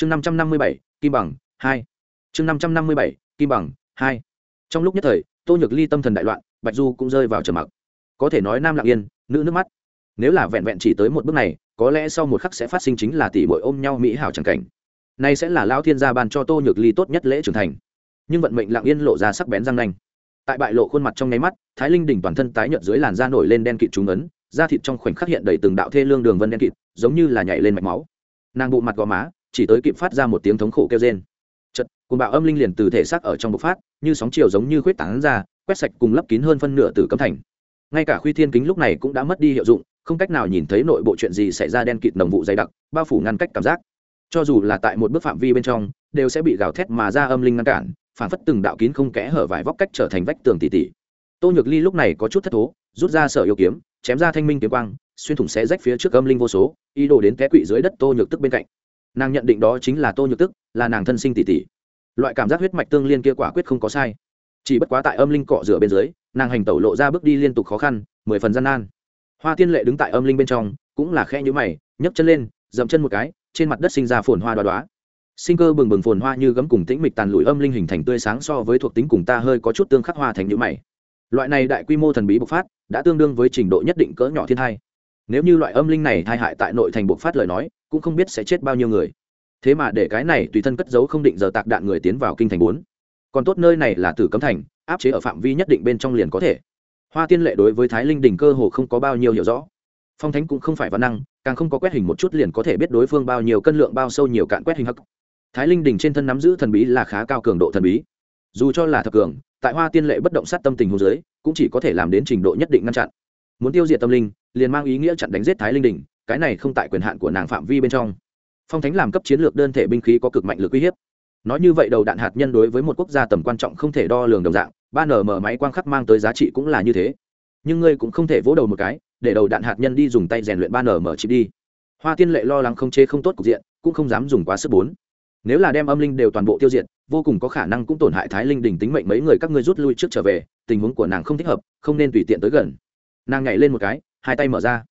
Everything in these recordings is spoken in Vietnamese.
chương năm trăm năm mươi bảy, kim bằng, hai. Chương năm trăm năm mươi bảy, kim bằng, hai. Trong lúc nhất thời, tô nhược ly tâm thần đại loạn, bạch du cũng rơi vào trầm mặc. Có thể nói nam lặng yên, nữ nước mắt. Nếu là vẹn vẹn chỉ tới một bước này, có lẽ sau một khắc sẽ phát sinh chính là tỷ bội ôm nhau mỹ hảo chẳng cảnh. Nay sẽ là lao thiên gia ban cho tô nhược ly tốt nhất lễ trưởng thành. Nhưng vận mệnh lặng yên lộ ra sắc bén răng nanh. Tại bại lộ khuôn mặt trong nháy mắt, thái linh đỉnh toàn thân tái nhợt dưới làn da nổi lên đen kịt trúng ấn, da thịt trong khoảnh khắc hiện đầy từng đạo thê lương đường vân đen kịt, giống như là nhảy lên mạch máu. Nàng bộ mặt gò má chỉ tới kịp phát ra một tiếng thống khổ kêu rên. Chật cùng bạo âm linh liền từ thể xác ở trong bộc phát, như sóng chiều giống như khuyết tảng ra, quét sạch cùng lấp kín hơn phân nửa từ cấm thành. Ngay cả khuy thiên kính lúc này cũng đã mất đi hiệu dụng, không cách nào nhìn thấy nội bộ chuyện gì xảy ra đen kịt nồng vụ dày đặc, bao phủ ngăn cách cảm giác. Cho dù là tại một bước phạm vi bên trong, đều sẽ bị gào thét mà ra âm linh ngăn cản, phản phất từng đạo kín không kẽ hở vải vóc cách trở thành vách tường tỉ tỉ. Tô nhược ly lúc này có chút thất thố, rút ra sở yêu kiếm, chém ra thanh minh kiếm quang, xuyên thủng xé rách phía trước âm linh vô số, ý đồ đến té quỵ dưới đất tô nhược tức bên cạnh nàng nhận định đó chính là tô nhược tức, là nàng thân sinh tỷ tỷ. Loại cảm giác huyết mạch tương liên kia quả quyết không có sai. Chỉ bất quá tại âm linh cọ rửa bên dưới, nàng hành tẩu lộ ra bước đi liên tục khó khăn, mười phần gian nan. Hoa tiên lệ đứng tại âm linh bên trong, cũng là khe nhũ mày, nhấc chân lên, dậm chân một cái, trên mặt đất sinh ra phồn hoa đoá đoá. Sinh cơ bừng bừng phồn hoa như gấm cùng tĩnh mịch tàn lụi âm linh hình thành tươi sáng so với thuộc tính cùng ta hơi có chút tương khắc hoa thành nhũ mày. Loại này đại quy mô thần bí bộc phát, đã tương đương với trình độ nhất định cỡ nhỏ thiên hai nếu như loại âm linh này thai hại tại nội thành bộc phát lời nói cũng không biết sẽ chết bao nhiêu người. Thế mà để cái này tùy thân cất giấu không định giờ tạc đạn người tiến vào kinh thành bốn. Còn tốt nơi này là tử cấm thành, áp chế ở phạm vi nhất định bên trong liền có thể. Hoa tiên lệ đối với thái linh đình cơ hồ không có bao nhiêu hiểu rõ. Phong thánh cũng không phải văn năng, càng không có quét hình một chút liền có thể biết đối phương bao nhiêu cân lượng bao sâu nhiều cạn quét hình hắc. Thái linh đình trên thân nắm giữ thần bí là khá cao cường độ thần bí. Dù cho là thập cường, tại hoa tiên lệ bất động sát tâm tình hồ dưới cũng chỉ có thể làm đến trình độ nhất định ngăn chặn. Muốn tiêu diệt tâm linh, liền mang ý nghĩa chặn đánh giết thái linh đình cái này không tại quyền hạn của nàng phạm vi bên trong. Phong thánh làm cấp chiến lược đơn thể binh khí có cực mạnh lực uy hiếp. Nói như vậy đầu đạn hạt nhân đối với một quốc gia tầm quan trọng không thể đo lường đồng dạng, ba nm máy quang khắc mang tới giá trị cũng là như thế. Nhưng ngươi cũng không thể vỗ đầu một cái, để đầu đạn hạt nhân đi dùng tay rèn luyện ba nm chip đi. Hoa tiên lệ lo lắng không chế không tốt cục diện, cũng không dám dùng quá sức bốn. Nếu là đem âm linh đều toàn bộ tiêu diệt, vô cùng có khả năng cũng tổn hại thái linh đỉnh tính mệnh mấy người các ngươi rút lui trước trở về, tình huống của nàng không thích hợp, không nên tùy tiện tới gần. Nàng nhảy lên một cái, hai tay mở ra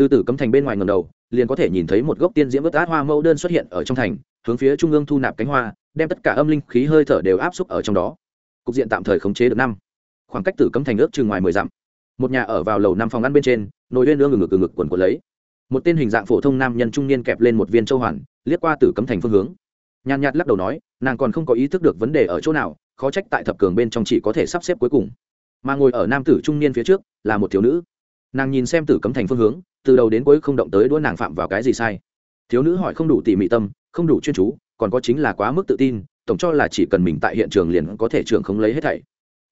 từ tử cấm thành bên ngoài ngầm đầu, liền có thể nhìn thấy một gốc tiên diễm vớt át hoa mẫu đơn xuất hiện ở trong thành, hướng phía trung ương thu nạp cánh hoa, đem tất cả âm linh khí hơi thở đều áp xúc ở trong đó. Cục diện tạm thời khống chế được năm. Khoảng cách tử cấm thành ước chừng ngoài mười dặm. Một nhà ở vào lầu năm phòng ăn bên trên, nồi lên ương ngực ngực ngực quần của lấy. Một tên hình dạng phổ thông nam nhân trung niên kẹp lên một viên châu hoàn, liếc qua tử cấm thành phương hướng. Nhàn nhạt lắc đầu nói, nàng còn không có ý thức được vấn đề ở chỗ nào, khó trách tại thập cường bên trong chỉ có thể sắp xếp cuối cùng. Mà ngồi ở nam tử trung niên phía trước là một thiếu nữ. Nàng nhìn xem tử cấm thành phương hướng từ đầu đến cuối không động tới đũa nàng phạm vào cái gì sai. Thiếu nữ hỏi không đủ tỉ mỉ tâm, không đủ chuyên chú, còn có chính là quá mức tự tin, tổng cho là chỉ cần mình tại hiện trường liền có thể trường không lấy hết thảy.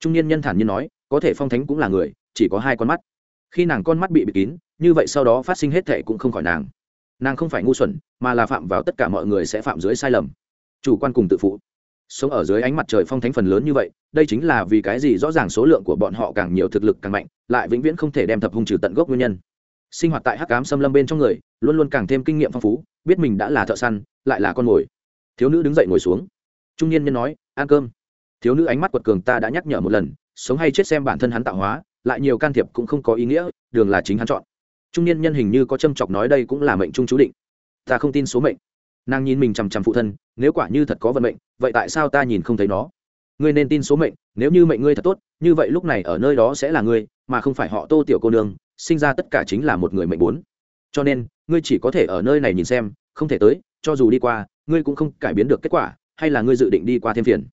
Trung niên nhân thản nhiên nói, có thể phong thánh cũng là người, chỉ có hai con mắt. Khi nàng con mắt bị bịt kín, như vậy sau đó phát sinh hết thảy cũng không khỏi nàng. Nàng không phải ngu xuẩn, mà là phạm vào tất cả mọi người sẽ phạm dưới sai lầm. Chủ quan cùng tự phụ. Sống ở dưới ánh mặt trời phong thánh phần lớn như vậy, đây chính là vì cái gì rõ ràng số lượng của bọn họ càng nhiều thực lực càng mạnh, lại vĩnh viễn không thể đem thập hung trừ tận gốc nguyên nhân sinh hoạt tại hắc cám xâm lâm bên trong người, luôn luôn càng thêm kinh nghiệm phong phú, biết mình đã là thợ săn, lại là con mồi. Thiếu nữ đứng dậy ngồi xuống. Trung niên nhân nói, ăn cơm. Thiếu nữ ánh mắt quật cường ta đã nhắc nhở một lần, sống hay chết xem bản thân hắn tạo hóa, lại nhiều can thiệp cũng không có ý nghĩa, đường là chính hắn chọn. Trung niên nhân hình như có châm chọc nói đây cũng là mệnh trung chú định. Ta không tin số mệnh. Nàng nhìn mình chằm chằm phụ thân, nếu quả như thật có vận mệnh, vậy tại sao ta nhìn không thấy nó? Ngươi nên tin số mệnh, nếu như mệnh ngươi thật tốt, như vậy lúc này ở nơi đó sẽ là ngươi, mà không phải họ tô tiểu cô nương sinh ra tất cả chính là một người mệnh bốn. Cho nên, ngươi chỉ có thể ở nơi này nhìn xem, không thể tới, cho dù đi qua, ngươi cũng không cải biến được kết quả, hay là ngươi dự định đi qua thêm phiền.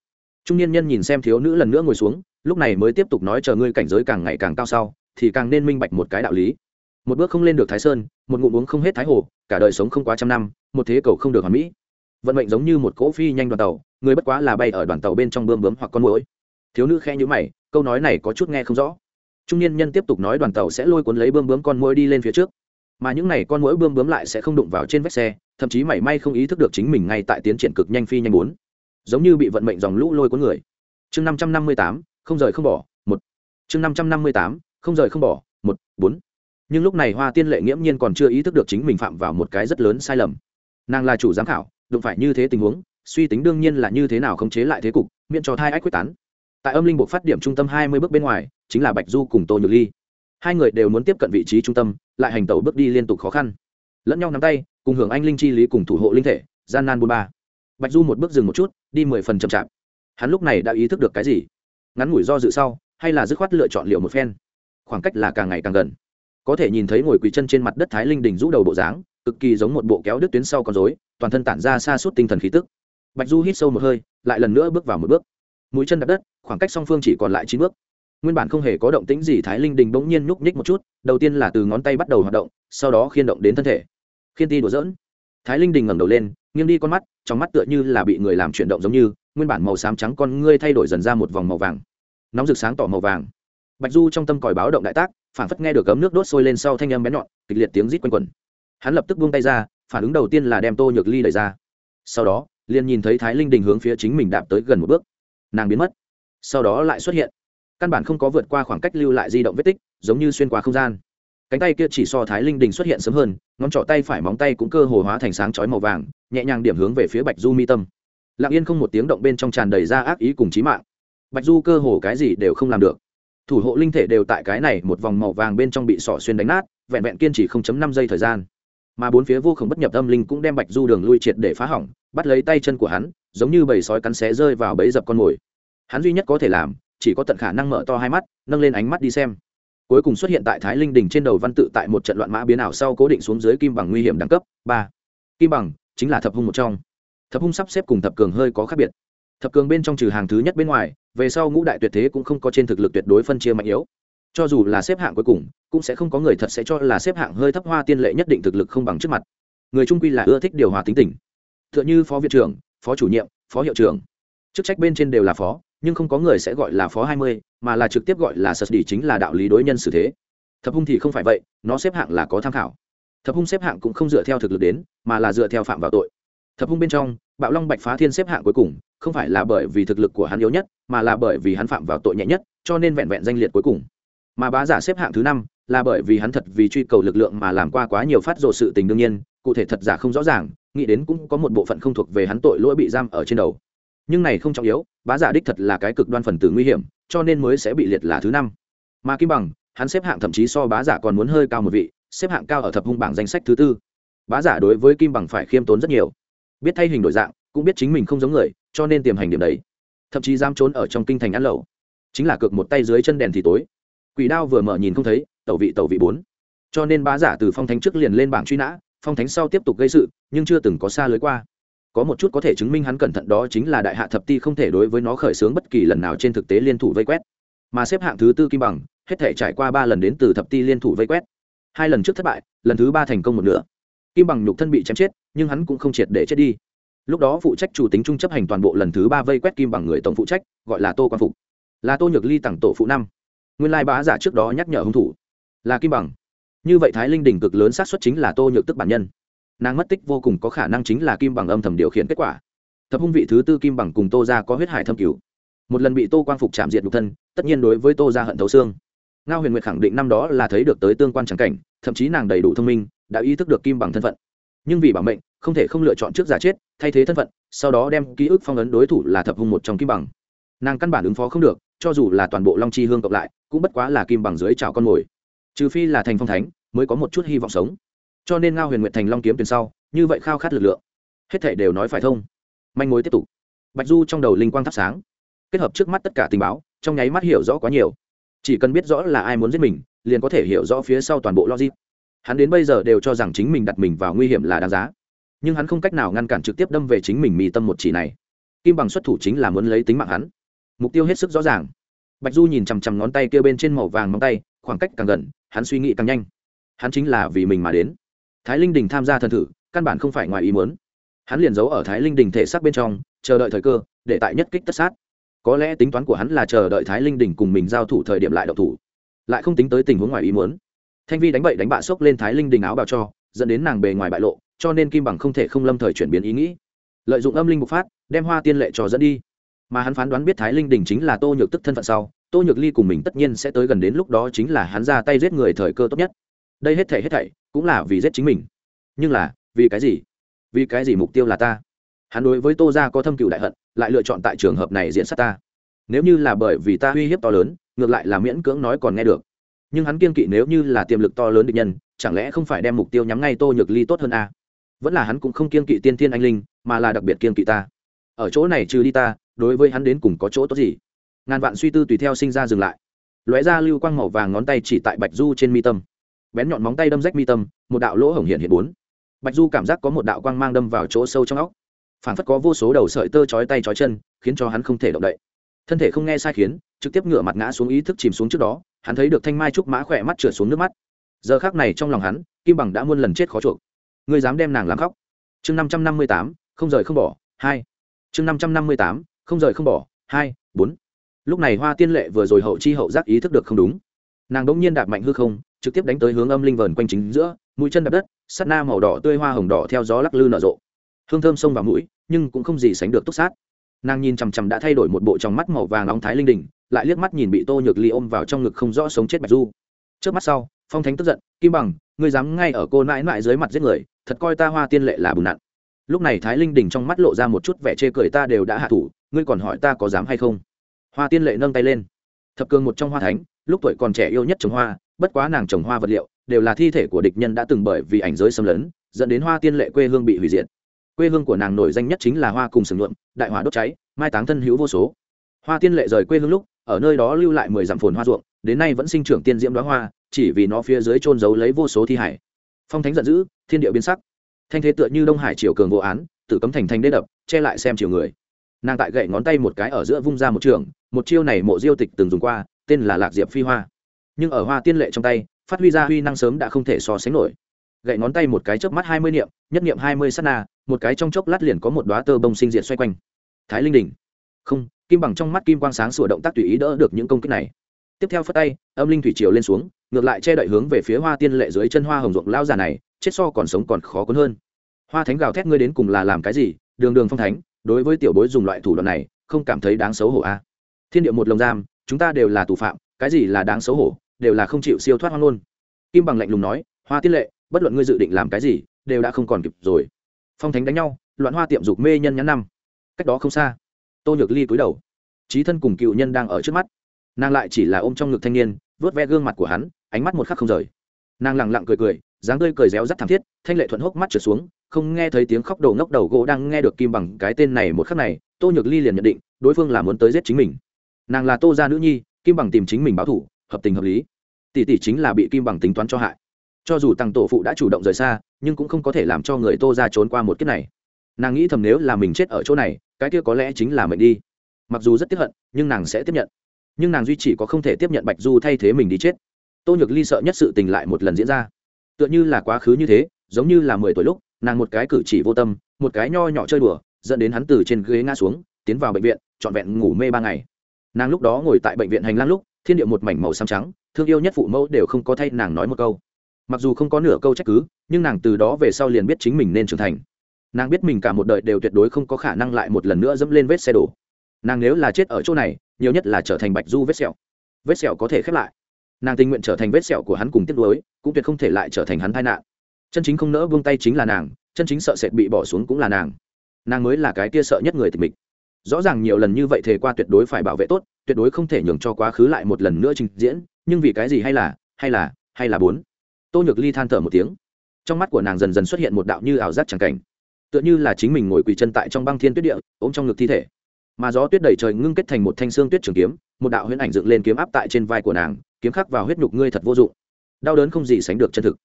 Trung niên nhân nhìn xem thiếu nữ lần nữa ngồi xuống, lúc này mới tiếp tục nói chờ ngươi cảnh giới càng ngày càng cao sau, thì càng nên minh bạch một cái đạo lý. Một bước không lên được thái sơn, một ngụm uống không hết thái hồ, cả đời sống không quá trăm năm, một thế cầu không được hoàn mỹ. Vận mệnh giống như một cỗ phi nhanh đoàn tàu người bất quá là bay ở đoàn tàu bên trong bươm bướm hoặc con mũi thiếu nữ khe nhữ mày, câu nói này có chút nghe không rõ trung niên nhân tiếp tục nói đoàn tàu sẽ lôi cuốn lấy bơm bướm con mũi đi lên phía trước. Mà những này con mũi bơm bướm lại sẽ không đụng vào trên vách xe, thậm chí mảy may không ý thức được chính mình ngay tại tiến triển cực nhanh phi nhanh bốn. Giống như bị vận mệnh dòng lũ lôi cuốn người. Chương năm trăm năm mươi tám, không rời không bỏ, một. Chương năm trăm năm mươi tám, không rời không bỏ, một, bốn. Nhưng lúc này hoa tiên lệ nghiễm nhiên còn chưa ý thức được chính mình phạm vào một cái rất lớn sai lầm. Nàng là chủ giám khảo, đụng phải như thế tình huống, suy tính đương nhiên là như thế nào khống chế lại thế cục, miễn cho thai ách quyết tán. Tại âm linh buộc phát điểm trung tâm hai mươi bước bên ngoài chính là bạch du cùng tô nhược ly. Hai người đều muốn tiếp cận vị trí trung tâm, lại hành tẩu bước đi liên tục khó khăn. Lẫn nhau nắm tay, cùng hưởng anh linh chi lý cùng thủ hộ linh thể, gian nan bôn ba. Bạch du một bước dừng một chút, đi mười phần chậm chạp. Hắn lúc này đã ý thức được cái gì? Ngắn ngủi do dự sau, hay là dứt khoát lựa chọn liệu một phen? Khoảng cách là càng ngày càng gần. Có thể nhìn thấy ngồi quỳ chân trên mặt đất thái linh đình rũ đầu bộ dáng, cực kỳ giống một bộ kéo đứt tuyến sau con rối, toàn thân tản ra xa suốt tinh thần khí tức. Bạch du hít sâu một hơi, lại lần nữa bước vào một bước. Mũi chân đặt đất, khoảng cách song phương chỉ còn lại chín bước nguyên bản không hề có động tĩnh gì thái linh đình bỗng nhiên nhúc nhích một chút, đầu tiên là từ ngón tay bắt đầu hoạt động, sau đó khiên động đến thân thể. Khiên ti đùa dỡn thái linh đình ngẩng đầu lên, nghiêng đi con mắt, trong mắt tựa như là bị người làm chuyển động giống như, nguyên bản màu xám trắng con ngươi thay đổi dần ra một vòng màu vàng. Nóng rực sáng tỏ màu vàng. Bạch du trong tâm còi báo động đại tác, phản phất nghe được cấm nước đốt sôi lên sau thanh âm bén nhọn, kịch liệt tiếng rít quanh quẩn. Hắn lập tức buông tay ra, phản ứng đầu tiên là đem tô nhược ly đẩy ra. Sau đó, liền nhìn thấy thái linh đình hướng phía chính mình đạp tới gần một bước. Nàng biến mất. Sau đó lại xuất hiện căn bản không có vượt qua khoảng cách lưu lại di động vết tích, giống như xuyên qua không gian. Cánh tay kia chỉ so thái linh đình xuất hiện sớm hơn, ngón trỏ tay phải móng tay cũng cơ hồ hóa thành sáng chói màu vàng, nhẹ nhàng điểm hướng về phía bạch du mi tâm. Lặng yên không một tiếng động bên trong tràn đầy ra ác ý cùng trí mạng. Bạch du cơ hồ cái gì đều không làm được. Thủ hộ linh thể đều tại cái này một vòng màu vàng bên trong bị sỏ xuyên đánh nát, vẹn vẹn kiên trì năm giây thời gian. Mà bốn phía vô khổng bất nhập âm linh cũng đem bạch du đường lui triệt để phá hỏng, bắt lấy tay chân của hắn, giống như bầy sói cắn xé rơi vào bẫy dập con mồi. Hắn duy nhất có thể làm chỉ có tận khả năng mở to hai mắt, nâng lên ánh mắt đi xem. Cuối cùng xuất hiện tại thái linh đình trên đầu văn tự tại một trận loạn mã biến ảo sau cố định xuống dưới kim bằng nguy hiểm đẳng cấp, ba. Kim bằng chính là thập hung một trong. Thập hung sắp xếp cùng thập cường hơi có khác biệt. Thập cường bên trong trừ hàng thứ nhất bên ngoài, về sau ngũ đại tuyệt thế cũng không có trên thực lực tuyệt đối phân chia mạnh yếu. Cho dù là xếp hạng cuối cùng, cũng sẽ không có người thật sẽ cho là xếp hạng hơi thấp hoa tiên lệ nhất định thực lực không bằng trước mặt. Người trung quy là ưa thích điều hòa tính tình. T h ư ợ n h ư phó viện trưởng, phó chủ nhiệm, phó hiệu trưởng. Chức trách bên trên đều là phó nhưng không có người sẽ gọi là phó hai mươi, mà là trực tiếp gọi là sật đi chính là đạo lý đối nhân xử thế. Thập hung thì không phải vậy, nó xếp hạng là có tham khảo. Thập hung xếp hạng cũng không dựa theo thực lực đến, mà là dựa theo phạm vào tội. Thập hung bên trong, bạo long bạch phá thiên xếp hạng cuối cùng, không phải là bởi vì thực lực của hắn yếu nhất, mà là bởi vì hắn phạm vào tội nhẹ nhất, cho nên vẹn vẹn danh liệt cuối cùng. Mà bá giả xếp hạng thứ năm, là bởi vì hắn thật vì truy cầu lực lượng mà làm qua quá nhiều phát rồ sự tình đương nhiên, cụ thể thật giả không rõ ràng, nghĩ đến cũng có một bộ phận không thuộc về hắn tội lỗi bị giam ở trên đầu nhưng này không trọng yếu, bá giả đích thật là cái cực đoan phần tử nguy hiểm, cho nên mới sẽ bị liệt là thứ năm. Mà kim bằng, hắn xếp hạng thậm chí so bá giả còn muốn hơi cao một vị, xếp hạng cao ở thập hung bảng danh sách thứ tư. Bá giả đối với kim bằng phải khiêm tốn rất nhiều. Biết thay hình đổi dạng, cũng biết chính mình không giống người, cho nên tiềm hành điểm đấy. Thậm chí dám trốn ở trong kinh thành ăn lẩu. Chính là cược một tay dưới chân đèn thì tối. Quỷ đao vừa mở nhìn không thấy, tẩu vị tẩu vị bốn. Cho nên bá giả từ phong thánh trước liền lên bảng truy nã, phong thánh sau tiếp tục gây sự, nhưng chưa từng có xa lưới qua có một chút có thể chứng minh hắn cẩn thận đó chính là đại hạ thập ti không thể đối với nó khởi xướng bất kỳ lần nào trên thực tế liên thủ vây quét. Mà xếp hạng thứ tư kim bằng, hết thể trải qua ba lần đến từ thập ti liên thủ vây quét. Hai lần trước thất bại, lần thứ ba thành công một nửa. Kim bằng nhục thân bị chém chết, nhưng hắn cũng không triệt để chết đi. Lúc đó phụ trách chủ tính trung chấp hành toàn bộ lần thứ ba vây quét kim bằng người tổng phụ trách, gọi là tô quang phục. Là tô nhược ly tặng tổ phụ năm. Nguyên lai bá giả trước đó nhắc nhở hung thủ là kim bằng. Như vậy thái linh đỉnh cực lớn xác suất chính là tô nhược tức bản nhân nàng mất tích vô cùng có khả năng chính là kim bằng âm thầm điều khiển kết quả. Thập hung vị thứ tư kim bằng cùng tô ra có huyết hải thâm cứu một lần bị tô quang phục chạm diện nhục thân, tất nhiên đối với tô ra hận thấu xương. Ngao huyền nguyệt khẳng định năm đó là thấy được tới tương quan trắng cảnh, thậm chí nàng đầy đủ thông minh, đã ý thức được kim bằng thân phận. Nhưng vì bảo mệnh, không thể không lựa chọn trước giả chết, thay thế thân phận, sau đó đem ký ức phong ấn đối thủ là thập hung một trong kim bằng. Nàng căn bản ứng phó không được, cho dù là toàn bộ long chi hương cộng lại, cũng bất quá là kim bằng dưới trào con mồi. Trừ phi là thành phong thánh, mới có một chút hy vọng sống cho nên ngao huyền nguyện thành long kiếm tiền sau, như vậy khao khát lực lượng, hết thể đều nói phải thông. Manh mối tiếp tục. Bạch du trong đầu linh quang thắp sáng, kết hợp trước mắt tất cả tình báo, trong nháy mắt hiểu rõ quá nhiều. Chỉ cần biết rõ là ai muốn giết mình, liền có thể hiểu rõ phía sau toàn bộ logic. Hắn đến bây giờ đều cho rằng chính mình đặt mình vào nguy hiểm là đáng giá. Nhưng hắn không cách nào ngăn cản trực tiếp đâm về chính mình mì tâm một chỉ này. Kim bằng xuất thủ chính là muốn lấy tính mạng hắn. Mục tiêu hết sức rõ ràng. Bạch du nhìn chằm chằm ngón tay kia bên trên màu vàng móng tay, khoảng cách càng gần, hắn suy nghĩ càng nhanh. Hắn chính là vì mình mà đến thái linh đình tham gia thần thử, căn bản không phải ngoài ý muốn. Hắn liền giấu ở thái linh đình thể xác bên trong, chờ đợi thời cơ, để tại nhất kích tất sát. Có lẽ tính toán của hắn là chờ đợi thái linh đình cùng mình giao thủ thời điểm lại độc thủ. Lại không tính tới tình huống ngoài ý muốn. Thanh vi đánh bậy đánh bạ xốc lên thái linh đình áo bào cho, dẫn đến nàng bề ngoài bại lộ, cho nên kim bằng không thể không lâm thời chuyển biến ý nghĩ. Lợi dụng âm linh bộc phát, đem hoa tiên lệ cho dẫn đi. Mà hắn phán đoán biết thái linh đình chính là tô nhược tức thân phận sau, tô nhược ly cùng mình tất nhiên sẽ tới gần đến lúc đó chính là hắn ra tay giết người thời cơ tốt nhất đây hết thảy hết thảy cũng là vì giết chính mình. Nhưng là, vì cái gì? Vì cái gì mục tiêu là ta? Hắn đối với tô gia có thâm cựu đại hận, lại lựa chọn tại trường hợp này diễn sát ta. Nếu như là bởi vì ta uy hiếp to lớn, ngược lại là miễn cưỡng nói còn nghe được. Nhưng hắn kiên kỵ nếu như là tiềm lực to lớn địch nhân, chẳng lẽ không phải đem mục tiêu nhắm ngay tô nhược ly tốt hơn a vẫn là hắn cũng không kiên kỵ tiên thiên anh linh, mà là đặc biệt kiên kỵ ta. Ở chỗ này trừ đi ta, đối với hắn đến cùng có chỗ tốt gì? Ngàn vạn suy tư tùy theo sinh ra dừng lại. Lóe ra lưu quang màu vàng ngón tay chỉ tại bạch du trên mi tâm bén nhọn móng tay đâm rách mi tâm, một đạo lỗ hổng hiện hiện bốn. Bạch du cảm giác có một đạo quang mang đâm vào chỗ sâu trong óc. Phản phất có vô số đầu sợi tơ chói tay chói chân, khiến cho hắn không thể động đậy. Thân thể không nghe sai khiến, trực tiếp ngửa mặt ngã xuống ý thức chìm xuống trước đó, hắn thấy được thanh mai trúc mã khỏe mắt trượt xuống nước mắt. Giờ khác này trong lòng hắn, kim bằng đã muôn lần chết khó chuộc. Người dám đem nàng làm khóc. Chương năm trăm năm mươi tám, không rời không bỏ, hai. Chương năm trăm năm mươi tám, không rời không bỏ, hai, bốn. Lúc này hoa tiên lệ vừa rồi hậu chi hậu giác ý thức được không đúng nàng đ nhiên đạp mạnh hư không, trực tiếp đánh tới hướng âm linh vờn quanh chính giữa, mũi chân đạp đất sắt na màu đỏ tươi hoa hồng đỏ theo gió lắc lư nở rộ. Hương thơm xông vào mũi, nhưng cũng không gì sánh được túc sát. Nàng nhìn chằm chằm đã thay đổi một bộ trong mắt màu vàng nóng thái linh đình lại liếc mắt nhìn bị tô nhược ly ôm vào trong ngực không rõ sống chết bạch du. Trước mắt sau, phong thánh tức giận, kim bằng, ngươi dám ngay ở cô nãi nãi dưới mặt giết người, thật coi ta hoa tiên lệ là bùn nặn. Lúc này thái linh đình trong mắt lộ ra một chút vẻ chê cười, ta đều đã hạ thủ, ngươi còn hỏi ta có dám hay không? Hoa tiên lệ nâng tay lên. Thập cường một trong hoa thánh lúc tuổi còn trẻ yêu nhất trồng hoa, bất quá nàng trồng hoa vật liệu đều là thi thể của địch nhân đã từng bởi vì ảnh giới xâm lấn, dẫn đến hoa tiên lệ quê hương bị hủy diệt. Quê hương của nàng nổi danh nhất chính là hoa cùng sừng nhuộm, đại hỏa đốt cháy, mai táng thân hữu vô số. Hoa tiên lệ rời quê hương lúc, ở nơi đó lưu lại mười dặm phồn hoa ruộng, đến nay vẫn sinh trưởng tiên diễm đoá hoa, chỉ vì nó phía dưới trôn giấu lấy vô số thi hải. Phong thánh giận dữ, thiên địa biến sắc. Thanh thế tựa như đông hải triều cường vô án tự cấm thành thành đế đập, che lại xem chiều người. Nàng tại gậy ngón tay một cái ở giữa vung ra một trường, một chiêu này mộ diêu tịch từng dùng qua tên là lạc diệp phi hoa. Nhưng ở hoa tiên lệ trong tay, phát huy ra huy năng sớm đã không thể so sánh nổi. Gậy ngón tay một cái chớp mắt hai mươi niệm, nhất niệm hai mươi s á t na, một cái trong chốc lát liền có một đoá tơ bông sinh diện xoay quanh. Thái linh đình không, kim bằng trong mắt kim quang sáng sủa động tác tùy ý đỡ được những công kích này. Tiếp theo phất tay, âm linh thủy triều lên xuống, ngược lại che đậy hướng về phía hoa tiên lệ dưới chân hoa hồng ruộng lao già này, chết so còn sống còn khó cuốn hơn. Hoa thánh gào thét ngươi đến cùng là làm cái gì? Đường đường phong thánh, đối với tiểu bối dùng loại thủ đoạn này, không cảm thấy đáng xấu hổ a à? thiên địa một lồng giam chúng ta đều là tù phạm, cái gì là đáng xấu hổ, đều là không chịu siêu thoát hoang luôn. Kim bằng lạnh lùng nói, hoa tiết lệ, bất luận ngươi dự định làm cái gì, đều đã không còn kịp rồi. Phong thánh đánh nhau, loạn hoa tiệm dục mê nhân nhắn năm. Cách đó không xa, tô nhược ly cúi đầu. Trí thân cùng cựu nhân đang ở trước mắt. Nàng lại chỉ là ôm trong ngực thanh niên, vớt ve gương mặt của hắn, ánh mắt một khắc không rời. Nàng lẳng lặng cười cười, dáng tươi cười réo rắt thảm thiết, thanh lệ thuận hốc mắt trở xuống, không nghe thấy tiếng khóc đầu ngốc đầu gỗ đang nghe được kim bằng cái tên này một khắc này, tô nhược ly liền nhận định, đối phương là muốn tới giết chính mình nàng là tô gia nữ nhi, kim bằng tìm chính mình báo thủ, hợp tình hợp lý. Tỷ tỷ chính là bị kim bằng tính toán cho hại. Cho dù tăng tổ phụ đã chủ động rời xa, nhưng cũng không có thể làm cho người tô ra trốn qua một kiếp này. Nàng nghĩ thầm nếu là mình chết ở chỗ này, cái kia có lẽ chính là mệnh đi. Mặc dù rất tiếp hận, nhưng nàng sẽ tiếp nhận. Nhưng nàng duy chỉ có không thể tiếp nhận bạch du thay thế mình đi chết. Tô nhược ly sợ nhất sự tình lại một lần diễn ra. Tựa như là quá khứ như thế, giống như là mười tuổi lúc, nàng một cái cử chỉ vô tâm, một cái nho nhỏ chơi đùa, dẫn đến hắn từ trên ghế ngã xuống, tiến vào bệnh viện, trọn vẹn ngủ mê ba ngày nàng lúc đó ngồi tại bệnh viện hành lang lúc, thiên địa một mảnh màu xám trắng, thương yêu nhất phụ mẫu đều không có thay nàng nói một câu. Mặc dù không có nửa câu trách cứ, nhưng nàng từ đó về sau liền biết chính mình nên trưởng thành. Nàng biết mình cả một đời đều tuyệt đối không có khả năng lại một lần nữa dẫm lên vết xe đổ. Nàng nếu là chết ở chỗ này, nhiều nhất là trở thành bạch du vết sẹo. Vết sẹo có thể khép lại. Nàng tình nguyện trở thành vết sẹo của hắn cùng tiếp nối cũng tuyệt không thể lại trở thành hắn tai nạn. Chân chính không nỡ buông tay chính là nàng, chân chính sợ sệt bị bỏ xuống cũng là nàng. Nàng mới là cái kia sợ nhất người tình mình rõ ràng nhiều lần như vậy thề qua tuyệt đối phải bảo vệ tốt, tuyệt đối không thể nhường cho quá khứ lại một lần nữa trình diễn, nhưng vì cái gì hay là hay là hay là bốn? Tô nhược ly than thở một tiếng. Trong mắt của nàng dần dần xuất hiện một đạo như ảo giác tràng cảnh. Tựa như là chính mình ngồi quỳ chân tại trong băng thiên tuyết địa, ôm trong ngực thi thể. Mà gió tuyết đầy trời ngưng kết thành một thanh xương tuyết trường kiếm, một đạo huyễn ảnh dựng lên kiếm áp tại trên vai của nàng, kiếm khắc vào huyết nhục ngươi thật vô dụng. Đau đớn không gì sánh được chân thực.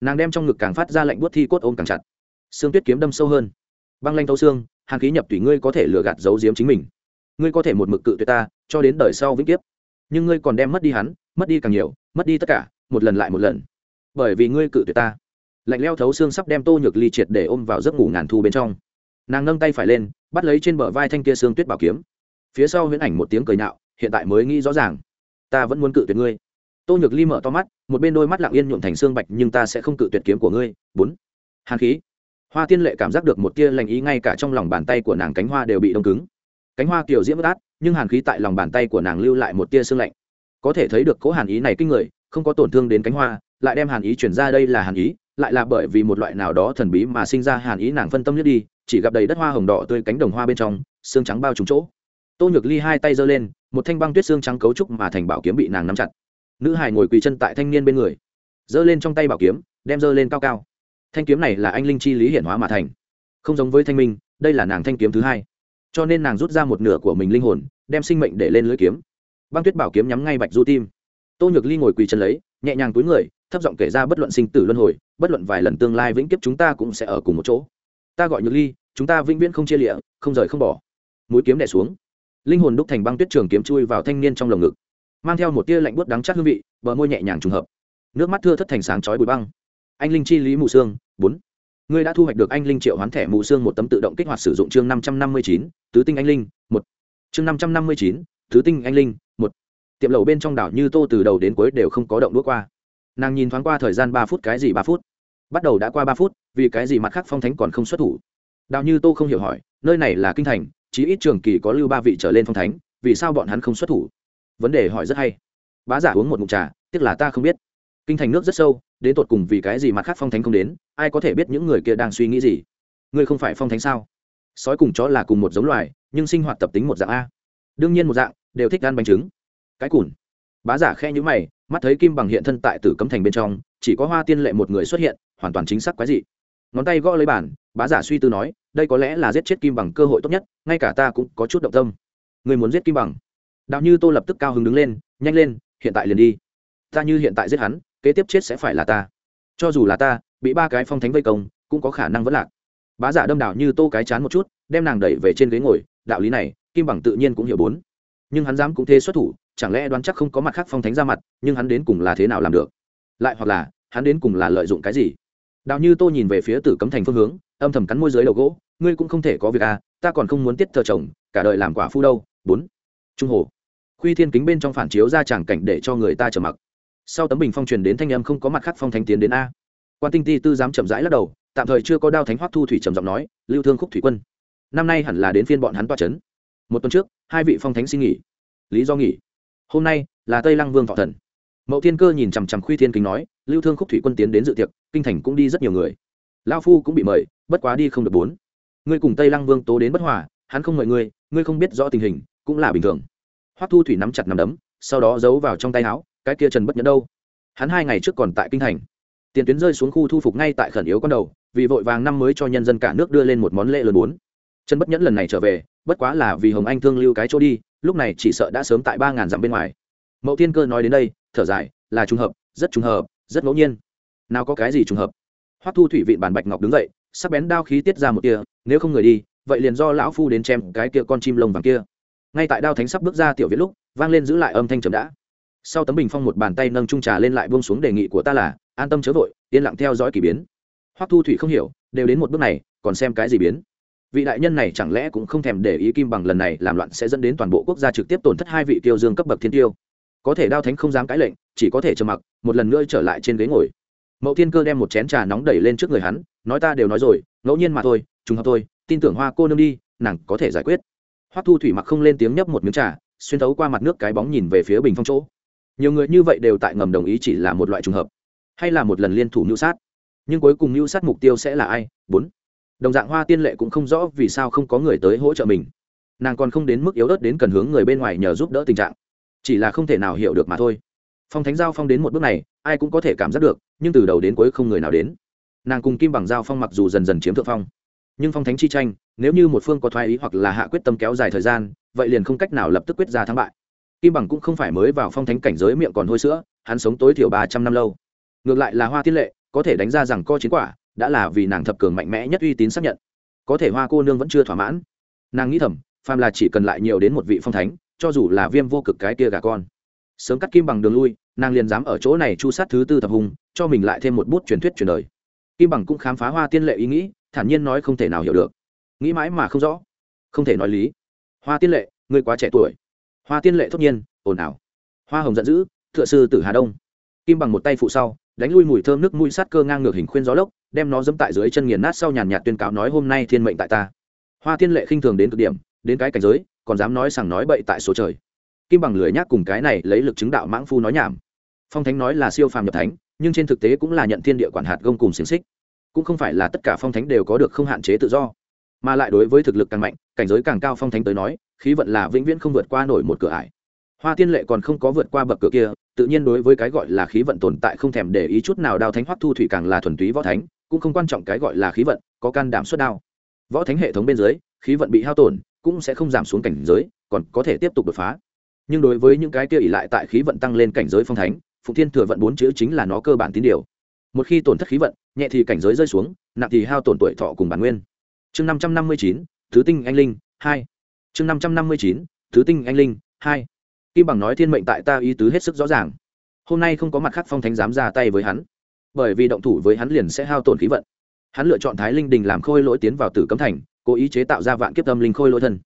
Nàng đem trong ngực càng phát ra lạnh buốt thi cốt ôm càng chặt. Xương tuyết kiếm đâm sâu hơn. Băng lanh thấu xương hàn khí nhập tùy ngươi có thể lừa gạt giấu giếm chính mình. Ngươi có thể một mực cự tuyệt ta, cho đến đời sau vĩnh kiếp. Nhưng ngươi còn đem mất đi hắn, mất đi càng nhiều, mất đi tất cả, một lần lại một lần. Bởi vì ngươi cự tuyệt ta. Lạnh leo thấu xương sắp đem tô nhược ly triệt để ôm vào giấc ngủ ngàn thu bên trong. Nàng nâng tay phải lên, bắt lấy trên bờ vai thanh kia xương tuyết bảo kiếm. Phía sau huyễn ảnh một tiếng cười nhạo, hiện tại mới nghĩ rõ ràng. Ta vẫn muốn cự tuyệt ngươi. Tô nhược ly mở to mắt, một bên đôi mắt lặng yên nhuộm thành xương bạch, nhưng ta sẽ không cự tuyệt kiếm của ngươi. Bốn. Hàn khí hoa tiên lệ cảm giác được một tia lành ý ngay cả trong lòng bàn tay của nàng cánh hoa đều bị đông cứng. Cánh hoa kiểu diễm bất át, nhưng hàn khí tại lòng bàn tay của nàng lưu lại một tia sương lạnh. Có thể thấy được cố hàn ý này kinh người, không có tổn thương đến cánh hoa, lại đem hàn ý chuyển ra đây là hàn ý, lại là bởi vì một loại nào đó thần bí mà sinh ra hàn ý nàng phân tâm nhất đi, chỉ gặp đầy đất hoa hồng đỏ tươi cánh đồng hoa bên trong, xương trắng bao trúng chỗ. Tô nhược ly hai tay giơ lên, một thanh băng tuyết xương trắng cấu trúc mà thành bảo kiếm bị nàng nắm chặt. Nữ hải ngồi quỳ chân tại thanh niên bên người. Giơ lên trong tay bảo kiếm, đem giơ lên cao cao thanh kiếm này là anh linh chi lý hiển hóa mà thành. Không giống với thanh minh, đây là nàng thanh kiếm thứ hai. Cho nên nàng rút ra một nửa của mình linh hồn, đem sinh mệnh để lên lưỡi kiếm. Băng tuyết bảo kiếm nhắm ngay bạch du tim. Tô nhược ly ngồi quỳ chân lấy, nhẹ nhàng túi người, thấp giọng kể ra bất luận sinh tử luân hồi, bất luận vài lần tương lai vĩnh kiếp chúng ta cũng sẽ ở cùng một chỗ. Ta gọi nhược ly, chúng ta vĩnh viễn không chia lịa, không rời không bỏ. Mũi kiếm đẻ xuống. Linh hồn đúc thành băng tuyết trường kiếm chui vào thanh niên trong lồng ngực, mang theo một tia lạnh bút đắng chắc hương vị, bờ môi nhẹ nhàng trùng hợp. Nước mắt thưa thất thành sáng chói bụi băng anh linh chi lý mù xương bốn. Ngươi đã thu hoạch được anh linh triệu hoán thẻ mù xương một tấm tự động kích hoạt sử dụng chương năm trăm năm mươi chín, tứ tinh anh linh, một. Chương năm trăm năm mươi chín, tứ tinh anh linh, một. Tiệm lầu bên trong đảo như tô từ đầu đến cuối đều không có động đũa qua. Nàng nhìn thoáng qua thời gian ba phút cái gì ba phút. Bắt đầu đã qua ba phút, vì cái gì mặt khác phong thánh còn không xuất thủ? Đào như tô không hiểu hỏi, nơi này là kinh thành, chí ít trường kỳ có lưu ba vị trở lên phong thánh, vì sao bọn hắn không xuất thủ? Vấn đề hỏi rất hay. Bá giả uống một mụn trà, tiếc là ta không biết. Kinh thành nước rất sâu đến tột cùng vì cái gì mặt khác phong thánh không đến, ai có thể biết những người kia đang suy nghĩ gì? Ngươi không phải phong thánh sao? Sói cùng chó là cùng một giống loài, nhưng sinh hoạt tập tính một dạng a. Đương nhiên một dạng, đều thích ăn bánh trứng. Cái cùn. Bá giả khe nhữ mày, mắt thấy kim bằng hiện thân tại tử cấm thành bên trong, chỉ có hoa tiên lệ một người xuất hiện, hoàn toàn chính xác quái dị. Ngón tay gõ lấy bản bá giả suy tư nói, đây có lẽ là giết chết kim bằng cơ hội tốt nhất, ngay cả ta cũng có chút động tâm. Người muốn giết kim bằng? Đạo như tô lập tức cao hứng đứng lên, nhanh lên, hiện tại liền đi. Ta như hiện tại giết hắn kế tiếp chết sẽ phải là ta. Cho dù là ta, bị ba cái phong thánh vây công, cũng có khả năng vẫn lạc. Bá giả đâm đạo như tô cái chán một chút, đem nàng đẩy về trên ghế ngồi, đạo lý này, kim bằng tự nhiên cũng hiểu bốn. Nhưng hắn dám cũng thế xuất thủ, chẳng lẽ đoán chắc không có mặt khác phong thánh ra mặt, nhưng hắn đến cùng là thế nào làm được? Lại hoặc là, hắn đến cùng là lợi dụng cái gì? Đạo như tô nhìn về phía tử cấm thành phương hướng, âm thầm cắn môi dưới đầu gỗ, ngươi cũng không thể có việc à ta còn không muốn tiết thờ chồng, cả đời làm quả phu đâu, bốn. Trung hồ. Khuy thiên kính bên trong phản chiếu ra tràng cảnh để cho người ta trở mặc sau tấm bình phong truyền đến thanh âm không có mặt khác phong thánh tiến đến a. Quan tinh ti tư dám chậm rãi lắc đầu, tạm thời chưa có đao thánh hoắc thu thủy trầm giọng nói, lưu thương khúc thủy quân, năm nay hẳn là đến phiên bọn hắn toa trấn một tuần trước, hai vị phong thánh xin nghỉ. Lý do nghỉ. Hôm nay là tây lăng vương thọ thần. Mậu thiên cơ nhìn chằm chằm khuy thiên kính nói, lưu thương khúc thủy quân tiến đến dự tiệc, kinh thành cũng đi rất nhiều người. Lao phu cũng bị mời, bất quá đi không được bốn. Ngươi cùng tây lăng vương tố đến bất hòa, hắn không mời ngươi ngươi không biết rõ tình hình, cũng là bình thường. Hoắc thu thủy nắm chặt nắm đấm, sau đó giấu vào trong tay áo cái kia trần bất nhẫn đâu? Hắn hai ngày trước còn tại kinh thành. Tiền tuyến rơi xuống khu thu phục ngay tại khẩn yếu con đầu, vì vội vàng năm mới cho nhân dân cả nước đưa lên một món lễ lớn bốn trần bất nhẫn lần này trở về, bất quá là vì hồng anh thương lưu cái chỗ đi, lúc này chỉ sợ đã sớm tại ba ngàn dặm bên ngoài. Mậu thiên cơ nói đến đây, thở dài, là trùng hợp, rất trùng hợp, rất ngẫu nhiên. Nào có cái gì trùng hợp? Hoắc thu thủy vịn bàn bạch ngọc đứng dậy, sắc bén đao khí tiết ra một tia, nếu không người đi, vậy liền do lão phu đến chém cái kia con chim lông vàng kia. Ngay tại đao thánh sắp bước ra tiểu viết lúc, vang lên giữ lại âm thanh trầm đã sau tấm bình phong một bàn tay nâng trung trà lên lại buông xuống đề nghị của ta là, an tâm chớ vội, yên lặng theo dõi k ỳ biến. Hoắc thu thủy không hiểu, đều đến một bước này, còn xem cái gì biến? Vị đại nhân này chẳng lẽ cũng không thèm để ý kim bằng lần này làm loạn sẽ dẫn đến toàn bộ quốc gia trực tiếp tổn thất hai vị tiêu dương cấp bậc thiên tiêu. Có thể đao thánh không dám cãi lệnh, chỉ có thể trầm mặc, một lần nữa trở lại trên ghế ngồi. Mậu thiên cơ đem một chén trà nóng đẩy lên trước người hắn, nói ta đều nói rồi, ngẫu nhiên mà thôi, trùng hợp thôi, tin tưởng hoa cô nương đi, nàng có thể giải quyết. Hoắc thu thủy mặc không lên tiếng nhấp một miếng trà, xuyên thấu qua mặt nước cái bóng nhìn về phía bình phong chỗ nhiều người như vậy đều tại ngầm đồng ý chỉ là một loại trùng hợp, hay là một lần liên thủ mưu sát. Nhưng cuối cùng mưu sát mục tiêu sẽ là ai? Bốn. Đồng dạng hoa tiên lệ cũng không rõ vì sao không có người tới hỗ trợ mình. Nàng còn không đến mức yếu ớt đến cần hướng người bên ngoài nhờ giúp đỡ tình trạng. Chỉ là không thể nào hiểu được mà thôi. Phong thánh giao phong đến một bước này, ai cũng có thể cảm giác được, nhưng từ đầu đến cuối không người nào đến. Nàng cùng kim bằng giao phong mặc dù dần dần chiếm thượng phong, nhưng phong thánh chi tranh, nếu như một phương có thoái ý hoặc là hạ quyết tâm kéo dài thời gian, vậy liền không cách nào lập tức quyết ra thắng bại kim bằng cũng không phải mới vào phong thánh cảnh giới miệng còn hôi sữa, hắn sống tối thiểu ba trăm năm lâu. Ngược lại là hoa tiên lệ, có thể đánh ra rằng co chiến quả, đã là vì nàng thập cường mạnh mẽ nhất uy tín xác nhận. Có thể hoa cô nương vẫn chưa thỏa mãn. Nàng nghĩ thầm, phàm là chỉ cần lại nhiều đến một vị phong thánh, cho dù là viêm vô cực cái kia gà con. Sớm cắt kim bằng đường lui, nàng liền dám ở chỗ này chu sát thứ tư thập hùng, cho mình lại thêm một bút truyền thuyết truyền đời. Kim bằng cũng khám phá hoa tiên lệ ý nghĩ, thản nhiên nói không thể nào hiểu được. Nghĩ mãi mà không rõ. Không thể nói lý. Hoa tiên lệ ngươi quá trẻ tuổi hoa tiên lệ thốt nhiên, ồn ào. Hoa hồng giận dữ thựa sư tử hà đông. Kim bằng một tay phụ sau, đánh lui mùi thơm nước mũi sát cơ ngang ngược hình khuyên gió lốc, đem nó dẫm tại dưới chân nghiền nát sau nhàn nhạt tuyên cáo nói hôm nay thiên mệnh tại ta. Hoa tiên lệ khinh thường đến cực điểm, đến cái cảnh giới, còn dám nói sằng nói bậy tại số trời. Kim bằng lười nhác cùng cái này lấy lực chứng đạo mãng phu nói nhảm. Phong thánh nói là siêu phàm nhập thánh, nhưng trên thực tế cũng là nhận thiên địa quản hạt gông cùng xiềng xích. Cũng không phải là tất cả phong thánh đều có được không hạn chế tự do. Mà lại đối với thực lực càng mạnh, cảnh giới càng cao phong thánh tới nói khí vận là vĩnh viễn không vượt qua nổi một cửa ải. Hoa tiên lệ còn không có vượt qua bậc cửa kia, tự nhiên đối với cái gọi là khí vận tồn tại không thèm để ý chút nào, đao thánh hoắc thu thủy càng là thuần túy võ thánh, cũng không quan trọng cái gọi là khí vận, có can đảm suất đao. Võ thánh hệ thống bên dưới, khí vận bị hao tổn, cũng sẽ không giảm xuống cảnh giới, còn có thể tiếp tục đột phá. Nhưng đối với những cái kia ỉ lại tại khí vận tăng lên cảnh giới phong thánh, phụng thiên thừa vận bốn chữ chính là nó cơ bản tín điều. Một khi tổn thất khí vận, nhẹ thì cảnh giới rơi xuống, nặng thì hao tổn tuổi thọ cùng bản nguyên. Chương năm trăm năm mươi chín, thứ tinh anh linh, hai chương năm trăm năm mươi chín, thứ tinh anh linh, hai. Kim bằng nói thiên mệnh tại ta ý tứ hết sức rõ ràng. Hôm nay không có mặt khác phong thánh dám ra tay với hắn. Bởi vì động thủ với hắn liền sẽ hao tổn khí vận. Hắn lựa chọn thái linh đình làm khôi lỗi tiến vào tử cấm thành, cố ý chế tạo ra vạn kiếp tâm linh khôi lỗi thân.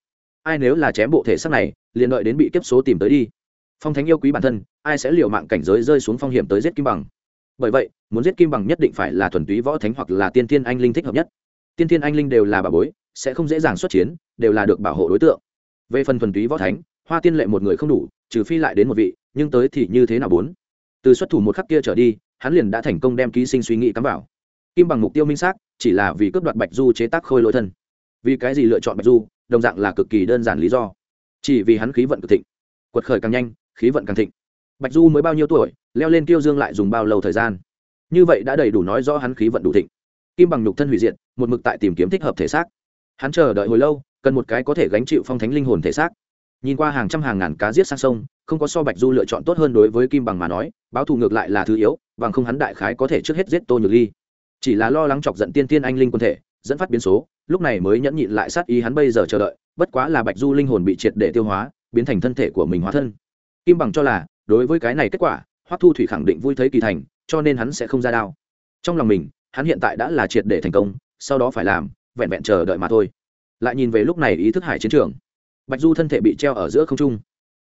Ai nếu là chém bộ thể xác này, liền đợi đến bị kiếp số tìm tới đi. Phong thánh yêu quý bản thân, ai sẽ liều mạng cảnh giới rơi xuống phong hiểm tới giết kim bằng? Bởi vậy, muốn giết kim bằng nhất định phải là thuần túy võ thánh hoặc là tiên thiên anh linh thích hợp nhất. Tiên thiên anh linh đều là bà bối sẽ không dễ dàng xuất chiến, đều là được bảo hộ đối tượng. Về phần thuần túy võ thánh, hoa tiên lệ một người không đủ, trừ phi lại đến một vị, nhưng tới thì như thế nào bốn? Từ xuất thủ một khắc kia trở đi, hắn liền đã thành công đem ký sinh suy nghĩ cắm vào. Kim bằng mục tiêu minh xác, chỉ là vì cướp đoạt bạch du chế tác khôi lỗi thân. Vì cái gì lựa chọn bạch du, đồng dạng là cực kỳ đơn giản lý do. Chỉ vì hắn khí vận cực thịnh. Quật khởi càng nhanh, khí vận càng thịnh. Bạch du mới bao nhiêu tuổi, leo lên tiêu dương lại dùng bao lâu thời gian? Như vậy đã đầy đủ nói rõ hắn khí vận đủ thịnh. Kim bằng nhục thân hủy diệt, một mực tại tìm kiếm thích hợp thể xác hắn chờ đợi hồi lâu, cần một cái có thể gánh chịu phong thánh linh hồn thể xác. Nhìn qua hàng trăm hàng ngàn cá giết sang sông, không có so bạch du lựa chọn tốt hơn đối với kim bằng mà nói, báo thù ngược lại là thứ yếu, bằng không hắn đại khái có thể trước hết giết tô nhược ly. Chỉ là lo lắng chọc giận tiên tiên anh linh quân thể, dẫn phát biến số, lúc này mới nhẫn nhịn lại sát ý hắn bây giờ chờ đợi, bất quá là bạch du linh hồn bị triệt để tiêu hóa, biến thành thân thể của mình hóa thân. Kim bằng cho là, đối với cái này kết quả, hoắc thu thủy khẳng định vui thấy kỳ thành, cho nên hắn sẽ không ra đao. Trong lòng mình, hắn hiện tại đã là triệt để thành công, sau đó phải làm vẹn vẹn chờ đợi mà thôi. Lại nhìn về lúc này ý thức hải chiến trường. Bạch du thân thể bị treo ở giữa không trung.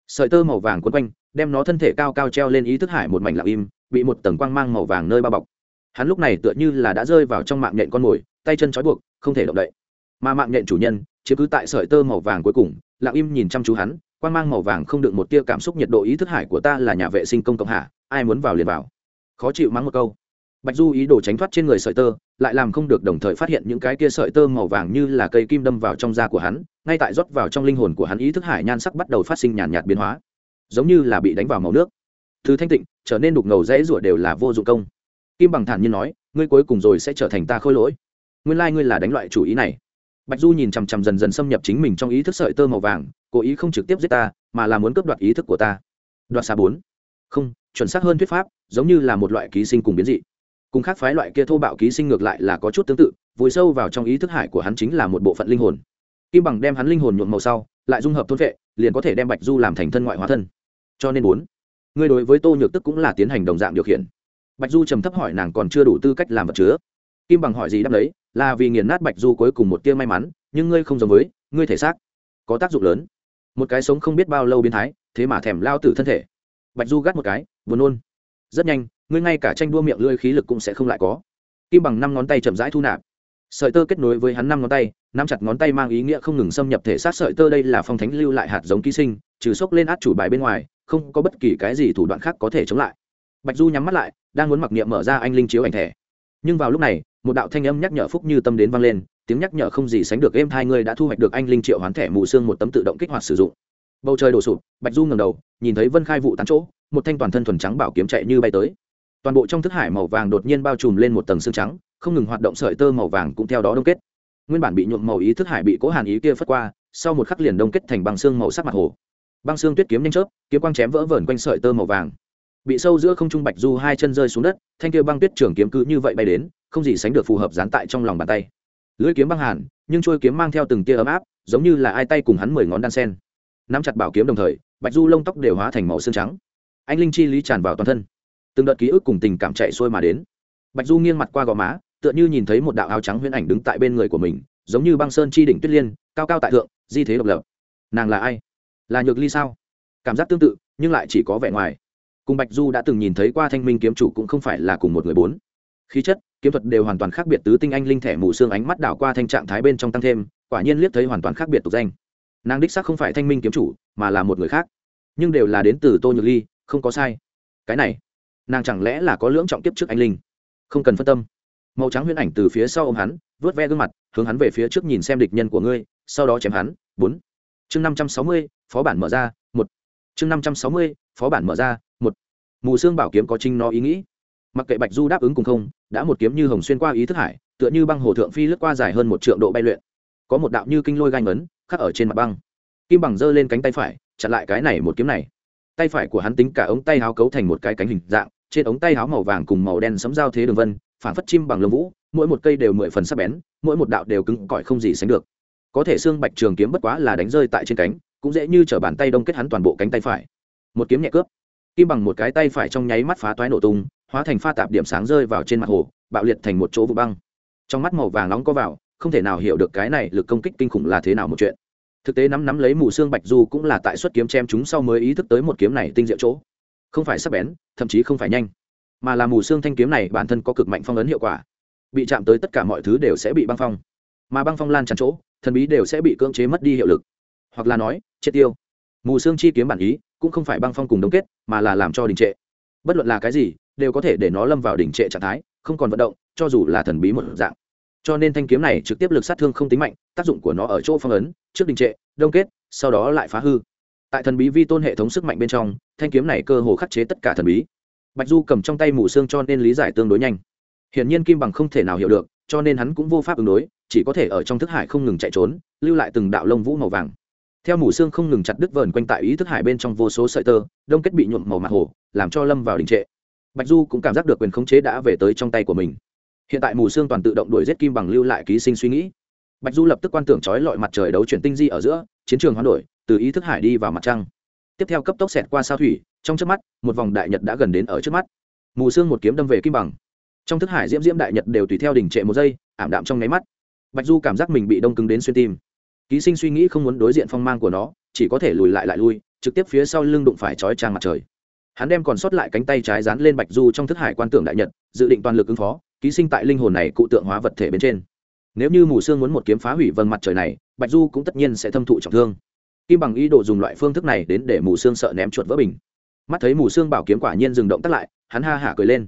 Sợi tơ màu vàng quấn quanh, đem nó thân thể cao cao treo lên ý thức hải một mảnh lặng im, bị một tầng quang mang màu vàng nơi bao bọc. Hắn lúc này tựa như là đã rơi vào trong mạng nhện con mồi, tay chân trói buộc, không thể động đậy. Mà mạng nhện chủ nhân chứ cứ tại sợi tơ màu vàng cuối cùng, lặng im nhìn chăm chú hắn, quang mang màu vàng không đựng một tia cảm xúc nhiệt độ ý thức hải của ta là nhà vệ sinh công cộng hạ ai muốn vào liền vào. Khó chịu mắng một câu. Bạch du ý đồ tránh thoát trên người sợi tơ lại làm không được đồng thời phát hiện những cái kia sợi tơ màu vàng như là cây kim đâm vào trong da của hắn, ngay tại rót vào trong linh hồn của hắn ý thức hải nhan sắc bắt đầu phát sinh nhàn nhạt biến hóa. Giống như là bị đánh vào màu nước. Thứ thanh tịnh, trở nên đục ngầu rẽ rủa đều là vô dụng công. Kim bằng thản nhiên nói, ngươi cuối cùng rồi sẽ trở thành ta khôi lỗi. Nguyên lai、like、ngươi là đánh loại chủ ý này. Bạch du nhìn chằm chằm dần dần xâm nhập chính mình trong ý thức sợi tơ màu vàng, cố ý không trực tiếp giết ta, mà là muốn cướp đoạt ý thức của ta. Đoạt xa bốn. Không, chuẩn xác hơn thuyết pháp, giống như là một loại ký sinh cùng biến dị cùng khác phái loại kia thô bạo ký sinh ngược lại là có chút tương tự, vùi sâu vào trong ý thức hải của hắn chính là một bộ phận linh hồn. Kim bằng đem hắn linh hồn nhuộm màu sau, lại dung hợp thôn vệ, liền có thể đem bạch du làm thành thân ngoại hóa thân. Cho nên bốn, ngươi đối với tô nhược tức cũng là tiến hành đồng dạng điều khiển. Bạch du trầm thấp hỏi nàng còn chưa đủ tư cách làm vật chứa. Kim bằng hỏi gì đáp đấy, là vì nghiền nát bạch du cuối cùng một tia may mắn, nhưng ngươi không giống với, ngươi thể xác có tác dụng lớn. Một cái sống không biết bao lâu biến thái, thế mà thèm lao tử thân thể. Bạch du gắt một cái, buồn nôn. Rất nhanh ngươi ngay cả tranh đua miệng lưỡi khí lực cũng sẽ không lại có. Kim bằng năm ngón tay chậm rãi thu nạp. Sợi tơ kết nối với hắn năm ngón tay, nắm chặt ngón tay mang ý nghĩa không ngừng xâm nhập thể xác sợi tơ đây là phong thánh lưu lại hạt giống ký sinh, trừ sốc lên át chủ bài bên ngoài, không có bất kỳ cái gì thủ đoạn khác có thể chống lại. Bạch du nhắm mắt lại, đang muốn mặc niệm mở ra anh linh chiếu ảnh thẻ. Nhưng vào lúc này, một đạo thanh âm nhắc nhở phúc như tâm đến vang lên, tiếng nhắc nhở không gì sánh được êm hai người đã thu hoạch được anh linh triệu hoán thẻ mù xương một tấm tự động kích hoạt sử dụng. Bầu trời đổ sụp, bạch du ngầm đầu, nhìn thấy vân khai vụ tán chỗ, một thanh toàn thân thuần trắng bảo kiếm chạy như bay tới toàn bộ trong thức hải màu vàng đột nhiên bao trùm lên một tầng xương trắng, không ngừng hoạt động sợi tơ màu vàng cũng theo đó đông kết. Nguyên bản bị nhuộm màu ý thức hải bị cố hàn ý kia phất qua, sau một khắc liền đông kết thành băng xương màu sắc mặt hồ. Băng xương tuyết kiếm nhanh chớp, kiếm quang chém vỡ vờn quanh sợi tơ màu vàng. Bị sâu giữa không trung bạch du hai chân rơi xuống đất, thanh kia băng tuyết trường kiếm cứ như vậy bay đến, không gì sánh được phù hợp dán tại trong lòng bàn tay. Lưỡi kiếm băng hàn, nhưng trôi kiếm mang theo từng tia ấm áp, giống như là ai tay cùng hắn mười ngón đan sen. Nắm chặt bảo kiếm đồng thời, bạch du lông tóc đều hóa thành màu xương trắng. Anh linh chi lý tràn vào toàn thân từng đợt ký ức cùng tình cảm chạy xuôi mà đến. Bạch du nghiêng mặt qua gò má, tựa như nhìn thấy một đạo áo trắng huyễn ảnh đứng tại bên người của mình, giống như băng sơn chi đỉnh tuyết liên, cao cao tại thượng, di thế độc lập. Nàng là ai? Là nhược ly sao? Cảm giác tương tự, nhưng lại chỉ có vẻ ngoài. Cùng bạch du đã từng nhìn thấy qua thanh minh kiếm chủ cũng không phải là cùng một người bốn. Khí chất, kiếm thuật đều hoàn toàn khác biệt tứ tinh anh linh thẻ mù xương ánh mắt đảo qua thanh trạng thái bên trong tăng thêm, quả nhiên liếc thấy hoàn toàn khác biệt tục danh. Nàng đích sắc không phải thanh minh kiếm chủ, mà là một người khác. Nhưng đều là đến từ tô nhược ly, không có sai. Cái này nàng chẳng lẽ là có lưỡng trọng kiếp trước anh linh? Không cần phân tâm. Màu trắng huyễn ảnh từ phía sau ô m hắn, vớt ve gương mặt, hướng hắn về phía trước nhìn xem địch nhân của ngươi, sau đó chém hắn. Bốn. Chương năm trăm sáu mươi, phó bản mở ra, một. Chương năm trăm sáu mươi, phó bản mở ra, một. Mù xương bảo kiếm có trinh nó ý nghĩ. Mặc kệ bạch du đáp ứng cùng không, đã một kiếm như hồng xuyên qua ý thức hải, tựa như băng hồ thượng phi lướt qua dài hơn một trượng độ bay luyện có một đạo như kinh lôi ganh ấn khắc ở trên mặt băng. Kim bằng giơ lên cánh tay phải, chặn lại cái này một kiếm này. Tay phải của hắn tính cả ống tay háo cấu thành một cái cánh hình dạng trên ống tay áo màu vàng cùng màu đen sấm giao thế đường vân phản phất chim bằng lông vũ, mỗi một cây đều mười phần sắc bén, mỗi một đạo đều cứng cỏi không gì sánh được. Có thể xương bạch trường kiếm bất quá là đánh rơi tại trên cánh, cũng dễ như t r ở bàn tay đông kết hắn toàn bộ cánh tay phải. Một kiếm nhẹ cướp. Kim bằng một cái tay phải trong nháy mắt phá toái nổ tung, hóa thành pha tạp điểm sáng rơi vào trên mặt hồ, bạo liệt thành một chỗ vụ băng. Trong mắt màu vàng nóng có vào, không thể nào hiểu được cái này lực công kích kinh khủng là thế nào một chuyện. Thực tế nắm nắm lấy mù xương bạch du cũng là tại xuất kiếm chém chúng sau mới ý thức tới một kiếm này tinh diệu chỗ không phải sắc bén, thậm chí không phải nhanh, mà là mù xương thanh kiếm này bản thân có cực mạnh phong ấn hiệu quả, bị chạm tới tất cả mọi thứ đều sẽ bị băng phong, mà băng phong lan tràn chỗ, thần bí đều sẽ bị cưỡng chế mất đi hiệu lực. Hoặc là nói chết tiêu. Mù xương chi kiếm bản ý cũng không phải băng phong cùng đống kết, mà là làm cho đình trệ. Bất luận là cái gì, đều có thể để nó lâm vào đình trệ trạng thái, không còn vận động, cho dù là thần bí một dạng. Cho nên thanh kiếm này trực tiếp lực sát thương không tính mạnh, tác dụng của nó ở chỗ phong ấn, trước đình trệ đông kết, sau đó lại phá hư. Tại thần bí vi tôn hệ thống sức mạnh bên trong thanh kiếm này cơ hồ khắc chế tất cả thần bí. Bạch du cầm trong tay mù xương cho nên lý giải tương đối nhanh. Hiển nhiên kim bằng không thể nào hiểu được, cho nên hắn cũng vô pháp ứng đối, chỉ có thể ở trong thức hải không ngừng chạy trốn, lưu lại từng đạo lông vũ màu vàng. Theo mù xương không ngừng chặt đứt vờn quanh tại ý thức hải bên trong vô số sợi tơ, đông kết bị nhuộm màu mặt hồ, làm cho lâm vào đình trệ. Bạch du cũng cảm giác được quyền khống chế đã về tới trong tay của mình. Hiện tại mù xương toàn tự động đuổi giết kim bằng lưu lại ký sinh suy nghĩ. Bạch du lập tức quan tưởng trói lọi mặt trời đấu chuyển tinh di ở giữa, chiến trường hoán đổi, từ ý thức hải đi vào mặt trăng tiếp theo cấp tốc xẹt qua sao thủy, trong trước mắt, một vòng đại nhật đã gần đến ở trước mắt. Mù xương một kiếm đâm về kim bằng. Trong thức hải diễm diễm đại nhật đều tùy theo đỉnh trệ một giây, ảm đạm trong nháy mắt. Bạch du cảm giác mình bị đông cứng đến xuyên tim. Ký sinh suy nghĩ không muốn đối diện phong mang của nó, chỉ có thể lùi lại lại lui, trực tiếp phía sau lưng đụng phải chói trang mặt trời. Hắn đem còn sót lại cánh tay trái dán lên bạch du trong thức hải quan tưởng đại nhật, dự định toàn lực ứng phó, ký sinh tại linh hồn này cụ tượng hóa vật thể bên trên. Nếu như mù sương muốn một kiếm phá hủy vầng mặt trời này, bạch du cũng tất nhiên sẽ thâm thụ trọng thương kim bằng ý đồ dùng loại phương thức này đến để mù sương sợ ném chuột vỡ bình. Mắt thấy mù sương bảo kiếm quả nhiên dừng động tắt lại, hắn ha hả cười lên.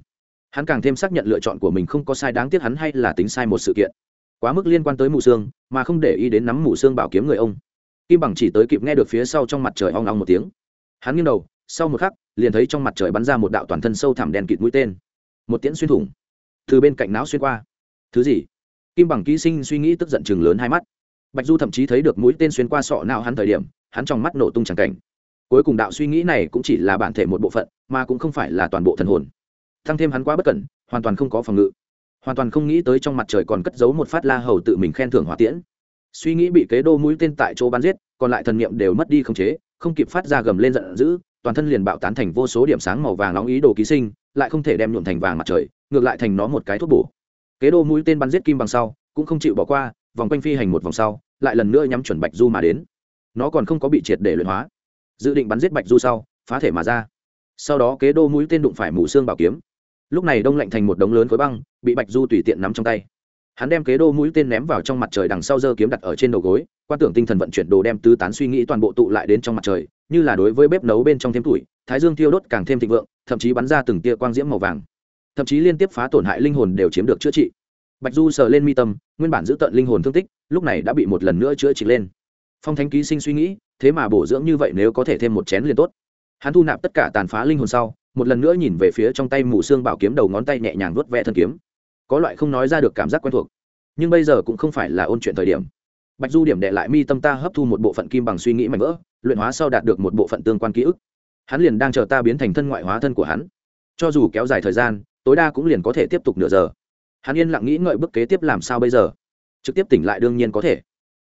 Hắn càng thêm xác nhận lựa chọn của mình không có sai đáng tiếc hắn hay là tính sai một sự kiện. Quá mức liên quan tới mù sương, mà không để ý đến nắm mù sương bảo kiếm người ông. Kim bằng chỉ tới kịp nghe được phía sau trong mặt trời ong ong một tiếng. Hắn nghiêng đầu, sau một khắc, liền thấy trong mặt trời bắn ra một đạo toàn thân sâu thẳm đen kịt mũi tên. Một tiễn xuyên thủng. Từ bên cạnh não xuyên qua. Thứ gì? Kim bằng ký sinh suy nghĩ tức giận chừng lớn hai mắt bạch du thậm chí thấy được mũi tên xuyên qua sọ não hắn thời điểm, hắn trong mắt nổ tung tràng cảnh. Cuối cùng đạo suy nghĩ này cũng chỉ là bản thể một bộ phận, mà cũng không phải là toàn bộ thần hồn. Thăng thêm hắn quá bất cẩn, hoàn toàn không có phòng ngự. Hoàn toàn không nghĩ tới trong mặt trời còn cất giấu một phát la hầu tự mình khen thưởng hỏa tiễn. Suy nghĩ bị kế đô mũi tên tại chỗ bắn giết, còn lại thần niệm đều mất đi không chế, không kịp phát ra gầm lên giận dữ, toàn thân liền bạo tán thành vô số điểm sáng màu vàng nóng ý đồ ký sinh, lại không thể đem nhuộm thành vàng mặt trời, ngược lại thành nó một cái thuốc bổ. Kế đô mũi tên bắn giết kim bằng sau, cũng không chịu bỏ qua vòng quanh phi hành một vòng sau, lại lần nữa nhắm chuẩn bạch du mà đến. Nó còn không có bị triệt để luyện hóa. Dự định bắn giết bạch du sau, phá thể mà ra. Sau đó kế đô mũi tên đụng phải mù xương bảo kiếm. Lúc này đông lạnh thành một đống lớn khối băng, bị bạch du tùy tiện nắm trong tay. Hắn đem kế đô mũi tên ném vào trong mặt trời đằng sau giơ kiếm đặt ở trên đầu gối, quan tưởng tinh thần vận chuyển đồ đem tứ tán suy nghĩ toàn bộ tụ lại đến trong mặt trời, như là đối với bếp nấu bên trong thêm tuổi, thái dương thiêu đốt càng thêm thịnh vượng, thậm chí bắn ra từng tia quang diễm màu vàng. Thậm chí liên tiếp phá tổn hại linh hồn đều chiếm được chữa trị bạch du sờ lên mi tâm, nguyên bản giữ tận linh hồn thương tích, lúc này đã bị một lần nữa chữa trị lên. Phong thánh ký sinh suy nghĩ, thế mà bổ dưỡng như vậy nếu có thể thêm một chén liền tốt. Hắn thu nạp tất cả tàn phá linh hồn sau, một lần nữa nhìn về phía trong tay mù xương bảo kiếm đầu ngón tay nhẹ nhàng vớt vẽ thân kiếm. Có loại không nói ra được cảm giác quen thuộc. Nhưng bây giờ cũng không phải là ôn chuyện thời điểm. Bạch du điểm đệ lại mi tâm ta hấp thu một bộ phận kim bằng suy nghĩ mạnh vỡ, luyện hóa sau đạt được một bộ phận tương quan ký ức. Hắn liền đang chờ ta biến thành thân ngoại hóa thân của hắn. Cho dù kéo dài thời gian, tối đa cũng liền có thể tiếp tục nửa giờ hắn yên lặng nghĩ ngợi bước kế tiếp làm sao bây giờ. Trực tiếp tỉnh lại đương nhiên có thể.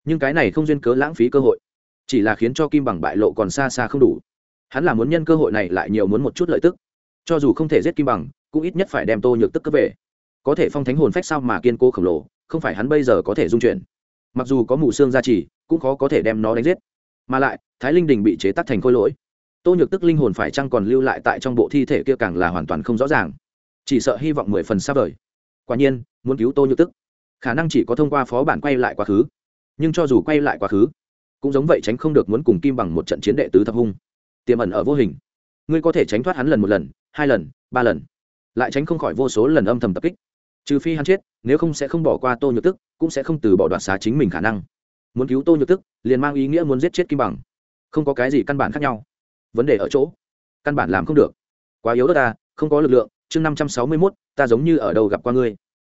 Nhưng cái này không duyên cớ lãng phí cơ hội. Chỉ là khiến cho kim bằng bại lộ còn xa xa không đủ. Hắn là muốn nhân cơ hội này lại nhiều muốn một chút lợi tức. Cho dù không thể giết kim bằng, cũng ít nhất phải đem tô nhược tức cấp về. Có thể phong thánh hồn phách sao mà kiên cố khổng lồ, không phải hắn bây giờ có thể dung chuyển. Mặc dù có mù xương gia trì, cũng khó có thể đem nó đánh giết. Mà lại, thái linh đình bị chế tắc thành khôi lỗi. Tô nhược tức linh hồn phải chăng còn lưu lại tại trong bộ thi thể kia càng là hoàn toàn không rõ ràng. Chỉ sợ hy vọng mười phần xa vời quả nhiên, muốn cứu tô nhược tức, khả năng chỉ có thông qua phó bản quay lại quá khứ. Nhưng cho dù quay lại quá khứ, cũng giống vậy tránh không được muốn cùng kim bằng một trận chiến đệ tứ thập hung. Tiềm ẩn ở vô hình. Ngươi có thể tránh thoát hắn lần một lần, hai lần, ba lần. Lại tránh không khỏi vô số lần âm thầm tập kích. Trừ phi hắn chết, nếu không sẽ không bỏ qua tô nhược tức, cũng sẽ không từ bỏ đoạt xá chính mình khả năng. Muốn cứu tô nhược tức, liền mang ý nghĩa muốn giết chết kim bằng. Không có cái gì căn bản khác nhau. Vấn đề ở chỗ, căn bản làm không được. Quá yếu đất ta, không có lực lượng chương năm trăm sáu mươi mốt, ta giống như ở đâu gặp qua ngươi.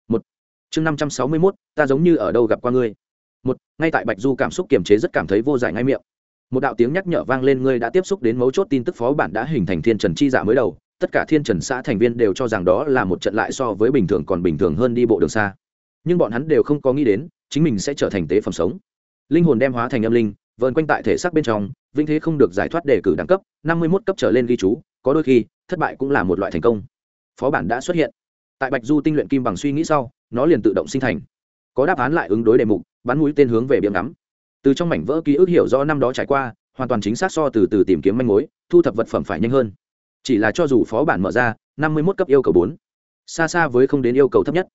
Một. Chương năm trăm sáu mươi mốt, ta giống như ở đâu gặp qua ngươi. Một, ngay tại bạch du cảm xúc kiềm chế rất cảm thấy vô giải ngay miệng. Một đạo tiếng nhắc nhở vang lên, ngươi đã tiếp xúc đến mấu chốt tin tức phó bản đã hình thành thiên trần chi giả mới đầu. Tất cả thiên trần xã thành viên đều cho rằng đó là một trận lại so với bình thường còn bình thường hơn đi bộ đường xa. Nhưng bọn hắn đều không có nghĩ đến, chính mình sẽ trở thành tế phẩm sống. Linh hồn đem hóa thành âm linh, vờn quanh tại thể xác bên trong vinh thế không được giải thoát đề cử đẳng cấp, năm mươi mốt cấp trở lên ghi chú, có đôi khi, thất bại cũng là một loại thành công phó bản đã xuất hiện. Tại bạch du tinh luyện kim bằng suy nghĩ sau, nó liền tự động sinh thành. Có đáp án lại ứng đối đề mục, bắn mũi tên hướng về biếm ngắm. Từ trong mảnh vỡ ký ức hiểu rõ năm đó trải qua, hoàn toàn chính xác so từ từ tìm kiếm manh mối, thu thập vật phẩm phải nhanh hơn. Chỉ là cho dù phó bản mở ra, năm mươi mốt cấp yêu cầu bốn. Xa xa với không đến yêu cầu thấp nhất.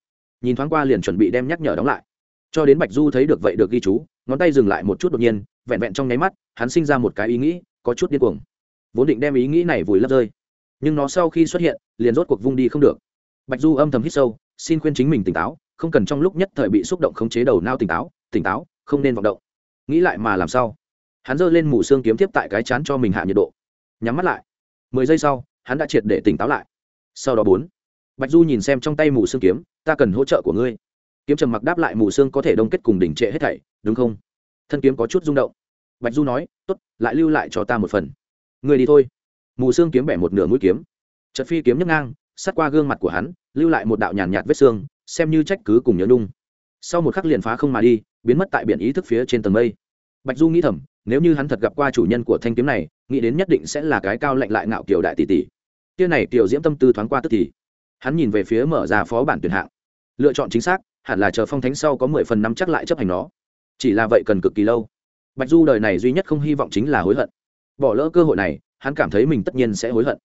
Nhìn thoáng qua liền chuẩn bị đem nhắc nhở đóng lại. Cho đến bạch du thấy được vậy được ghi chú, ngón tay dừng lại một chút đột nhiên, vẹn vẹn trong nháy mắt, hắn sinh ra một cái ý nghĩ, có chút điên cuồng. Vốn định đem ý nghĩ này vùi lấp rơi nhưng nó sau khi xuất hiện, liền rốt cuộc vung đi không được. Bạch du âm thầm hít sâu, xin khuyên chính mình tỉnh táo, không cần trong lúc nhất thời bị xúc động khống chế đầu nao tỉnh táo tỉnh táo, không nên vọng động. Nghĩ lại mà làm sao? Hắn giơ lên mù xương kiếm tiếp tại cái chán cho mình hạ nhiệt độ. Nhắm mắt lại. Mười giây sau, hắn đã triệt để tỉnh táo lại. Sau đó bốn, bạch du nhìn xem trong tay mù xương kiếm, ta cần hỗ trợ của ngươi. Kiếm trầm mặc đáp lại mù xương có thể đông kết cùng đỉnh trệ hết thảy, đúng không? Thân kiếm có chút rung động. Bạch du nói, tốt, lại lưu lại cho ta một phần. Người đi thôi mù xương kiếm bẻ một nửa mũi kiếm. Trật phi kiếm nhấc ngang, sát qua gương mặt của hắn, lưu lại một đạo nhàn nhạt vết xương, xem như trách cứ cùng nhớ nung. sau một khắc liền phá không mà đi, biến mất tại biển ý thức phía trên tầng mây. Bạch du nghĩ thầm, nếu như hắn thật gặp qua chủ nhân của thanh kiếm này, nghĩ đến nhất định sẽ là cái cao lạnh lại ngạo kiều đại tỷ tỷ. Tia này tiểu diễm tâm tư thoáng qua tức thì. Hắn nhìn về phía mở ra phó bản tuyển hạng. Lựa chọn chính xác, hẳn là chờ phong thánh sau có mười phần năm chắc lại chấp hành nó. Chỉ là vậy cần cực kỳ lâu. Bạch du đời này duy nhất không hy vọng chính là hối hận. Bỏ lỡ cơ hội này hắn cảm thấy mình tất nhiên sẽ hối hận.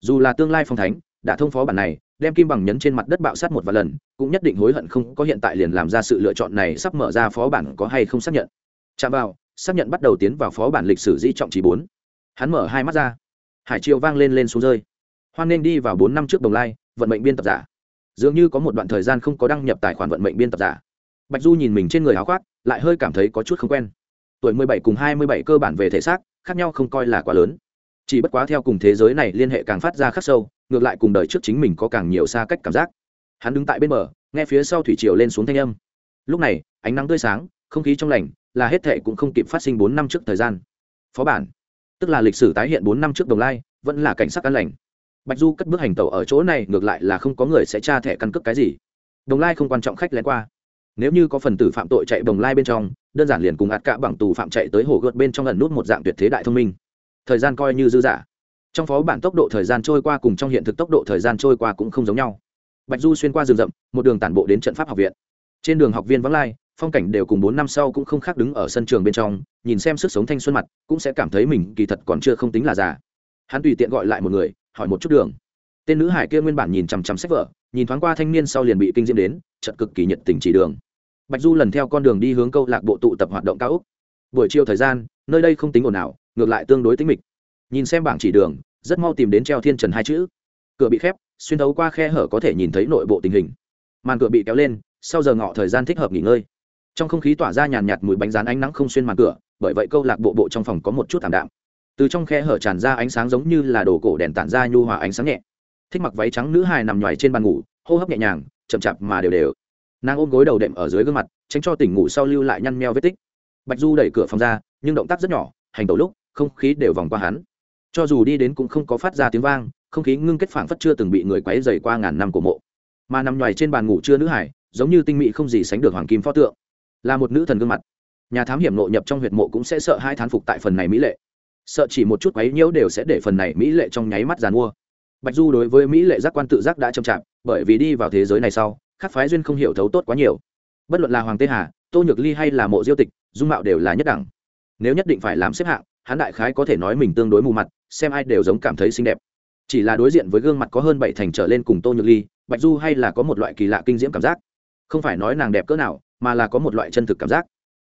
Dù là tương lai phong thánh, đã thông phó bản này, đem kim bằng nhấn trên mặt đất bạo sát một vài lần, cũng nhất định hối hận không có hiện tại liền làm ra sự lựa chọn này sắp mở ra phó bản có hay không xác nhận. Chạm vào, xác nhận bắt đầu tiến vào phó bản lịch sử di trọng trí bốn. Hắn mở hai mắt ra. Hải triều vang lên lên xuống rơi. Hoan nên đi vào bốn năm trước đồng lai, vận mệnh biên tập giả. Dường như có một đoạn thời gian không có đăng nhập tài khoản vận mệnh biên tập giả. Bạch du nhìn mình trên người áo khoác, lại hơi cảm thấy có chút không quen. Tuổi mười bảy cùng hai mươi bảy cơ bản về thể xác, khác nhau không coi là quá lớn chỉ bất quá theo cùng thế giới này liên hệ càng phát ra khắc sâu, ngược lại cùng đời trước chính mình có càng nhiều xa cách cảm giác. Hắn đứng tại bên bờ, nghe phía sau thủy triều lên xuống thanh âm. Lúc này, ánh nắng tươi sáng, không khí trong lành, là hết thệ cũng không kịp phát sinh bốn năm trước thời gian. Phó bản. Tức là lịch sử tái hiện bốn năm trước đồng lai, vẫn là cảnh sắc an lành. Bạch du cất bước hành tàu ở chỗ này, ngược lại là không có người sẽ tra thẻ căn cước cái gì. Đồng lai không quan trọng khách lén qua. Nếu như có phần tử phạm tội chạy đồng lai bên trong, đơn giản liền cùng ạt cả bằng tù phạm chạy tới hồ gợt bên trong lần nút một dạng tuyệt thế đại thông minh thời gian coi như dư giả trong phó bản tốc độ thời gian trôi qua cùng trong hiện thực tốc độ thời gian trôi qua cũng không giống nhau. Bạch du xuyên qua rừng rậm, một đường tản bộ đến trận pháp học viện. Trên đường học viên vắng lai, phong cảnh đều cùng bốn năm sau cũng không khác đứng ở sân trường bên trong, nhìn xem sức sống thanh xuân mặt, cũng sẽ cảm thấy mình kỳ thật còn chưa không tính là già. Hắn tùy tiện gọi lại một người, hỏi một chút đường. Tên nữ hải kia nguyên bản nhìn chằm chằm sách vở, nhìn thoáng qua thanh niên sau liền bị kinh diễm đến trận cực kỳ nhiệt tình chỉ đường. Bạch du lần theo con đường đi hướng câu lạc bộ tụ tập hoạt động cao úc buổi chiều thời gian, nơi đây không tính ồn ào, ngược lại tương đối tính mịch. Nhìn xem bảng chỉ đường, rất mau tìm đến treo thiên trần hai chữ. Cửa bị khép, xuyên thấu qua khe hở có thể nhìn thấy nội bộ tình hình. Màn cửa bị kéo lên, sau giờ ngọ thời gian thích hợp nghỉ ngơi. Trong không khí tỏa ra nhàn nhạt mùi bánh rán ánh nắng không xuyên màn cửa, bởi vậy câu lạc bộ bộ trong phòng có một chút thảm đạm. Từ trong khe hở tràn ra ánh sáng giống như là đồ cổ đèn tản ra nhu hòa ánh sáng nhẹ. Thích mặc váy trắng nữ hài nằm nhoài trên bàn ngủ, hô hấp nhẹ nhàng, chậm chạp mà đều đều. Nàng ôm gối đầu đệm ở dưới gương mặt, tránh cho tỉnh ngủ sau lưu lại nhăn meo vết tích bạch du đẩy cửa phòng ra, nhưng động tác rất nhỏ, hành tẩu lúc, không khí đều vòng qua hắn. Cho dù đi đến cũng không có phát ra tiếng vang, không khí ngưng kết phảng phất chưa từng bị người quấy dày qua ngàn năm của mộ. Mà nằm ngoài trên bàn ngủ chưa nữ hải, giống như tinh mỹ không gì sánh được hoàng kim pho tượng. Là một nữ thần gương mặt. Nhà thám hiểm nội nhập trong huyệt mộ cũng sẽ sợ hai thán phục tại phần này mỹ lệ. Sợ chỉ một chút quấy nhiễu đều sẽ để phần này mỹ lệ trong nháy mắt giàn mua. Bạch du đối với mỹ lệ giác quan tự giác đã chậm chạp, bởi vì đi vào thế giới này sau, khắc phái duyên không hiểu thấu tốt quá nhiều. Bất luận là hoàng tê hà, tô nhược ly hay là mộ diêu tịch dung mạo đều là nhất đẳng. Nếu nhất định phải làm xếp hạng, hắn đại khái có thể nói mình tương đối mù mặt, xem ai đều giống cảm thấy xinh đẹp. Chỉ là đối diện với gương mặt có hơn bảy thành trở lên cùng tô nhược ly, bạch du hay là có một loại kỳ lạ kinh diễm cảm giác. Không phải nói nàng đẹp cỡ nào, mà là có một loại chân thực cảm giác.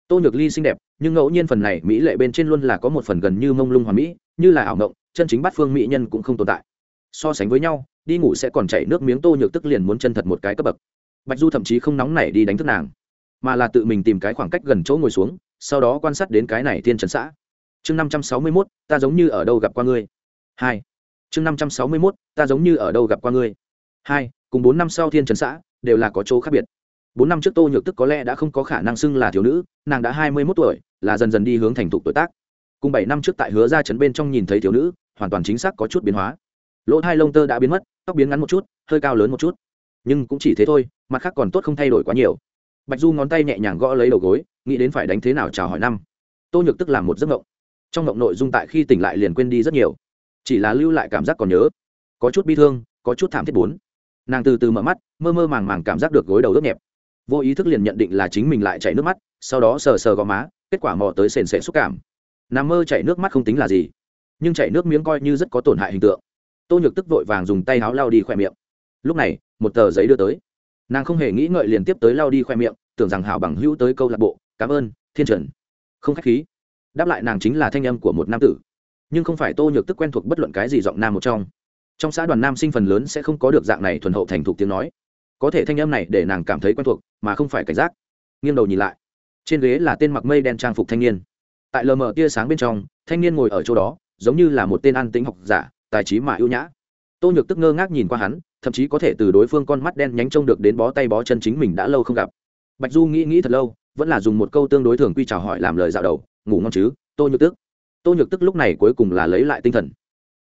Tô nhược ly xinh đẹp, nhưng ngẫu nhiên phần này mỹ lệ bên trên luôn là có một phần gần như mông lung hoàn mỹ, như là ảo ngộng chân chính bắt phương mỹ nhân cũng không tồn tại. So sánh với nhau, đi ngủ sẽ còn chảy nước miếng tô nhược tức liền muốn chân thật một cái cấp bậc. Bạch du thậm chí không nóng nảy đi đánh thức nàng mà là tự mình tìm cái khoảng cách gần chỗ ngồi xuống, sau đó quan sát đến cái này thiên trần xã. Chương năm trăm sáu mươi mốt, ta giống như ở đâu gặp qua ngươi? Hai. Chương năm trăm sáu mươi mốt, ta giống như ở đâu gặp qua ngươi? Hai, cùng bốn năm sau thiên trần xã, đều là có chỗ khác biệt. Bốn năm trước tô nhược tức có lẽ đã không có khả năng xưng là thiếu nữ, nàng đã hai mươi mốt tuổi, là dần dần đi hướng thành thục tuổi tác. Cùng bảy năm trước tại hứa ra trấn bên trong nhìn thấy thiếu nữ, hoàn toàn chính xác có chút biến hóa. Lỗ hai lông tơ đã biến mất, tóc biến ngắn một chút, hơi cao lớn một chút. Nhưng cũng chỉ thế thôi, mặt khác còn tốt không thay đổi quá nhiều bạch du ngón tay nhẹ nhàng gõ lấy đầu gối, nghĩ đến phải đánh thế nào chào hỏi năm. Tô nhược tức làm một giấc ngộng trong ngộng nội dung tại khi tỉnh lại liền quên đi rất nhiều. Chỉ là lưu lại cảm giác còn nhớ. Có chút bi thương, có chút thảm thiết bốn nàng từ từ mở mắt, mơ mơ màng màng cảm giác được gối đầu ướt nhẹp. Vô ý thức liền nhận định là chính mình lại chảy nước mắt, sau đó sờ sờ gò má, kết quả mò tới sền sệ xúc cảm. Nằm mơ chảy nước mắt không tính là gì, nhưng chảy nước miếng coi như rất có tổn hại hình tượng. Tô nhược tức vội vàng dùng tay áo lao đi khỏe miệng. Lúc này, một tờ giấy đưa tới nàng không hề nghĩ ngợi liền tiếp tới lao đi khoe miệng, tưởng rằng hảo bằng hữu tới câu lạc bộ, cảm ơn, thiên trần. Không khách khí. Đáp lại nàng chính là thanh âm của một nam tử. Nhưng không phải tô nhược tức quen thuộc bất luận cái gì giọng nam một trong. Trong xã đoàn nam sinh phần lớn sẽ không có được dạng này thuần hậu thành thục tiếng nói. Có thể thanh âm này để nàng cảm thấy quen thuộc, mà không phải cảnh giác. Nghiêng đầu nhìn lại. Trên ghế là tên mặc mây đen trang phục thanh niên. Tại lờ mờ tia sáng bên trong, thanh niên ngồi ở chỗ đó, giống như là một tên ăn tính học giả, tài trí mà ưu nhã. Tô nhược tức ngơ ngác nhìn qua hắn thậm chí có thể từ đối phương con mắt đen nhánh trông được đến bó tay bó chân chính mình đã lâu không gặp. Bạch du nghĩ nghĩ thật lâu, vẫn là dùng một câu tương đối thường quy chào hỏi làm lời dạo đầu, ngủ ngon chứ, tô nhược tức? Tô nhược tức lúc này cuối cùng là lấy lại tinh thần.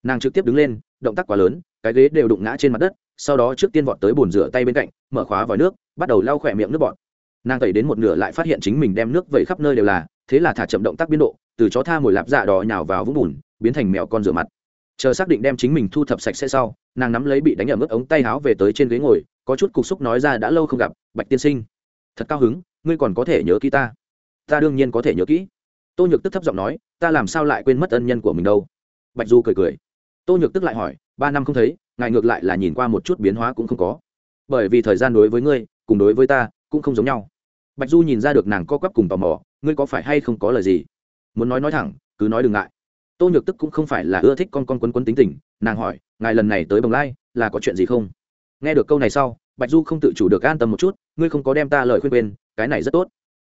Nàng trực tiếp đứng lên, động tác quá lớn, cái ghế đều đụng ngã trên mặt đất, sau đó trước tiên vọt tới bồn rửa tay bên cạnh, mở khóa vòi nước, bắt đầu lau khỏe miệng nước bọt. Nàng tẩy đến một nửa lại phát hiện chính mình đem nước vẩy khắp nơi đều là, thế là thả chậm động tác biến độ, từ chó tha mồi lạp dạ đỏ nhào vào vũng bùn, biến thành mèo con rửa mặt. Chờ xác định đem chính mình thu thập sạch sẽ sau nàng nắm lấy bị đánh ở mức ống tay háo về tới trên ghế ngồi, có chút cục xúc nói ra đã lâu không gặp, bạch tiên sinh. Thật cao hứng, ngươi còn có thể nhớ kỹ ta. Ta đương nhiên có thể nhớ kỹ. Tô nhược tức thấp giọng nói, ta làm sao lại quên mất ân nhân của mình đâu? Bạch du cười cười. Tô nhược tức lại hỏi, ba năm không thấy, ngài ngược lại là nhìn qua một chút biến hóa cũng không có. Bởi vì thời gian đối với ngươi, cùng đối với ta, cũng không giống nhau. Bạch du nhìn ra được nàng co quắp cùng tò mò, ngươi có phải hay không có lời gì? Muốn nói nói thẳng, cứ nói đừng ngại tô nhược tức cũng không phải là ưa thích con con quấn quấn tính tình, nàng hỏi, ngài lần này tới bồng lai, là có chuyện gì không? Nghe được câu này sau, bạch du không tự chủ được an tâm một chút, ngươi không có đem ta lời khuyên quên, cái này rất tốt.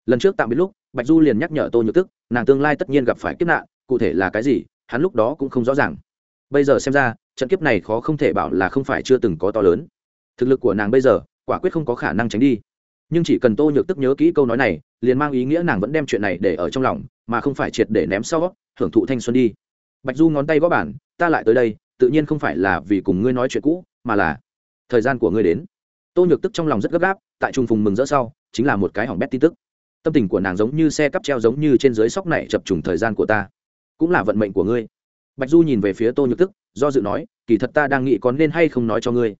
Lần trước tạm biệt lúc, bạch du liền nhắc nhở tô nhược tức, nàng tương lai tất nhiên gặp phải kiếp nạn, cụ thể là cái gì, hắn lúc đó cũng không rõ ràng. Bây giờ xem ra, trận kiếp này khó không thể bảo là không phải chưa từng có to lớn. Thực lực của nàng bây giờ, quả quyết không có khả năng tránh đi. Nhưng chỉ cần tô nhược tức nhớ kỹ câu nói này, liền mang ý nghĩa nàng vẫn đem chuyện này để ở trong lòng mà không phải triệt để ném sau hưởng thụ thanh xuân đi. Bạch du ngón tay gõ bản ta lại tới đây, tự nhiên không phải là vì cùng ngươi nói chuyện cũ, mà là thời gian của ngươi đến. Tô nhược tức trong lòng rất gấp gáp, tại trung phùng mừng rỡ sau, chính là một cái hỏng bét tin tức. Tâm tình của nàng giống như xe cắp treo giống như trên dưới sóc này chập trùng thời gian của ta, cũng là vận mệnh của ngươi. Bạch du nhìn về phía tô nhược tức, do dự nói, kỳ thật ta đang nghĩ có nên hay không nói cho ngươi.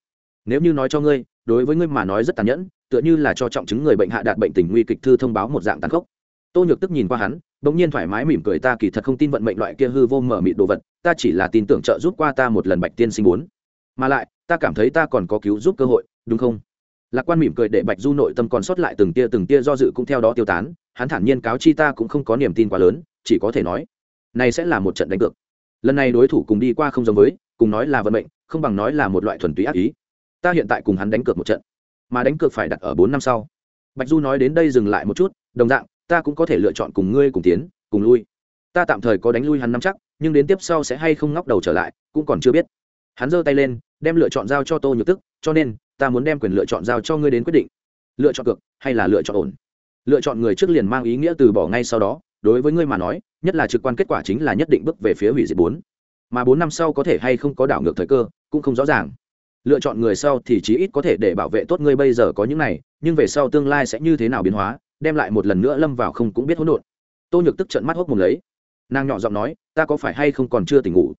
Nếu như nói cho ngươi, đối với ngươi mà nói rất tàn nhẫn, tựa như là cho trọng chứng người bệnh hạ đạt bệnh tình nguy kịch thư thông báo một dạng tàn khốc. Tô nhược tức nhìn qua hắn bỗng nhiên thoải mái mỉm cười ta kỳ thật không tin vận mệnh loại kia hư vô mở mịt đồ vật, ta chỉ là tin tưởng trợ giúp qua ta một lần bạch tiên sinh bốn mà lại, ta cảm thấy ta còn có cứu giúp cơ hội, đúng không? Lạc quan mỉm cười để bạch du nội tâm còn sót lại từng tia từng tia do dự cũng theo đó tiêu tán, hắn thản nhiên cáo chi ta cũng không có niềm tin quá lớn, chỉ có thể nói, này sẽ là một trận đánh cược. Lần này đối thủ cùng đi qua không giống với, cùng nói là vận mệnh, không bằng nói là một loại thuần túy ác ý. Ta hiện tại cùng hắn đánh cược một trận, mà đánh cược phải đặt ở bốn năm sau. Bạch du nói đến đây dừng lại một chút, đồng dạng ta cũng có thể lựa chọn cùng ngươi cùng tiến, cùng lui. Ta tạm thời có đánh lui hắn nắm chắc, nhưng đến tiếp sau sẽ hay không ngóc đầu trở lại, cũng còn chưa biết. Hắn giơ tay lên, đem lựa chọn giao cho tô nhược tức, cho nên, ta muốn đem quyền lựa chọn giao cho ngươi đến quyết định. Lựa chọn cược, hay là lựa chọn ổn? Lựa chọn người trước liền mang ý nghĩa từ bỏ ngay sau đó, đối với ngươi mà nói, nhất là trực quan kết quả chính là nhất định bước về phía hủy diệt bốn. Mà bốn năm sau có thể hay không có đảo ngược thời cơ, cũng không rõ ràng. Lựa chọn người sau thì chí ít có thể để bảo vệ tốt ngươi bây giờ có những này, nhưng về sau tương lai sẽ như thế nào biến hóa đem lại một lần nữa lâm vào không cũng biết hỗn độn. Tô nhược tức trận mắt hốc mồm lấy. Nàng nhỏ giọng nói, ta có phải hay không còn chưa tỉnh ngủ?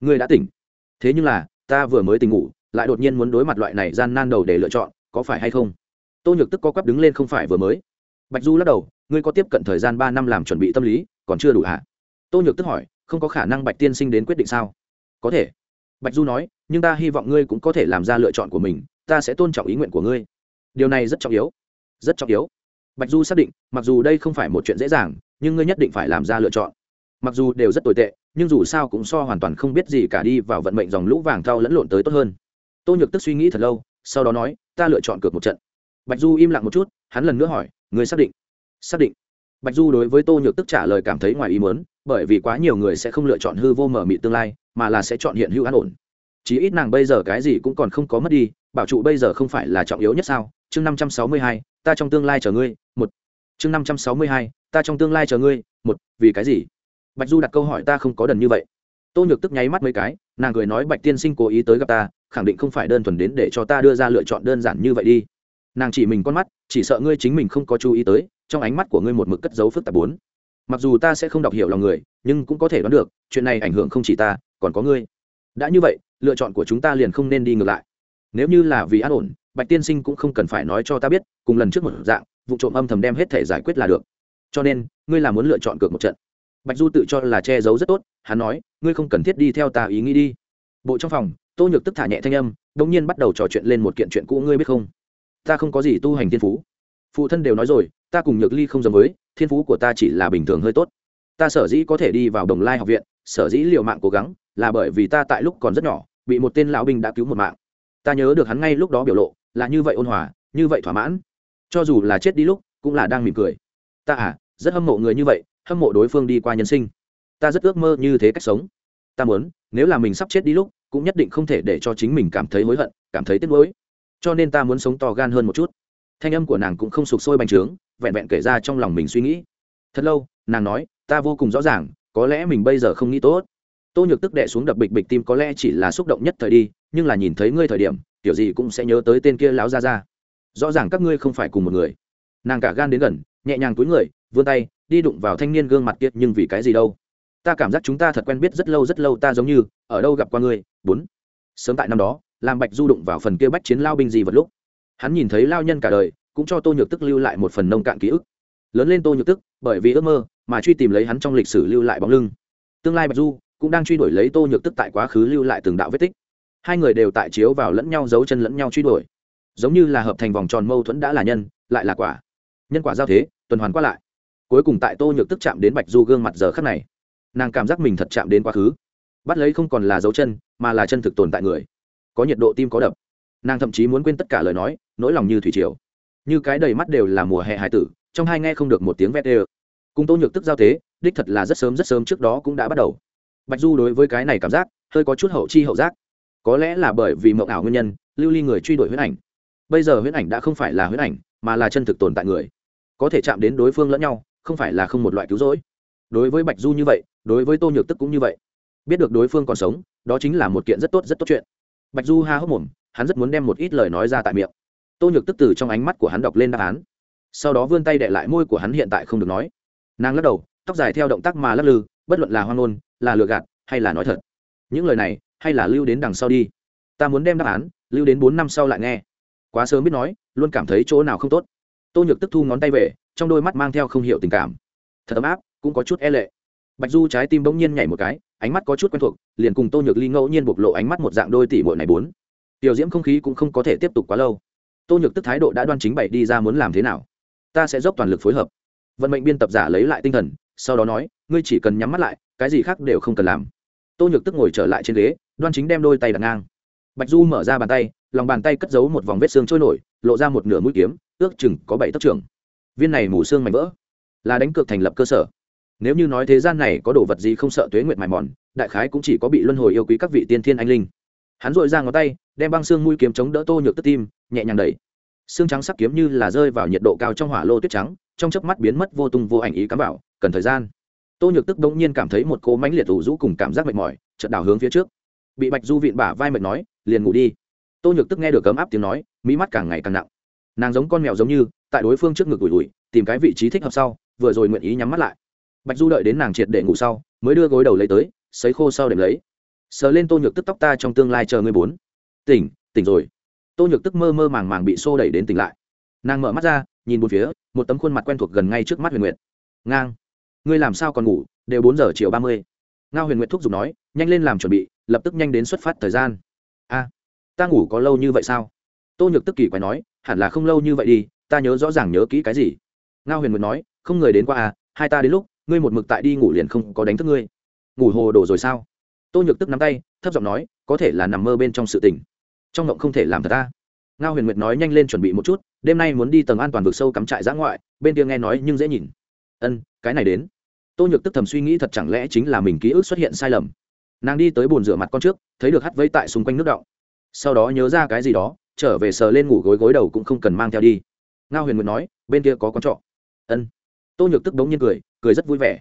Ngươi đã tỉnh. Thế nhưng là, ta vừa mới tỉnh ngủ, lại đột nhiên muốn đối mặt loại này gian nan đầu để lựa chọn, có phải hay không? Tô nhược tức có quắp đứng lên không phải vừa mới. Bạch du lắc đầu, ngươi có tiếp cận thời gian ba năm làm chuẩn bị tâm lý, còn chưa đủ hả? Tô nhược tức hỏi, không có khả năng bạch tiên sinh đến quyết định sao? Có thể. Bạch du nói, nhưng ta hy vọng ngươi cũng có thể làm ra lựa chọn của mình, ta sẽ tôn trọng ý nguyện của ngươi. Điều này rất trọng yếu. Rất trọng yếu bạch du xác định, mặc dù đây không phải một chuyện dễ dàng, nhưng ngươi nhất định phải làm ra lựa chọn. Mặc dù đều rất tồi tệ, nhưng dù sao cũng so hoàn toàn không biết gì cả đi vào vận mệnh dòng lũ vàng thau lẫn lộn tới tốt hơn. Tô nhược tức suy nghĩ thật lâu, sau đó nói, ta lựa chọn cược một trận. Bạch du im lặng một chút, hắn lần nữa hỏi người xác định? Xác định. Bạch du đối với tô nhược tức trả lời cảm thấy ngoài ý mớn bởi vì quá nhiều người sẽ không lựa chọn hư vô mở mị tương lai, mà là sẽ chọn hiện hữu an ổn chí ít nàng bây giờ cái gì cũng còn không có mất đi, bảo trụ bây giờ không phải là trọng yếu nhất sao? Chương năm trăm sáu mươi hai, ta trong tương lai chờ ngươi, một. Chương năm trăm sáu mươi hai, ta trong tương lai chờ ngươi, một. Vì cái gì? Bạch du đặt câu hỏi ta không có đần như vậy. Tô nhược tức nháy mắt mấy cái, nàng cười nói bạch tiên sinh cố ý tới gặp ta, khẳng định không phải đơn thuần đến để cho ta đưa ra lựa chọn đơn giản như vậy đi. Nàng chỉ mình con mắt, chỉ sợ ngươi chính mình không có chú ý tới, trong ánh mắt của ngươi một mực cất dấu phức tạp bốn. Mặc dù ta sẽ không đọc hiểu lòng người, nhưng cũng có thể đoán được, chuyện này ảnh hưởng không chỉ ta, còn có ngươi. Đã như vậy lựa chọn của chúng ta liền không nên đi ngược lại. Nếu như là vì an ổn, bạch tiên sinh cũng không cần phải nói cho ta biết, cùng lần trước một dạng, vụ trộm âm thầm đem hết thể giải quyết là được. Cho nên, ngươi là muốn lựa chọn cược một trận. Bạch du tự cho là che giấu rất tốt, hắn nói, ngươi không cần thiết đi theo ta ý nghĩ đi. Bộ trong phòng, tô nhược tức thả nhẹ thanh âm đ ỗ n g nhiên bắt đầu trò chuyện lên một kiện chuyện cũ ngươi biết không? Ta không có gì tu hành thiên phú. Phụ thân đều nói rồi, ta cùng nhược ly không giống với, thiên phú của ta chỉ là bình thường hơi tốt. Ta sở dĩ có thể đi vào đồng lai học viện, sở dĩ liều mạng cố gắng, là bởi vì ta tại lúc còn rất nhỏ bị một tên lão binh đã cứu một mạng. Ta nhớ được hắn ngay lúc đó biểu lộ, là như vậy ôn hòa, như vậy thỏa mãn. Cho dù là chết đi lúc, cũng là đang mỉm cười. Ta à rất hâm mộ người như vậy, hâm mộ đối phương đi qua nhân sinh. Ta rất ước mơ như thế cách sống. Ta muốn, nếu là mình sắp chết đi lúc, cũng nhất định không thể để cho chính mình cảm thấy hối hận, cảm thấy tiếc nuối. Cho nên ta muốn sống to gan hơn một chút. Thanh âm của nàng cũng không sụp sôi bành trướng, vẹn vẹn kể ra trong lòng mình suy nghĩ. Thật lâu, nàng nói, ta vô cùng rõ ràng, có lẽ mình bây giờ không nghĩ tốt tô nhược tức đệ xuống đập bịch bịch tim có lẽ chỉ là xúc động nhất thời đi, nhưng là nhìn thấy ngươi thời điểm, kiểu gì cũng sẽ nhớ tới tên kia láo ra ra rõ ràng các ngươi không phải cùng một người. Nàng cả gan đến gần, nhẹ nhàng túi người, vươn tay, đi đụng vào thanh niên gương mặt kiệt nhưng vì cái gì đâu? Ta cảm giác chúng ta thật quen biết rất lâu rất lâu ta giống như, ở đâu gặp qua ngươi? Bốn. Sớm tại năm đó làm bạch du đụng vào phần kia bách chiến lao binh gì vật lúc. Hắn nhìn thấy lao nhân cả đời, cũng cho tô nhược tức lưu lại một phần nông cạn ký ức. Lớn lên tô nhược tức, bởi vì ước mơ, mà truy tìm lấy hắn trong lịch sử lưu lại bóng lưng. Tương lai bạch du cũng đang truy đuổi lấy tô nhược tức tại quá khứ lưu lại từng đạo vết tích. Hai người đều tại chiếu vào lẫn nhau giấu chân lẫn nhau truy đuổi. Giống như là hợp thành vòng tròn mâu thuẫn đã là nhân, lại là quả. Nhân quả giao thế, tuần hoàn qua lại. Cuối cùng tại tô nhược tức chạm đến bạch du gương mặt giờ khắc này, nàng cảm giác mình thật chạm đến quá khứ. Bắt lấy không còn là dấu chân, mà là chân thực tồn tại người. Có nhiệt độ tim có đập. Nàng thậm chí muốn quên tất cả lời nói, nỗi lòng như thủy triều. Như cái đầy mắt đều là mùa hè hải tử, trong hai nghe không được một tiếng vét ê cùng tô nhược tức giao thế, đích thật là rất sớm rất sớm trước đó cũng đã bắt đầu bạch du đối với cái này cảm giác, hơi có chút hậu chi hậu giác. Có lẽ là bởi vì mộng ảo nguyên nhân, lưu ly người truy đuổi huyết ảnh. Bây giờ huyết ảnh đã không phải là huyết ảnh, mà là chân thực tồn tại người. Có thể chạm đến đối phương lẫn nhau, không phải là không một loại cứu rỗi. Đối với bạch du như vậy, đối với tô nhược tức cũng như vậy. Biết được đối phương còn sống, đó chính là một kiện rất tốt rất tốt chuyện. Bạch du ha hốc mồm, hắn rất muốn đem một ít lời nói ra tại miệng. Tô nhược tức từ trong ánh mắt của hắn đọc lên đáp án. Sau đó vươn tay đệ lại môi của hắn hiện tại không được nói. Nàng lắc đầu, tóc dài theo động tác mà lắc lư, bất luận là hoang ngôn là lừa gạt hay là nói thật? Những lời này hay là lưu đến đằng sau đi. Ta muốn đem đáp án lưu đến bốn năm sau lại nghe. Quá sớm biết nói, luôn cảm thấy chỗ nào không tốt. Tô nhược tức thu ngón tay về, trong đôi mắt mang theo không hiểu tình cảm. Thật ấm áp, cũng có chút e lệ. Bạch du trái tim bỗng nhiên nhảy một cái, ánh mắt có chút quen thuộc, liền cùng tô nhược ly ngẫu nhiên bộc lộ ánh mắt một dạng đôi tỷ muội này bốn. Tiểu diễm không khí cũng không có thể tiếp tục quá lâu. Tô nhược tức thái độ đã đoan chính bày đi ra muốn làm thế nào. Ta sẽ dốc toàn lực phối hợp. Vận mệnh biên tập giả lấy lại tinh thần sau đó nói, ngươi chỉ cần nhắm mắt lại, cái gì khác đều không cần làm. Tô nhược tức ngồi trở lại trên ghế, đoan chính đem đôi tay đặt ngang. Bạch du mở ra bàn tay, lòng bàn tay cất giấu một vòng vết xương trôi nổi, lộ ra một nửa mũi kiếm, ước chừng có bảy tấc trưởng. Viên này mù xương mảnh vỡ, là đánh cược thành lập cơ sở. Nếu như nói thế gian này có đồ vật gì không sợ tuế nguyệt mài mòn, đại khái cũng chỉ có bị luân hồi yêu quý các vị tiên thiên anh linh. Hắn dội ra ngón tay, đem băng xương mũi kiếm chống đỡ tô nhược tức tim, nhẹ nhàng đẩy. Xương trắng sắc kiếm như là rơi vào nhiệt độ cao trong hỏa lô tuyết trắng, trong chớp mắt biến mất vô tung vô ảnh ý cắm vào cần thời gian. Tô nhược tức đống nhiên cảm thấy một cỗ mãnh liệt ủ rũ cùng cảm giác mệt mỏi, chợt đảo hướng phía trước. Bị bạch du vịn bả vai mệt nói, liền ngủ đi. Tô nhược tức nghe được cấm áp tiếng nói mỹ mắt càng ngày càng nặng. Nàng giống con mèo giống như, tại đối phương trước ngực ủi ủi, tìm cái vị trí thích hợp sau, vừa rồi nguyện ý nhắm mắt lại. Bạch du đợi đến nàng triệt để ngủ sau, mới đưa gối đầu lấy tới, sấy khô sau đệm lấy. Sờ lên tô nhược tức tóc ta trong tương lai chờ ngươi bốn. Tỉnh tỉnh rồi. Tô nhược tức mơ mơ màng màng bị xô đẩy đến tỉnh lại. Nàng mở mắt ra, nhìn một phía, một tấm khuôn mặt quen thuộc gần ngay trước mắt huyền nguyệt. Ngang ngươi làm sao còn ngủ, đều bốn giờ chiều ba mươi. Ngao huyền nguyệt thúc giục nói, nhanh lên làm chuẩn bị, lập tức nhanh đến xuất phát thời gian. A, ta ngủ có lâu như vậy sao? Tô nhược tức kỳ quái nói, hẳn là không lâu như vậy đi, ta nhớ rõ ràng nhớ kỹ cái gì. Ngao huyền nguyệt nói, không người đến qua à hai ta đến lúc, ngươi một mực tại đi ngủ liền không có đánh thức ngươi. Ngủ hồ đồ rồi sao? Tô nhược tức nắm tay, thấp giọng nói, có thể là nằm mơ bên trong sự tình. Trong mộng không thể làm thật ta. Ngao huyền nguyệt nói nhanh lên chuẩn bị một chút, đêm nay muốn đi tầng an toàn vực sâu cắm trại giã ngoại, bên kia nghe nói nhưng dễ nhìn. Ân, cái này đến tô nhược tức thầm suy nghĩ thật chẳng lẽ chính là mình ký ức xuất hiện sai lầm. Nàng đi tới bồn rửa mặt con trước, thấy được hắt vây tại xung quanh nước động sau đó nhớ ra cái gì đó, trở về sờ lên ngủ gối gối đầu cũng không cần mang theo đi. Ngao huyền nguyệt nói, bên kia có con trọ. Ân. Tô nhược tức đống nhiên cười cười rất vui vẻ.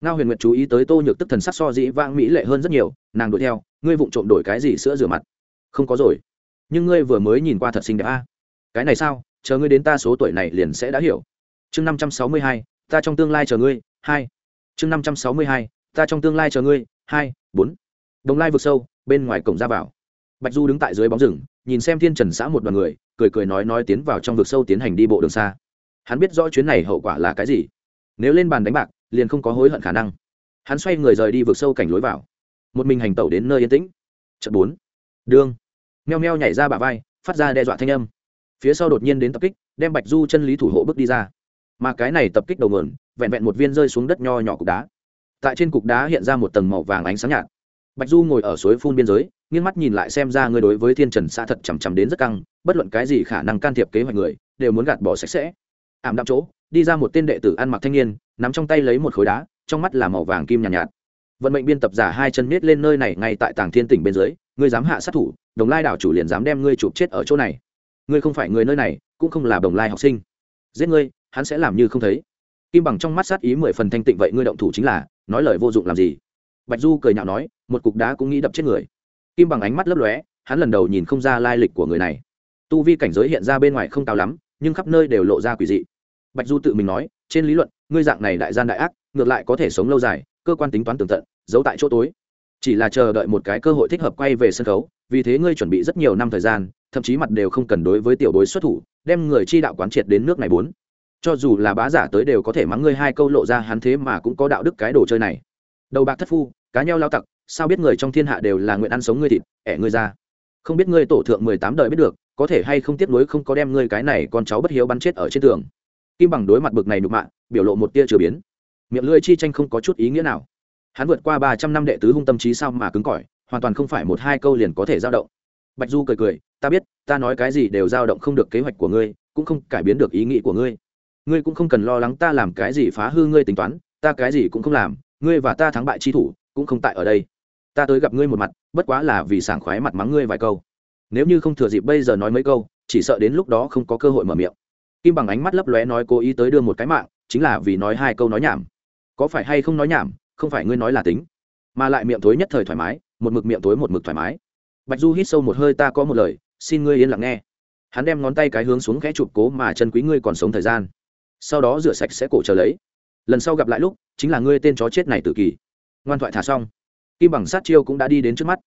Ngao huyền nguyệt chú ý tới tô nhược tức thần sắc so dĩ vang mỹ lệ hơn rất nhiều, nàng đuổi theo, ngươi vụng trộm đổi cái gì sữa rửa mặt? Không có rồi. Nhưng ngươi vừa mới nhìn qua thật xinh đẹp a. Cái này sao? Chờ ngươi đến ta số tuổi này liền sẽ đã hiểu. Chương năm trăm sáu mươi hai, ta trong tương lai chờ ngươi. Hai chương năm trăm sáu mươi hai, ta trong tương lai chờ ngươi, hai, bốn. Đồng lai vực sâu, bên ngoài cổng ra vào. Bạch du đứng tại dưới bóng rừng, nhìn xem thiên trần xã một đoàn người, cười cười nói nói tiến vào trong vực sâu tiến hành đi bộ đường xa. Hắn biết rõ chuyến này hậu quả là cái gì. Nếu lên bàn đánh bạc, liền không có hối hận khả năng. Hắn xoay người rời đi vực sâu cảnh lối vào. Một mình hành tẩu đến nơi yên tĩnh. Trận bốn. Đương meo meo nhảy ra bả vai, phát ra đe dọa thanh âm. Phía sau đột nhiên đến tập kích, đem bạch du chân lý thủ hộ bước đi ra. Mà cái này tập kích đầu mượn vẹn vẹn một viên rơi xuống đất nho nhỏ cục đá. Tại trên cục đá hiện ra một tầng màu vàng ánh sáng nhạt. Bạch du ngồi ở suối phun biên giới nghiêng mắt nhìn lại xem ra người đối với thiên trần xã thật chằm chằm đến rất căng bất luận cái gì khả năng can thiệp kế hoạch người đều muốn gạt bỏ sạch sẽ. Ảm đạm chỗ đi ra một tên đệ tử ăn mặc thanh niên nắm trong tay lấy một khối đá trong mắt là màu vàng kim nhàn nhạt, nhạt. Vận mệnh biên tập giả hai chân miết lên nơi này ngay tại tàng thiên tỉnh bên dưới ngươi dám hạ sát thủ đồng lai đảo chủ liền dám đem ngươi chụp chết ở chỗ này. Ngươi không phải người nơi này cũng không là đồng lai học sinh. Giết ngươi hắn sẽ làm như không thấy kim bằng trong mắt sát ý mười phần thanh tịnh vậy ngươi động thủ chính là, nói lời vô dụng làm gì? Bạch du cười nhạo nói, một cục đá cũng nghĩ đập chết người. Kim bằng ánh mắt lấp lóe, hắn lần đầu nhìn không ra lai lịch của người này. Tu vi cảnh giới hiện ra bên ngoài không cao lắm, nhưng khắp nơi đều lộ ra quỷ dị. Bạch du tự mình nói, trên lý luận, ngươi dạng này đại gian đại ác, ngược lại có thể sống lâu dài, cơ quan tính toán tường tận, giấu tại chỗ tối. Chỉ là chờ đợi một cái cơ hội thích hợp quay về sân khấu, vì thế ngươi chuẩn bị rất nhiều năm thời gian, thậm chí mặt đều không cần đối với tiểu bối xuất thủ, đem người chi đạo quán triệt đến nước này bốn cho dù là bá giả tới đều có thể mắng ngươi hai câu lộ ra hắn thế mà cũng có đạo đức cái đồ chơi này. Đầu bạc thất phu, cá nhau lao tặc, sao biết người trong thiên hạ đều là nguyện ăn sống ngươi thịt, ẻ ngươi ra. Không biết ngươi tổ thượng mười tám đời biết được, có thể hay không tiếp nối không có đem ngươi cái này con cháu bất hiếu bắn chết ở trên tường. Kim bằng đối mặt bực này nhục mạ, biểu lộ một tia chửa biến. Miệng lưỡi chi tranh không có chút ý nghĩa nào. Hắn vượt qua ba trăm năm đệ tứ hung tâm trí sao mà cứng cỏi, hoàn toàn không phải một hai câu liền có thể giao động. Bạch du cười cười, ta biết, ta nói cái gì đều giao động không được kế hoạch của ngươi, cũng không cải biến được ý nghĩ của ngươi ngươi cũng không cần lo lắng ta làm cái gì phá hư ngươi tính toán, ta cái gì cũng không làm, ngươi và ta thắng bại chi thủ, cũng không tại ở đây. Ta tới gặp ngươi một mặt, bất quá là vì sảng khoái mặt mắng ngươi vài câu. Nếu như không thừa dịp bây giờ nói mấy câu, chỉ sợ đến lúc đó không có cơ hội mở miệng. Kim bằng ánh mắt lấp lóe nói cố ý tới đưa một cái mạng, chính là vì nói hai câu nói nhảm. Có phải hay không nói nhảm, không phải ngươi nói là tính. Mà lại miệng tối nhất thời thoải mái, một mực miệng tối một mực thoải mái. Bạch du hít sâu một hơi, ta có một lời, xin ngươi yên lặng nghe. Hắn đem ngón tay cái hướng xuống khẽ chụp cố mà chân quý ngươi còn sống thời gian sau đó rửa sạch sẽ cổ trở lấy. Lần sau gặp lại lúc, chính là ngươi tên chó chết này tự kỳ. Ngoan thoại thả xong. Kim bằng sát chiêu cũng đã đi đến trước mắt.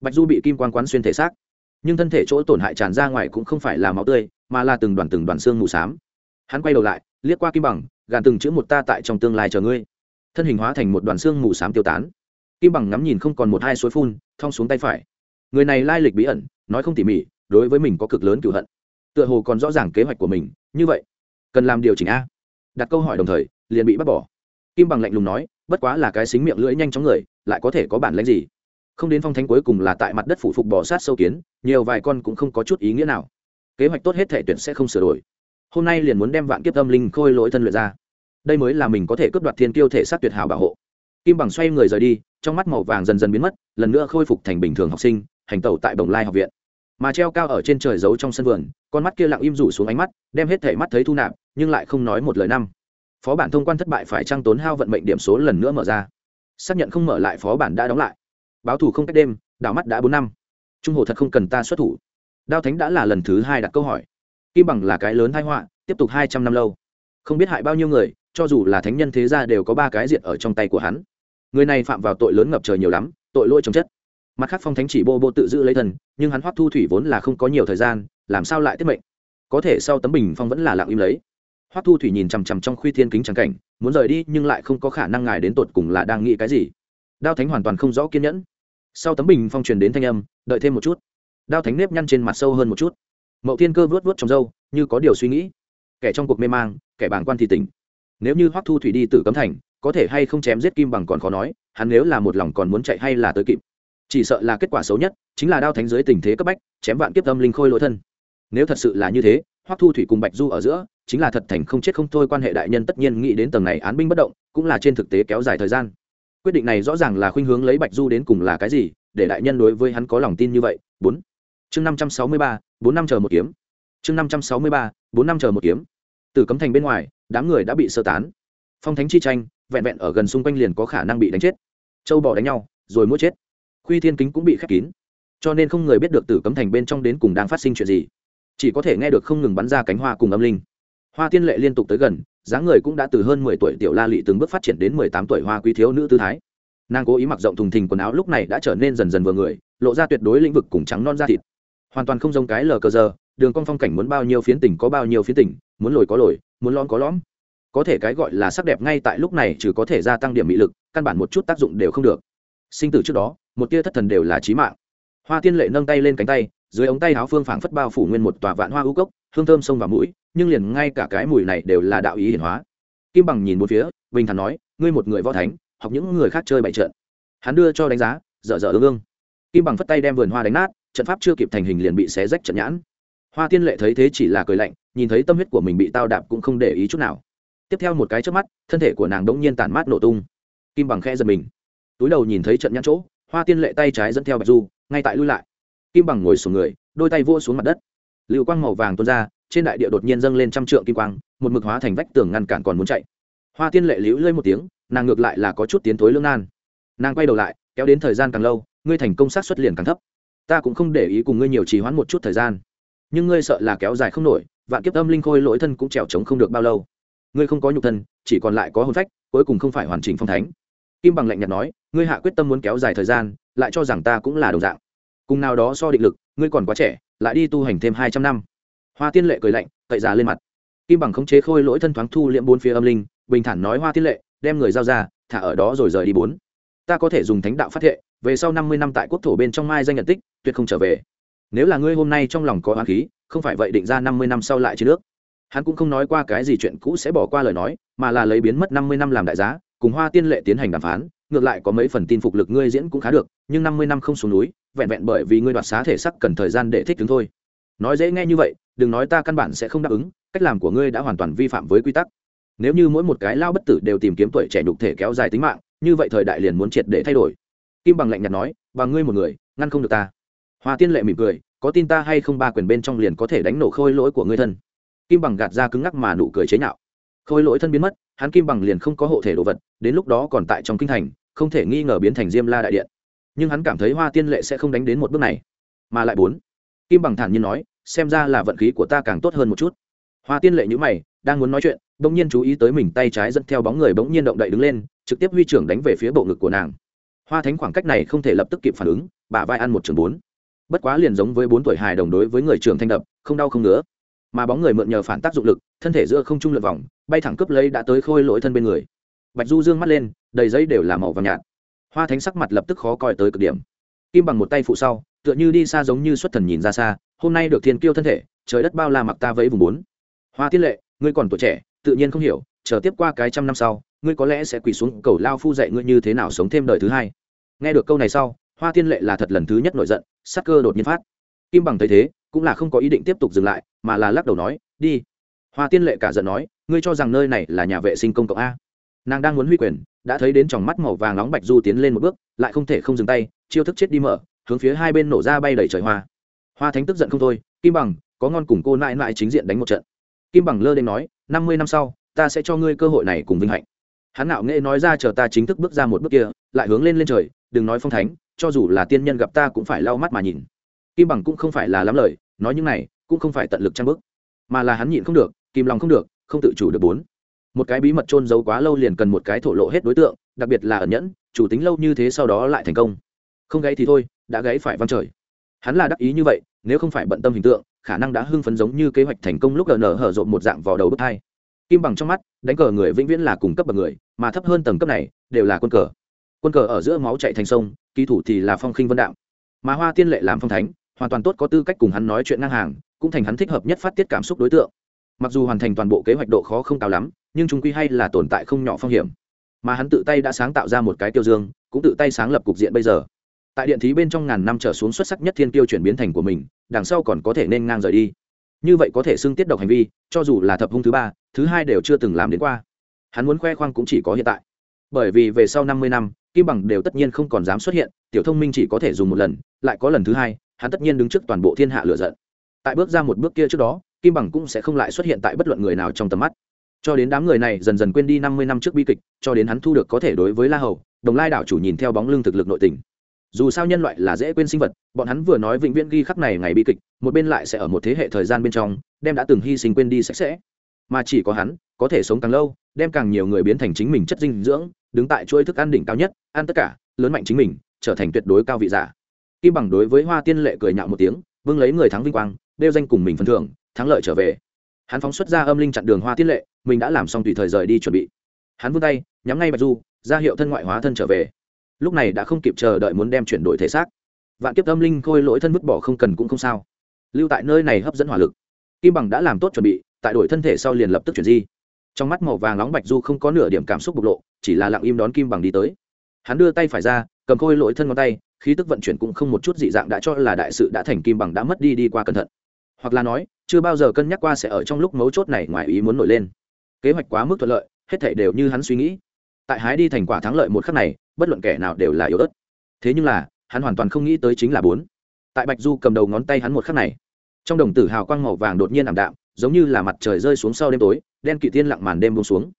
Bạch du bị kim quan quán xuyên thể xác. Nhưng thân thể chỗ tổn hại tràn ra ngoài cũng không phải là máu tươi, mà là từng đoàn từng đoàn xương mù s á m hắn quay đầu lại, liếc qua kim bằng, gàn từng chữ một ta tại trong tương lai chờ ngươi. Thân hình hóa thành một đoàn xương mù s á m tiêu tán. Kim bằng ngắm nhìn không còn một hai suối phun, thong xuống tay phải. Người này lai lịch bí ẩn, nói không tỉ mỉ, đối với mình có cực lớn cựu hận. Tựa hồ còn rõ ràng kế hoạch của mình, như vậy cần làm điều chỉnh a. Đặt câu hỏi đồng thời, liền bị bắt bỏ. Kim bằng lạnh lùng nói, bất quá là cái xính miệng lưỡi nhanh chóng người, lại có thể có bản lãnh gì? Không đến phong thánh cuối cùng là tại mặt đất phủ phục bỏ sát sâu kiến, nhiều vài con cũng không có chút ý nghĩa nào. Kế hoạch tốt hết thể tuyển sẽ không sửa đổi. Hôm nay liền muốn đem vạn kiếp tâm linh khôi lỗi thân luyện ra. Đây mới là mình có thể cướp đoạt thiên kiêu thể sát tuyệt hảo bảo hộ. Kim bằng xoay người rời đi, trong mắt màu vàng dần dần biến mất, lần nữa khôi phục thành bình thường học sinh, hành tẩu tại bồng lai học viện. Mà treo cao ở trên trời giấu trong sân vườn, con mắt kia lặng im rủ xuống ánh mắt, đem hết thể mắt thấy thu nạp nhưng lại không nói một lời năm. Phó bản thông quan thất bại phải trăng tốn hao vận mệnh điểm số lần nữa mở ra. Xác nhận không mở lại, phó bản đã đóng lại. Báo thủ không cách đêm, đảo mắt đã bốn năm. Trung hồ thật không cần ta xuất thủ. Đao thánh đã là lần thứ hai đặt câu hỏi. Kim bằng là cái lớn thái họa, tiếp tục hai trăm năm lâu. Không biết hại bao nhiêu người, cho dù là thánh nhân thế gia đều có ba cái diện ở trong tay của hắn. Người này phạm vào tội lớn ngập trời nhiều lắm, tội lỗi trồng chất. Mặt khác phong thánh chỉ bô bô tự giữ lấy thần, nhưng hắn hoắc thu thủy vốn là không có nhiều thời gian, làm sao lại tiết mệnh? Có thể sau tấm bình phong vẫn là lặng im lấy hoắc thu thủy nhìn chằm chằm trong khuy thiên kính trắng cảnh, muốn rời đi nhưng lại không có khả năng ngài đến tột cùng là đang nghĩ cái gì. Đao thánh hoàn toàn không rõ kiên nhẫn. Sau tấm bình phong truyền đến thanh âm, đợi thêm một chút. Đao thánh nếp nhăn trên mặt sâu hơn một chút. Mậu thiên cơ vớt vớt trong râu, như có điều suy nghĩ. Kẻ trong cuộc mê mang, kẻ bảng quan thì tỉnh. Nếu như hoắc thu thủy đi từ cấm thành, có thể hay không chém giết kim bằng còn khó nói, hắn nếu là một lòng còn muốn chạy hay là tới kịp. Chỉ sợ là kết quả xấu nhất, chính là đao thánh dưới tình thế cấp bách, chém vạn kiếp tâm linh khôi lỗi thân. Nếu thật sự là như thế, hoắc thu thủy cùng bạch du ở giữa chính là thật thành không chết không thôi, quan hệ đại nhân tất nhiên nghĩ đến tầng này án binh bất động, cũng là trên thực tế kéo dài thời gian. Quyết định này rõ ràng là khuynh hướng lấy bạch du đến cùng là cái gì, để đại nhân đối với hắn có lòng tin như vậy. Bốn. Chương năm trăm sáu mươi ba, bốn năm chờ một kiếm. Chương năm trăm sáu mươi ba, bốn năm chờ một kiếm. Từ cấm thành bên ngoài, đám người đã bị sơ tán. Phong thánh chi tranh, vẹn vẹn ở gần xung quanh liền có khả năng bị đánh chết. Châu bò đánh nhau, rồi mua chết. Khuy thiên kính cũng bị khép kín. Cho nên không người biết được tử cấm thành bên trong đến cùng đang phát sinh chuyện gì. Chỉ có thể nghe được không ngừng bắn ra cánh hoa cùng âm linh hoa tiên lệ liên tục tới gần, dáng người cũng đã từ hơn mười tuổi tiểu la lị từng bước phát triển đến mười tám tuổi hoa quý thiếu nữ tư thái. Nàng cố ý mặc rộng thùng thình quần áo lúc này đã trở nên dần dần vừa người, lộ ra tuyệt đối lĩnh vực cùng trắng non da thịt. Hoàn toàn không giống cái lờ cờ giờ, đường con phong cảnh muốn bao nhiêu phiến tỉnh có bao nhiêu phiến tỉnh muốn lồi có lồi, muốn lõm có lõm. Có thể cái gọi là sắc đẹp ngay tại lúc này trừ có thể gia tăng điểm mị lực, căn bản một chút tác dụng đều không được. Sinh tử trước đó, một tia thất thần đều là trí mạng. Hoa tiên lệ nâng tay lên cánh tay, dưới ống tay áo phương phảng phất bao phủ nguyên một tòa vạn hoa ưu cốc hương thơm sông vào mũi, nhưng liền ngay cả cái mùi này đều là đạo ý hiển hóa. Kim bằng nhìn một phía, bình thản nói, ngươi một người võ thánh, học những người khác chơi bày trận. Hắn đưa cho đánh giá, dở dở ương ương. Kim bằng phất tay đem vườn hoa đánh nát, trận pháp chưa kịp thành hình liền bị xé rách trận nhãn. Hoa tiên lệ thấy thế chỉ là cười lạnh, nhìn thấy tâm huyết của mình bị tao đạp cũng không để ý chút nào. Tiếp theo một cái trước mắt, thân thể của nàng đ ỗ n g nhiên tản mát nổ tung. Kim bằng khe giật mình. Túi đầu nhìn thấy trận nhãn chỗ, hoa tiên lệ tay trái dẫn theo bạch du, ngay tại lui lại. Kim bằng ngồi xuống người, đôi tay vua xuống mặt đất lưu quang màu vàng tuôn ra, trên đại địa đột nhiên dâng lên trăm trượng kim quang, một mực hóa thành vách tường ngăn cản còn muốn chạy. Hoa tiên lệ liễu lơi một tiếng, nàng ngược lại là có chút tiến thối lương nan. Nàng quay đầu lại, kéo đến thời gian càng lâu, ngươi thành công sát xuất liền càng thấp. Ta cũng không để ý cùng ngươi nhiều trì hoãn một chút thời gian. Nhưng ngươi sợ là kéo dài không nổi, vạn kiếp âm linh khôi lỗi thân cũng trèo trống không được bao lâu. Ngươi không có nhục thân, chỉ còn lại có hồn phách, cuối cùng không phải hoàn chỉnh phong thánh. Kim bằng lạnh nhạt nói, ngươi hạ quyết tâm muốn kéo dài thời gian, lại cho rằng ta cũng là đồng dạng cùng nào đó so định lực, ngươi còn quá trẻ, lại đi tu hành thêm hai trăm năm. Hoa tiên lệ cười lạnh, cậy già lên mặt. Kim bằng khống chế khôi lỗi thân thoáng thu liễm bốn phía âm linh, bình thản nói hoa tiên lệ, đem người giao ra, thả ở đó rồi rời đi bốn. Ta có thể dùng thánh đạo phát thệ, về sau năm mươi năm tại quốc thổ bên trong mai danh nhận tích, tuyệt không trở về. Nếu là ngươi hôm nay trong lòng có hoa khí, không phải vậy định ra năm mươi năm sau lại chiến nước. Hắn cũng không nói qua cái gì chuyện cũ sẽ bỏ qua lời nói, mà là lấy biến mất năm mươi năm làm đại giá, cùng hoa tiên lệ tiến hành đàm phán ngược lại có mấy phần tin phục lực ngươi diễn cũng khá được, nhưng năm mươi năm không xuống núi, vẹn vẹn bởi vì ngươi đoạt xá thể sắc cần thời gian để thích ứng thôi. Nói dễ nghe như vậy, đừng nói ta căn bản sẽ không đáp ứng, cách làm của ngươi đã hoàn toàn vi phạm với quy tắc. Nếu như mỗi một cái lao bất tử đều tìm kiếm tuổi trẻ nhục thể kéo dài tính mạng, như vậy thời đại liền muốn triệt để thay đổi. Kim bằng lạnh nhạt nói bằng ngươi một người, ngăn không được ta. Hoa tiên lệ mỉm cười, có tin ta hay không ba quyền bên trong liền có thể đánh nổ khôi lỗi của ngươi thân. Kim bằng gạt ra cứng ngắc mà nụ cười chế nhạo. Khôi lỗi thân biến mất hắn kim bằng liền không có hộ thể đồ vật, đến lúc đó còn tại trong kinh thành, không thể nghi ngờ biến thành diêm la đại điện. Nhưng hắn cảm thấy hoa tiên lệ sẽ không đánh đến một bước này, mà lại bốn. Kim bằng thản nhiên nói, xem ra là vận khí của ta càng tốt hơn một chút. Hoa tiên lệ nhữ mày, đang muốn nói chuyện, bỗng nhiên chú ý tới mình tay trái dẫn theo bóng người bỗng nhiên động đậy đứng lên, trực tiếp huy trưởng đánh về phía bộ ngực của nàng. Hoa thánh khoảng cách này không thể lập tức kịp phản ứng, bả vai ăn một trường bốn. Bất quá liền giống với bốn tuổi hài đồng đối với người trưởng thanh đập, không đau không ngứa mà bóng người mượn nhờ phản tác dụng lực, thân thể giữa không trung lượt vòng, bay thẳng cướp lấy đã tới khôi lỗi thân bên người. Bạch du dương mắt lên, đầy giấy đều là màu vàng nhạt. Hoa thánh sắc mặt lập tức khó coi tới cực điểm. Kim bằng một tay phụ sau, tựa như đi xa giống như xuất thần nhìn ra xa, hôm nay được thiên kiêu thân thể, trời đất bao la mặc ta vẫy vùng bốn. Hoa tiết lệ, ngươi còn tuổi trẻ, tự nhiên không hiểu, chờ tiếp qua cái trăm năm sau, ngươi có lẽ sẽ quỳ xuống cầu lao phu dạy ngươi như thế nào sống thêm đời thứ hai. Nghe được câu này sau, hoa tiên lệ là thật lần thứ nhất nổi giận, sắc cơ đột nhiên phát. Kim bằng thấy thế cũng là không có ý định tiếp tục dừng lại, mà là lắc đầu nói, đi. Hoa tiên lệ cả giận nói, ngươi cho rằng nơi này là nhà vệ sinh công cộng a? Nàng đang muốn huy quyền, đã thấy đến tròng mắt màu vàng nóng bạch du tiến lên một bước, lại không thể không dừng tay, chiêu thức chết đi mở, hướng phía hai bên nổ ra bay đầy trời hoa. Hoa thánh tức giận không thôi, kim bằng, có ngon cùng cô nại nại chính diện đánh một trận. Kim bằng lơ đ nói, năm mươi năm sau, ta sẽ cho ngươi cơ hội này cùng vinh hạnh. Hắn nạo nghệ nói ra chờ ta chính thức bước ra một bước kia, lại hướng lên lên trời, đừng nói phong thánh, cho dù là tiên nhân gặp ta cũng phải lau mắt mà nhìn kim bằng cũng không phải là lắm lời, nói những này, cũng không phải tận lực trang bức, mà là hắn nhịn không được kìm lòng không được, không tự chủ được bốn. Một cái bí mật trôn giấu quá lâu liền cần một cái thổ lộ hết đối tượng, đặc biệt là ẩn nhẫn, chủ tính lâu như thế sau đó lại thành công. Không gáy thì thôi, đã gáy phải văng trời. Hắn là đắc ý như vậy, nếu không phải bận tâm hình tượng, khả năng đã hưng phấn giống như kế hoạch thành công lúc nở hở rộn một dạng vào đầu bước hai. Kim bằng trong mắt, đánh cờ người vĩnh viễn là cùng cấp bậc người, mà thấp hơn tầng cấp này, đều là quân cờ. Quân cờ ở giữa máu chạy thành sông kỳ thủ thì là phong khinh vân đạo. Mà hoa tiên lệ làm phong thánh hoàn toàn tốt có tư cách cùng hắn nói chuyện ngang hàng, cũng thành hắn thích hợp nhất phát tiết cảm xúc đối tượng. Mặc dù hoàn thành toàn bộ kế hoạch độ khó không cao lắm, nhưng chúng quy hay là tồn tại không nhỏ phong hiểm. Mà hắn tự tay đã sáng tạo ra một cái tiêu dương, cũng tự tay sáng lập cục diện bây giờ. Tại điện thí bên trong ngàn năm trở xuống xuất sắc nhất thiên tiêu chuyển biến thành của mình, đằng sau còn có thể nên ngang rời đi. Như vậy có thể xưng tiết độc hành vi, cho dù là thập hung thứ ba, thứ hai đều chưa từng làm đến qua. Hắn muốn khoe khoang cũng chỉ có hiện tại. Bởi vì về sau năm mươi năm, kim bằng đều tất nhiên không còn dám xuất hiện, tiểu thông minh chỉ có thể dùng một lần, lại có lần thứ hai hắn tất nhiên đứng trước toàn bộ thiên hạ lựa giận. Tại bước ra một bước kia trước đó, kim bằng cũng sẽ không lại xuất hiện tại bất luận người nào trong tầm mắt. Cho đến đám người này dần dần quên đi năm mươi năm trước bi kịch, cho đến hắn thu được có thể đối với la hầu, đồng lai đảo chủ nhìn theo bóng lưng thực lực nội tình. Dù sao nhân loại là dễ quên sinh vật, bọn hắn vừa nói vĩnh viễn ghi khắc này ngày bi kịch, một bên lại sẽ ở một thế hệ thời gian bên trong, đem đã từng hy sinh quên đi sạch sẽ. Mà chỉ có hắn, có thể sống càng lâu, đem càng nhiều người biến thành chính mình chất dinh dưỡng, đứng tại chuỗi thức ăn đỉnh cao nhất, ăn tất cả, lớn mạnh chính mình, trở thành tuyệt đối cao vị giả kim bằng đối với hoa tiên lệ cười nhạo một tiếng vương lấy người thắng vinh quang, đeo danh cùng mình phần thưởng, thắng lợi trở về. Hắn phóng xuất ra âm linh chặn đường hoa tiên lệ, mình đã làm xong tùy thời rời đi chuẩn bị. Hắn vươn tay, nhắm ngay bạch du, ra hiệu thân ngoại hóa thân trở về. Lúc này đã không kịp chờ đợi muốn đem chuyển đổi thể xác. Vạn kiếp âm linh khôi lỗi thân vứt bỏ không cần cũng không sao. Lưu tại nơi này hấp dẫn hỏa lực. Kim bằng đã làm tốt chuẩn bị, tại đổi thân thể sau liền lập tức chuyển di. Trong mắt màu vàng nóng bạch du không có nửa điểm cảm xúc bộc lộ, chỉ là lặng im đón kim bằng đi tới. Hắn đưa tay phải ra, cầm khôi lỗi thân ngón tay khí tức vận chuyển cũng không một chút dị dạng đã cho là đại sự đã thành kim bằng đã mất đi đi qua cẩn thận. Hoặc là nói, chưa bao giờ cân nhắc qua sẽ ở trong lúc mấu chốt này ngoài ý muốn nổi lên. Kế hoạch quá mức thuận lợi, hết thể đều như hắn suy nghĩ. Tại hái đi thành quả thắng lợi một khắc này, bất luận kẻ nào đều là yếu ớt. Thế nhưng là, hắn hoàn toàn không nghĩ tới chính là bốn. Tại bạch du cầm đầu ngón tay hắn một khắc này, trong đồng tử hào quang màu vàng đột nhiên ảm đạm, giống như là mặt trời rơi xuống sau đêm tối, đen kỵ tiên lặng màn đêm buông xuống.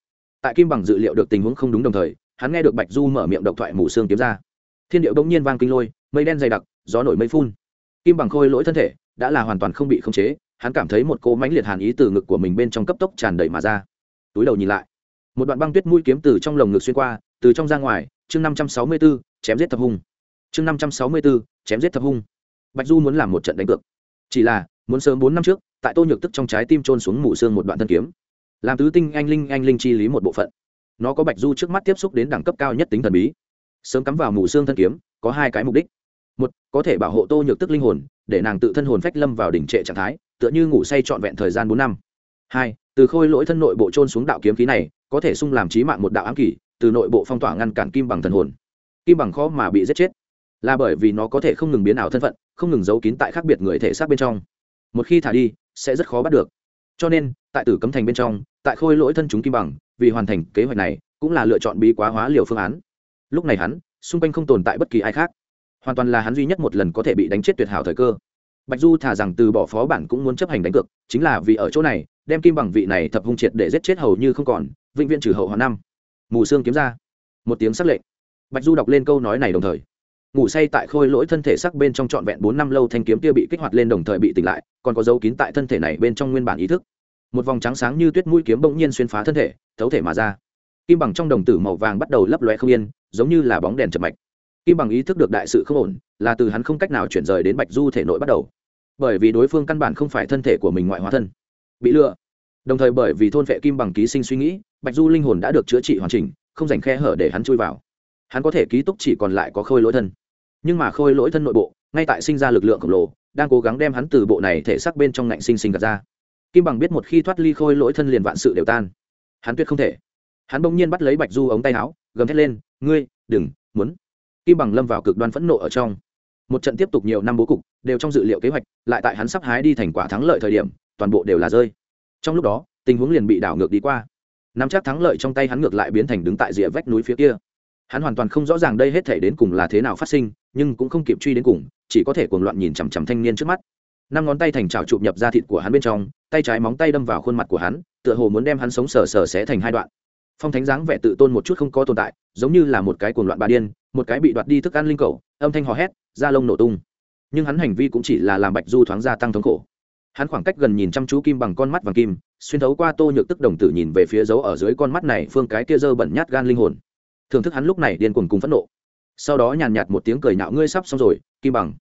Tại kim bằng dự liệu được tình huống không đúng đồng thời, hắn nghe được bạch du mở miệng độc thoại mù xương kiếm ra thiên điệu bỗng nhiên vang kinh lôi, mây đen dày đặc, gió nổi mây phun. Kim bằng khôi lỗi thân thể đã là hoàn toàn không bị khống chế, hắn cảm thấy một cỗ mãnh liệt hàn ý từ ngực của mình bên trong cấp tốc tràn đầy mà ra. Túi đầu nhìn lại, một đoạn băng tuyết mũi kiếm từ trong lồng ngực xuyên qua, từ trong ra ngoài, chương năm trăm sáu mươi b ố chém giết thập hung. Chương năm trăm sáu mươi b ố chém giết thập hung. Bạch du muốn làm một trận đánh cược. Chỉ là, muốn sớm bốn năm trước, tại tô nhược tức trong trái tim trôn xuống mù xương một đoạn thân kiếm. Làm tứ tinh anh linh anh linh chi lý một bộ phận. Nó có bạch du trước mắt tiếp xúc đến đẳng cấp cao nhất tính thần bí sớm cắm vào mù xương thân kiếm, có hai cái mục đích. Một, có thể bảo hộ tô nhược tức linh hồn, để nàng tự thân hồn phách lâm vào đỉnh trệ trạng thái, tựa như ngủ say trọn vẹn thời gian bốn năm. Hai, từ khôi lỗi thân nội bộ trôn xuống đạo kiếm khí này, có thể sung làm trí mạng một đạo ám kỷ, từ nội bộ phong tỏa ngăn cản kim bằng thần hồn. Kim bằng khó mà bị giết chết. Là bởi vì nó có thể không ngừng biến ảo thân phận, không ngừng giấu kín tại khác biệt người thể xác bên trong. Một khi thả đi, sẽ rất khó bắt được. Cho nên, tại tử cấm thành bên trong, tại khôi lỗi thân chúng kim bằng, vì hoàn thành kế hoạch này, cũng là lựa chọn bí quá hóa liều phương án lúc này hắn, xung quanh không tồn tại bất kỳ ai khác. Hoàn toàn là hắn duy nhất một lần có thể bị đánh chết tuyệt hảo thời cơ. Bạch du thả rằng từ bỏ phó bản cũng muốn chấp hành đánh cược, chính là vì ở chỗ này, đem kim bằng vị này thập hung triệt để giết chết hầu như không còn, vĩnh viễn trừ hậu hòa năm. Mù xương kiếm ra. Một tiếng sắc lệnh. Bạch du đọc lên câu nói này đồng thời. Ngủ say tại khôi lỗi thân thể sắc bên trong trọn vẹn bốn năm lâu thanh kiếm kia bị kích hoạt lên đồng thời bị tỉnh lại, còn có dấu kín tại thân thể này bên trong nguyên bản ý thức. Một vòng trắng sáng như tuyết mũi kiếm bỗng nhiên xuyên phá thân thể, thấu thể mà ra kim bằng trong đồng tử màu vàng bắt đầu lấp loe không yên, giống như là bóng đèn chập mạch. Kim bằng ý thức được đại sự không ổn, là từ hắn không cách nào chuyển rời đến bạch du thể nội bắt đầu. Bởi vì đối phương căn bản không phải thân thể của mình ngoại hóa thân. Bị lừa. Đồng thời bởi vì thôn vệ kim bằng ký sinh suy nghĩ, bạch du linh hồn đã được chữa trị hoàn chỉnh, không dành khe hở để hắn chui vào. Hắn có thể ký túc chỉ còn lại có khôi lỗi thân. Nhưng mà khôi lỗi thân nội bộ, ngay tại sinh ra lực lượng khổng lồ, đang cố gắng đem hắn từ bộ này thể xác bên trong ngạnh sinh sinh gạt ra. Kim bằng biết một khi thoát ly khôi lỗi thân liền vạn sự đều tan. Hắn tuyệt không thể hắn bỗng nhiên bắt lấy bạch du ống tay áo, gầm thét lên, ngươi, đừng, muốn. Kim bằng lâm vào cực đoan phẫn nộ ở trong. Một trận tiếp tục nhiều năm bố cục, đều trong dự liệu kế hoạch, lại tại hắn sắp hái đi thành quả thắng lợi thời điểm, toàn bộ đều là rơi. Trong lúc đó, tình huống liền bị đảo ngược đi qua. Nắm chắc thắng lợi trong tay hắn ngược lại biến thành đứng tại rìa vách núi phía kia. Hắn hoàn toàn không rõ ràng đây hết thể đến cùng là thế nào phát sinh, nhưng cũng không kịp truy đến cùng, chỉ có thể cuồng loạn nhìn chằm chằm thanh niên trước mắt. Năm ngón tay thành trào chụp nhập ra thịt của hắn bên trong, tay trái móng tay đâm vào khuôn mặt của hắn, tựa hồ muốn đem hắn sống sờ sờ xé thành hai đoạn phong thánh dáng vẻ tự tôn một chút không có tồn tại, giống như là một cái cuồng loạn bà điên, một cái bị đoạt đi thức ăn linh cầu, âm thanh hò hét, da lông nổ tung. Nhưng hắn hành vi cũng chỉ là làm bạch du thoáng gia tăng thống khổ. Hắn khoảng cách gần nhìn chăm chú kim bằng con mắt vàng kim, xuyên thấu qua tô nhược tức đồng tử nhìn về phía dấu ở dưới con mắt này phương cái kia dơ bẩn nhát gan linh hồn. Thưởng thức hắn lúc này điên cuồng cùng phẫn nộ. Sau đó nhàn nhạt một tiếng cười nạo ngươi sắp xong rồi, kim bằng.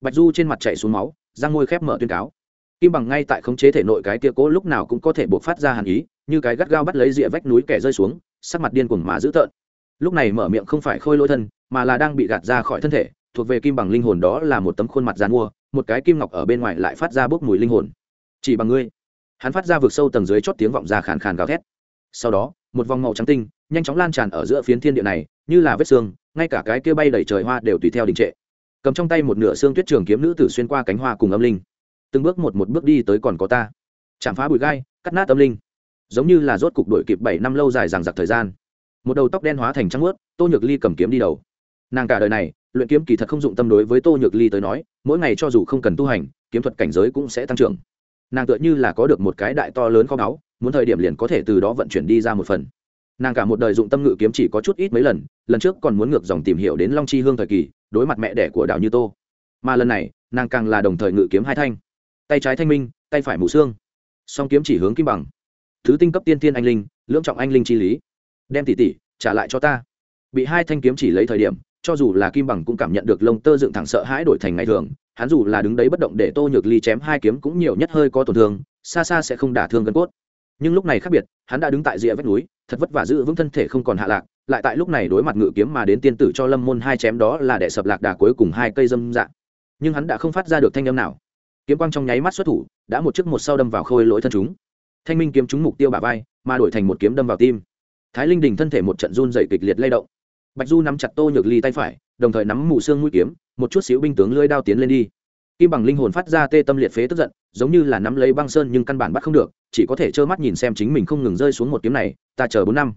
Bạch du trên mặt chạy xuống máu, răng môi khép mở tuyên cáo kim bằng ngay tại khống chế thể nội cái kia cố lúc nào cũng có thể buộc phát ra hàn ý, như cái gắt gao bắt lấy rìa vách núi kẻ rơi xuống, sắc mặt điên cuồng mà dữ tợn. Lúc này mở miệng không phải khôi lỗi thân, mà là đang bị gạt ra khỏi thân thể, thuộc về kim bằng linh hồn đó là một tấm khuôn mặt dàn mua một cái kim ngọc ở bên ngoài lại phát ra bốc mùi linh hồn. Chỉ bằng ngươi. Hắn phát ra vực sâu tầng dưới chót tiếng vọng ra khàn khàn gào thét. Sau đó, một vòng màu trắng tinh, nhanh chóng lan tràn ở giữa phiến thiên địa này, như là vết xương, ngay cả cái kia bay đầy trời hoa đều tùy theo đình trệ. Cầm trong tay một nửa xương tuyết trường kiếm nữ tử xuyên qua cánh hoa cùng âm linh từng bước một một bước đi tới còn có ta. Chạm phá bụi gai, cắt nát tâm linh. Giống như là rốt cục đổi kịp bảy năm lâu dài rằng giặc thời gian. Một đầu tóc đen hóa thành trắng ướt tô nhược ly cầm kiếm đi đầu. Nàng cả đời này, luyện kiếm kỳ thật không dụng tâm đối với tô nhược ly tới nói, mỗi ngày cho dù không cần tu hành, kiếm thuật cảnh giới cũng sẽ tăng trưởng. Nàng tựa như là có được một cái đại to lớn kho báu, muốn thời điểm liền có thể từ đó vận chuyển đi ra một phần. Nàng cả một đời dụng tâm ngự kiếm chỉ có chút ít mấy lần lần trước còn muốn ngược dòng tìm hiểu đến long chi hương thời kỳ, đối mặt mẹ đẻ của đảo như tô. Mà lần này, nàng càng là đồng thời ngự kiếm hai thanh tay trái thanh minh, tay phải mù xương. Song kiếm chỉ hướng kim bằng. Thứ tinh cấp tiên tiên anh linh, lưỡng trọng anh linh chi lý. Đem tỷ tỷ trả lại cho ta. Bị hai thanh kiếm chỉ lấy thời điểm, cho dù là kim bằng cũng cảm nhận được lông tơ dựng thẳng sợ hãi đổi thành ngày thường, hắn dù là đứng đấy bất động để tô nhược ly chém hai kiếm cũng nhiều nhất hơi có tổn thương, xa xa sẽ không đả thương gân cốt. Nhưng lúc này khác biệt, hắn đã đứng tại rìa vách núi, thật vất vả giữ vững thân thể không còn hạ lạc, lại tại lúc này đối mặt ngự kiếm mà đến tiên tử cho lâm môn hai chém đó là đẻ sập lạc đà cuối cùng hai cây dâm dạng nhưng hắn đã không phát ra được thanh âm nào kiếm quang trong nháy mắt xuất thủ, đã một chiếc một sau đâm vào khôi lỗi thân chúng. Thanh minh kiếm trúng mục tiêu bả vai, mà đổi thành một kiếm đâm vào tim. Thái linh đình thân thể một trận run dày kịch liệt lay động. Bạch du nắm chặt tô nhược ly tay phải, đồng thời nắm mù xương mũi kiếm, một chút xíu binh tướng lưỡi đao tiến lên đi. Kim bằng linh hồn phát ra tê tâm liệt phế tức giận, giống như là nắm lấy băng sơn nhưng căn bản bắt không được, chỉ có thể trơ mắt nhìn xem chính mình không ngừng rơi xuống một kiếm này, ta chờ bốn năm.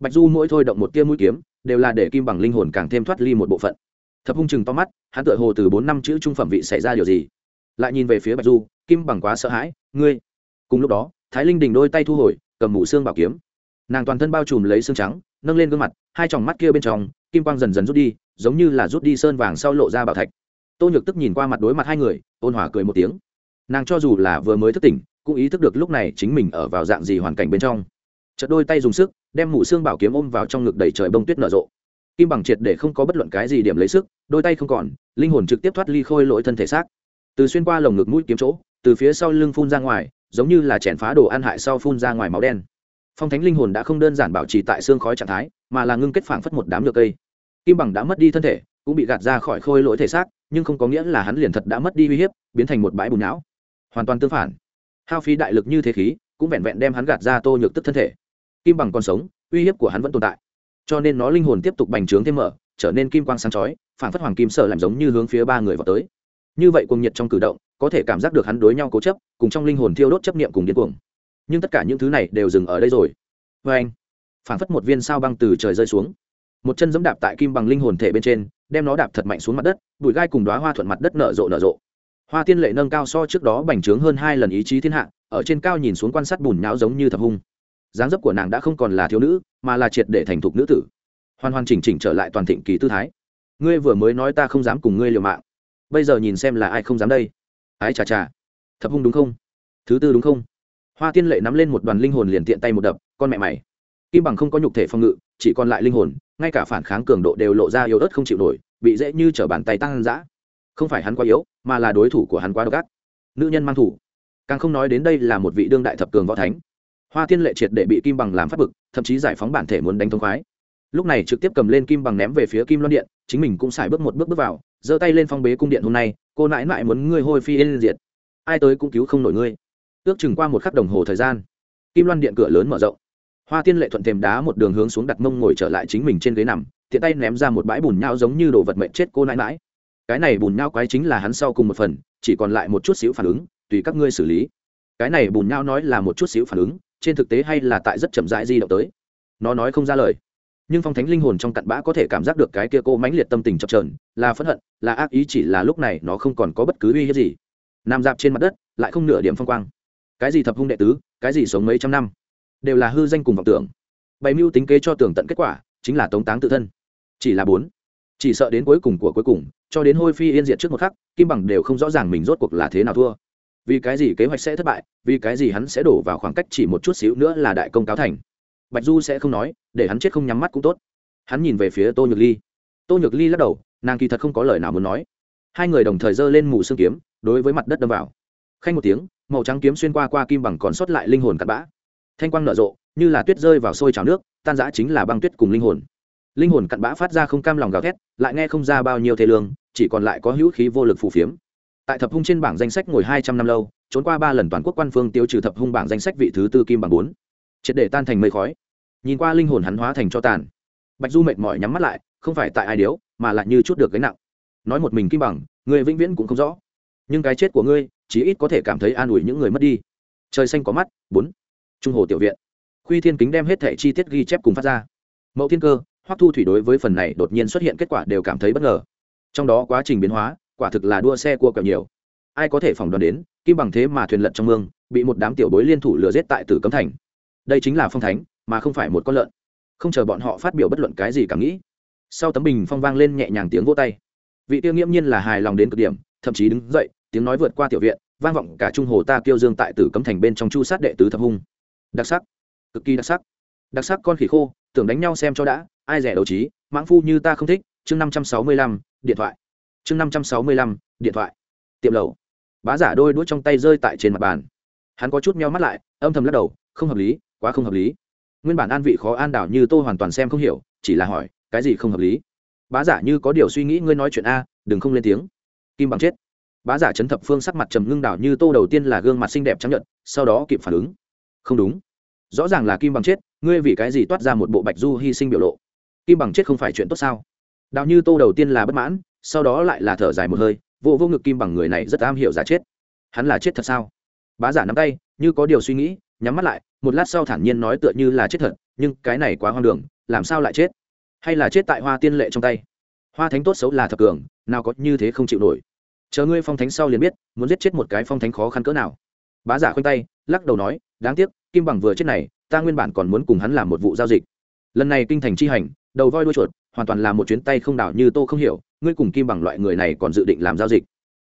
Bạch du mỗi thôi động một tia mũi kiếm, đều là để kim bằng linh hồn càng thêm thoát ly một bộ phận. Thập hung chừng to mắt, hắn tựa hồ từ bốn năm chữ trung phẩm vị xảy ra điều gì? Lại nhìn về phía bạch du, kim bằng quá sợ hãi, ngươi. Cùng lúc đó, thái linh đình đôi tay thu hồi, cầm mũ xương bảo kiếm. Nàng toàn thân bao trùm lấy xương trắng, nâng lên gương mặt, hai tròng mắt kia bên trong, kim quang dần dần rút đi, giống như là rút đi sơn vàng sau lộ ra bảo thạch. Tô nhược tức nhìn qua mặt đối mặt hai người, ôn hòa cười một tiếng. Nàng cho dù là vừa mới thức tỉnh, cũng ý thức được lúc này chính mình ở vào dạng gì hoàn cảnh bên trong. Chợt đôi tay dùng sức, đem mũ xương bảo kiếm ôm vào trong ngực đầy trời bông tuyết nở rộ. Kim bằng triệt để không có bất luận cái gì điểm lấy sức, đôi tay không còn, linh hồn trực tiếp thoát ly khôi lỗi thân thể xác từ xuyên qua lồng ngực mũi kiếm chỗ, từ phía sau lưng phun ra ngoài, giống như là chèn phá đồ ăn hại sau phun ra ngoài máu đen. Phong thánh linh hồn đã không đơn giản bảo trì tại xương khói trạng thái, mà là ngưng kết phảng phất một đám lược cây. Kim bằng đã mất đi thân thể, cũng bị gạt ra khỏi khôi lỗi thể xác, nhưng không có nghĩa là hắn liền thật đã mất đi uy hiếp, biến thành một bãi bùn não. Hoàn toàn tương phản. Hao phí đại lực như thế khí, cũng vẹn vẹn đem hắn gạt ra tô nhược tức thân thể. Kim bằng còn sống, uy hiếp của hắn vẫn tồn tại. Cho nên nó linh hồn tiếp tục bành trướng thêm mở, trở nên kim quang sáng chói phản phất hoàng kim sợ làm giống như hướng phía ba người vào tới như vậy cuồng nhiệt trong cử động, có thể cảm giác được hắn đối nhau cố chấp, cùng trong linh hồn thiêu đốt chấp niệm cùng điên cuồng. Nhưng tất cả những thứ này đều dừng ở đây rồi. Vê anh, phảng phất một viên sao băng từ trời rơi xuống. Một chân giẫm đạp tại kim bằng linh hồn thể bên trên, đem nó đạp thật mạnh xuống mặt đất, bụi gai cùng đoá hoa thuận mặt đất nở rộ nở rộ. Hoa tiên lệ nâng cao so trước đó bành trướng hơn hai lần ý chí thiên hạ, ở trên cao nhìn xuống quan sát bùn nhão giống như thập hung. Dáng dấp của nàng đã không còn là thiếu nữ, mà là triệt để thành thục nữ tử. Hoàn hoàn chỉnh chỉnh trở lại toàn thịnh kỳ tư thái. Ngươi vừa mới nói ta không dám cùng ngươi liều mạng bây giờ nhìn xem là ai không dám đây. Ái chà chà. Thập hung đúng không? Thứ tư đúng không? Hoa tiên lệ nắm lên một đoàn linh hồn liền tiện tay một đập, con mẹ mày. Kim bằng không có nhục thể phòng ngự, chỉ còn lại linh hồn, ngay cả phản kháng cường độ đều lộ ra yếu ớt không chịu nổi, bị dễ như t bàn tay tăng giã không phải hắn quá yếu, mà là đối thủ của hắn quá độc ác. Nữ nhân mang thủ. Càng không nói đến đây là một vị đương đại thập cường võ thánh. Hoa tiên lệ triệt để bị kim bằng làm phát bực, thậm chí giải phóng bản thể muốn đánh thông khoái. Lúc này trực tiếp cầm lên kim bằng ném về phía kim loan điện, chính mình cũng xài bước một bước bước vào giơ tay lên phong bế cung điện hôm nay, cô nãi nãi muốn ngươi hôi phi yên diệt. Ai tới cũng cứu không nổi ngươi. Ước chừng qua một khắc đồng hồ thời gian, kim loan điện cửa lớn mở rộng. Hoa tiên lệ thuận thềm đá một đường hướng xuống đặt mông ngồi trở lại chính mình trên ghế nằm, tiện tay ném ra một bãi bùn nhau giống như đồ vật mệnh chết cô nãi mãi cái này bùn nhau quái chính là hắn sau cùng một phần, chỉ còn lại một chút xíu phản ứng, tùy các ngươi xử lý. Cái này bùn nhau nói là một chút xíu phản ứng, trên thực tế hay là tại rất chậm rãi di động tới. Nó nói không ra lời nhưng phong thánh linh hồn trong cặn bã có thể cảm giác được cái kia cô mãnh liệt tâm tình chập trờn là phẫn hận, là ác ý chỉ là lúc này nó không còn có bất cứ uy hiếp gì. Nằm dạp trên mặt đất, lại không nửa điểm phong quang. Cái gì thập hung đệ tứ, cái gì sống mấy trăm năm, đều là hư danh cùng vọng tưởng. Bày mưu tính kế cho tưởng tận kết quả, chính là tống táng tự thân. Chỉ là bốn. Chỉ sợ đến cuối cùng của cuối cùng, cho đến hôi phi yên diệt trước một khắc, kim bằng đều không rõ ràng mình rốt cuộc là thế nào thua. Vì cái gì kế hoạch sẽ thất bại, vì cái gì hắn sẽ đổ vào khoảng cách chỉ một chút xíu nữa là đại công cáo thành bạch du sẽ không nói, để hắn chết không nhắm mắt cũng tốt. Hắn nhìn về phía tô nhược ly. Tô nhược ly lắc đầu, nàng kỳ thật không có lời nào muốn nói. Hai người đồng thời giơ lên mù xương kiếm, đối với mặt đất đâm vào. Khanh một tiếng, màu trắng kiếm xuyên qua qua kim bằng còn sót lại linh hồn cặn bã. Thanh quang nở rộ, như là tuyết rơi vào sôi trào nước, tan giã chính là băng tuyết cùng linh hồn. Linh hồn cặn bã phát ra không cam lòng gào thét, lại nghe không ra bao nhiêu thế lương, chỉ còn lại có hữu khí vô lực phù phiếm. Tại thập hung trên bảng danh sách ngồi hai trăm năm lâu, trốn qua ba lần toàn quốc quan phương tiêu trừ thập hung bảng danh sách vị thứ tư kim bằng bốn triệt để tan thành mây khói. Nhìn qua linh hồn hắn hóa thành cho tàn. Bạch du mệt mỏi nhắm mắt lại, không phải tại ai điếu, mà lại như chút được gánh nặng. Nói một mình kim bằng, người vĩnh viễn cũng không rõ. Nhưng cái chết của ngươi, chí ít có thể cảm thấy an ủi những người mất đi. Trời xanh có mắt, bốn. Trung hồ tiểu viện. Khuy thiên kính đem hết thẻ chi tiết ghi chép cùng phát ra. Mẫu thiên cơ, hoắc thu thủy đối với phần này đột nhiên xuất hiện kết quả đều cảm thấy bất ngờ. Trong đó quá trình biến hóa, quả thực là đua xe cua kẹo nhiều. Ai có thể phỏng đoán đến, kim bằng thế mà thuyền lận trong mương, bị một đám tiểu bối liên thủ lừa giết tại tử cấm thành đây chính là phong thánh, mà không phải một con lợn. Không chờ bọn họ phát biểu bất luận cái gì cảm nghĩ, sau tấm bình phong vang lên nhẹ nhàng tiếng vô tay. Vị tiêu nghiễm nhiên là hài lòng đến cực điểm, thậm chí đứng dậy, tiếng nói vượt qua tiểu viện, vang vọng cả trung hồ ta kiêu dương tại tử cấm thành bên trong chu sát đệ tứ thập hung. Đặc sắc, cực kỳ đặc sắc. Đặc sắc con khỉ khô, tưởng đánh nhau xem cho đã, ai rẻ đầu trí, mãng phu như ta không thích, chương năm trăm sáu mươi lăm, điện thoại. Chương năm trăm sáu mươi lăm, điện thoại. Tiệm lầu. Bá giả đôi đuôi trong tay rơi tại trên mặt bàn. Hắn có chút meo mắt lại, âm thầm lắc đầu, không hợp lý quá không hợp lý. Nguyên bản an vị khó an đảo như tô hoàn toàn xem không hiểu, chỉ là hỏi, cái gì không hợp lý? Bá giả như có điều suy nghĩ ngươi nói chuyện a, đừng không lên tiếng. Kim bằng chết. Bá giả chấn thập phương sắc mặt trầm ngưng đảo như tô đầu tiên là gương mặt xinh đẹp chấp nhận sau đó kịp phản ứng. Không đúng. Rõ ràng là kim bằng chết, ngươi vì cái gì toát ra một bộ bạch du hy sinh biểu lộ? Kim bằng chết không phải chuyện tốt sao? Đào như tô đầu tiên là bất mãn, sau đó lại là thở dài một hơi, vô vô ngực kim bằng người này rất am hiểu giả chết. Hắn là chết thật sao? Bá giả nắm tay, như có điều suy nghĩ nhắm mắt lại, một lát sau thản nhiên nói tựa như là chết thật, nhưng cái này quá hoang đường, làm sao lại chết? Hay là chết tại hoa tiên lệ trong tay? Hoa thánh tốt xấu là thập cường, nào có như thế không chịu nổi. Chờ ngươi phong thánh sau liền biết, muốn giết chết một cái phong thánh khó khăn cỡ nào. Bá giả khoanh tay, lắc đầu nói, đáng tiếc, kim bằng vừa chết này, ta nguyên bản còn muốn cùng hắn làm một vụ giao dịch. Lần này kinh thành chi hành, đầu voi đuôi chuột, hoàn toàn là một chuyến tay không đảo như tô không hiểu, ngươi cùng kim bằng loại người này còn dự định làm giao dịch.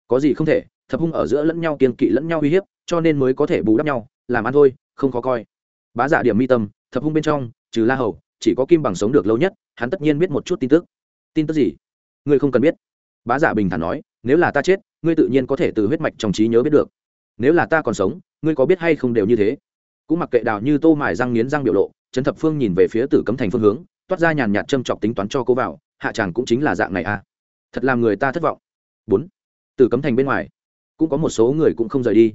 Có gì không thể, thập hung ở giữa lẫn nhau kiên kỵ lẫn nhau uy hiếp, cho nên mới có thể bù đắp nhau, làm ăn thôi không khó coi. Bá giả điểm mi tâm, thập hung bên trong, trừ la hầu, chỉ có kim bằng sống được lâu nhất, hắn tất nhiên biết một chút tin tức. Tin tức gì? Ngươi không cần biết. Bá giả bình thản nói, nếu là ta chết, ngươi tự nhiên có thể từ huyết mạch trong trí nhớ biết được. Nếu là ta còn sống, ngươi có biết hay không đều như thế. Cũng mặc kệ đào như tô mài răng nghiến răng biểu lộ, trấn thập phương nhìn về phía tử cấm thành phương hướng, toát ra nhàn nhạt châm chọc tính toán cho cô vào, hạ chàng cũng chính là dạng này à. Thật làm người ta thất vọng. Bốn. Tử cấm thành bên ngoài, cũng có một số người cũng không rời đi.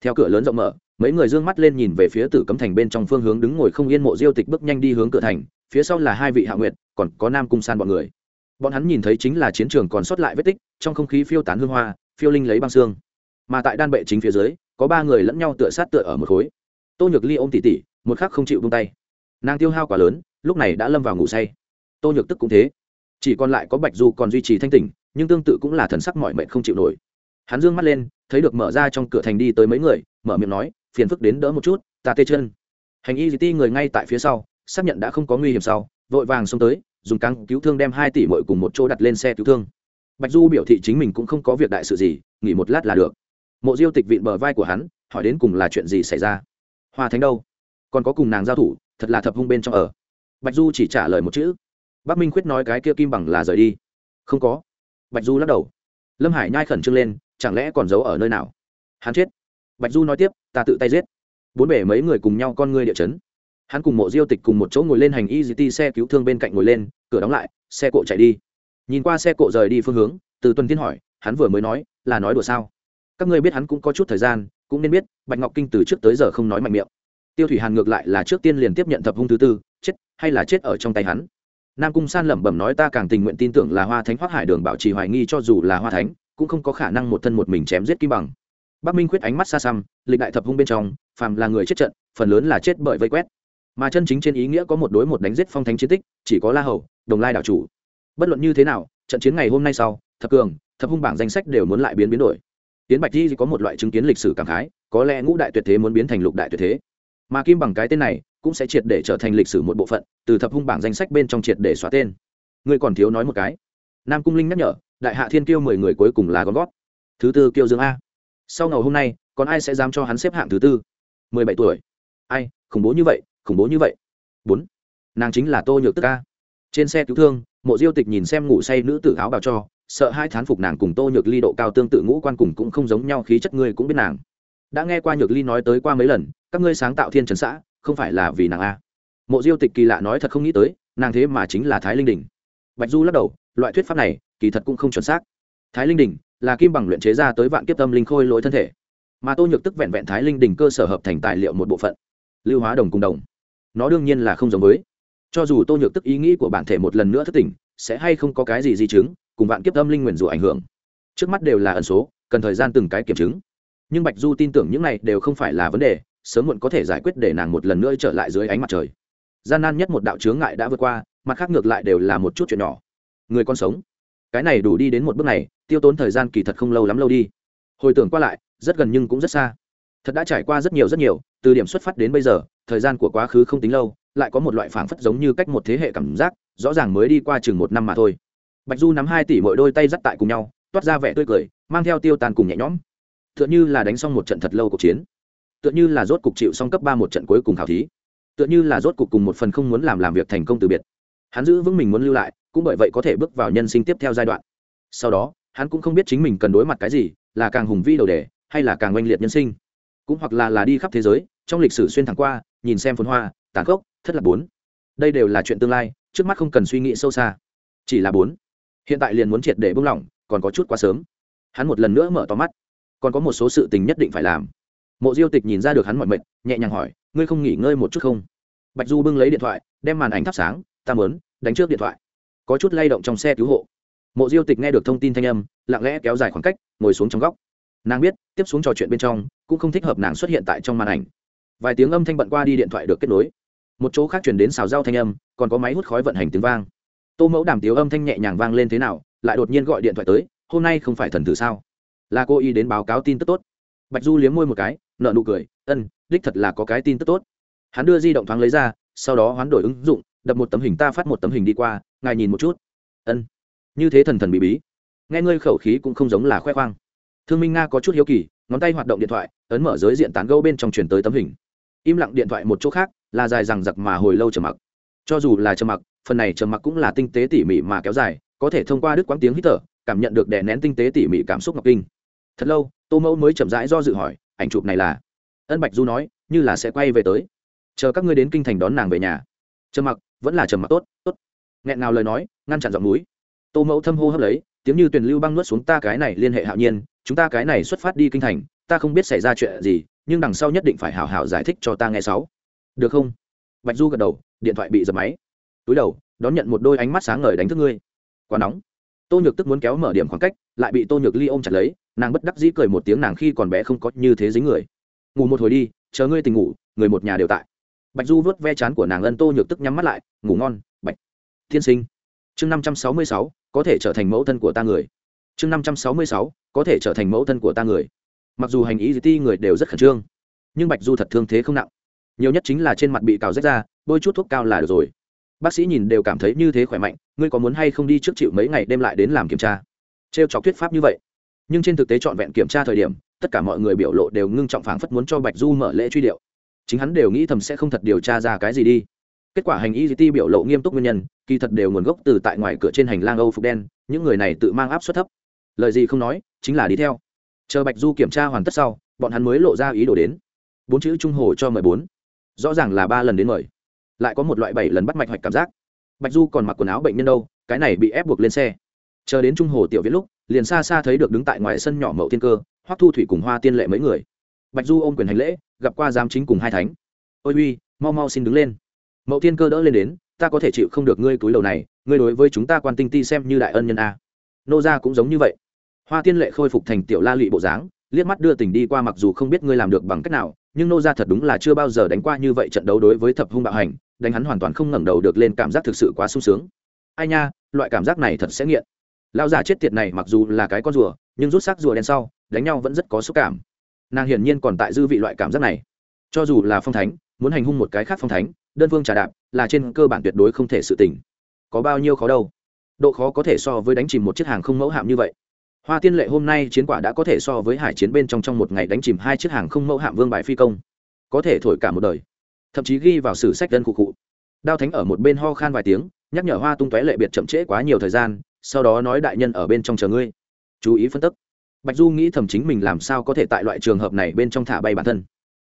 Theo cửa lớn rộng mở mấy người d ư ơ n g mắt lên nhìn về phía tử cấm thành bên trong phương hướng đứng ngồi không yên mộ diêu tịch bước nhanh đi hướng cửa thành, phía sau là hai vị hạ nguyệt, còn có nam cung san bọn người. Bọn hắn nhìn thấy chính là chiến trường còn sót lại vết tích, trong không khí phiêu tán hương hoa, phiêu linh lấy băng xương. Mà tại đan bệ chính phía dưới, có ba người lẫn nhau tựa sát tựa ở một khối. Tô nhược ly ôm tỉ tỉ, một khắc không chịu vung tay. Nàng tiêu hao quá lớn, lúc này đã lâm vào ngủ say. Tô nhược tức cũng thế. Chỉ còn lại có bạch du còn duy trì thanh tỉnh, nhưng tương tự cũng là thần sắc mọi mệnh không chịu nổi. Hắn dương mắt lên, thấy được mở ra trong cửa thành đi tới mấy người, mở miệng nói phiền phức đến đỡ một chút, ta tê chân. Hành y di ti người ngay tại phía sau, xác nhận đã không có nguy hiểm sau, vội vàng xông tới, dùng căng cứu thương đem hai tỷ mội cùng một chỗ đặt lên xe cứu thương. Bạch du biểu thị chính mình cũng không có việc đại sự gì, nghỉ một lát là được. Mộ diêu tịch vịn bờ vai của hắn, hỏi đến cùng là chuyện gì xảy ra? Hoa thánh đâu? Còn có cùng nàng giao thủ, thật là thập hung bên trong ở. Bạch du chỉ trả lời một chữ. Bác minh quyết nói cái kia kim bằng là rời đi. Không có. Bạch du lắc đầu. Lâm hải nhai khẩn trương lên, chẳng lẽ còn giấu ở nơi nào? Hắn chết bạch du nói tiếp, ta tự tay giết. Bốn bể mấy người cùng nhau con ngươi địa chấn. Hắn cùng mộ diêu tịch cùng một chỗ ngồi lên hành y xe cứu thương bên cạnh ngồi lên, cửa đóng lại, xe cộ chạy đi. Nhìn qua xe cộ rời đi phương hướng, từ tuần tiên hỏi, hắn vừa mới nói, là nói đùa sao? Các ngươi biết hắn cũng có chút thời gian, cũng nên biết, bạch ngọc kinh từ trước tới giờ không nói mạnh miệng. Tiêu thủy hàn ngược lại là trước tiên liền tiếp nhận thập hung thứ tư, chết, hay là chết ở trong tay hắn. Nam cung san lẩm bẩm nói ta càng tình nguyện tin tưởng là hoa thánh hoác hải đường bảo trì hoài nghi cho dù là hoa thánh, cũng không có khả năng một thân một mình chém giết kim bằng bắc minh quyết ánh mắt xa xăm, lịch đại thập hung bên trong, phàm là người chết trận, phần lớn là chết bởi vây quét. Mà chân chính trên ý nghĩa có một đối một đánh giết phong thánh chiến tích, chỉ có la hầu, đồng lai đảo chủ. Bất luận như thế nào, trận chiến ngày hôm nay sau, thập cường, thập hung bảng danh sách đều muốn lại biến biến đổi. Tiến bạch di có một loại chứng kiến lịch sử cảm khái, có lẽ ngũ đại tuyệt thế muốn biến thành lục đại tuyệt thế. Mà kim bằng cái tên này, cũng sẽ triệt để trở thành lịch sử một bộ phận, từ thập hung bảng danh sách bên trong triệt để xóa tên. Ngươi còn thiếu nói một cái. Nam cung linh nhắc nhở, đại hạ thiên kiêu mười người cuối cùng là con gót. Thứ tư kiêu dương a sau ngày hôm nay còn ai sẽ dám cho hắn xếp hạng thứ tư? Mười bảy tuổi. Ai khủng bố như vậy khủng bố như vậy. Bốn. Nàng chính là tô nhược tức ca, trên xe cứu thương mộ diêu tịch nhìn xem ngủ say nữ tử áo bào cho sợ hai thán phục nàng cùng tô nhược ly độ cao tương tự ngũ quan cùng cũng không giống nhau khí chất ngươi cũng biết nàng. Đã nghe qua nhược ly nói tới qua mấy lần các ngươi sáng tạo thiên trần xã không phải là vì nàng a. Mộ diêu tịch kỳ lạ nói thật không nghĩ tới nàng thế mà chính là thái linh đình. Bạch du lắc đầu loại thuyết pháp này kỳ thật cũng không chuẩn xác. Thái linh đình là kim bằng luyện chế ra tới vạn kiếp tâm linh khôi lỗi thân thể. Mà tô nhược tức vẹn vẹn thái linh đình cơ sở hợp thành tài liệu một bộ phận. Lưu hóa đồng cùng đồng. Nó đương nhiên là không giống với. Cho dù tô nhược tức ý nghĩ của bản thể một lần nữa thất tỉnh, sẽ hay không có cái gì di chứng, cùng vạn kiếp tâm linh nguyền rủa ảnh hưởng. Trước mắt đều là ẩn số, cần thời gian từng cái kiểm chứng. Nhưng bạch du tin tưởng những này đều không phải là vấn đề, sớm muộn có thể giải quyết để nàng một lần nữa trở lại dưới ánh mặt trời. Gian nan nhất một đạo chướng ngại đã vượt qua, mặt khác ngược lại đều là một chút chuyện nhỏ. Người con sống. Cái này đủ đi đến một bước này tiêu tốn thời gian kỳ thật không lâu lắm lâu đi. Hồi tưởng qua lại, rất gần nhưng cũng rất xa. Thật đã trải qua rất nhiều rất nhiều, từ điểm xuất phát đến bây giờ, thời gian của quá khứ không tính lâu, lại có một loại phảng phất giống như cách một thế hệ cảm giác, rõ ràng mới đi qua chừng một năm mà thôi. Bạch du nắm hai tỷ mỗi đôi tay dắt tại cùng nhau, toát ra vẻ tươi cười, mang theo tiêu tàn cùng nhẹ nhõm. Tựa như là đánh xong một trận thật lâu cuộc chiến. Tựa như là rốt cục chịu xong cấp ba một trận cuối cùng khảo thí. Tựa như là rốt cục cùng một phần không muốn làm làm việc thành công từ biệt. Hắn giữ vững mình muốn lưu lại, cũng bởi vậy có thể bước vào nhân sinh tiếp theo giai đoạn. Sau đó hắn cũng không biết chính mình cần đối mặt cái gì, là càng hùng vi đầu đề, hay là càng oanh liệt nhân sinh. Cũng hoặc là là đi khắp thế giới, trong lịch sử xuyên thẳng qua, nhìn xem phồn hoa, tàn khốc, thất là bốn. Đây đều là chuyện tương lai, trước mắt không cần suy nghĩ sâu xa. Chỉ là bốn. Hiện tại liền muốn triệt để bung lỏng, còn có chút quá sớm. Hắn một lần nữa mở to mắt. Còn có một số sự tình nhất định phải làm. Mộ diêu tịch nhìn ra được hắn mọi mệnh nhẹ nhàng hỏi, ngươi không nghỉ ngơi một chút không? Bạch du bưng lấy điện thoại, đem màn ảnh thắp sáng, ta mớn đánh trước điện thoại. Có chút lay động trong xe cứu hộ mộ diêu tịch nghe được thông tin thanh âm, lặng lẽ kéo dài khoảng cách, ngồi xuống trong góc. Nàng biết, tiếp xuống trò chuyện bên trong, cũng không thích hợp nàng xuất hiện tại trong màn ảnh. Vài tiếng âm thanh bận qua đi điện thoại được kết nối. Một chỗ khác chuyển đến xào rau thanh âm, còn có máy hút khói vận hành tiếng vang. Tô mẫu đàm tiếu âm thanh nhẹ nhàng vang lên thế nào, lại đột nhiên gọi điện thoại tới, hôm nay không phải thần thử sao? Là cô y đến báo cáo tin tức tốt. Bạch du liếm môi một cái nợ nụ cười, ân, đích thật là có cái tin tức tốt. Hắn đưa di động thoáng lấy ra, sau đó hoán đổi ứng dụng, đập một tấm hình ta phát một tấm hình đi qua, ngài nhìn một chút. Ân như thế thần thần bí bí. Nghe ngươi khẩu khí cũng không giống là khoe khoang. Thương minh nga có chút hiếu kỳ, ngón tay hoạt động điện thoại, ấn mở giới diện tán gẫu bên trong truyền tới tấm hình. Im lặng điện thoại một chỗ khác, là dài rằng giặc mà hồi lâu trầm mặc. Cho dù là trầm mặc, phần này trầm mặc cũng là tinh tế tỉ mỉ mà kéo dài, có thể thông qua đứt quãng tiếng hít thở, cảm nhận được đè nén tinh tế tỉ mỉ cảm xúc ngọc kinh. Thật lâu, tô mẫu mới chậm rãi do dự hỏi, ảnh chụp này là? Ân bạch du nói, như là sẽ quay về tới. Chờ các ngươi đến kinh thành đón nàng về nhà. Trầm mặc, vẫn là trầm mặc tốt tốt. Nghẹn nào lời nói, ngăn chặn giọng núi tô mẫu thâm hô hấp lấy, tiếng như tuyển lưu băng nuốt xuống, ta cái này liên hệ hạo nhiên, chúng ta cái này xuất phát đi kinh thành, ta không biết xảy ra chuyện gì, nhưng đằng sau nhất định phải hảo hảo giải thích cho ta nghe sáu. Được không? Bạch du gật đầu, điện thoại bị dập máy. Túi đầu, đón nhận một đôi ánh mắt sáng ngời đánh thức ngươi. Quá nóng. Tô nhược tức muốn kéo mở điểm khoảng cách, lại bị tô nhược ly ôm chặt lấy, nàng bất đắc dĩ cười một tiếng, nàng khi còn bé không có như thế dính người. Ngủ một hồi đi, chờ ngươi tình ngủ, người một nhà đều tại. Bạch du vớt ve chán của nàng ân, tô nhược tức nhắm mắt lại, ngủ ngon, bạch thiên sinh chương năm trăm sáu mươi sáu, có thể trở thành mẫu thân của ta người. Chương năm trăm sáu mươi sáu, có thể trở thành mẫu thân của ta người. Mặc dù hành ý gì ti người đều rất khẩn trương, nhưng bạch du thật thương thế không nặng. Nhiều nhất chính là trên mặt bị cào rách ra, bôi chút thuốc cao là được rồi. Bác sĩ nhìn đều cảm thấy như thế khỏe mạnh, ngươi có muốn hay không đi trước chịu mấy ngày đêm lại đến làm kiểm tra? Trêu chọc thuyết pháp như vậy. Nhưng trên thực tế trọn vẹn kiểm tra thời điểm, tất cả mọi người biểu lộ đều ngưng trọng phảng phất muốn cho bạch du mở lễ truy điệu. Chính hắn đều nghĩ thầm sẽ không thật điều tra ra cái gì đi kết quả hành y ti biểu lộ nghiêm túc nguyên nhân kỳ thật đều nguồn gốc từ tại ngoài cửa trên hành lang âu phục đen những người này tự mang áp suất thấp. Lời gì không nói chính là đi theo. Chờ bạch du kiểm tra hoàn tất sau bọn hắn mới lộ ra ý đồ đến. Bốn chữ trung hồ cho mười bốn. Rõ ràng là ba lần đến mười, lại có một loại bảy lần bắt mạch hoạch cảm giác. Bạch du còn mặc quần áo bệnh nhân đâu cái này bị ép buộc lên xe. Chờ đến trung hồ tiểu viết lúc liền xa xa thấy được đứng tại ngoài sân nhỏ mậu thiên cơ hoắc thu thủy cùng hoa tiên lệ mấy người. Bạch du ôm quyền hành lễ gặp qua giám chính cùng hai thánh. Ôi uy mau mau xin đứng lên mậu thiên cơ đỡ lên đến, ta có thể chịu không được ngươi túi đầu này, ngươi đối với chúng ta quan tinh ti xem như đại ân nhân a. Nô gia cũng giống như vậy. Hoa tiên lệ khôi phục thành tiểu la lụy bộ dáng, liếc mắt đưa tình đi qua mặc dù không biết ngươi làm được bằng cách nào, nhưng nô gia thật đúng là chưa bao giờ đánh qua như vậy trận đấu đối với thập hung bạo hành, đánh hắn hoàn toàn không ngẩng đầu được lên cảm giác thực sự quá sung sướng. Ai nha, loại cảm giác này thật sẽ nghiện. Lao giả chết tiệt này mặc dù là cái con rùa, nhưng rút xác rùa đen sau, đánh nhau vẫn rất có xúc cảm. Nàng hiển nhiên còn tại dư vị loại cảm giác này. Cho dù là phong thánh, muốn hành hung một cái khác phong thánh đơn phương trà đạp là trên cơ bản tuyệt đối không thể sự tỉnh có bao nhiêu khó đâu? Độ khó có thể so với đánh chìm một chiếc hàng không mẫu hạm như vậy. Hoa tiên lệ hôm nay chiến quả đã có thể so với hải chiến bên trong trong một ngày đánh chìm hai chiếc hàng không mẫu hạm vương bài phi công. Có thể thổi cả một đời. Thậm chí ghi vào sử sách dân cụ cụ. Đao thánh ở một bên ho khan vài tiếng, nhắc nhở hoa tung tóe lệ biệt chậm trễ quá nhiều thời gian, sau đó nói đại nhân ở bên trong chờ ngươi. Chú ý phân tích bạch du nghĩ thầm chính mình làm sao có thể tại loại trường hợp này bên trong thả bay bản thân.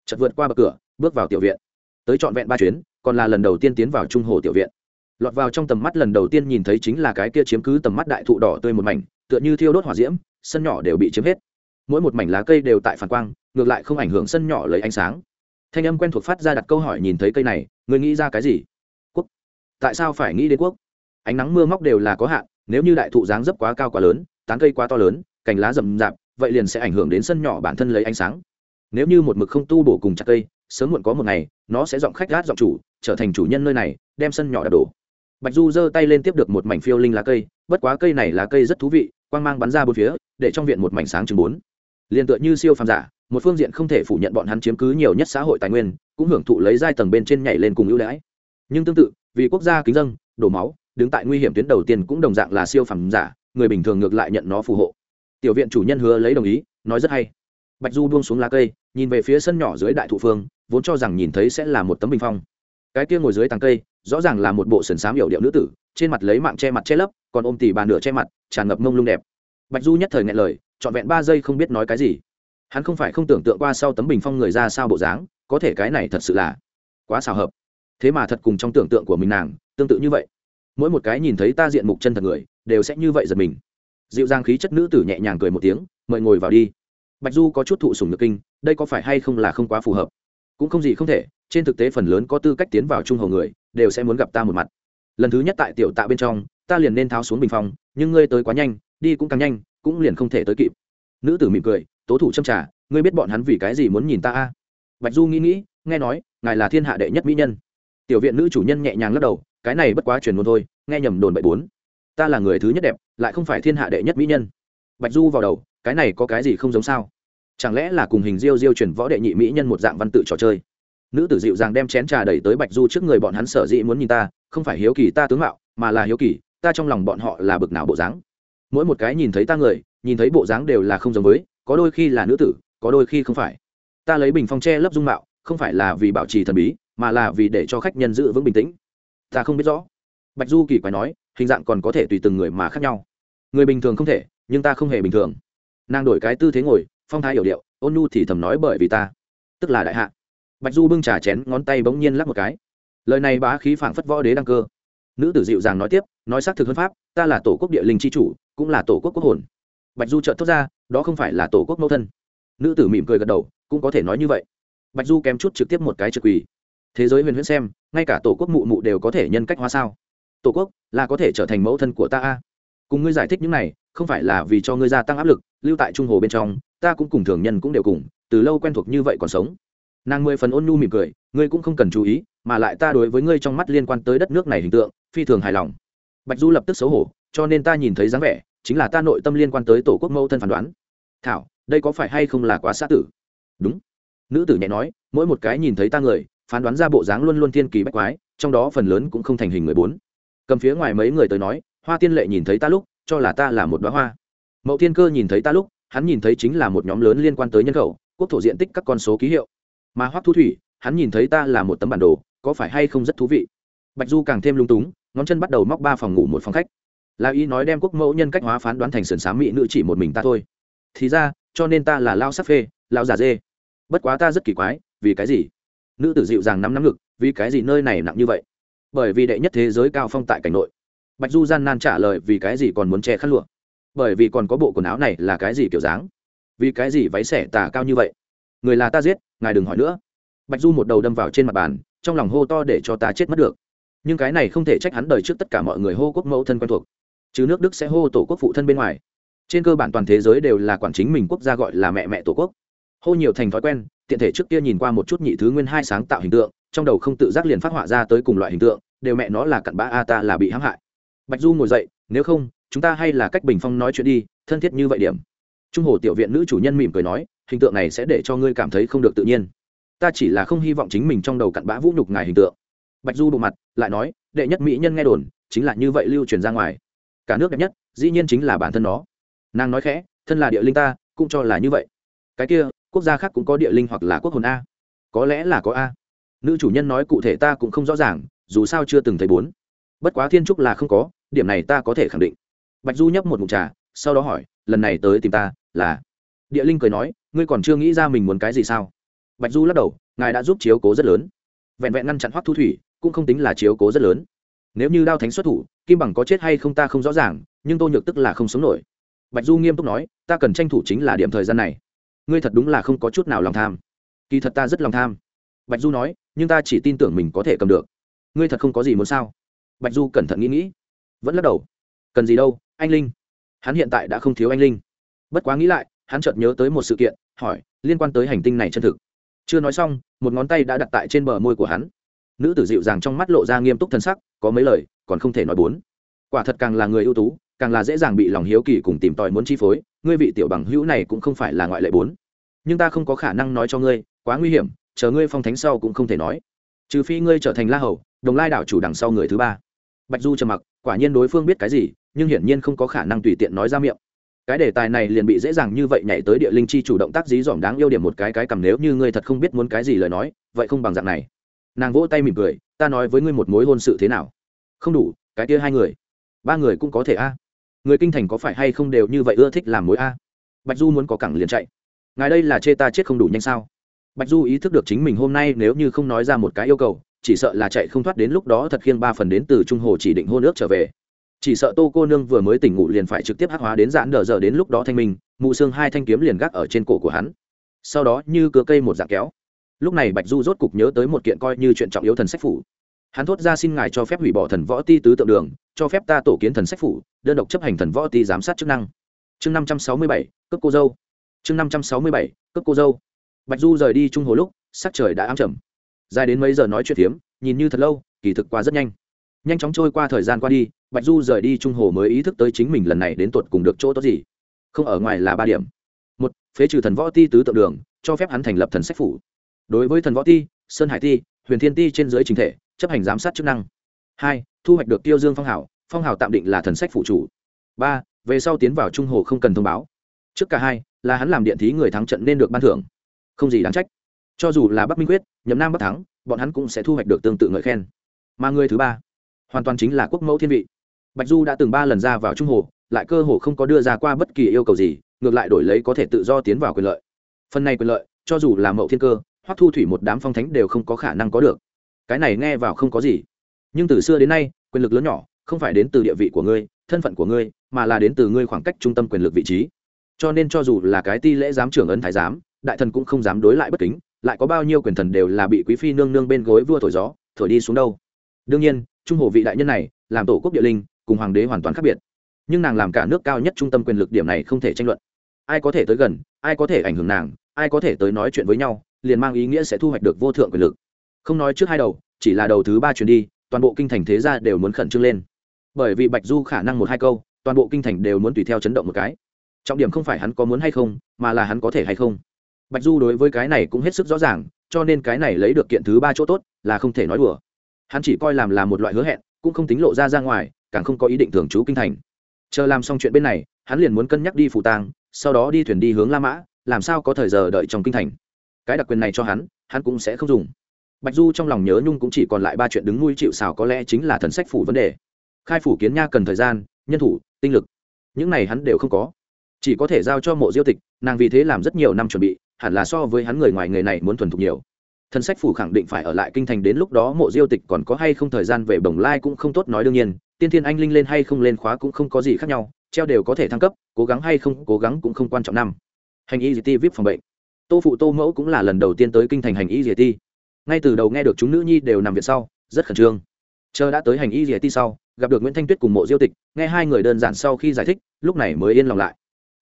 Chật vượt qua bậc cửa, bước vào tiểu viện. Tới trọn vẹn ba chuyến còn là lần đầu tiên tiến vào trung hồ tiểu viện. Lọt vào trong tầm mắt lần đầu tiên nhìn thấy chính là cái kia chiếm cứ tầm mắt đại thụ đỏ tươi một mảnh, tựa như thiêu đốt hỏa diễm, sân nhỏ đều bị chiếm hết. Mỗi một mảnh lá cây đều tại phản quang, ngược lại không ảnh hưởng sân nhỏ lấy ánh sáng. Thanh âm quen thuộc phát ra đặt câu hỏi nhìn thấy cây này, người nghĩ ra cái gì? Quốc. Tại sao phải nghĩ đến quốc? Ánh nắng mưa móc đều là có hạn, nếu như đại thụ dáng dấp quá cao quá lớn, tán cây quá to lớn, cành lá rậm rạp, vậy liền sẽ ảnh hưởng đến sân nhỏ bản thân lấy ánh sáng. Nếu như một mực không tu bổ cùng chặt cây, sớm muộn có một ngày nó sẽ dọn khách gát dọn chủ, trở thành chủ nhân nơi này, đem sân nhỏ đập đổ. Bạch du giơ tay lên tiếp được một mảnh phiêu linh lá cây, bất quá cây này lá cây rất thú vị, quang mang bắn ra bốn phía, để trong viện một mảnh sáng chừng bốn. Liền tựa như siêu phàm giả, một phương diện không thể phủ nhận bọn hắn chiếm cứ nhiều nhất xã hội tài nguyên, cũng hưởng thụ lấy giai tầng bên trên nhảy lên cùng ưu đãi. Nhưng tương tự, vì quốc gia kính dân, đổ máu, đứng tại nguy hiểm tuyến đầu tiên cũng đồng dạng là siêu phàm giả, người bình thường ngược lại nhận nó phù hộ. Tiểu viện chủ nhân hứa lấy đồng ý, nói rất hay bạch du buông xuống lá cây, nhìn về phía sân nhỏ dưới đại thụ phương, vốn cho rằng nhìn thấy sẽ là một tấm bình phong. Cái kia ngồi dưới tàng cây, rõ ràng là một bộ sườn xám hiểu điệu nữ tử, trên mặt lấy mạng che mặt che lấp, còn ôm tỉ bà nửa che mặt, tràn ngập mông lung đẹp. Bạch du nhất thời ngại lời, trọn vẹn ba giây không biết nói cái gì. Hắn không phải không tưởng tượng qua sau tấm bình phong người ra sao bộ dáng, có thể cái này thật sự là quá xào hợp. Thế mà thật cùng trong tưởng tượng của mình nàng, tương tự như vậy. Mỗi một cái nhìn thấy ta diện mục chân thật người, đều sẽ như vậy giật mình. Dịu dàng khí chất nữ tử nhẹ nhàng cười một tiếng, mời ngồi vào đi bạch du có chút thụ sùng nhược kinh, đây có phải hay không là không quá phù hợp? Cũng không gì không thể, trên thực tế phần lớn có tư cách tiến vào trung hầu người, đều sẽ muốn gặp ta một mặt. Lần thứ nhất tại tiểu tạ bên trong, ta liền nên tháo xuống bình phong, nhưng ngươi tới quá nhanh, đi cũng càng nhanh, cũng liền không thể tới kịp. Nữ tử mỉm cười, tố thủ châm trả ngươi biết bọn hắn vì cái gì muốn nhìn ta a? Bạch du nghĩ nghĩ, nghe nói, ngài là thiên hạ đệ nhất mỹ nhân. Tiểu viện nữ chủ nhân nhẹ nhàng lắc đầu, cái này bất quá truyền ngôn thôi, nghe nhầm đồn bậy bốn. Ta là người thứ nhất đẹp, lại không phải thiên hạ đệ nhất mỹ nhân. Bạch du vào đầu cái này có cái gì không giống sao? Chẳng lẽ là cùng hình diêu diêu chuyển võ đệ nhị mỹ nhân một dạng văn tự trò chơi? Nữ tử dịu dàng đem chén trà đẩy tới bạch du trước người bọn hắn sở dĩ muốn nhìn ta, không phải hiếu kỳ ta tướng mạo, mà là hiếu kỳ, ta trong lòng bọn họ là bực nào bộ dáng. Mỗi một cái nhìn thấy ta người, nhìn thấy bộ dáng đều là không giống với, có đôi khi là nữ tử, có đôi khi không phải. Ta lấy bình phong tre lấp dung mạo, không phải là vì bảo trì thần bí, mà là vì để cho khách nhân giữ vững bình tĩnh. Ta không biết rõ. Bạch du kỳ quái nói, hình dạng còn có thể tùy từng người mà khác nhau. Người bình thường không thể, nhưng ta không hề bình thường nàng đổi cái tư thế ngồi, phong thái hiểu điệu, ôn nu thì thầm nói bởi vì ta, tức là đại hạ. Bạch du bưng trà chén, ngón tay bỗng nhiên lắc một cái. Lời này bá khí phảng phất võ đế đăng cơ. Nữ tử dịu dàng nói tiếp, nói xác thực hơn pháp, ta là tổ quốc địa linh c h i chủ, cũng là tổ quốc quốc hồn. Bạch du trợn thốt ra, đó không phải là tổ quốc mẫu thân. Nữ tử mỉm cười gật đầu, cũng có thể nói như vậy. Bạch du kém chút trực tiếp một cái trực quỳ. Thế giới huyền huyễn xem, ngay cả tổ quốc mụ mụ đều có thể nhân cách hóa sao? Tổ quốc, là có thể trở thành mẫu thân của ta a? Cùng ngươi giải thích những này, không phải là vì cho ngươi gia tăng áp lực, lưu tại trung hồ bên trong, ta cũng cùng thường nhân cũng đều cùng, từ lâu quen thuộc như vậy còn sống. Nàng mười phần ôn nhu mỉm cười, ngươi cũng không cần chú ý, mà lại ta đối với ngươi trong mắt liên quan tới đất nước này hình tượng, phi thường hài lòng. Bạch du lập tức xấu hổ, cho nên ta nhìn thấy dáng vẻ, chính là ta nội tâm liên quan tới tổ quốc mẫu thân phán đoán. Thảo, đây có phải hay không là quá xa tử? Đúng. Nữ tử nhẹ nói, mỗi một cái nhìn thấy ta người, phán đoán ra bộ dáng luôn luôn thiên kỳ bách quái, trong đó phần lớn cũng không thành hình người bốn. Cầm phía ngoài mấy người tới nói hoa tiên lệ nhìn thấy ta lúc, cho là ta là một đoá hoa. Mậu thiên cơ nhìn thấy ta lúc, hắn nhìn thấy chính là một nhóm lớn liên quan tới nhân khẩu, quốc thổ diện tích các con số ký hiệu. Mà hoắc thu thủy, hắn nhìn thấy ta là một tấm bản đồ, có phải hay không rất thú vị? Bạch du càng thêm lung túng, ngón chân bắt đầu móc ba phòng ngủ một phòng khách. Là ý nói đem quốc mẫu nhân cách hóa phán đoán thành sườn sáng mỹ nữ chỉ một mình ta thôi. Thì ra, cho nên ta là lao sắc phê, lao giả dê. Bất quá ta rất kỳ quái, vì cái gì? Nữ tử dịu dàng nắm nắm ngực, vì cái gì nơi này nặng như vậy? Bởi vì đệ nhất thế giới cao phong tại cảnh nội bạch du gian nan trả lời vì cái gì còn muốn che khăn lụa? Bởi vì còn có bộ quần áo này là cái gì kiểu dáng? Vì cái gì váy xẻ tà cao như vậy? Người là ta giết, ngài đừng hỏi nữa. Bạch du một đầu đâm vào trên mặt bàn, trong lòng hô to để cho ta chết mất được. Nhưng cái này không thể trách hắn đời trước tất cả mọi người hô quốc mẫu thân quen thuộc. Chứ nước đức sẽ hô tổ quốc phụ thân bên ngoài. Trên cơ bản toàn thế giới đều là quản chính mình quốc gia gọi là mẹ mẹ tổ quốc. Hô nhiều thành thói quen, tiện thể trước kia nhìn qua một chút nhị thứ nguyên hai sáng tạo hình tượng, trong đầu không tự giác liền phát họa ra tới cùng loại hình tượng, đều mẹ nó là cặn bã, a ta là bị hãm hại bạch du ngồi dậy, nếu không, chúng ta hay là cách bình phong nói chuyện đi, thân thiết như vậy điểm. Trung hồ tiểu viện nữ chủ nhân mỉm cười nói, hình tượng này sẽ để cho ngươi cảm thấy không được tự nhiên. Ta chỉ là không hy vọng chính mình trong đầu cặn bã vũ nhục ngài hình tượng. Bạch du đụng mặt, lại nói, đệ nhất mỹ nhân nghe đồn, chính là như vậy lưu truyền ra ngoài. Cả nước đẹp nhất, dĩ nhiên chính là bản thân nó. Nàng nói khẽ, thân là địa linh ta, cũng cho là như vậy. Cái kia, quốc gia khác cũng có địa linh hoặc là quốc hồn a. Có lẽ là có a. Nữ chủ nhân nói, cụ thể ta cũng không rõ ràng, dù sao chưa từng thấy bốn. Bất quá thiên trúc là không có điểm này ta có thể khẳng định. Bạch du nhấp một mụn trà, sau đó hỏi, lần này tới tìm ta là? Địa linh cười nói, ngươi còn chưa nghĩ ra mình muốn cái gì sao? Bạch du lắc đầu, ngài đã giúp chiếu cố rất lớn. Vẹn vẹn ngăn chặn hoắc thu thủy, cũng không tính là chiếu cố rất lớn. Nếu như đao thánh xuất thủ, kim bằng có chết hay không ta không rõ ràng, nhưng tô nhược tức là không sống nổi. Bạch du nghiêm túc nói, ta cần tranh thủ chính là điểm thời gian này. Ngươi thật đúng là không có chút nào lòng tham. Kỳ thật ta rất lòng tham. Bạch du nói, nhưng ta chỉ tin tưởng mình có thể cầm được. Ngươi thật không có gì muốn sao? Bạch du cẩn thận nghĩ nghĩ vẫn lắc đầu. Cần gì đâu, anh linh. Hắn hiện tại đã không thiếu anh linh. Bất quá nghĩ lại, hắn chợt nhớ tới một sự kiện, hỏi, liên quan tới hành tinh này chân thực. Chưa nói xong, một ngón tay đã đặt tại trên bờ môi của hắn. Nữ tử dịu dàng trong mắt lộ ra nghiêm túc thân sắc, có mấy lời, còn không thể nói bốn. Quả thật càng là người ưu tú, càng là dễ dàng bị lòng hiếu kỳ cùng tìm tòi muốn chi phối, ngươi vị tiểu bằng hữu này cũng không phải là ngoại lệ bốn. Nhưng ta không có khả năng nói cho ngươi, quá nguy hiểm, chờ ngươi phong thánh sau cũng không thể nói. Trừ phi ngươi trở thành la hầu, đồng lai đảo chủ đằng sau người thứ ba bạch du trầm mặc, quả nhiên đối phương biết cái gì, nhưng hiển nhiên không có khả năng tùy tiện nói ra miệng. Cái đề tài này liền bị dễ dàng như vậy nhảy tới địa linh chi chủ động tác dí dỏm đáng yêu điểm một cái cái cầm nếu như ngươi thật không biết muốn cái gì lời nói, vậy không bằng dạng này. Nàng vỗ tay mỉm cười, ta nói với ngươi một mối hôn sự thế nào? Không đủ, cái kia hai người. Ba người cũng có thể a. Người kinh thành có phải hay không đều như vậy ưa thích làm mối a? Bạch du muốn có cẳng liền chạy. Ngài đây là chê ta chết không đủ nhanh sao? Bạch du ý thức được chính mình hôm nay nếu như không nói ra một cái yêu cầu chỉ sợ là chạy không thoát đến lúc đó thật khiêng ba phần đến từ trung hồ chỉ định hô nước trở về. Chỉ sợ tô cô nương vừa mới tỉnh ngủ liền phải trực tiếp hắc hóa đến giãn đờ giờ đến lúc đó thanh minh, mụ xương hai thanh kiếm liền gác ở trên cổ của hắn. Sau đó như cưa cây một dạng kéo. Lúc này bạch du rốt cục nhớ tới một kiện coi như chuyện trọng yếu thần sách phủ. Hắn thốt ra xin ngài cho phép hủy bỏ thần võ ti tứ tượng đường, cho phép ta tổ kiến thần sách phủ, đơn độc chấp hành thần võ ti giám sát chức năng. Chương năm trăm sáu mươi bảy cấp cô dâu. Chương năm trăm sáu mươi bảy cấp cô dâu. Bạch du rời đi trung hồ lúc, sắc trời đã ám trầm dài đến mấy giờ nói chuyện phiếm, nhìn như thật lâu, kỳ thực qua rất nhanh. Nhanh chóng trôi qua thời gian qua đi, bạch du rời đi trung hồ mới ý thức tới chính mình lần này đến tuột cùng được chỗ tốt gì. Không ở ngoài là ba điểm. Một, phế trừ thần võ ti tứ tượng đường, cho phép hắn thành lập thần sách phủ. Đối với thần võ ti, sơn hải ti, huyền thiên ti trên dưới chính thể, chấp hành giám sát chức năng. Hai, thu hoạch được tiêu dương phong hảo phong hảo tạm định là thần sách phụ chủ. Ba, về sau tiến vào trung hồ không cần thông báo. Trước cả hai, là hắn làm điện thí người thắng trận nên được ban thưởng. Không gì đáng trách cho dù là bắc minh quyết, nhậm nam bắc thắng, bọn hắn cũng sẽ thu hoạch được tương tự ngợi khen. Mà người thứ ba, hoàn toàn chính là quốc mẫu thiên vị. Bạch du đã từng ba lần ra vào trung hồ, lại cơ hồ không có đưa ra qua bất kỳ yêu cầu gì, ngược lại đổi lấy có thể tự do tiến vào quyền lợi. Phần này quyền lợi, cho dù là mậu thiên cơ, hoặc thu thủy một đám phong thánh đều không có khả năng có được. Cái này nghe vào không có gì. Nhưng từ xưa đến nay, quyền lực lớn nhỏ, không phải đến từ địa vị của ngươi, thân phận của ngươi, mà là đến từ ngươi khoảng cách trung tâm quyền lực vị trí. Cho nên cho dù là cái ti lễ giám trưởng ấn thái giám, đại thần cũng không dám đối lại bất kính lại có bao nhiêu quyền thần đều là bị quý phi nương nương bên gối vua thổi gió, thổi đi xuống đâu. Đương nhiên, trung hồ vị đại nhân này, làm tổ quốc địa linh, cùng hoàng đế hoàn toàn khác biệt. Nhưng nàng làm cả nước cao nhất trung tâm quyền lực điểm này không thể tranh luận. Ai có thể tới gần, ai có thể ảnh hưởng nàng, ai có thể tới nói chuyện với nhau, liền mang ý nghĩa sẽ thu hoạch được vô thượng quyền lực. Không nói trước hai đầu, chỉ là đầu thứ ba chuyển đi, toàn bộ kinh thành thế gia đều muốn khẩn trương lên. Bởi vì bạch du khả năng một hai câu, toàn bộ kinh thành đều muốn tùy theo chấn động một cái. Trọng điểm không phải hắn có muốn hay không, mà là hắn có thể hay không bạch du đối với cái này cũng hết sức rõ ràng, cho nên cái này lấy được kiện thứ ba chỗ tốt là không thể nói đùa. Hắn chỉ coi làm là một loại hứa hẹn, cũng không tính lộ ra ra ngoài, càng không có ý định thường trú kinh thành. Chờ làm xong chuyện bên này, hắn liền muốn cân nhắc đi phủ tang, sau đó đi thuyền đi hướng la mã, làm sao có thời giờ đợi trong kinh thành. Cái đặc quyền này cho hắn hắn cũng sẽ không dùng. Bạch du trong lòng nhớ nhung cũng chỉ còn lại ba chuyện đứng nuôi chịu xào có lẽ chính là thần sách phủ vấn đề. Khai phủ kiến nha cần thời gian, nhân thủ, tinh lực. Những này hắn đều không có. Chỉ có thể giao cho mộ diêu tịch, nàng vì thế làm rất nhiều năm chuẩn bị hẳn là so với hắn người ngoài người này muốn thuần thục nhiều. Thần sách phủ khẳng định phải ở lại kinh thành đến lúc đó mộ diêu tịch còn có hay không thời gian về bồng lai cũng không tốt nói đương nhiên, tiên thiên anh linh lên hay không lên khóa cũng không có gì khác nhau, treo đều có thể thăng cấp, cố gắng hay không, cố gắng cũng không quan trọng năm. Hành y gt vip phòng bệnh. Tô phụ tô mẫu cũng là lần đầu tiên tới kinh thành hành y gt ngay từ đầu nghe được chúng nữ nhi đều nằm viện sau, rất khẩn trương. Chờ đã tới hành y gt sau, gặp được nguyễn thanh tuyết cùng mộ diêu tịch, nghe hai người đơn giản sau khi giải thích, lúc này mới yên lòng lại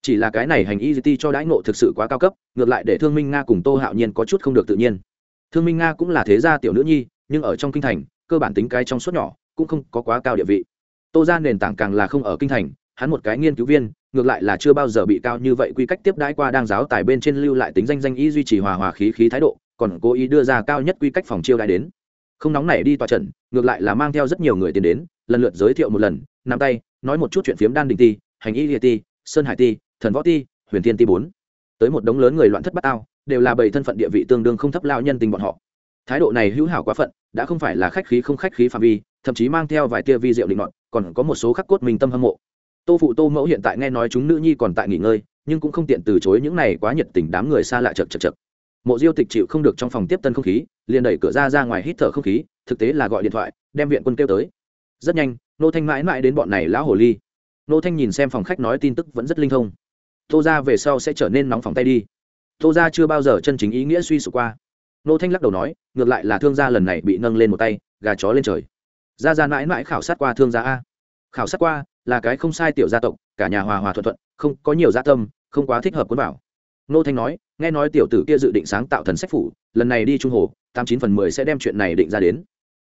chỉ là cái này hành y cho đãi ngộ thực sự quá cao cấp, ngược lại để thương minh nga cùng tô hạo nhiên có chút không được tự nhiên. Thương minh nga cũng là thế gia tiểu nữ nhi, nhưng ở trong kinh thành, cơ bản tính cái trong suốt nhỏ, cũng không có quá cao địa vị. Tô ra nền tảng càng là không ở kinh thành, hắn một cái nghiên cứu viên, ngược lại là chưa bao giờ bị cao như vậy quy cách tiếp đãi qua đang giáo tài bên trên lưu lại tính danh danh y duy trì hòa hòa khí khí thái độ, còn cố ý đưa ra cao nhất quy cách phòng chiêu đãi đến. Không nóng nảy đi tòa trận, ngược lại là mang theo rất nhiều người tiến đến, lần lượt giới thiệu một lần, nắm tay, nói một chút chuyện phiếm đan đình ti, hành y liệt ti, sơn hải ti thần võ ti, huyền thiên ti bốn. Tới một đống lớn người loạn thất bát ao, đều là bảy thân phận địa vị tương đương không thấp lao nhân tình bọn họ. Thái độ này hữu hảo quá phận, đã không phải là khách khí không khách khí phạm vi, thậm chí mang theo vài tia vi diệu định luận còn có một số khắc cốt mình tâm hâm mộ. Tô phụ tô mẫu hiện tại nghe nói chúng nữ nhi còn tại nghỉ ngơi, nhưng cũng không tiện từ chối những này quá nhiệt tình đám người xa lạ chật chật chật. Mộ diêu tịch chịu không được trong phòng tiếp tân không khí, liền đẩy cửa ra ra ngoài hít thở không khí, thực tế là gọi điện thoại, đem viện quân kêu tới. Rất nhanh, nô thanh mãi mãi đến bọn này lão hồ ly. Nô thanh nhìn xem phòng khách nói tin tức vẫn rất linh thông tô ra về sau sẽ trở nên nóng phòng tay đi. Tô ra chưa bao giờ chân chính ý nghĩa suy sụp qua. Nô thanh lắc đầu nói, ngược lại là thương gia lần này bị nâng lên một tay, gà chó lên trời. Ra ra mãi mãi khảo sát qua thương gia a. Khảo sát qua, là cái không sai tiểu gia tộc, cả nhà hòa hòa thuận thuận, không có nhiều gia tâm, không quá thích hợp quân bảo nô thanh nói, nghe nói tiểu tử kia dự định sáng tạo thần sách phủ, lần này đi trung hồ, tám chín phần mười sẽ đem chuyện này định ra đến.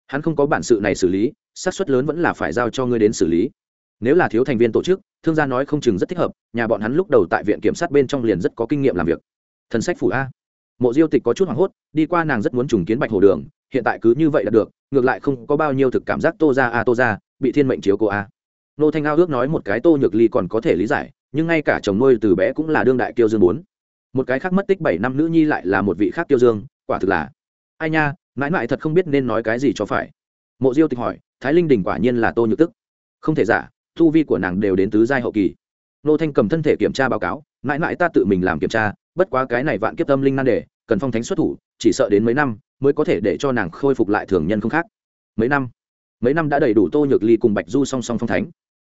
Hắn không có bản sự này xử lý, xác suất lớn vẫn là phải giao cho ngươi đến xử lý nếu là thiếu thành viên tổ chức, thương gia nói không chừng rất thích hợp, nhà bọn hắn lúc đầu tại viện kiểm sát bên trong liền rất có kinh nghiệm làm việc. Thần sách phủ a. Mộ diêu tịch có chút hoảng hốt, đi qua nàng rất muốn trùng kiến bạch hồ đường, hiện tại cứ như vậy là được, ngược lại không có bao nhiêu thực cảm giác tô ra a tô ra bị thiên mệnh chiếu cô a. Nô thanh ao ước nói một cái tô nhược ly còn có thể lý giải, nhưng ngay cả chồng nuôi từ bé cũng là đương đại kiêu dương bốn một cái khác mất tích bảy năm nữ nhi lại là một vị khác kiêu dương, quả thực là. Ai nha, mãi mãi thật không biết nên nói cái gì cho phải. Mộ diêu tịch hỏi, thái linh đình quả nhiên là tô nhược tức. Không thể giả thu vi của nàng đều đến tứ giai hậu kỳ. Nô thanh cầm thân thể kiểm tra báo cáo, mãi mãi ta tự mình làm kiểm tra, bất quá cái này vạn kiếp tâm linh nan đề, cần phong thánh xuất thủ, chỉ sợ đến mấy năm mới có thể để cho nàng khôi phục lại thường nhân không khác. Mấy năm? Mấy năm đã đầy đủ tô nhược ly cùng bạch du song song phong thánh.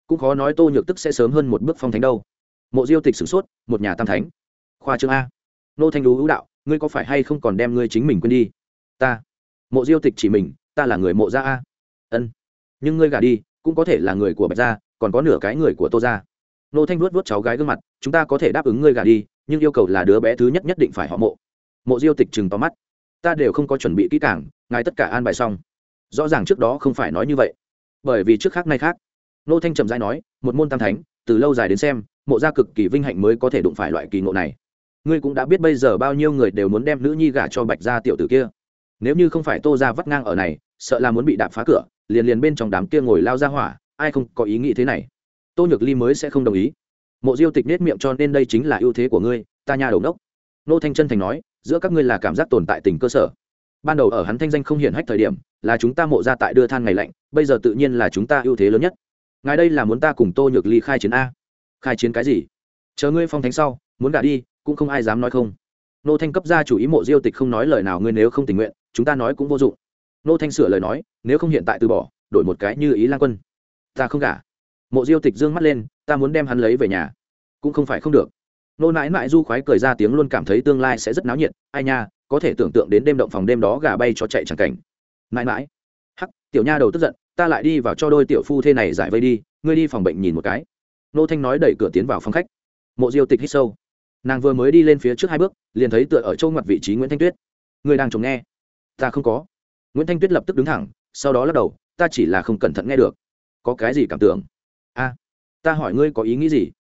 Cũng khó nói tô nhược tức sẽ sớm hơn một bước phong thánh đâu. Mộ diêu tịch sửng sốt, một nhà tam thánh. Khoa chương a. Nô thanh đú hữu đạo, ngươi có phải hay không còn đem ngươi chính mình quên đi? Ta. Mộ diêu tịch chỉ mình, ta là người mộ gia a. Ân. Nhưng ngươi gả đi, cũng có thể là người của bạch gia còn có nửa cái người của tô gia nô thanh vuốt vuốt cháu gái gương mặt, chúng ta có thể đáp ứng ngươi gả đi, nhưng yêu cầu là đứa bé thứ nhất nhất định phải họ mộ. Mộ diêu tịch chừng to mắt, ta đều không có chuẩn bị kỹ càng, ngài tất cả an bài xong. Rõ ràng trước đó không phải nói như vậy, bởi vì trước khác nay khác. Nô thanh trầm dai nói, một môn tam thánh, từ lâu dài đến xem, mộ gia cực kỳ vinh hạnh mới có thể đụng phải loại kỳ ngộ này. Ngươi cũng đã biết bây giờ bao nhiêu người đều muốn đem nữ nhi gả cho bạch gia tiểu tử kia. Nếu như không phải tô ra vắt ngang ở này, sợ là muốn bị đạp phá cửa, liền liền bên trong đám kia ngồi lao ra hỏa ai không có ý nghĩ thế này? Tô nhược ly mới sẽ không đồng ý. Mộ diêu tịch nết miệng cho nên đây chính là ưu thế của ngươi, ta nhà đầu đốc. Nô thanh chân thành nói, giữa các ngươi là cảm giác tồn tại tình cơ sở. Ban đầu ở hắn thanh danh không hiển hách thời điểm, là chúng ta mộ ra tại đưa than ngày lạnh, bây giờ tự nhiên là chúng ta ưu thế lớn nhất. Ngài đây là muốn ta cùng tô nhược ly khai chiến a. Khai chiến cái gì? Chờ ngươi phong thánh sau, muốn gả đi, cũng không ai dám nói không. Nô thanh cấp ra chủ ý mộ diêu tịch không nói lời nào ngươi nếu không tình nguyện, chúng ta nói cũng vô dụng. Nô thanh sửa lời nói, nếu không hiện tại từ bỏ, đổi một cái như ý lan quân ta không gả. Mộ diêu tịch dương mắt lên, ta muốn đem hắn lấy về nhà. Cũng không phải không được. Nô nãi nãi du khoái cười ra tiếng luôn cảm thấy tương lai sẽ rất náo nhiệt. Ai nha, có thể tưởng tượng đến đêm động phòng đêm đó gà bay cho chạy chẳng cảnh. Nãi nãi. Hắc, tiểu nha đầu tức giận, ta lại đi vào cho đôi tiểu phu thê này giải vây đi, ngươi đi phòng bệnh nhìn một cái. Nô thanh nói đẩy cửa tiến vào phòng khách. Mộ diêu tịch hít sâu. Nàng vừa mới đi lên phía trước hai bước, liền thấy tựa ở châu ngoặt vị trí nguyễn thanh tuyết. Người đang chống nghe. Ta không có. Nguyễn thanh tuyết lập tức đứng thẳng, sau đó lắc đầu, ta chỉ là không cẩn thận nghe được có cái gì cảm tưởng? A, ta hỏi ngươi có ý nghĩ gì?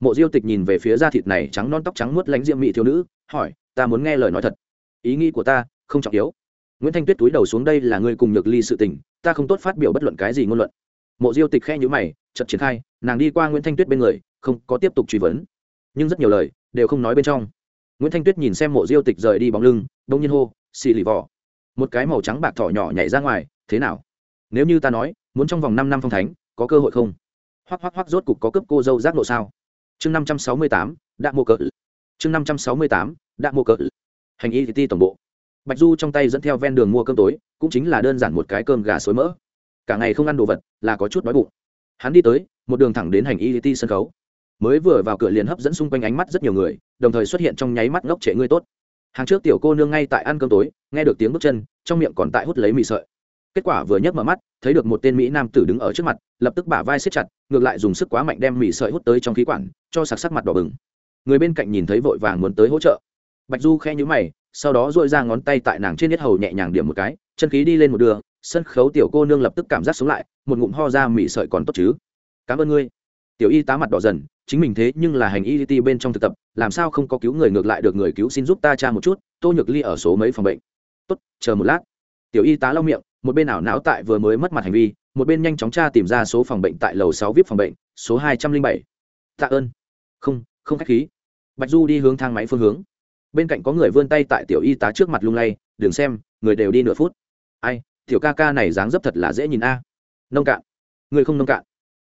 Mộ diêu tịch nhìn về phía da thịt này trắng non tóc trắng muốt lánh diệm mị thiếu nữ, hỏi, ta muốn nghe lời nói thật. Ý nghĩ của ta không trọng yếu. Nguyễn thanh tuyết túi đầu xuống đây là ngươi cùng nhược ly sự tình, ta không tốt phát biểu bất luận cái gì ngôn luận. Mộ diêu tịch khe nhữ mày chật triển khai, nàng đi qua nguyễn thanh tuyết bên người, không có tiếp tục truy vấn. Nhưng rất nhiều lời đều không nói bên trong. Nguyễn thanh tuyết nhìn xem mộ diêu tịch rời đi bóng lưng, đông nhiên hô, xì lì vỏ một cái màu trắng bạc thỏ nhỏ nhảy ra ngoài, thế nào? Nếu như ta nói, muốn trong vòng năm năm phong thánh, có cơ hội không? Hoắc hoắc hoắc rốt cục có cấp cô dâu giác nộ sao? Chương năm trăm sáu mươi tám đã mua cỡ chương năm trăm sáu mươi tám đã mua cỡ hành y ti tổng bộ. Bạch du trong tay dẫn theo ven đường mua cơm tối, cũng chính là đơn giản một cái cơm gà xối mỡ. Cả ngày không ăn đồ vật, là có chút đói bụng. Hắn đi tới, một đường thẳng đến hành y ti sân khấu. Mới vừa vào cửa liền hấp dẫn xung quanh ánh mắt rất nhiều người, đồng thời xuất hiện trong nháy mắt ngốc trệ ngươi tốt. Hàng trước tiểu cô nương ngay tại ăn cơm tối, nghe được tiếng bước chân, trong miệng còn tại hút lấy mì sợi kết quả vừa nhấc mở mắt, thấy được một tên mỹ nam tử đứng ở trước mặt, lập tức bả vai xếp chặt, ngược lại dùng sức quá mạnh đem mỹ sợi hút tới trong khí quản, cho sặc sắc mặt đỏ bừng. Người bên cạnh nhìn thấy vội vàng muốn tới hỗ trợ. Bạch du khe nhữ mày, sau đó dội ra ngón tay tại nàng trên nết hầu nhẹ nhàng điểm một cái, chân khí đi lên một đường, sân khấu tiểu cô nương lập tức cảm giác sống lại, một ngụm ho ra mỹ sợi còn tốt chứ. Cảm ơn ngươi. Tiểu y tá mặt đỏ dần, chính mình thế nhưng là hành y t bên trong thực tập, làm sao không có cứu người ngược lại được người cứu xin giúp ta cha một chút, tô nhược ly ở số mấy phòng bệnh? Tốt, chờ một lát. Tiểu y tá lau miệng một bên ảo não tại vừa mới mất mặt hành vi, một bên nhanh chóng tra tìm ra số phòng bệnh tại lầu sáu vip phòng bệnh, số hai trăm linh bảy. Tạ ơn. Không không k h á c h khí. Bạch du đi hướng thang máy phương hướng. Bên cạnh có người vươn tay tại tiểu y tá trước mặt lung lay, đừng xem, người đều đi nửa phút. Ai, tiểu ca ca này dáng dấp thật là dễ nhìn a. Nông cạn. Người không nông cạn.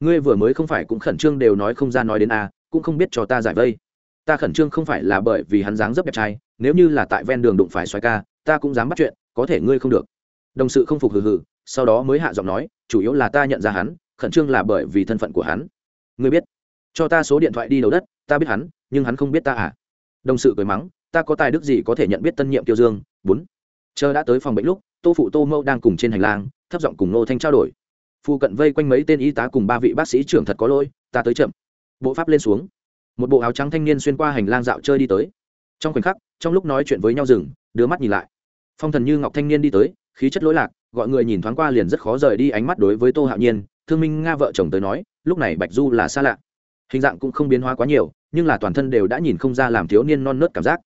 Ngươi vừa mới không phải cũng khẩn trương đều nói không ra nói đến a, cũng không biết cho ta giải vây. Ta khẩn trương không phải là bởi vì hắn dáng dấp đẹp trai, nếu như là tại ven đường đụng phải xoài ca, ta cũng dám bắt chuyện, có thể ngươi không được đồng sự không phục hừ hừ, sau đó mới hạ giọng nói, chủ yếu là ta nhận ra hắn, khẩn trương là bởi vì thân phận của hắn. Ngươi biết, cho ta số điện thoại đi đầu đất, ta biết hắn, nhưng hắn không biết ta à? Đồng sự cười mắng, ta có tài đức gì có thể nhận biết tân nhiệm tiêu dương? Bốn. Chờ đã tới phòng bệnh lúc, tô phụ tô mẫu đang cùng trên hành lang, thấp giọng cùng nô thanh trao đổi. Phu cận vây quanh mấy tên y tá cùng ba vị bác sĩ trưởng thật có lỗi, ta tới chậm. Bộ pháp lên xuống. Một bộ áo trắng thanh niên xuyên qua hành lang dạo chơi đi tới. Trong khoảnh khắc, trong lúc nói chuyện với nhau rừng đưa mắt nhìn lại. Phong thần như ngọc thanh niên đi tới khí chất lỗi lạc, gọi người nhìn thoáng qua liền rất khó rời đi ánh mắt đối với tô hạo nhiên. Thương minh nga vợ chồng tới nói, lúc này bạch du là xa lạ. Hình dạng cũng không biến hóa quá nhiều, nhưng là toàn thân đều đã nhìn không ra làm thiếu niên non nớt cảm giác.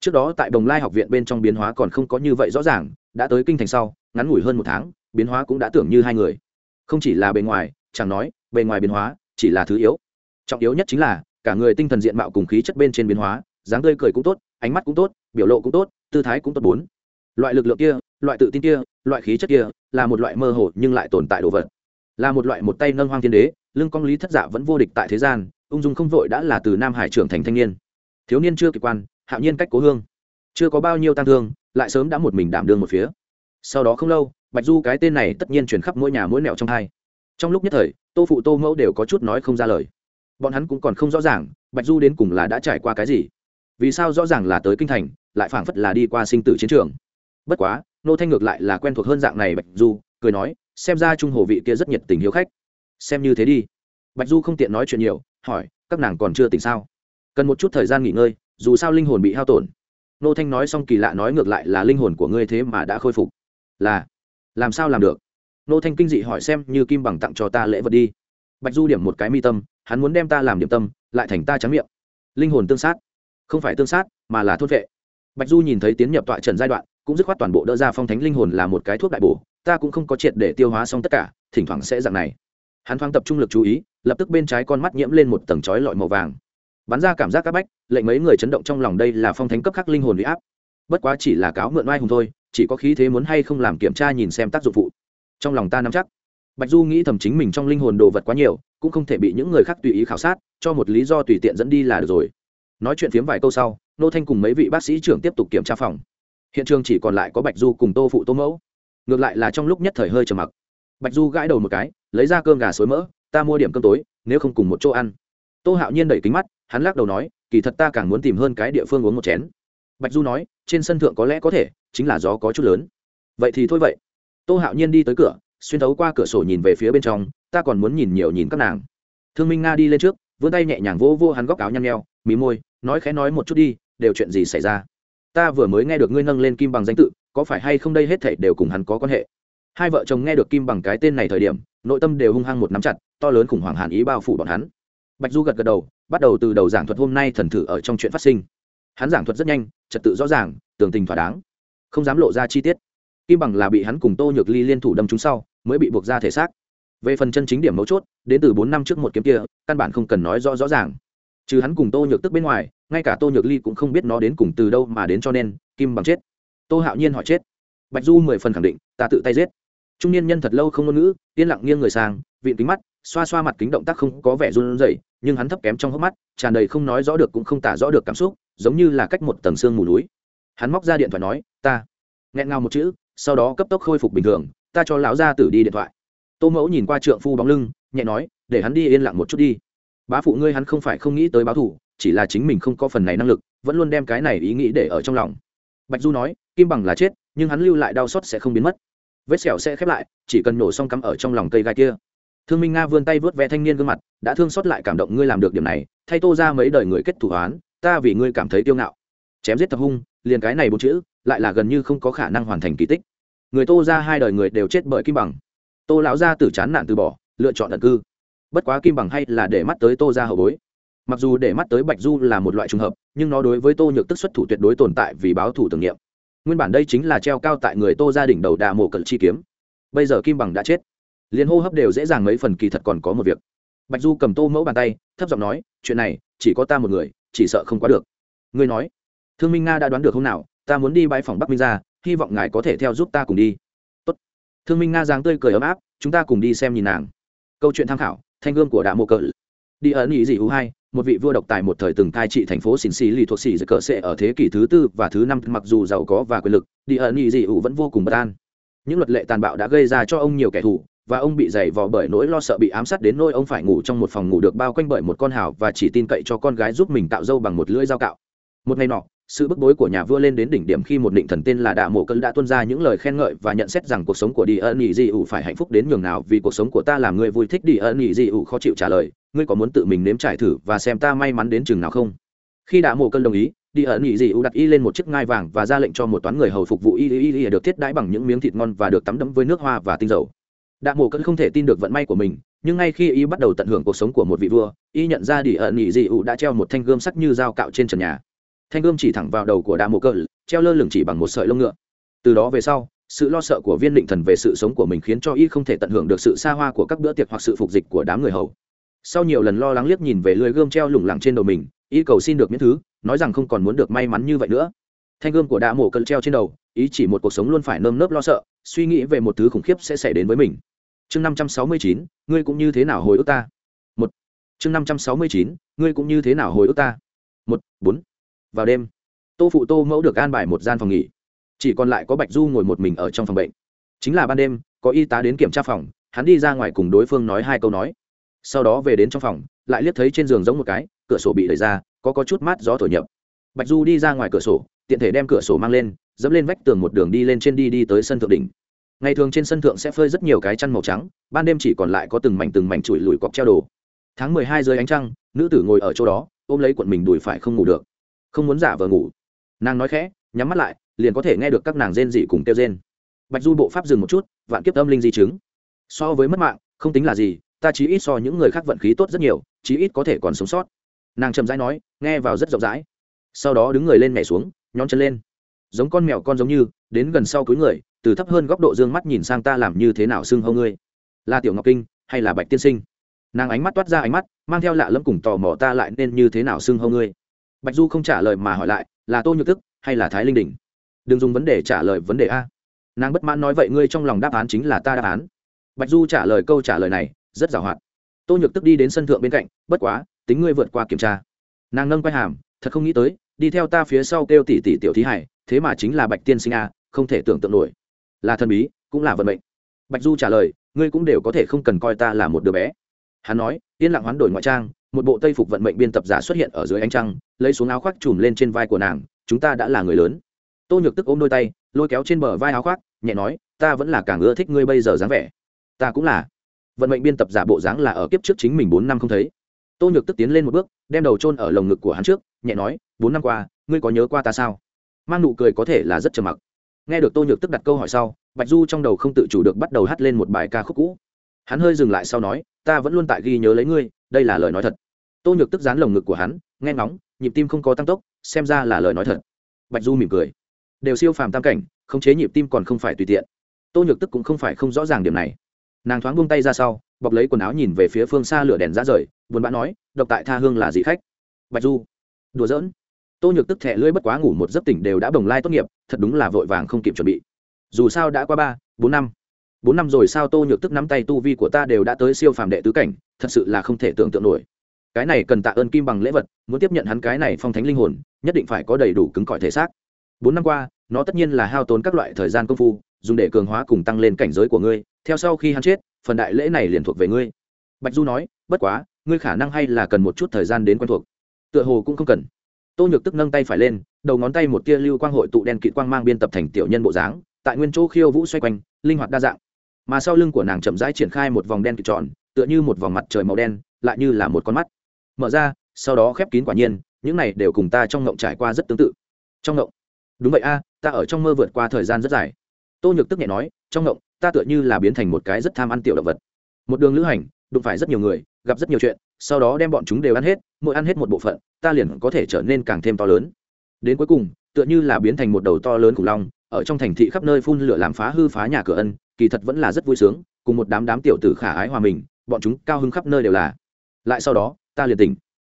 Trước đó tại đồng lai học viện bên trong biến hóa còn không có như vậy rõ ràng, đã tới kinh thành sau, ngắn ngủi hơn một tháng, biến hóa cũng đã tưởng như hai người. Không chỉ là bề ngoài, chẳng nói, bề ngoài biến hóa, chỉ là thứ yếu. Trọng yếu nhất chính là, cả người tinh thần diện mạo cùng khí chất bên trên biến hóa, dáng tươi cười cũng tốt, ánh mắt cũng tốt, biểu lộ cũng tốt, tư thái cũng tốt bốn. Loại lực lượng kia loại tự tin kia, loại khí chất kia, là một loại mơ hồ nhưng lại tồn tại đồ vật. Là một loại một tay nâng hoang thiên đế, lưng cong lý thất giả vẫn vô địch tại thế gian, ung dung không vội đã là từ nam hải trưởng thành thanh niên. Thiếu niên chưa kỳ quan, hạo nhiên cách cố hương. Chưa có bao nhiêu tăng thương, lại sớm đã một mình đảm đương một phía. Sau đó không lâu, bạch du cái tên này tất nhiên truyền khắp mỗi nhà mỗi nẻo trong hai. Trong lúc nhất thời, tô phụ tô mẫu đều có chút nói không ra lời. Bọn hắn cũng còn không rõ ràng, bạch du đến cùng là đã trải qua cái gì. Vì sao rõ ràng là tới kinh thành, lại phảng phất là đi qua sinh tử chiến trường. Bất quá nô thanh ngược lại là quen thuộc hơn dạng này bạch du, cười nói, xem ra trung hồ vị kia rất nhiệt tình hiếu khách. Xem như thế đi. Bạch du không tiện nói chuyện nhiều, hỏi, các nàng còn chưa tỉnh sao? Cần một chút thời gian nghỉ ngơi, dù sao linh hồn bị hao tổn. Nô thanh nói xong kỳ lạ nói ngược lại là linh hồn của ngươi thế mà đã khôi phục. Là, làm sao làm được? Nô thanh kinh dị hỏi xem như kim bằng tặng cho ta lễ vật đi. Bạch du điểm một cái mi tâm, hắn muốn đem ta làm điểm tâm, lại thành ta trắng miệng. Linh hồn tương sát. Không phải tương sát, mà là thốt vệ. Bạch du nhìn thấy tiến nhập tọa trần giai đoạn cũng dứt khoát toàn bộ đỡ ra phong thánh linh hồn là một cái thuốc đại bổ, ta cũng không có triệt để tiêu hóa xong tất cả, thỉnh thoảng sẽ dạng này. Hắn thoáng tập trung lực chú ý, lập tức bên trái con mắt nhiễm lên một tầng chói lọi màu vàng. Bắn ra cảm giác các bách, lệnh mấy người chấn động trong lòng đây là phong thánh cấp khắc linh hồn bị áp. Bất quá chỉ là cáo mượn oai hùng thôi, chỉ có khí thế muốn hay không làm kiểm tra nhìn xem tác dụng phụ. Trong lòng ta nắm chắc. Bạch du nghĩ thầm chính mình trong linh hồn đồ vật quá nhiều, cũng không thể bị những người khác tùy ý khảo sát, cho một lý do tùy tiện dẫn đi là được rồi. Nói chuyện phiếm vài câu sau, nô thanh cùng mấy vị bác sĩ trưởng tiếp tục kiểm tra phòng hiện trường chỉ còn lại có bạch du cùng tô phụ tô mẫu. Ngược lại là trong lúc nhất thời hơi trầm mặc. Bạch du gãi đầu một cái, lấy ra cơm gà xối mỡ, ta mua điểm cơm tối, nếu không cùng một chỗ ăn. Tô hạo nhiên đẩy kính mắt, hắn lắc đầu nói, kỳ thật ta càng muốn tìm hơn cái địa phương uống một chén. Bạch du nói, trên sân thượng có lẽ có thể, chính là gió có chút lớn. Vậy thì thôi vậy. Tô hạo nhiên đi tới cửa, xuyên thấu qua cửa sổ nhìn về phía bên trong, ta còn muốn nhìn nhiều nhìn các nàng. Thương minh nga đi lên trước, vươn tay nhẹ nhàng vô vô hắn góc áo nhăn nheo mí môi, nói khẽ nói một chút đi, đều chuyện gì xảy ra? Ta vừa mới nghe được ngươi nâng lên kim bằng danh tự, có phải hay không đây hết thảy đều cùng hắn có quan hệ? Hai vợ chồng nghe được kim bằng cái tên này thời điểm, nội tâm đều hung hăng một nắm chặt, to lớn khủng hoảng hàn ý bao phủ bọn hắn. Bạch du gật gật đầu, bắt đầu từ đầu giảng thuật hôm nay thần thử ở trong chuyện phát sinh. Hắn giảng thuật rất nhanh, trật tự rõ ràng, tường tình thỏa đáng. Không dám lộ ra chi tiết. Kim bằng là bị hắn cùng tô nhược ly liên thủ đâm chúng sau, mới bị buộc ra thể xác. Về phần chân chính điểm mấu chốt, đến từ bốn năm trước một kiếm kia, căn bản không cần nói rõ rõ ràng trừ hắn cùng tô nhược tức bên ngoài, ngay cả tô nhược ly cũng không biết nó đến cùng từ đâu mà đến cho nên, kim bằng chết. Tô hạo nhiên hỏi chết. Bạch du mười phần khẳng định, ta tự tay giết. Trung niên nhân thật lâu không ngôn ngữ, yên lặng nghiêng người sang, vịn kính mắt, xoa xoa mặt kính động tác không có vẻ run rẩy, nhưng hắn thấp kém trong hốc mắt, tràn đầy không nói rõ được cũng không tả rõ được cảm xúc, giống như là cách một tầng xương mù núi. Hắn móc ra điện thoại nói, ta. Nghẹn ngào một chữ, sau đó cấp tốc khôi phục bình thường, ta cho lão gia tử đi điện thoại. Tô mẫu nhìn qua trượng phu bóng lưng, nhẹ nói, để hắn đi yên lặng một chút đi bá phụ ngươi hắn không phải không nghĩ tới báo thủ chỉ là chính mình không có phần này năng lực vẫn luôn đem cái này ý nghĩ để ở trong lòng. Bạch du nói kim bằng là chết nhưng hắn lưu lại đau xót sẽ không biến mất. Vết sẹo sẽ khép lại chỉ cần nổ xong cắm ở trong lòng cây gai kia. Thương minh nga vươn tay vớt ve thanh niên gương mặt đã thương xót lại cảm động ngươi làm được điểm này thay tô ra mấy đời người kết thủ oán, ta vì ngươi cảm thấy kiêu ngạo. Chém giết thập hung liền cái này bốn chữ lại là gần như không có khả năng hoàn thành kỳ tích. Người tô ra hai đời người đều chết bởi kim bằng. Tô lão gia tử chán nản từ bỏ lựa chọn ẩn cư bất quá kim bằng hay là để mắt tới tô ra hậu bối. Mặc dù để mắt tới bạch du là một loại trùng hợp, nhưng nó đối với tô nhược tức xuất thủ tuyệt đối tồn tại vì báo thủ tưởng niệm. Nguyên bản đây chính là treo cao tại người tô gia đình đầu đà mổ cận chi kiếm. Bây giờ kim bằng đã chết. Liền hô hấp đều dễ dàng mấy phần kỳ thật còn có một việc. Bạch du cầm tô mẫu bàn tay, thấp giọng nói, chuyện này, chỉ có ta một người, chỉ sợ không quá được. Ngươi nói, thương minh nga đã đoán được hôm nào, ta muốn đi bãi phòng bắc minh ra hy vọng ngài có thể theo giúp ta cùng đi. Tốt. thương minh nga dáng tươi cười ấm áp, chúng ta cùng đi xem nhìn nàng. Câu chuyện tham khảo thanh gươm của đạ mộ cỡ đi ấn ý dị hữu hai, một vị vua độc tài một thời từng cai trị thành phố xin xì lì thuộc xì giữa cỡ sệ ở thế kỷ thứ tư và thứ năm, mặc dù giàu có và quyền lực, đi ấn ý dị hữu vẫn vô cùng bất an. Những luật lệ tàn bạo đã gây ra cho ông nhiều kẻ thù, và ông bị dày vò bởi nỗi lo sợ bị ám sát đến nỗi ông phải ngủ trong một phòng ngủ được bao quanh bởi một con hào và chỉ tin cậy cho con gái giúp mình tạo dâu bằng một lưỡi dao cạo. Một ngày nọ sự bức bối của nhà vua lên đến đỉnh điểm khi một định thần tên là đạ mộ cân đã tuân ra những lời khen ngợi và nhận xét rằng cuộc sống của đi ân nhị di ủ phải hạnh phúc đến nhường nào vì cuộc sống của ta làm người vui thích đi ân nhị di ủ khó chịu trả lời, ngươi có muốn tự mình nếm trải thử và xem ta may mắn đến chừng nào không? Khi đạ mộ cân đồng ý đi ẩn nhị dị U đặt y lên một chiếc ngai vàng và ra lệnh cho một toán người hầu phục vụ y y y được thiết đãi bằng những miếng thịt ngon và được tắm đẫm với nước hoa và tinh dầu. Đạ mộ Cân không thể tin được vận may của mình, nhưng ngay khi y bắt đầu tận hưởng cuộc sống của một vị vua, y nhận ra đi ẩn nhị dị U đã treo một thanh gươm sắc như dao cạo trên trần nhà thanh gươm chỉ thẳng vào đầu của Đa mộ cận treo lơ lửng chỉ bằng một sợi lông ngựa. Từ đó về sau, sự lo sợ của viên định thần về sự sống của mình khiến cho y không thể tận hưởng được sự xa hoa của các bữa tiệc hoặc sự phục dịch của đám người hầu. Sau nhiều lần lo lắng liếc nhìn về lưới gươm treo lủng lẳng trên đầu mình, y cầu xin được miễn thứ, nói rằng không còn muốn được may mắn như vậy nữa. Thanh gươm của Đa Mộ cơn treo trên đầu, ý chỉ một cuộc sống luôn phải nơm nớp lo sợ, suy nghĩ về một thứ khủng khiếp sẽ xảy đến với mình. Chương năm trăm sáu mươi chín, ngươi cũng như thế nào hồi ức ta? Một. Chương năm trăm sáu mươi chín, ngươi cũng như thế nào hồi ức ta? Một. Bốn vào đêm. Tô phụ tô mẫu được an bài một gian phòng nghỉ. Chỉ còn lại có bạch du ngồi một mình ở trong phòng bệnh. Chính là ban đêm, có y tá đến kiểm tra phòng, hắn đi ra ngoài cùng đối phương nói hai câu nói. Sau đó về đến trong phòng, lại liếc thấy trên giường giống một cái, cửa sổ bị đẩy ra, có có chút mát gió thổi nhập. Bạch du đi ra ngoài cửa sổ, tiện thể đem cửa sổ mang lên, dẫm lên vách tường một đường đi lên trên đi đi tới sân thượng đỉnh. Ngày thường trên sân thượng sẽ phơi rất nhiều cái chăn màu trắng, ban đêm chỉ còn lại có từng mảnh từng mảnh chùi lùi cọc treo đồ. Tháng mười hai dưới ánh trăng, nữ tử ngồi ở chỗ đó, ôm lấy quần mình đùi phải không ngủ được không muốn giả vờ ngủ. Nàng nói khẽ, nhắm mắt lại, liền có thể nghe được các nàng rên dị cùng kêu rên. Bạch du bộ pháp dừng một chút, vạn kiếp âm linh di chứng. So với mất mạng, không tính là gì, ta chí ít so những người khác vận khí tốt rất nhiều, chí ít có thể còn sống sót. Nàng chậm rãi nói, nghe vào rất rộng rãi. Sau đó đứng người lên nhảy xuống, nhón chân lên. Giống con mèo con giống như, đến gần sau cuối người, từ thấp hơn góc độ d ư ơ n g mắt nhìn sang ta làm như thế nào xưng hâu ngươi? Là tiểu ngọc kinh, hay là bạch tiên sinh? Nàng ánh mắt toát ra ánh mắt, mang theo lạ lẫm cùng tò mò ta lại nên như thế nào xưng hâu ngươi? Bạch du không trả lời mà hỏi lại, là tô nhược tức hay là thái linh đình? Đừng dùng vấn đề trả lời vấn đề a. Nàng bất mãn nói vậy ngươi trong lòng đáp án chính là ta đáp án. Bạch du trả lời câu trả lời này, rất giàu hoạt. Tô nhược tức đi đến sân thượng bên cạnh, bất quá, tính ngươi vượt qua kiểm tra. Nàng nâng quay hàm, thật không nghĩ tới, đi theo ta phía sau kêu tỷ tỷ tiểu thí hải, thế mà chính là bạch tiên sinh a, không thể tưởng tượng nổi. Là thần bí, cũng là vận mệnh. Bạch du trả lời, ngươi cũng đều có thể không cần coi ta là một đứa bé. Hắn nói, yên lặng hoán đổi ngoại trang, một bộ tây phục vận mệnh biên tập giả xuất hiện ở dưới ánh trăng lấy xuống áo khoác chùm lên trên vai của nàng, chúng ta đã là người lớn. Tô nhược tức ôm đôi tay, lôi kéo trên bờ vai áo khoác, nhẹ nói, ta vẫn là càng ưa thích ngươi bây giờ dáng vẻ. Ta cũng là. Vận mệnh biên tập giả bộ dáng là ở kiếp trước chính mình bốn năm không thấy. Tô nhược tức tiến lên một bước, đem đầu chôn ở lồng ngực của hắn trước, nhẹ nói, bốn năm qua, ngươi có nhớ qua ta sao? Mang nụ cười có thể là rất trầm mặc. Nghe được tô nhược tức đặt câu hỏi sau, bạch du trong đầu không tự chủ được bắt đầu hát lên một bài ca khúc cũ. Hắn hơi dừng lại sau nói, ta vẫn luôn tại ghi nhớ lấy ngươi, đây là lời nói thật. Tô nhược tức dán lồng ngực của hắn, nghe ngóng nhịp tim không có tăng tốc, xem ra là lời nói thật. Bạch du mỉm cười. Đều siêu phàm tam cảnh, khống chế nhịp tim còn không phải tùy tiện. Tô nhược tức cũng không phải không rõ ràng điểm này. Nàng thoáng buông tay ra sau, bọc lấy quần áo nhìn về phía phương xa lửa đèn ra rời, buồn bã nói, độc tại tha hương là dị khách. Bạch du, đùa giỡn. Tô nhược tức thẻ lưỡi bất quá ngủ một giấc tỉnh đều đã bồng lai tốt nghiệp, thật đúng là vội vàng không kịp chuẩn bị. Dù sao đã qua ba, bốn năm. Bốn năm rồi sao tô nhược tức nắm tay tu vi của ta đều đã tới siêu phàm đệ tứ cảnh, thật sự là không thể tưởng tượng nổi cái này cần tạ ơn kim bằng lễ vật, muốn tiếp nhận hắn cái này phong thánh linh hồn, nhất định phải có đầy đủ cứng cỏi thể xác. Bốn năm qua, nó tất nhiên là hao tốn các loại thời gian công phu, dùng để cường hóa cùng tăng lên cảnh giới của ngươi, theo sau khi hắn chết, phần đại lễ này liền thuộc về ngươi. Bạch du nói, bất quá, ngươi khả năng hay là cần một chút thời gian đến quen thuộc. Tựa hồ cũng không cần. Tô nhược tức nâng tay phải lên, đầu ngón tay một tia lưu quang hội tụ đen kịt quang mang biên tập thành tiểu nhân bộ dáng, tại nguyên chỗ khiêu vũ xoay quanh, linh hoạt đa dạng. Mà sau lưng của nàng chậm rãi triển khai một vòng đen kịt tròn, tựa như một vòng mặt trời màu đen, lại như là một con mắt mở ra, sau đó khép kín quả nhiên, những này đều cùng ta trong ngộng trải qua rất tương tự. Trong ngộng? Đúng vậy a, ta ở trong mơ vượt qua thời gian rất dài. Tô nhược tức nhẹ nói, trong ngộng, ta tựa như là biến thành một cái rất tham ăn tiểu động vật. Một đường lữ hành, đụng phải rất nhiều người, gặp rất nhiều chuyện, sau đó đem bọn chúng đều ăn hết, mỗi ăn hết một bộ phận, ta liền có thể trở nên càng thêm to lớn. Đến cuối cùng, tựa như là biến thành một đầu to lớn khủng long, ở trong thành thị khắp nơi phun lửa làm phá hư phá nhà cửa ân, kỳ thật vẫn là rất vui sướng, cùng một đám đám tiểu tử khả ái hòa mình, bọn chúng cao hứng khắp nơi đều là. Lại sau đó ta liền tỉnh.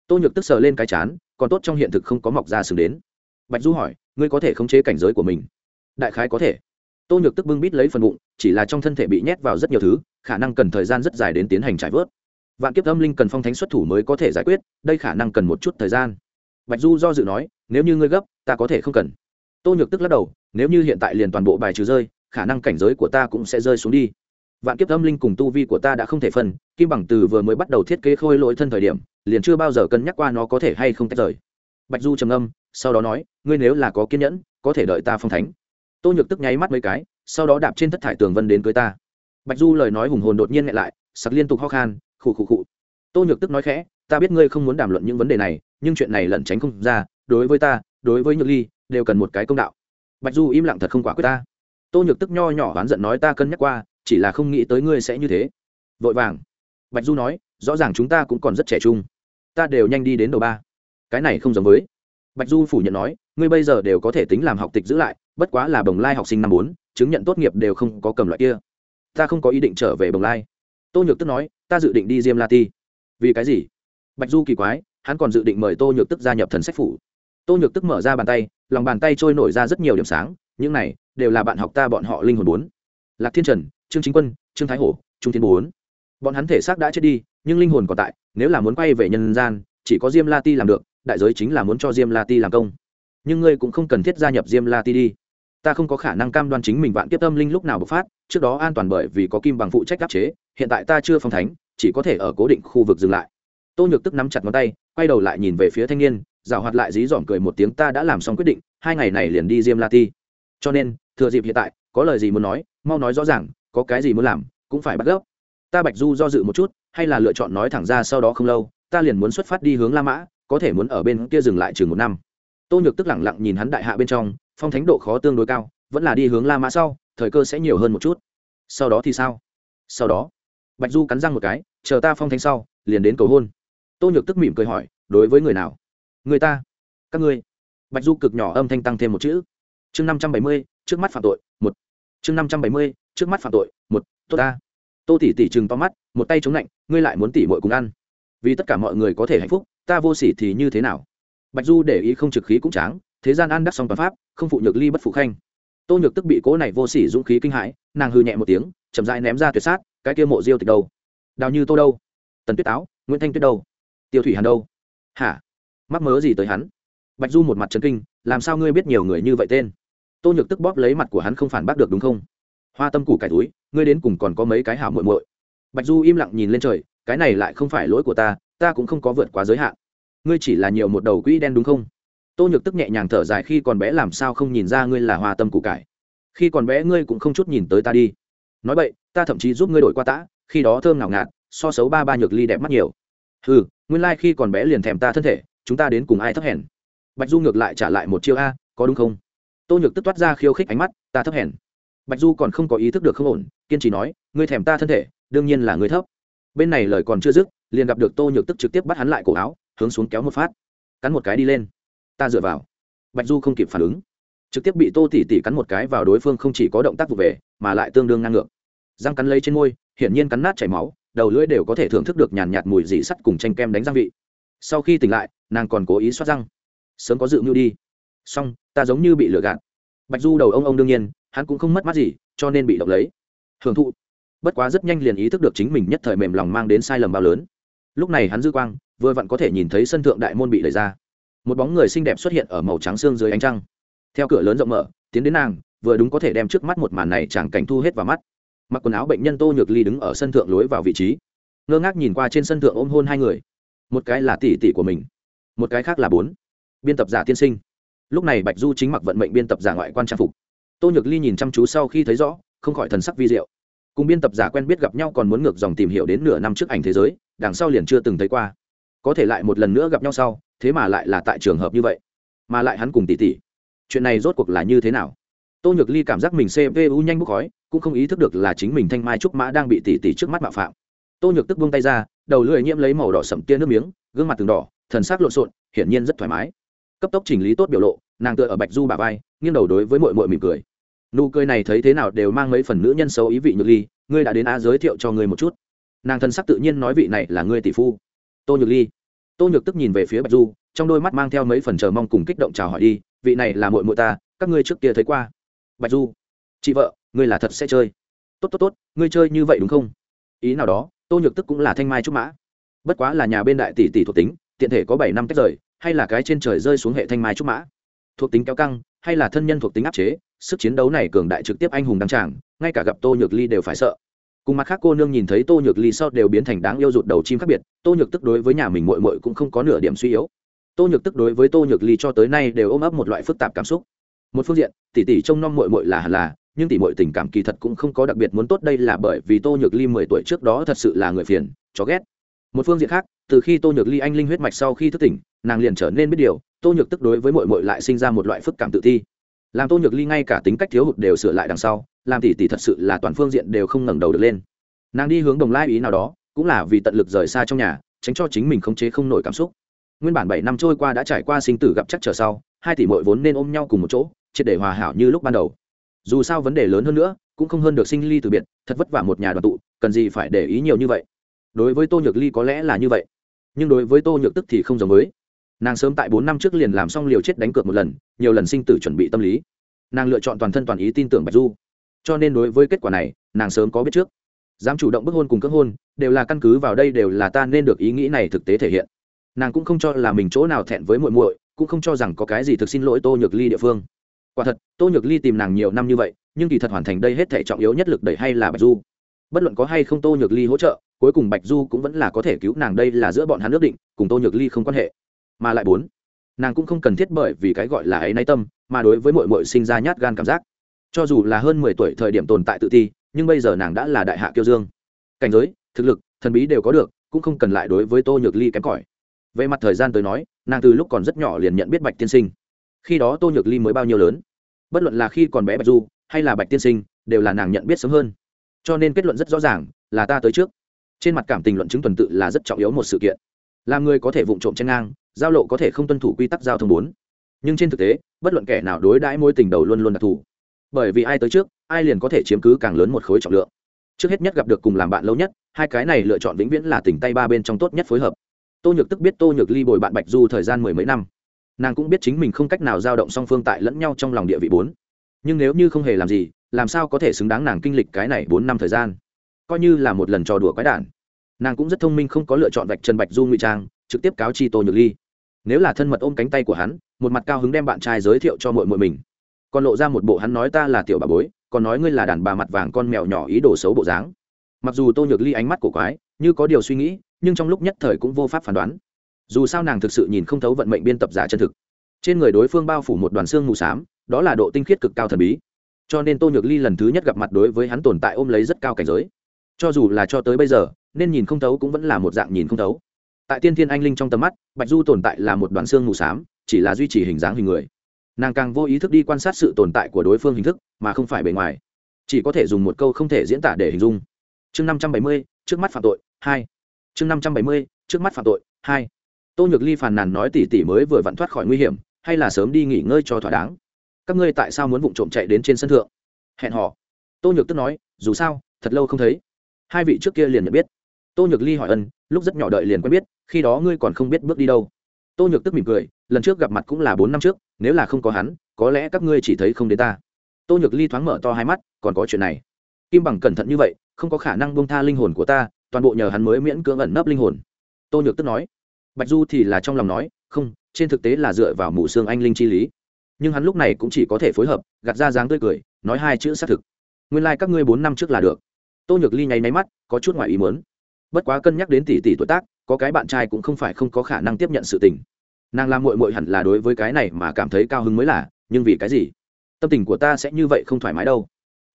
Tô nhược tức sờ lên cái chán, còn tốt trong hiện thực không có mọc ra sừng đến. Bạch du hỏi, ngươi có thể khống chế cảnh giới của mình? Đại khái có thể. Tô nhược tức bưng bít lấy phần bụng, chỉ là trong thân thể bị nhét vào rất nhiều thứ, khả năng cần thời gian rất dài đến tiến hành trải vớt. Vạn kiếp âm linh cần phong thánh xuất thủ mới có thể giải quyết, đây khả năng cần một chút thời gian. Bạch du do dự nói, nếu như ngươi gấp, ta có thể không cần. Tô nhược tức lắc đầu, nếu như hiện tại liền toàn bộ bài trừ rơi, khả năng cảnh giới của ta cũng sẽ rơi xuống đi vạn kiếp âm linh cùng tu vi của ta đã không thể phân, kim bằng từ vừa mới bắt đầu thiết kế khôi lỗi thân thời điểm, liền chưa bao giờ cân nhắc qua nó có thể hay không tách rời. Bạch du trầm âm sau đó nói, ngươi nếu là có kiên nhẫn, có thể đợi ta phong thánh. Tô nhược tức nháy mắt mấy cái, sau đó đạp trên thất thải tường vân đến cưới ta. Bạch du lời nói hùng hồn đột nhiên ngại lại, sặc liên tục ho khan, khụ khụ khụ. Tô nhược tức nói khẽ, ta biết ngươi không muốn đàm luận những vấn đề này, nhưng chuyện này lẩn tránh không ra, đối với ta, đối với nhược ly, đều cần một cái công đạo. Bạch du im lặng thật không quả quyết ta. Tô nhược tức nho nhỏ oán giận nói ta cân nhắc qua chỉ là không nghĩ tới ngươi sẽ như thế. Vội vàng. Bạch du nói, rõ ràng chúng ta cũng còn rất trẻ trung. Ta đều nhanh đi đến đầu ba. Cái này không giống với. Bạch du phủ nhận nói, ngươi bây giờ đều có thể tính làm học tịch giữ lại, bất quá là bồng lai học sinh năm bốn, chứng nhận tốt nghiệp đều không có cầm loại kia. Ta không có ý định trở về bồng lai. Tô nhược tức nói, ta dự định đi diêm la ti. Vì cái gì? Bạch du kỳ quái, hắn còn dự định mời tô nhược tức gia nhập thần sách phủ. Tô nhược tức mở ra bàn tay, lòng bàn tay trôi nổi ra rất nhiều điểm sáng, những này đều là bạn học ta bọn họ linh hồn bốn. Lạc thiên trần trương chính quân, trương thái hổ, trung thiên bốn. Bọn hắn thể xác đã chết đi, nhưng linh hồn còn tại, nếu là muốn quay về nhân gian, chỉ có diêm la ti làm được, đại giới chính là muốn cho diêm la ti làm công. Nhưng ngươi cũng không cần thiết gia nhập diêm la ti đi. Ta không có khả năng cam đoan chính mình vạn tiếp tâm linh lúc nào bộc phát, trước đó an toàn bởi vì có kim bằng phụ trách áp chế, hiện tại ta chưa phong thánh, chỉ có thể ở cố định khu vực dừng lại. Tô nhược tức nắm chặt ngón tay, quay đầu lại nhìn về phía thanh niên rào hoạt lại dí dỏm cười một tiếng, ta đã làm xong quyết định, hai ngày này liền đi diêm la ti. Cho nên, thừa dịp hiện tại, có lời gì muốn nói, mau nói rõ ràng có cái gì muốn làm, cũng phải bắt gốc ta bạch du do dự một chút, hay là lựa chọn nói thẳng ra sau đó không lâu, ta liền muốn xuất phát đi hướng la mã, có thể muốn ở bên kia dừng lại chừng một năm. Tô nhược tức lẳng lặng nhìn hắn đại hạ bên trong, phong thánh độ khó tương đối cao, vẫn là đi hướng la mã sau, thời cơ sẽ nhiều hơn một chút. Sau đó thì sao? Sau đó, bạch du cắn răng một cái, chờ ta phong thánh sau, liền đến cầu hôn. Tô nhược tức mỉm cười hỏi, đối với người nào? Người ta. Các ngươi. Bạch du cực nhỏ âm thanh tăng thêm một chữ. Chương năm trăm bảy mươi, trước mắt phạm tội, một. Chương năm trăm bảy mươi trước mắt phạm tội, một, tốt ta. Tô tỷ tỷ chừng to mắt, một tay chống lạnh, ngươi lại muốn tỷ mội cùng ăn. Vì tất cả mọi người có thể hạnh phúc, ta vô sỉ thì như thế nào? Bạch du để ý không trực khí cũng tráng, thế gian ăn đắc song toàn pháp, không phụ nhược ly bất phụ khanh. Tô nhược tức bị cố này vô sỉ dũng khí kinh hãi, nàng hư nhẹ một tiếng, chậm dại ném ra tuyệt sát, cái kia mộ diêu tịch đâu? Đào như tô đâu? Tần tuyết áo nguyễn thanh tuyết đâu? Tiêu thủy hàn đâu? Hả? Mắc mớ gì tới hắn? Bạch du một mặt trấn kinh, làm sao ngươi biết nhiều người như vậy tên? Tô nhược tức bóp lấy mặt của hắn không phản bác được đúng không? Hoa tâm củ cải túi, ngươi đến cùng còn có mấy cái hảo muội muội. Bạch du im lặng nhìn lên trời, cái này lại không phải lỗi của ta ta cũng không có vượt quá giới hạn. Ngươi chỉ là nhiều một đầu quỹ đen đúng không? Tô nhược tức nhẹ nhàng thở dài khi còn bé làm sao không nhìn ra ngươi là hoa tâm củ cải. Khi còn bé ngươi cũng không chút nhìn tới ta đi. Nói vậy, ta thậm chí giúp ngươi đổi qua tã, khi đó thơm ngào ngạt, so xấu ba ba nhược ly đẹp mắt nhiều. Ừ nguyên lai、like、khi còn bé liền thèm ta thân thể, chúng ta đến cùng ai thấp hèn? Bạch du ngược lại trả lại một chiêu a, có đúng không? Tô nhược tức toát ra khiêu khích ánh mắt, ta thấp hèn bạch du còn không có ý thức được không ổn, kiên trì nói, ngươi thèm ta thân thể, đương nhiên là ngươi thấp. Bên này lời còn chưa dứt, liền gặp được tô nhược tức trực tiếp bắt hắn lại cổ áo, hướng xuống kéo một phát. Cắn một cái đi lên. Ta dựa vào. Bạch du không kịp phản ứng. Trực tiếp bị tô tỉ tỉ cắn một cái vào đối phương không chỉ có động tác vụ về, mà lại tương đương ngang ngược. Răng cắn lấy trên môi, hiển nhiên cắn nát chảy máu, đầu lưỡi đều có thể thưởng thức được nhàn nhạt mùi dị sắt cùng tranh kem đánh răng vị. Sau khi tỉnh lại, nàng còn cố ý xoát răng. Sớm có dự mưu đi. Xong, ta giống như bị lừa gạt. Bạch du đầu ông ông đương nhiên hắn cũng không mất mát gì, cho nên bị động lấy. Hưởng thụ. Bất quá rất nhanh liền ý thức được chính mình nhất thời mềm lòng mang đến sai lầm bao lớn. Lúc này hắn dư quang, vừa vặn có thể nhìn thấy sân thượng đại môn bị đẩy ra. Một bóng người xinh đẹp xuất hiện ở màu trắng xương dưới ánh trăng. Theo cửa lớn rộng mở, tiến đến nàng, vừa đúng có thể đem trước mắt một màn này chẳng cảnh thu hết vào mắt. Mặc quần áo bệnh nhân tô nhược ly đứng ở sân thượng lối vào vị trí. Ngơ ngác nhìn qua trên sân thượng ôm hôn hai người. Một cái là tỷ tỷ của mình, một cái khác là bốn. Biên tập giả tiên sinh. Lúc này bạch du chính mặc vận mệnh biên tập giả ngoại quan trang phục tô nhược ly nhìn chăm chú sau khi thấy rõ, không khỏi thần sắc vi diệu. Cùng biên tập giả quen biết gặp nhau còn muốn ngược dòng tìm hiểu đến nửa năm trước ảnh thế giới, đằng sau liền chưa từng thấy qua. Có thể lại một lần nữa gặp nhau sau, thế mà lại là tại trường hợp như vậy. Mà lại hắn cùng tỷ tỷ. Chuyện này rốt cuộc là như thế nào? Tô nhược ly cảm giác mình cpu nhanh bốc khói, cũng không ý thức được là chính mình thanh mai trúc mã đang bị tỷ tỷ trước mắt mạo phạm. Tô nhược tức buông tay ra, đầu lưỡi nhiễm lấy màu đỏ sậm tia nước miếng, gương mặt từng đỏ, thần sắc lộn xộn, hiển nhiên rất thoải mái. Cấp tốc chỉnh lý tốt biểu lộ nàng tựa ở bạch du bà vai, nghiêng đầu đối với mội mội mỉm cười. Nụ cười này thấy thế nào đều mang mấy phần nữ nhân xấu ý vị nhược ly, ngươi đã đến a giới thiệu cho ngươi một chút. Nàng thân sắc tự nhiên nói vị này là ngươi tỷ phu. Tô nhược ly. Tô nhược tức nhìn về phía bạch du, trong đôi mắt mang theo mấy phần chờ mong cùng kích động chào hỏi đi, vị này là mội mội ta, các ngươi trước kia thấy qua. Bạch du. Chị vợ, ngươi là thật sẽ chơi. Tốt tốt tốt, ngươi chơi như vậy đúng không? Ý nào đó, tô nhược tức cũng là thanh mai trúc mã. Bất quá là nhà bên đại tỷ tỷ thuộc tính, tiện thể có bảy năm tách rời, hay là cái trên trời rơi xuống hệ thanh mai trúc mã thuộc tính kéo căng, hay là thân nhân thuộc tính áp chế, sức chiến đấu này cường đại trực tiếp anh hùng đăng tràng, ngay cả gặp tô nhược ly đều phải sợ. Cùng mặt khác cô nương nhìn thấy tô nhược ly sau đều biến thành đáng yêu rụt đầu chim khác biệt, tô nhược tức đối với nhà mình mội mội cũng không có nửa điểm suy yếu. Tô nhược tức đối với tô nhược ly cho tới nay đều ôm ấp một loại phức tạp cảm xúc. Một phương diện, tỷ tỷ trông nom mội mội là hẳn là, nhưng tỷ mội tình cảm kỳ thật cũng không có đặc biệt muốn tốt đây là bởi vì tô nhược ly mười tuổi trước đó thật sự là người phiền, chó ghét. Một phương diện khác, từ khi tô nhược ly anh linh huyết mạch sau khi thức tỉnh, nàng liền trở nên biết điều tô nhược tức đối với mội mội lại sinh ra một loại phức cảm tự thi. Làm tô nhược ly ngay cả tính cách thiếu hụt đều sửa lại đằng sau, làm tỷ tỷ thật sự là toàn phương diện đều không ngẩng đầu được lên. Nàng đi hướng đồng lai ý nào đó, cũng là vì tận lực rời xa trong nhà, tránh cho chính mình khống chế không nổi cảm xúc. Nguyên bản bảy năm trôi qua đã trải qua sinh tử gặp chắc trở sau, hai tỷ mội vốn nên ôm nhau cùng một chỗ, triệt để hòa hảo như lúc ban đầu. Dù sao vấn đề lớn hơn nữa, cũng không hơn được sinh ly từ biệt, thật vất vả một nhà đoàn tụ, cần gì phải để ý nhiều như vậy. Đối với tô nhược ly có lẽ là như vậy, nhưng đối với tô nhược tức thì không giống với nàng sớm tại bốn năm trước liền làm xong liều chết đánh cược một lần, nhiều lần sinh tử chuẩn bị tâm lý. Nàng lựa chọn toàn thân toàn ý tin tưởng bạch du. Cho nên đối với kết quả này, nàng sớm có biết trước. Dám chủ động bức hôn cùng cưỡng hôn, đều là căn cứ vào đây đều là ta nên được ý nghĩ này thực tế thể hiện. Nàng cũng không cho là mình chỗ nào thẹn với muội muội, cũng không cho rằng có cái gì thực xin lỗi tô nhược ly địa phương. Quả thật, tô nhược ly tìm nàng nhiều năm như vậy, nhưng kỳ thật hoàn thành đây hết thể trọng yếu nhất lực đẩy hay là bạch du. Bất luận có hay không tô nhược ly hỗ trợ, cuối cùng bạch du cũng vẫn là có thể cứu nàng, đây là giữa bọn hắn ước định, cùng tô nhược ly không quan hệ mà lại bốn. Nàng cũng không cần thiết bởi vì cái gọi là ấy nay tâm, mà đối với mội mội sinh ra nhát gan cảm giác. Cho dù là hơn mười tuổi thời điểm tồn tại tự ti, nhưng bây giờ nàng đã là đại hạ kiêu dương. Cảnh giới, thực lực, thần bí đều có được, cũng không cần lại đối với tô nhược ly kém cỏi. Về mặt thời gian tới nói, nàng từ lúc còn rất nhỏ liền nhận biết bạch tiên sinh. Khi đó tô nhược ly mới bao nhiêu lớn? Bất luận là khi còn bé bạch du, hay là bạch tiên sinh, đều là nàng nhận biết sớm hơn. Cho nên kết luận rất rõ ràng, là ta tới trước. Trên mặt cảm tình luận chứng tuần tự là rất trọng yếu một sự kiện. Làm người có thể vụng trộm chen ngang giao lộ có thể không tuân thủ quy tắc giao thông bốn. Nhưng trên thực tế, bất luận kẻ nào đối đãi mối tình đầu luôn luôn đặc thù. Bởi vì ai tới trước, ai liền có thể chiếm cứ càng lớn một khối trọng lượng. Trước hết nhất gặp được cùng làm bạn lâu nhất, hai cái này lựa chọn vĩnh viễn là tình tay ba bên trong tốt nhất phối hợp. Tô nhược tức biết tô nhược ly bồi bạn bạch du thời gian mười mấy năm. Nàng cũng biết chính mình không cách nào giao động song phương tại lẫn nhau trong lòng địa vị bốn. Nhưng nếu như không hề làm gì, làm sao có thể xứng đáng nàng kinh lịch cái này bốn năm thời gian? Coi như là một lần trò đùa quái đản. Nàng cũng rất thông minh không có lựa chọn vạch trần bạch du ngụy trang, trực tiếp cáo chi tô nhược ly nếu là thân mật ôm cánh tay của hắn, một mặt cao hứng đem bạn trai giới thiệu cho mội mội mình. Còn lộ ra một bộ hắn nói ta là tiểu bà bối, còn nói ngươi là đàn bà mặt vàng con mèo nhỏ ý đồ xấu bộ dáng. Mặc dù tô nhược ly ánh mắt của quái, như có điều suy nghĩ, nhưng trong lúc nhất thời cũng vô pháp phán đoán. Dù sao nàng thực sự nhìn không thấu vận mệnh biên tập giả chân thực. Trên người đối phương bao phủ một đoàn xương mù s á m đó là độ tinh khiết cực cao thần bí. Cho nên tô nhược ly lần thứ nhất gặp mặt đối với hắn tồn tại ôm lấy rất cao cảnh giới. Cho dù là cho tới bây giờ, nên nhìn không thấu cũng vẫn là một dạng nhìn không thấu tại tiên thiên anh linh trong tầm mắt, bạch du tồn tại là một đoàn xương mù s á m chỉ là duy trì hình dáng hình người. Nàng càng vô ý thức đi quan sát sự tồn tại của đối phương hình thức, mà không phải bề ngoài. Chỉ có thể dùng một câu không thể diễn tả để hình dung. Chương năm trăm bảy mươi, trước mắt phạm tội, hai. Chương năm trăm bảy mươi, trước mắt phạm tội, hai. Tô nhược ly phàn nàn nói tỉ tỉ mới vừa vặn thoát khỏi nguy hiểm, hay là sớm đi nghỉ ngơi cho thỏa đáng. Các ngươi tại sao muốn vụng trộm chạy đến trên sân thượng? Hẹn họ tô nhược tức nói, dù sao, thật lâu không thấy. Hai vị trước kia liền nhận biết. Tô nhược ly hỏi ân lúc rất nhỏ đợi liền quen biết, khi đó ngươi còn không biết bước đi đâu. Tô nhược tức mỉm cười, lần trước gặp mặt cũng là bốn năm trước, nếu là không có hắn, có lẽ các ngươi chỉ thấy không đến ta. Tô nhược ly thoáng mở to hai mắt, còn có chuyện này. Kim bằng cẩn thận như vậy, không có khả năng bông tha linh hồn của ta, toàn bộ nhờ hắn mới miễn cưỡng ẩn nấp linh hồn. Tô nhược tức nói. Bạch du thì là trong lòng nói, không, trên thực tế là dựa vào mù xương anh linh chi lý. Nhưng hắn lúc này cũng chỉ có thể phối hợp, gạt ra dáng tươi cười, nói hai chữ xác thực. Nguyên lai、like、các ngươi bốn năm trước là được. Tô nhược ly nháy máy mắt, có chút ngoài ý mớn bất quá cân nhắc đến tỷ tỷ tuổi tác, có cái bạn trai cũng không phải không có khả năng tiếp nhận sự tình. Nàng làm mội mội hẳn là đối với cái này mà cảm thấy cao hứng mới là, nhưng vì cái gì? Tâm tình của ta sẽ như vậy không thoải mái đâu.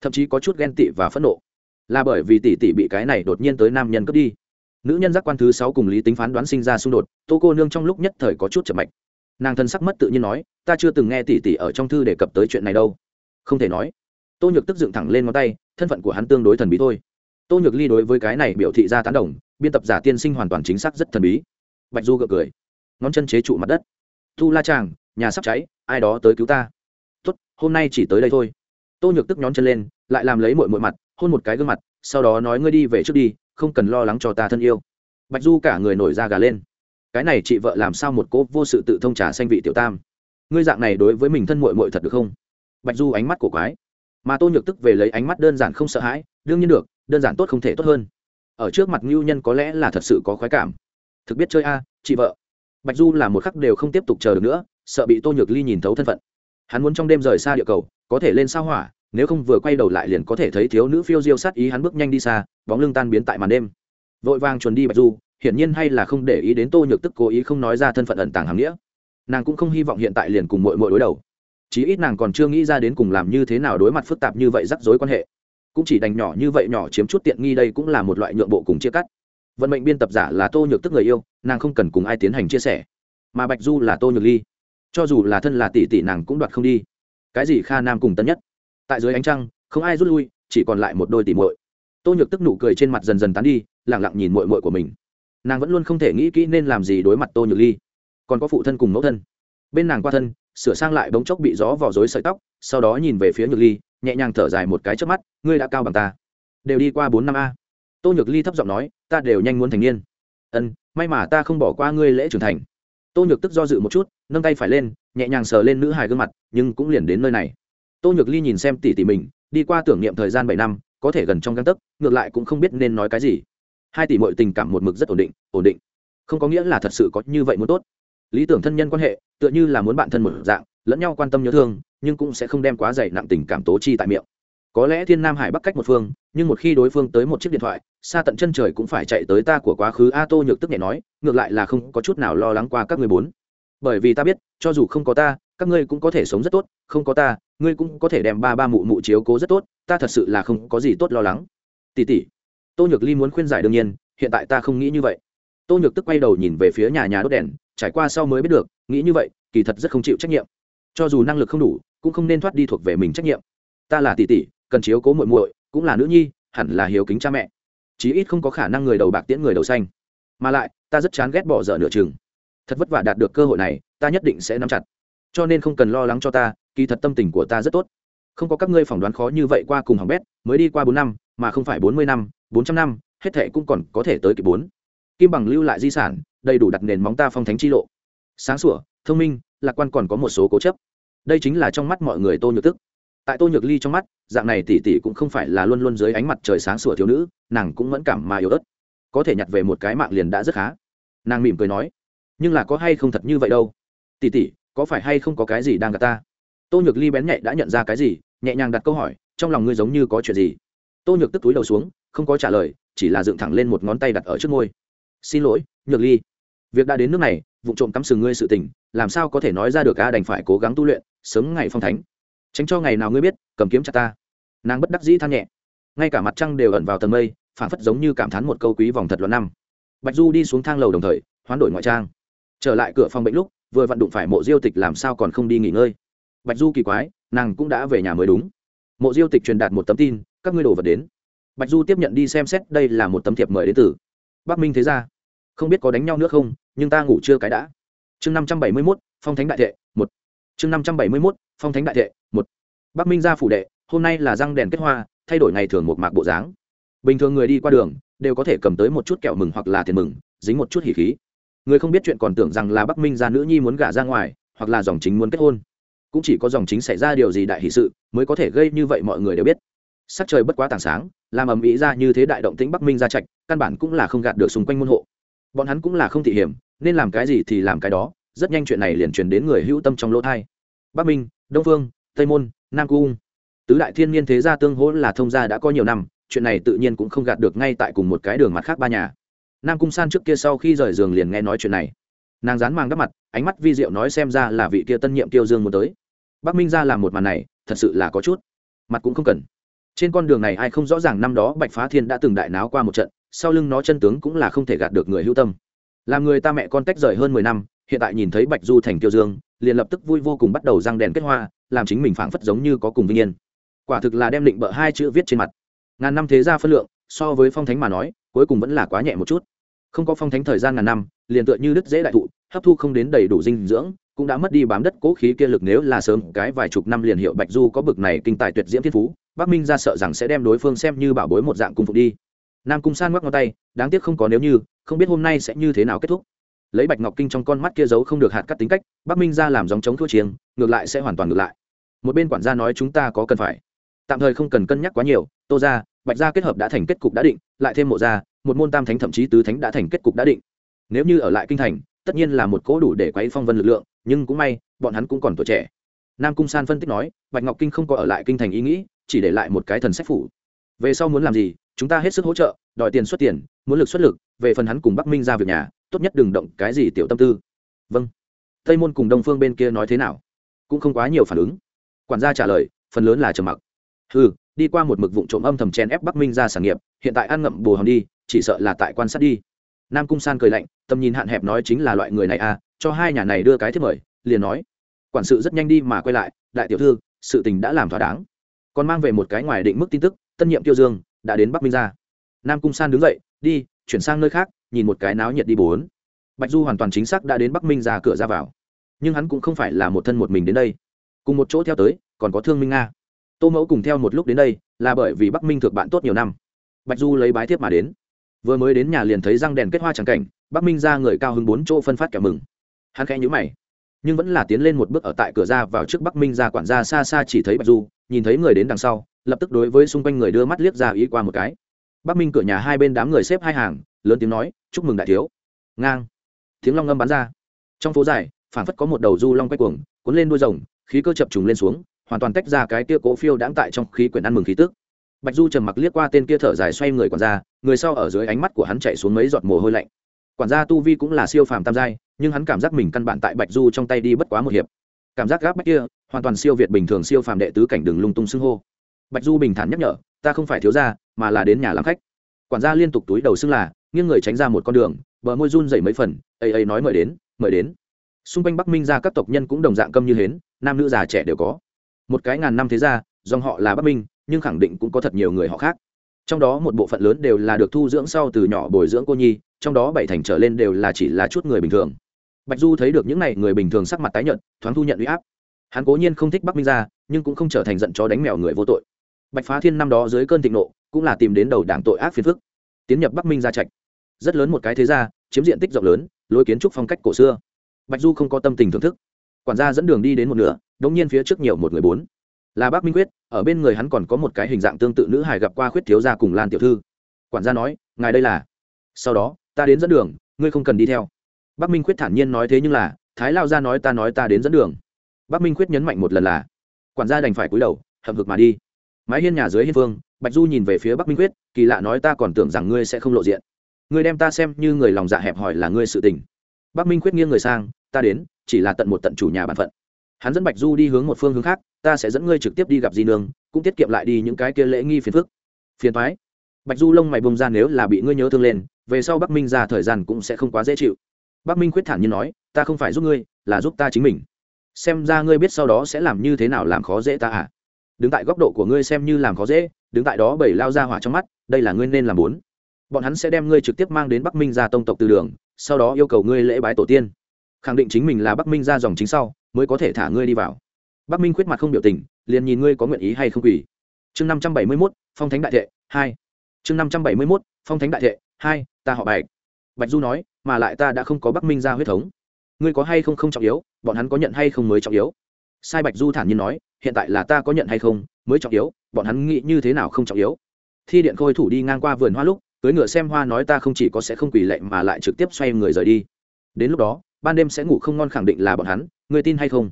Thậm chí có chút ghen tị và phẫn nộ. Là bởi vì tỷ tỷ bị cái này đột nhiên tới nam nhân cướp đi. Nữ nhân giác quan thứ sáu cùng lý tính phán đoán sinh ra xung đột, tô cô nương trong lúc nhất thời có chút chậm mạch. Nàng thân sắc mất tự nhiên nói, ta chưa từng nghe tỷ tỷ ở trong thư đề cập tới chuyện này đâu. Không thể nói. Tô nhược tức dựng thẳng lên ngón tay, thân phận của hắn tương đối thần bí thôi tô nhược ly đối với cái này biểu thị ra tán đồng, biên tập giả tiên sinh hoàn toàn chính xác rất thần bí. Bạch du gượng cười. Ngón chân chế trụ mặt đất. Thu la chàng nhà sắp cháy, ai đó tới cứu ta. Tốt, hôm nay chỉ tới đây thôi. Tô nhược tức nhón chân lên, lại làm lấy mội mội mặt, hôn một cái gương mặt, sau đó nói ngươi đi về trước đi, không cần lo lắng cho ta thân yêu. Bạch du cả người nổi da gà lên. Cái này chị vợ làm sao một cô vô sự tự thông trả xanh vị tiểu tam? Ngươi dạng này đối với mình thân mội mội thật được không? Bạch du ánh mắt của quái. Mà tô nhược tức về lấy ánh mắt đơn giản không sợ hãi, đương nhiên được đơn giản tốt không thể tốt hơn. Ở trước mặt ngưu nhân có lẽ là thật sự có khoái cảm. Thực biết chơi a, chị vợ. Bạch du là một khắc đều không tiếp tục chờ được nữa, sợ bị tô nhược ly nhìn thấu thân phận. Hắn muốn trong đêm rời xa địa cầu, có thể lên sao hỏa, nếu không vừa quay đầu lại liền có thể thấy thiếu nữ phiêu diêu sát ý hắn bước nhanh đi xa, bóng lưng tan biến tại màn đêm. Vội vàng chuẩn đi bạch du, hiển nhiên hay là không để ý đến tô nhược tức cố ý không nói ra thân phận ẩn tàng hàm nghĩa. Nàng cũng không hy vọng hiện tại liền cùng mội mội đối đầu. Chí ít nàng còn chưa nghĩ ra đến cùng làm như thế nào đối mặt phức tạp như vậy rắc rối quan hệ cũng chỉ đành nhỏ như vậy nhỏ chiếm chút tiện nghi đây cũng là một loại nhượng bộ cùng chia cắt. Vận mệnh biên tập giả là tô nhược tức người yêu, nàng không cần cùng ai tiến hành chia sẻ. Mà bạch du là tô nhược ly. Cho dù là thân là tỷ tỷ nàng cũng đoạt không đi. Cái gì kha nam cùng tân nhất? Tại dưới ánh trăng, không ai rút lui, chỉ còn lại một đôi tỷ muội. Tô nhược tức nụ cười trên mặt dần dần tán đi lẳng lặng nhìn muội muội của mình. Nàng vẫn luôn không thể nghĩ kỹ nên làm gì đối mặt tô nhược ly. Còn có phụ thân cùng mẫu thân. Bên nàng qua thân, sửa sang lại bóng chốc bị gió vò rối sợi tóc sau đó nhìn về phía nhược ly, nhẹ nhàng thở dài một cái trước mắt, ngươi đã cao bằng ta. Đều đi qua bốn năm a. Tô nhược ly thấp giọng nói, ta đều nhanh muốn thành niên. Ân, may mà ta không bỏ qua ngươi lễ trưởng thành. Tô nhược tức do dự một chút, nâng tay phải lên, nhẹ nhàng sờ lên nữ hài gương mặt, nhưng cũng liền đến nơi này. Tô nhược ly nhìn xem tỷ tỷ mình, đi qua tưởng niệm thời gian bảy năm, có thể gần trong găng tấc, ngược lại cũng không biết nên nói cái gì. Hai tỷ mọi tình cảm một mực rất ổn định ổn định. Không có nghĩa là thật sự có như vậy muốn tốt. Lý tưởng thân nhân quan hệ, tựa như là muốn bạn thân một dạng lẫn nhau quan tâm nhớ thương, nhưng cũng sẽ không đem quá dày nặng tình cảm tố chi tại miệng. Có lẽ thiên nam hải bắc cách một phương, nhưng một khi đối phương tới một chiếc điện thoại, xa tận chân trời cũng phải chạy tới ta của quá khứ, a tô nhược tức nhẹ nói, ngược lại là không có chút nào lo lắng qua các người bốn. Bởi vì ta biết, cho dù không có ta, các ngươi cũng có thể sống rất tốt, không có ta, ngươi cũng có thể đem ba ba mụ mụ chiếu cố rất tốt, ta thật sự là không có gì tốt lo lắng. Tỉ tỉ tô nhược ly muốn khuyên giải đương nhiên, hiện tại ta không nghĩ như vậy. Tô nhược tức quay đầu nhìn về phía nhà nhà đốt đèn, trải qua sau mới biết được, nghĩ như vậy, kỳ thật rất không chịu trách nhiệm cho dù năng lực không đủ, cũng không nên thoát đi thuộc về mình trách nhiệm. Ta là tỷ tỷ, cần chiếu cố muội muội, cũng là nữ nhi, hẳn là hiếu kính cha mẹ. Chí ít không có khả năng người đầu bạc tiễn người đầu xanh. Mà lại, ta rất chán ghét bỏ dở nửa chừng. Thật vất vả đạt được cơ hội này, ta nhất định sẽ nắm chặt. Cho nên không cần lo lắng cho ta, kỳ thật tâm tình của ta rất tốt. Không có các ngươi phỏng đoán khó như vậy qua cùng hỏng bét, mới đi qua bốn năm, mà không phải bốn mươi năm, bốn trăm năm, hết thệ cũng còn có thể tới kịp bốn. Kim bằng lưu lại di sản, đầy đủ đặt nền móng ta phong thánh chi lộ. Sáng sủa, thông minh, lạc quan còn có một số cố chấp đây chính là trong mắt mọi người tô nhược tức. Tại tô nhược ly trong mắt, dạng này tỷ tỷ cũng không phải là luôn luôn dưới ánh mặt trời sáng sủa thiếu nữ, nàng cũng mẫn cảm mà yếu ớt. Có thể nhặt về một cái mạng liền đã rất khá. Nàng mỉm cười nói, nhưng là có hay không thật như vậy đâu? Tỷ tỷ có phải hay không có cái gì đang gặp ta? Tô nhược ly bén nhạy đã nhận ra cái gì, nhẹ nhàng đặt câu hỏi, trong lòng ngươi giống như có chuyện gì? Tô nhược tức túi đầu xuống, không có trả lời, chỉ là dựng thẳng lên một ngón tay đặt ở trước ngôi xin lỗi, nhược ly. Việc đã đến nước này, vụ trộm cắm sừng ngươi sự tình, làm sao có thể nói ra được a đành phải cố gắng tu luyện sớm ngày phong thánh. Tránh cho ngày nào ngươi biết, cầm kiếm chặt ta. Nàng bất đắc dĩ than nhẹ. Ngay cả mặt trăng đều ẩn vào tầng mây phản phất giống như cảm thán một câu quý vòng thật luận năm. Bạch du đi xuống thang lầu đồng thời, hoán đổi ngoại trang. Trở lại cửa phòng bệnh lúc, vừa vặn đụng phải mộ diêu tịch làm sao còn không đi nghỉ ngơi. Bạch du kỳ quái, nàng cũng đã về nhà mới đúng. Mộ diêu tịch truyền đạt một tấm tin, các ngươi đồ vật đến. Bạch du tiếp nhận đi xem xét, đây là một tấm thiệp mời đến từ bắc minh thế ra không biết có đánh nhau nữa không, nhưng ta ngủ chưa cái đã. Chương năm trăm bảy mươi mốt, phong thánh đại thệ chương năm trăm bảy mươi mốt, phong thánh đại thệ, một. Bắc minh ra phủ đệ, hôm nay là răng đèn kết hoa, thay đổi ngày thường một mạc bộ dáng. Bình thường người đi qua đường, đều có thể cầm tới một chút kẹo mừng hoặc là tiền mừng, dính một chút hỉ khí. Người không biết chuyện còn tưởng rằng là bắc minh gia nữ nhi muốn gả ra ngoài, hoặc là dòng chính muốn kết hôn. Cũng chỉ có dòng chính xảy ra điều gì đại hỷ sự, mới có thể gây như vậy mọi người đều biết. Sắc trời bất quá tảng sáng, làm ầm ĩ ra như thế đại động tĩnh bắc minh ra trạch, căn bản cũng là không gạt được xung quanh môn hộ. Bọn hắn cũng là không thị hiểm, nên làm cái gì thì làm cái đó rất nhanh chuyện này liền truyền đến người hữu tâm trong lỗ thai. Bắc minh, đông phương, tây môn, nam cung. Tứ đại thiên niên thế gia tương hỗ là thông gia đã có nhiều năm, chuyện này tự nhiên cũng không gạt được ngay tại cùng một cái đường mặt khác ba nhà. Nam cung san trước kia sau khi rời giường liền nghe nói chuyện này. Nàng dán mang đắp mặt, ánh mắt vi diệu nói xem ra là vị kia tân nhiệm tiêu dương muốn tới. Bắc minh ra làm một màn này, thật sự là có chút. Mặt cũng không cần. Trên con đường này ai không rõ ràng năm đó bạch phá thiên đã từng đại náo qua một trận, sau lưng nó chân tướng cũng là không thể gạt được người hữu tâm. Làm người ta mẹ con tách rời hơn mười năm hiện tại nhìn thấy bạch du thành tiêu dương, liền lập tức vui vô cùng bắt đầu răng đèn kết hoa, làm chính mình phảng phất giống như có cùng vinh yên. Quả thực là đem định bợ hai chữ viết trên mặt. Ngàn năm thế gia phân lượng, so với phong thánh mà nói, cuối cùng vẫn là quá nhẹ một chút. Không có phong thánh thời gian ngàn năm, liền tựa như đứt dễ đại thụ, hấp thu không đến đầy đủ dinh dưỡng, cũng đã mất đi bám đất cố khí kia lực nếu là sớm cái vài chục năm liền hiệu bạch du có bực này kinh tài tuyệt diễm thiên phú, bắc minh ra sợ rằng sẽ đem đối phương xem như bảo bối một dạng cung phục đi. Nam cung san ngoắc ngón tay, đáng tiếc không có nếu như, không biết hôm nay sẽ như thế nào kết thúc lấy bạch ngọc kinh trong con mắt kia giấu không được hạt cắt tính cách, bắc minh ra làm dòng chống thua chiêng, ngược lại sẽ hoàn toàn ngược lại. Một bên quản gia nói chúng ta có cần phải. Tạm thời không cần cân nhắc quá nhiều, tô ra bạch gia kết hợp đã thành kết cục đã định, lại thêm mộ gia, một môn tam thánh thậm chí tứ thánh đã thành kết cục đã định. Nếu như ở lại kinh thành, tất nhiên là một cỗ đủ để quấy phong vân lực lượng, nhưng cũng may, bọn hắn cũng còn tuổi trẻ. Nam cung san phân tích nói, bạch ngọc kinh không có ở lại kinh thành ý nghĩ, chỉ để lại một cái thần sách phủ. Về sau muốn làm gì, chúng ta hết sức hỗ trợ, đòi tiền xuất tiền, muốn lực xuất lực, về phần hắn cùng bắc minh ra việc nhà tốt nhất đừng động cái gì tiểu tâm tư. Vâng. Tây môn cùng đông phương bên kia nói thế nào? Cũng không quá nhiều phản ứng. Quản gia trả lời, phần lớn là trầm mặc. Ừ đi qua một mực vụ trộm âm thầm chen ép bắc minh ra sản nghiệp, hiện tại ăn ngậm bồ hòn đi, chỉ sợ là tại quan sát đi. Nam cung san cười lạnh, tầm nhìn hạn hẹp nói chính là loại người này à cho hai nhà này đưa cái thiết mời, liền nói. Quản sự rất nhanh đi mà quay lại, đại tiểu thư, sự tình đã làm thỏa đáng. Còn mang về một cái ngoài định mức tin tức, tân nhiệm tiêu dương đã đến bắc minh ra. Nam cung san đứng dậy, đi, chuyển sang nơi khác nhìn một cái náo nhiệt đi bốn. Bạch du hoàn toàn chính xác đã đến bắc minh ra cửa ra vào. Nhưng hắn cũng không phải là một thân một mình đến đây. Cùng một chỗ theo tới, còn có thương minh nga. Tô mẫu cùng theo một lúc đến đây, là bởi vì bắc minh thực bạn tốt nhiều năm. Bạch du lấy bái tiếp mà đến. Vừa mới đến nhà liền thấy răng đèn kết hoa trắng cảnh, bắc minh ra người cao hứng bốn chỗ phân phát kẹo mừng. Hắn khẽ nhữ mày. Nhưng vẫn là tiến lên một bước ở tại cửa ra vào trước bắc minh ra quản gia xa xa chỉ thấy bạch du, nhìn thấy người đến đằng sau, lập tức đối với xung quanh người đưa mắt liếc ra ý qua một cái. Bắc minh cửa nhà hai bên đám người xếp hai hàng lớn tiếng nói, chúc mừng đại thiếu. Ngang. Tiếng long ngâm bắn ra. Trong phố dài phản phất có một đầu du long quay cuồng, cuốn lên đuôi rồng, khí cơ chập trùng lên xuống, hoàn toàn tách ra cái kia cố phiêu đãng tại trong khí quyển ăn mừng khí tức. Bạch du trầm mặc liếc qua tên kia thở dài xoay người quản gia, người sau ở dưới ánh mắt của hắn chạy xuống mấy giọt mồ hôi lạnh. Quản gia tu vi cũng là siêu phàm tam giai, nhưng hắn cảm giác mình căn bản tại bạch du trong tay đi bất quá một hiệp. Cảm giác gáp bách kia, hoàn toàn siêu việt bình thường siêu phàm đệ tứ cảnh đường lung tung xưng hô. Bạch du bình thản nhắc nhở, ta không phải thiếu gia, mà là đến nhà làm khách. Quản gia liên tục túi đầu xưng là nghiêng người tránh ra một con đường, bờ môi run dày mấy phần, ây ây nói mời đến mời đến. Xung quanh bắc minh ra các tộc nhân cũng đồng dạng câm như hến, nam nữ già trẻ đều có. Một cái ngàn năm thế gia, dòng họ là bắc minh, nhưng khẳng định cũng có thật nhiều người họ khác. Trong đó một bộ phận lớn đều là được thu dưỡng sau từ nhỏ bồi dưỡng cô nhi, trong đó bảy thành trở lên đều là chỉ là chút người bình thường. Bạch du thấy được những n à y người bình thường sắc mặt tái nhợt, thoáng thu nhận u y áp. Hắn cố nhiên không thích bắc minh ra nhưng cũng không trở thành giận chó đánh mèo người vô tội. Bạch phá thiên năm đó dưới cơn thịnh nộ, cũng là tìm đến đầu đảng tội ác phiền phức. Tiến nhập bắc minh ra trạch rất lớn một cái thế gia, chiếm diện tích rộng lớn, lối kiến trúc phong cách cổ xưa. Bạch du không có tâm tình thưởng thức. Quản gia dẫn đường đi đến một nửa, đống nhiên phía trước nhiều một người bốn. Là bác minh quyết, ở bên người hắn còn có một cái hình dạng tương tự nữ hài gặp qua khuyết thiếu gia cùng lan tiểu thư. Quản gia nói, ngài đây là? Sau đó, ta đến dẫn đường, ngươi không cần đi theo. Bác minh quyết thản nhiên nói thế nhưng là, thái lao gia nói ta nói ta đến dẫn đường. Bác minh quyết nhấn mạnh một lần là, quản gia đành phải cúi đầu, hậm hực mà đi. Mái hiên nhà dưới hiên phương bạch du nhìn về phía bắc minh quyết, kỳ lạ nói, ta còn tưởng rằng ngươi sẽ không lộ diện ngươi đem ta xem như người lòng dạ hẹp hòi là ngươi sự tình. Bắc minh quyết nghiêng người sang, ta đến, chỉ là tận một tận chủ nhà bản phận. Hắn dẫn bạch du đi hướng một phương hướng khác, ta sẽ dẫn ngươi trực tiếp đi gặp di nương, cũng tiết kiệm lại đi những cái kia lễ nghi phiền phức. Phiền thoái bạch du lông mày bông ra nếu là bị ngươi nhớ thương lên, về sau bắc minh ra thời gian cũng sẽ không quá dễ chịu. Bắc minh quyết thản nhiên nói, ta không phải giúp ngươi, là giúp ta chính mình. Xem ra ngươi biết sau đó sẽ làm như thế nào làm khó dễ ta à? Đứng tại góc độ của ngươi xem như làm khó dễ, đứng tại đó bảy lao ra hỏa trong mắt, đây là ngươi nên làm bốn bọn hắn sẽ đem ngươi trực tiếp mang đến bắc minh ra tông tộc từ đường, sau đó yêu cầu ngươi lễ bái tổ tiên. Khẳng định chính mình là bắc minh ra dòng chính sau, mới có thể thả ngươi đi vào. Bắc minh khuyết mặt không biểu tình, liền nhìn ngươi có nguyện ý hay không quỷ chương năm trăm bảy mươi mốt, phong thánh đại thệ, hai. Chương năm trăm bảy mươi mốt, phong thánh đại thệ, hai, ta họ bạch. Bạch du nói, mà lại ta đã không có bắc minh ra huyết thống. Ngươi có hay không không trọng yếu, bọn hắn có nhận hay không mới trọng yếu? Sai bạch du thản nhiên nói, hiện tại là ta có nhận hay không mới trọng yếu, bọn hắn nghĩ như thế nào không trọng yếu. Thi điện khôi thủ đi ngang qua vườn hoa lúc cưới ngựa xem hoa nói ta không chỉ có sẽ không quỳ lệ mà lại trực tiếp xoay người rời đi. Đến lúc đó, ban đêm sẽ ngủ không ngon khẳng định là bọn hắn người tin hay không?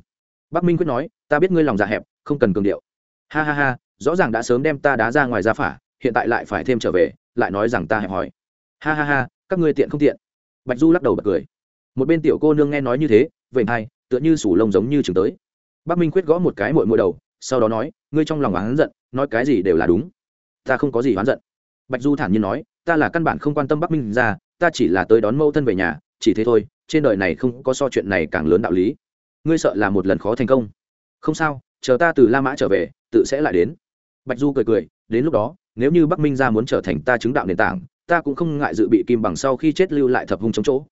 Bắc minh quyết nói, ta biết ngươi lòng dạ hẹp, không cần cường điệu. Ha ha ha, rõ ràng đã sớm đem ta đá ra ngoài ra phả, hiện tại lại phải thêm trở về, lại nói rằng ta hẹp hòi. Ha ha ha, các ngươi tiện không tiện? Bạch du lắc đầu bật cười. Một bên tiểu cô nương nghe nói như thế vậy hai tựa như sủ lông giống như chừng tới. Bắc minh quyết gõ một cái mội mội đầu, sau đó nói, ngươi trong lòng oán giận, nói cái gì đều là đúng. Ta không có gì oán giận. Bạch du thản nhiên nói ta là căn bản không quan tâm bắc minh ra, ta chỉ là tới đón mẫu thân về nhà, chỉ thế thôi, trên đời này không có so chuyện này càng lớn đạo lý. Ngươi sợ là một lần khó thành công. Không sao, chờ ta từ la mã trở về, tự sẽ lại đến. Bạch du cười cười, đến lúc đó, nếu như bắc minh ra muốn trở thành ta chứng đạo nền tảng, ta cũng không ngại dự bị kim bằng sau khi chết lưu lại thập hung chống chỗ.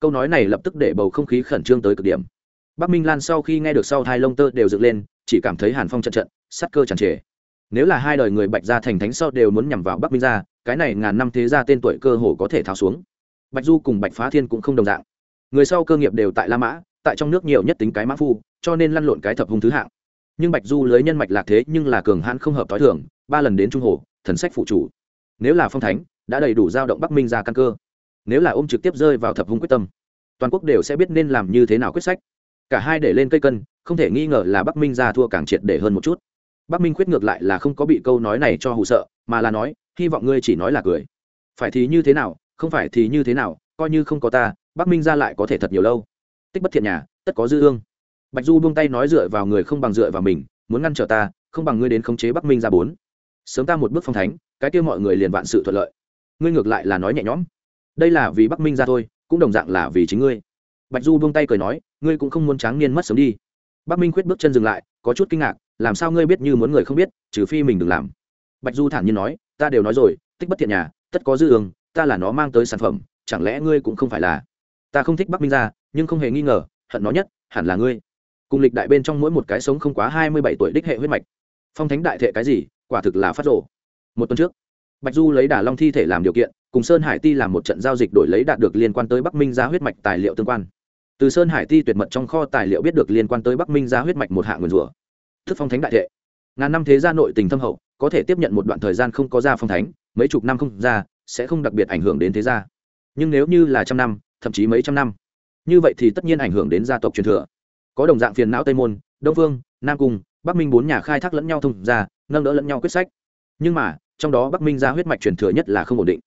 Câu nói này lập tức để bầu không khí khẩn trương tới cực điểm. Bắc minh lan sau khi nghe được sau hai lông tơ đều dựng lên, chỉ cảm thấy hàn phong trận trận sắt cơ tràn trề. Nếu là hai đời người bạch gia thành thánh sau đều muốn nhằm vào bắc minh gia cái này ngàn năm thế gia tên tuổi cơ hồ có thể tháo xuống. Bạch du cùng bạch phá thiên cũng không đồng dạng. Người sau cơ nghiệp đều tại la mã, tại trong nước nhiều nhất tính cái mã phu, cho nên lăn lộn cái thập hung thứ hạng. Nhưng bạch du lưới nhân mạch lạc thế nhưng là cường hãn không hợp t h i thường, ba lần đến trung hồ, thần sách phụ chủ. Nếu là phong thánh, đã đầy đủ giao động bắc minh ra căn cơ. Nếu là ôm trực tiếp rơi vào thập hung quyết tâm, toàn quốc đều sẽ biết nên làm như thế nào quyết sách. Cả hai để lên cây cân, không thể nghi ngờ là bắc minh ra thua càng triệt để hơn một chút. Bắc minh khuyết ngược lại là không có bị câu nói này cho hụ sợ, mà là nói hy vọng ngươi chỉ nói là cười. Phải thì như thế nào, không phải thì như thế nào, coi như không có ta, bắc minh ra lại có thể thật nhiều lâu. Tích bất thiện nhà, tất có dư ương. Bạch du buông tay nói dựa vào người không bằng dựa vào mình, muốn ngăn trở ta, không bằng ngươi đến khống chế bắc minh ra bốn. Sớm ta một bước phong thánh, cái kia mọi người liền vạn sự thuận lợi. Ngươi ngược lại là nói nhẹ nhõm. Đây là vì bắc minh ra thôi, cũng đồng dạng là vì chính ngươi. Bạch du buông tay cười nói, ngươi cũng không muốn tráng niên mất sớm đi. Bắc minh khuyết bước chân dừng lại, có chút kinh ngạc, làm sao ngươi biết như muốn người không biết, trừ phi mình đừng làm bạch du thản nhiên nói, ta đều nói rồi, tích bất thiện nhà, tất có dư ương, ta là nó mang tới sản phẩm, chẳng lẽ ngươi cũng không phải là? Ta không thích bắc minh ra nhưng không hề nghi ngờ, hận nó nhất, hẳn là ngươi. Cùng lịch đại bên trong mỗi một cái sống không quá hai mươi bảy tuổi đích hệ huyết mạch. Phong thánh đại thệ cái gì, quả thực là phát rộ một tuần trước, bạch du lấy đà long thi thể làm điều kiện, cùng sơn hải ti làm một trận giao dịch đổi lấy đạt được liên quan tới bắc minh ra huyết mạch tài liệu tương quan. Từ sơn hải ti tuyệt mật trong kho tài liệu biết được liên quan tới bắc minh ra huyết mạch một hạ nguồn rủa. Thức phong thánh đại thệ ngàn năm thế gia nội tình thâm hậu, có thể tiếp nhận một đoạn thời gian không có ra phong thánh, mấy chục năm không ra, sẽ không đặc biệt ảnh hưởng đến thế gia. Nhưng nếu như là trăm năm, thậm chí mấy trăm năm, như vậy thì tất nhiên ảnh hưởng đến gia tộc truyền thừa. Có đồng dạng phiền não tây môn, đông phương nam cung, bắc minh bốn nhà khai thác lẫn nhau thông ra nâng đỡ lẫn nhau quyết sách. Nhưng mà, trong đó bắc minh ra huyết mạch truyền thừa nhất là không ổn định.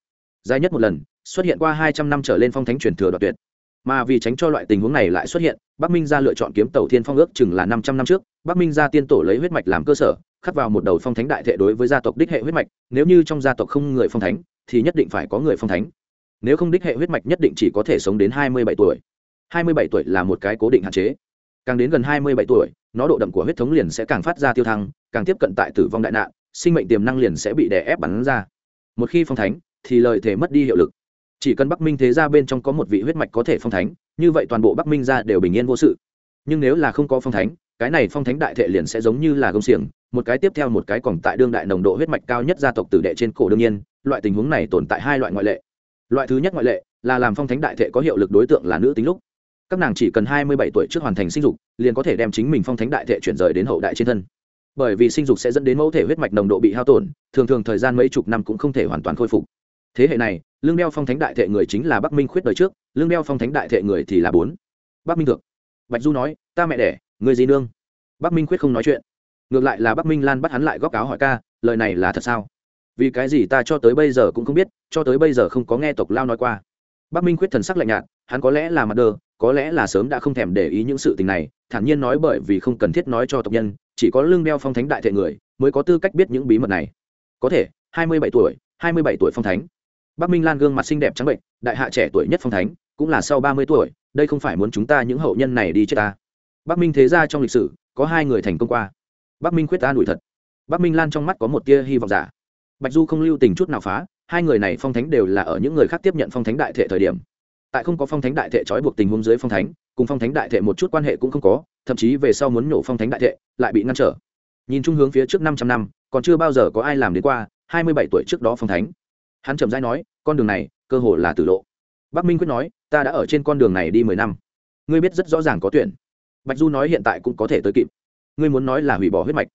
Dài nhất một lần, xuất hiện qua hai trăm năm trở lên phong thánh truyền thừa đoạt tuyệt mà vì tránh cho loại tình huống này lại xuất hiện, bắc minh ra lựa chọn kiếm tàu thiên phong ước chừng là năm trăm năm trước, bắc minh ra tiên tổ lấy huyết mạch làm cơ sở, khắc vào một đầu phong thánh đại thệ đối với gia tộc đích hệ huyết mạch, nếu như trong gia tộc không người phong thánh, thì nhất định phải có người phong thánh. Nếu không đích hệ huyết mạch nhất định chỉ có thể sống đến hai mươi bảy tuổi. hai mươi bảy tuổi là một cái cố định hạn chế. Càng đến gần hai mươi bảy tuổi, nó độ đậm của huyết thống liền sẽ càng phát ra tiêu thăng, càng tiếp cận tại tử vong đại nạn, sinh mệnh tiềm năng liền sẽ bị đè ép bắn ra. Một khi phong thánh, thì lợi thể mất đi hiệu lực chỉ cần bắc minh thế gia bên trong có một vị huyết mạch có thể phong thánh, như vậy toàn bộ bắc minh gia đều bình yên vô sự. Nhưng nếu là không có phong thánh, cái này phong thánh đại thệ liền sẽ giống như là gông xiềng, một cái tiếp theo một cái còn tại đương đại nồng độ huyết mạch cao nhất gia tộc tử đệ trên cổ đương nhiên, loại tình huống này tồn tại hai loại ngoại lệ. Loại thứ nhất ngoại lệ là làm phong thánh đại thệ có hiệu lực đối tượng là nữ tính lúc. Các nàng chỉ cần hai mươi bảy tuổi trước hoàn thành sinh dục, liền có thể đem chính mình phong thánh đại thệ chuyển rời đến hậu đại trên thân. Bởi vì sinh dục sẽ dẫn đến mẫu thể huyết mạch nồng độ bị hao tổn, thường thường thời gian mấy chục năm cũng không thể hoàn toàn khôi phục. Thế hệ này lương đeo phong thánh đại thệ người chính là bắc minh khuyết đời trước, lương đeo phong thánh đại thệ người thì là bốn. Bắc minh thượng. Bạch du nói, ta mẹ đẻ người gì nương. Bắc minh khuyết không nói chuyện. Ngược lại là bắc minh lan bắt hắn lại góc áo hỏi ca, lời này là thật sao? Vì cái gì ta cho tới bây giờ cũng không biết, cho tới bây giờ không có nghe tộc lao nói qua. Bắc minh khuyết thần sắc lạnh nhạt, hắn có lẽ là mặt đơ có lẽ là sớm đã không thèm để ý những sự tình này, thản nhiên nói bởi vì không cần thiết nói cho tộc nhân, chỉ có lương đeo phong thánh đại thệ người mới có tư cách biết những bí mật này. Có thể, hai mươi bảy tuổi, hai mươi bảy tuổi phong thánh bắc minh lan gương mặt xinh đẹp trắng bệnh, đại hạ trẻ tuổi nhất phong thánh, cũng là sau ba mươi tuổi, đây không phải muốn chúng ta những hậu nhân này đi chết ta. Bắc minh thế gia trong lịch sử, có hai người thành công qua. Bắc minh khuyết ta đuổi thật. Bắc minh lan trong mắt có một tia hy vọng giả. Bạch du không lưu tình chút nào phá, hai người này phong thánh đều là ở những người khác tiếp nhận phong thánh đại thệ thời điểm. Tại không có phong thánh đại thệ trói buộc tình huống dưới phong thánh, cùng phong thánh đại thệ một chút quan hệ cũng không có, thậm chí về sau muốn nhổ phong thánh đại thệ, lại bị ngăn trở. Nhìn chung hướng phía trước năm trăm năm, còn chưa bao giờ có ai làm đến qua, hai mươi bảy tuổi trước đó phong thánh hắn chậm rãi nói, con đường này, cơ hồ là tử lộ. Bắc minh quyết nói, ta đã ở trên con đường này đi mười năm. Ngươi biết rất rõ ràng có tuyển. Bạch du nói hiện tại cũng có thể tới kịp. Ngươi muốn nói là hủy bỏ huyết mạch.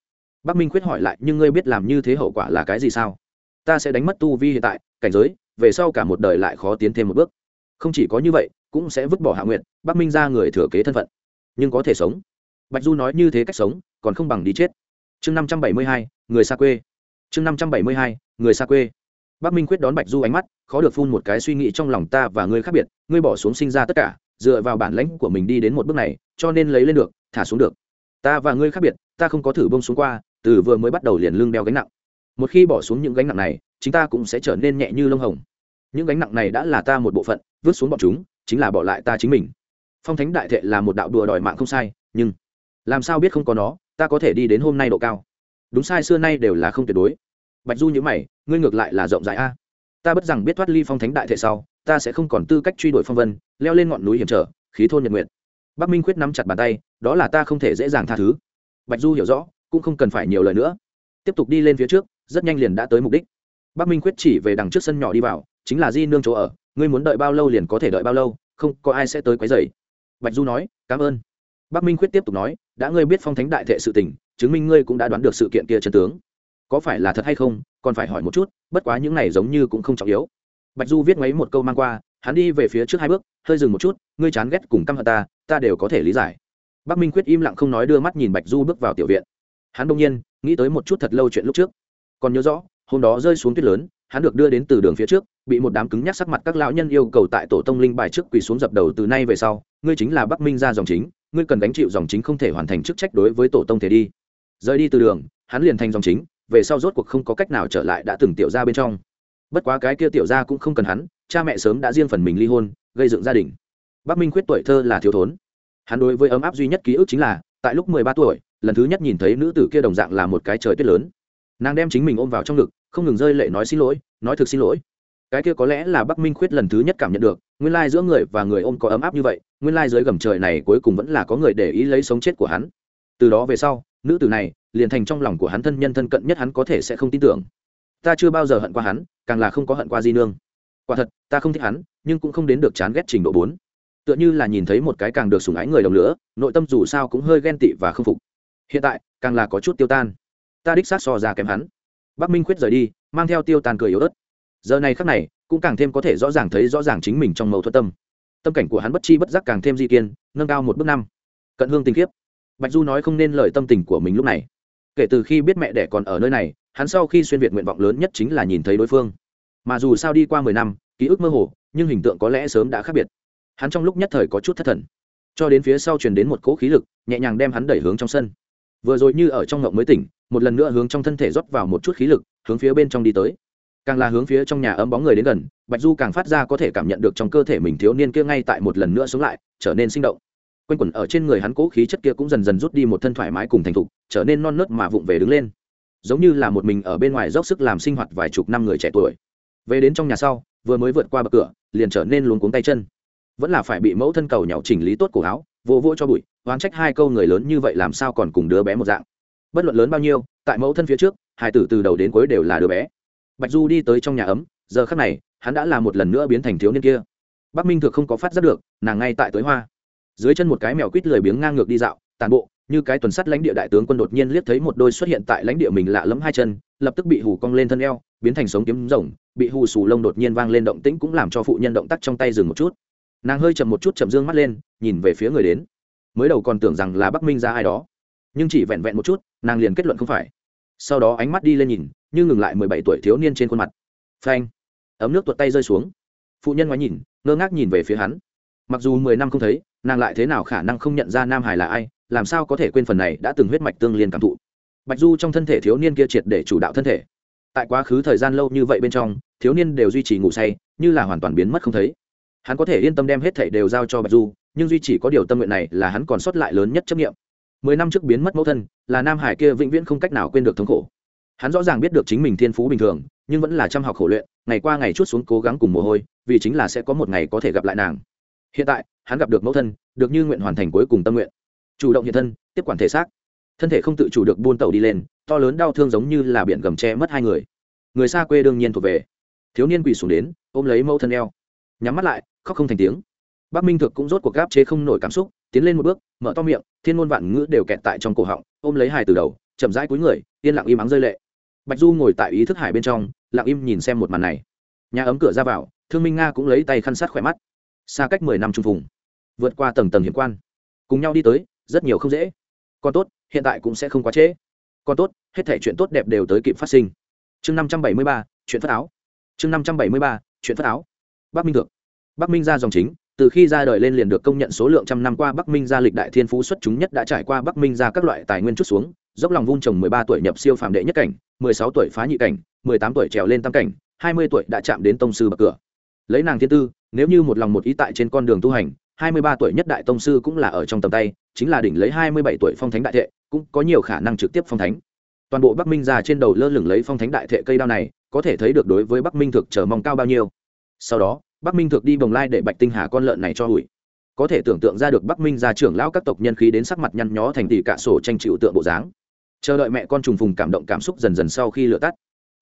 Bắc minh quyết hỏi lại, nhưng ngươi biết làm như thế hậu quả là cái gì sao? Ta sẽ đánh mất tu vi hiện tại, cảnh giới, về sau cả một đời lại khó tiến thêm một bước. Không chỉ có như vậy, cũng sẽ vứt bỏ hạ nguyện, bắc minh ra người thừa kế thân phận. Nhưng có thể sống. Bạch du nói như thế cách sống, còn không bằng đi chết. Chương năm trăm bảy mươi hai, người xa quê. Chương năm trăm bảy mươi hai, người xa quê bắc minh quyết đón bạch du ánh mắt, khó được phun một cái suy nghĩ trong lòng ta và ngươi khác biệt, ngươi bỏ xuống sinh ra tất cả, dựa vào bản lãnh của mình đi đến một bước này, cho nên lấy lên được, thả xuống được. Ta và ngươi khác biệt, ta không có thử bông xuống qua, từ vừa mới bắt đầu liền lưng đeo gánh nặng. Một khi bỏ xuống những gánh nặng này, chính ta cũng sẽ trở nên nhẹ như lông hồng. Những gánh nặng này đã là ta một bộ phận, vứt xuống bọn chúng, chính là bỏ lại ta chính mình. Phong thánh đại thệ là một đạo đùa đòi mạng không sai, nhưng làm sao biết không có nó, ta có thể đi đến hôm nay độ cao. Đúng sai, xưa nay đều là không tuyệt đối bạch du nhữ mày, ngươi ngược lại là rộng rãi a. Ta bất rằng biết thoát ly phong thánh đại thể sau, ta sẽ không còn tư cách truy đuổi phong vân, leo lên ngọn núi hiểm trở, khí thôn nhật nguyện. Bắc minh quyết nắm chặt bàn tay, đó là ta không thể dễ dàng tha thứ. Bạch du hiểu rõ, cũng không cần phải nhiều lời nữa. Tiếp tục đi lên phía trước, rất nhanh liền đã tới mục đích. Bắc minh quyết chỉ về đằng trước sân nhỏ đi vào, chính là di nương chỗ ở, ngươi muốn đợi bao lâu liền có thể đợi bao lâu, không, có ai sẽ tới quấy rầy. Bạch du nói, cảm ơn. Bắc minh quyết tiếp tục nói, đã ngươi biết phong thánh đại thệ sự tình, chứng minh ngươi cũng đã đoán được sự kiện kia chân tướng có phải là thật hay không, còn phải hỏi một chút, bất quá những này giống như cũng không trọng yếu. Bạch du viết mấy một câu mang qua, hắn đi về phía trước hai bước, hơi dừng một chút, ngươi chán ghét cùng căm hận ta ta đều có thể lý giải. Bắc minh quyết im lặng không nói đưa mắt nhìn bạch du bước vào tiểu viện. Hắn đông nhiên, nghĩ tới một chút thật lâu chuyện lúc trước. Còn nhớ rõ, hôm đó rơi xuống tuyết lớn, hắn được đưa đến từ đường phía trước, bị một đám cứng nhắc sắc mặt các lão nhân yêu cầu tại tổ tông linh bài trước quỳ xuống dập đầu từ nay về sau, ngươi chính là bắc minh ra dòng chính, ngươi cần đánh chịu dòng chính không thể hoàn thành chức trách đối với tổ tông thể đi. Rời đi từ đường, hắn liền thành dòng chính về sau rốt cuộc không có cách nào trở lại đã từng tiểu ra bên trong. Bất quá cái kia tiểu ra cũng không cần hắn, cha mẹ sớm đã riêng phần mình ly hôn, gây dựng gia đình. Bắc minh khuyết tuổi thơ là thiếu thốn. Hắn đối với ấm áp duy nhất ký ức chính là, tại lúc mười ba tuổi, lần thứ nhất nhìn thấy nữ tử kia đồng dạng là một cái trời tuyết lớn. Nàng đem chính mình ôm vào trong ngực, không ngừng rơi lệ nói xin lỗi, nói thực xin lỗi. Cái kia có lẽ là bắc minh khuyết lần thứ nhất cảm nhận được, nguyên lai giữa người và người ôm có ấm áp như vậy, nguyên lai dưới gầm trời này cuối cùng vẫn là có người để ý lấy sống chết của hắn. Từ đó về sau nữ tử này, liền thành trong lòng của hắn thân nhân thân cận nhất hắn có thể sẽ không tin tưởng. Ta chưa bao giờ hận qua hắn, càng là không có hận qua di nương. Quả thật, ta không thích hắn, nhưng cũng không đến được chán ghét trình độ bốn. Tựa như là nhìn thấy một cái càng được sủng ái người đồng lửa, nội tâm dù sao cũng hơi ghen tị và không phục. Hiện tại, càng là có chút tiêu tan. Ta đích xác so ra kém hắn. Bắc minh khuyết rời đi, mang theo tiêu tan cười yếu ớt. Giờ này khắc này, cũng càng thêm có thể rõ ràng thấy rõ ràng chính mình trong mâu thuẫn tâm. Tâm cảnh của hắn bất chi bất giác càng thêm di kiên, nâng cao một bước năm. Cận hương tình kiếp bạch du nói không nên lời tâm tình của mình lúc này. Kể từ khi biết mẹ đẻ còn ở nơi này, hắn sau khi xuyên việt nguyện vọng lớn nhất chính là nhìn thấy đối phương. Mà dù sao đi qua mười năm, ký ức mơ hồ, nhưng hình tượng có lẽ sớm đã khác biệt. Hắn trong lúc nhất thời có chút thất thần. Cho đến phía sau truyền đến một cỗ khí lực, nhẹ nhàng đem hắn đẩy hướng trong sân. Vừa rồi như ở trong ngộng mới tỉnh, một lần nữa hướng trong thân thể rót vào một chút khí lực, hướng phía bên trong đi tới. Càng là hướng phía trong nhà ấm bóng người đến gần, bạch du càng phát ra có thể cảm nhận được trong cơ thể mình thiếu niên kia ngay tại một lần nữa sống lại, trở nên sinh động q u a n quẩn ở trên người hắn cố khí chất kia cũng dần dần rút đi một thân thoải mái cùng thành thục, trở nên non nớt mà vụng về đứng lên. Giống như là một mình ở bên ngoài dốc sức làm sinh hoạt vài chục năm người trẻ tuổi. Về đến trong nhà sau, vừa mới vượt qua bậc cửa, liền trở nên luống cuống tay chân. Vẫn là phải bị mẫu thân cầu nhậu chỉnh lý tốt cổ áo, vô vô cho bụi, oán trách hai câu người lớn như vậy làm sao còn cùng đứa bé một dạng. Bất luận lớn bao nhiêu, tại mẫu thân phía trước, hai tử từ đầu đến cuối đều là đứa bé. Bạch du đi tới trong nhà ấm, giờ khắc này, hắn đã là một lần nữa biến thành thiếu niên kia. Bắc minh thực không có phát giác được, nàng ngay tại tới hoa dưới chân một cái mèo quýt lười biếng ngang ngược đi dạo, tàn bộ, như cái tuần sắt lãnh địa đại tướng quân đột nhiên liếc thấy một đôi xuất hiện tại lãnh địa mình lạ lẫm hai chân, lập tức bị hù cong lên thân eo, biến thành sống kiếm rồng, bị hù sù lông đột nhiên vang lên động tĩnh cũng làm cho phụ nhân động tác trong tay dừng một chút. Nàng hơi chậm một chút chậm dương mắt lên, nhìn về phía người đến. Mới đầu còn tưởng rằng là bắc minh ra ai đó, nhưng chỉ vẹn vẹn một chút, nàng liền kết luận không phải. Sau đó ánh mắt đi lên nhìn, như ngừng lại mười bảy tuổi thiếu niên trên khuôn mặt. Phanh! Ấm nước tuột tay rơi xuống. Phụ nhân ngoái nhìn, ngơ ngác nhìn về phía hắn. Mặc dù mười năm không thấy nàng lại thế nào khả năng không nhận ra nam hải là ai, làm sao có thể quên phần này đã từng huyết mạch tương liên cảm thụ. Bạch du trong thân thể thiếu niên kia triệt để chủ đạo thân thể. Tại quá khứ thời gian lâu như vậy bên trong, thiếu niên đều duy trì ngủ say, như là hoàn toàn biến mất không thấy. Hắn có thể yên tâm đem hết thảy đều giao cho bạch du, nhưng duy chỉ có điều tâm nguyện này là hắn còn sót lại lớn nhất chấp nghiệm mười năm trước biến mất mẫu thân, là nam hải kia vĩnh viễn không cách nào quên được thống khổ. Hắn rõ ràng biết được chính mình thiên phú bình thường, nhưng vẫn là chăm học khổ luyện, ngày qua ngày chút xuống cố gắng cùng mồ hôi, vì chính là sẽ có một ngày có thể gặp lại nàng. Hiện tại hắn gặp được mẫu thân, được như nguyện hoàn thành cuối cùng tâm nguyện. Chủ động hiện thân, tiếp quản thể xác. Thân thể không tự chủ được buôn tàu đi lên, to lớn đau thương giống như là biển gầm tre mất hai người. Người xa quê đương nhiên thuộc về. Thiếu niên quỳ xuống đến, ôm lấy mẫu thân eo. Nhắm mắt lại, khóc không thành tiếng. Bác minh thực cũng rốt cuộc gáp chế không nổi cảm xúc, tiến lên một bước, mở to miệng, thiên ngôn vạn ngữ đều kẹt tại trong cổ họng, ôm lấy hài từ đầu, chậm rãi cúi người, yên lặng im ắng rơi lệ. Bạch du ngồi tại ý thức hải bên trong, lặng im nhìn xem một màn này. Nhà ấm cửa ra vào, thương minh nga cũng lấy tay khăn sát khỏe mắt. Xa cách mười năm trung vùng vượt qua tầng tầng hiểm quan. Cùng nhau đi tới, rất nhiều không dễ. Còn tốt, hiện tại cũng sẽ không quá trễ. Còn tốt, hết thể chuyện tốt đẹp đều tới kịp phát sinh. Chương năm trăm bảy mươi ba, chuyện phất áo. Chương năm trăm bảy mươi ba, chuyện phất áo. Bắc minh thượng. Bắc minh ra dòng chính, từ khi ra đời lên liền được công nhận số lượng trăm năm qua bắc minh gia lịch đại thiên phú xuất chúng nhất đã trải qua bắc minh ra các loại tài nguyên chút xuống, dốc lòng vun trồng mười ba tuổi nhập siêu phàm đệ nhất cảnh, mười sáu tuổi phá nhị cảnh, mười tám tuổi trèo lên tam cảnh, hai mươi tuổi đã chạm đến tông sư bậc cửa. Lấy nàng thiên tư, nếu như một lòng một ý tại trên con đường tu hành hai mươi ba tuổi nhất đại tông sư cũng là ở trong tầm tay, chính là đỉnh lấy hai mươi bảy tuổi phong thánh đại thệ, cũng có nhiều khả năng trực tiếp phong thánh. Toàn bộ bắc minh già trên đầu lơ lửng lấy phong thánh đại thệ cây đao này, có thể thấy được đối với bắc minh thực chờ mong cao bao nhiêu. Sau đó, bắc minh thực đi bồng lai để bạch tinh hà con lợn này cho hủi có thể tưởng tượng ra được bắc minh ra trưởng lão các tộc nhân khí đến sắc mặt nhăn nhó thành tỷ cả sổ tranh chịu tượng bộ dáng. Chờ đợi mẹ con trùng phùng cảm động cảm xúc dần dần sau khi lửa tắt.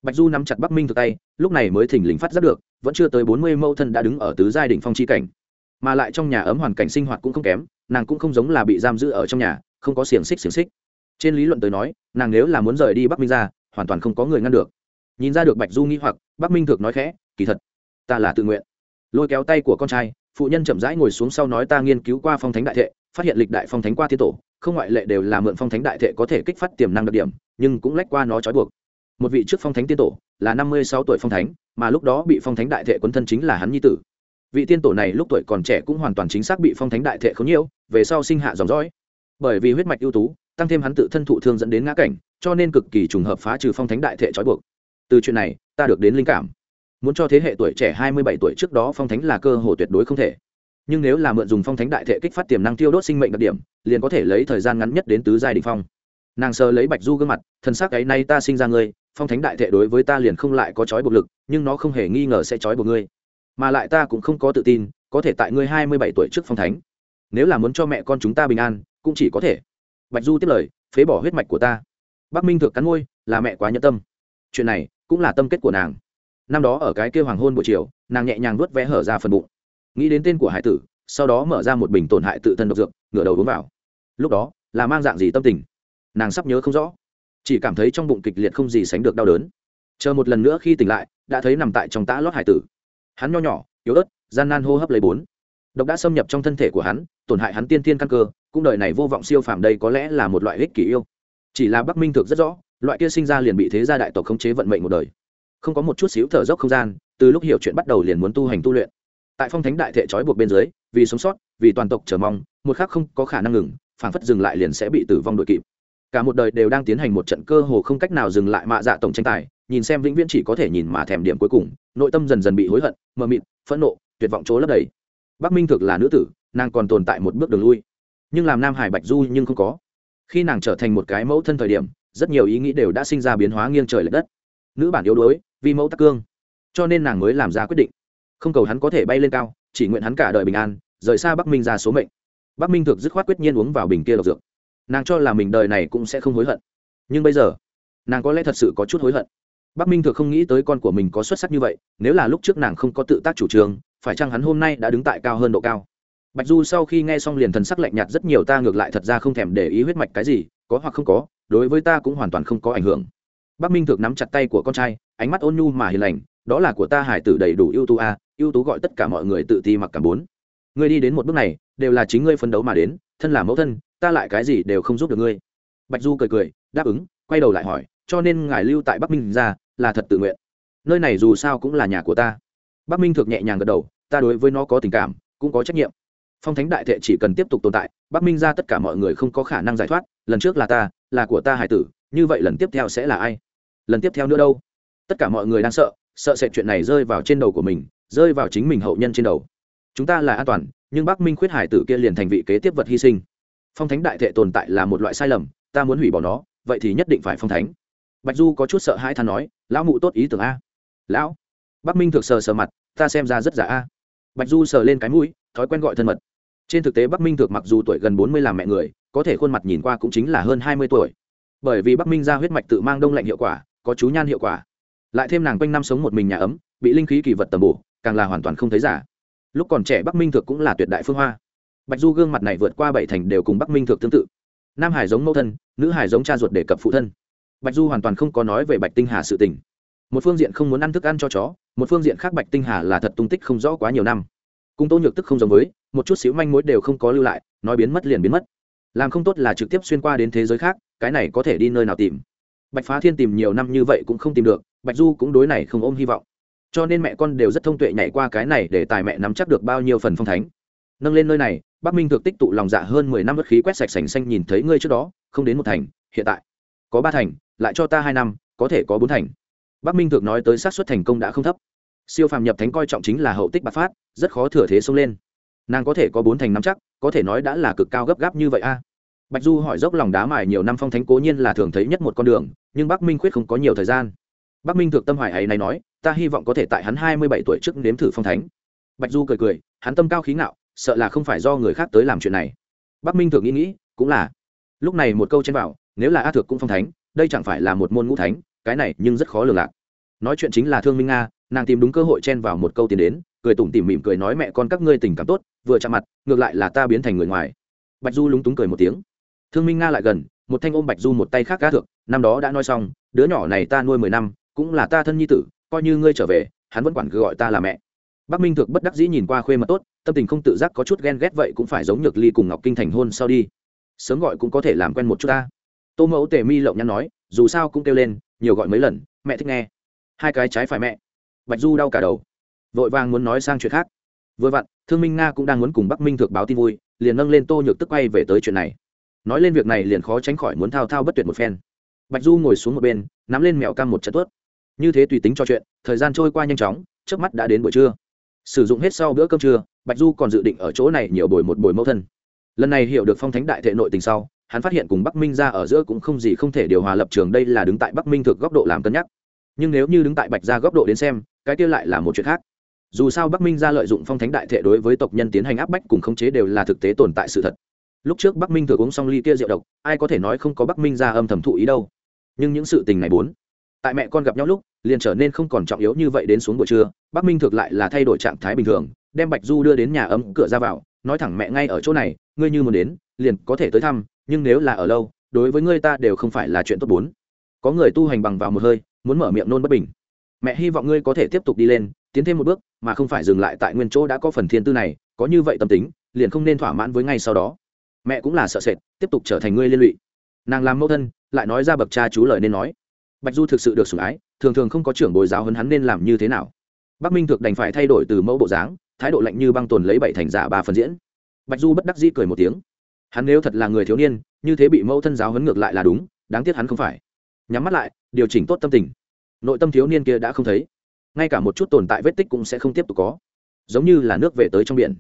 Bạch du nắm chặt bắc minh thực tay, lúc này mới thỉnh lình phát giác được, vẫn chưa tới bốn mươi mẫu thân đã đứng ở tứ giai đỉnh phong chi cảnh mà lại trong nhà ấm hoàn cảnh sinh hoạt cũng không kém, nàng cũng không giống là bị giam giữ ở trong nhà, không có xiềng xích xiềng xích. Trên lý luận tới nói, nàng nếu là muốn rời đi bắc minh ra, hoàn toàn không có người ngăn được. Nhìn ra được bạch du nghĩ hoặc, bắc minh thực nói khẽ, kỳ thật, ta là tự nguyện. Lôi kéo tay của con trai, phụ nhân chậm rãi ngồi xuống sau nói, ta nghiên cứu qua phong thánh đại thệ, phát hiện lịch đại phong thánh qua thiên tổ, không ngoại lệ đều là mượn phong thánh đại thệ có thể kích phát tiềm năng đặc điểm, nhưng cũng lách qua nó trói buộc. Một vị trước phong thánh tiên tổ là năm mươi sáu tuổi phong thánh, mà lúc đó bị phong thánh đại thệ quấn thân chính là hắn nhi tử vị tiên tổ này lúc tuổi còn trẻ cũng hoàn toàn chính xác bị phong thánh đại thệ khống nhiễu, về sau sinh hạ dòng dõi. Bởi vì huyết mạch ưu tú, tăng thêm hắn tự thân thụ thương dẫn đến ngã cảnh, cho nên cực kỳ trùng hợp phá trừ phong thánh đại thệ trói buộc. Từ chuyện này, ta được đến linh cảm. Muốn cho thế hệ tuổi trẻ hai mươi bảy tuổi trước đó phong thánh là cơ hồ tuyệt đối không thể. Nhưng nếu là mượn dùng phong thánh đại thể kích phát tiềm năng tiêu đốt sinh mệnh đặc điểm, liền có thể lấy thời gian ngắn nhất đến tứ giai đ phong. Nàng sơ lấy bạch du gương mặt thân xác ấy nay ta sinh ra ngươi, phong thánh đại thể đối với ta liền không lại có trói buộc lực, nhưng nó không hề nghi ngờ sẽ trói buộc ngươi mà lại ta cũng không có tự tin, có thể tại ngươi hai mươi bảy tuổi trước phong thánh. Nếu là muốn cho mẹ con chúng ta bình an, cũng chỉ có thể. Bạch du tiếp lời, phế bỏ huyết mạch của ta. Bắc minh thược cắn ngôi là mẹ quá nhẫn tâm. Chuyện này cũng là tâm kết của nàng. Năm đó ở cái kêu hoàng hôn buổi chiều, nàng nhẹ nhàng nuốt vẽ hở ra phần bụng. Nghĩ đến tên của hải tử, sau đó mở ra một bình tổn hại tự thân độc dược, ngửa đầu uống vào. Lúc đó, là mang dạng gì tâm tình? Nàng sắp nhớ không rõ. Chỉ cảm thấy trong bụng kịch liệt không gì sánh được đau đớn. Chờ một lần nữa khi tỉnh lại, đã thấy nằm tại trong tã lót hải tử hắn nho nhỏ, yếu ớt, gian nan hô hấp lấy bốn. Độc đã xâm nhập trong thân thể của hắn, tổn hại hắn tiên tiên căn cơ, cũng đời này vô vọng siêu phàm đây có lẽ là một loại ích kỷ yêu. Chỉ là bắc minh thực rất rõ, loại kia sinh ra liền bị thế gia đại tộc khống chế vận mệnh một đời. Không có một chút xíu thở dốc không gian, từ lúc hiểu chuyện bắt đầu liền muốn tu hành tu luyện. Tại phong thánh đại thệ trói buộc bên dưới, vì sống sót, vì toàn tộc chờ mong, một khác không có khả năng ngừng phản phất dừng lại liền sẽ bị tử vong đội kịp. Cả một đời đều đang tiến hành một trận cơ hồ không cách nào dừng lại mạ dạ tổng tranh tài nhìn xem vĩnh viễn chỉ có thể nhìn mà thèm điểm cuối cùng, nội tâm dần dần bị hối hận, mờ mịt, phẫn nộ, tuyệt vọng chỗ lấp đầy. Bắc minh thực là nữ tử, nàng còn tồn tại một bước đường lui. Nhưng làm nam hải bạch du nhưng không có. Khi nàng trở thành một cái mẫu thân thời điểm, rất nhiều ý nghĩ đều đã sinh ra biến hóa nghiêng trời l ệ đất. Nữ bản yếu đuối, vì mẫu tắc cương. Cho nên nàng mới làm ra quyết định. Không cầu hắn có thể bay lên cao, chỉ nguyện hắn cả đời bình an, rời xa bắc minh ra số mệnh. Bắc minh thực dứt khoát quyết nhiên uống vào bình kia độc dược. Nàng cho là mình đời này cũng sẽ không hối hận. Nhưng bây giờ, nàng có lẽ thật sự có chút hối hận bắc minh thực không nghĩ tới con của mình có xuất sắc như vậy, nếu là lúc trước nàng không có tự tác chủ trương, phải chăng hắn hôm nay đã đứng tại cao hơn độ cao? Bạch du sau khi nghe xong liền thần sắc lạnh nhạt rất nhiều, ta ngược lại thật ra không thèm để ý huyết mạch cái gì, có hoặc không có, đối với ta cũng hoàn toàn không có ảnh hưởng. Bắc minh thực nắm chặt tay của con trai, ánh mắt ôn nhu mà hiền lành, đó là của ta hải tử đầy đủ ưu tú a, ưu tú gọi tất cả mọi người tự ti mặc cả bốn. Ngươi đi đến một bước này, đều là chính ngươi phấn đấu mà đến, thân là mẫu thân, ta lại cái gì đều không giúp được ngươi. Bạch du cười cười, đáp ứng, quay đầu lại hỏi, cho nên ngài lưu tại bắc minh ra là thật tự nguyện. Nơi này dù sao cũng là nhà của ta. Bắc minh thược nhẹ nhàng gật đầu, ta đối với nó có tình cảm, cũng có trách nhiệm. Phong thánh đại thệ chỉ cần tiếp tục tồn tại, bắc minh ra tất cả mọi người không có khả năng giải thoát, lần trước là ta, là của ta hải tử, như vậy lần tiếp theo sẽ là ai? Lần tiếp theo nữa đâu? Tất cả mọi người đang sợ sợ sệt chuyện này rơi vào trên đầu của mình, rơi vào chính mình hậu nhân trên đầu. Chúng ta là an toàn, nhưng bắc minh khuyết hải tử kia liền thành vị kế tiếp vật hy sinh. Phong thánh đại thệ tồn tại là một loại sai lầm, ta muốn hủy bỏ nó, vậy thì nhất định phải phong thánh bạch du có chút sợ hãi than nói, lão mụ tốt ý tưởng a. Lão, bắc minh thực sờ sờ mặt, ta xem ra rất giả a. Bạch du sờ lên cái mũi, thói quen gọi thân mật. Trên thực tế bắc minh thực mặc dù tuổi gần bốn mươi làm mẹ người, có thể khuôn mặt nhìn qua cũng chính là hơn hai mươi tuổi. Bởi vì bắc minh ra huyết mạch tự mang đông lạnh hiệu quả, có chú nhan hiệu quả. Lại thêm nàng quanh năm sống một mình nhà ấm, bị linh khí kỳ vật tầm bổ, càng là hoàn toàn không thấy giả. Lúc còn trẻ bắc minh thực cũng là tuyệt đại phương hoa. Bạch du gương mặt này vượt qua bảy thành đều cùng bắc minh thực tương tự. Nam hải giống mẫu thân, nữ hải giống cha ruột để cập phụ thân bạch du hoàn toàn không có nói về bạch tinh hà sự tình. Một phương diện không muốn ăn thức ăn cho chó, một phương diện khác bạch tinh hà là thật tung tích không rõ quá nhiều năm. Cung tô nhược tức không giống với, một chút xíu manh mối đều không có lưu lại, nói biến mất liền biến mất. Làm không tốt là trực tiếp xuyên qua đến thế giới khác, cái này có thể đi nơi nào tìm? Bạch phá thiên tìm nhiều năm như vậy cũng không tìm được, bạch du cũng đối này không ôm hy vọng. Cho nên mẹ con đều rất thông tuệ nhảy qua cái này để tài mẹ nắm chắc được bao nhiêu phần phong thánh. Nâng lên nơi này, bắc minh thực tích tụ lòng dạ hơn mười năm bất khí quét sạch sành xanh nhìn thấy ngươi trước đó, không đến một thành, hiện tại có ba thành, lại cho ta hai năm, có thể có bốn thành. Bắc minh thượng nói tới xác suất thành công đã không thấp. Siêu phàm nhập thánh coi trọng chính là hậu tích bạc phát, rất khó thừa thế xông lên. Nàng có thể có bốn thành năm chắc, có thể nói đã là cực cao gấp gáp như vậy a. Bạch du hỏi dốc lòng đá mài nhiều năm phong thánh cố nhiên là thường thấy nhất một con đường, nhưng bắc minh khuyết không có nhiều thời gian. Bắc minh thực tâm hoài ấy này nói, ta hy vọng có thể tại hắn hai mươi bảy tuổi trước nếm thử phong thánh. Bạch du cười cười, hắn tâm cao khí ngạo, sợ là không phải do người khác tới làm chuyện này. Bắc minh thực nghĩ nghĩ, cũng là. Lúc này một câu trên bảo nếu là a thược cũng phong thánh, đây chẳng phải là một môn ngũ thánh, cái này nhưng rất khó lường lạc. Nói chuyện chính là thương minh nga, nàng tìm đúng cơ hội chen vào một câu tiền đến, cười tủm tỉm mỉm cười nói, mẹ con, các ngươi tình cảm tốt, vừa chạm mặt, ngược lại là ta biến thành người ngoài. Bạch du lúng túng cười một tiếng. Thương minh nga lại gần, một thanh ôm bạch du một tay khác cá thượng năm đó đã nói xong, đứa nhỏ này ta nuôi mười năm, cũng là ta thân nhi tử, coi như ngươi trở về, hắn vẫn quản cứ gọi ta là mẹ. Bắc minh thực bất đắc dĩ nhìn qua khuê mật tốt, tâm tình không tự giác có chút ghen ghét vậy cũng phải giống nhược ly cùng ngọc kinh thành hôn sau đi. Sớm gọi cũng có thể làm quen một chút ta tô mẫu tề mi lộng nhắn nói, dù sao cũng kêu lên, nhiều gọi mấy lần, mẹ thích nghe. Hai cái trái phải mẹ. Bạch du đau cả đầu. Vội vàng muốn nói sang chuyện khác. Vừa vặn, thương minh nga cũng đang muốn cùng bắc minh thực báo tin vui, liền nâng lên tô nhược tức quay về tới chuyện này. Nói lên việc này liền khó tránh khỏi muốn thao thao bất tuyệt một phen. Bạch du ngồi xuống một bên, nắm lên mèo cam một trận tuốt. Như thế tùy tính cho chuyện, thời gian trôi qua nhanh chóng trước mắt đã đến buổi trưa. Sử dụng hết sau bữa cơm trưa, bạch du còn dự định ở chỗ này nhiều buổi một buổi mẫu thân. Lần này hiểu được phong thánh đại thệ nội tình sau hắn phát hiện cùng bắc minh ra ở giữa cũng không gì không thể điều hòa lập trường, đây là đứng tại bắc minh thực góc độ làm cân nhắc. Nhưng nếu như đứng tại bạch ra góc độ đến xem, cái kia lại là một chuyện khác. Dù sao bắc minh ra lợi dụng phong thánh đại thệ đối với tộc nhân tiến hành áp bách cùng khống chế đều là thực tế tồn tại sự thật. Lúc trước bắc minh thừa uống xong ly tia rượu độc, ai có thể nói không có bắc minh ra âm thầm thụ ý đâu. Nhưng những sự tình này bốn, tại mẹ con gặp nhau lúc, liền trở nên không còn trọng yếu như vậy đến xuống buổi trưa, bắc minh thực lại là thay đổi trạng thái bình thường, đem bạch du đưa đến nhà ấm cửa ra vào, nói thẳng mẹ ngay ở chỗ này, ngươi như muốn đến, liền có thể tới thăm nhưng nếu là ở lâu, đối với ngươi ta đều không phải là chuyện tốt bốn. Có người tu hành bằng vào một hơi, muốn mở miệng nôn bất bình. Mẹ hy vọng ngươi có thể tiếp tục đi lên, tiến thêm một bước, mà không phải dừng lại tại nguyên chỗ đã có phần thiên tư này, có như vậy tâm tính, liền không nên thỏa mãn với ngay sau đó. Mẹ cũng là sợ sệt, tiếp tục trở thành ngươi liên lụy. Nàng làm mẫu thân, lại nói ra bậc cha chú lời nên nói. Bạch du thực sự được sủng ái, thường thường không có trưởng bồi giáo hấn hắn nên làm như thế nào. Bắc minh thực đành phải thay đổi từ mẫu bộ dáng, thái độ lạnh như băng tồn lấy bảy thành giả ba phần diễn. Bạch du bất đắc dĩ cười một tiếng hắn nếu thật là người thiếu niên, như thế bị mẫu thân giáo hấn ngược lại là đúng, đáng tiếc hắn không phải. Nhắm mắt lại, điều chỉnh tốt tâm tình. Nội tâm thiếu niên kia đã không thấy. Ngay cả một chút tồn tại vết tích cũng sẽ không tiếp tục có. Giống như là nước về tới trong biển.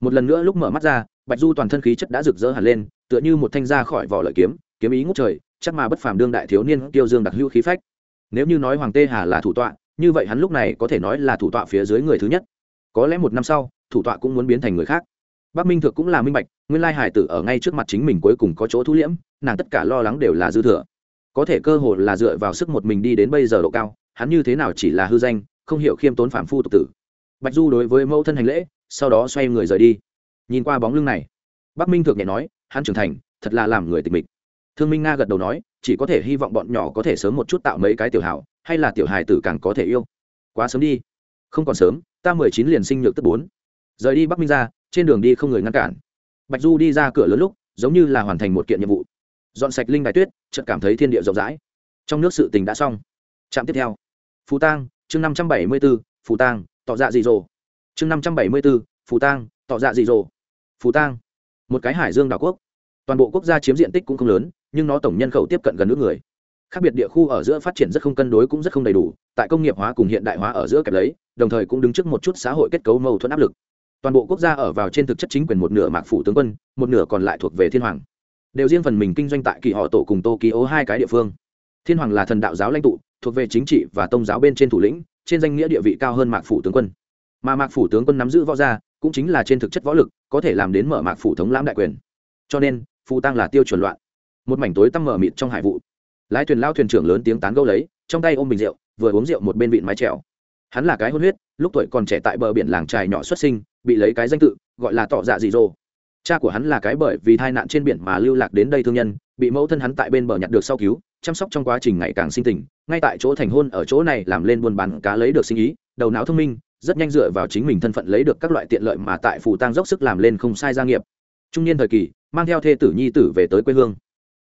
Một lần nữa lúc mở mắt ra, bạch du toàn thân khí chất đã rực rỡ hẳn lên, tựa như một thanh ra khỏi vỏ lợi kiếm kiếm ý ngút trời, chắc mà bất phàm đương đại thiếu niên tiêu dương đặc hữu khí phách. Nếu như nói hoàng tê hà là thủ tọa, như vậy hắn lúc này có thể nói là thủ tọa phía dưới người thứ nhất. Có lẽ một năm sau, thủ tọa cũng muốn biến thành người khác bắc minh thượng cũng là minh bạch, nguyên lai hải tử ở ngay trước mặt chính mình cuối cùng có chỗ thu liễm, nàng tất cả lo lắng đều là dư thừa. Có thể cơ hội là dựa vào sức một mình đi đến bây giờ độ cao, hắn như thế nào chỉ là hư danh, không hiểu khiêm tốn phạm phu tục tử. Bạch du đối với mẫu thân hành lễ, sau đó xoay người rời đi. Nhìn qua bóng lưng này, bắc minh thượng nhẹ nói, hắn trưởng thành, thật là làm người tịch mịch. Thương minh nga gật đầu nói, chỉ có thể hy vọng bọn nhỏ có thể sớm một chút tạo mấy cái tiểu hảo, hay là tiểu hài tử càng có thể yêu. Quá sớm đi. Không còn sớm, ta mười chín liền sinh nhược tức bốn. Rời đi bắc minh ra trên đường đi không người ngăn cản. Bạch du đi ra cửa lớn lúc, giống như là hoàn thành một kiện nhiệm vụ. Dọn sạch linh đài tuyết, chợt cảm thấy thiên địa rộng rãi. Trong nước sự tình đã xong. Trạm tiếp theo. Phú tang, chương năm trăm bảy mươi b ố phú tang, tỏ dạ dị dỗ. Chương năm trăm bảy mươi b ố phú tang, tỏ dạ dị dỗ. Phú tang. Một cái hải dương đảo quốc. Toàn bộ quốc gia chiếm diện tích cũng không lớn, nhưng nó tổng nhân khẩu tiếp cận gần nước người. Khác biệt địa khu ở giữa phát triển rất không cân đối cũng rất không đầy đủ, tại công nghiệp hóa cùng hiện đại hóa ở giữa kẹp lấy, đồng thời cũng đứng trước một chút xã hội kết cấu mâu thuẫn áp lực toàn bộ quốc gia ở vào trên thực chất chính quyền một nửa mạc phủ tướng quân, một nửa còn lại thuộc về thiên hoàng. Đều riêng phần mình kinh doanh tại kỳ họ tổ cùng tokyo hai cái địa phương. Thiên hoàng là thần đạo giáo lãnh tụ, thuộc về chính trị và tôn giáo bên trên thủ lĩnh, trên danh nghĩa địa vị cao hơn mạc phủ tướng quân. Mà mạc phủ tướng quân nắm giữ võ gia, cũng chính là trên thực chất võ lực, có thể làm đến mở mạc phủ thống lãm đại quyền. Cho nên, phù tăng là tiêu chuẩn loạn. Một mảnh tối tăm mở mịt trong hải vụ. Lái thuyền lao thuyền trưởng lớn tiếng tán gâu lấy, trong tay ôm bình rượu, vừa uống rượu một bên vịn mái trèo hắn là cái hôn huyết, lúc tuổi còn trẻ tại bờ biển làng trài nhỏ xuất sinh bị lấy cái danh tự, gọi là tỏ dạ dị dỗ cha của hắn là cái bởi vì tai nạn trên biển mà lưu lạc đến đây thương nhân, bị mẫu thân hắn tại bên bờ nhặt được sau cứu, chăm sóc trong quá trình ngày càng sinh tình, ngay tại chỗ thành hôn ở chỗ này làm lên buôn bán cá lấy được sinh ý, đầu não thông minh, rất nhanh dựa vào chính mình thân phận lấy được các loại tiện lợi mà tại phủ tang dốc sức làm lên không sai gia nghiệp. Trung niên thời kỳ, mang theo thê tử nhi tử về tới quê hương.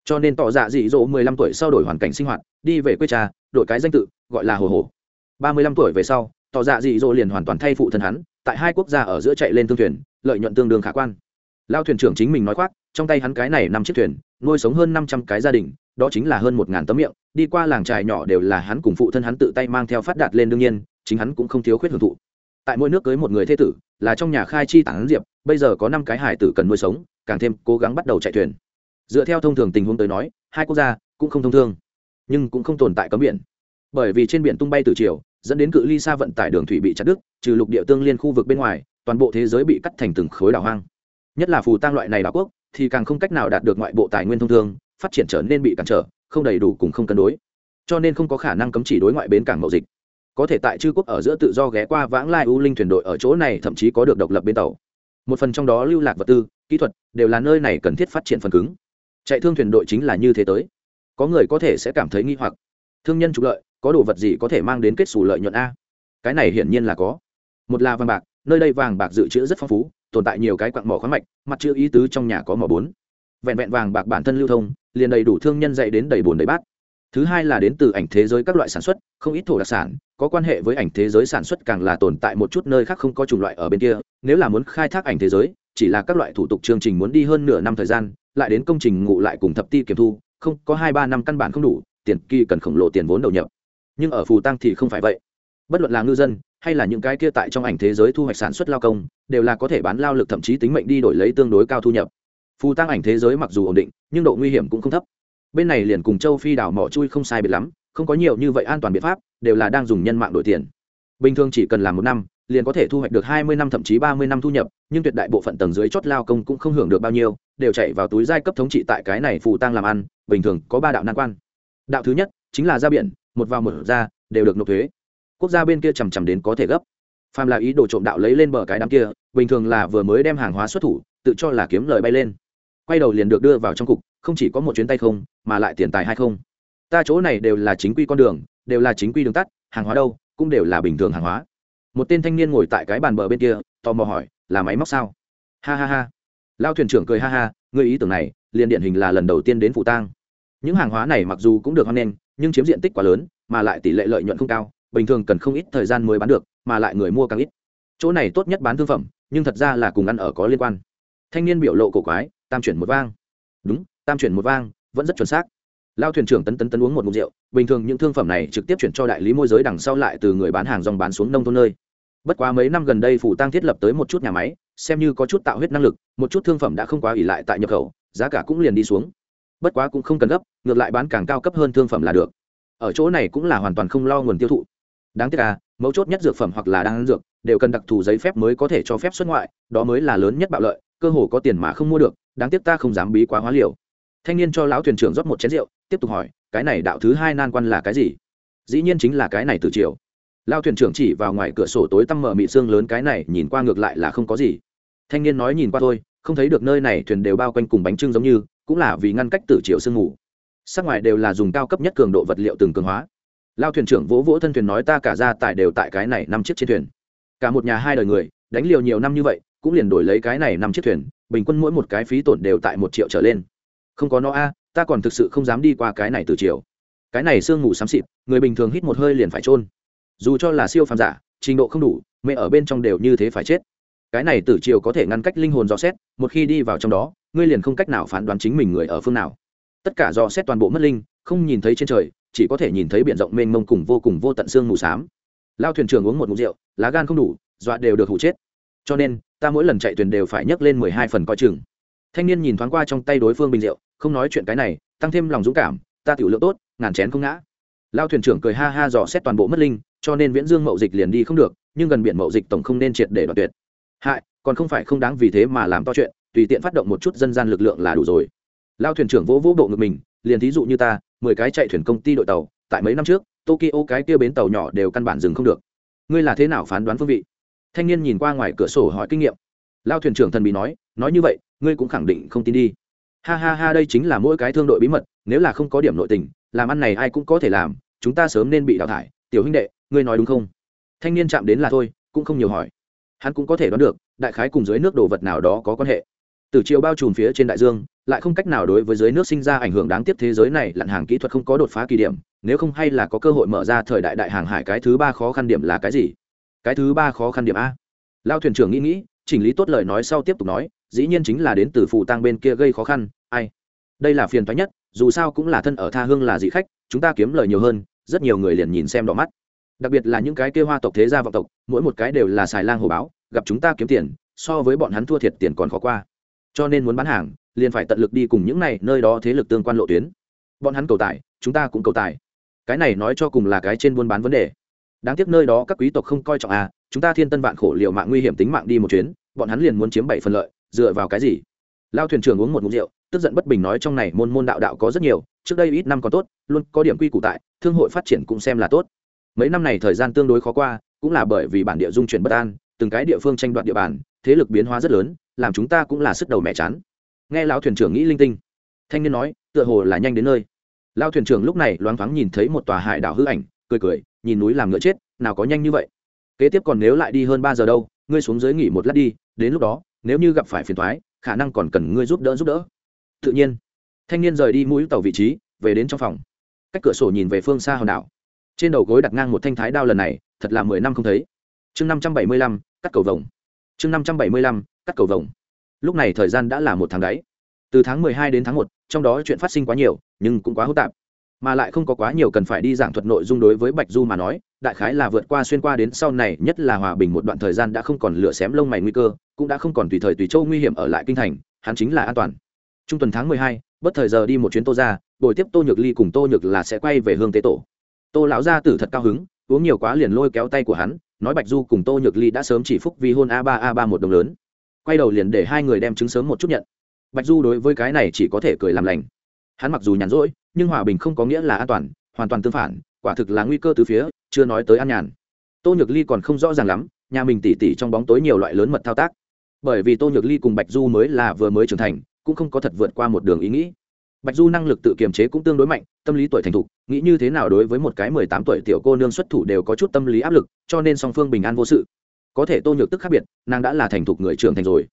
Cho nên tỏ dạ dị dỗ mười lăm tuổi sau đổi hoàn cảnh sinh hoạt, đi về quê cha, đổi cái danh tự, gọi là hồ hồ. ba mươi lăm tuổi về sau, tỏ dạ dị dỗ liền hoàn toàn thay phụ thân hắn tại hai quốc gia ở giữa chạy lên thương thuyền, lợi nhuận tương đương khả quan. Lao thuyền trưởng chính mình nói khoác, trong tay hắn cái này năm chiếc thuyền, nuôi sống hơn năm trăm cái gia đình, đó chính là hơn một ngàn tấm miệng, đi qua làng trài nhỏ đều là hắn cùng phụ thân hắn tự tay mang theo phát đạt lên đương nhiên, chính hắn cũng không thiếu khuyết hưởng thụ. Tại mỗi nước cưới một người thế tử, là trong nhà khai chi tản diệp, bây giờ có năm cái hải tử cần nuôi sống, càng thêm cố gắng bắt đầu chạy thuyền. Dựa theo thông thường tình huống tới nói, hai quốc gia cũng không thông thương, nhưng cũng không tồn tại cấm biển. Bởi vì trên biển tung bay từ chiều dẫn đến cự ly xa vận tải đường thủy bị chặt đứt, trừ lục địa tương liên khu vực bên ngoài, toàn bộ thế giới bị cắt thành từng khối đảo hoang. Nhất là phù tăng loại này đảo quốc, thì càng không cách nào đạt được ngoại bộ tài nguyên thông thương phát triển trở nên bị cản trở, không đầy đủ cùng không cân đối. Cho nên không có khả năng cấm chỉ đối ngoại bến cảng mậu dịch. Có thể tại chư quốc ở giữa tự do ghé qua vãng lai u linh thuyền đội ở chỗ này, thậm chí có được độc lập bến tàu. Một phần trong đó lưu lạc vật tư, kỹ thuật, đều là nơi này cần thiết phát triển phần cứng. Chạy thương thuyền đội chính là như thế tới. Có người có thể sẽ cảm thấy nghi hoặc. Thương nhân trục lợi có đồ vật gì có thể mang đến kết xù lợi nhuận a? Cái này hiển nhiên là có. Một là vàng bạc, nơi đây vàng bạc dự trữ rất phong phú, tồn tại nhiều cái quặng mỏ khoáng mạch, mặt chữ ý tứ trong nhà có mỏ bốn. Vẹn vẹn vàng bạc bản thân lưu thông, liền đầy đủ thương nhân dạy đến đầy bồn đầy bát. Thứ hai là đến từ ảnh thế giới các loại sản xuất, không ít thổ đặc sản, có quan hệ với ảnh thế giới sản xuất càng là tồn tại một chút nơi khác không có chủng loại ở bên kia. Nếu là muốn khai thác ảnh thế giới, chỉ là các loại thủ tục chương trình muốn đi hơn nửa năm thời gian, lại đến công trình ngụ lại cùng thập ti kiểm thu, không có hai ba năm căn bản không đủ, tiền kỳ cần khổng lồ tiền vốn đầu nhập nhưng ở phù tăng thì không phải vậy. Bất luận là ngư dân, hay là những cái kia tại trong ảnh thế giới thu hoạch sản xuất lao công, đều là có thể bán lao lực thậm chí tính mệnh đi đổi lấy tương đối cao thu nhập. Phù tăng ảnh thế giới mặc dù ổn định, nhưng độ nguy hiểm cũng không thấp. Bên này liền cùng châu phi đảo mỏ chui không sai biệt lắm, không có nhiều như vậy an toàn biện pháp, đều là đang dùng nhân mạng đổi tiền. Bình thường chỉ cần làm một năm, liền có thể thu hoạch được hai mươi năm thậm chí ba mươi năm thu nhập, nhưng tuyệt đại bộ phận tầng dưới chót lao công cũng không hưởng được bao nhiêu, đều chạy vào túi giai cấp thống trị tại cái này phù tăng làm ăn, bình thường có ba đạo nan quan. Đạo thứ nhất chính là ra biển một vào một ra, đều được nộp thuế. Quốc gia bên kia chằm chằm đến có thể gấp. Phàm là ý đồ trộm đạo lấy lên bờ cái đám kia, bình thường là vừa mới đem hàng hóa xuất thủ, tự cho là kiếm lời bay lên. Quay đầu liền được đưa vào trong cục, không chỉ có một chuyến tay không, mà lại tiền tài hay không. Ta chỗ này đều là chính quy con đường, đều là chính quy đường tắt, hàng hóa đâu, cũng đều là bình thường hàng hóa. Một tên thanh niên ngồi tại cái bàn bờ bên kia, tò mò hỏi, là máy móc sao? Ha ha ha. Lao thuyền trưởng cười ha ha người ý tưởng này, liền điển hình là lần đầu tiên đến phụ tang. Những hàng hóa này mặc dù cũng được hoan nghênh nhưng chiếm diện tích quá lớn, mà lại tỷ lệ lợi nhuận không cao, bình thường cần không ít thời gian mới bán được, mà lại người mua càng ít. Chỗ này tốt nhất bán thương phẩm, nhưng thật ra là cùng ăn ở có liên quan. Thanh niên biểu lộ cổ quái, tam chuyển một vang. Đúng, tam chuyển một vang, vẫn rất chuẩn xác. Lao thuyền trưởng tấn tấn tấn uống một mục rượu, bình thường những thương phẩm này trực tiếp chuyển cho đại lý môi giới đằng sau lại từ người bán hàng dòng bán xuống nông thôn nơi. Bất quá mấy năm gần đây phủ tăng thiết lập tới một chút nhà máy, xem như có chút tạo huyết năng lực, một chút thương phẩm đã không quá ỉ lại tại nhập khẩu, giá cả cũng liền đi xuống bất quá cũng không cần gấp, ngược lại bán càng cao cấp hơn thương phẩm là được. Ở chỗ này cũng là hoàn toàn không lo nguồn tiêu thụ. Đáng tiếc là mấu chốt nhất dược phẩm hoặc là đang dược, đều cần đặc thù giấy phép mới có thể cho phép xuất ngoại, đó mới là lớn nhất bạo lợi, cơ hồ có tiền mà không mua được, đáng tiếc ta không dám bí quá hóa liều. Thanh niên cho lão thuyền trưởng rót một chén rượu, tiếp tục hỏi, cái này đạo thứ hai nan quan là cái gì? Dĩ nhiên chính là cái này từ chiều lao thuyền trưởng chỉ vào ngoài cửa sổ tối tăm mở mị xương lớn cái này, nhìn qua ngược lại là không có gì. Thanh niên nói nhìn qua thôi, không thấy được nơi này thuyền đều bao quanh cùng bánh trưng giống như cũng là vì ngăn cách tử triệu sương ngủ sắc ngoài đều là dùng cao cấp nhất cường độ vật liệu từng cường hóa. Lao thuyền trưởng vỗ vỗ thân thuyền nói ta cả ra tại đều tại cái này năm chiếc trên thuyền. Cả một nhà hai đời người, đánh liều nhiều năm như vậy, cũng liền đổi lấy cái này năm chiếc thuyền, bình quân mỗi một cái phí tổn đều tại một triệu trở lên. Không có nó a, ta còn thực sự không dám đi qua cái này từ chiều. Cái này sương mù xám xịt, người bình thường hít một hơi liền phải trôn dù cho là siêu phàm giả, trình độ không đủ, mẹ ở bên trong đều như thế phải chết. Cái này từ chiều có thể ngăn cách linh hồn dò xét, một khi đi vào trong đó ngươi liền không cách nào phán đoán chính mình người ở phương nào. Tất cả do xét toàn bộ mất linh, không nhìn thấy trên trời, chỉ có thể nhìn thấy biển rộng mênh mông cùng vô cùng vô tận xương mù xám. Lao thuyền trưởng uống một mục rượu, lá gan không đủ, dọa đều được hụ chết. Cho nên, ta mỗi lần chạy thuyền đều phải nhấc lên mười hai phần coi chừng. Thanh niên nhìn thoáng qua trong tay đối phương bình rượu, không nói chuyện cái này, tăng thêm lòng dũng cảm, ta tiểu lượng tốt, ngàn chén không ngã. Lao thuyền trưởng cười ha ha dò xét toàn bộ mất linh, cho nên viễn dương mậu dịch liền đi không được, nhưng gần biển mậu dịch tổng không nên triệt để đoạt tuyệt. Hại, còn không phải không đáng vì thế mà làm to chuyện tùy tiện phát động một chút dân gian lực lượng là đủ rồi. Lao thuyền trưởng vỗ vỗ bộ ngực mình, liền thí dụ như ta, mười cái chạy thuyền công ty đội tàu, tại mấy năm trước, tokyo cái kia bến tàu nhỏ đều căn bản dừng không được. Ngươi là thế nào phán đoán phương vị? Thanh niên nhìn qua ngoài cửa sổ hỏi kinh nghiệm. Lao thuyền trưởng thần bị nói nói như vậy, ngươi cũng khẳng định không tin đi. Ha ha ha, đây chính là mỗi cái thương đội bí mật, nếu là không có điểm nội tình, làm ăn này ai cũng có thể làm, chúng ta sớm nên bị đào thải. Tiểu huynh đệ, ngươi nói đúng không? Thanh niên chạm đến là thôi, cũng không nhiều hỏi. Hắn cũng có thể đoán được, đại khái cùng dưới nước đồ vật nào đó có quan hệ từ chiều bao trùm phía trên đại dương, lại không cách nào đối với dưới nước sinh ra ảnh hưởng đáng tiếc thế giới này, lặn hàng kỹ thuật không có đột phá kỳ điểm, nếu không hay là có cơ hội mở ra thời đại đại hàng hải, cái thứ ba khó khăn điểm là cái gì? Cái thứ ba khó khăn điểm a. Lao thuyền trưởng nghĩ nghĩ, chỉnh lý tốt lời nói sau tiếp tục nói, dĩ nhiên chính là đến từ phụ tăng bên kia gây khó khăn, ai? Đây là phiền thoái nhất, dù sao cũng là thân ở tha hương là dị khách, chúng ta kiếm lời nhiều hơn, rất nhiều người liền nhìn xem đỏ mắt. Đặc biệt là những cái kia hoa tộc thế gia vọng tộc, mỗi một cái đều là xài lang hồ báo, gặp chúng ta kiếm tiền, so với bọn hắn thua thiệt tiền còn khó qua cho nên muốn bán hàng, liền phải tận lực đi cùng những này nơi đó thế lực tương quan lộ tuyến. Bọn hắn cầu tài, chúng ta cũng cầu tài. Cái này nói cho cùng là cái trên buôn bán vấn đề. Đáng tiếc nơi đó các quý tộc không coi trọng à chúng ta thiên tân vạn khổ liệu mạng nguy hiểm tính mạng đi một chuyến, bọn hắn liền muốn chiếm bảy phần lợi, dựa vào cái gì? Lao thuyền trưởng uống một mục rượu, tức giận bất bình nói trong này môn môn đạo đạo có rất nhiều, trước đây ít năm còn tốt, luôn có điểm quy củ tại, thương hội phát triển cũng xem là tốt. Mấy năm này thời gian tương đối khó qua, cũng là bởi vì bản địa dung chuyển bất an, từng cái địa phương tranh đoạt địa bàn thế lực biến hóa rất lớn, làm chúng ta cũng là sức đầu mẹ chán. Nghe lão thuyền trưởng nghĩ linh tinh. Thanh niên nói, tựa hồ là nhanh đến nơi. Lão thuyền trưởng lúc này loáng thoáng nhìn thấy một tòa hải đảo hư ảnh, cười cười, nhìn núi làm ngựa chết, nào có nhanh như vậy. Kế tiếp còn nếu lại đi hơn ba giờ đâu, ngươi xuống dưới nghỉ một lát đi, đến lúc đó, nếu như gặp phải phiền thoái khả năng còn cần ngươi giúp đỡ giúp đỡ. Tự nhiên. Thanh niên rời đi mũi tàu vị trí, về đến trong phòng. Cách cửa sổ nhìn về phương xa hòn đảo. Trên đầu gối đặt ngang một thanh thái đao lần này, thật là mười năm không thấy. Chương năm trăm bảy mươi lăm, cắt cầu vồng chương năm trăm bảy mươi lăm, cắt cầu vồng. Lúc này thời gian đã là một tháng đáy. Từ tháng mười hai đến tháng một, trong đó chuyện phát sinh quá nhiều, nhưng cũng quá hỗn tạp. Mà lại không có quá nhiều cần phải đi giảng thuật nội dung đối với bạch du mà nói, đại khái là vượt qua xuyên qua đến sau này, nhất là hòa bình một đoạn thời gian đã không còn lửa xém lông mày nguy cơ, cũng đã không còn tùy thời tùy châu nguy hiểm ở lại kinh thành, hắn chính là an toàn. Trung tuần tháng mười hai, bất thời giờ đi một chuyến tô ra buổi tiếp tô nhược ly cùng tô nhược là sẽ quay về hương tế tổ. Tô lão gia tử thật cao hứng, uống nhiều quá liền lôi kéo tay của hắn nói bạch du cùng tô nhược ly đã sớm chỉ phúc vì hôn a ba a ba một đồng lớn. Quay đầu liền để hai người đem chứng sớm một chút nhận. Bạch du đối với cái này chỉ có thể cười làm lành. Hắn mặc dù nhàn rỗi, nhưng hòa bình không có nghĩa là an toàn, hoàn toàn tương phản, quả thực là nguy cơ từ phía, chưa nói tới an nhàn. Tô nhược ly còn không rõ ràng lắm, nhà mình tỉ tỉ trong bóng tối nhiều loại lớn mật thao tác. Bởi vì tô nhược ly cùng bạch du mới là vừa mới trưởng thành, cũng không có thật vượt qua một đường ý nghĩ bạch du năng lực tự kiềm chế cũng tương đối mạnh, tâm lý tuổi thành thục, nghĩ như thế nào đối với một cái mười tám tuổi tiểu cô nương xuất thủ đều có chút tâm lý áp lực, cho nên song phương bình an vô sự. Có thể tô nhược tức khác biệt, nàng đã là thành thục người trưởng thành rồi.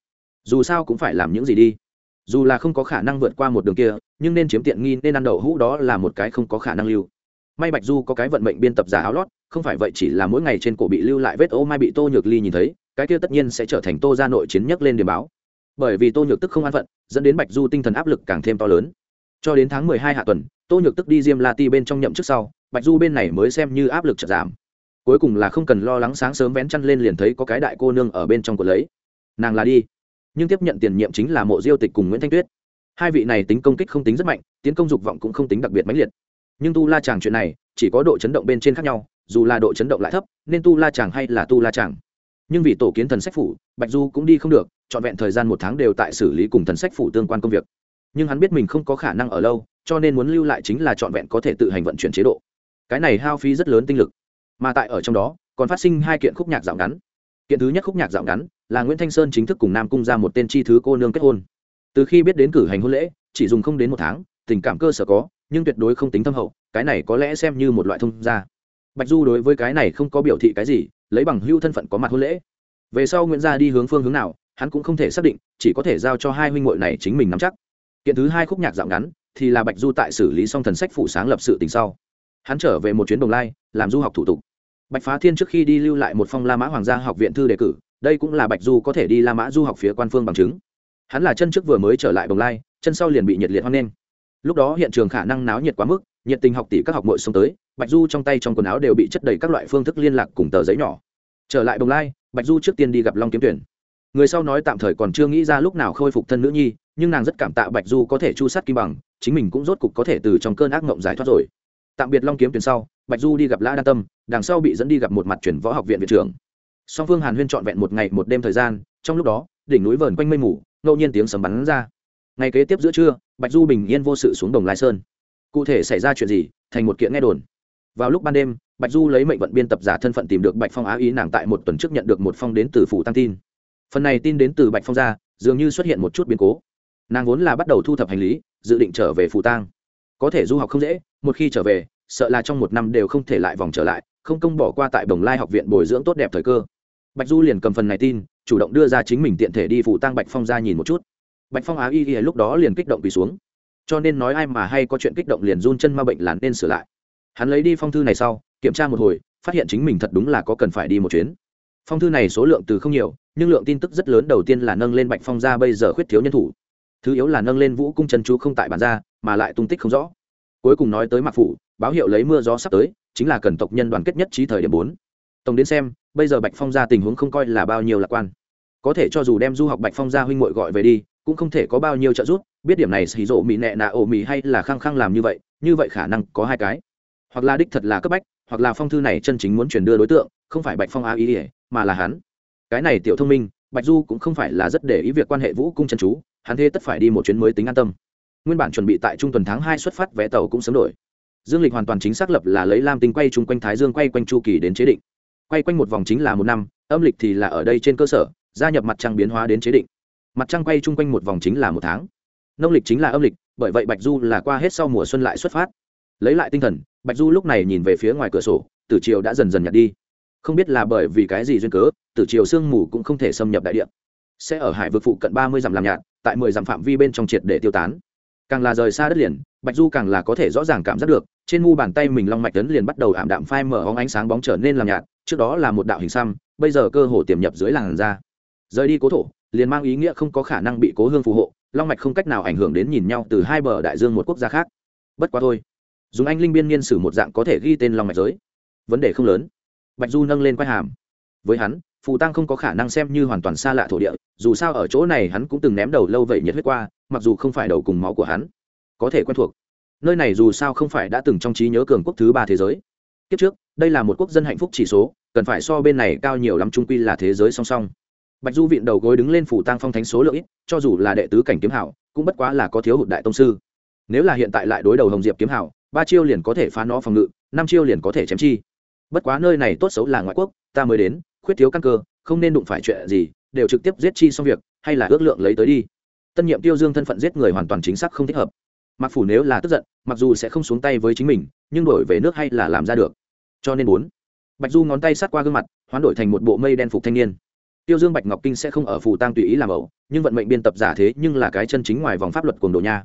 Dù sao cũng phải làm những gì đi. Dù là không có khả năng vượt qua một đường kia, nhưng nên chiếm tiện nghi, nên ăn đậu hũ đó là một cái không có khả năng lưu. May bạch du có cái vận mệnh biên tập giả áo lót, không phải vậy chỉ là mỗi ngày trên cổ bị lưu lại vết ô mai bị tô nhược ly nhìn thấy, cái kia tất nhiên sẽ trở thành tô ra nội chiến nhất lên điểm báo. Bởi vì tô nhược tức không an phận, dẫn đến bạch du tinh thần áp lực càng thêm to lớn cho đến tháng mười hai hạ tuần, tô nhược tức đi diêm la ti bên trong nhậm trước sau, bạch du bên này mới xem như áp lực chật giảm. Cuối cùng là không cần lo lắng sáng sớm vén chăn lên liền thấy có cái đại cô nương ở bên trong của lấy. Nàng là đi. Nhưng tiếp nhận tiền nhiệm chính là mộ diêu tịch cùng nguyễn thanh tuyết. Hai vị này tính công kích không tính rất mạnh, tiến công dục vọng cũng không tính đặc biệt mãnh liệt. Nhưng tu la chàng chuyện này, chỉ có độ chấn động bên trên khác nhau, dù là độ chấn động lại thấp, nên tu la chàng hay là tu la chàng. Nhưng vì tổ kiến thần sách phủ, bạch du cũng đi không được, trọn vẹn thời gian một tháng đều tại xử lý cùng thần sách phủ tương quan công việc nhưng hắn biết mình không có khả năng ở lâu, cho nên muốn lưu lại chính là trọn vẹn có thể tự hành vận chuyển chế độ. Cái này hao phí rất lớn tinh lực. Mà tại ở trong đó, còn phát sinh hai kiện khúc nhạc dạo ngắn. Kiện thứ nhất khúc nhạc dạo ngắn là nguyễn thanh sơn chính thức cùng nam cung ra một tên chi thứ cô nương kết hôn. Từ khi biết đến cử hành hôn lễ, chỉ dùng không đến một tháng, tình cảm cơ sở có, nhưng tuyệt đối không tính thâm hậu, cái này có lẽ xem như một loại thông gia. Bạch du đối với cái này không có biểu thị cái gì, lấy bằng hưu thân phận có mặt hôn lễ. Về sau nguyễn gia đi hướng phương hướng nào, hắn cũng không thể xác định, chỉ có thể giao cho hai huynh muội này chính mình nắm chắc kiện thứ hai khúc nhạc dạo ngắn, thì là bạch du tại xử lý xong thần sách phủ sáng lập sự tình sau. Hắn trở về một chuyến đồng lai, làm du học thủ tục. Bạch phá thiên trước khi đi lưu lại một phong la mã hoàng gia học viện thư đề cử, đây cũng là bạch du có thể đi la mã du học phía quan phương bằng chứng. Hắn là chân trước vừa mới trở lại đồng lai, chân sau liền bị nhiệt liệt hoan nghênh. Lúc đó hiện trường khả năng náo nhiệt quá mức, nhiệt tình học tỷ các học mội xông tới, bạch du trong tay trong quần áo đều bị chất đầy các loại phương thức liên lạc cùng tờ giấy nhỏ. Trở lại đồng lai, bạch du trước tiên đi gặp long kiếm tuyển. Người sau nói tạm thời còn chưa nghĩ ra lúc nào khôi phục thân nữ nhi nhưng nàng rất cảm tạ bạch du có thể chu sát kim bằng, chính mình cũng rốt cục có thể từ trong cơn ác mộng giải thoát rồi. Tạm biệt long kiếm tuyển sau, bạch du đi gặp lã đa tâm, đằng sau bị dẫn đi gặp một mặt chuyển võ học viện viện trưởng. Song phương hàn huyên trọn vẹn một ngày một đêm thời gian, trong lúc đó, đỉnh núi vờn quanh mây mù, ngẫu nhiên tiếng sấm bắn ra. Ngày kế tiếp giữa trưa, bạch du bình yên vô sự xuống đồng lai sơn. Cụ thể xảy ra chuyện gì, thành một kiện nghe đồn. Vào lúc ban đêm, bạch du lấy mệnh vận biên tập giả thân phận tìm được bạch phong á ý nàng tại một tuần trước nhận được một phong đến từ phủ tăng tin. Phần này tin đến từ bạch phong ra dường như xuất hiện một chút biến cố nàng vốn là bắt đầu thu thập hành lý, dự định trở về phù tang. Có thể du học không dễ, một khi trở về, sợ là trong một năm đều không thể lại vòng trở lại, không công bỏ qua tại đồng lai học viện bồi dưỡng tốt đẹp thời cơ. Bạch du liền cầm phần này tin, chủ động đưa ra chính mình tiện thể đi phụ tang bạch phong ra nhìn một chút. Bạch phong á y y lúc đó liền kích động quỳ xuống. Cho nên nói ai mà hay có chuyện kích động liền run chân ma bệnh là nên sửa lại. Hắn lấy đi phong thư này sau, kiểm tra một hồi, phát hiện chính mình thật đúng là có cần phải đi một chuyến. Phong thư này số lượng từ không nhiều, nhưng lượng tin tức rất lớn đầu tiên là nâng lên bạch phong ra bây giờ khuyết thiếu nhân thủ thứ yếu là nâng lên vũ cung chân chú không tại bản ra, mà lại tung tích không rõ. Cuối cùng nói tới mạc phủ, báo hiệu lấy mưa gió sắp tới, chính là cần tộc nhân đoàn kết nhất trí thời điểm bốn. Tổng đến xem, bây giờ bạch phong ra tình huống không coi là bao nhiêu lạc quan. Có thể cho dù đem du học bạch phong ra huynh muội gọi về đi, cũng không thể có bao nhiêu trợ giúp, biết điểm này xì rộ mỹ nẹ nạ ổ mỹ hay là khăng khăng làm như vậy như vậy khả năng có hai cái. Hoặc là đích thật là cấp bách, hoặc là phong thư này chân chính muốn truyền đưa đối tượng, không phải bạch phong a ý ỉa mà là hắn. Cái này tiểu thông minh bạch du cũng không phải là rất để ý việc quan hệ vũ cung chân chú, hắn thế tất phải đi một chuyến mới tính an tâm. Nguyên bản chuẩn bị tại trung tuần tháng hai xuất phát, vé tàu cũng sớm đổi. Dương lịch hoàn toàn chính xác lập là lấy lam tinh quay chung quanh thái dương quay quanh chu kỳ đến chế định. Quay quanh một vòng chính là một năm, âm lịch thì là ở đây trên cơ sở, gia nhập mặt trăng biến hóa đến chế định. Mặt trăng quay chung quanh một vòng chính là một tháng. Nông lịch chính là âm lịch, bởi vậy bạch du là qua hết sau mùa xuân lại xuất phát. Lấy lại tinh thần, bạch du lúc này nhìn về phía ngoài cửa sổ tử triều đã dần dần nhạt đi không biết là bởi vì cái gì duyên cớ, từ chiều sương mù cũng không thể xâm nhập đại địa. Sẽ ở hải vực phụ cận ba mươi dặm làm nhạt, tại mười dặm phạm vi bên trong triệt để tiêu tán. Càng là rời xa đất liền, bạch du càng là có thể rõ ràng cảm giác được, trên mu bàn tay mình long mạch tấn liền bắt đầu ảm đạm phai mở hóng ánh sáng bóng trở nên làm nhạt, trước đó là một đạo hình xăm, bây giờ cơ hồ tiềm nhập dưới làn da. Rời đi cố thổ, liền mang ý nghĩa không có khả năng bị cố hương phù hộ, long mạch không cách nào ảnh hưởng đến nhìn nhau từ hai bờ đại dương một quốc gia khác. Bất quá thôi. Dùng anh linh biên niên sử một dạng có thể ghi tên long mạch giới. Vấn đề không lớn bạch du nâng lên quai hàm. Với hắn, phù tăng không có khả năng xem như hoàn toàn xa lạ thổ địa, dù sao ở chỗ này hắn cũng từng ném đầu lâu vậy nhiệt huyết qua, mặc dù không phải đầu cùng máu của hắn. Có thể quen thuộc. Nơi này dù sao không phải đã từng trong trí nhớ cường quốc thứ ba thế giới. Kiếp trước, đây là một quốc dân hạnh phúc chỉ số, cần phải so bên này cao nhiều lắm trung quy là thế giới song song. Bạch du vịn đầu gối đứng lên phủ tăng phong thánh số lượng ít, cho dù là đệ tứ cảnh kiếm hảo, cũng bất quá là có thiếu hụt đại tông sư. Nếu là hiện tại lại đối đầu hồng diệp kiếm hảo, ba chiêu liền có thể phá nó phòng ngự, năm chiêu liền có thể chém chi bất quá nơi này tốt xấu là ngoại quốc, ta mới đến, khuyết thiếu căn cơ, không nên đụng phải chuyện gì, đều trực tiếp giết chi xong việc, hay là ước lượng lấy tới đi. Tân nhiệm tiêu dương thân phận giết người hoàn toàn chính xác không thích hợp. Mặc phủ nếu là tức giận, mặc dù sẽ không xuống tay với chính mình, nhưng đổi về nước hay là làm ra được. Cho nên bốn, bạch du ngón tay sát qua gương mặt, hoán đổi thành một bộ mây đen phục thanh niên. Tiêu dương bạch ngọc kinh sẽ không ở phù tang tùy ý làm ẩu, nhưng vận mệnh biên tập giả thế nhưng là cái chân chính ngoài vòng pháp luật cuồng đồ nha.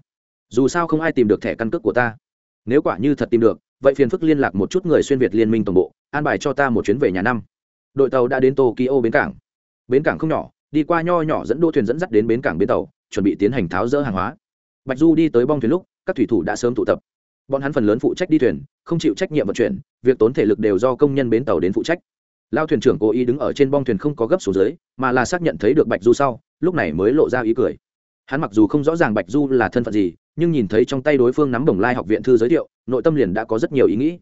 Dù sao không ai tìm được thẻ căn cước của ta. Nếu quả như thật tìm được vậy phiền phức liên lạc một chút người xuyên việt liên minh tổng bộ, an bài cho ta một chuyến về nhà năm. Đội tàu đã đến tokyo bến cảng. Bến cảng không nhỏ, đi qua nho nhỏ dẫn đô thuyền dẫn dắt đến bến cảng bến tàu, chuẩn bị tiến hành tháo rỡ hàng hóa. Bạch du đi tới bong thuyền lúc, các thủy thủ đã sớm tụ tập. Bọn hắn phần lớn phụ trách đi thuyền, không chịu trách nhiệm vận chuyển, việc tốn thể lực đều do công nhân bến tàu đến phụ trách. Lao thuyền trưởng cố ý đứng ở trên bong thuyền không có gấp xuống dưới, mà là xác nhận thấy được bạch du sau, lúc này mới lộ ra ý cười hắn mặc dù không rõ ràng bạch du là thân phận gì, nhưng nhìn thấy trong tay đối phương nắm đồng lai học viện thư giới thiệu, nội tâm liền đã có rất nhiều ý nghĩ.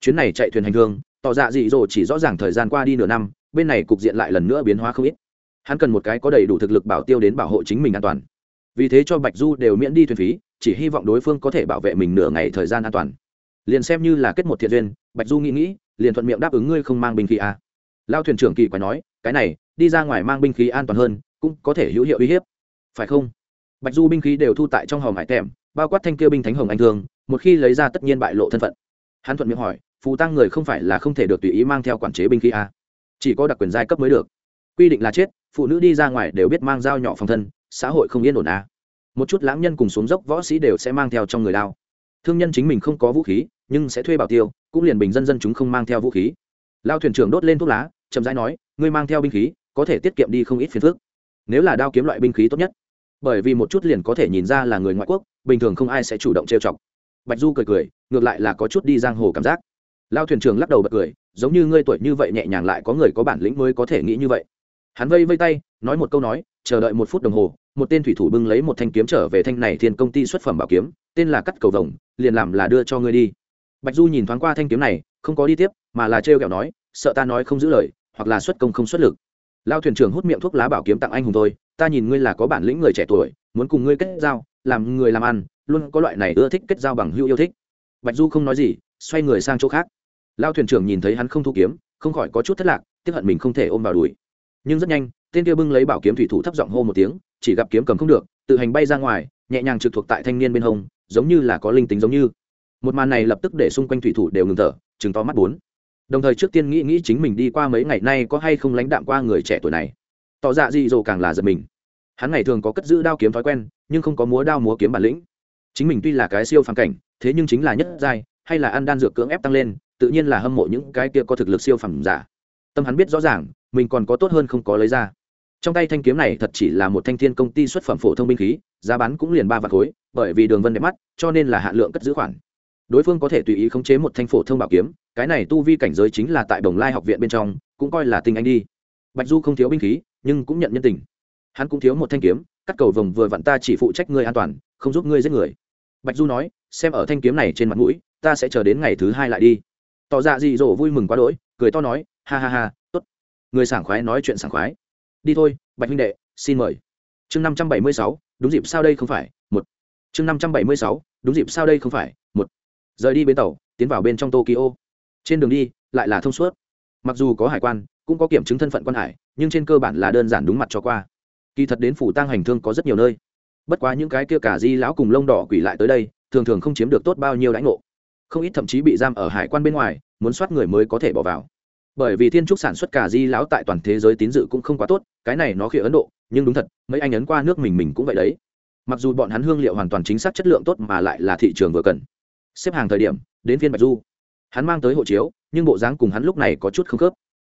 Chuyến này chạy thuyền hành hương, tỏ dạ dị dỗ chỉ rõ ràng thời gian qua đi nửa năm, bên này cục diện lại lần nữa biến hóa không ít. Hắn cần một cái có đầy đủ thực lực bảo tiêu đến bảo hộ chính mình an toàn. Vì thế cho bạch du đều miễn đi thuyền phí, chỉ hy vọng đối phương có thể bảo vệ mình nửa ngày thời gian an toàn. Liền xem như là kết một thiện duyên, bạch du nghĩ nghĩ, liền thuận miệng đáp ứng ngươi không mang binh khí à. lao thuyền trưởng kỳ quái nói, cái này, đi ra ngoài mang binh khí an toàn hơn, cũng có thể hữu hiệu uy hiếp. Phải không? Bạch du binh khí đều thu tại trong hòm hải tèm, bao quát thanh kia binh thánh hồng anh thương, một khi lấy ra tất nhiên bại lộ thân phận. Hắn thuận miệng hỏi, phù tăng người không phải là không thể được tùy ý mang theo quản chế binh khí à. chỉ có đặc quyền giai cấp mới được. Quy định là chết, phụ nữ đi ra ngoài đều biết mang dao nhỏ phòng thân, xã hội không yên ổn à? Một chút lãng nhân cùng xuống dốc võ sĩ đều sẽ mang theo trong người đao. Thương nhân chính mình không có vũ khí, nhưng sẽ thuê bảo tiêu, cũng liền bình dân dân chúng không mang theo vũ khí. Lao thuyền trưởng đốt lên thuốc lá, chậm rãi nói, ngươi mang theo binh khí, có thể tiết kiệm đi không ít phiền phức. Nếu là đao kiếm loại binh khí tốt nhất bởi vì một chút liền có thể nhìn ra là người ngoại quốc, bình thường không ai sẽ chủ động trêu chọc. Bạch du cười cười, ngược lại là có chút đi giang hồ cảm giác. Lao thuyền trưởng lắc đầu bật cười, giống như ngươi tuổi như vậy nhẹ nhàng lại có người có bản lĩnh mới có thể nghĩ như vậy. Hắn vây vây tay, nói một câu nói, chờ đợi một phút đồng hồ, một tên thủy thủ bưng lấy một thanh kiếm trở về thanh này thiên công ty xuất phẩm bảo kiếm, tên là cắt cầu vồng, liền làm là đưa cho ngươi đi. Bạch du nhìn thoáng qua thanh kiếm này, không có đi tiếp, mà là trêu ghẹo nói, sợ ta nói không giữ lời, hoặc là xuất công không xuất lực. Lao thuyền trưởng hút miệng thuốc lá bảo kiếm tặng anh hùng thôi ta nhìn ngươi là có bản lĩnh người trẻ tuổi, muốn cùng ngươi kết giao, làm người làm ăn, luôn có loại này ưa thích kết giao bằng hữu yêu thích. Bạch du không nói gì, xoay người sang chỗ khác. Lao thuyền trưởng nhìn thấy hắn không thu kiếm, không khỏi có chút thất lạc tiếp hận mình không thể ôm vào đùi. Nhưng rất nhanh, tên kia bưng lấy bảo kiếm thủy thủ thấp giọng hô một tiếng, chỉ gặp kiếm cầm không được, tự hành bay ra ngoài, nhẹ nhàng trực thuộc tại thanh niên bên hông, giống như là có linh tính giống như. Một màn này lập tức để xung quanh thủy thủ đều ngừng thở chừng to mắt bốn. Đồng thời trước tiên nghĩ nghĩ chính mình đi qua mấy ngày nay có hay không lãnh đạm qua người trẻ tuổi này tỏ dạ dị dỗ càng là giật mình. Hắn ngày thường có cất giữ đao kiếm thói quen, nhưng không có múa đao múa kiếm bản lĩnh. Chính mình tuy là cái siêu phàm cảnh, thế nhưng chính là nhất giai, hay là ăn đan dược cưỡng ép tăng lên, tự nhiên là hâm mộ những cái kia có thực lực siêu phàm giả. Tâm hắn biết rõ ràng, mình còn có tốt hơn không có lấy ra. Trong tay thanh kiếm này thật chỉ là một thanh thiên công ty xuất phẩm phổ thông binh khí, giá bán cũng liền ba vạn khối, bởi vì đường vân đẹp mắt, cho nên là hạn lượng cất giữ khoản. Đối phương có thể tùy ý khống chế một thanh phổ thông bảo kiếm, cái này tu vi cảnh giới chính là tại đồng lai học viện bên trong, cũng coi là tinh anh đi. Bạch du không thiếu binh khí nhưng cũng nhận nhân tình. Hắn cũng thiếu một thanh kiếm, cắt cầu vồng vừa vặn ta chỉ phụ trách ngươi an toàn, không giúp ngươi giết người. Bạch du nói, xem ở thanh kiếm này trên mặt mũi, ta sẽ chờ đến ngày thứ hai lại đi. Tỏ ra dị dỗ vui mừng quá đỗi, cười to nói, ha ha ha, tốt. Người sảng khoái nói chuyện sảng khoái. Đi thôi, bạch huynh đệ, xin mời. Chương năm trăm bảy mươi sáu, đúng dịp sao đây không phải, một. Chương năm trăm bảy mươi sáu, đúng dịp sao đây không phải, một. Rời đi bến tàu, tiến vào bên trong tokyo. Trên đường đi, lại là thông suốt. Mặc dù có hải quan cũng có kiểm chứng thân phận quan hải, nhưng trên cơ bản là đơn giản đúng mặt cho qua. Kỳ thật đến phủ tăng hành thương có rất nhiều nơi. Bất quá những cái kia cả di lão cùng lông đỏ quỷ lại tới đây, thường thường không chiếm được tốt bao nhiêu đãi ngộ. Không ít thậm chí bị giam ở hải quan bên ngoài, muốn soát người mới có thể bỏ vào. Bởi vì thiên trúc sản xuất cả di lão tại toàn thế giới tín dự cũng không quá tốt, cái này nó khi ấn độ, nhưng đúng thật, mấy anh ấn qua nước mình mình cũng vậy đấy. Mặc dù bọn hắn hương liệu hoàn toàn chính xác chất lượng tốt mà lại là thị trường vừa cần. Xếp hàng thời điểm, đến phiên bạch du. Hắn mang tới hộ chiếu, nhưng bộ dáng cùng hắn lúc này có chút không khớp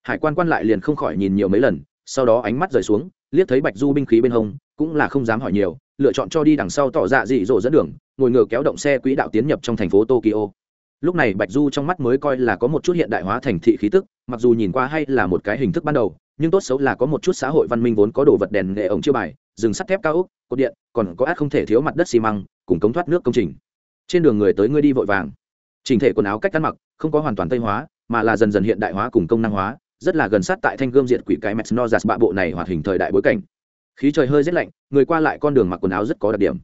hải quan quan lại liền không khỏi nhìn nhiều mấy lần, sau đó ánh mắt rời xuống, liếc thấy bạch du binh khí bên hông, cũng là không dám hỏi nhiều, lựa chọn cho đi đằng sau tỏ dạ dị dỗ dẫn đường, ngồi ngựa kéo động xe quỹ đạo tiến nhập trong thành phố tokyo. Lúc này bạch du trong mắt mới coi là có một chút hiện đại hóa thành thị khí tức, mặc dù nhìn qua hay là một cái hình thức ban đầu, nhưng tốt xấu là có một chút xã hội văn minh vốn có đồ vật đèn nghệ ống chiêu bài, rừng sắt thép cao ốc, cột điện, còn có át không thể thiếu mặt đất xi măng, cùng cống thoát nước công trình. Trên đường người tới ngươi đi vội vàng. Chỉnh thể quần áo cách ăn mặc, không có hoàn toàn tây hóa, mà là dần dần hiện đại hóa cùng công năng hóa rất là gần sát tại thanh gươm diệt quỷ cái mẹt no giạt bạ bộ này hoạt hình thời đại bối cảnh. Khí trời hơi rét lạnh, người qua lại con đường mặc quần áo rất có đặc điểm.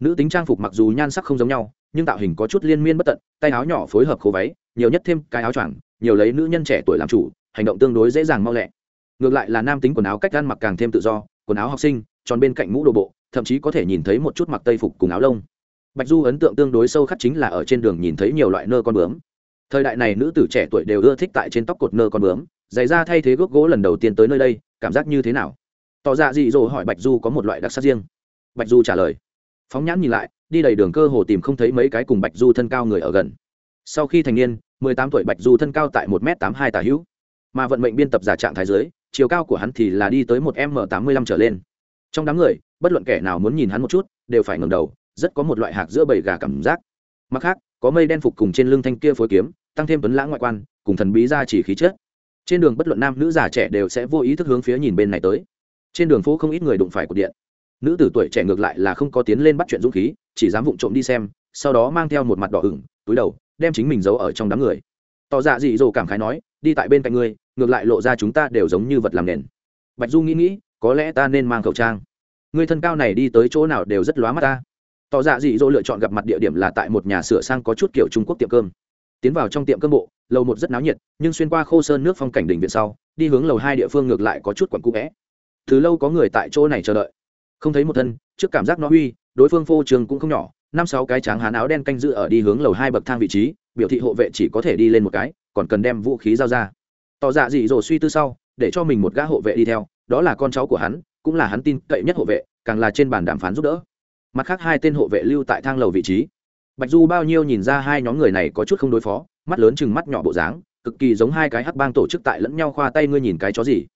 Nữ tính trang phục mặc dù nhan sắc không giống nhau, nhưng tạo hình có chút liên miên bất tận, tay áo nhỏ phối hợp khố váy, nhiều nhất thêm cái áo choàng, nhiều lấy nữ nhân trẻ tuổi làm chủ, hành động tương đối dễ dàng mau lẹ. Ngược lại là nam tính quần áo cách ăn mặc càng thêm tự do, quần áo học sinh, tròn bên cạnh mũ đồ bộ, thậm chí có thể nhìn thấy một chút mặc tây phục cùng áo lông. Bạch du ấn tượng tương đối sâu khắc chính là ở trên đường nhìn thấy nhiều loại nơ con bướm. Thời đại này nữ tử trẻ tuổi đều ưa thích tại trên tóc cột nơ con bướm giày ra thay thế gốc gỗ lần đầu tiên tới nơi đây, cảm giác như thế nào? Tỏ ra dị dỗ hỏi bạch du có một loại đặc sắc riêng. Bạch du trả lời. Phóng nhãn nhìn lại, đi đầy đường cơ hồ tìm không thấy mấy cái cùng bạch du thân cao người ở gần. Sau khi thành niên, mười tám tuổi bạch du thân cao tại một m tám hai tà hữu. Mà vận mệnh biên tập giả trạng thái giới chiều cao của hắn thì là đi tới một m tám mươi lăm trở lên. Trong đám người, bất luận kẻ nào muốn nhìn hắn một chút, đều phải ngầm đầu, rất có một loại hạc giữa bầy gà cảm giác. Mặt khác, có mây đen phục cùng trên lưng thanh kia phối kiếm, tăng thêm tuấn lãng ngoại quan, cùng thần bí ra chỉ khí chất trên đường bất luận nam nữ già trẻ đều sẽ vô ý thức hướng phía nhìn bên này tới. Trên đường phố không ít người đụng phải cột điện. Nữ tử tuổi trẻ ngược lại là không có tiến lên bắt chuyện dũng khí, chỉ dám vụng trộm đi xem, sau đó mang theo một mặt đỏ ửng, túi đầu, đem chính mình giấu ở trong đám người. Tỏ dạ dị dỗ cảm khái nói, đi tại bên cạnh ngươi, ngược lại lộ ra chúng ta đều giống như vật làm nền. Bạch du nghĩ nghĩ, có lẽ ta nên mang khẩu trang. Ngươi thân cao này đi tới chỗ nào đều rất lóa mắt ta. Tỏ dạ dị dỗ lựa chọn gặp mặt địa điểm là tại một nhà sửa sang có chút kiểu trung quốc tiệm cơm tiến vào trong tiệm cơm bộ, lầu một rất náo nhiệt, nhưng xuyên qua khô sơn nước phong cảnh đỉnh viện sau, đi hướng lầu hai địa phương ngược lại có chút quặn cũ vẽ. Từ lâu có người tại chỗ này chờ đợi. Không thấy một thân, trước cảm giác nó huy đối phương phô trường cũng không nhỏ, năm sáu cái tráng hán áo đen canh giữ ở đi hướng lầu hai bậc thang vị trí, biểu thị hộ vệ chỉ có thể đi lên một cái, còn cần đem vũ khí giao ra. Tỏ dạ dị dỗ suy tư sau, để cho mình một gã hộ vệ đi theo, đó là con cháu của hắn, cũng là hắn tin cậy nhất hộ vệ, càng là trên bàn đàm phán giúp đỡ. Mặt khác hai tên hộ vệ lưu tại thang lầu vị trí bạch du bao nhiêu nhìn ra hai nhóm người này có chút không đối phó, mắt lớn chừng mắt nhỏ bộ dáng, cực kỳ giống hai cái hắc bang tổ chức tại lẫn nhau khoa tay ngươi nhìn cái chó gì.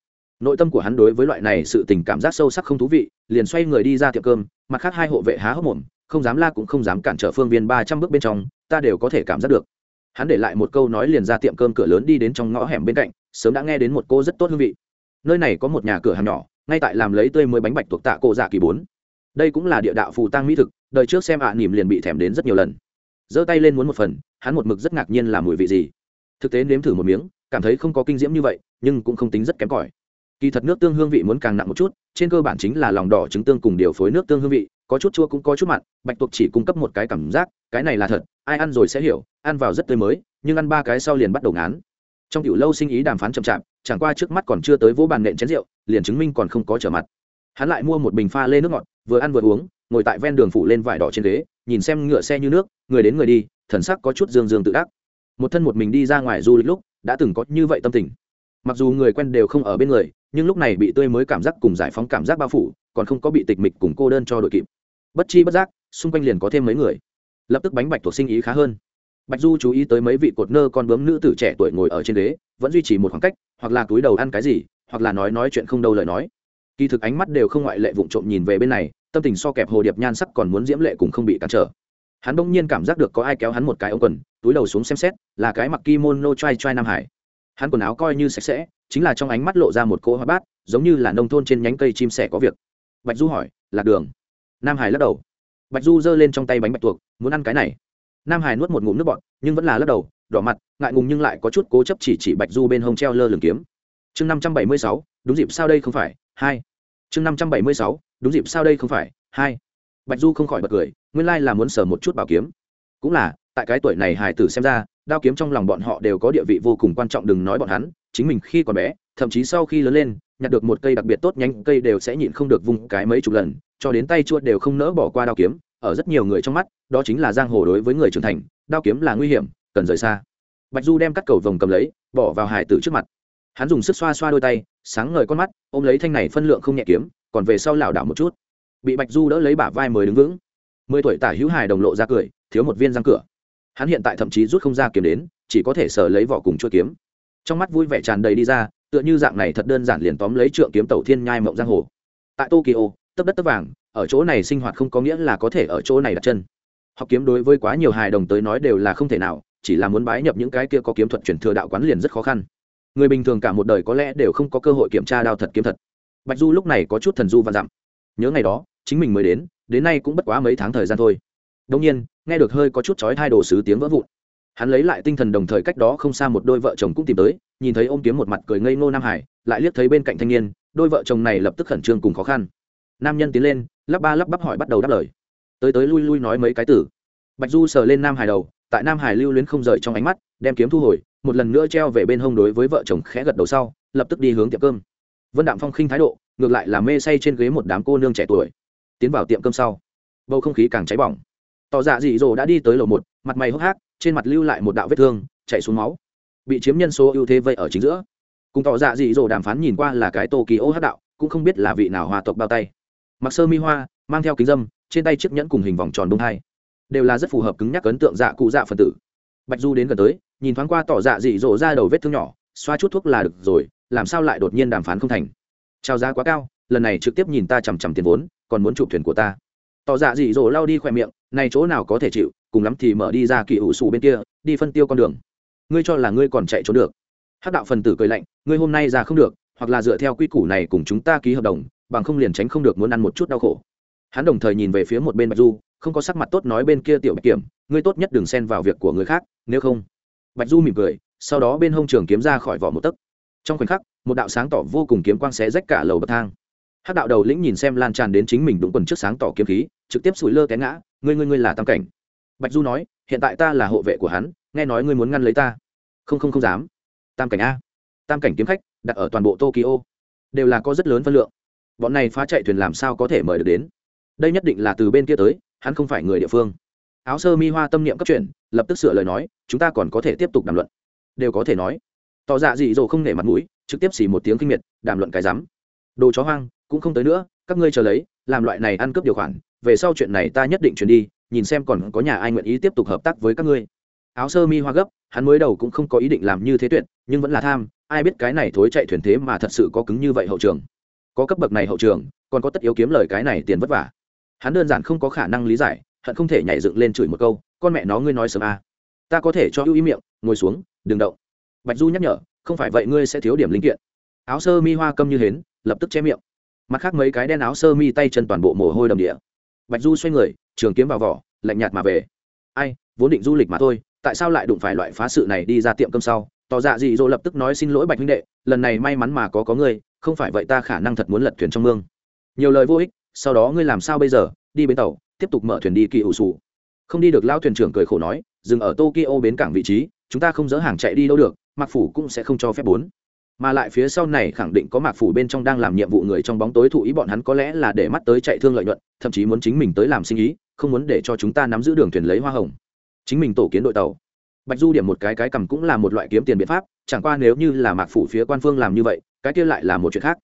Nội tâm của hắn đối với loại này sự tình cảm giác sâu sắc không thú vị, liền xoay người đi ra tiệm cơm, mặt khác hai hộ vệ há hốc mồm, không dám la cũng không dám cản trở phương viên ba trăm bước bên trong, ta đều có thể cảm giác được. Hắn để lại một câu nói liền ra tiệm cơm cửa lớn đi đến trong ngõ hẻm bên cạnh, sớm đã nghe đến một cô rất tốt hương vị. Nơi này có một nhà cửa hàng nhỏ, ngay tại làm lấy tươi mới bánh bạch tuộc tạ cô dạ kỳ bốn đây cũng là địa đạo phù tăng mỹ thực đời trước xem ạ à, nỉm liền bị thèm đến rất nhiều lần. Giơ tay lên muốn một phần hắn một mực rất ngạc nhiên là mùi vị gì. Thực tế nếm thử một miếng cảm thấy không có kinh diễm như vậy nhưng cũng không tính rất kém cỏi. Kỳ thật nước tương hương vị muốn càng nặng một chút trên cơ bản chính là lòng đỏ trứng tương cùng điều phối nước tương hương vị có chút chua cũng có chút mặn bạch tuộc chỉ cung cấp một cái cảm giác cái này là thật ai ăn rồi sẽ hiểu ăn vào rất tươi mới nhưng ăn ba cái sau liền bắt đầu ngán. Trong kiểu lâu sinh ý đàm phán chậm chạp chẳng qua trước mắt còn chưa tới vỗ bàn nện chén rượu liền chứng minh còn không có trở mặt. Hắn lại mua một bình pha lê nước ngọt vừa ăn vừa uống, ngồi tại ven đường phủ lên vải đỏ trên ghế, nhìn xem ngựa xe như nước, người đến người đi, thần sắc có chút dương dương tự đắc. Một thân một mình đi ra ngoài du lịch lúc, đã từng có như vậy tâm tình. Mặc dù người quen đều không ở bên người, nhưng lúc này bị tươi mới cảm giác cùng giải phóng cảm giác bao phủ, còn không có bị tịch mịch cùng cô đơn cho đội kịp. Bất chi bất giác, xung quanh liền có thêm mấy người. Lập tức bánh bạch thuộc sinh ý khá hơn. Bạch du chú ý tới mấy vị cột nơ con bướm nữ tử trẻ tuổi ngồi ở trên ghế, vẫn duy trì một khoảng cách, hoặc là túi đầu ăn cái gì, hoặc là nói nói chuyện không đâu lời nói kỳ thực ánh mắt đều không ngoại lệ vụng trộm nhìn về bên này, tâm tình so kẹp hồ điệp nhan sắc còn muốn diễm lệ cũng không bị cản trở. Hắn bỗng nhiên cảm giác được có ai kéo hắn một cái ống quần, túi đầu xuống xem xét, là cái mặc kimono trai trai nam hải. Hắn quần áo coi như sạch sẽ, chính là trong ánh mắt lộ ra một cỗ hoa bát, giống như là nông thôn trên nhánh cây chim sẻ có việc. Bạch du hỏi, lạc đường? Nam hải lắc đầu. Bạch du giơ lên trong tay bánh bạch tuộc, muốn ăn cái này. Nam hải nuốt một ngụm nước bọt, nhưng vẫn là lắc đầu, đỏ mặt, ngại ngùng nhưng lại có chút cố chấp chỉ chỉ bạch du bên hông treo lơ lường kiếm. Chương năm trăm bảy mươi sáu, đúng dịp sao đây không phải? Hai chương năm trăm bảy mươi sáu, đúng dịp sao đây không phải, hai. Bạch du không khỏi bật cười, nguyên lai là muốn sờ một chút bảo kiếm. Cũng là, tại cái tuổi này hải tử xem ra, đao kiếm trong lòng bọn họ đều có địa vị vô cùng quan trọng đừng nói bọn hắn, chính mình khi còn bé, thậm chí sau khi lớn lên, nhặt được một cây đặc biệt tốt nhanh cây đều sẽ nhịn không được vùng cái mấy chục lần, cho đến tay chuột đều không nỡ bỏ qua đao kiếm. Ở rất nhiều người trong mắt, đó chính là giang hồ đối với người trưởng thành, đao kiếm là nguy hiểm, cần rời xa. Bạch du đem cắt cầu vồng cầm lấy, bỏ vào hải tử trước mặt. Hắn dùng sức xoa xoa đôi tay sáng ngời con mắt, ôm lấy thanh này phân lượng không nhẹ kiếm, còn về sau lảo đảo một chút. Bị bạch du đỡ lấy bả vai mới đứng vững. Mười tuổi tả hữu hài đồng lộ ra cười, thiếu một viên răng cửa. Hắn hiện tại thậm chí rút không ra kiếm đến, chỉ có thể sờ lấy vỏ cùng chuỗi kiếm. Trong mắt vui vẻ tràn đầy đi ra, tựa như dạng này thật đơn giản liền tóm lấy trượng kiếm tẩu thiên nhai mộng giang hồ. Tại tokyo, tấp đất tấp vàng, ở chỗ này sinh hoạt không có nghĩa là có thể ở chỗ này đặt chân. Học kiếm đối với quá nhiều hài đồng tới nói đều là không thể nào, chỉ là muốn bái nhập những cái kia có kiếm thuật truyền thừa đạo quán liền rất khó khăn người bình thường cả một đời có lẽ đều không có cơ hội kiểm tra đao thật kiếm thật. Bạch du lúc này có chút thần du và dặm. Nhớ ngày đó, chính mình mới đến đến nay cũng bất quá mấy tháng thời gian thôi. Đông nhiên, nghe được hơi có chút chói hai đồ sứ tiếng vỡ vụn. Hắn lấy lại tinh thần đồng thời cách đó không xa một đôi vợ chồng cũng tìm tới, nhìn thấy ôm kiếm một mặt cười ngây ngô nam hải, lại liếc thấy bên cạnh thanh niên, đôi vợ chồng này lập tức khẩn trương cùng khó khăn. Nam nhân tiến lên, lắp ba lắp bắp hỏi bắt đầu đáp lời. Tới tới lui lui nói mấy cái tử bạch du sờ lên nam hải đầu, tại nam hải lưu luyến không rời trong ánh mắt, đem kiếm thu hồi một lần nữa treo về bên hông đối với vợ chồng khẽ gật đầu sau, lập tức đi hướng tiệm cơm. Vân đạm phong khinh thái độ, ngược lại là mê say trên ghế một đám cô nương trẻ tuổi. Tiến vào tiệm cơm sau, bầu không khí càng cháy bỏng. Tỏ dạ dị dỗ đã đi tới lầu một, mặt mày hốc hác, trên mặt lưu lại một đạo vết thương chạy xuống máu. Bị chiếm nhân số ưu thế vây ở chính giữa. Cùng tỏ dạ dị dỗ đàm phán nhìn qua là cái tô kỳ ô hát đạo, cũng không biết là vị nào hòa tộc bao tay. Mặc sơ mi hoa, mang theo kính dâm, trên tay chiếc nhẫn cùng hình vòng tròn đông hai. Đều là rất phù hợp cứng nhắc ấn tượng dạ cụ dạ phần tử. Bạch du đến gần tới nhìn thoáng qua tỏ dạ dị dỗ ra đầu vết thương nhỏ, xoa chút thuốc là được rồi, làm sao lại đột nhiên đàm phán không thành? Trao giá quá cao, lần này trực tiếp nhìn ta chằm chằm tiền vốn, còn muốn chụp thuyền của ta. Tỏ dạ dị dỗ lao đi khỏe miệng, này chỗ nào có thể chịu, cùng lắm thì mở đi ra kỳ ủ xù bên kia, đi phân tiêu con đường. Ngươi cho là ngươi còn chạy trốn được. Hát đạo phần tử cười lạnh, ngươi hôm nay ra không được, hoặc là dựa theo quy củ này cùng chúng ta ký hợp đồng, bằng không liền tránh không được muốn ăn một chút đau khổ. Hắn đồng thời nhìn về phía một bên bạch du, không có sắc mặt tốt nói bên kia tiểu bạch kiểm, ngươi tốt nhất đừng xen vào việc của người khác, nếu không bạch du mỉm cười, sau đó bên hông trường kiếm ra khỏi vỏ một tấc. Trong khoảnh khắc, một đạo sáng tỏ vô cùng kiếm quang xé rách cả lầu bậc thang. Hát đạo đầu lĩnh nhìn xem lan tràn đến chính mình đúng quần trước sáng tỏ kiếm khí, trực tiếp sủi lơ té ngã, ngươi ngươi ngươi là tam cảnh. Bạch du nói, hiện tại ta là hộ vệ của hắn, nghe nói ngươi muốn ngăn lấy ta. Không không không dám. Tam cảnh a. Tam cảnh kiếm khách, đặt ở toàn bộ tokyo. Đều là có rất lớn phân lượng. Bọn này phá chạy thuyền làm sao có thể mời được đến? Đây nhất định là từ bên kia tới, hắn không phải người địa phương áo sơ mi hoa tâm niệm cấp chuyển, lập tức sửa lời nói, chúng ta còn có thể tiếp tục đàm luận. Đều có thể nói. Tỏ dạ dị dỗ không nể mặt mũi, trực tiếp xỉ một tiếng kinh miệt, đàm luận cái rắm. Đồ chó hoang, cũng không tới nữa, các ngươi chờ lấy, làm loại này ăn cướp điều khoản, về sau chuyện này ta nhất định chuyển đi, nhìn xem còn có nhà ai nguyện ý tiếp tục hợp tác với các ngươi. Áo sơ mi hoa gấp, hắn mới đầu cũng không có ý định làm như thế tuyệt, nhưng vẫn là tham, ai biết cái này thối chạy thuyền thế mà thật sự có cứng như vậy hậu trường. Có cấp bậc này hậu trường, còn có tất yếu kiếm lời cái này tiền vất vả. Hắn đơn giản không có khả năng lý giải hận không thể nhảy dựng lên chửi một câu, con mẹ nó, ngươi nói sớm à. ta có thể cho ưu ý miệng, ngồi xuống, đừng động. Bạch du nhắc nhở, không phải vậy ngươi sẽ thiếu điểm linh kiện. Áo sơ mi hoa câm như hến, lập tức che miệng. Mặt khác mấy cái đen áo sơ mi tay chân toàn bộ mồ hôi đầm địa. Bạch du xoay người, trường kiếm vào vỏ, lạnh nhạt mà về. Ai, vốn định du lịch mà thôi, tại sao lại đụng phải loại phá sự này đi ra tiệm cơm sau? Tỏ dạ dị dỗ lập tức nói, xin lỗi bạch huynh đệ, lần này may mắn mà có có ngươi, không phải vậy ta khả năng thật muốn lật thuyền trong mương. Nhiều lời vô ích, sau đó ngươi làm sao bây giờ? Đi bến tàu tiếp tục mở thuyền đi kỳ ủ sù không đi được lao thuyền trưởng cười khổ nói, dừng ở tokyo bến cảng vị trí, chúng ta không dỡ hàng chạy đi đâu được mặc phủ cũng sẽ không cho phép bốn. Mà lại phía sau này khẳng định có mạc phủ bên trong đang làm nhiệm vụ người trong bóng tối thụ ý bọn hắn có lẽ là để mắt tới chạy thương lợi nhuận, thậm chí muốn chính mình tới làm sinh ý, không muốn để cho chúng ta nắm giữ đường thuyền lấy hoa hồng. Chính mình tổ kiến đội tàu. Bạch du điểm một cái cái cầm cũng là một loại kiếm tiền biện pháp, chẳng qua nếu như là mạc phủ phía quan phương làm như vậy, cái kia lại là một chuyện khác.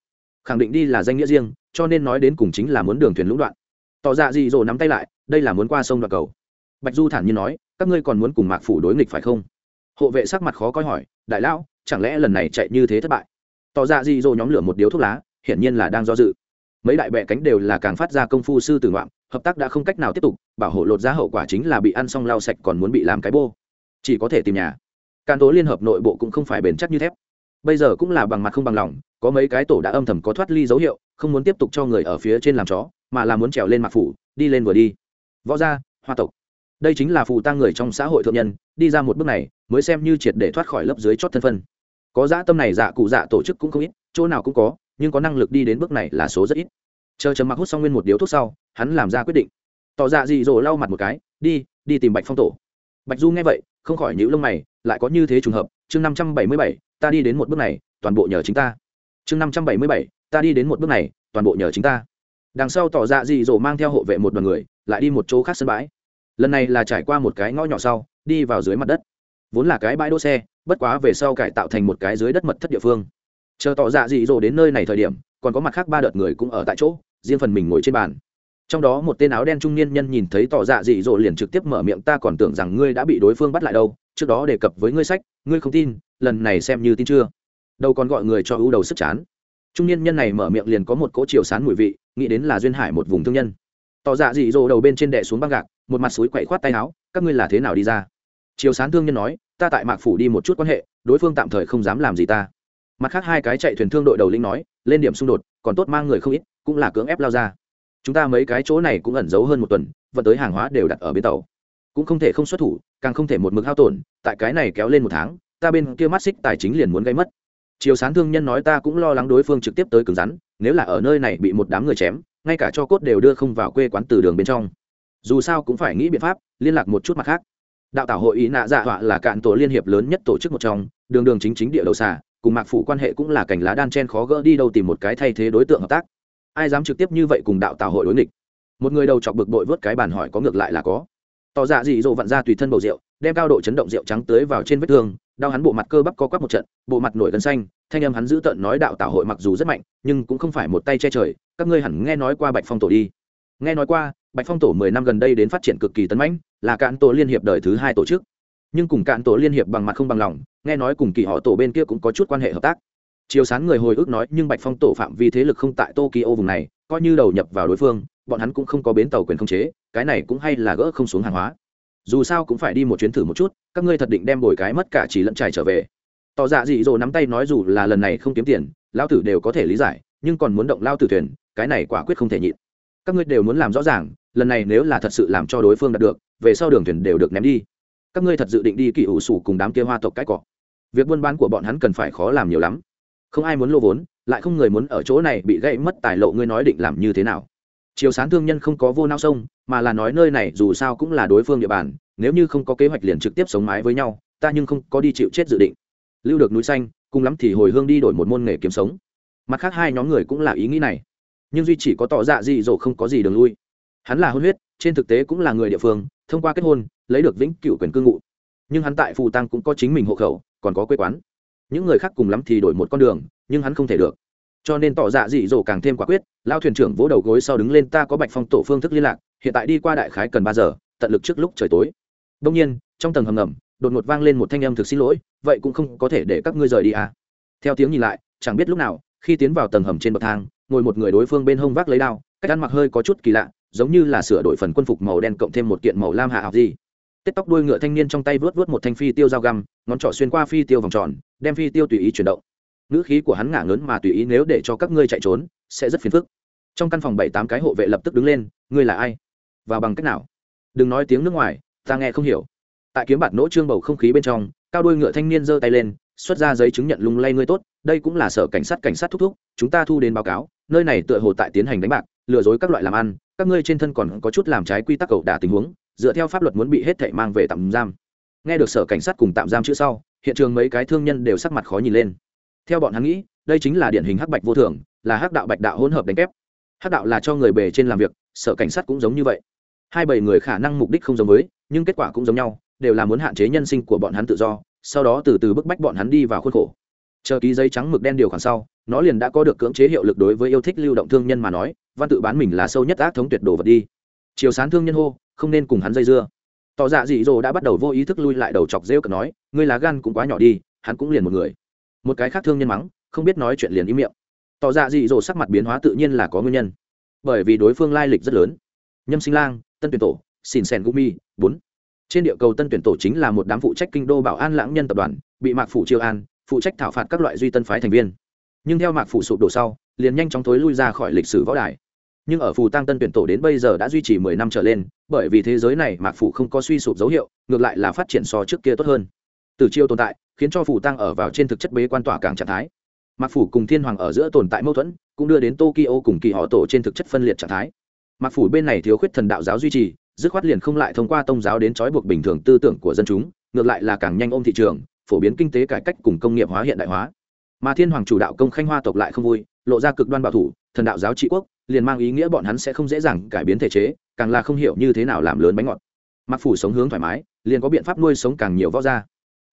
Khẳng định đi là danh nghĩa riêng, cho nên nói đến cùng chính là muốn đường thuyền lũng đoạn tỏ ra gì rồi nắm tay lại, đây là muốn qua sông đoạn cầu. Bạch du thản nhiên nói, các ngươi còn muốn cùng mạc phủ đối nghịch phải không? Hộ vệ sắc mặt khó coi hỏi, đại lão, chẳng lẽ lần này chạy như thế thất bại? Tỏ ra gì rồi nhóm lửa một điếu thuốc lá, hiển nhiên là đang do dự. Mấy đại bệ cánh đều là càng phát ra công phu sư tử ngoạm hợp tác đã không cách nào tiếp tục, bảo hộ lột ra hậu quả chính là bị ăn xong lau sạch còn muốn bị làm cái bô. Chỉ có thể tìm nhà. Can tố liên hợp nội bộ cũng không phải bền chắc như thép bây giờ cũng là bằng mặt không bằng lòng, có mấy cái tổ đã âm thầm có thoát ly dấu hiệu, không muốn tiếp tục cho người ở phía trên làm chó mà là muốn trèo lên mặt phủ, đi lên vừa đi. Võ gia, hoa tộc. Đây chính là phù tăng người trong xã hội thượng nhân, đi ra một bước này, mới xem như triệt để thoát khỏi lớp dưới chót thân phân. Có dã tâm này dạ cụ dạ tổ chức cũng không ít, chỗ nào cũng có, nhưng có năng lực đi đến bước này là số rất ít. Chờ chấm mặc hút xong nguyên một điếu thuốc sau, hắn làm ra quyết định. Tỏ dạ dị dỗ lau mặt một cái, đi đi tìm bạch phong tổ. Bạch du nghe vậy, không khỏi nhữ lông mày, lại có như thế trùng hợp, chương năm trăm bảy mươi bảy, ta đi đến một bước này, toàn bộ nhờ chính ta. Chương năm trăm bảy mươi bảy, ta đi đến một bước này, toàn bộ nhờ chính ta đằng sau tỏ dạ dị dỗ mang theo hộ vệ một đoàn người, lại đi một chỗ khác sân bãi. Lần này là trải qua một cái ngõ nhỏ sau, đi vào dưới mặt đất. Vốn là cái bãi đỗ xe, bất quá về sau cải tạo thành một cái dưới đất mật thất địa phương. Chờ tỏ dạ dị dỗ đến nơi này thời điểm, còn có mặt khác ba đợt người cũng ở tại chỗ, riêng phần mình ngồi trên bàn. Trong đó một tên áo đen trung niên nhân nhìn thấy tỏ dạ dị dỗ liền trực tiếp mở miệng, ta còn tưởng rằng ngươi đã bị đối phương bắt lại đâu, trước đó đề cập với ngươi sách, ngươi không tin, lần này xem như tin chưa. Đâu còn gọi người cho ưu đầu sức chán trung niên nhân này mở miệng liền có một cỗ chiều sán mùi vị, nghĩ đến là duyên hải một vùng thương nhân. Tỏ dạ dị dỗ đầu bên trên đệ xuống băng gạc, một mặt suối quậy khoát tay áo, các ngươi là thế nào đi ra? Chiều sán thương nhân nói, ta tại mạc phủ đi một chút quan hệ, đối phương tạm thời không dám làm gì ta. Mặt khác hai cái chạy thuyền thương đội đầu linh nói, lên điểm xung đột, còn tốt mang người không ít, cũng là cưỡng ép lao ra. Chúng ta mấy cái chỗ này cũng ẩn giấu hơn một tuần, vận tới hàng hóa đều đặt ở bên tàu. Cũng không thể không xuất thủ, càng không thể một mực hao tổn, tại cái này kéo lên một tháng, ta bên kia mắt xích tài chính liền muốn gây mất chiều sán thương nhân nói ta cũng lo lắng đối phương trực tiếp tới cứng rắn, nếu là ở nơi này bị một đám người chém, ngay cả cho cốt đều đưa không vào quê quán từ đường bên trong. Dù sao cũng phải nghĩ biện pháp, liên lạc một chút mặt khác. Đạo tảo hội ý nạ dạ họa là cạn tổ liên hiệp lớn nhất tổ chức một trong, đường đường chính chính địa đầu xả cùng mạc phủ quan hệ cũng là cảnh lá đan chen khó gỡ đi đâu tìm một cái thay thế đối tượng hợp tác. Ai dám trực tiếp như vậy cùng đạo tảo hội đối nghịch? Một người đầu chọc bực bội vớt cái bàn hỏi có ngược lại là có tỏ dạ dị dỗ vặn ra tùy thân bầu rượu, đem cao độ chấn động rượu trắng tới vào trên vết thương, đau hắn bộ mặt cơ bắp co quắp một trận, bộ mặt nổi gân xanh, thanh âm hắn giữ tợn nói đạo tảo hội mặc dù rất mạnh, nhưng cũng không phải một tay che trời, các ngươi hẳn nghe nói qua bạch phong tổ đi. Nghe nói qua, bạch phong tổ mười năm gần đây đến phát triển cực kỳ tấn mãnh, là cạn tổ liên hiệp đời thứ hai tổ chức. Nhưng cùng cạn tổ liên hiệp bằng mặt không bằng lòng, nghe nói cùng kỳ họ tổ bên kia cũng có chút quan hệ hợp tác. Chiều sáng người hồi ức nói, nhưng bạch phong tổ phạm vi thế lực không tại tokyo vùng này, coi như đầu nhập vào đối phương bọn hắn cũng không có bến tàu quyền không chế, cái này cũng hay là gỡ không xuống hàng hóa. Dù sao cũng phải đi một chuyến thử một chút, các ngươi thật định đem bồi cái mất cả chỉ lẫn trải trở về. Tỏ dạ dị dỗ nắm tay nói dù là lần này không kiếm tiền lao tử đều có thể lý giải, nhưng còn muốn động lao tử thuyền, cái này quả quyết không thể nhịn. Các ngươi đều muốn làm rõ ràng, lần này nếu là thật sự làm cho đối phương đạt được, về sau đường thuyền đều được ném đi. Các ngươi thật dự định đi kỳ ủ sủ cùng đám kia hoa tộc cái cọ việc buôn bán của bọn hắn cần phải khó làm nhiều lắm. Không ai muốn lô vốn, lại không người muốn ở chỗ này bị gây mất tài lộ, ngươi nói định làm như thế nào? Chiều sán thương nhân không có vô nao sông, mà là nói nơi này dù sao cũng là đối phương địa bàn, nếu như không có kế hoạch liền trực tiếp sống mái với nhau, ta nhưng không có đi chịu chết dự định. Lưu được núi xanh, cùng lắm thì hồi hương đi đổi một môn nghề kiếm sống. Mặt khác hai nhóm người cũng là ý nghĩ này. Nhưng duy chỉ có tỏ dạ dị dỗ không có gì đường lui. Hắn là hôn huyết, trên thực tế cũng là người địa phương, thông qua kết hôn, lấy được vĩnh cựu quyền cư ngụ. Nhưng hắn tại phù tăng cũng có chính mình hộ khẩu, còn có quê quán. Những người khác cùng lắm thì đổi một con đường, nhưng hắn không thể được cho nên tỏ dạ dị dỗ càng thêm quả quyết, lao thuyền trưởng vỗ đầu gối sau đứng lên, ta có bạch phong tổ phương thức liên lạc, hiện tại đi qua đại khái cần ba giờ, tận lực trước lúc trời tối. Đông nhiên, trong tầng hầm ngầm, đột ngột vang lên một thanh âm thực xin lỗi, vậy cũng không có thể để các ngươi rời đi à? Theo tiếng nhìn lại, chẳng biết lúc nào, khi tiến vào tầng hầm trên bậc thang, ngồi một người đối phương bên hông vác lấy đao, cách ăn mặc hơi có chút kỳ lạ, giống như là sửa đổi phần quân phục màu đen cộng thêm một kiện màu lam hạ học gì. Tết tóc đuôi ngựa thanh niên trong tay vớt vớt một thanh phi tiêu dao găm, ngón trỏ xuyên qua phi tiêu vòng tròn, đem phi tiêu tùy ý chuyển động ngữ khí của hắn ngả lớn mà tùy ý nếu để cho các ngươi chạy trốn, sẽ rất phiền phức. Trong căn phòng bảy tám cái hộ vệ lập tức đứng lên, ngươi là ai? Và bằng cách nào? Đừng nói tiếng nước ngoài, ta nghe không hiểu. Tại kiếm bạt nỗ trương bầu không khí bên trong, cao đuôi ngựa thanh niên giơ tay lên, xuất ra giấy chứng nhận lung lay ngươi tốt, đây cũng là sở cảnh sát cảnh sát thúc thúc, chúng ta thu đến báo cáo, nơi này tựa hồ tại tiến hành đánh bạc, lừa dối các loại làm ăn, các ngươi trên thân còn có chút làm trái quy tắc cầu đả tình huống, dựa theo pháp luật muốn bị hết thảy mang về tạm giam. Nghe được sở cảnh sát cùng tạm giam chữ sau, hiện trường mấy cái thương nhân đều sắc mặt khó nhìn lên theo bọn hắn nghĩ, đây chính là điển hình hắc bạch vô thường, là hắc đạo bạch đạo hỗn hợp đánh kép. Hắc đạo là cho người bề trên làm việc sở cảnh sát cũng giống như vậy. Hai bảy người khả năng mục đích không giống với, nhưng kết quả cũng giống nhau, đều là muốn hạn chế nhân sinh của bọn hắn tự do, sau đó từ từ bức bách bọn hắn đi vào khuôn khổ. Chờ ký giấy trắng mực đen điều khoản sau, nó liền đã có được cưỡng chế hiệu lực đối với yêu thích lưu động thương nhân mà nói, văn tự bán mình là sâu nhất ác thống tuyệt đồ vật đi. Chiều sán thương nhân hô, không nên cùng hắn dây dưa. Tỏ dạ dị dỗ đã bắt đầu vô ý thức lui lại đầu chọc rêu cờ nói, ngươi lá gan cũng quá nhỏ đi, hắn cũng liền một người một cái khác thương nhân mắng, không biết nói chuyện liền ý miệng. Tỏ ra dị dỗ sắc mặt biến hóa tự nhiên là có nguyên nhân. Bởi vì đối phương lai lịch rất lớn. Nhâm sinh lang, tân tuyển tổ xin sen gumi bốn. Trên địa cầu tân tuyển tổ chính là một đám phụ trách kinh đô bảo an lãng nhân tập đoàn, bị mạc phủ triều an, phụ trách thảo phạt các loại duy tân phái thành viên. Nhưng theo mạc phủ sụp đổ sau, liền nhanh chóng thối lui ra khỏi lịch sử võ đài. Nhưng ở phù tăng tân tuyển tổ đến bây giờ đã duy trì mười năm trở lên, bởi vì thế giới này mạc phủ không có suy sụp dấu hiệu, ngược lại là phát triển so trước kia tốt hơn. Từ chiêu tồn tại khiến cho phủ tăng ở vào trên thực chất bế quan tỏa càng trạng thái. Mạc phủ cùng thiên hoàng ở giữa tồn tại mâu thuẫn, cũng đưa đến tokyo cùng kỳ họ tổ trên thực chất phân liệt trạng thái. Mạc phủ bên này thiếu khuyết thần đạo giáo duy trì, dứt khoát liền không lại thông qua tôn giáo đến trói buộc bình thường tư tưởng của dân chúng, ngược lại là càng nhanh ôm thị trường, phổ biến kinh tế cải cách cùng công nghiệp hóa hiện đại hóa. Mà thiên hoàng chủ đạo công khanh hoa tộc lại không vui, lộ ra cực đoan bảo thủ, thần đạo giáo trị quốc, liền mang ý nghĩa bọn hắn sẽ không dễ dàng cải biến thể chế, càng là không hiểu như thế nào làm lớn bánh ngọt. Mặc phủ sống hướng thoải mái, liền có biện pháp nuôi sống càng nhiều võ gia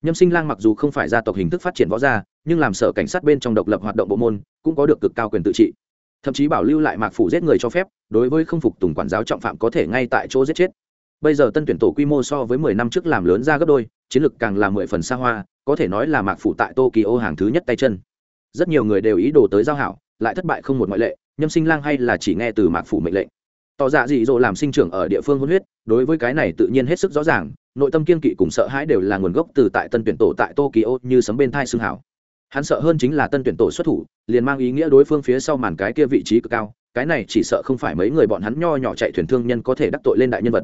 nhâm sinh lang mặc dù không phải gia tộc hình thức phát triển võ gia, nhưng làm sở cảnh sát bên trong độc lập hoạt động bộ môn, cũng có được cực cao quyền tự trị. Thậm chí bảo lưu lại mạc phủ giết người cho phép, đối với không phục tùng quản giáo trọng phạm có thể ngay tại chỗ giết chết. Bây giờ tân tuyển tổ quy mô so với mười năm trước làm lớn ra gấp đôi, chiến lược càng là mười phần xa hoa, có thể nói là mạc phủ tại tokyo hàng thứ nhất tay chân. Rất nhiều người đều ý đồ tới giao hảo, lại thất bại không một ngoại lệ, nhâm sinh lang hay là chỉ nghe từ mạc phủ mệnh lệnh tỏ dạ dị dỗ làm sinh trưởng ở địa phương hôn huyết, đối với cái này tự nhiên hết sức rõ ràng, nội tâm kiên kỵ cùng sợ hãi đều là nguồn gốc từ tại tân tuyển tổ tại tokyo như sấm bên thai xương hảo. Hắn sợ hơn chính là tân tuyển tổ xuất thủ, liền mang ý nghĩa đối phương phía sau màn cái kia vị trí cực cao, cái này chỉ sợ không phải mấy người bọn hắn nho nhỏ chạy thuyền thương nhân có thể đắc tội lên đại nhân vật.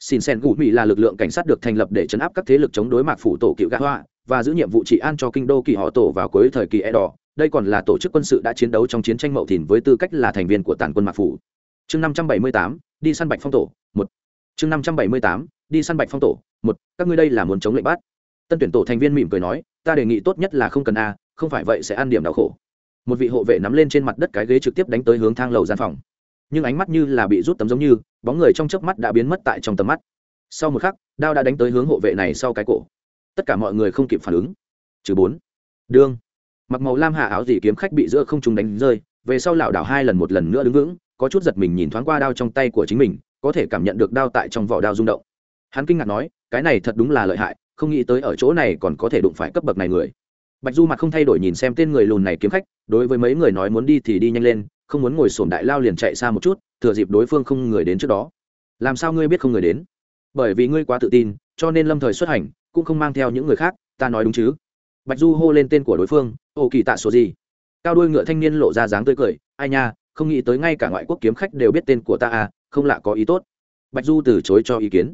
Xin sen gù mỹ là lực lượng cảnh sát được thành lập để chấn áp các thế lực chống đối mạc phủ tổ cựu gã hoa và giữ nhiệm vụ trị an cho kinh đô kỳ họ tổ vào cuối thời kỳ e đỏ đây còn là tổ chức quân sự đã chiến đấu trong chiến tranh mậu thìn với tư cách là thành viên của tàn quân mạc phủ chương năm trăm bảy mươi tám, đi săn bạch phong tổ, một. Chương năm trăm bảy mươi tám, đi săn bạch phong tổ, một. Các ngươi đây là muốn chống lệnh bắt. Tân tuyển tổ thành viên mỉm cười nói, ta đề nghị tốt nhất là không cần a, không phải vậy sẽ ăn điểm đau khổ. Một vị hộ vệ nắm lên trên mặt đất cái ghế trực tiếp đánh tới hướng thang lầu gian phòng. Nhưng ánh mắt như là bị rút tấm giống như, bóng người trong chớp mắt đã biến mất tại trong tầm mắt. Sau một khắc, đao đã đánh tới hướng hộ vệ này sau cái cổ. Tất cả mọi người không kịp phản ứng. Trừ bốn. Đương. Mặc màu lam hạ áo dì kiếm khách bị giữa không trùng đánh rơi, về sau lảo đảo hai lần một lần nữa đứng vững có chút giật mình nhìn thoáng qua đao trong tay của chính mình, có thể cảm nhận được đao tại trong vỏ đao rung động. Hắn kinh ngạc nói, cái này thật đúng là lợi hại, không nghĩ tới ở chỗ này còn có thể đụng phải cấp bậc này người. Bạch du mặt không thay đổi nhìn xem tên người lùn này kiếm khách, đối với mấy người nói muốn đi thì đi nhanh lên, không muốn ngồi sổm đại lao liền chạy xa một chút, thừa dịp đối phương không người đến trước đó. Làm sao ngươi biết không người đến? Bởi vì ngươi quá tự tin, cho nên lâm thời xuất hành, cũng không mang theo những người khác, ta nói đúng chứ? Bạch du hô lên tên của đối phương ồ kỳ tạ số gì? Cao đuôi ngựa thanh niên lộ ra dáng tươi cười, ai nha không nghĩ tới ngay cả ngoại quốc kiếm khách đều biết tên của ta à không lạ có ý tốt. Bạch du từ chối cho ý kiến.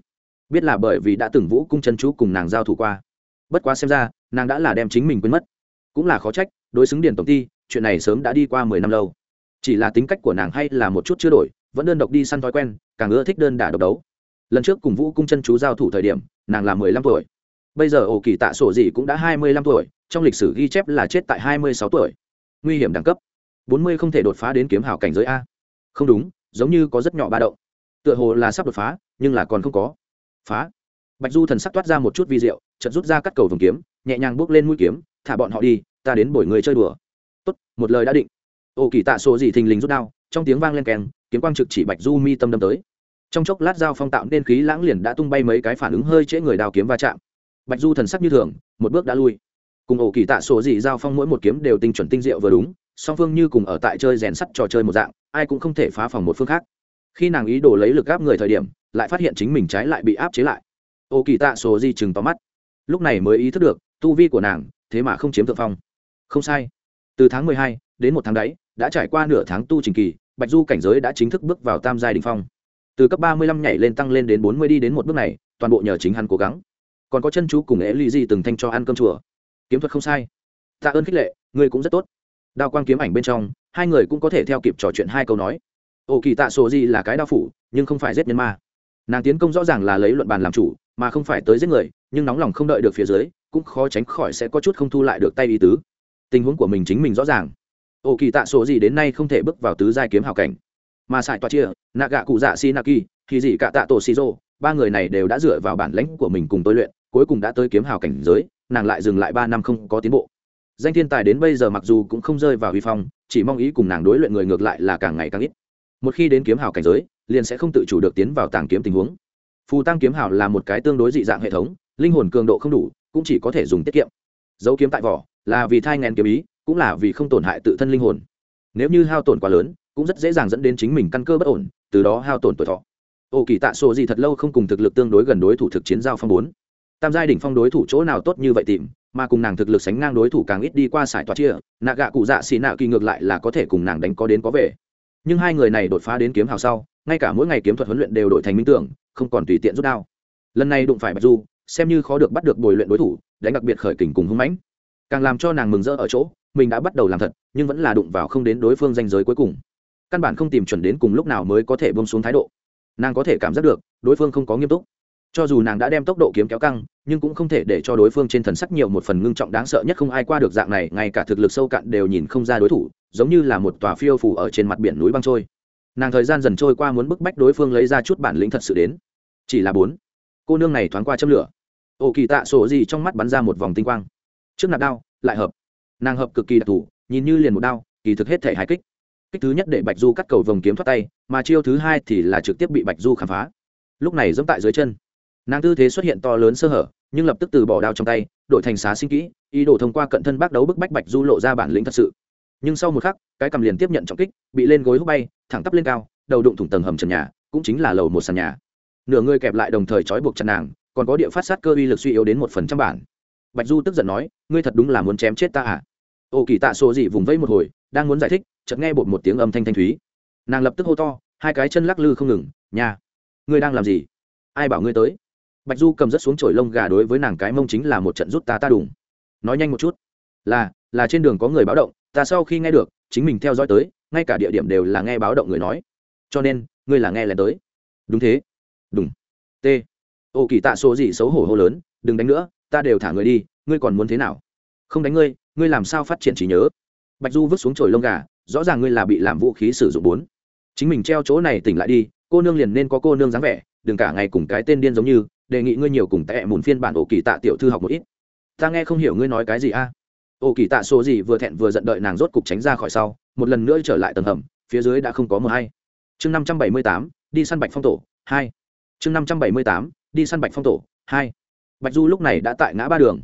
Biết là bởi vì đã từng vũ cung chân chú cùng nàng giao thủ qua. Bất quá xem ra, nàng đã là đem chính mình quên mất. Cũng là khó trách, đối xứng điển tổng ty, chuyện này sớm đã đi qua mười năm lâu. Chỉ là tính cách của nàng hay là một chút chưa đổi, vẫn đơn độc đi săn thói quen, càng ưa thích đơn đả độc đấu. Lần trước cùng vũ cung chân chú giao thủ thời điểm, nàng là mười lăm tuổi. Bây giờ ổ kỳ tạ sổ gì cũng đã hai mươi lăm tuổi, trong lịch sử ghi chép là chết tại hai mươi sáu tuổi. Nguy hiểm đẳng cấp bốn mươi không thể đột phá đến kiếm hào cảnh giới a. Không đúng, giống như có rất nhỏ ba động. Tựa hồ là sắp đột phá, nhưng là còn không có. Phá. Bạch du thần sắc toát ra một chút vi diệu, chợt rút ra cắt cầu vòng kiếm, nhẹ nhàng bước lên mũi kiếm, thả bọn họ đi, ta đến bồi người chơi đùa. Tốt, một lời đã định. Ô kỳ tạ sổ gì thình lình rút đao, trong tiếng vang lên kèn kiếm quang trực chỉ bạch du mi tâm đâm tới. Trong chốc lát dao phong tạo nên khí lãng liền đã tung bay mấy cái phản ứng hơi trễ người đào kiếm va chạm. Bạch du thần sắc như thường, một bước đã lui. Cùng ổ kỳ tạ sổ gì giao phong mỗi một kiếm đều tinh chuẩn tinh diệu vừa đúng song phương như cùng ở tại chơi rèn sắt trò chơi một dạng, ai cũng không thể phá phòng một phương khác. Khi nàng ý đồ lấy lực gáp người thời điểm, lại phát hiện chính mình trái lại bị áp chế lại. Ô kỳ tạ sổ di chừng tóm mắt. Lúc này mới ý thức được, tu vi của nàng, thế mà không chiếm thượng phong. Không sai. Từ tháng mười hai đến một tháng đấy, đã trải qua nửa tháng tu trình kỳ, bạch du cảnh giới đã chính thức bước vào tam giai đình phong. Từ cấp ba mươi lăm nhảy lên tăng lên đến bốn mươi đi đến một bước này, toàn bộ nhờ chính hắn cố gắng. Còn có chân chú cùng ế ly di từng thanh cho ăn cơm chùa. Kiếm thuật không sai. Tạ ơn khích lệ, ngươi cũng rất tốt đao quang kiếm ảnh bên trong, hai người cũng có thể theo kịp trò chuyện hai câu nói. Ồ kỳ tạ sổ gì là cái đao phủ, nhưng không phải giết nhân ma. Nàng tiến công rõ ràng là lấy luận bàn làm chủ, mà không phải tới giết người, nhưng nóng lòng không đợi được phía dưới, cũng khó tránh khỏi sẽ có chút không thu lại được tay ý tứ. Tình huống của mình chính mình rõ ràng. Ồ kỳ tạ sổ gì đến nay không thể bước vào tứ giai kiếm hào cảnh. Mà sải toa chia nạ gạ cụ dạ si naki thì gì cả tạ tổ si rô ba người này đều đã dựa vào bản lãnh của mình cùng tôi luyện, cuối cùng đã tới kiếm hào cảnh giới, nàng lại dừng lại ba năm không có tiến bộ danh thiên tài đến bây giờ mặc dù cũng không rơi vào vi phong, chỉ mong ý cùng nàng đối luyện người ngược lại là càng ngày càng ít. Một khi đến kiếm hào cảnh giới, liền sẽ không tự chủ được tiến vào tàng kiếm tình huống. Phù tăng kiếm hào là một cái tương đối dị dạng hệ thống, linh hồn cường độ không đủ, cũng chỉ có thể dùng tiết kiệm. Dấu kiếm tại vỏ, là vì thai ngàn kiếm ý, cũng là vì không tổn hại tự thân linh hồn. Nếu như hao tổn quá lớn, cũng rất dễ dàng dẫn đến chính mình căn cơ bất ổn, từ đó hao tổn tuổi thọ. Ô kỳ tạ sổ gì thật lâu không cùng thực lực tương đối gần đối thủ thực chiến giao phong bốn. Tam giai đỉnh phong đối thủ chỗ nào tốt như vậy tìm mà cùng nàng thực lực sánh ngang đối thủ càng ít đi qua sải toa chia, nạ gạ cụ dạ xì nạ kỳ ngược lại là có thể cùng nàng đánh có đến có về. Nhưng hai người này đột phá đến kiếm hào sau, ngay cả mỗi ngày kiếm thuật huấn luyện đều đổi thành minh tưởng, không còn tùy tiện rút đao. Lần này đụng phải bạch du, xem như khó được bắt được bồi luyện đối thủ, đánh đặc biệt khởi kình cùng hung mãnh. Càng làm cho nàng mừng rỡ ở chỗ, mình đã bắt đầu làm thật, nhưng vẫn là đụng vào không đến đối phương danh giới cuối cùng. Căn bản không tìm chuẩn đến cùng lúc nào mới có thể bông xuống thái độ. Nàng có thể cảm giác được, đối phương không có nghiêm túc cho dù nàng đã đem tốc độ kiếm kéo căng, nhưng cũng không thể để cho đối phương trên thần sắc nhiều một phần ngưng trọng đáng sợ nhất không ai qua được dạng này, ngay cả thực lực sâu cạn đều nhìn không ra đối thủ, giống như là một tòa phiêu phủ ở trên mặt biển núi băng trôi. Nàng thời gian dần trôi qua muốn bức bách đối phương lấy ra chút bản lĩnh thật sự đến. Chỉ là bốn, cô nương này thoáng qua châm lửa. Ổ kỳ tạ sổ gì trong mắt bắn ra một vòng tinh quang. Trước nạp đao, lại hợp. Nàng hợp cực kỳ đặc thù, nhìn như liền một đao, kỳ thực hết thể hai kích. Kích thứ nhất để bạch du cắt cầu vòng kiếm thoát tay, mà chiêu thứ hai thì là trực tiếp bị bạch du khám phá. Lúc này dẫm tại dưới chân nàng tư thế xuất hiện to lớn sơ hở, nhưng lập tức từ bỏ đao trong tay đội thành xá sinh kỹ, ý đồ thông qua cận thân bác đấu bức bách bạch du lộ ra bản lĩnh thật sự. Nhưng sau một khắc, cái cầm liền tiếp nhận trọng kích, bị lên gối hút bay, thẳng tắp lên cao, đầu đụng thủng tầng hầm trần nhà, cũng chính là lầu một sàn nhà. Nửa người kẹp lại đồng thời trói buộc chặt nàng, còn có địa phát sát cơ uy lực suy yếu đến một phần trăm bản. Bạch du tức giận nói, ngươi thật đúng là muốn chém chết ta à? Ô kỳ tạ sổ dị vùng vẫy một hồi, đang muốn giải thích, chợt nghe bột một tiếng âm thanh thanh thúy. Nàng lập tức hô to, hai cái chân lắc lư không ngừng nhà ngươi đang làm gì? Ai bảo ngươi tới? Bạch du cầm rất xuống chổi lông gà đối với nàng cái mông chính là một trận rút ta ta đùng. Nói nhanh một chút. Là là trên đường có người báo động, ta sau khi nghe được, chính mình theo dõi tới, ngay cả địa điểm đều là nghe báo động người nói. Cho nên, ngươi là nghe lén tới. Đúng thế. Đúng t. Ô kỳ tạ số gì xấu hổ hô lớn, đừng đánh nữa, ta đều thả người đi, ngươi còn muốn thế nào? Không đánh ngươi ngươi làm sao phát triển trí nhớ? Bạch du vứt xuống chổi lông gà, rõ ràng ngươi là bị làm vũ khí sử dụng bốn. Chính mình treo chỗ này tỉnh lại đi, cô nương liền nên có cô nương dáng vẻ, đừng cả ngày cùng cái tên điên giống như đề nghị ngươi nhiều cùng tệ mùn phiên bản ổ kỳ tạ tiểu thư học một ít. Ta nghe không hiểu ngươi nói cái gì a. À? ổ kỳ tạ số gì vừa thẹn vừa giận đợi nàng rốt cục tránh ra khỏi sau, một lần nữa trở lại tầng hầm, phía dưới đã không có mờ hay. Chương năm trăm bảy mươi tám, đi săn bạch phong tổ, hai. Chương năm trăm bảy mươi tám, đi săn bạch phong tổ, hai. Bạch du lúc này đã tại ngã ba đường.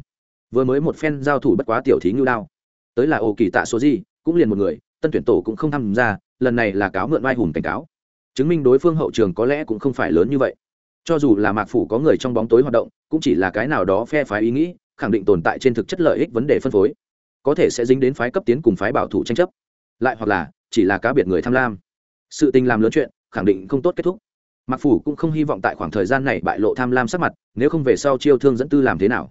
Vừa mới một phen giao thủ bất quá tiểu thí ngưu đao. Tới là ổ kỳ tạ số gì, cũng liền một người, tân tuyển tổ cũng không tham gia, lần này là cáo mượn vai hùng cảnh cáo. Chứng minh đối phương hậu trường có lẽ cũng không phải lớn như vậy cho dù là mạc phủ có người trong bóng tối hoạt động, cũng chỉ là cái nào đó phe phái ý nghĩ, khẳng định tồn tại trên thực chất lợi ích vấn đề phân phối. Có thể sẽ dính đến phái cấp tiến cùng phái bảo thủ tranh chấp. Lại hoặc là, chỉ là cá biệt người tham lam. Sự tình làm lớn chuyện, khẳng định không tốt kết thúc. Mạc phủ cũng không hy vọng tại khoảng thời gian này bại lộ tham lam sắc mặt, nếu không về sau chiêu thương dẫn tư làm thế nào?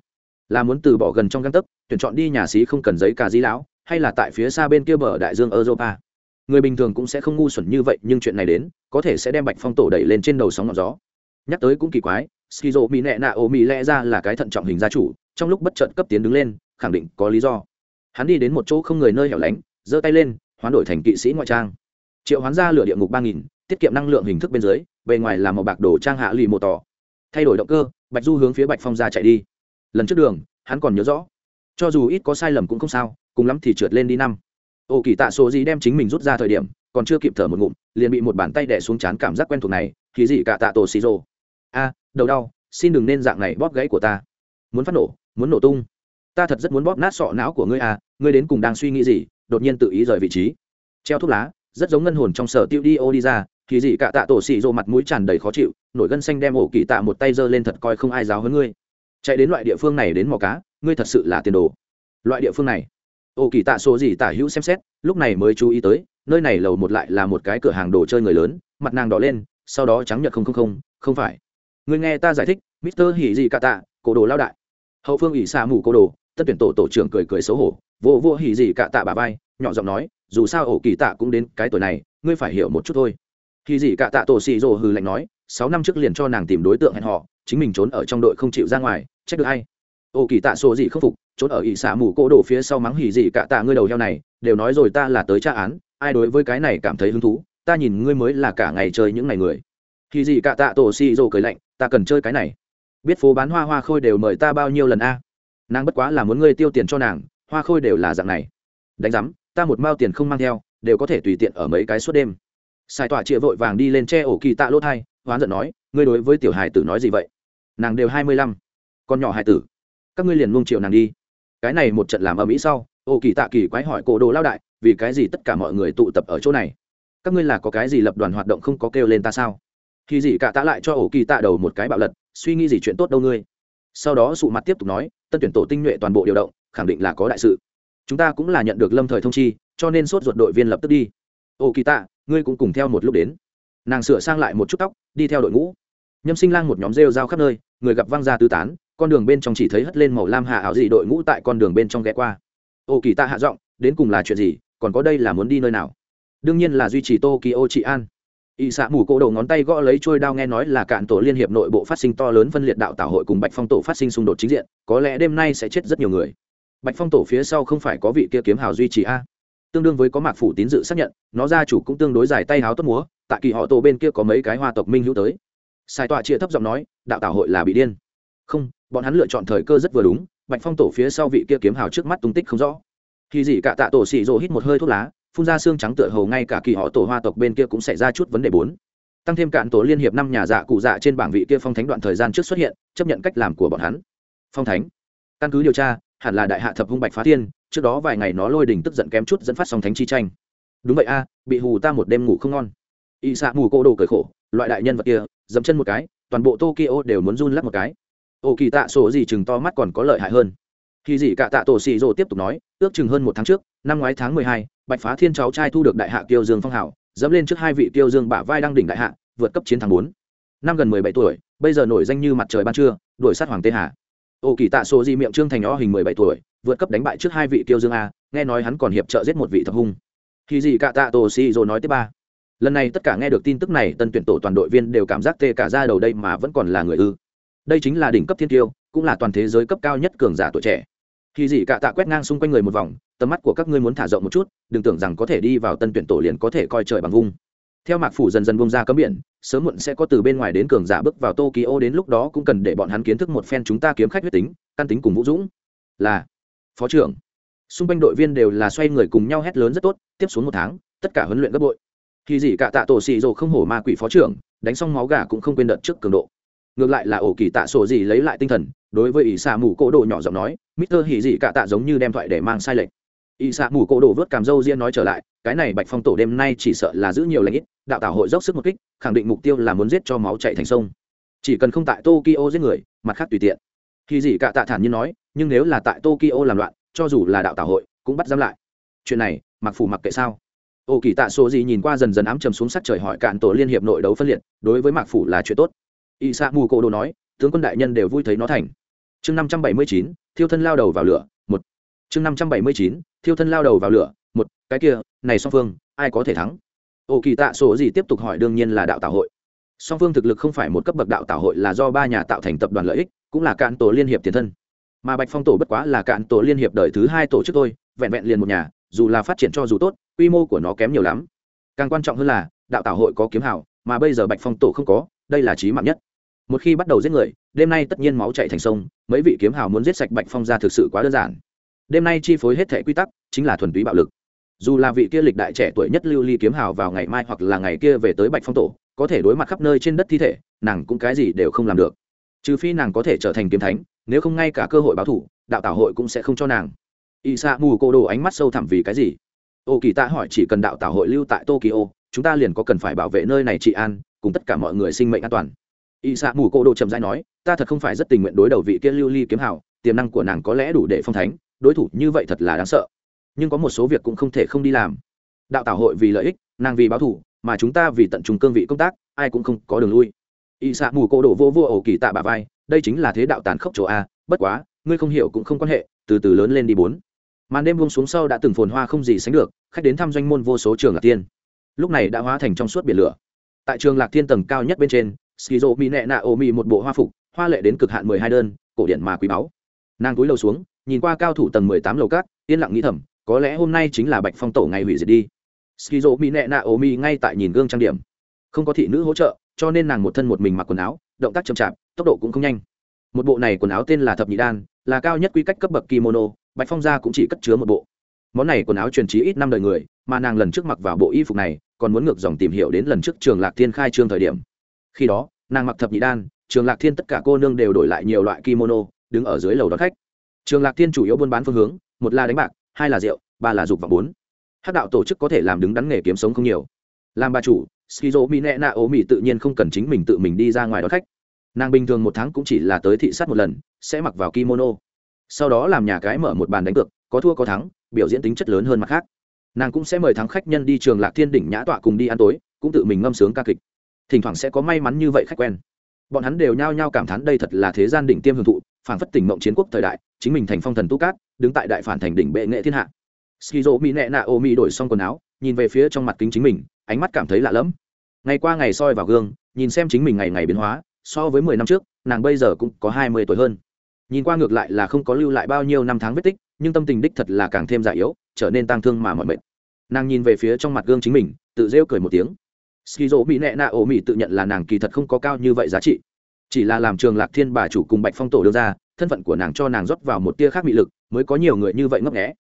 Là muốn từ bỏ gần trong găng tấc, tuyển chọn đi nhà xí không cần giấy cà dí lão, hay là tại phía xa bên kia bờ đại dương europa? Người bình thường cũng sẽ không ngu xuẩn như vậy, nhưng chuyện này đến, có thể sẽ đem bạch phong tổ đẩy lên trên đầu sóng ngọn gió nhắc tới cũng kỳ quái, skizo mỹ nẹ nạ ô mỹ lẽ ra là cái thận trọng hình gia chủ, trong lúc bất chợt cấp tiến đứng lên, khẳng định có lý do. Hắn đi đến một chỗ không người nơi hẻo lánh, giơ tay lên, hoán đổi thành kỵ sĩ ngoại trang. Triệu hoán ra lửa địa ngục ba nghìn, tiết kiệm năng lượng hình thức bên dưới, bề ngoài là màu bạc đồ trang hạ lì mô tỏ. Thay đổi động cơ, bạch du hướng phía bạch phong ra chạy đi. Lần trước đường, hắn còn nhớ rõ. Cho dù ít có sai lầm cũng không sao, cùng lắm thì trượt lên đi năm. Ô kỳ tạ số gì đem chính mình rút ra thời điểm, còn chưa kịp thở một ngụm, liền bị một bàn tay đẻ xuống chán cảm giác quen thuộc này thì gì cả tạ tổ xì rồ a, đầu đau, xin đừng nên dạng này bóp gãy của ta. Muốn phát nổ, muốn nổ tung. Ta thật rất muốn bóp nát sọ não của ngươi à ngươi đến cùng đang suy nghĩ gì, đột nhiên tự ý rời vị trí. Treo thuốc lá, rất giống ngân hồn trong sở tiêu đi, ô đi ra thì gì cả tạ tổ xì rô mặt mũi tràn đầy khó chịu, nổi gân xanh đem ổ kỳ tạ một tay giơ lên thật coi không ai giáo hơn ngươi. Chạy đến loại địa phương này đến mò cá, ngươi thật sự là tiền đồ. Loại địa phương này. Ổ kỳ tạ số gì tả hữu xem xét, lúc này mới chú ý tới, nơi này lầu một lại là một cái cửa hàng đồ chơi người lớn, mặt nàng đỏ lên, sau đó trắng nhật không không không không phải người nghe ta giải thích, mister hỉ gì cả tạ, cổ đồ lao đại. Hậu phương ỉ xả mù cổ đồ tất tuyển tổ tổ trưởng cười cười xấu hổ vô vô hỉ gì cả tạ bà vai, nhỏ giọng nói, dù sao ổ kỳ tạ cũng đến cái tuổi này, ngươi phải hiểu một chút thôi. Hỉ gì cả tạ tổ xì rồ hừ lạnh nói, sáu năm trước liền cho nàng tìm đối tượng hẹn họ chính mình trốn ở trong đội không chịu ra ngoài, trách được hay ổ kỳ tạ sổ gì không phục, trốn ở ỵ xả mù cổ đồ phía sau mắng hỉ gì cả tạ ngươi đầu heo này, đều nói rồi ta là tới tra án, ai đối với cái này cảm thấy hứng thú, ta nhìn ngươi mới là cả ngày chơi những ngày người. Hỉ gì cả tạ tổ xì rồ cười lạnh ta cần chơi cái này. Biết phố bán hoa hoa khôi đều mời ta bao nhiêu lần a? Nàng bất quá là muốn ngươi tiêu tiền cho nàng, hoa khôi đều là dạng này. Đánh giám, ta một mao tiền không mang theo, đều có thể tùy tiện ở mấy cái suốt đêm. Sai tọa chịa vội vàng đi lên che ổ kỳ tạ lỗ thai, hoán giận nói, ngươi đối với tiểu hài tử nói gì vậy? Nàng đều hai mươi lăm. Con nhỏ hài tử. Các ngươi liền nung triệu nàng đi. Cái này một trận làm ở mỹ sau, ổ kỳ tạ kỳ quái hỏi cổ đồ lao đại, vì cái gì tất cả mọi người tụ tập ở chỗ này? Các ngươi là có cái gì lập đoàn hoạt động không có kêu lên ta sao? Khi gì cả tạ lại cho ổ kỳ tạ đầu một cái bạo lật, suy nghĩ gì chuyện tốt đâu ngươi? Sau đó sụ mặt tiếp tục nói, tân tuyển tổ tinh nhuệ toàn bộ điều động, khẳng định là có đại sự. Chúng ta cũng là nhận được lâm thời thông chi, cho nên sốt ruột đội viên lập tức đi. Ổ kỳ tạ, ngươi cũng cùng theo một lúc đến. Nàng sửa sang lại một chút tóc, đi theo đội ngũ. Nhâm sinh lang một nhóm rêu rao khắp nơi, người gặp văng ra tứ tán, con đường bên trong chỉ thấy hất lên màu lam hạ ảo dị đội ngũ tại con đường bên trong ghé qua. Ô kỳ tạ hạ giọng, đến cùng là chuyện gì, còn có đây là muốn đi nơi nào? Đương nhiên là duy trì tokyo trị an y xạ mù cổ đầu ngón tay gõ lấy trôi đao nghe nói là cạn tổ liên hiệp nội bộ phát sinh to lớn phân liệt đạo tạo hội cùng bạch phong tổ phát sinh xung đột chính diện, có lẽ đêm nay sẽ chết rất nhiều người. Bạch phong tổ phía sau không phải có vị kia kiếm hào duy trì a? Tương đương với có mạc phủ tín dự xác nhận, nó gia chủ cũng tương đối dài tay háo tốt múa, tại kỳ họ tổ bên kia có mấy cái hoa tộc minh hữu tới. Sai tọa chia thấp giọng nói, đạo tạo hội là bị điên. Không, bọn hắn lựa chọn thời cơ rất vừa đúng, bạch phong tổ phía sau vị kia kiếm hào trước mắt tung tích không rõ. Khi gì cả tạ tổ xì rồ hít một hơi thuốc lá phun ra xương trắng tựa hồ ngay cả kỳ họ tổ hoa tộc bên kia cũng xảy ra chút vấn đề bốn. Tăng thêm cạn tổ liên hiệp năm nhà dạ cụ dạ trên bảng vị kia phong thánh đoạn thời gian trước xuất hiện, chấp nhận cách làm của bọn hắn. Phong thánh. Căn cứ điều tra, hẳn là đại hạ thập hung bạch phá thiên, trước đó vài ngày nó lôi đình tức giận kém chút dẫn phát song thánh chi tranh. Đúng vậy a, bị hù ta một đêm ngủ không ngon. Y xạ mù cô đồ cởi khổ, loại đại nhân vật kia, dẫm chân một cái, toàn bộ tokyo đều muốn run lắc một cái. Ô kỳ tạ sổ gì chừng to mắt còn có lợi hại hơn. Khi gì cả tạ tổ xì rồ tiếp tục nói, ước chừng hơn một tháng trước, năm ngoái tháng mười hai bạch phá thiên cháu trai thu được đại hạ kiêu dương phong hảo dẫm lên trước hai vị kiêu dương bả vai đang đỉnh đại hạ, vượt cấp chiến thắng bốn. Năm gần mười bảy tuổi, bây giờ nổi danh như mặt trời ban trưa, đuổi sát hoàng tê hà. Ô kỳ tạ sô di miệng trương thành ó hình mười bảy tuổi, vượt cấp đánh bại trước hai vị kiêu dương a, nghe nói hắn còn hiệp trợ giết một vị thập hung. Khi gì cả tạ tổ si rồi nói tiếp ba. Lần này tất cả nghe được tin tức này, tân tuyển tổ toàn đội viên đều cảm giác tê cả ra đầu đây mà vẫn còn là người ư. Đây chính là đỉnh cấp thiên tiêu cũng là toàn thế giới cấp cao nhất cường giả tuổi trẻ. Khi gì cả tạ quét ngang xung quanh người một vòng tầm mắt của các ngươi muốn thả rộng một chút, đừng tưởng rằng có thể đi vào tân tuyển tổ liền có thể coi trời bằng vung. Theo mạc phủ dần dần bông ra cấm biển, sớm muộn sẽ có từ bên ngoài đến cường giả bước vào tokyo đến lúc đó cũng cần để bọn hắn kiến thức một phen chúng ta kiếm khách huyết tính, căn tính cùng vũ dũng. Là, phó trưởng. Xung quanh đội viên đều là xoay người cùng nhau hét lớn rất tốt, tiếp xuống một tháng, tất cả huấn luyện gấp bội. Khi gì cả tạ tổ xì rồ không hổ ma quỷ phó trưởng, đánh xong máu gà cũng không quên đợt trước cường độ. Ngược lại là ổ kỳ tạ sổ gì lấy lại tinh thần, đối với ỷ xạ mù cỗ đồ nhỏ giọng nói, mister hỉ gì cả tạ giống như đem thoại để mang sai lệch. Y xạ mù cổ đổ vớt cảm dâu riêng nói trở lại, cái này bạch phong tổ đêm nay chỉ sợ là giữ nhiều lãnh ít, đạo tảo hội dốc sức một kích, khẳng định mục tiêu là muốn giết cho máu chạy thành sông. Chỉ cần không tại tokyo giết người, mặt khác tùy tiện. Khi gì cả tạ thản như nói, nhưng nếu là tại tokyo làm loạn, cho dù là đạo tảo hội, cũng bắt giam lại. Chuyện này, mặc phủ mặc kệ sao? Ô kỳ tạ số gì nhìn qua dần dần ám trầm xuống sắc trời hỏi cạn tổ liên hiệp nội đấu phân liệt, đối với mạc phủ là chuyện tốt. Y sa mù cổ đồ nói, tướng quân đại nhân đều vui thấy nó thành. Chương năm trăm bảy mươi chín, thiêu thân lao đầu vào lửa, một. Chương năm trăm bảy mươi chín thiêu thân lao đầu vào lửa, một, cái kia, này song phương, ai có thể thắng? Ô kỳ tạ số gì tiếp tục hỏi đương nhiên là đạo tạo hội. Song phương thực lực không phải một cấp bậc đạo tạo hội là do ba nhà tạo thành tập đoàn lợi ích, cũng là cạn tổ liên hiệp tiền thân. Mà bạch phong tổ bất quá là cạn tổ liên hiệp đời thứ hai tổ chức tôi vẹn vẹn liền một nhà, dù là phát triển cho dù tốt, quy mô của nó kém nhiều lắm. Càng quan trọng hơn là, đạo Tạo hội có kiếm hào, mà bây giờ bạch phong tổ không có, đây là trí mạng nhất. Một khi bắt đầu giết người, đêm nay tất nhiên máu chạy thành sông, mấy vị kiếm hào muốn giết sạch bạch phong ra thực sự quá đơn giản đêm nay chi phối hết thể quy tắc chính là thuần túy bạo lực. Dù là vị kia lịch đại trẻ tuổi nhất lưu ly kiếm hào vào ngày mai hoặc là ngày kia về tới bạch phong tổ có thể đối mặt khắp nơi trên đất thi thể nàng cũng cái gì đều không làm được. Trừ phi nàng có thể trở thành kiếm thánh nếu không ngay cả cơ hội báo thủ đạo tảo hội cũng sẽ không cho nàng. Y sa mù cô đồ ánh mắt sâu thẳm vì cái gì? Ô kỳ ta hỏi chỉ cần đạo tảo hội lưu tại tokyo chúng ta liền có cần phải bảo vệ nơi này trị an cùng tất cả mọi người sinh mệnh an toàn. Y sa mù cô đồ chậm rãi nói ta thật không phải rất tình nguyện đối đầu vị kia lưu ly kiếm Hào, tiềm năng của nàng có lẽ đủ để phong thánh đối thủ như vậy thật là đáng sợ. Nhưng có một số việc cũng không thể không đi làm. Đạo tảo hội vì lợi ích, nàng vì báo thủ mà chúng ta vì tận trung cương vị công tác, ai cũng không có đường lui. Y xạ mù cô đổ vô vô ổ kỳ tạ bà vai, đây chính là thế đạo tàn khốc chỗ a, bất quá, ngươi không hiểu cũng không quan hệ, từ từ lớn lên đi bốn. Màn đêm buông xuống sau đã từng phồn hoa không gì sánh được, khách đến thăm doanh môn vô số trường lạc tiên lúc này đã hóa thành trong suốt biển lửa. Tại trường lạc thiên tầng cao nhất bên trên, skizo mỹ nẹ nạ ô mỹ một bộ hoa phục, hoa lệ đến cực hạn mười hai đơn, cổ điển mà quý báu. Nàng túi lầu xuống nhìn qua cao thủ tầng mười tám lầu cát yên lặng nghĩ thầm, có lẽ hôm nay chính là bạch phong tổ ngày hủy diệt đi. Skizo mỹ nẹ nạ ô mỹ ngay tại nhìn gương trang điểm. Không có thị nữ hỗ trợ, cho nên nàng một thân một mình mặc quần áo, động tác chậm chạp, tốc độ cũng không nhanh. Một bộ này quần áo tên là thập nhị đan, là cao nhất quy cách cấp bậc kimono, bạch phong gia cũng chỉ cất chứa một bộ. Món này quần áo truyền trí ít năm đời người, mà nàng lần trước mặc vào bộ y phục này, còn muốn ngược dòng tìm hiểu đến lần trước trường lạc thiên khai trương thời điểm. Khi đó, nàng mặc thập nhị đan, trường lạc thiên tất cả cô nương đều đổi lại nhiều loại kimono, đứng ở dưới lầu đón khách trường lạc thiên chủ yếu buôn bán phương hướng, một là đánh bạc, hai là rượu, ba là dục và bốn. Hát đạo tổ chức có thể làm đứng đắn nghề kiếm sống không nhiều. Làm bà chủ, skizo mỹ nẹ nạ ố mỹ tự nhiên không cần chính mình tự mình đi ra ngoài đón khách. Nàng bình thường một tháng cũng chỉ là tới thị sát một lần, sẽ mặc vào kimono. Sau đó làm nhà cái mở một bàn đánh cược, có thua có thắng, biểu diễn tính chất lớn hơn mặt khác. Nàng cũng sẽ mời thắng khách nhân đi trường lạc thiên đỉnh nhã tọa cùng đi ăn tối, cũng tự mình ngâm sướng ca kịch. Thỉnh thoảng sẽ có may mắn như vậy khách quen. Bọn hắn đều nhao nhao cảm thán đây thật là thế gian đỉnh tiêm hưởng thụ phản phất tỉnh mộng chiến quốc thời đại chính mình thành phong thần tu cát, đứng tại đại phản thành đỉnh bệ nghệ thiên hạ. Skizo mỹ nẹ nạ ô mỹ đổi xong quần áo, nhìn về phía trong mặt kính chính mình, ánh mắt cảm thấy lạ lẫm. Ngày qua ngày soi vào gương, nhìn xem chính mình ngày ngày biến hóa, so với mười năm trước, nàng bây giờ cũng có hai mươi tuổi hơn. Nhìn qua ngược lại là không có lưu lại bao nhiêu năm tháng vết tích, nhưng tâm tình đích thật là càng thêm già yếu, trở nên tang thương mà mọi mệt. Nàng nhìn về phía trong mặt gương chính mình, tự rêu cười một tiếng. Skizo mỹ nẹ nạ ổ mỹ tự nhận là nàng kỳ thật không có cao như vậy giá trị. Chỉ là làm trường lạc thiên bà chủ cùng bạch phong tổ đưa ra thân phận của nàng cho nàng rót vào một tia khác mị lực, mới có nhiều người như vậy ngấp nghẽ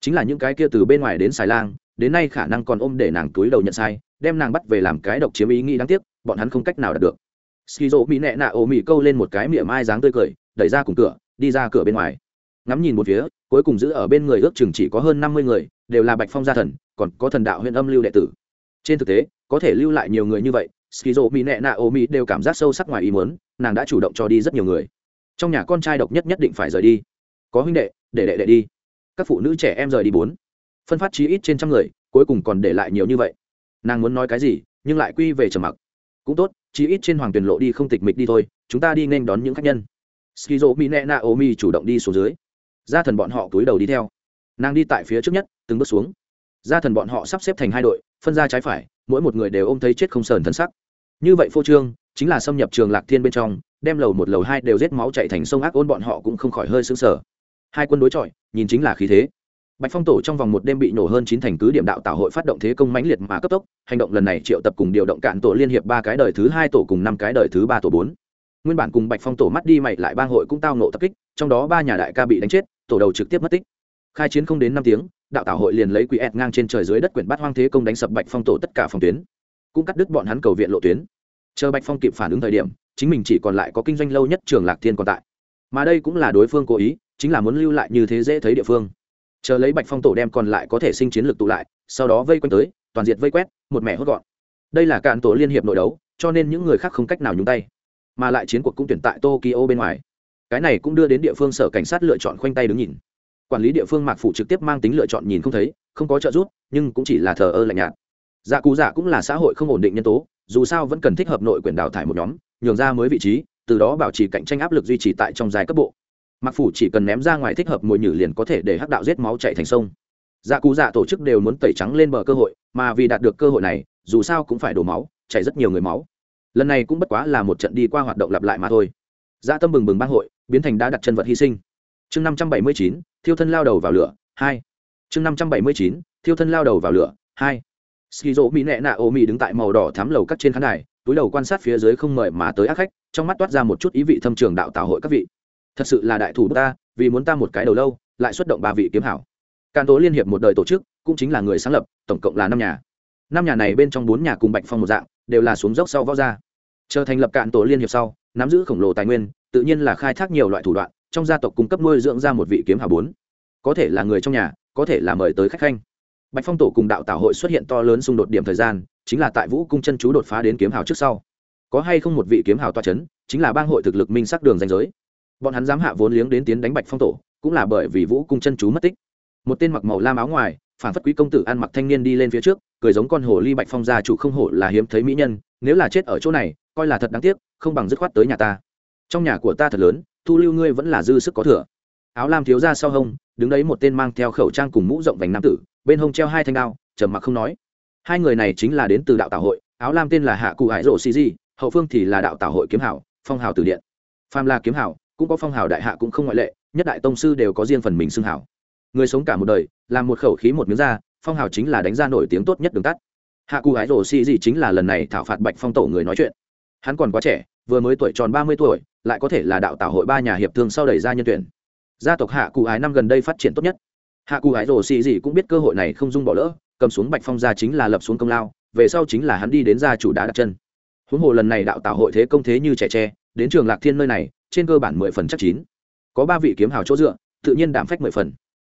chính là những cái kia từ bên ngoài đến xài lang, đến nay khả năng còn ôm để nàng túi đầu nhận sai, đem nàng bắt về làm cái độc chiếm ý nghĩ đáng tiếc, bọn hắn không cách nào đạt được. Skizo mỹ nẹ nạ ô mỹ câu lên một cái miệng mai dáng tươi cười, đẩy ra cùng cửa, đi ra cửa bên ngoài. Ngắm nhìn một phía, cuối cùng giữ ở bên người ước chừng chỉ có hơn năm mươi người, đều là bạch phong gia thần, còn có thần đạo huyện âm lưu đệ tử. Trên thực tế, có thể lưu lại nhiều người như vậy, skizo mỹ nẹ nạ ô mỹ đều cảm giác sâu sắc ngoài ý muốn, nàng đã chủ động cho đi rất nhiều người trong nhà con trai độc nhất nhất định phải rời đi. Có huynh đệ, để đệ đệ đi. Các phụ nữ trẻ em rời đi bốn. Phân phát chí ít trên trăm người, cuối cùng còn để lại nhiều như vậy. Nàng muốn nói cái gì, nhưng lại quy về trầm mặc. Cũng tốt, chí ít trên hoàng tuyển lộ đi không tịch mịch đi thôi, chúng ta đi nên đón những khách nhân. Skizo mi nẹ na omi chủ động đi xuống dưới. Gia thần bọn họ cúi đầu đi theo. Nàng đi tại phía trước nhất, từng bước xuống. Gia thần bọn họ sắp xếp thành hai đội, phân ra trái phải, mỗi một người đều ôm thấy chết không sờn thân sắc. Như vậy phô trương, chính là xâm nhập trường lạc thiên bên trong đem lầu một lầu hai đều rết máu chạy thành sông ác ôn, bọn họ cũng không khỏi hơi xứng sở hai quân đối chọi, nhìn chính là khí thế. Bạch phong tổ trong vòng một đêm bị nổ hơn chín thành cứ điểm đạo tạo hội phát động thế công mãnh liệt mà cấp tốc, hành động lần này triệu tập cùng điều động cạn tổ liên hiệp ba cái đời thứ hai, tổ cùng năm cái đời thứ ba, tổ bốn. Nguyên bản cùng bạch phong tổ mắt đi mày lại bang hội cũng tao nộ tập kích, trong đó ba nhà đại ca bị đánh chết, tổ đầu trực tiếp mất tích. Khai chiến không đến năm tiếng, đạo tạo hội liền lấy quỷ ẹt ngang trên trời dưới đất quyển bắt hoang thế công đánh sập bạch phong tổ tất cả phòng tuyến, cũng cắt đứt bọn hắn cầu viện lộ tuyến. Chờ bạch phong kịp phản ứng thời điểm chính mình chỉ còn lại có kinh doanh lâu nhất trường lạc thiên còn tại. Mà đây cũng là đối phương cố ý, chính là muốn lưu lại như thế dễ thấy địa phương. Chờ lấy bạch phong tổ đem còn lại có thể sinh chiến lược tụ lại, sau đó vây quanh tới, toàn diệt vây quét, một mẹ hốt gọn. Đây là cạn tổ liên hiệp nội đấu, cho nên những người khác không cách nào nhúng tay. Mà lại chiến cuộc cũng tuyển tại tokyo bên ngoài. Cái này cũng đưa đến địa phương sở cảnh sát lựa chọn khoanh tay đứng nhìn. Quản lý địa phương mạc phủ trực tiếp mang tính lựa chọn nhìn không thấy, không có trợ giúp, nhưng cũng chỉ là thờ ơ lạnh nhạt. Dạ cú dạ cũng là xã hội không ổn định nhân tố, dù sao vẫn cần thích hợp nội quyền đào thải một nhóm nhường ra mới vị trí, từ đó bảo trì cạnh tranh áp lực duy trì tại trong dài cấp bộ. Mặc phủ chỉ cần ném ra ngoài thích hợp mồi nhử liền có thể để hắc đạo giết máu chạy thành sông. Dạ cụ dạ tổ chức đều muốn tẩy trắng lên bờ cơ hội, mà vì đạt được cơ hội này, dù sao cũng phải đổ máu, chảy rất nhiều người máu. Lần này cũng bất quá là một trận đi qua hoạt động lặp lại mà thôi. Dạ tâm bừng bừng bang hội, biến thành đã đặt chân vật hy sinh. Chương năm trăm bảy mươi chín, thiêu thân lao đầu vào lửa, hai. Chương năm trăm bảy mươi chín, thiêu thân lao đầu vào lửa, hai. Skizo mỹ nẹ nạ ô mỹ đứng tại màu đỏ thám lầu cắt trên khán đài túi đầu quan sát phía dưới không mời mà tới ác khách, trong mắt toát ra một chút ý vị thâm trường đạo tạo hội các vị. Thật sự là đại thủ ta, vì muốn ta một cái đầu lâu, lại xuất động ba vị kiếm hảo. Can tố liên hiệp một đời tổ chức, cũng chính là người sáng lập, tổng cộng là năm nhà. Năm nhà này bên trong bốn nhà cùng bạch phong một dạng, đều là xuống dốc sau võ gia. Chờ thành lập cạn tổ liên hiệp sau, nắm giữ khổng lồ tài nguyên, tự nhiên là khai thác nhiều loại thủ đoạn, trong gia tộc cung cấp nuôi dưỡng ra một vị kiếm hảo bốn. Có thể là người trong nhà, có thể là mời tới khách khanh. Bạch phong tổ cùng đạo tạo hội xuất hiện to lớn xung đột điểm thời gian chính là tại vũ cung chân chú đột phá đến kiếm hào trước sau. Có hay không một vị kiếm hào toa c h ấ n chính là bang hội thực lực minh sắc đường danh giới. Bọn hắn dám hạ vốn liếng đến tiến đánh bạch phong tổ, cũng là bởi vì vũ cung chân chú mất tích. Một tên mặc màu lam áo ngoài, phản phất quý công tử ăn mặc thanh niên đi lên phía trước, cười giống con hồ ly bạch phong gia chủ không hổ là hiếm thấy mỹ nhân, nếu là chết ở chỗ này, coi là thật đáng tiếc, không bằng dứt khoát tới nhà ta. Trong nhà của ta thật lớn, thu lưu ngươi vẫn là dư sức có thừa. Áo lam thiếu ra sau hông, đứng đấy một tên mang theo khẩu trang cùng mũ rộng vành nam tử, bên hông treo hai thanh đao, trầm mặc không nói hai người này chính là đến từ đạo tạo hội, áo lam tên là hạ cụ hải rộ xì di, hậu phương thì là đạo tạo hội kiếm hảo, phong hào từ điện. Pham la kiếm hảo, cũng có phong hào đại hạ cũng không ngoại lệ, nhất đại tông sư đều có riêng phần mình xưng hảo. Người sống cả một đời, làm một khẩu khí một miếng da phong hào chính là đánh ra nổi tiếng tốt nhất đường tắt. Hạ cụ hải rổ xì gì chính là lần này thảo phạt bạch phong tổ người nói chuyện. Hắn còn quá trẻ, vừa mới tuổi tròn ba mươi tuổi, lại có thể là đạo tạo hội ba nhà hiệp thương sau đẩy ra nhân tuyển. Gia tộc hạ cụ ái năm gần đây phát triển tốt nhất. Hạ cụ ái rồ xì gì cũng biết cơ hội này không dung bỏ lỡ cầm xuống bạch phong gia chính là lập xuống công lao, về sau chính là hắn đi đến gia chủ đá đặt chân. Huống hồ lần này đạo tạo hội thế công thế như trẻ tre, đến trường lạc thiên nơi này, trên cơ bản mười phần chắc chín. Có ba vị kiếm hào chỗ dựa, tự nhiên đảm phách mười phần.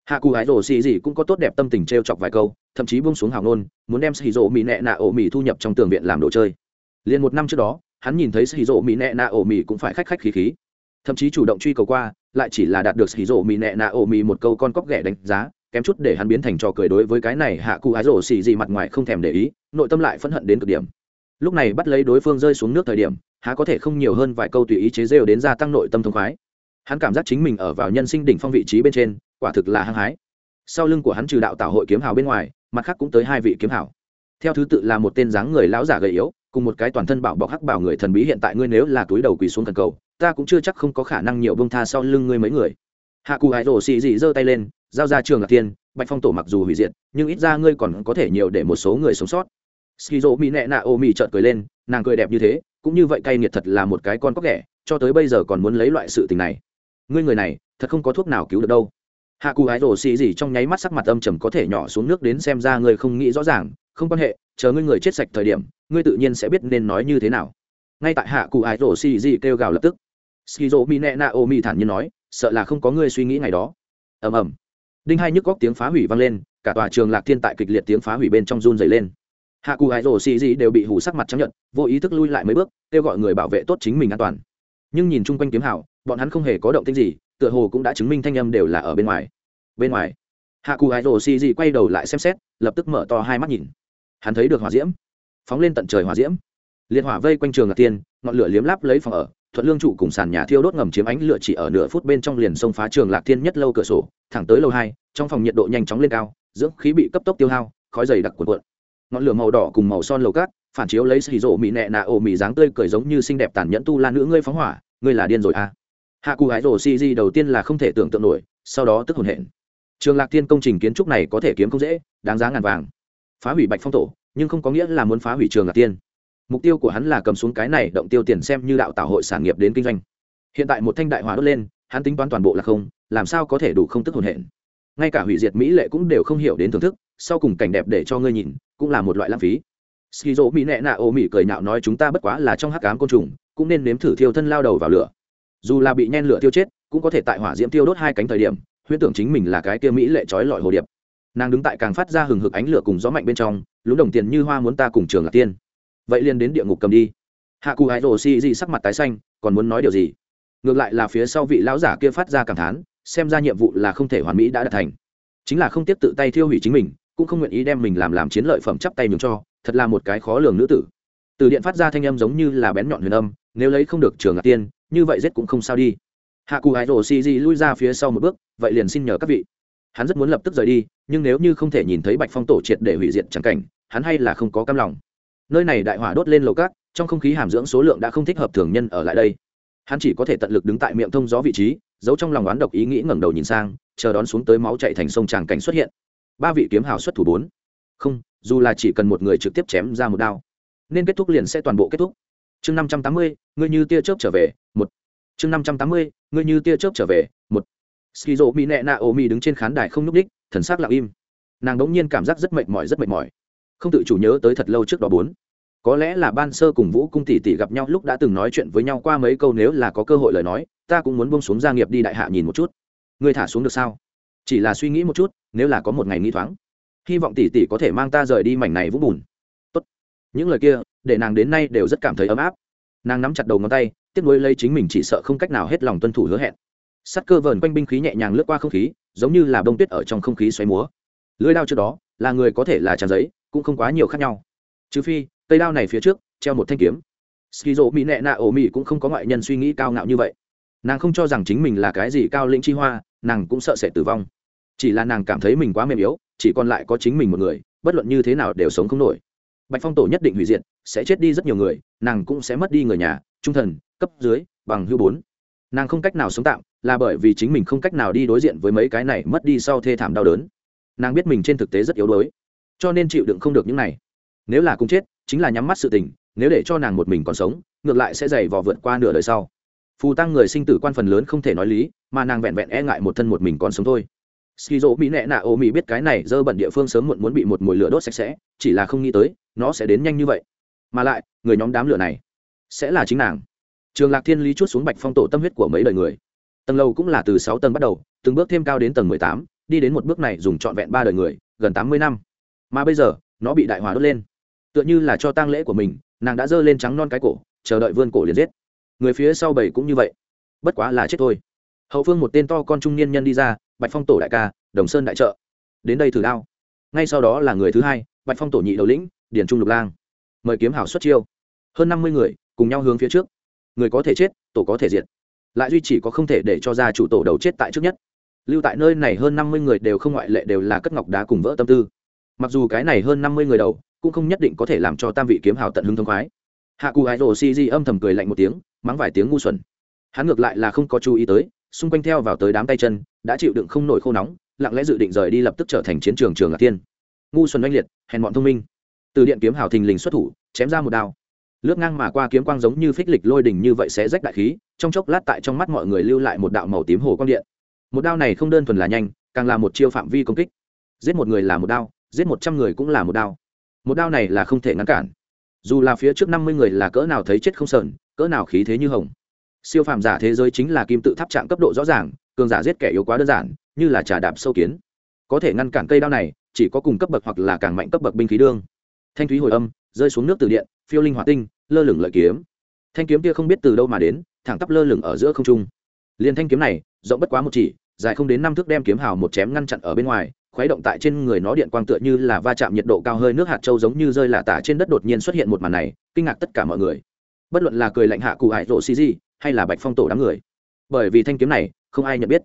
Hạ cụ hái rổ xì gì cũng có tốt đẹp tâm tình t r e o chọc vài câu, thậm chí bung xuống hào nôn muốn đem xì rộ mỹ nẹ nạ ổ mỹ thu nhập trong tường viện làm đồ chơi. Liền một năm trước đó, hắn nhìn thấy xì rộ mỹ nẹ nạ ổ mỹ cũng phải khách khách khí khí. Thậm chí chủ động truy cầu qua, lại chỉ là đạt được xì rộ mỹ nẹ nạ ổ mỹ một câu con cóc ghẻ đánh giá kém chút để hắn biến thành trò cười đối với cái này hạ cụ ái rổ xì gì mặt ngoài không thèm để ý, nội tâm lại phẫn hận đến cực điểm. Lúc này bắt lấy đối phương rơi xuống nước thời điểm, há có thể không nhiều hơn vài câu tùy ý chế rêu đến gia tăng nội tâm thông khoái. Hắn cảm giác chính mình ở vào nhân sinh đỉnh phong vị trí bên trên, quả thực là hăng hái. Sau lưng của hắn trừ đạo tạo hội kiếm hào bên ngoài, mặt khác cũng tới hai vị kiếm hào. Theo thứ tự là một tên dáng người lão giả gầy yếu, cùng một cái toàn thân bảo bọc hắc bảo người thần bí hiện tại ngươi nếu là túi đầu quỳ xuống thần cầu, ta cũng chưa chắc không có khả năng nhiều bông tha sau lưng ngươi mấy người hạ cụ hải rổ xì dị giơ tay lên, giao ra trường lạc tiên bạch phong tổ mặc dù hủy diệt, nhưng ít ra ngươi còn có thể nhiều để một số người sống sót. Skizo mỹ nẹ nạ ô mỹ trợn cười lên, nàng cười đẹp như thế, cũng như vậy cay nghiệt thật là một cái con có ghẻ, cho tới bây giờ còn muốn lấy loại sự tình này. Ngươi người này, thật không có thuốc nào cứu được đâu. Hạ cụ ái rổ xì gì trong nháy mắt sắc mặt âm trầm có thể nhỏ xuống nước đến xem ra ngươi không nghĩ rõ ràng, không quan hệ, chờ ngươi người chết sạch thời điểm, ngươi tự nhiên sẽ biết nên nói như thế nào. Ngay tại hạ cụ ái rổ xì gì kêu gào lập tức, skizo mi nẹ nạ ô mi thản nhiên nói sợ là không có ngươi suy nghĩ ngày đó. Ầm ầm. Đinh hai nhức góc tiếng phá hủy vang lên, cả tòa trường lạc thiên tại kịch liệt tiếng phá hủy bên trong run dày lên. Hạ cụ hải rổ xì gì đều bị hủ sắc mặt chấp nhận vô ý thức lui lại mấy bước, kêu gọi người bảo vệ tốt chính mình an toàn. Nhưng nhìn chung quanh kiếm hảo bọn hắn không hề có động tĩnh gì, tựa hồ cũng đã chứng minh thanh âm đều là ở bên ngoài. Bên ngoài, hạ cụ hải rổ xì gì quay đầu lại xem xét, lập tức mở to hai mắt nhìn. Hắn thấy được hỏa diễm, phóng lên tận trời hỏa diễm. Liệt hỏa vây quanh trường lạc tiên ngọn lửa liếm láp lấy phòng ở thuận lương trụ cùng sàn nhà thiêu đốt ngầm chiếm ánh lửa chỉ ở nửa phút bên trong liền xông phá trường lạc thiên nhất lâu cửa sổ, thẳng tới lâu hai, trong phòng nhiệt độ nhanh chóng lên cao, dưỡng khí bị cấp tốc tiêu hao, khói dày đặc cuộn cuộn. Ngọn lửa màu đỏ cùng màu son lầu cát, phản chiếu lấy xì rộ mị nẹ nạ ổ mị dáng tươi cười giống như xinh đẹp tàn nhẫn tu la nữ ngươi phóng hỏa, ngươi là điên rồi à? Hạ cụ hải rổ xì di đầu tiên là không thể tưởng tượng nổi, sau đó tức hồn hển. Trường lạc thiên công trình kiến trúc này có thể kiếm không dễ, đáng giá ngàn vàng. Phá hủy bạch phong tổ, nhưng không có nghĩa là muốn phá hủy trường lạc tiên mục tiêu của hắn là cầm xuống cái này động tiêu tiền xem như đạo tạo hội sản nghiệp đến kinh doanh. Hiện tại một thanh đại hỏa đốt lên, hắn tính toán toàn bộ là không, làm sao có thể đủ không tức hồn hển. Ngay cả hủy diệt mỹ lệ cũng đều không hiểu đến thưởng thức, sau cùng cảnh đẹp để cho ngươi nhìn, cũng là một loại lãng phí. Skizo mỹ nẹ nạ ô mỹ cười nhạo nói chúng ta bất quá là trong hắc cám côn trùng, cũng nên nếm thử thiêu thân lao đầu vào lửa. Dù là bị nhen lửa tiêu chết, cũng có thể tại hỏa diễm tiêu đốt hai cánh thời điểm, huyễn tưởng chính mình là cái kia mỹ lệ trói lọi hồ điệp. Nàng đứng tại càng phát ra hừng hực ánh lửa cùng gió mạnh bên trong, lúng đồng tiền như hoa muốn ta cùng trường lạc tiên vậy liền đến địa ngục cầm đi. Hạ cụ hải rổ xì gì sắc mặt tái xanh, còn muốn nói điều gì? Ngược lại là phía sau vị lão giả kia phát ra cảm thán, xem ra nhiệm vụ là không thể hoàn mỹ đã đạt thành. Chính là không tiếp tự tay thiêu hủy chính mình, cũng không nguyện ý đem mình làm làm chiến lợi phẩm chắp tay nhường cho, thật là một cái khó lường nữ tử. Từ điện phát ra thanh âm giống như là bén nhọn huyền âm, nếu lấy không được trường ngạc tiên, như vậy giết cũng không sao đi. Hạ cụ hải rổ xì gì lui ra phía sau một bước, vậy liền xin nhờ các vị. Hắn rất muốn lập tức rời đi, nhưng nếu như không thể nhìn thấy bạch phong tổ triệt để hủy diệt chẳng cảnh, hắn hay là không có cam lòng nơi này đại hỏa đốt lên lầu cát trong không khí hàm dưỡng số lượng đã không thích hợp thường nhân ở lại đây. Hắn chỉ có thể tận lực đứng tại miệng thông gió vị trí, giấu trong lòng đoán độc ý nghĩ ngẩng đầu nhìn sang, chờ đón xuống tới máu chạy thành sông tràng cảnh xuất hiện. Ba vị kiếm hào xuất thủ bốn. Không, dù là chỉ cần một người trực tiếp chém ra một đao, nên kết thúc liền sẽ toàn bộ kết thúc. Chương năm trăm tám mươi, ngươi như tia chớp trở về, một. Chương năm trăm tám mươi, ngươi như tia chớp trở về, một. Skizo mỹ nẹ nạ ô mi đứng trên khán đài không n ú c đích thần s ắ c lặng im. Nàng đ ỗ n g nhiên cảm giác rất mệt mỏi, rất mệt mỏi không tự chủ nhớ tới thật lâu trước đó bốn. Có lẽ là ban sơ cùng vũ cung tỷ tỷ gặp nhau lúc đã từng nói chuyện với nhau qua mấy câu nếu là có cơ hội lời nói, ta cũng muốn bông xuống gia nghiệp đi đại hạ nhìn một chút. Ngươi thả xuống được sao? Chỉ là suy nghĩ một chút, nếu là có một ngày nghi thoáng. Hy vọng tỷ tỷ có thể mang ta rời đi mảnh này vũng bùn. Tốt. Những lời kia, để nàng đến nay đều rất cảm thấy ấm áp. Nàng nắm chặt đầu ngón tay, tiếp nối lấy chính mình chỉ sợ không cách nào hết lòng tuân thủ hứa hẹn. Sắt cơ vờn quanh binh khí nhẹ nhàng lướt qua không khí, giống như là bông tuyết ở trong không khí xoáy múa. Lưới đao trước đó, là người có thể là tràn giấy cũng không quá nhiều khác nhau. Trừ phi, cây đao này phía trước, treo một thanh kiếm. Skizo mỹ nẹ nạ ổ mỹ cũng không có ngoại nhân suy nghĩ cao ngạo như vậy. Nàng không cho rằng chính mình là cái gì cao lĩnh chi hoa, nàng cũng sợ sẽ tử vong. Chỉ là nàng cảm thấy mình quá mềm yếu, chỉ còn lại có chính mình một người, bất luận như thế nào đều sống không nổi. Bạch phong tổ nhất định hủy diệt, sẽ chết đi rất nhiều người, nàng cũng sẽ mất đi người nhà, trung thần, cấp dưới, bằng hưu bốn. Nàng không cách nào sống tạm, là bởi vì chính mình không cách nào đi đối diện với mấy cái này mất đi sau thê thảm đau đớn. Nàng biết mình trên thực tế rất yếu đuối cho nên chịu đựng không được những này. Nếu là cùng chết, chính là nhắm mắt sự tình, nếu để cho nàng một mình còn sống, ngược lại sẽ dày vò vượt qua nửa đời sau. Phù tăng người sinh tử quan phần lớn không thể nói lý, mà nàng vẹn vẹn e ngại một thân một mình còn sống thôi. Skizo mỹ nẹ nạ ô mỹ biết cái này dơ bẩn địa phương sớm muộn muốn bị một mùi lửa đốt sạch sẽ, chỉ là không nghĩ tới, nó sẽ đến nhanh như vậy. Mà lại, người nhóm đám lửa này sẽ là chính nàng. Trường lạc thiên lý chút xuống bạch phong tổ tâm huyết của mấy đời người. Tầng lầu cũng là từ sáu tầng bắt đầu, từng bước thêm cao đến tầng mười tám, đi đến một bước này dùng trọn vẹn ba đời người, gần tám mươi năm mà bây giờ, nó bị đại hỏa đốt lên. Tựa như là cho tang lễ của mình, nàng đã giơ lên trắng non cái cổ, chờ đợi vươn cổ liền giết. Người phía sau bảy cũng như vậy. Bất quá là chết thôi. Hậu phương một tên to con trung niên nhân đi ra, bạch phong tổ đại ca, đồng sơn đại trợ. Đến đây thử đao. Ngay sau đó là người thứ hai, bạch phong tổ nhị đầu lĩnh, điền trung lục lang. Mời kiếm hảo xuất chiêu. Hơn năm mươi người, cùng nhau hướng phía trước. Người có thể chết, tổ có thể diệt. Lại duy chỉ có không thể để cho gia chủ tổ đầu chết tại trước nhất. Lưu tại nơi này hơn năm mươi người đều không ngoại lệ đều là cất ngọc đá cùng vỡ tâm tư mặc dù cái này hơn năm mươi người đầu, cũng không nhất định có thể làm cho tam vị kiếm hào tận hưng thông khoái. Hạ cù ái rồ si di âm thầm cười lạnh một tiếng, mắng vài tiếng ngu xuẩn. Hắn ngược lại là không có chú ý tới, xung quanh theo vào tới đám tay chân, đã chịu đựng không nổi khô nóng, lặng lẽ dự định rời đi lập tức trở thành chiến trường trường lạc tiên ngu xuẩn oanh liệt, hèn bọn thông minh. Từ điện kiếm hào thình lình xuất thủ, chém ra một đao. Lướt ngang mà qua kiếm quang giống như phích lịch lôi đỉnh như vậy sẽ rách đại khí, trong chốc lát tại trong mắt mọi người lưu lại một đạo màu tím hồ quang điện. Một đao này không đơn thuần là nhanh, càng là một chiêu phạm vi công kích. Giết một người là một đao giết một trăm người cũng là một đao. Một đao này là không thể ngăn cản. Dù là phía trước năm mươi người là cỡ nào thấy chết không sờn, cỡ nào khí thế như hồng. Siêu phàm giả thế giới chính là kim tự tháp trạng cấp độ rõ ràng, cường giả giết kẻ yếu quá đơn giản, như là trà đạp sâu kiến. Có thể ngăn cản cây đao này, chỉ có cùng cấp bậc hoặc là càng mạnh cấp bậc binh khí đương. Thanh thúy hồi âm, rơi xuống nước từ điện, phiêu linh hỏa tinh, lơ lửng lợi kiếm. Thanh kiếm kia không biết từ đâu mà đến, thẳng tắp lơ lửng ở giữa không trung. Liền thanh kiếm này, rộng bất quá một chỉ, dài không đến năm thước đem kiếm hào một chém ngăn chặn ở bên ngoài khuấy động tại trên người nó điện quang tựa như là va chạm nhiệt độ cao hơi nước hạt châu giống như rơi lả tả trên đất đột nhiên xuất hiện một màn này, kinh ngạc tất cả mọi người. Bất luận là cười lạnh hạ cụ hải rộ xì di hay là bạch phong tổ đám người. Bởi vì thanh kiếm này, không ai nhận biết.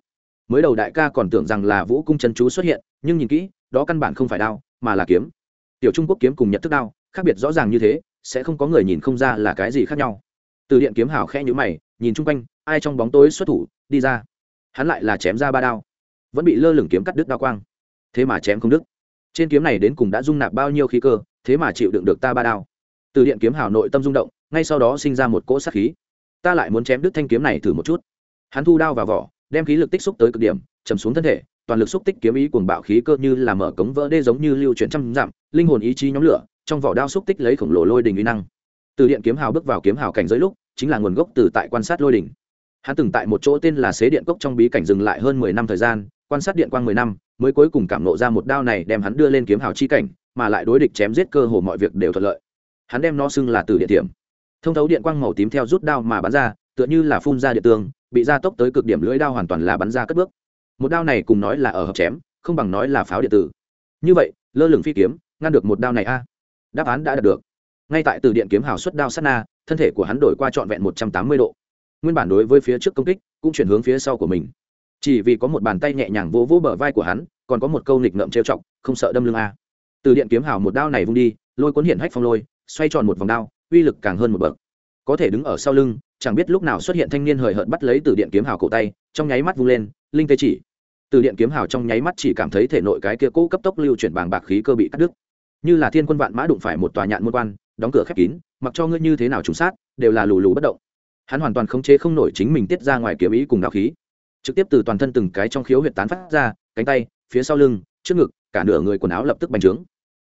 Mới đầu đại ca còn tưởng rằng là vũ cung chân chú xuất hiện, nhưng nhìn kỹ, đó căn bản không phải đao, mà là kiếm. Tiểu trung quốc kiếm cùng nhận thức đao, khác biệt rõ ràng như thế, sẽ không có người nhìn không ra là cái gì khác nhau. Từ điện kiếm hào khẽ nhữ mày, nhìn chung quanh, ai trong bóng tối xuất thủ, đi ra. Hắn lại là chém ra ba đao. Vẫn bị lơ lửng kiếm cắt đứt đao quang thế mà chém không đứt. Trên kiếm này đến cùng đã dung nạp bao nhiêu khí cơ, thế mà chịu đựng được ta ba đao. Từ điện kiếm hào nội tâm rung động, ngay sau đó sinh ra một cỗ sát khí. Ta lại muốn chém đứt thanh kiếm này thử một chút. Hắn thu đao vào vỏ, đem khí lực tích xúc tới cực điểm chầm xuống thân thể, toàn lực xúc tích kiếm ý cuồng bạo khí cơ như là mở cống vỡ đê giống như lưu chuyển trăm dặm, linh hồn ý chí nhóm lửa, trong vỏ đao xúc tích lấy khổng lồ lôi đình uy năng. Từ điện kiếm hào bước vào kiếm hào cảnh giới lúc, chính là nguồn gốc từ tại quan sát lôi đình. Hắn từng tại một chỗ tên là xế điện cốc trong bí cảnh dừng lại hơn mười năm thời gian, quan sát điện quang mười năm mới cuối cùng cảm nộ ra một đao này đem hắn đưa lên kiếm hào chi cảnh, mà lại đối địch chém giết cơ hồ mọi việc đều thuận lợi. Hắn đem nó xưng là từ điện tiệm thông thấu điện quang màu tím theo rút đao mà bắn ra, tựa như là phun ra địa tường, bị gia tốc tới cực điểm lưỡi đao hoàn toàn là bắn ra cất bước. Một đao này cùng nói là ở hợp chém, không bằng nói là pháo điện tử. Như vậy, lơ lửng phi kiếm, ngăn được một đao này a. Đáp án đã đạt được. Ngay tại từ điện kiếm hào xuất đao sát na, thân thể của hắn đổi qua trọn vẹn một trăm tám mươi độ. Nguyên bản đối với phía trước công kích, cũng chuyển hướng phía sau của mình chỉ vì có một bàn tay nhẹ nhàng vỗ vỗ bờ vai của hắn, còn có một câu nghịch ngợm trêu chọc, không sợ đâm lưng a. Từ điện kiếm hào một đao này vung đi, lôi cuốn hiện hách phong lôi, xoay tròn một vòng đao, uy lực càng hơn một bậc. Có thể đứng ở sau lưng, chẳng biết lúc nào xuất hiện thanh niên hời hợt bắt lấy từ điện kiếm hào cổ tay, trong nháy mắt vung lên, linh tê chỉ. Từ điện kiếm hào trong nháy mắt chỉ cảm thấy thể nội cái kia cũ cấp tốc lưu chuyển bàng bạc khí cơ bị cắt đứt. Như là thiên quân vạn mã đụng phải một tòa nhạn môn quan, đóng cửa khép kín, mặc cho ngươi như thế nào trùng sát, đều là lù lù bất động. Hắn hoàn toàn khống chế không nổi chính mình tiết ra ngoài kiếm ý cùng đạo khí trực tiếp từ toàn thân từng cái trong khiếu huyệt tán phát ra, cánh tay, phía sau lưng, trước ngực, cả nửa người quần áo lập tức bành trướng.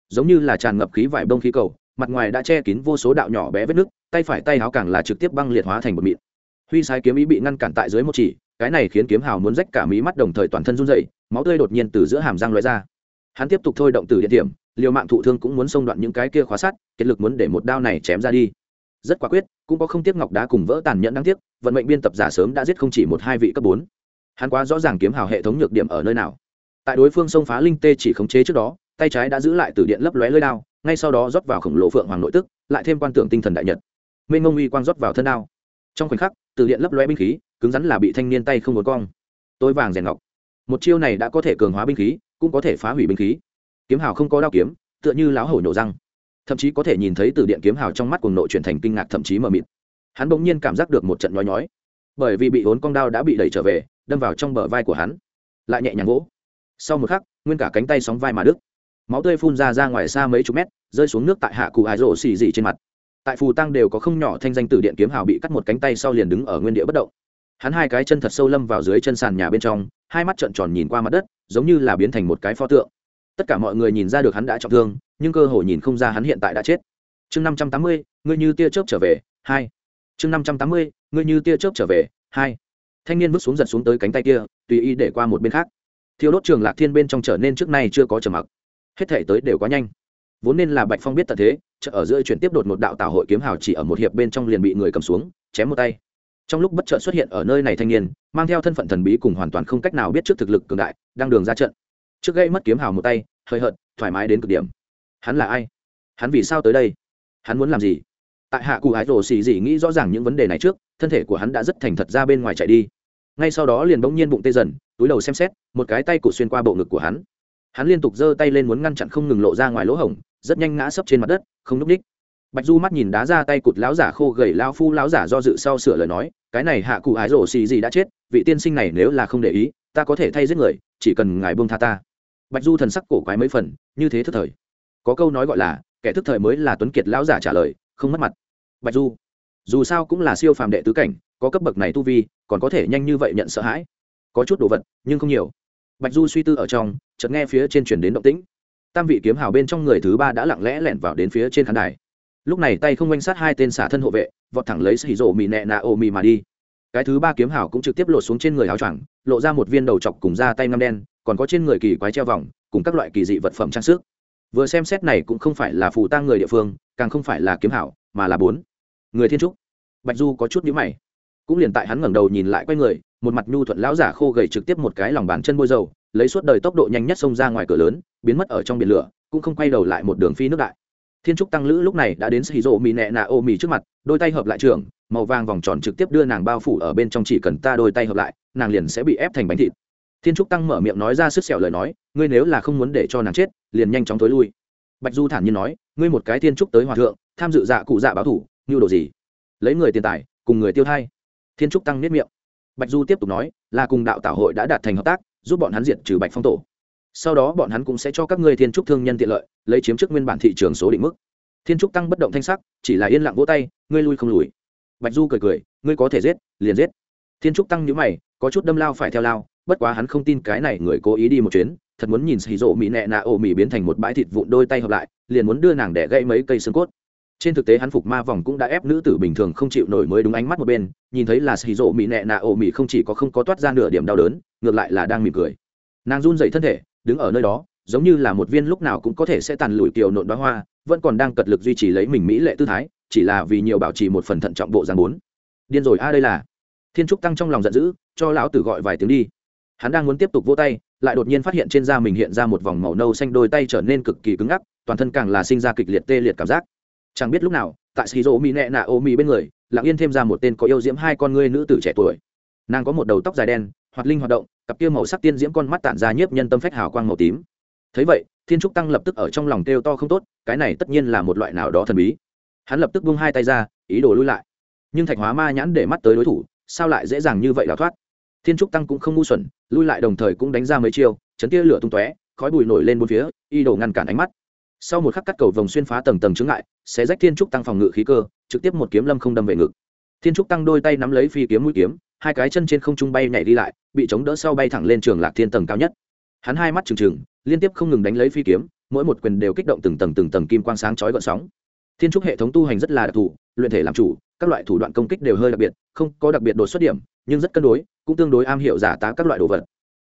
Giống như là tràn ngập khí vải bông khí cầu, mặt ngoài đã che kín vô số đạo nhỏ bé vết nứt tay phải tay áo càng là trực tiếp băng liệt hóa thành một mịn. Huy sai kiếm ý bị ngăn cản tại dưới một chỉ, cái này khiến kiếm hào muốn rách cả mí mắt đồng thời toàn thân run dậy máu tươi đột nhiên từ giữa hàm răng loại ra. Hắn tiếp tục thôi động từ địa điểm liều mạng thụ thương cũng muốn xông đoạn những cái kia khóa sắt, kiệt lực muốn để một đao này chém ra đi. Rất quả quyết, cũng có không tiếc ngọc đá cùng vỡ tàn nhẫn đáng tiếc, vận mệnh biên tập giả sớm đã giết không chỉ một hai vị cấp bốn hắn quá rõ ràng kiếm hào hệ thống nhược điểm ở nơi nào. Tại đối phương xông phá linh tê chỉ khống chế trước đó, tay trái đã giữ lại từ điện lấp lóe lơi đao, ngay sau đó rót vào khổng lồ phượng hoàng nội tức, lại thêm quan tưởng tinh thần đại nhật. Mênh ngông uy quang rót vào thân đao. Trong khoảnh khắc từ điện lấp lóe binh khí, cứng rắn là bị thanh niên tay không một cong. Tôi vàng rèn ngọc. Một chiêu này đã có thể cường hóa binh khí, cũng có thể phá hủy binh khí. Kiếm hào không có đao kiếm, tựa như láo hổ nổ răng. Thậm chí có thể nhìn thấy từ điện kiếm hào trong mắt cuồng nội chuyển thành kinh ngạc thậm chí mờ mịt. Hắn bỗng nhiên cảm giác được một trận nhói nhói. Bởi vì bị ốn cong đao đã bị đẩy trở về đâm vào trong bờ vai của hắn, lại nhẹ nhàng gỗ sau một khắc, nguyên cả cánh tay sóng vai mà đứt. Máu tươi phun ra ra ngoài xa mấy chục mét, rơi xuống nước tại hạ cụ ai rổ xì dị trên mặt. Tại phù tăng đều có không nhỏ thanh danh tử điện kiếm hào bị cắt một cánh tay sau liền đứng ở nguyên địa bất động. Hắn hai cái chân thật sâu lâm vào dưới chân sàn nhà bên trong, hai mắt trợn tròn nhìn qua mặt đất, giống như là biến thành một cái pho tượng. Tất cả mọi người nhìn ra được hắn đã trọng thương, nhưng cơ hội nhìn không ra hắn hiện tại đã chết. Chương năm trăm tám mươi, ngươi như tia chớp trở về, hai. Chương năm trăm tám mươi, ngươi như tia chớp trở về, hai thanh niên bước xuống giật xuống tới cánh tay kia, tùy ý để qua một bên khác. Thiêu đốt trường lạc thiên bên trong trở nên trước nay chưa có trầm mặc. Hết thể tới đều quá nhanh. Vốn nên là bạch phong biết tận thế, chợ ở giữa chuyển tiếp đột một đạo tào hội kiếm hào chỉ ở một hiệp bên trong liền bị người cầm xuống, chém một tay. Trong lúc bất chợt xuất hiện ở nơi này thanh niên, mang theo thân phận thần bí cùng hoàn toàn không cách nào biết trước thực lực cường đại, đang đường ra trận. Trước gây mất kiếm hào một tay, hơi hợt, thoải mái đến cực điểm. Hắn là ai? Hắn vì sao tới đây? Hắn muốn làm gì? Tại hạ cụ ái rồ xì dị nghĩ rõ ràng những vấn đề này trước, thân thể của hắn đã rất thành thật ra bên ngoài chạy đi ngay sau đó liền bỗng nhiên bụng tê dần, túi đầu xem xét, một cái tay cụ xuyên qua bộ ngực của hắn. Hắn liên tục giơ tay lên muốn ngăn chặn không ngừng lộ ra ngoài lỗ hổng, rất nhanh ngã sấp trên mặt đất, không núp ních bạch du mắt nhìn đá ra tay cụt láo giả khô gầy lao phu láo giả do dự sau sửa lời nói, cái này hạ cụ ái rổ xì gì đã chết, vị tiên sinh này nếu là không để ý, ta có thể thay giết người, chỉ cần ngài buông tha ta. Bạch du thần sắc cổ quái mấy phần, như thế thức thời. Có câu nói gọi là, kẻ thức thời mới là tuấn kiệt lão giả trả lời, không mất mặt. Bạch du dù sao cũng là siêu phàm đệ tứ cảnh, có cấp bậc này tu vi, còn có thể nhanh như vậy nhận sợ hãi. Có chút đồ vật, nhưng không nhiều. Bạch du suy tư ở trong, chợt nghe phía trên chuyển đến động tĩnh. Tam vị kiếm hào bên trong người thứ ba đã lặng lẽ lẻn vào đến phía trên khán đài. Lúc này tay không quanh sát hai tên xả thân hộ vệ, vọt thẳng lấy xì rổ mì nẹ nạ ô mì mà đi. Cái thứ ba kiếm hào cũng trực tiếp lột xuống trên người áo choàng, lộ ra một viên đầu chọc cùng da tay ngâm đen, còn có trên người kỳ quái treo vòng, cùng các loại kỳ dị vật phẩm trang sức. Vừa xem xét này cũng không phải là phù tang người địa phương, càng không phải là kiếm hảo mà là bốn người thiên trúc. Bạch du có chút nhữ mày. Cũng liền tại hắn ngẩng đầu nhìn lại quay người, một mặt nhu thuận lão giả khô gầy trực tiếp một cái lòng bàn chân bôi dầu, lấy suốt đời tốc độ nhanh nhất xông ra ngoài cửa lớn, biến mất ở trong biển lửa, cũng không quay đầu lại một đường phi nước đại. Thiên trúc tăng lữ lúc này đã đến xì rộ mì nẹ nạ ô mì trước mặt, đôi tay hợp lại trường, màu vàng vòng tròn trực tiếp đưa nàng bao phủ ở bên trong chỉ cần ta đôi tay hợp lại, nàng liền sẽ bị ép thành bánh thịt. Thiên trúc tăng mở miệng nói ra sức sẹo lời nói, ngươi nếu là không muốn để cho nàng chết, liền nhanh chóng tối lui. Bạch du thản nhiên nói, ngươi một cái thiên trúc tới hòa thượng, tham dự dạ cụ dạ báo thủ như đồ gì? Lấy người tiền tài, cùng người tiêu thay thiên trúc tăng nếp miệng. Bạch du tiếp tục nói, là cùng đạo tảo hội đã đạt thành hợp tác, giúp bọn hắn diệt trừ bạch phong tổ. Sau đó bọn hắn cũng sẽ cho các ngươi thiên trúc thương nhân tiện lợi, lấy chiếm trước nguyên bản thị trường số định mức. Thiên trúc tăng bất động thanh sắc, chỉ là yên lặng vỗ tay, ngươi lui không lùi. Bạch du cười cười, ngươi có thể giết, liền giết. Thiên trúc tăng nhữ mày, có chút đâm lao phải theo lao, bất quá hắn không tin cái này người cố ý đi một chuyến, thật muốn nhìn xì rộ mỹ nẹ nạ ổ mỹ biến thành một bãi thịt vụn đôi tay hợp lại, liền muốn đưa nàng đẻ gãy mấy cây xương cốt trên thực tế hắn phục ma vòng cũng đã ép nữ tử bình thường không chịu nổi mới đúng ánh mắt một bên, nhìn thấy là xì rộ mỹ nẹ nạ ổ mỹ không chỉ có không có toát ra nửa điểm đau đớn, ngược lại là đang mỉm cười. Nàng run dậy thân thể, đứng ở nơi đó, giống như là một viên lúc nào cũng có thể sẽ tàn lùi kiều nộn đoá hoa, vẫn còn đang cật lực duy trì lấy mình mỹ lệ tư thái, chỉ là vì nhiều bảo trì một phần thận trọng bộ dáng bốn. Điên rồi a, đây là. Thiên trúc tăng trong lòng giận dữ, cho lão tử gọi vài tiếng đi. Hắn đang muốn tiếp tục vỗ tay, lại đột nhiên phát hiện trên da mình hiện ra một vòng màu nâu xanh, đôi tay trở nên cực kỳ cứng ngắc, toàn thân càng là sinh ra kịch liệt tê liệt cảm giác chẳng biết lúc nào, tại shizu rỗ mỹ nẹ nạ ô mỹ bên người, lặng yên thêm ra một tên có yêu diễm hai con ngươi nữ tử trẻ tuổi. Nàng có một đầu tóc dài đen, hoạt linh hoạt động, cặp kia màu sắc tiên diễm con mắt tản ra nhiếp nhân tâm phách hào quang màu tím. Thấy vậy, thiên trúc tăng lập tức ở trong lòng kêu to không tốt, cái này tất nhiên là một loại nào đó thần bí. Hắn lập tức buông hai tay ra, ý đồ lui lại. Nhưng thạch hóa ma nhãn để mắt tới đối thủ, sao lại dễ dàng như vậy đào thoát? Thiên trúc tăng cũng không ngu xuẩn, lui lại đồng thời cũng đánh ra mấy chiêu, chấn tia lửa tung tóe, khói bụi nổi lên bốn phía, ý đồ ngăn cản ánh mắt sau một khắc cắt cầu vòng xuyên phá tầng tầng chướng ngại sẽ rách thiên trúc tăng phòng ngự khí cơ, trực tiếp một kiếm lâm không đâm về ngực. Thiên trúc tăng đôi tay nắm lấy phi kiếm mũi kiếm, hai cái chân trên không trung bay nhảy đi lại, bị chống đỡ sau bay thẳng lên trường lạc thiên tầng cao nhất. Hắn hai mắt trừng trừng, liên tiếp không ngừng đánh lấy phi kiếm, mỗi một quyền đều kích động từng tầng từng tầng kim quang sáng chói gợn sóng. Thiên trúc hệ thống tu hành rất là đặc thù, luyện thể làm chủ, các loại thủ đoạn công kích đều hơi đặc biệt, không có đặc biệt đột xuất điểm, nhưng rất cân đối, cũng tương đối am hiểu giả tá các loại đồ vật.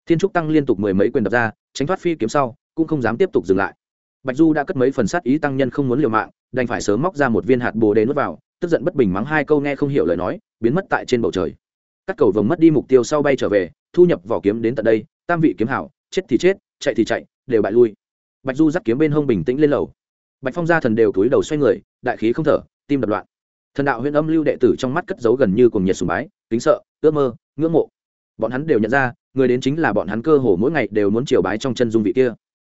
Thiên trúc tăng liên tục mười mấy quyền đập ra, tránh thoát phi kiếm sau, cũng không dám tiếp tục dừng lại bạch du đã cất mấy phần sát ý tăng nhân không muốn liều mạng, đành phải sớm móc ra một viên hạt bồ đề nuốt vào, tức giận bất bình mắng hai câu nghe không hiểu lời nói, biến mất tại trên bầu trời. Các cầu vồng mất đi mục tiêu sau bay trở về, thu nhập vỏ kiếm đến tận đây, tam vị kiếm hảo, chết thì chết, chạy thì chạy, đều bại lui. Bạch du dắt kiếm bên hông bình tĩnh lên lầu. Bạch phong gia thần đều túi đầu xoay người, đại khí không thở, tim đập loạn. Thần đạo huyện âm lưu đệ tử trong mắt cất giấu gần như cùng nhiệt sùng bái, kính sợ, ước mơ, ngưỡng mộ. Bọn hắn đều nhận ra, người đến chính là bọn hắn cơ hồ mỗi ngày đều muốn chiều bái trong chân dung vị kia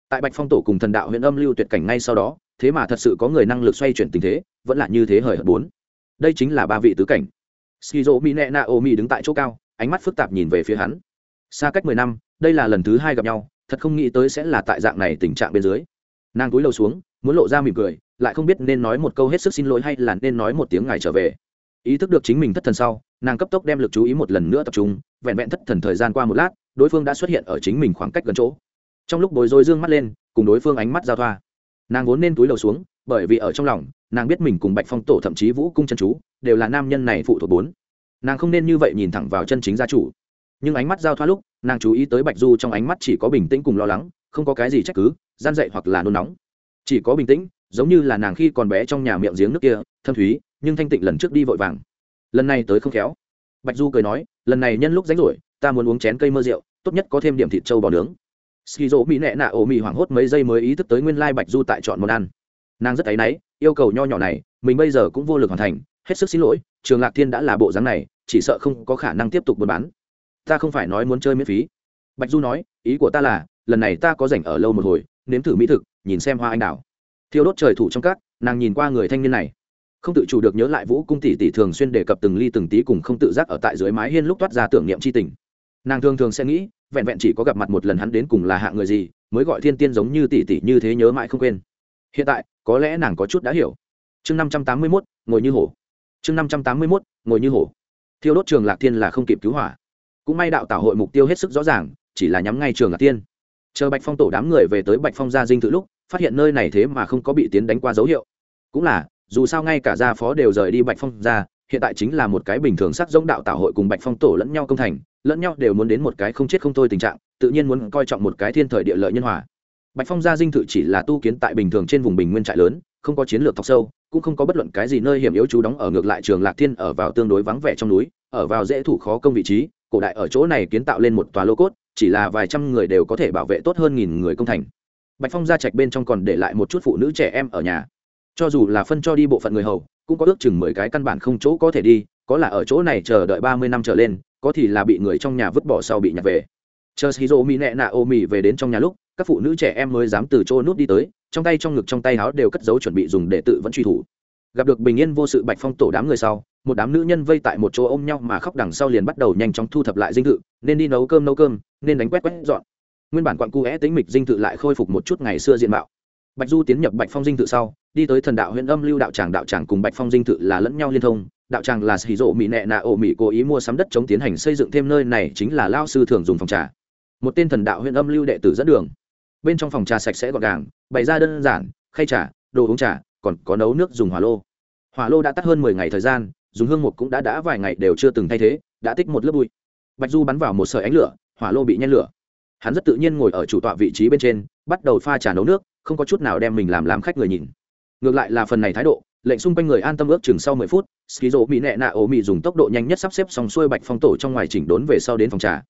tại bạch phong tổ cùng thần đạo huyện âm lưu tuyệt cảnh ngay sau đó, thế mà thật sự có người năng lực xoay chuyển tình thế, vẫn là như thế hời hợt bốn. Đây chính là ba vị tứ cảnh. Shizu mi nẹ na o mi đứng tại chỗ cao, ánh mắt phức tạp nhìn về phía hắn. Xa cách mười năm, đây là lần thứ hai gặp nhau, thật không nghĩ tới sẽ là tại dạng này tình trạng bên dưới. Nàng cúi đầu xuống, muốn lộ ra mỉm cười, lại không biết nên nói một câu hết sức xin lỗi hay là nên nói một tiếng ngày trở về. Ý thức được chính mình thất thần sau, nàng cấp tốc đem lực chú ý một lần nữa tập trung, vẹn vẹn thất thần thời gian qua một lát, đối phương đã xuất hiện ở chính mình khoảng cách gần chỗ trong lúc bối rối dương mắt lên, cùng đối phương ánh mắt giao thoa. Nàng vốn nên túi đầu xuống, bởi vì ở trong lòng, nàng biết mình cùng bạch phong tổ thậm chí vũ cung chân chú, đều là nam nhân này phụ thuộc bốn. Nàng không nên như vậy nhìn thẳng vào chân chính gia chủ. Nhưng ánh mắt giao thoa lúc, nàng chú ý tới bạch du trong ánh mắt chỉ có bình tĩnh cùng lo lắng, không có cái gì trách cứ, gian dậy hoặc là nôn nóng. Chỉ có bình tĩnh, giống như là nàng khi còn bé trong nhà miệng giếng nước kia, thâm thúy, nhưng thanh tịnh lần trước đi vội vàng. Lần này tới không khéo. Bạch du cười nói, lần này nhân lúc rảnh rỗi, ta muốn uống chén cây mơ rượu, tốt nhất có thêm điểm thịt trâu bò nướng ski dỗ mỹ nẹ nạ ổ mỹ hoảng hốt mấy giây mới ý thức tới nguyên lai bạch du tại chọn món ăn. Nàng rất áy náy, yêu cầu nho nhỏ này, mình bây giờ cũng vô lực hoàn thành, hết sức xin lỗi, trường lạc thiên đã là bộ dáng này, chỉ sợ không có khả năng tiếp tục buôn bán. Ta không phải nói muốn chơi miễn phí. Bạch du nói, ý của ta là, lần này ta có rảnh ở lâu một hồi, nếm thử mỹ thực, nhìn xem hoa anh đào. Thiêu đốt trời thủ trong các, nàng nhìn qua người thanh niên này. Không tự chủ được nhớ lại vũ cung tỷ tỷ thường xuyên đề cập từng ly từng tí cùng không tự giác ở tại dưới mái hiên lúc toát ra tưởng niệm c h i tình. Nàng thường thường sẽ nghĩ vẹn vẹn chỉ có gặp mặt một lần hắn đến cùng là hạng người gì, mới gọi thiên tiên giống như tỷ tỷ như thế nhớ mãi không quên. Hiện tại, có lẽ nàng có chút đã hiểu. Chương năm trăm tám mươi mốt, ngồi như hổ. Chương năm trăm tám mươi mốt, ngồi như hổ. Thiêu đốt trường lạc thiên là không kịp cứu hỏa. Cũng may đạo tạo hội mục tiêu hết sức rõ ràng, chỉ là nhắm ngay trường lạc thiên. Chờ bạch phong tổ đám người về tới bạch phong gia dinh tự lúc, phát hiện nơi này thế mà không có bị tiến đánh qua dấu hiệu. Cũng là, dù sao ngay cả gia phó đều rời đi bạch phong ra hiện tại chính là một cái bình thường sắc giống đạo tạo hội cùng bạch phong tổ lẫn nhau công thành, lẫn nhau đều muốn đến một cái không chết không thôi tình trạng, tự nhiên muốn coi trọng một cái thiên thời địa lợi nhân hòa. Bạch phong gia dinh thự chỉ là tu kiến tại bình thường trên vùng bình nguyên trại lớn, không có chiến lược thọc sâu, cũng không có bất luận cái gì nơi hiểm yếu trú đóng ở ngược lại trường lạc thiên ở vào tương đối vắng vẻ trong núi, ở vào dễ thủ khó công vị trí, cổ đại ở chỗ này kiến tạo lên một tòa lô cốt, chỉ là vài trăm người đều có thể bảo vệ tốt hơn nghìn người công thành. Bạch phong gia trạch bên trong còn để lại một chút phụ nữ trẻ em ở nhà cho dù là phân cho đi bộ phận người hầu, cũng có ước chừng mười cái căn bản không chỗ có thể đi, có là ở chỗ này chờ đợi ba mươi năm trở lên, có thì là bị người trong nhà vứt bỏ sau bị nhặt về. Chờ shizu mi nẹ nạ ô mi về đến trong nhà lúc, các phụ nữ trẻ em mới dám từ chỗ nút đi tới, trong tay trong ngực trong tay áo đều cất giấu chuẩn bị dùng để tự vẫn truy thủ. Gặp được bình yên vô sự bạch phong tổ đám người sau, một đám nữ nhân vây tại một chỗ ôm nhau mà khóc đằng sau liền bắt đầu nhanh chóng thu thập lại dinh thự, nên đi nấu cơm nấu cơm, nên đánh quét quét dọn. Nguyên bản quặn cu é tính mịch dinh thự lại khôi phục một chút ngày xưa diện mạo bạch du tiến nhập bạch phong dinh thự sau, đi tới thần đạo huyện âm lưu đạo tràng đạo tràng cùng bạch phong dinh thự là lẫn nhau liên thông. Đạo tràng là xì rộ mỹ nẹ nạ ổ mỹ cố ý mua sắm đất chống tiến hành xây dựng, thêm nơi này chính là lao sư thường dùng phòng trà. Một tên thần đạo huyện âm lưu đệ tử dẫn đường. Bên trong phòng trà sạch sẽ gọn gàng, bày ra đơn giản, khay trà, đồ uống trà, còn có nấu nước dùng hỏa lô. Hỏa lô đã tắt hơn mười ngày thời gian, dùng hương mục cũng đã đã vài ngày đều chưa từng thay thế, đã tích một lớp bụi. Bạch du bắn vào một sợi ánh lửa, hỏa lô bị nhen lửa. Hắn rất tự nhiên ngồi ở chủ tọa vị trí bên trên, bắt đầu pha trà nấu nước không có chút nào đem mình làm làm khách người nhìn. Ngược lại là phần này thái độ, lệnh xung quanh người an tâm ước chừng sau mười phút ski rỗ mỹ nẹ nạ ố mỹ dùng tốc độ nhanh nhất sắp xếp xong xuôi bạch phong tổ trong ngoài chỉnh đốn về sau đến phòng trà.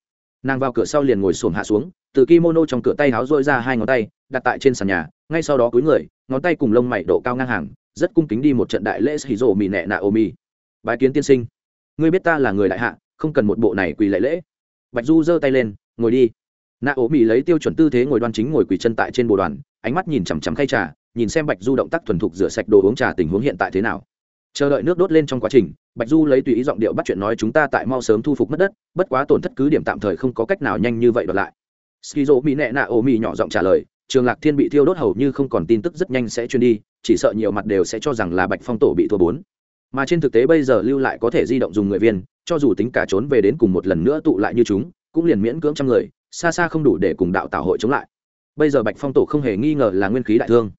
Nàng vào cửa sau liền ngồi xổm hạ xuống, từ kimono trong cửa tay háo rôi ra hai ngón tay, đặt tại trên sàn nhà, ngay sau đó cúi người, ngón tay cùng lông mày độ cao ngang hàng, rất cung kính đi một trận đại lễ ski rỗ mỹ nẹ nạ ố mỹ bài kiến tiên sinh. Ngươi biết ta là người đại hạ, không cần một bộ này quỳ lệ lễ. Bạch du giơ tay lên, ngồi đi. Nạ ố mỹ lấy tiêu chuẩn tư thế ngồi đoan chính ngồi quỳ chân tại trên bồ đoàn ánh mắt nhìn chằm chằm khay trà, nhìn xem bạch du động tác thuần thục rửa sạch đồ uống trà tình huống hiện tại thế nào. Chờ đợi nước đốt lên trong quá trình, bạch du lấy tùy ý giọng điệu bắt chuyện nói chúng ta tại mau sớm thu phục mất đất, bất quá tổn thất cứ điểm tạm thời không có cách nào nhanh như vậy đoạt lại. Skizo mỹ nẹ nạ ổ mỹ nhỏ giọng trả lời, trường lạc thiên bị thiêu đốt hầu như không còn tin tức rất nhanh sẽ truyền đi, chỉ sợ nhiều mặt đều sẽ cho rằng là bạch phong tổ bị thua bốn. Mà trên thực tế bây giờ lưu lại có thể di động dùng người viên, cho dù tính cả trốn về đến cùng một lần nữa tụ lại như chúng, cũng liền miễn cưỡng trăm người, xa xa không đủ để cùng đạo tạo hội chống lại bây giờ bạch phong tổ không hề nghi ngờ là nguyên khí đại thương.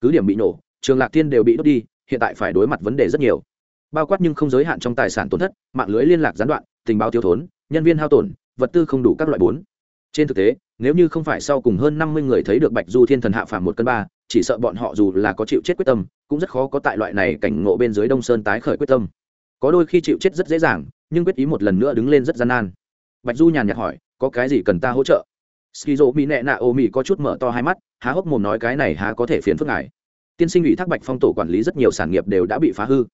Cứ điểm bị nổ, trường lạc thiên đều bị đốt đi, hiện tại phải đối mặt vấn đề rất nhiều. Bao quát nhưng không giới hạn trong tài sản tổn thất, mạng lưới liên lạc gián đoạn, tình báo thiếu thốn, nhân viên hao tổn, vật tư không đủ các loại bốn. Trên thực tế, nếu như không phải sau cùng hơn năm mươi người thấy được bạch du thiên thần hạ phàm một cân ba, chỉ sợ bọn họ dù là có chịu chết quyết tâm, cũng rất khó có tại loại này cảnh ngộ bên dưới đông sơn tái khởi quyết tâm. Có đôi khi chịu chết rất dễ dàng, nhưng quyết ý một lần nữa đứng lên rất gian nan. Bạch du nhàn nhạt hỏi, có cái gì cần ta hỗ trợ? Skizo mỹ nẹ nạ ô mỹ có chút mở to hai mắt, há hốc mồm nói cái này há có thể phiền phức ngài. Tiên sinh ủy thác bạch phong tổ quản lý rất nhiều sản nghiệp đều đã bị phá hư.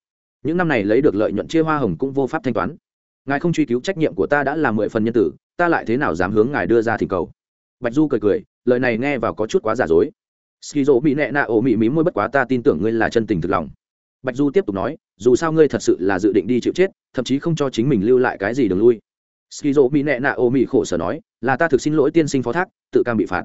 Những năm này lấy được lợi nhuận chia hoa hồng cũng vô pháp thanh toán. Ngài không truy cứu trách nhiệm của ta đã là mười phần nhân tử, ta lại thế nào dám hướng ngài đưa ra thỉnh cầu? Bạch du cười cười, lời này nghe vào có chút quá giả dối. Skizo mỹ nẹ nạ ổ mỹ mí môi bất quá ta tin tưởng ngươi là chân tình thực lòng. Bạch du tiếp tục nói, dù sao ngươi thật sự là dự định đi chịu chết, thậm chí không cho chính mình lưu lại cái gì đường lui skizo mỹ nẹ nạ ô mỹ khổ sở nói, là ta thực xin lỗi tiên sinh phó thác, tự cam bị phạt.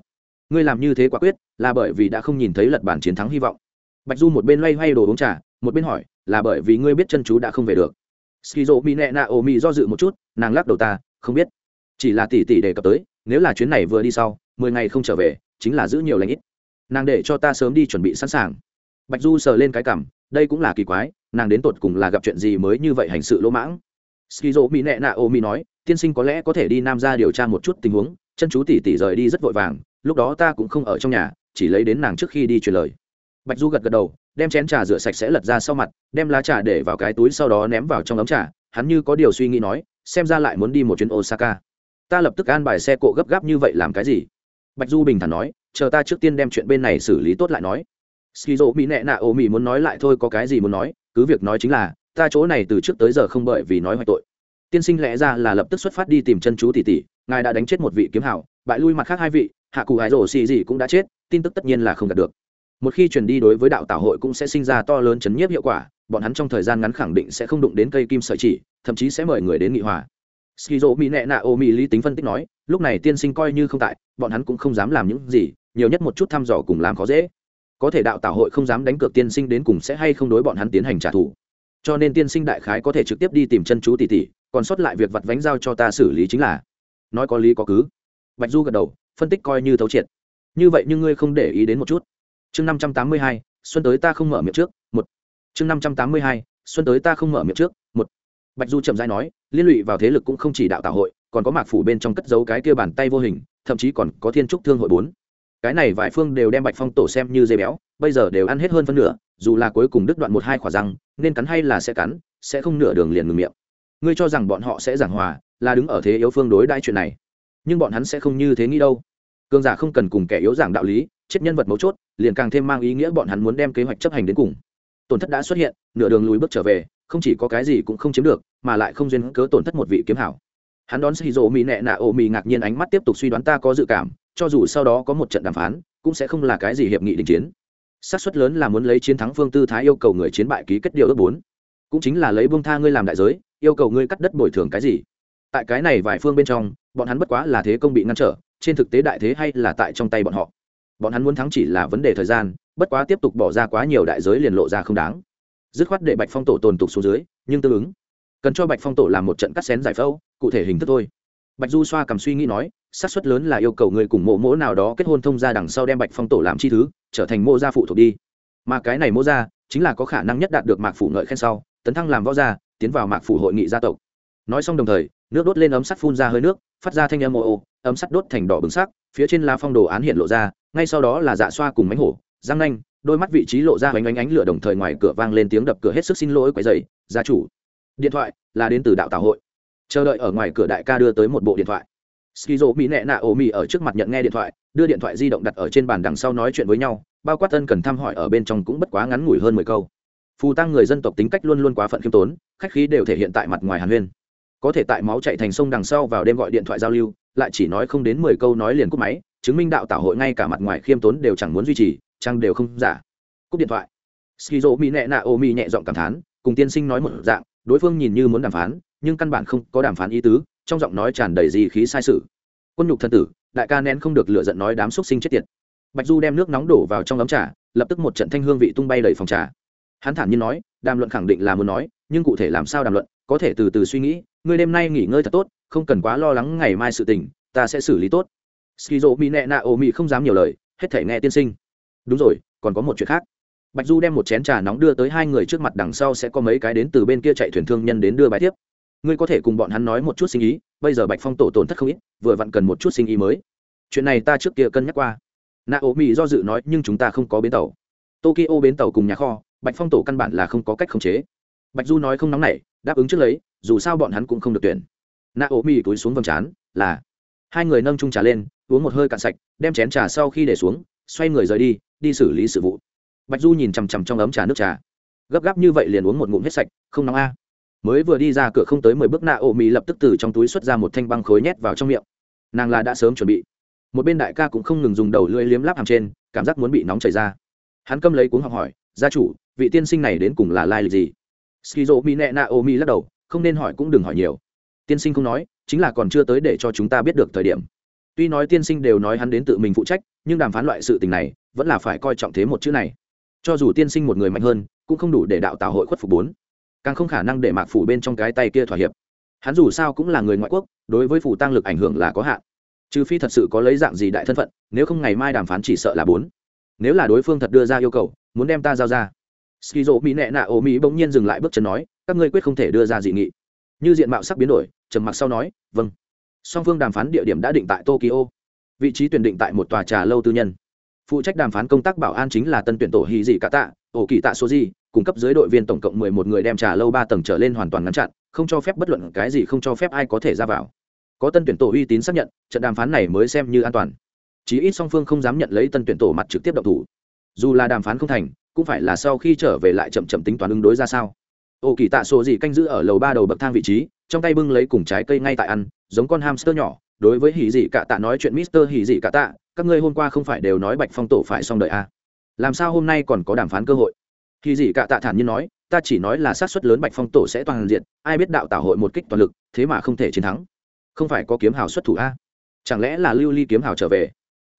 Ngươi làm như thế quả quyết, là bởi vì đã không nhìn thấy lật bản chiến thắng hy vọng. Bạch du một bên loay hoay đồ uống trà, một bên hỏi, là bởi vì ngươi biết chân chú đã không về được? Skizo mỹ nẹ nạ ô mỹ do dự một chút, nàng lắc đầu ta, không biết. Chỉ là tỷ tỷ đề cập tới, nếu là chuyến này vừa đi sau, mười ngày không trở về, chính là giữ nhiều lãnh ít. Nàng để cho ta sớm đi chuẩn bị sẵn sàng. Bạch du sờ lên cái cảm, đây cũng là kỳ quái, nàng đến tột cùng là gặp chuyện gì mới như vậy hành sự lỗ mãng? Skizo mỹ nẹ nạ ô mỹ nói tiên sinh có lẽ có thể đi nam ra điều tra một chút tình huống, chân chú tỷ tỷ rời đi rất vội vàng, lúc đó ta cũng không ở trong nhà, chỉ lấy đến nàng trước khi đi truyền lời. Bạch du gật gật đầu, đem chén trà rửa sạch sẽ lật ra sau mặt, đem lá trà để vào cái túi sau đó ném vào trong ấm trà, hắn như có điều suy nghĩ nói, xem ra lại muốn đi một chuyến osaka. Ta lập tức an bài xe cộ gấp gáp như vậy làm cái gì? Bạch du bình thản nói, chờ ta trước tiên đem chuyện bên này xử lý tốt lại nói. Skizo mỹ nẹ nạ ô mỹ muốn nói lại thôi có cái gì muốn nói, cứ việc nói chính là, ta chỗ này từ trước tới giờ không bởi vì nói hoại tội tiên sinh lẽ ra là lập tức xuất phát đi tìm chân chú tỷ tỷ, ngài đã đánh chết một vị kiếm hảo, bại lui mặt khác hai vị, hạ cụ hải rổ xì gì cũng đã chết, tin tức tất nhiên là không đạt được. Một khi chuyển đi đối với đạo tảo hội cũng sẽ sinh ra to lớn chấn nhiếp hiệu quả, bọn hắn trong thời gian ngắn khẳng định sẽ không đụng đến cây kim sợi chỉ, thậm chí sẽ mời người đến nghị hòa. Skizo mỹ nẹ nạ ô mỹ lý tính phân tích nói, lúc này tiên sinh coi như không tại, bọn hắn cũng không dám làm những gì, nhiều nhất một chút thăm dò cùng làm khó dễ. Có thể đạo tảo hội không dám đánh cược tiên sinh đến cùng sẽ hay không đối bọn hắn tiến hành trả thù. Cho nên tiên sinh đại khái có thể trực tiếp đi tìm chân chú tỷ tỷ còn sót lại việc vặt vánh giao cho ta xử lý chính là. Nói có lý có cứ. Bạch du gật đầu, phân tích coi như thấu triệt. Như vậy nhưng ngươi không để ý đến một chút. Chương năm trăm tám mươi hai, xuân tới ta không mở miệng trước, một. Chương năm trăm tám mươi hai, xuân tới ta không mở miệng trước, một. Bạch du chậm rãi nói, liên lụy vào thế lực cũng không chỉ đạo tạo hội, còn có mạc phủ bên trong cất giấu cái kia bàn tay vô hình, thậm chí còn có thiên trúc thương hội bốn. Cái này vài phương đều đem bạch phong tổ xem như dây béo, bây giờ đều ăn hết hơn phân nửa, dù là cuối cùng đứt đoạn một hai khỏa răng, nên cắn hay là sẽ cắn, sẽ không nửa đường liền ngừng miệng ngươi cho rằng bọn họ sẽ giảng hòa, là đứng ở thế yếu phương đối đãi chuyện này. Nhưng bọn hắn sẽ không như thế nghĩ đâu. Cương giả không cần cùng kẻ yếu giảng đạo lý, chết nhân vật mấu chốt, liền càng thêm mang ý nghĩa bọn hắn muốn đem kế hoạch chấp hành đến cùng. Tổn thất đã xuất hiện, nửa đường lùi bước trở về, không chỉ có cái gì cũng không chiếm được, mà lại không duyên cớ tổn thất một vị kiếm hảo. Hắn đón xì shizu mỹ nẹ nạ ô mỹ ngạc nhiên ánh mắt tiếp tục suy đoán ta có dự cảm, cho dù sau đó có một trận đàm phán, cũng sẽ không là cái gì hiệp nghị đình chiến. Xác suất lớn là muốn lấy chiến thắng phương tư thái yêu cầu người chiến bại ký kết điều ước bốn cũng chính là lấy buông tha ngươi làm đại giới, yêu cầu ngươi cắt đất bồi thường cái gì. Tại cái này vài phương bên trong, bọn hắn bất quá là thế công bị ngăn trở, trên thực tế đại thế hay là tại trong tay bọn họ. Bọn hắn muốn thắng chỉ là vấn đề thời gian, bất quá tiếp tục bỏ ra quá nhiều đại giới liền lộ ra không đáng. Dứt khoát để bạch phong tổ tồn tục xuống dưới, nhưng tương ứng, cần cho bạch phong tổ làm một trận cắt xén giải phẫu, cụ thể hình thức thôi. Bạch du xoa cầm suy nghĩ nói, xác suất lớn là yêu cầu người cùng mộ mỗ nào đó kết hôn thông gia đằng sau đem bạch phong tổ làm chi thứ, trở thành mô gia phụ thuộc đi. Mà cái này mô gia, chính là có khả năng nhất đạt được mạc phủ ngợi khen sau tấn thăng làm võ gia, tiến vào mạc phủ hội nghị gia tộc. Nói xong đồng thời, nước đốt lên ấm sắt phun ra hơi nước, phát ra thanh âm ô ồ ấm sắt đốt thành đỏ bừng sắc, phía trên lá phong đồ án hiện lộ ra, ngay sau đó là dạ xoa cùng mánh hổ, răng nanh, đôi mắt vị trí lộ ra bánh ánh ánh lửa đồng thời ngoài cửa vang lên tiếng đập cửa hết sức xin lỗi quấy dày gia chủ. Điện thoại, là đến từ đạo tào hội. Chờ đợi ở ngoài cửa đại ca đưa tới một bộ điện thoại. Skizo mỹ nẹ nạ ô mỹ ở trước mặt nhận nghe điện thoại, đưa điện thoại di động đặt ở trên bàn đằng sau nói chuyện với nhau, bao quát tân cần thăm hỏi ở bên trong cũng bất quá ngắn ngủi hơn mười câu phù tăng người dân tộc tính cách luôn luôn quá phận khiêm tốn, khách khí đều thể hiện tại mặt ngoài hàn huyên. Có thể tại máu chạy thành sông đằng sau vào đêm gọi điện thoại giao lưu, lại chỉ nói không đến mười câu nói liền cúp máy, chứng minh đạo tảo hội ngay cả mặt ngoài khiêm tốn đều chẳng muốn duy trì, chăng đều không giả. Cúp điện thoại. Skizo mỹ nẹ nạ ô mỹ nhẹ giọng cảm thán, cùng tiên sinh nói một dạng, đối phương nhìn như muốn đàm phán, nhưng căn bản không có đàm phán ý tứ, trong giọng nói tràn đầy gì khí sai sự. Quân nhục thân tử, đại ca nén không được lựa giận nói đám xúc sinh chết tiệt. Bạch du đem nước nóng đổ vào trong ấm trà, lập tức một trận thanh hương vị tung bay đầy phòng trà hắn thản nhiên nói, đàm luận khẳng định là muốn nói, nhưng cụ thể làm sao đàm luận, có thể từ từ suy nghĩ, ngươi đêm nay nghỉ ngơi thật tốt, không cần quá lo lắng ngày mai sự tình, ta sẽ xử lý tốt. Skizo mỹ nẹ nạ ô mỹ không dám nhiều lời, hết thể nghe tiên sinh. Đúng rồi, còn có một chuyện khác. Bạch du đem một chén trà nóng đưa tới hai người trước mặt đằng sau sẽ có mấy cái đến từ bên kia chạy thuyền thương nhân đến đưa bài tiếp. Ngươi có thể cùng bọn hắn nói một chút sinh ý, bây giờ bạch phong tổ tổn thất không ít, vừa vặn cần một chút sinh ý mới. Chuyện này ta trước kia cân nhắc qua. Nạ ô mỹ do dự nói, nhưng chúng ta không có bến tàu. Tokyo bến tàu cùng nhà kho bạch phong tổ căn bản là không có cách khống chế. Bạch du nói không nóng nảy, đáp ứng trước lấy, dù sao bọn hắn cũng không được tuyển. Nạ ố mì túi xuống vòng chán là. Hai người nâng trung trà lên, uống một hơi cạn sạch, đem chén trà sau khi để xuống, xoay người rời đi đi xử lý sự vụ. Bạch du nhìn chằm chằm trong ấm trà nước trà. Gấp gáp như vậy liền uống một ngụm hết sạch, không nóng a. Mới vừa đi ra cửa không tới mười bước, nạ ố mì lập tức từ trong túi xuất ra một thanh băng khối nhét vào trong miệng. Nàng là đã sớm chuẩn bị. Một bên đại ca cũng không ngừng dùng đầu lưỡi liếm láp hàm trên, cảm giác muốn bị nóng chảy ra. Hắn câm lấy cuống học hỏi, gia chủ vị tiên sinh này đến cùng là lai lịch gì? Skizo mi nẹ na o mi lắc đầu, không nên hỏi cũng đừng hỏi nhiều. Tiên sinh không nói, chính là còn chưa tới để cho chúng ta biết được thời điểm. Tuy nói tiên sinh đều nói hắn đến tự mình phụ trách, nhưng đàm phán loại sự tình này, vẫn là phải coi trọng thế một chữ này. Cho dù tiên sinh một người mạnh hơn, cũng không đủ để đạo tạo hội khuất phục bốn. Càng không khả năng để mạc phủ bên trong cái tay kia thỏa hiệp. Hắn dù sao cũng là người ngoại quốc, đối với phủ tăng lực ảnh hưởng là có hạn. Trừ phi thật sự có lấy dạng gì đại thân phận, nếu không ngày mai đàm phán chỉ sợ là bốn. Nếu là đối phương thật đưa ra yêu cầu, muốn đem ta giao ra skizo mỹ nẹ nạ ô mỹ bỗng nhiên dừng lại bước chân nói, các ngươi quyết không thể đưa ra dị nghị. Như diện mạo sắc biến đổi, trầm mặc sau nói vâng. Song phương đàm phán địa điểm đã định tại tokyo. Vị trí tuyển định tại một tòa trà lâu tư nhân. Phụ trách đàm phán công tác bảo an chính là tân tuyển tổ hy dị cả tạ ổ kỳ tạ số gì cung cấp dưới đội viên tổng cộng mười một người đem trà lâu ba tầng trở lên hoàn toàn ngăn chặn, không cho phép bất luận cái gì không cho phép ai có thể ra vào. Có tân tuyển tổ uy tín xác nhận, trận đàm phán này mới xem như an toàn. Chí ít song phương không dám nhận lấy tân tuyển tổ mặt trực tiếp động thủ. Dù là đàm phán không thành cũng phải là sau khi trở về lại chậm chậm tính toán ứng đối ra sao Ô kỳ tạ sổ gì canh giữ ở lầu ba đầu bậc thang vị trí, trong tay bưng lấy cùng trái cây ngay tại ăn, giống con hamster nhỏ, đối với hỉ dị cả tạ nói chuyện mister hỉ dị cả tạ, các ngươi hôm qua không phải đều nói bạch phong tổ phải xong đợi à? làm sao hôm nay còn có đàm phán cơ hội hỉ dị cả tạ thản nhiên nói, ta chỉ nói là sát suất lớn bạch phong tổ sẽ toàn diện, ai biết đạo tạo hội một kích toàn lực, thế mà không thể chiến thắng không phải có kiếm hào xuất thủ a à? chẳng lẽ là lưu ly kiếm hào trở về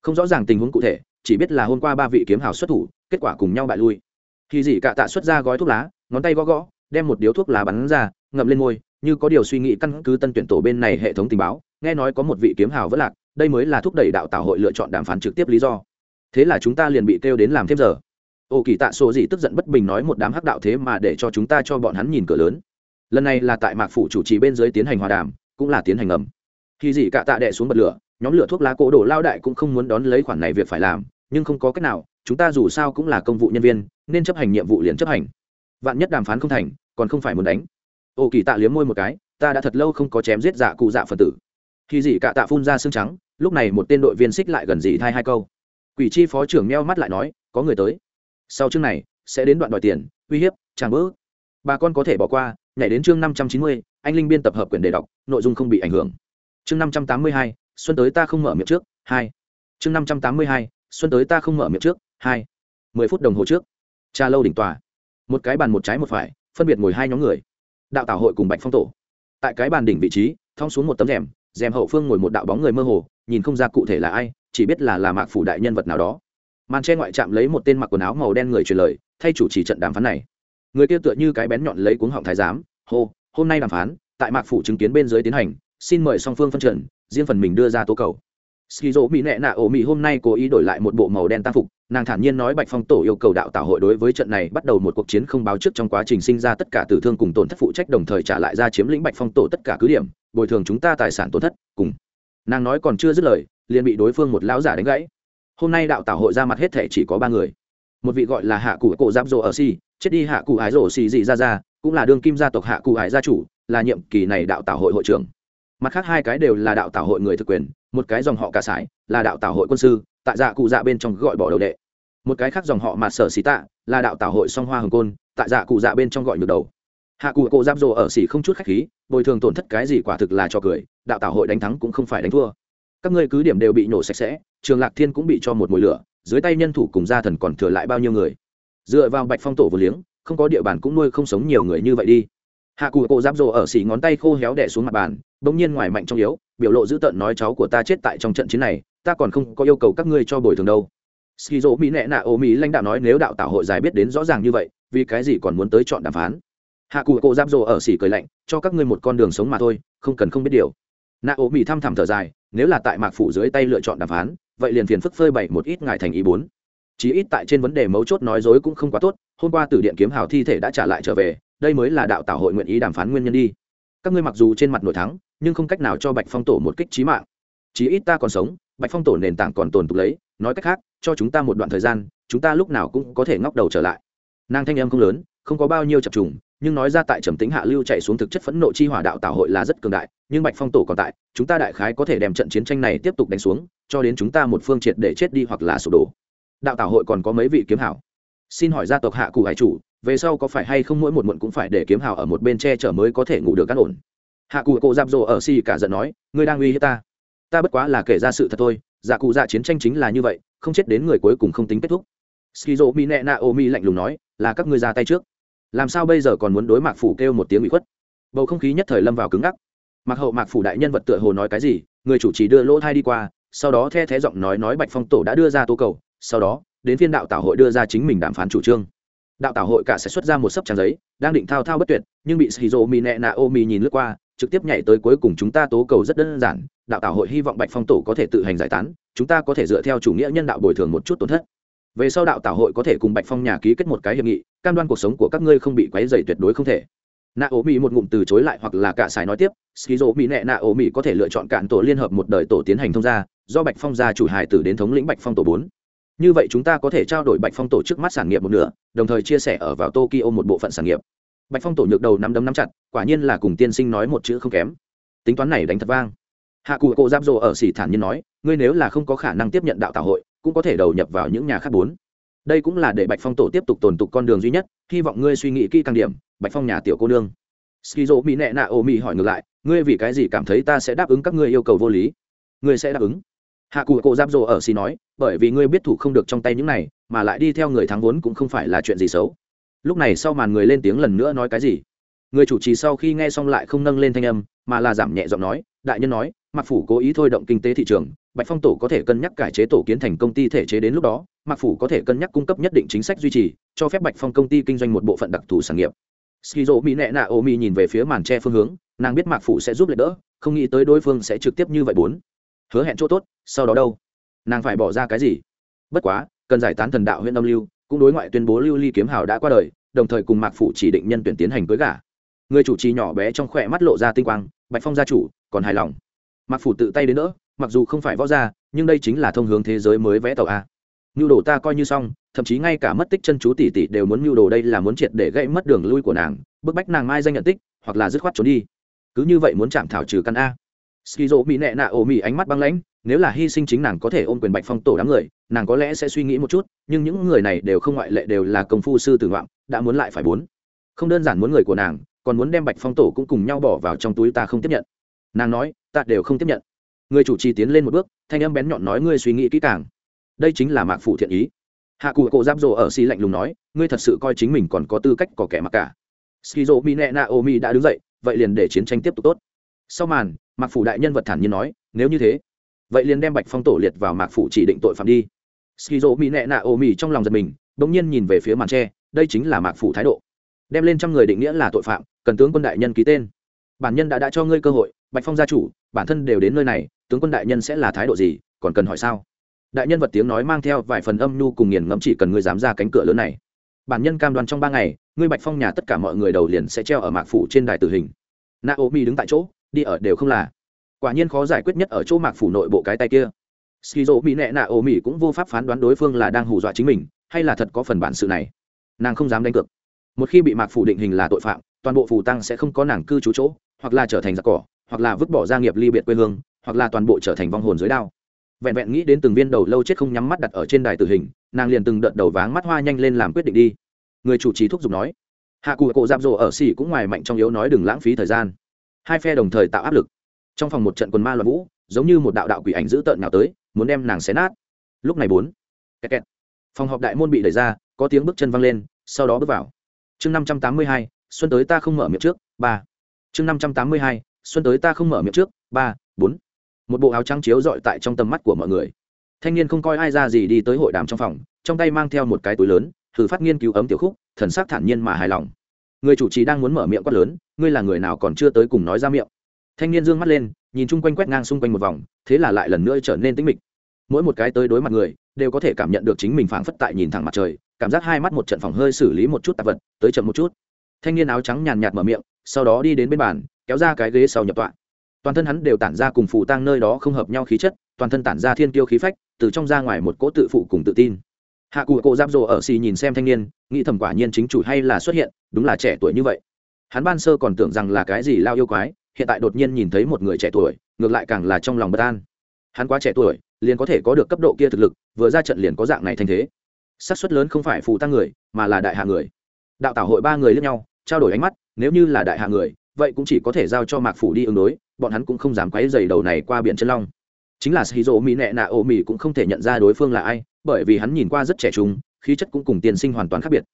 không rõ ràng tình huống cụ thể, chỉ biết là hôm qua ba vị kiếm hào xuất thủ kết quả cùng nhau bại lui. Khi dị cả tạ xuất ra gói thuốc lá, ngón tay gõ gõ, đem một điếu thuốc lá bắn ra, ngậm lên môi, như có điều suy nghĩ căn cứ tân tuyển tổ bên này hệ thống tình báo, nghe nói có một vị kiếm hào vất lạc, đây mới là thúc đẩy đạo tạo hội lựa chọn đàm phán trực tiếp lý do. Thế là chúng ta liền bị kêu đến làm thêm giờ. Ô kỳ tạ sổ gì tức giận bất bình nói một đám hắc đạo thế mà để cho chúng ta cho bọn hắn nhìn cửa lớn. Lần này là tại mạc phủ chủ trì bên dưới tiến hành hòa đàm, cũng là tiến hành ngầm. Khi gì cạ tạ đệ xuống bật lửa, nhóm lửa thuốc lá cổ đổ lao đại cũng không muốn đón lấy khoản này việc phải làm, nhưng không có cách nào chúng ta dù sao cũng là công vụ nhân viên, nên chấp hành nhiệm vụ liền chấp hành. Vạn nhất đàm phán không thành, còn không phải muốn đánh. Ô kỳ tạ liếm môi một cái, ta đã thật lâu không có chém giết dạ cụ dạ phần tử. Khi dị cạ tạ phun ra xương trắng, lúc này một tên đội viên xích lại gần dị thay hai câu. Quỷ chi phó trưởng meo mắt lại nói, có người tới. Sau chương này, sẽ đến đoạn đòi tiền, uy hiếp, chàng bỡ bà con có thể bỏ qua, nhảy đến chương năm trăm chín mươi, anh linh biên tập hợp quyển đề đọc, nội dung không bị ảnh hưởng. Chương năm trăm tám mươi hai, xuân tới ta không mở miệng trước, hai. Chương năm trăm tám mươi hai, xuân tới ta không mở miệng trước hai, mười phút đồng hồ trước, cha lâu đỉnh tòa, một cái bàn một trái một phải, phân biệt ngồi hai nhóm người, đạo tảo hội cùng bạch phong tổ. Tại cái bàn đỉnh vị trí, thong xuống một tấm rèm rèm hậu phương ngồi một đạo bóng người mơ hồ, nhìn không ra cụ thể là ai, chỉ biết là là mạc phủ đại nhân vật nào đó. Màn che ngoại chạm lấy một tên mặc quần áo màu đen người truyền lời, thay chủ trì trận đàm phán này. Người kia tựa như cái bén nhọn lấy cuống họng thái giám, hô, hôm nay đàm phán, tại mạc phủ chứng kiến bên dưới tiến hành, xin mời song phương phân trần riêng phần mình đưa ra tố cầu skizo mỹ nệ nạ ổ mỹ hôm nay cố ý đổi lại một bộ màu đen tăng phục. Nàng thản nhiên nói bạch phong tổ yêu cầu đạo tạo hội đối với trận này bắt đầu một cuộc chiến không báo trước trong quá trình sinh ra tất cả tử thương cùng tổn thất phụ trách đồng thời trả lại ra chiếm lĩnh bạch phong tổ tất cả cứ điểm, bồi thường chúng ta tài sản tổn thất, cùng. Nàng nói còn chưa dứt lời, liền bị đối phương một lão giả đánh gãy. Hôm nay đạo tạo hội ra mặt hết thể chỉ có ba người. Một vị gọi là hạ cụ cổ giáp Dụ ở si, chết đi hạ cụ ái rổ xì dị ra ra cũng là đương kim gia tộc hạ cụ ái gia chủ, là nhiệm kỳ này đạo tạo hội hội trưởng. Mặt khác hai cái đều là đạo tạo hội người thực quyền một cái dòng họ cả sải, là đạo tạo hội quân sư, tại dạ cụ dạ bên trong gọi bỏ đầu đệ. Một cái khác dòng họ mạt sở xì tạ, là đạo tạo hội song hoa hồng côn, tại dạ cụ dạ bên trong gọi nhược đầu. Hạ cụ cổ giáp rồ ở xỉ không chút khách khí, bồi thường tổn thất cái gì quả thực là cho cười, đạo tạo hội đánh thắng cũng không phải đánh thua. Các ngươi cứ điểm đều bị nổ sạch sẽ, trường lạc thiên cũng bị cho một mùi lửa, dưới tay nhân thủ cùng gia thần còn thừa lại bao nhiêu người. Dựa vào bạch phong tổ vừa liếng, không có địa bàn cũng nuôi không sống nhiều người như vậy đi. Hạ cụ cổ giáp rồ ở xỉ ngón tay khô héo đẻ xuống mặt bàn bỗng nhiên ngoài mạnh trong yếu, biểu lộ dữ tợn nói cháu của ta chết tại trong trận chiến này, ta còn không có yêu cầu các ngươi cho bồi thường đâu. Skizo mỹ nẹ nạ ô mỹ lãnh đạo nói nếu đạo tạo hội giải biết đến rõ ràng như vậy, vì cái gì còn muốn tới chọn đàm phán? Hạ cụ cổ giáp rồ ở xỉ cười lạnh, cho các ngươi một con đường sống mà thôi, không cần không biết điều. Nạ ô mỹ thăm thẳm thở dài, nếu là tại mạc phủ dưới tay lựa chọn đàm phán, vậy liền phiền phức phơi bày một ít ngại thành ý bốn. Chí ít tại trên vấn đề mấu chốt nói dối cũng không quá tốt, hôm qua tử điện kiếm hào thi thể đã trả lại trở về, đây mới là đạo tạo hội nguyện ý đàm phán nguyên nhân đi. Các ngươi mặc dù trên mặt nổi thắng nhưng không cách nào cho bạch phong tổ một kích trí mạng. Chí ít ta còn sống, bạch phong tổ nền tảng còn tồn tục lấy, nói cách khác, cho chúng ta một đoạn thời gian, chúng ta lúc nào cũng có thể ngóc đầu trở lại. Nàng thanh em không lớn, không có bao nhiêu chập trùng, nhưng nói ra tại trầm tính hạ lưu chạy xuống thực chất phẫn nộ chi hỏa đạo tạo hội là rất cường đại, nhưng bạch phong tổ còn tại, chúng ta đại khái có thể đem trận chiến tranh này tiếp tục đánh xuống, cho đến chúng ta một phương triệt để chết đi hoặc là sụp đổ. Đạo tạo hội còn có mấy vị kiếm hảo. Xin hỏi gia tộc hạ cụ hải chủ, về sau có phải hay không mỗi một muộn cũng phải để kiếm hào ở một bên che chở mới có thể ngủ được cắt ổn? Hạ cụ cổ giáp rộ ở xì cả giận nói, ngươi đang uy hiếp ta. Ta bất quá là kể ra sự thật thôi. Dạ cụ dạ chiến tranh chính là như vậy, không chết đến người cuối cùng không tính kết thúc. Skizo mi nẹ na ô mi lạnh lùng nói, là các ngươi ra tay trước. Làm sao bây giờ còn muốn đối mạc phủ kêu một tiếng bị khuất? Bầu không khí nhất thời lâm vào cứng ngắc. Mặc hậu, mạc phủ đại nhân vật tựa hồ nói cái gì, người chủ trì đưa lỗ thai đi qua, sau đó the thé giọng nói nói bạch phong tổ đã đưa ra tố cầu, sau đó, đến phiên đạo tảo hội đưa ra chính mình đàm phán chủ trương. Đạo tảo hội cả sẽ xuất ra một sấp trang giấy, đang định thao thao bất tuyệt, nhưng bị shizu mi nẹ nạ ô mi nhìn lướt qua trực tiếp nhảy tới cuối cùng chúng ta tố cầu rất đơn giản, đạo tảo hội hy vọng bạch phong tổ có thể tự hành giải tán, chúng ta có thể dựa theo chủ nghĩa nhân đạo bồi thường một chút tổn thất. Về sau đạo tảo hội có thể cùng bạch phong nhà ký kết một cái hiệp nghị, cam đoan cuộc sống của các ngươi không bị quấy dày tuyệt đối không thể. Nạ ố mỹ một ngụm từ chối lại hoặc là cả xài nói tiếp skizo mỹ nẹ nạ ố mỹ có thể lựa chọn cạn tổ liên hợp một đời tổ tiến hành thông gia, do bạch phong gia chủ hài tử đến thống lĩnh bạch phong tổ bốn. Như vậy chúng ta có thể trao đổi bạch phong tổ trước mắt sản nghiệp một nửa, đồng thời chia sẻ ở vào tokyo một bộ phận sản nghiệp bạch phong tổ nhược đầu nắm đấm nắm chặt, quả nhiên là cùng tiên sinh nói một chữ không kém. Tính toán này đánh thật vang. Hạ cụ cộ giáp rồ ở xỉ thản nhiên nói, ngươi nếu là không có khả năng tiếp nhận đạo tạo hội, cũng có thể đầu nhập vào những nhà khác bốn. Đây cũng là để bạch phong tổ tiếp tục tồn tục con đường duy nhất, hy vọng ngươi suy nghĩ kỹ càng điểm, bạch phong nhà tiểu cô nương. Skizo mỹ nẹ nạ ô mỹ hỏi ngược lại, ngươi vì cái gì cảm thấy ta sẽ đáp ứng các ngươi yêu cầu vô lý? Ngươi sẽ đáp ứng? Hạ cụ cộ giáp rồ ở xỉ nói, bởi vì ngươi biết thủ không được trong tay những này, mà lại đi theo người thắng vốn cũng không phải là chuyện gì xấu lúc này sau màn người lên tiếng lần nữa nói cái gì? Người chủ trì sau khi nghe xong lại không nâng lên thanh âm, mà là giảm nhẹ giọng nói, đại nhân nói mặc phủ cố ý thôi động kinh tế thị trường, bạch phong tổ có thể cân nhắc cải chế tổ kiến thành công ty thể chế đến lúc đó mặc phủ có thể cân nhắc cung cấp nhất định chính sách duy trì, cho phép bạch phong công ty kinh doanh một bộ phận đặc thù sản nghiệp. Skizo mỹ nẹ nạ ô mi nhìn về phía màn tre phương hướng, nàng biết mạc phủ sẽ giúp lại đỡ, không nghĩ tới đối phương sẽ trực tiếp như vậy bốn. Hứa hẹn chỗ tốt, sau đó đâu? Nàng phải bỏ ra cái gì? Bất quá, cần giải tán thần đạo huyện âm lưu cũng đối ngoại tuyên bố lưu ly kiếm hào đã qua đời, đồng thời cùng mạc phủ chỉ định nhân tuyển tiến hành cưới gả. Người chủ trì nhỏ bé trong khỏe mắt lộ ra tinh quang, bạch phong gia chủ, còn hài lòng. Mạc phủ tự tay đến nữa mặc dù không phải võ gia, nhưng đây chính là thông hướng thế giới mới vẽ tàu a. Nhu đồ ta coi như xong, thậm chí ngay cả mất tích chân chú tỷ tỷ đều muốn nhu đồ đây là muốn triệt để gây mất đường lui của nàng, bức bách nàng mai danh nhận tích, hoặc là dứt khoát trốn đi. Cứ như vậy muốn chạm thảo trừ căn a. Skizo mỹ nẹ nạ ổ mỹ ánh mắt băng lãnh nếu là hy sinh chính nàng có thể ôm quyền bạch phong tổ đám người, nàng có lẽ sẽ suy nghĩ một chút, nhưng những người này đều không ngoại lệ đều là công phu sư tử ngoạm, đã muốn lại phải bốn. Không đơn giản muốn người của nàng, còn muốn đem bạch phong tổ cũng cùng nhau bỏ vào trong túi ta không tiếp nhận. Nàng nói, ta đều không tiếp nhận. Người chủ trì tiến lên một bước, thanh âm bén nhọn nói ngươi suy nghĩ kỹ càng. Đây chính là mạc phủ thiện ý. Hạ cụ cổ giáp rồ ở xì lạnh lùng nói, ngươi thật sự coi chính mình còn có tư cách có kẻ mặc cả. Skizo mi nẹ na omi đã đứng dậy, vậy liền để chiến tranh tiếp tục tốt. Sau màn, mạc phủ đại nhân vật thản nhiên nói, nếu như thế vậy liền đem bạch phong tổ liệt vào mạc phủ chỉ định tội phạm đi skizo mi nẹ nạ ô mỹ trong lòng giật mình bỗng nhiên nhìn về phía màn tre đây chính là mạc phủ thái độ đem lên trăm người định nghĩa là tội phạm cần tướng quân đại nhân ký tên bản nhân đã đã cho ngươi cơ hội bạch phong gia chủ bản thân đều đến nơi này tướng quân đại nhân sẽ là thái độ gì còn cần hỏi sao đại nhân vật tiếng nói mang theo vài phần âm nhu cùng nghiền ngẫm chỉ cần ngươi dám ra cánh cửa lớn này bản nhân cam đoan trong ba ngày ngươi bạch phong nhà tất cả mọi người đầu liền sẽ treo ở mạc phủ trên đài tử hình naomi đứng tại chỗ đi ở đều không là quả nhiên khó giải quyết nhất ở chỗ mạc phủ nội bộ cái tay kia. Skizo mỹ nẹ naomi cũng vô pháp phán đoán đối phương là đang hù dọa chính mình, hay là thật có phần bản sự này. Nàng không dám đánh cược. Một khi bị mạc phủ định hình là tội phạm, toàn bộ phủ tăng sẽ không có nàng cư trú chỗ, hoặc là trở thành giặc cỏ, hoặc là vứt bỏ gia nghiệp ly biệt quê hương, hoặc là toàn bộ trở thành vong hồn dưới đao. Vẹn vẹn nghĩ đến từng viên đầu lâu chết không nhắm mắt đặt ở trên đài tử hình, nàng liền từng đợt đầu váng mắt hoa nhanh lên làm quyết định đi. Người chủ trì thúc giục nói. Hạ cụ cổ giáp rộ ở xỉ cũng ngoài mạnh trong yếu nói đừng lãng phí thời gian. Hai phe đồng thời tạo áp lực trong phòng một trận quần ma loạn vũ, giống như một đạo đạo quỷ ảnh dữ tợn nào tới, muốn đem nàng xé nát. Lúc này bốn, kẹt kẹt. phòng họp đại môn bị đẩy ra, có tiếng bước chân văng lên, sau đó bước vào. Chương năm trăm tám mươi hai, xuân tới ta không mở miệng trước, ba. Chương năm trăm tám mươi hai, xuân tới ta không mở miệng trước, ba, bốn. Một bộ áo trắng chiếu dọi tại trong tầm mắt của mọi người. Thanh niên không coi ai ra gì đi tới hội đàm trong phòng, trong tay mang theo một cái túi lớn, thử phát nghiên cứu ấm tiểu khúc, thần sắc thản nhiên mà hài lòng. Người chủ trì đang muốn mở miệng quát lớn, ngươi là người nào còn chưa tới cùng nói ra miệng? Thanh niên dương mắt lên, nhìn chung quanh quét ngang xung quanh một vòng, thế là lại lần nữa trở nên tĩnh mịch. Mỗi một cái tới đối mặt người, đều có thể cảm nhận được chính mình phảng phất tại nhìn thẳng mặt trời, cảm giác hai mắt một trận phòng hơi xử lý một chút tạp vật, tới chậm một chút. Thanh niên áo trắng nhàn nhạt mở miệng, sau đó đi đến bên bàn, kéo ra cái ghế sau nhập tọa. Toàn thân hắn đều tản ra cùng phù tang nơi đó không hợp nhau khí chất, toàn thân tản ra thiên tiêu khí phách, từ trong ra ngoài một cỗ tự phụ cùng tự tin. Hạ cụ cổ giáp rồ ở xì nhìn xem thanh niên, nghĩ thầm quả nhiên chính chủ hay là xuất hiện, đúng là trẻ tuổi như vậy. Hắn ban sơ còn tưởng rằng là cái gì lao yêu quái hiện tại đột nhiên nhìn thấy một người trẻ tuổi, ngược lại càng là trong lòng bất an. Hắn quá trẻ tuổi, liền có thể có được cấp độ kia thực lực, vừa ra trận liền có dạng này thành thế. Xác suất lớn không phải phù tăng người, mà là đại hạ người. Đạo tảo hội ba người lẫn nhau, trao đổi ánh mắt, nếu như là đại hạ người, vậy cũng chỉ có thể giao cho mạc phủ đi ứng đối, bọn hắn cũng không dám quấy dày đầu này qua biển chân long. Chính là shizu mỹ nẹ nạ ô mỹ cũng không thể nhận ra đối phương là ai, bởi vì hắn nhìn qua rất trẻ trung, khí chất cũng cùng tiền sinh hoàn toàn khác biệt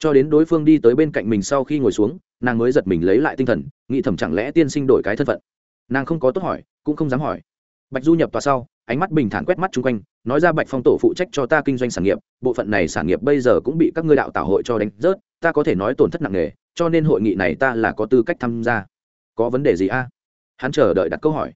cho đến đối phương đi tới bên cạnh mình sau khi ngồi xuống, nàng mới giật mình lấy lại tinh thần, nghĩ thầm chẳng lẽ tiên sinh đổi cái thân phận. Nàng không có tốt hỏi, cũng không dám hỏi. Bạch du nhập tòa sau, ánh mắt bình thản quét mắt chung quanh, nói ra bạch phong tổ phụ trách cho ta kinh doanh sản nghiệp, bộ phận này sản nghiệp bây giờ cũng bị các ngươi đạo tảo hội cho đánh rớt, ta có thể nói tổn thất nặng nề, cho nên hội nghị này ta là có tư cách tham gia. Có vấn đề gì a? Hắn chờ đợi đặt câu hỏi.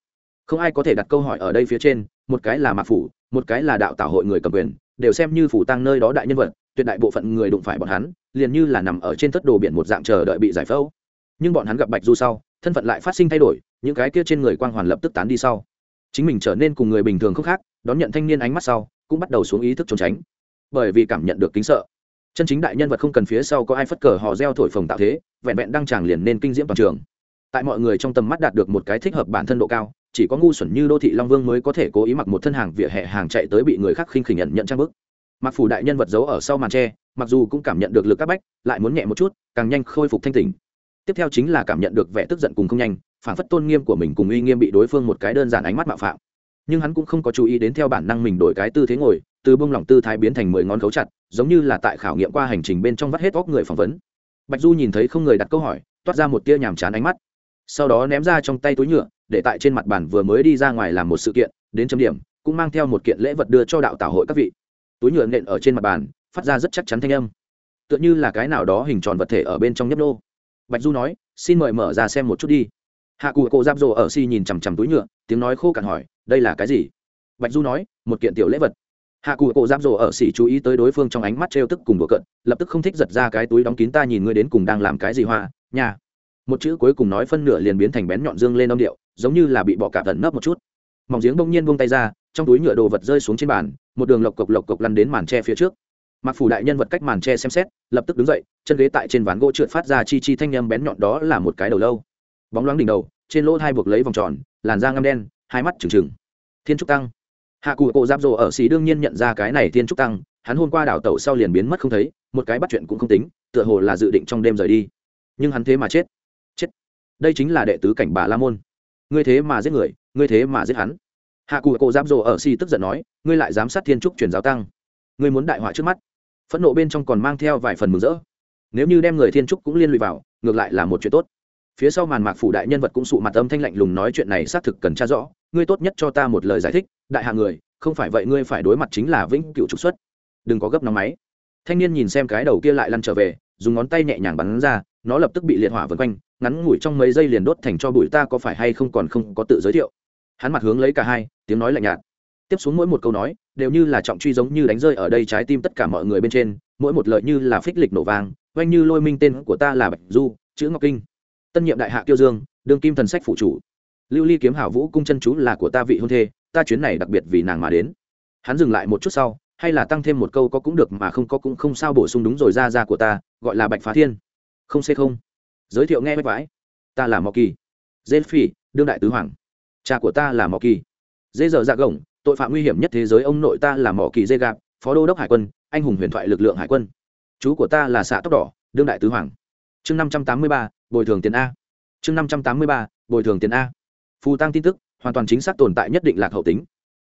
Không ai có thể đặt câu hỏi ở đây phía trên, một cái là mạc phủ, một cái là đạo tảo hội người cầm quyền, đều xem như phủ tăng nơi đó đại nhân vật, tuyệt đại bộ phận người đụng phải bọn hắn liền như là nằm ở trên tất đồ biển một dạng chờ đợi bị giải phẫu. Nhưng bọn hắn gặp bạch du sau, thân phận lại phát sinh thay đổi, những cái kia trên người quang hoàn lập tức tán đi sau. Chính mình trở nên cùng người bình thường không khác, đón nhận thanh niên ánh mắt sau, cũng bắt đầu xuống ý thức trốn tránh. Bởi vì cảm nhận được kính sợ. Chân chính đại nhân vật không cần phía sau có ai phất cờ họ reo thổi phồng tạo thế, vẹn vẹn đăng tràng liền nên kinh diễm toàn trường. Tại mọi người trong tầm mắt đạt được một cái thích hợp bản thân độ cao, chỉ có ngu xuẩn như đô thị long vương mới có thể cố ý mặc một thân hàng vỉa hè hàng chạy tới bị người khác khinh khỉnh nhận nhận trang bức mặc phủ đại nhân vật giấu ở sau màn tre, mặc dù cũng cảm nhận được lực các bách, lại muốn nhẹ một chút, càng nhanh khôi phục thanh tỉnh. Tiếp theo chính là cảm nhận được vẻ tức giận cùng không nhanh, phản phất tôn nghiêm của mình cùng uy nghiêm bị đối phương một cái đơn giản ánh mắt mạo phạm. Nhưng hắn cũng không có chú ý đến theo bản năng mình đổi cái tư thế ngồi, từ bông lỏng tư thái biến thành mười ngón khấu chặt, giống như là tại khảo nghiệm qua hành trình bên trong vắt hết góc người phỏng vấn. Bạch du nhìn thấy không người đặt câu hỏi, toát ra một tia nhàm chán ánh mắt. Sau đó ném ra trong tay túi nhựa, để tại trên mặt bàn vừa mới đi ra ngoài làm một sự kiện, đến chấm điểm, cũng mang theo một kiện lễ vật đưa cho đạo tảo hội các vị túi nhựa nện ở trên mặt bàn, phát ra rất chắc chắn thanh âm. Tựa như là cái nào đó hình tròn vật thể ở bên trong nhấp nô. Bạch du nói, xin mời mở ra xem một chút đi. Hạ cụ cổ giáp rồ ở si nhìn chằm chằm túi nhựa, tiếng nói khô cằn hỏi, đây là cái gì? Bạch du nói, một kiện tiểu lễ vật. Hạ cụ cổ giáp rồ ở xỉ chú ý tới đối phương trong ánh mắt trêu tức cùng đùa cận lập tức không thích giật ra cái túi đóng kín ta nhìn ngươi đến cùng đang làm cái gì hoa nhà một chữ cuối cùng nói phân nửa liền biến thành bén nhọn dương lên âm điệu, giống như là bị bọ cả tận nấp một chút. Mỏng giếng bỗng nhiên buông tay ra trong túi nhựa đồ vật rơi xuống trên bàn, một đường lộc cộc lộc cộc lăn đến màn tre phía trước. Mặc phủ đại nhân vật cách màn tre xem xét, lập tức đứng dậy, chân ghế tại trên ván gỗ trượt phát ra chi chi thanh â m bén nhọn đó là một cái đầu lâu. Bóng loáng đỉnh đầu, trên lỗ hai buộc lấy vòng tròn, làn da ngâm đen, hai mắt trừng trừng. Thiên trúc tăng. Hạ cụ cổ giáp rồ ở xì đương nhiên nhận ra cái này thiên trúc tăng, hắn hôm qua đảo tẩu sau liền biến mất không thấy, một cái bắt chuyện cũng không tính, tựa hồ là dự định trong đêm rời đi. Nhưng hắn thế mà chết. Chết. Đây chính là đệ tứ cảnh bà la môn. Ngươi thế mà giết người, ngươi thế mà giết hắn hạ cụ cổ giáp rồ ở xì tức giận nói, ngươi lại giám sát thiên trúc truyền giáo tăng? Ngươi muốn đại họa trước mắt? Phẫn nộ bên trong còn mang theo vài phần mừng rỡ. Nếu như đem người thiên trúc cũng liên lụy vào, ngược lại là một chuyện tốt. Phía sau màn mạc phủ đại nhân vật cũng sụ mặt âm thanh lạnh lùng nói chuyện này xác thực cần tra rõ, ngươi tốt nhất cho ta một lời giải thích, đại hạ người, không phải vậy ngươi phải đối mặt chính là vĩnh cựu trục xuất. Đừng có gấp nóng máy. Thanh niên nhìn xem cái đầu kia lại lăn trở về, dùng ngón tay nhẹ nhàng bắn ra, nó lập tức bị liệt hỏa vân quanh, ngắn ngủi trong mấy giây liền đốt thành cho bụi ta có phải hay không còn không có tự giới thiệu. Hắn mặt hướng lấy cả hai tiếng nói lạnh nhạt. Tiếp xuống mỗi một câu nói đều như là trọng truy giống như đánh rơi ở đây trái tim tất cả mọi người bên trên, mỗi một lợi như là phích lịch nổ vàng oanh như lôi minh tên của ta là bạch du, chữ ngọc kinh. Tân nhiệm đại hạ kiêu dương, đương kim thần sách phụ chủ. Lưu ly kiếm hảo vũ cung chân chú là của ta vị hôn thê, ta chuyến này đặc biệt vì nàng mà đến. Hắn dừng lại một chút sau, hay là tăng thêm một câu có cũng được mà không có cũng không sao bổ sung đúng rồi ra ra của ta, gọi là bạch phá thiên. Không xê không. Giới thiệu nghe bách vãi. Ta là mò kỳ. Dê phi đương đại tứ hoàng. Cha của ta là mò kỳ dê dở dạ gồng, tội phạm nguy hiểm nhất thế giới ông nội ta là mỏ kỳ dê gạp, phó đô đốc hải quân, anh hùng huyền thoại lực lượng hải quân. Chú của ta là xã tóc đỏ, đương đại tứ hoàng. Chương năm trăm tám mươi ba, bồi thường tiền a. Chương năm trăm tám mươi ba, bồi thường tiền a. Phù tăng tin tức, hoàn toàn chính xác tồn tại nhất định lạc hậu tính.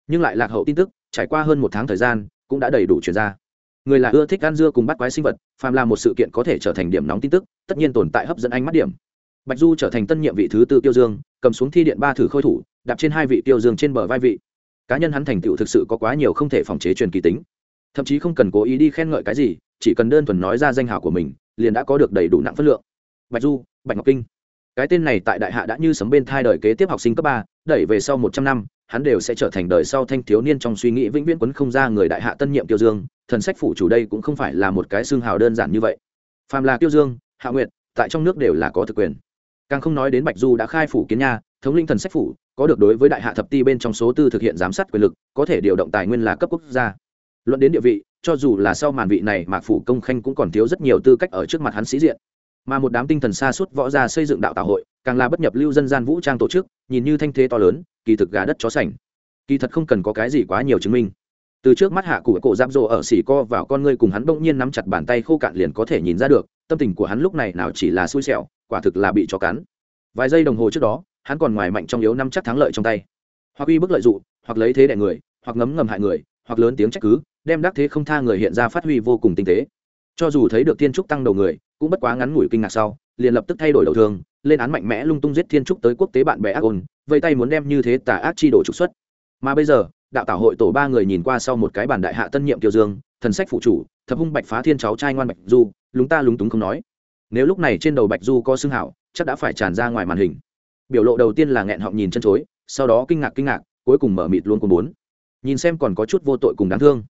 Nhưng lại lạc hậu tin tức, trải qua hơn một tháng thời gian, cũng đã đầy đủ chuyển ra. Người là ưa thích ăn dưa cùng bắt quái sinh vật, phàm là một sự kiện có thể trở thành điểm nóng tin tức, tất nhiên tồn tại hấp dẫn anh mắt điểm. Bạch du trở thành tân nhiệm vị thứ tư tiêu dương cầm xuống thi điện ba thử khôi thủ, đạp trên hai vị tiêu dương trên bờ vai vị. Cá nhân hắn thành tựu thực sự có quá nhiều không thể phòng chế truyền kỳ tính. Thậm chí không cần cố ý đi khen ngợi cái gì, chỉ cần đơn thuần nói ra danh hào của mình, liền đã có được đầy đủ nặng phất lượng. Bạch du, bạch ngọc kinh. Cái tên này tại đại hạ đã như sấm bên thai đời kế tiếp học sinh cấp ba, đẩy về sau một trăm năm, hắn đều sẽ trở thành đời sau thanh thiếu niên trong suy nghĩ vĩnh viễn quấn không ra người đại hạ tân nhiệm tiêu dương. Thần sách phủ chủ đây cũng không phải là một cái xương hào đơn giản như vậy. Phàm là tiêu dương, hạ nguyệt, tại trong nước đều là có thực quyền càng không nói đến bạch du đã khai phủ kiến nha, thống linh thần sách phủ, có được đối với đại hạ thập ti bên trong số tư thực hiện giám sát quyền lực, có thể điều động tài nguyên là cấp quốc gia. Luận đến địa vị, cho dù là sau màn vị này mạc phủ công khanh cũng còn thiếu rất nhiều tư cách ở trước mặt hắn sĩ diện. Mà một đám tinh thần xa suốt võ gia xây dựng đạo tạo hội, càng là bất nhập lưu dân gian vũ trang tổ chức, nhìn như thanh thế to lớn, kỳ thực gà đất chó sành. Kỳ thật không cần có cái gì quá nhiều chứng minh. Từ trước mắt hạ cụ cổ giáp rộ ở xỉ co vào con ngươi cùng hắn bỗng nhiên nắm chặt bàn tay khô cạn liền có thể nhìn ra được, tâm tình của hắn lúc này nào chỉ là xui xẻo quả thực là bị chó cắn. Vài giây đồng hồ trước đó, hắn còn ngoài mạnh trong yếu năm chắc thắng lợi trong tay. Hoặc uy bức lợi dụng hoặc lấy thế đẻ người, hoặc ngấm ngầm hại người, hoặc lớn tiếng trách cứ, đem đắc thế không tha người hiện ra phát huy vô cùng tinh tế. Cho dù thấy được thiên trúc tăng đầu người, cũng bất quá ngắn ngủi kinh ngạc sau, liền lập tức thay đổi đầu thương, lên án mạnh mẽ lung tung giết thiên trúc tới quốc tế bạn bè ác ôn vây tay muốn đem như thế tả ác chi đổ trục xuất. Mà bây giờ, đạo tảo hội tổ ba người nhìn qua sau một cái bản đại hạ tân nhiệm kiều dương, thần sách phụ chủ, thập hung bạch phá thiên cháu trai ngoan bạch du, lúng ta lúng túng không nói nếu lúc này trên đầu bạch du có xương hảo, chắc đã phải tràn ra ngoài màn hình. Biểu lộ đầu tiên là nghẹn họng nhìn chân chối, sau đó kinh ngạc kinh ngạc, cuối cùng mở mịt luôn cùng bốn. Nhìn xem còn có chút vô tội cùng đáng thương.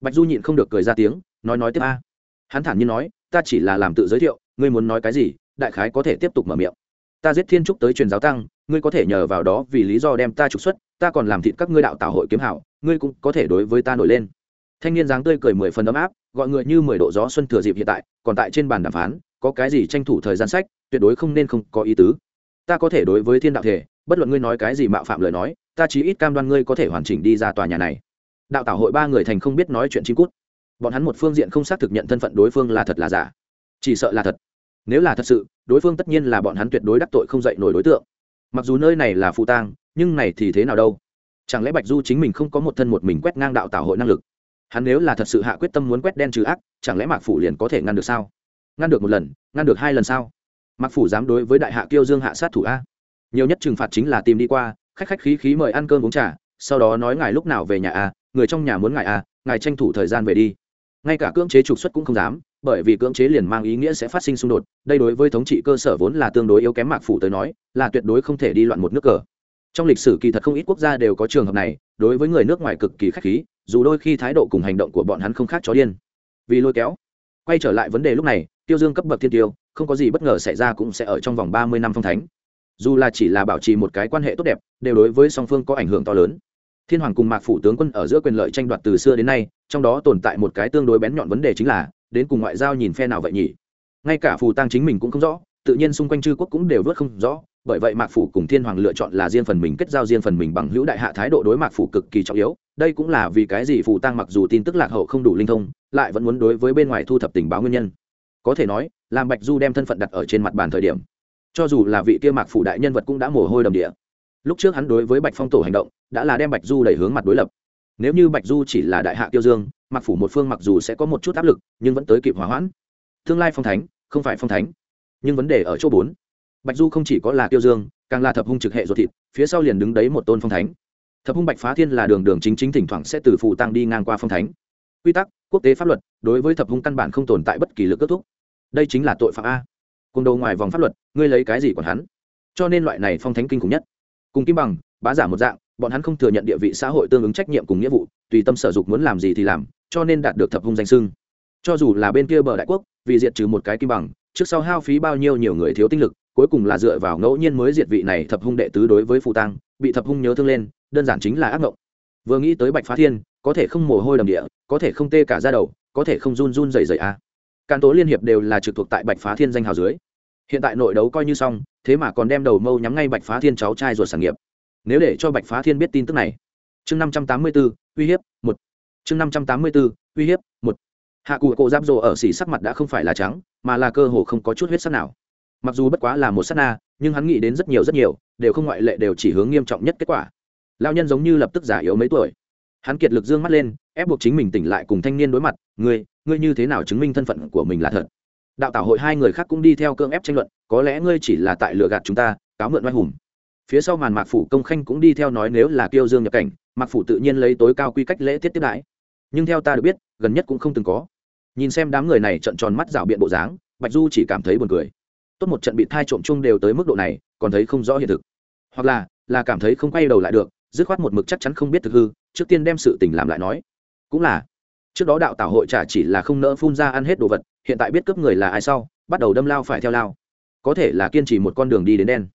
Bạch du nhịn không được cười ra tiếng, nói nói tiếp a. Hắn thản nhiên nói, ta chỉ là làm tự giới thiệu, ngươi muốn nói cái gì, đại khái có thể tiếp tục mở miệng. Ta giết thiên trúc tới truyền giáo tăng, ngươi có thể nhờ vào đó vì lý do đem ta trục xuất, ta còn làm thịt các ngươi đạo tảo hội kiếm hảo, ngươi cũng có thể đối với ta nổi lên. Thanh niên dáng tươi cười mười phần ấm áp, gọi người như mười độ gió xuân thừa dịp hiện tại, còn tại trên bàn đàm phán có cái gì tranh thủ thời gian sách, tuyệt đối không nên không có ý tứ. Ta có thể đối với thiên đạo thể, bất luận ngươi nói cái gì mạo phạm lời nói, ta chí ít cam đoan ngươi có thể hoàn chỉnh đi ra tòa nhà này. Đạo tảo hội ba người thành không biết nói chuyện chim cút. Bọn hắn một phương diện không xác thực nhận thân phận đối phương là thật là giả. Chỉ sợ là thật. Nếu là thật sự, đối phương tất nhiên là bọn hắn tuyệt đối đắc tội không dạy nổi đối tượng. Mặc dù nơi này là phụ tang, nhưng này thì thế nào đâu? Chẳng lẽ bạch du chính mình không có một thân một mình quét ngang đạo tảo hội năng lực? Hắn nếu là thật sự hạ quyết tâm muốn quét đen trừ ác, chẳng lẽ mạc phủ liền có thể ngăn được sao? Ngăn được một lần, ngăn được hai lần sao? Mặc phủ dám đối với đại hạ kiêu dương hạ sát thủ a? Nhiều nhất trừng phạt chính là tìm đi qua, khách khách khí khí mời ăn cơm uống trà, sau đó nói ngài lúc nào về nhà a, người trong nhà muốn ngài a, ngài tranh thủ thời gian về đi. Ngay cả cưỡng chế trục xuất cũng không dám, bởi vì cưỡng chế liền mang ý nghĩa sẽ phát sinh xung đột, đây đối với thống trị cơ sở vốn là tương đối yếu kém mạc phủ tới nói, là tuyệt đối không thể đi loạn một nước cờ. Trong lịch sử kỳ thật không ít quốc gia đều có trường hợp này, đối với người nước ngoài cực kỳ khách khí, dù đôi khi thái độ cùng hành động của bọn hắn không khác chó điên. Vì lôi kéo, quay trở lại vấn đề lúc này tiêu dương cấp bậc thiên tiêu, không có gì bất ngờ xảy ra cũng sẽ ở trong vòng ba mươi năm phong thánh. Dù là chỉ là bảo trì một cái quan hệ tốt đẹp, đều đối với song phương có ảnh hưởng to lớn. Thiên hoàng cùng mạc phủ tướng quân ở giữa quyền lợi tranh đoạt từ xưa đến nay, trong đó tồn tại một cái tương đối bén nhọn vấn đề chính là, đến cùng ngoại giao nhìn phe nào vậy nhỉ? Ngay cả phù tăng chính mình cũng không rõ, tự nhiên xung quanh chư quốc cũng đều vớt không rõ, bởi vậy mạc phủ cùng thiên hoàng lựa chọn là riêng phần mình kết giao riêng phần mình bằng hữu đại hạ thái độ đối mạc phủ cực kỳ trọng yếu. Đây cũng là vì cái gì phù tăng mặc dù tin tức lạc hậu không đủ linh thông, lại vẫn muốn đối với bên ngoài thu thập tình báo nguyên nhân có thể nói, làm bạch du đem thân phận đặt ở trên mặt bàn thời điểm, cho dù là vị kia mạc phủ đại nhân vật cũng đã mồ hôi đầm địa. Lúc trước hắn đối với bạch phong tổ hành động, đã là đem bạch du đẩy hướng mặt đối lập. Nếu như bạch du chỉ là đại hạ tiêu dương, mạc phủ một phương mặc dù sẽ có một chút áp lực, nhưng vẫn tới kịp hỏa hoãn. Tương lai phong thánh, không phải phong thánh. Nhưng vấn đề ở chỗ bốn. Bạch du không chỉ có là tiêu dương, càng là thập hung trực hệ ruột thịt, phía sau liền đứng đấy một tôn phong thánh. Thập hung bạch phá thiên là đường đường chính chính thỉnh thoảng sẽ từ phù tăng đi ngang qua phong thánh quy tắc, quốc tế pháp luật, đối với thập hung căn bản không tồn tại bất kỳ lực kết thúc. Đây chính là tội phạm a. Cùng đầu ngoài vòng pháp luật, ngươi lấy cái gì còn hắn? Cho nên loại này phong thánh kinh khủng nhất. Cùng kim bằng, bá giả một dạng, bọn hắn không thừa nhận địa vị xã hội tương ứng trách nhiệm cùng nghĩa vụ, tùy tâm sở dục muốn làm gì thì làm, cho nên đạt được thập hung danh sưng cho dù là bên kia bờ đại quốc, vì diệt trừ một cái kim bằng, trước sau hao phí bao nhiêu nhiều người thiếu tinh lực, cuối cùng là dựa vào ngẫu nhiên mới diệt vị này thập hung đệ tứ đối với phù tăng bị thập hung nhớ thương lên, đơn giản chính là ác ngộng. Vừa nghĩ tới bạch phá thiên có thể không mồ hôi đầm địa, có thể không tê cả ra đầu, có thể không run run dày dày a. À. càn tố liên hiệp đều là trực thuộc tại bạch phá thiên danh hào dưới. Hiện tại nội đấu coi như xong, thế mà còn đem đầu mâu nhắm ngay bạch phá thiên cháu trai ruột sản nghiệp. Nếu để cho bạch phá thiên biết tin tức này. Chương năm trăm tám mươi b ố uy hiếp, một. Chương năm trăm tám mươi b ố uy hiếp, một. Hạ cụ cổ giáp rồ ở xỉ sắc mặt đã không phải là trắng, mà là cơ hồ không có chút huyết sắc nào. Mặc dù bất quá là một s á t na, nhưng hắn nghĩ đến rất nhiều rất nhiều, đều không ngoại lệ đều chỉ hướng nghiêm trọng nhất kết quả. Lao nhân giống như lập tức giả yếu mấy tuổi hắn kiệt lực dương mắt lên, ép buộc chính mình tỉnh lại cùng thanh niên đối mặt, ngươi ngươi như thế nào chứng minh thân phận của mình là thật? Đạo tảo hội hai người khác cũng đi theo cương ép tranh luận, có lẽ ngươi chỉ là tại lừa gạt chúng ta, cáo mượn oai hùng. Phía sau màn mạc phủ công khanh cũng đi theo nói nếu là kiêu dương nhập cảnh, mạc phủ tự nhiên lấy tối cao quy cách lễ tiết tiếp đãi. Nhưng theo ta được biết, gần nhất cũng không từng có. Nhìn xem đám người này trận tròn mắt rảo biện bộ dáng, bạch du chỉ cảm thấy buồn cười. Tốt một trận bị thai trộm chung đều tới mức độ này, còn thấy không rõ hiện thực. Hoặc là là cảm thấy không quay đầu lại được, dứt khoát một mực chắc chắn không biết thực hư trước tiên đem sự tình làm lại nói. Cũng là, trước đó đạo tảo hội trả chỉ là không nỡ phun ra ăn hết đồ vật, hiện tại biết cướp người là ai sau, bắt đầu đâm lao phải theo lao. Có thể là kiên trì một con đường đi đến đen.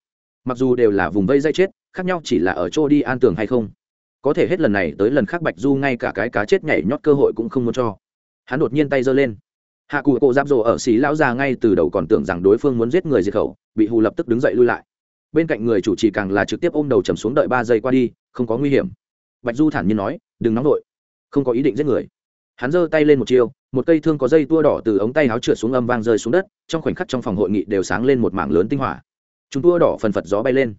Mặc dù đều là vùng vây dây chết, khác nhau chỉ là ở chỗ đi an tường hay không. Có thể hết lần này tới lần khác bạch du ngay cả cái cá chết nhảy nhót cơ hội cũng không muốn cho. Hắn đột nhiên tay giơ lên. Hạ cụ cổ giáp rồ ở xí lão già ngay từ đầu còn tưởng rằng đối phương muốn giết người diệt khẩu, bị hù lập tức đứng dậy lui lại. Bên cạnh người chủ trì càng là trực tiếp ôm đầu chầm xuống đợi ba giây qua đi, không có nguy hiểm bạch du thản nhiên nói, đừng nóng vội, không có ý định giết người. Hắn giơ tay lên một chiêu, một cây thương có dây tua đỏ từ ống tay áo trượt xuống âm vang rơi xuống đất, trong khoảnh khắc trong phòng hội nghị đều sáng lên một mảng lớn tinh hỏa. Chúng tua đỏ phần phật gió bay lên.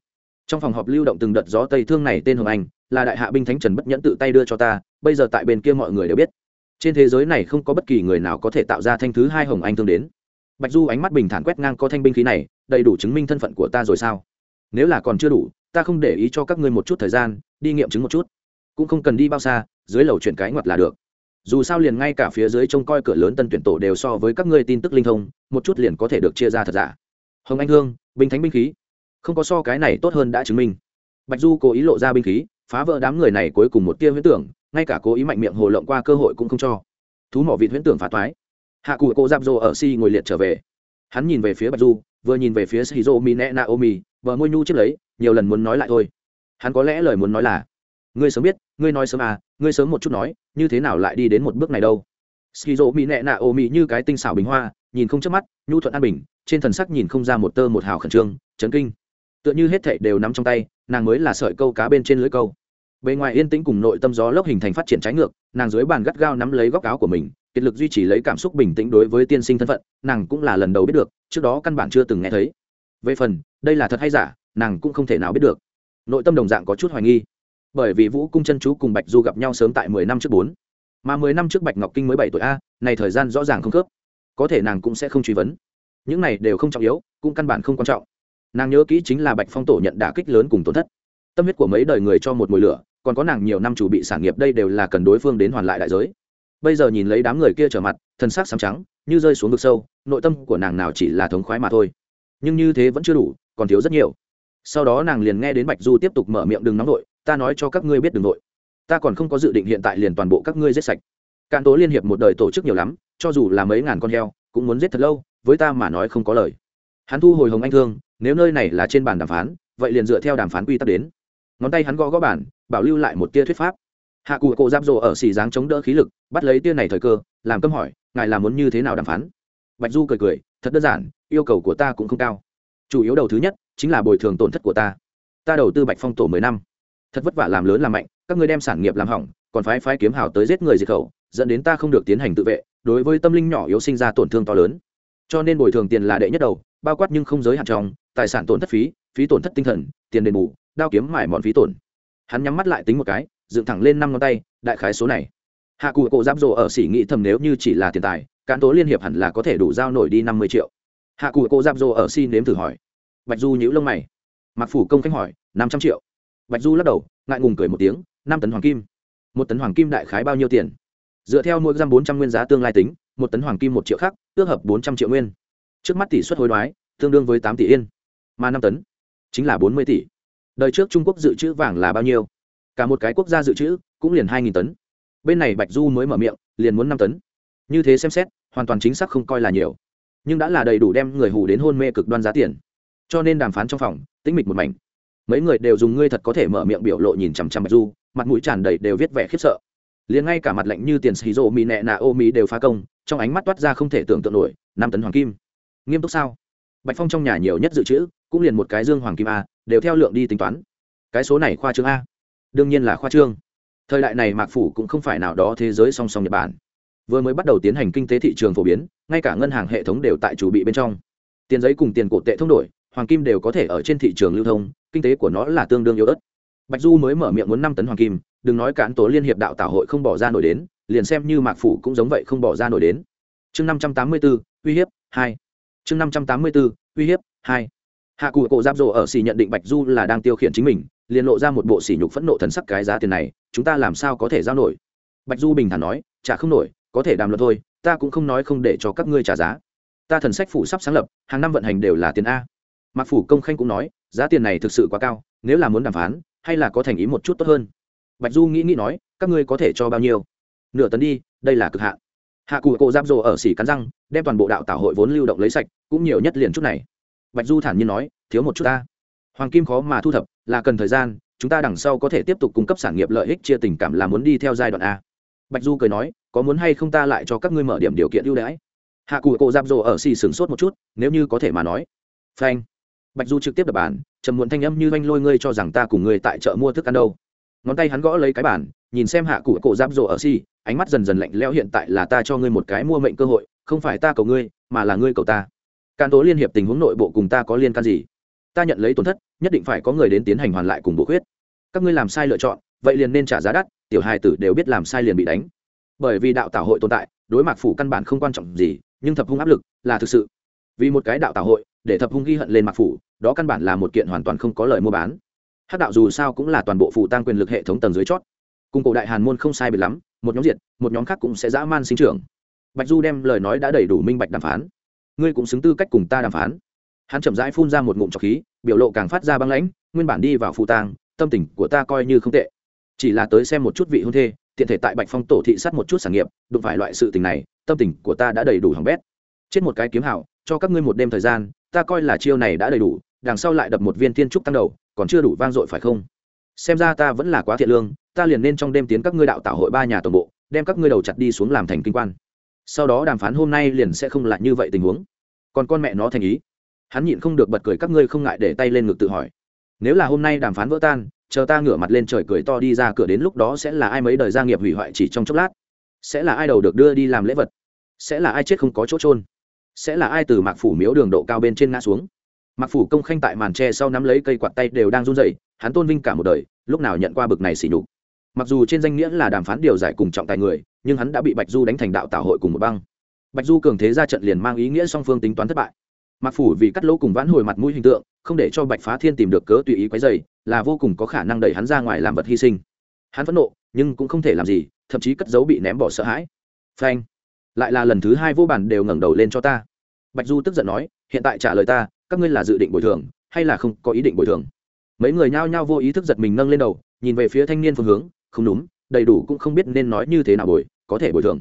Trong phòng họp lưu động từng đợt gió tây thương này tên hồng anh, là đại hạ binh thánh trần bất nhẫn tự tay đưa cho ta, bây giờ tại bên kia mọi người đều biết. Trên thế giới này không có bất kỳ người nào có thể tạo ra thanh thứ hai hồng anh thương đến. Bạch du ánh mắt bình thản quét ngang có thanh binh khí này, đầy đủ chứng minh thân phận của ta rồi sao? Nếu là còn chưa đủ, ta không để ý cho các ngươi một chút thời gian, đi nghiệm chứng một chút cũng không cần đi bao xa, dưới lầu chuyển cái ngoặt là được. Dù sao liền ngay cả phía dưới trông coi cửa lớn tân tuyển tổ đều so với các ngươi tin tức linh thông, một chút liền có thể được chia ra thật giả. Hồng anh hương binh thánh binh khí. Không có so cái này tốt hơn đã chứng minh. Bạch du cố ý lộ ra binh khí, phá vỡ đám người này cuối cùng một tia huyễn tưởng, ngay cả cố ý mạnh miệng hồ lộng qua cơ hội cũng không cho. Thú mỏ vịt huyễn tưởng phá toái. Hạ cụ cô giáp rô ở si ngồi liệt trở về. Hắn nhìn về phía bạch du, vừa nhìn về phía shizu mi nẹ naomi vợ môi nhu chiếc lấy, nhiều lần muốn nói lại thôi. Hắn có lẽ lời muốn nói là ngươi sớm biết, ngươi nói sớm à ngươi sớm một chút nói, như thế nào lại đi đến một bước này đâu? Ski dỗ mỹ nẹ naomi như cái tinh xảo bình hoa, nhìn không chớp mắt, nhu thuận an bình, trên thần sắc nhìn không ra một tơ một hào khẩn trương, chấn kinh. Tựa như hết thảy đều nắm trong tay, nàng mới là sợi câu cá bên trên lưới câu. Bề ngoài yên tĩnh cùng nội tâm gió lốc hình thành phát triển trái ngược, nàng dưới bàn gắt gao nắm lấy góc áo của mình, kiệt lực duy trì lấy cảm xúc bình tĩnh đối với tiên sinh thân phận, nàng cũng là lần đầu biết được, trước đó căn bản chưa từng nghe thấy. Về phần, đây là thật hay giả, nàng cũng không thể nào biết được. Nội tâm đồng dạng có chút hoài nghi bởi vì vũ cung chân chú cùng bạch du gặp nhau sớm tại mười năm trước bốn. Mà mười năm trước bạch ngọc kinh mới bảy tuổi a, này thời gian rõ ràng không khớp. Có thể nàng cũng sẽ không truy vấn. Những này đều không trọng yếu, cũng căn bản không quan trọng. Nàng nhớ kỹ chính là bạch phong tổ nhận đả kích lớn cùng tổn thất. Tâm huyết của mấy đời người cho một mùi lửa, còn có nàng nhiều năm chủ bị sản nghiệp đây đều là cần đối phương đến hoàn lại đại giới. Bây giờ nhìn lấy đám người kia trở mặt, thân xác sáng trắng, như rơi xuống vực sâu, nội tâm của nàng nào chỉ là thống khoái mà thôi. Nhưng như thế vẫn chưa đủ, còn thiếu rất nhiều. Sau đó nàng liền nghe đến bạch du tiếp tục mở miệng đừng nóng nội ta nói cho các ngươi biết đường nội. Ta còn không có dự định hiện tại liền toàn bộ các ngươi giết sạch. Cạn tố liên hiệp một đời tổ chức nhiều lắm, cho dù là mấy ngàn con heo, cũng muốn giết thật lâu, với ta mà nói không có lời. Hắn thu hồi hồng anh thương, nếu nơi này là trên bàn đàm phán, vậy liền dựa theo đàm phán quy tắc đến. Ngón tay hắn gõ gõ bản bảo lưu lại một tia thuyết pháp. Hạ cụ cổ giáp rộ ở xì dáng chống đỡ khí lực, bắt lấy tia này thời cơ, làm câm hỏi, ngài làm muốn như thế nào đàm phán? Bạch du cười cười, thật đơn giản, yêu cầu của ta cũng không cao. Chủ yếu đầu thứ nhất, chính là bồi thường tổn thất của ta. Ta đầu tư bạch phong tổ mười năm thật vất vả làm lớn làm mạnh, các ngươi đem sản nghiệp làm hỏng, còn phái phái kiếm hào tới giết người diệt khẩu, dẫn đến ta không được tiến hành tự vệ, đối với tâm linh nhỏ yếu sinh ra tổn thương to lớn. Cho nên bồi thường tiền là đệ nhất đầu, bao quát nhưng không giới hạn trong, tài sản tổn thất phí phí tổn thất tinh thần, tiền đền bù, đao kiếm mải mòn phí tổn. Hắn nhắm mắt lại tính một cái, dựng thẳng lên năm ngón tay, đại khái số này. Hạ cụ cổ giáp rộ ở xỉ nghĩ thầm nếu như chỉ là tiền tài, cán tố liên hiệp hẳn là có thể đủ giao nổi đi năm mươi triệu. Hạ cụ cổ giáp rộ ở xin nếm thử hỏi. Bạch du nhữ lông mày. Mặc phủ công khách hỏi, năm trăm triệu bạch du lắc đầu, ngại ngùng cười một tiếng, năm tấn hoàng kim. Một tấn hoàng kim đại khái bao nhiêu tiền? Dựa theo mỗi gram bốn trăm nguyên giá tương lai tính, một tấn hoàng kim một triệu khác ước hợp bốn trăm triệu nguyên. Trước mắt tỷ suất hối đoái, tương đương với tám tỷ yên. Mà năm tấn, chính là bốn mươi tỷ. Đời trước trung quốc dự trữ vàng là bao nhiêu? Cả một cái quốc gia dự trữ cũng liền hai nghìn tấn. Bên này bạch du mới mở miệng, liền muốn năm tấn. Như thế xem xét, hoàn toàn chính xác không coi là nhiều. Nhưng đã là đầy đủ đem người hù đến hôn mê cực đoan giá tiền. Cho nên đàm phán trong phòng, tĩnh mịch một mảnh mấy người đều dùng ngươi thật có thể mở miệng biểu lộ nhìn chằm chằm bạch du, mặt mũi tràn đầy đều viết vẻ khiếp sợ. Liền ngay cả mặt lạnh như tiền xì rộ mỹ nẹ nạ ô mỹ đều phá công, trong ánh mắt toát ra không thể tưởng tượng nổi, năm tấn hoàng kim. Nghiêm túc sao? Bạch phong trong nhà nhiều nhất dự trữ, cũng liền một cái dương hoàng kim a, đều theo lượng đi tính toán. Cái số này khoa trương a. Đương nhiên là khoa trương. Thời đại này mạc phủ cũng không phải nào đó thế giới song song nhật bản. Vừa mới bắt đầu tiến hành kinh tế thị trường phổ biến, ngay cả ngân hàng hệ thống đều tại chủ bị bên trong. Tiền giấy cùng tiền cổ tệ thông đổi, hoàng kim đều có thể ở trên thị trường lưu thông kinh tế của nó là tương đương yếu ớt. Bạch du mới mở miệng muốn năm tấn hoàng kim, đừng nói cản tố liên hiệp đạo tảo hội không bỏ ra nổi đến, liền xem như mạc phủ cũng giống vậy không bỏ ra nổi đến. Chương năm trăm tám mươi bốn uy hiếp, hai. Chương năm trăm tám mươi bốn uy hiếp, hai. Hạ cụ cổ giáp rộ ở xỉ nhận định bạch du là đang tiêu khiển chính mình, liền lộ ra một bộ sỉ nhục phẫn nộ thần sắc cái giá tiền này, chúng ta làm sao có thể giao nổi? Bạch du bình thản nói trả không nổi, có thể đàm luận thôi, ta cũng không nói không để cho các ngươi trả giá. Ta thần sách phủ sắp sáng lập, hàng năm vận hành đều là tiền a. Mặc phủ công khanh cũng nói giá tiền này thực sự quá cao, nếu là muốn đàm phán, hay là có thành ý một chút tốt hơn. Bạch du nghĩ nghĩ nói, các ngươi có thể cho bao nhiêu? Nửa tấn đi, đây là cực hạn. Hạ cụ cộ giáp rồ ở xỉ cắn răng, đem toàn bộ đạo tảo hội vốn lưu động lấy sạch, cũng nhiều nhất liền chút này. Bạch du thản nhiên nói, thiếu một chút ta. Hoàng kim khó mà thu thập, là cần thời gian, chúng ta đằng sau có thể tiếp tục cung cấp sản nghiệp lợi ích chia tình cảm là muốn đi theo giai đoạn a. Bạch du cười nói, có muốn hay không ta lại cho các ngươi mở điểm điều kiện ưu đãi. Hạ cụ cộ giáp rồ ở xỉ sửng sốt một chút, nếu như có thể mà nói. Phanh bạch du trực tiếp đập bàn, trầm muộn thanh âm như oanh lôi ngươi cho rằng ta cùng ngươi tại chợ mua thức ăn đâu. Ngón tay hắn gõ lấy cái bàn, nhìn xem hạ cụ cổ giáp rồ ở si, ánh mắt dần dần lạnh lẽo hiện tại là ta cho ngươi một cái mua mệnh cơ hội, không phải ta cầu ngươi, mà là ngươi cầu ta. Can tố liên hiệp tình huống nội bộ cùng ta có liên can gì? Ta nhận lấy tổn thất, nhất định phải có người đến tiến hành hoàn lại cùng bộ khuyết. Các ngươi làm sai lựa chọn, vậy liền nên trả giá đắt, tiểu hài tử đều biết làm sai liền bị đánh. Bởi vì đạo tảo hội tồn tại, đối mặt phủ căn bản không quan trọng gì, nhưng thập hung áp lực là thực sự. Vì một cái đạo tảo hội để thập hung ghi hận lên mặc phủ, đó căn bản là một kiện hoàn toàn không có lời mua bán. Hát đạo dù sao cũng là toàn bộ phủ tăng quyền lực hệ thống tầng dưới chót. Cùng cổ đại hàn môn không sai biệt lắm, một nhóm diệt, một nhóm khác cũng sẽ dã man sinh trưởng. Bạch du đem lời nói đã đầy đủ minh bạch đàm phán. Ngươi cũng xứng tư cách cùng ta đàm phán. Hắn chậm rãi phun ra một ngụm trọc khí, biểu lộ càng phát ra băng lãnh, nguyên bản đi vào phụ tang tâm tình của ta coi như không tệ. Chỉ là tới xem một chút vị hôn thê, tiện thể tại bạch phong tổ thị sát một chút sản nghiệp, đụng phải loại sự tình này, tâm tình của ta đã đầy đủ hỏng bét. Chết một cái kiếm hảo, cho các ngươi một đêm thời gian ta coi là chiêu này đã đầy đủ, đằng sau lại đập một viên thiên trúc tăng đầu, còn chưa đủ vang dội phải không? Xem ra ta vẫn là quá thiện lương, ta liền nên trong đêm tiến các ngươi đạo tạo hội ba nhà tổng bộ, đem các ngươi đầu chặt đi xuống làm thành kinh quan. Sau đó đàm phán hôm nay liền sẽ không lại như vậy tình huống. Còn con mẹ nó thành ý. Hắn nhịn không được bật cười các ngươi không ngại để tay lên ngực tự hỏi. Nếu là hôm nay đàm phán vỡ tan, chờ ta ngửa mặt lên trời cười to đi ra cửa đến lúc đó sẽ là ai mấy đời gia nghiệp hủy hoại chỉ trong chốc lát? Sẽ là ai đầu được đưa đi làm lễ vật? Sẽ là ai chết không có chỗ trôn sẽ là ai từ mạc phủ miếu đường độ cao bên trên ngã xuống? Mạc phủ công khanh tại màn tre sau nắm lấy cây quạt tay đều đang run rẩy, hắn tôn vinh cả một đời, lúc nào nhận qua bực này xỉ nhục. Mặc dù trên danh nghĩa là đàm phán điều giải cùng trọng tài người, nhưng hắn đã bị bạch du đánh thành đạo tạo hội cùng một băng. Bạch du cường thế ra trận liền mang ý nghĩa song phương tính toán thất bại. Mạc phủ vì cắt lỗ cùng vãn hồi mặt mũi hình tượng, không để cho bạch phá thiên tìm được cớ tùy ý quấy dày là vô cùng có khả năng đẩy hắn ra ngoài làm vật hy sinh. Hắn phẫn nộ, nhưng cũng không thể làm gì, thậm chí cất dấu bị ném bỏ sợ hãi. Phanh lại là lần thứ hai vô bản đều ngẩng đầu lên cho ta. Bạch du tức giận nói, hiện tại trả lời ta, các ngươi là dự định bồi thường, hay là không có ý định bồi thường? Mấy người nhao nhao vô ý thức giật mình nâng lên đầu, nhìn về phía thanh niên phương hướng, không đúng, đầy đủ cũng không biết nên nói như thế nào bồi, có thể bồi thường.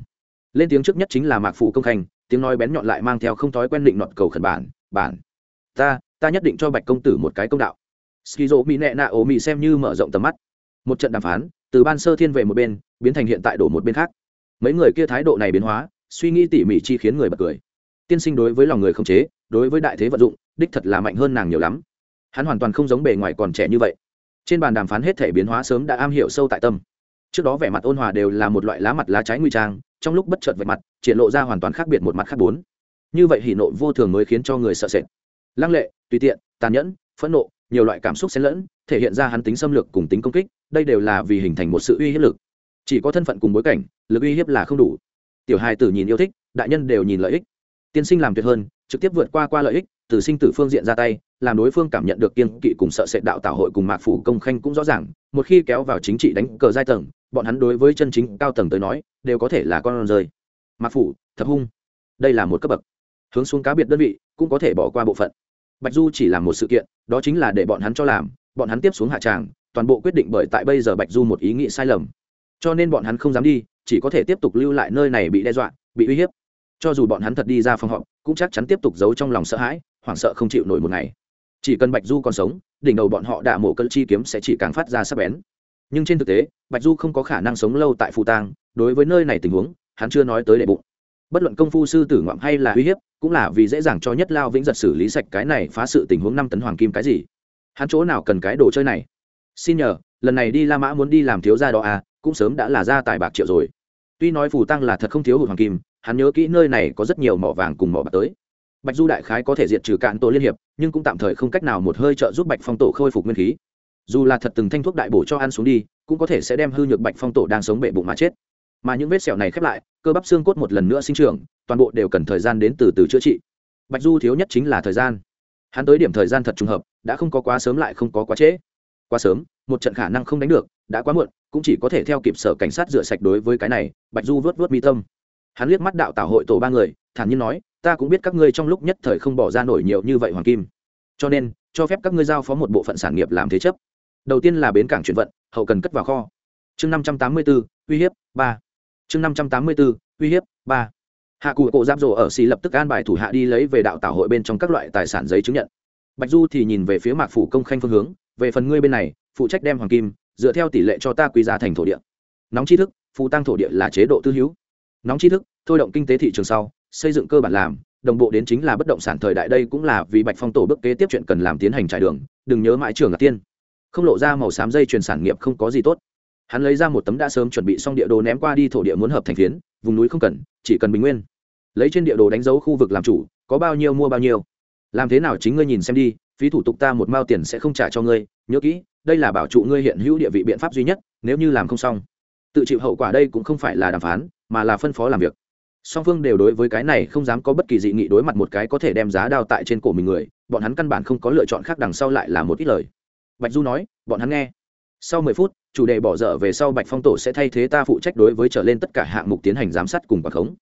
Lên tiếng trước nhất chính là mạc phủ công khanh, tiếng nói bén nhọn lại mang theo không thói quen định nọt cầu khẩn bản bản. Ta ta nhất định cho bạch công tử một cái công đạo. Skizo mỹ nẹ nạ ố mỹ xem như mở rộng tầm mắt. Một trận đàm phán, từ ban sơ thiên về một bên, biến thành hiện tại đổ một bên khác. Mấy người kia thái độ này biến hóa suy nghĩ tỉ mỉ chi khiến người bật cười. Tiên sinh đối với lòng người không chế, đối với đại thế vận dụng, đích thật là mạnh hơn nàng nhiều lắm. Hắn hoàn toàn không giống bề ngoài còn trẻ như vậy. Trên bàn đàm phán hết thể biến hóa sớm đã am hiểu sâu tại tâm. Trước đó vẻ mặt ôn hòa đều là một loại lá mặt lá trái nguy trang, trong lúc bất chợt vạch mặt, triển lộ ra hoàn toàn khác biệt một mặt khác bốn. Như vậy hỉ nộ vô thường mới khiến cho người sợ sệt. Lăng lệ, tùy tiện, tàn nhẫn, phẫn nộ, nhiều loại cảm xúc xen lẫn, thể hiện ra hắn tính xâm lược cùng tính công kích, đây đều là vì hình thành một sự uy hiếp lực. Chỉ có thân phận cùng bối cảnh, lực uy hiếp là không đủ tiểu hài tử nhìn yêu thích, đại nhân đều nhìn lợi ích. Tiên sinh làm tuyệt hơn, trực tiếp vượt qua qua lợi ích, từ sinh tử phương diện ra tay, làm đối phương cảm nhận được kiên kỵ cùng sợ sệt đạo tạo hội cùng mạc phủ công khanh cũng rõ ràng, một khi kéo vào chính trị đánh cờ giai tầng, bọn hắn đối với chân chính cao tầng tới nói, đều có thể là con rơi. Mạc phủ, thập hung. Đây là một cấp bậc. Hướng xuống cá biệt đơn vị, cũng có thể bỏ qua bộ phận. Bạch du chỉ là một sự kiện, đó chính là để bọn hắn cho làm, bọn hắn tiếp xuống hạ tràng, toàn bộ quyết định bởi tại bây giờ bạch du một ý nghĩ sai lầm cho nên bọn hắn không dám đi, chỉ có thể tiếp tục lưu lại nơi này bị đe dọa, bị uy hiếp. Cho dù bọn hắn thật đi ra phòng họp, cũng chắc chắn tiếp tục giấu trong lòng sợ hãi, hoảng sợ không chịu nổi một ngày. Chỉ cần bạch du còn sống, đỉnh đầu bọn họ đạ mổ cân chi kiếm sẽ chỉ càng phát ra sắc bén. Nhưng trên thực tế, bạch du không có khả năng sống lâu tại phù tang, đối với nơi này tình huống, hắn chưa nói tới đệ bụng. Bất luận công phu sư tử ngoạm hay là uy hiếp, cũng là vì dễ dàng cho nhất lao vĩnh giật xử lý sạch cái này phá sự tình huống năm tấn hoàng kim cái gì. Hắn chỗ nào cần cái đồ chơi này? Xin nhờ, lần này đi la mã muốn đi làm thiếu gia đó à cũng sớm đã là ra tài bạc triệu rồi. Tuy nói phù tăng là thật không thiếu hụt hoàng kim, hắn nhớ kỹ nơi này có rất nhiều mỏ vàng cùng mỏ bạc tới. Bạch du đại khái có thể diệt trừ cạn tổ liên hiệp, nhưng cũng tạm thời không cách nào một hơi trợ giúp bạch phong tổ khôi phục nguyên khí. Dù là thật từng thanh thuốc đại bổ cho ăn xuống đi, cũng có thể sẽ đem hư nhược bạch phong tổ đang sống bệ bụng mà chết. Mà những vết sẹo này khép lại, cơ bắp xương cốt một lần nữa sinh trưởng, toàn bộ đều cần thời gian đến từ từ chữa trị. Bạch du thiếu nhất chính là thời gian. Hắn tới điểm thời gian thật trùng hợp, đã không có quá sớm lại không có quá trễ quá sớm, một trận khả năng không đánh được, đã quá muộn, cũng chỉ có thể theo kịp sở cảnh sát rửa sạch đối với cái này, bạch du vớt vớt mi tâm. Hắn liếc mắt đạo tảo hội tổ ba người, thản nhiên nói, ta cũng biết các ngươi trong lúc nhất thời không bỏ ra nổi nhiều như vậy hoàng kim. Cho nên, cho phép các ngươi giao phó một bộ phận sản nghiệp làm thế chấp. Đầu tiên là bến cảng chuyển vận, hậu cần cất vào kho. Chương năm trăm tám mươi bốn uy hiếp ba. Chương năm trăm tám mươi bốn uy hiếp ba. Hạ cụ cổ giáp rổ ở xì lập tức an bài thủ hạ đi lấy về đạo tảo hội bên trong các loại tài sản giấy chứng nhận. Bạch du thì nhìn về phía mạc phủ công khanh phương hướng về phần ngươi bên này, phụ trách đem hoàng kim, dựa theo tỷ lệ cho ta quy ra thành thổ địa. Nóng tri thức, phụ tăng thổ địa là chế độ tư hữu. Nóng tri thức, thôi động kinh tế thị trường sau, xây dựng cơ bản làm, đồng bộ đến chính là bất động sản thời đại đây cũng là vì bạch phong tổ bước kế tiếp chuyện cần làm tiến hành trải đường, đừng nhớ mãi trường là tiên. Không lộ ra màu xám dây truyền sản nghiệp không có gì tốt. Hắn lấy ra một tấm đã sớm chuẩn bị xong địa đồ ném qua đi thổ địa muốn hợp thành phiến, vùng núi không cần, chỉ cần bình nguyên. Lấy trên địa đồ đánh dấu khu vực làm chủ, có bao nhiêu mua bao nhiêu. Làm thế nào chính ngươi nhìn xem đi phí thủ tục ta một mao tiền sẽ không trả cho ngươi, nhớ kỹ, đây là bảo trụ ngươi hiện hữu địa vị biện pháp duy nhất, nếu như làm không xong. Tự chịu hậu quả đây cũng không phải là đàm phán, mà là phân phó làm việc. Song phương đều đối với cái này không dám có bất kỳ dị nghị đối mặt một cái có thể đem giá đao tại trên cổ mình người, bọn hắn căn bản không có lựa chọn khác đằng sau lại là một ít lời. Bạch du nói, bọn hắn nghe. Sau mười phút, chủ đề bỏ dở về sau bạch phong tổ sẽ thay thế ta phụ trách đối với trở lên tất cả hạng mục tiến hành giám sát cùng quả khống.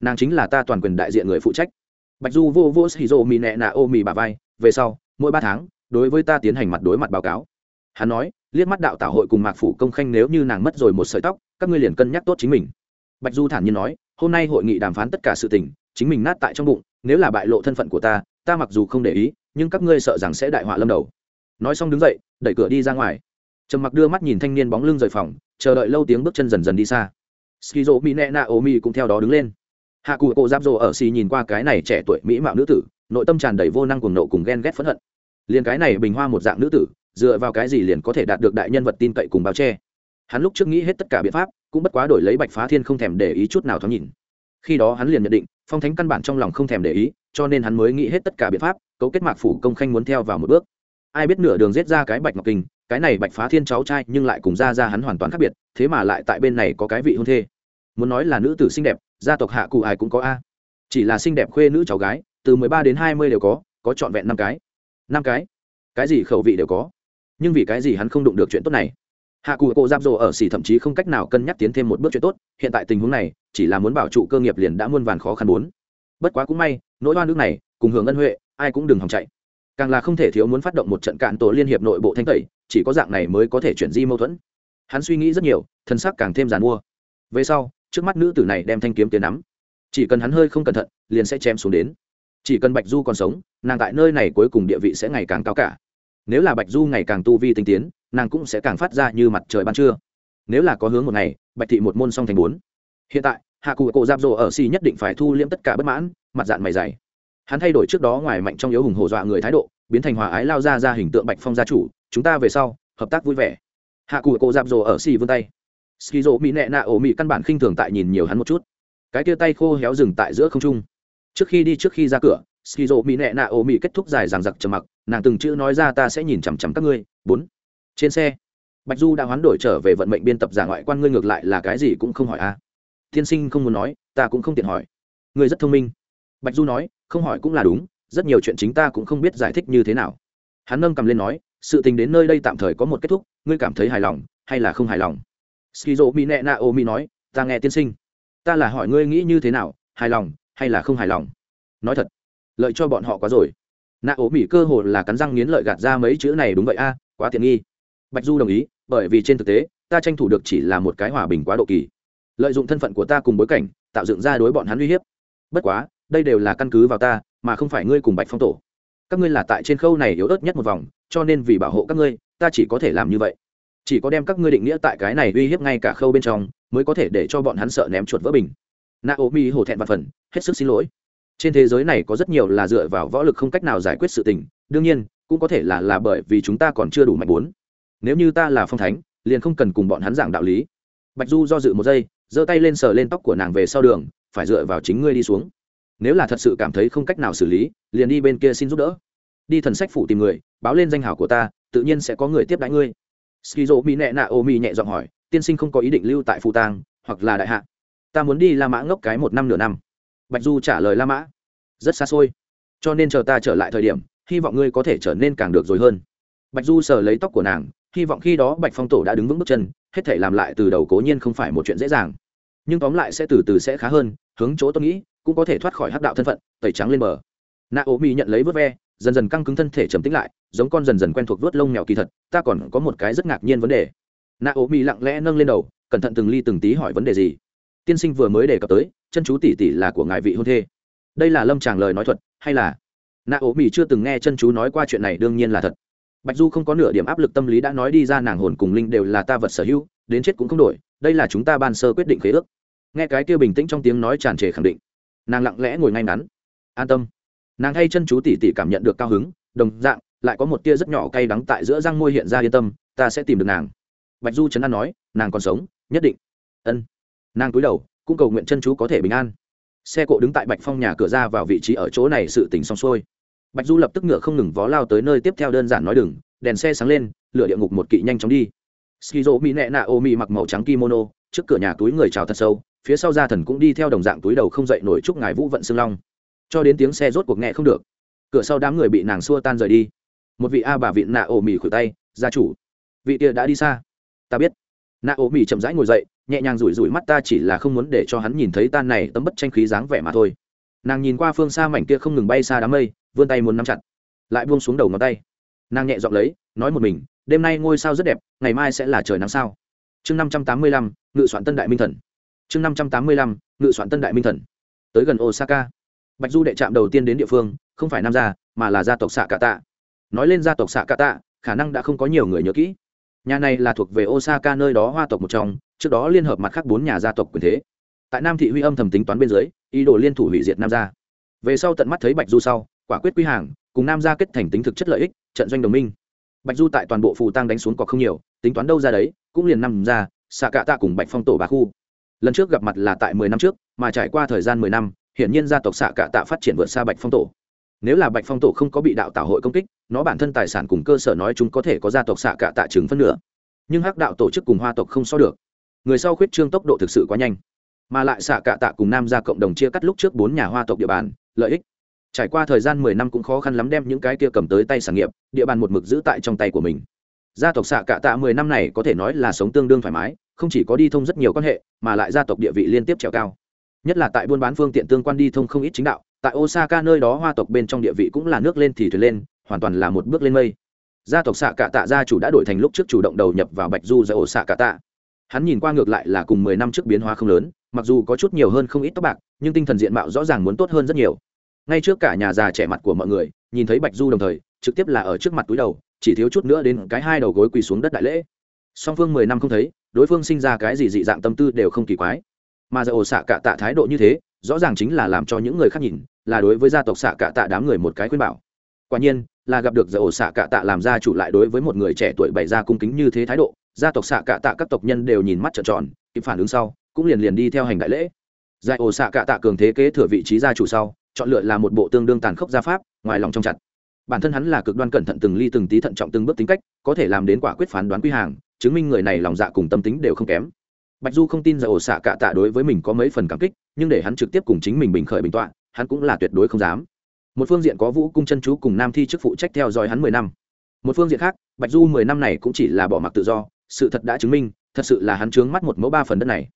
Nàng chính là ta toàn quyền đại diện người phụ trách. Bạch du vô vô xì rô mì nẹ nạ ô mì bà vai, về sau mỗi ba tháng, đối với ta tiến hành mặt đối mặt báo cáo. Hắn nói, liếc mắt đạo tạo hội cùng mạc phủ công khanh nếu như nàng mất rồi một sợi tóc, các ngươi liền cân nhắc tốt chính mình. Bạch du thản nhiên nói, hôm nay hội nghị đàm phán tất cả sự tình, chính mình nát tại trong bụng, nếu là bại lộ thân phận của ta ta mặc dù không để ý, nhưng các ngươi sợ rằng sẽ đại họa lâm đầu. Nói xong đứng dậy, đẩy cửa đi ra ngoài. Trầm mặc đưa mắt nhìn thanh niên bóng lưng rời phòng, chờ đợi lâu tiếng bước chân dần dần đi xa. Skizo mỹ nẹ na ô mi cũng theo đó đứng lên. Hạ cụ cổ giáp rồ ở xì nhìn qua cái này trẻ tuổi mỹ mạo nữ tử, nội tâm tràn đầy vô năng cuồng nộ cùng ghen ghét phẫn hận liền cái này bình hoa một dạng nữ tử, dựa vào cái gì liền có thể đạt được đại nhân vật tin cậy cùng bao che? Hắn lúc trước nghĩ hết tất cả biện pháp, cũng bất quá đổi lấy bạch phá thiên không thèm để ý chút nào thoáng nhìn. Khi đó hắn liền nhận định, phong thánh căn bản trong lòng không thèm để ý, cho nên hắn mới nghĩ hết tất cả biện pháp, cấu kết mạc phủ công khanh muốn theo vào một bước. Ai biết nửa đường giết ra cái bạch ngọc kinh, cái này bạch phá thiên cháu trai nhưng lại cùng ra ra hắn hoàn toàn khác biệt, thế mà lại tại bên này có cái vị hôn thê. Muốn nói là nữ tử xinh đẹp, gia tộc hạ cụ ai cũng có a. Chỉ là xinh đẹp khuê nữ cháu gái, từ mười ba đến hai mươi đều có có trọn vẹn năm cái năm cái. Cái gì khẩu vị đều có. Nhưng vì cái gì hắn không đụng được chuyện tốt này? Hạ cụ cô giáp rồ ở xỉ thậm chí không cách nào cân nhắc tiến thêm một bước chuyện tốt, hiện tại tình huống này, chỉ là muốn bảo trụ cơ nghiệp liền đã muôn vàn khó khăn bốn. Bất quá cũng may, nỗi oan nước này, cùng hưởng ân huệ, ai cũng đừng hòng chạy. Càng là không thể thiếu muốn phát động một trận cạn tổ liên hiệp nội bộ thanh tẩy, chỉ có dạng này mới có thể chuyển di mâu thuẫn. Hắn suy nghĩ rất nhiều, thân sắc càng thêm giàn mua. Về sau, trước mắt nữ tử này đem thanh kiếm tiến nắm. Chỉ cần hắn hơi không cẩn thận, liền sẽ chém xuống đến chỉ cần bạch du còn sống, nàng tại nơi này cuối cùng địa vị sẽ ngày càng cao cả. Nếu là bạch du ngày càng tu vi tinh tiến, nàng cũng sẽ càng phát ra như mặt trời ban trưa. Nếu là có hướng một ngày, bạch thị một môn song thành bốn. Hiện tại, hạ cụ cổ giáp rồ ở xì nhất định phải thu liễm tất cả bất mãn, mặt dạng mày dày. Hắn thay đổi trước đó ngoài mạnh trong yếu hùng hổ dọa người thái độ, biến thành hòa ái lao ra ra hình tượng bạch phong gia chủ, chúng ta về sau, hợp tác vui vẻ. Hạ cụ cổ giáp rồ ở xì vươn tay. Ski rộ mỹ nẹ nạ ổ mỹ căn bản khinh thường tại nhìn nhiều hắn một chút. Cái tia tay khô héo rừng tại giữa không trung trước khi đi trước khi ra cửa, Skizo mỹ nẹ nạ ô mỹ kết thúc dài ràng giặc trầm mặc, nàng từng chữ nói ra ta sẽ nhìn chằm chằm các ngươi. Bốn. Trên xe, bạch du đã hoán đổi trở về vận mệnh biên tập giả ngoại quan, ngươi ngược lại là cái gì cũng không hỏi a à. tiên sinh không muốn nói, ta cũng không tiện hỏi. Ngươi rất thông minh. Bạch du nói, không hỏi cũng là đúng, rất nhiều chuyện chính ta cũng không biết giải thích như thế nào. Hắn nâng cầm lên nói, sự tình đến nơi đây tạm thời có một kết thúc, ngươi cảm thấy hài lòng, hay là không hài lòng? Skizo mỹ nẹ na ô mỹ nói, ta nghe tiên sinh. Ta là hỏi ngươi nghĩ như thế nào, hài lòng hay là không hài lòng? Nói thật, lợi cho bọn họ quá rồi. Nạ ố mỹ cơ hồ là cắn răng nghiến lợi gạt ra mấy chữ này đúng vậy a, quá tiện nghi. Bạch du đồng ý, bởi vì trên thực tế, ta tranh thủ được chỉ là một cái hòa bình quá độ kỳ. Lợi dụng thân phận của ta cùng bối cảnh, tạo dựng ra đối bọn hắn uy hiếp. Bất quá, đây đều là căn cứ vào ta, mà không phải ngươi cùng bạch phong tổ. Các ngươi là tại trên khâu này yếu ớt nhất một vòng, cho nên vì bảo hộ các ngươi, ta chỉ có thể làm như vậy. Chỉ có đem các ngươi định nghĩa tại cái này uy hiếp ngay cả khâu bên trong, mới có thể để cho bọn hắn sợ ném chuột vỡ bình naomi hổ thẹn và phần, hết sức xin lỗi. Trên thế giới này có rất nhiều là dựa vào võ lực không cách nào giải quyết sự tình, đương nhiên, cũng có thể là là bởi vì chúng ta còn chưa đủ mạnh bốn. Nếu như ta là phong thánh, liền không cần cùng bọn hắn giảng đạo lý. Bạch du do dự một giây, giơ tay lên sờ lên tóc của nàng về sau đường, phải dựa vào chính ngươi đi xuống. Nếu là thật sự cảm thấy không cách nào xử lý, liền đi bên kia xin giúp đỡ. Đi thần sách phủ tìm người, báo lên danh hảo của ta, tự nhiên sẽ có người tiếp đãi ngươi. Skizo mỹ nẹ nạ ô mỹ nhẹ giọng hỏi, tiên sinh không có ý định lưu tại phủ tang, hoặc là đại hạ ta muốn đi la mã ngốc cái một năm nửa năm. Bạch du trả lời la mã, rất xa xôi, cho nên chờ ta trở lại thời điểm, hy vọng ngươi có thể trở nên càng được rồi hơn. Bạch du sờ lấy tóc của nàng, hy vọng khi đó bạch phong tổ đã đứng vững bước chân, hết thể làm lại từ đầu cố nhiên không phải một chuyện dễ dàng. Nhưng tóm lại sẽ từ từ sẽ khá hơn, hướng chỗ tôi nghĩ, cũng có thể thoát khỏi hắc đạo thân phận, tẩy trắng lên bờ. Nạ ố mi nhận lấy vớt ve, dần dần căng cứng thân thể trầm tĩnh lại, giống con dần dần quen thuộc vớt lông mèo kỳ thật, ta còn có một cái rất ngạc nhiên vấn đề. Nạ ố mi lặng lẽ nâng lên đầu, cẩn thận từng ly từng tí hỏi vấn đề gì tiên sinh vừa mới đề cập tới, chân chú tỷ tỷ là của ngài vị hôn thê. Đây là lâm tràng lời nói thuật, hay là? Nạ ố mỹ chưa từng nghe chân chú nói qua chuyện này, đương nhiên là thật. Bạch du không có nửa điểm áp lực tâm lý đã nói đi ra nàng hồn cùng linh đều là ta vật sở hữu, đến chết cũng không đổi, đây là chúng ta ban sơ quyết định khế ước. Nghe cái kia bình tĩnh trong tiếng nói tràn trề khẳng định. Nàng lặng lẽ ngồi ngay ngắn. An tâm. Nàng hay chân chú tỉ tỉ cảm nhận được cao hứng, đồng dạng, lại có một tia rất nhỏ cay đắng tại giữa răng môi hiện ra yên tâm, ta sẽ tìm được nàng. Bạch du chấn an nói, nàng còn sống, nhất định. Ân nàng cúi đầu, cũng cầu nguyện chân chú có thể bình an. Xe cộ đứng tại bạch phong nhà cửa ra vào vị trí ở chỗ này sự tỉnh xong xuôi. Bạch du lập tức ngựa không ngừng vó lao tới nơi tiếp theo đơn giản nói đừng, đèn xe sáng lên, lửa địa ngục một kỵ nhanh chóng đi. Skizo mỹ nẹ nạ ô mỹ mặc màu trắng kimono, trước cửa nhà túi người chào thật sâu, phía sau gia thần cũng đi theo đồng dạng túi đầu không dậy nổi chúc ngài vũ vận xương long. Cho đến tiếng xe rốt cuộc nghe không được, cửa sau đám người bị nàng xua tan rời đi. Một vị a bà vịn nạ ô mì khuỷu tay, gia chủ, vị kia đã đi xa. Ta biết. Nạ ô mì chậm rãi ngồi dậy nhẹ nhàng rủi rủi mắt ta chỉ là không muốn để cho hắn nhìn thấy tan này tấm bất tranh khí dáng vẻ mà thôi. Nàng nhìn qua phương xa mảnh kia không ngừng bay xa đám mây, vươn tay muốn nắm chặt, lại buông xuống đầu ngón tay. Nàng nhẹ giọng lấy, nói một mình, đêm nay ngôi sao rất đẹp, ngày mai sẽ là trời nắng sao? Chương năm trăm tám mươi lăm, ngự soạn tân đại minh thần. Chương năm trăm tám mươi lăm, ngự soạn tân đại minh thần. Tới gần osaka. Bạch du đệ trạm đầu tiên đến địa phương, không phải nam gia, mà là gia tộc xạ Cả tạ nói lên gia tộc xạ Cả tạ khả năng đã không có nhiều người nhớ kỹ. Nhà này là thuộc về osaka, nơi đó hoa tộc một trong trước đó liên hợp mặt khác bốn nhà gia tộc quyền thế. Tại nam thị huy âm thầm tính toán bên dưới, ý đồ liên thủ hủy diệt nam gia. Về sau tận mắt thấy bạch du sau, quả quyết quy hàng, cùng nam gia kết thành tính thực chất lợi ích, trận doanh đồng minh. Bạch du tại toàn bộ phù tăng đánh xuống cọc không nhiều, tính toán đâu ra đấy, cũng liền nằm ra xạ cạ tạ cùng bạch phong tổ bà khu. Lần trước gặp mặt là tại mười năm trước, mà trải qua thời gian mười năm, hiển nhiên gia tộc xạ cạ tạ phát triển vượt xa bạch phong tổ. Nếu là bạch phong tổ không có bị đạo tạo hội công kích, nó bản thân tài sản cùng cơ sở nói chúng có thể có gia tộc xạ cạ tạ chứng phân nửa. Nhưng hắc đạo tổ chức cùng hoa tộc không so được người sau khuyết trương tốc độ thực sự quá nhanh. Mà lại xạ cạ tạ cùng nam gia cộng đồng chia cắt lúc trước bốn nhà hoa tộc địa bàn, lợi ích. Trải qua thời gian mười năm cũng khó khăn lắm đem những cái kia cầm tới tay sản nghiệp, địa bàn một mực giữ tại trong tay của mình. Gia tộc xạ cạ tạ mười năm này có thể nói là sống tương đương thoải mái, không chỉ có đi thông rất nhiều quan hệ, mà lại gia tộc địa vị liên tiếp trèo cao. Nhất là tại buôn bán phương tiện tương quan đi thông không ít chính đạo, tại osaka nơi đó hoa tộc bên trong địa vị cũng là nước lên thì thuyền lên, hoàn toàn là một bước lên mây. Gia tộc xạ cạ tạ gia chủ đã đổi thành lúc trước chủ động đầu nhập vào bạch du ra ổ xạ cạ tạ hắn nhìn qua ngược lại là cùng mười năm trước biến hóa không lớn, mặc dù có chút nhiều hơn không ít tóc bạc, nhưng tinh thần diện mạo rõ ràng muốn tốt hơn rất nhiều. Ngay trước cả nhà già trẻ mặt của mọi người, nhìn thấy bạch du đồng thời, trực tiếp là ở trước mặt túi đầu, chỉ thiếu chút nữa đến cái hai đầu gối quỳ xuống đất đại lễ. Song phương mười năm không thấy, đối phương sinh ra cái gì dị dạng tâm tư đều không kỳ quái. Mà giờ ổ xạ cả tạ thái độ như thế, rõ ràng chính là làm cho những người khác nhìn, là đối với gia tộc xạ cả tạ đám người một cái khuyên bảo quả nhiên, là gặp được giờ ổ xạ cạ tạ làm gia chủ lại đối với một người trẻ tuổi bày ra cung kính như thế thái độ, gia tộc xạ cạ tạ các tộc nhân đều nhìn mắt trợn tròn, kịp phản ứng sau, cũng liền liền đi theo hành đại lễ. Giải ổ xạ cạ tạ cường thế kế thừa vị trí gia chủ sau, chọn lựa là một bộ tương đương tàn khốc gia pháp, ngoài lòng trong chặt. Bản thân hắn là cực đoan cẩn thận từng ly từng tí thận trọng từng bước tính cách, có thể làm đến quả quyết phán đoán quy hàng, chứng minh người này lòng dạ cùng tâm tính đều không kém. Bạch du không tin giải ổ xạ cạ tạ đối với mình có mấy phần cảm kích, nhưng để hắn trực tiếp cùng chính mình bình khởi bình tọa, hắn cũng là tuyệt đối không dám một phương diện có vũ cung chân chú cùng nam thi chức phụ trách theo dõi hắn mười năm. Một phương diện khác, bạch du mười năm này cũng chỉ là bỏ mặc tự do, sự thật đã chứng minh, thật sự là hắn trướng mắt một mẫu ba phần đất này.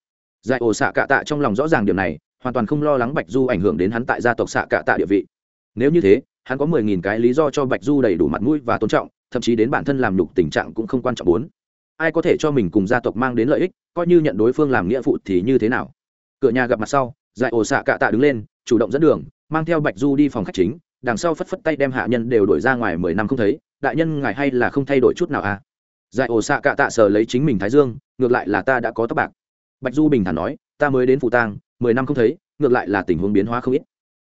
Giải ổ xạ cạ tạ trong lòng rõ ràng điều này, hoàn toàn không lo lắng bạch du ảnh hưởng đến hắn tại gia tộc xạ cạ tạ địa vị. Nếu như thế, hắn có mười nghìn cái lý do cho bạch du đầy đủ mặt mũi và tôn trọng, thậm chí đến bản thân làm nhục tình trạng cũng không quan trọng bốn. Ai có thể cho mình cùng gia tộc mang đến lợi ích, coi như nhận đối phương làm nghĩa phụ thì như thế nào? Cửa nhà gặp mặt sau, giải ổ xạ cạ tạ đứng lên, chủ động dẫn đường mang theo bạch du đi phòng khách chính, đằng sau phất phất tay đem hạ nhân đều đổi ra ngoài mười năm không thấy, đại nhân ngài hay là không thay đổi chút nào à? Dạy ổ xạ cạ tạ sờ lấy chính mình thái dương, ngược lại là ta đã có tóc bạc. Bạch du bình thản nói, ta mới đến phụ tang, mười năm không thấy, ngược lại là tình huống biến hóa không ít.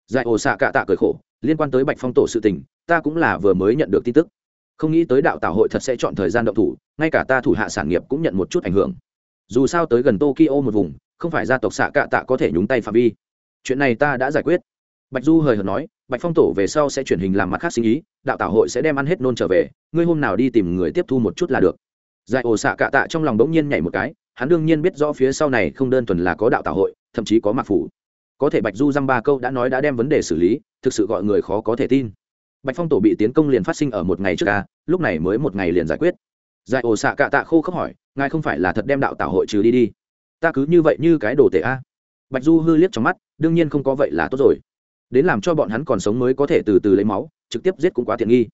Dạy ổ xạ cạ tạ cười khổ, liên quan tới bạch phong tổ sự tình, ta cũng là vừa mới nhận được tin tức. Không nghĩ tới đạo tảo hội thật sẽ chọn thời gian động thủ, ngay cả ta thủ hạ sản nghiệp cũng nhận một chút ảnh hưởng. Dù sao tới gần tokyo một vùng, không phải gia tộc xạ cạ tạ có thể nhúng tay phạm vi. Chuyện này ta đã giải quyết bạch du hời hợt nói, bạch phong tổ về sau sẽ chuyển hình làm mặt khác sinh ý, đạo tảo hội sẽ đem ăn hết nôn trở về, ngươi hôm nào đi tìm người tiếp thu một chút là được. Giải ổ xạ cạ tạ trong lòng bỗng nhiên nhảy một cái, hắn đương nhiên biết rõ phía sau này không đơn thuần là có đạo tảo hội, thậm chí có mạc phủ. Có thể bạch du dăm ba câu đã nói đã đem vấn đề xử lý, thực sự gọi người khó có thể tin. Bạch phong tổ bị tiến công liền phát sinh ở một ngày trước ca lúc này mới một ngày liền giải quyết. Giải ổ xạ cạ tạ khô khóc hỏi, ngài không phải là thật đem đạo tảo hội trừ đi đi? Ta cứ như vậy như cái đồ tệ a. Bạch du hư liếc trong mắt, đương nhiên không có vậy là tốt rồi đến làm cho bọn hắn còn sống mới có thể từ từ lấy máu, trực tiếp giết cũng quá tiện nghi.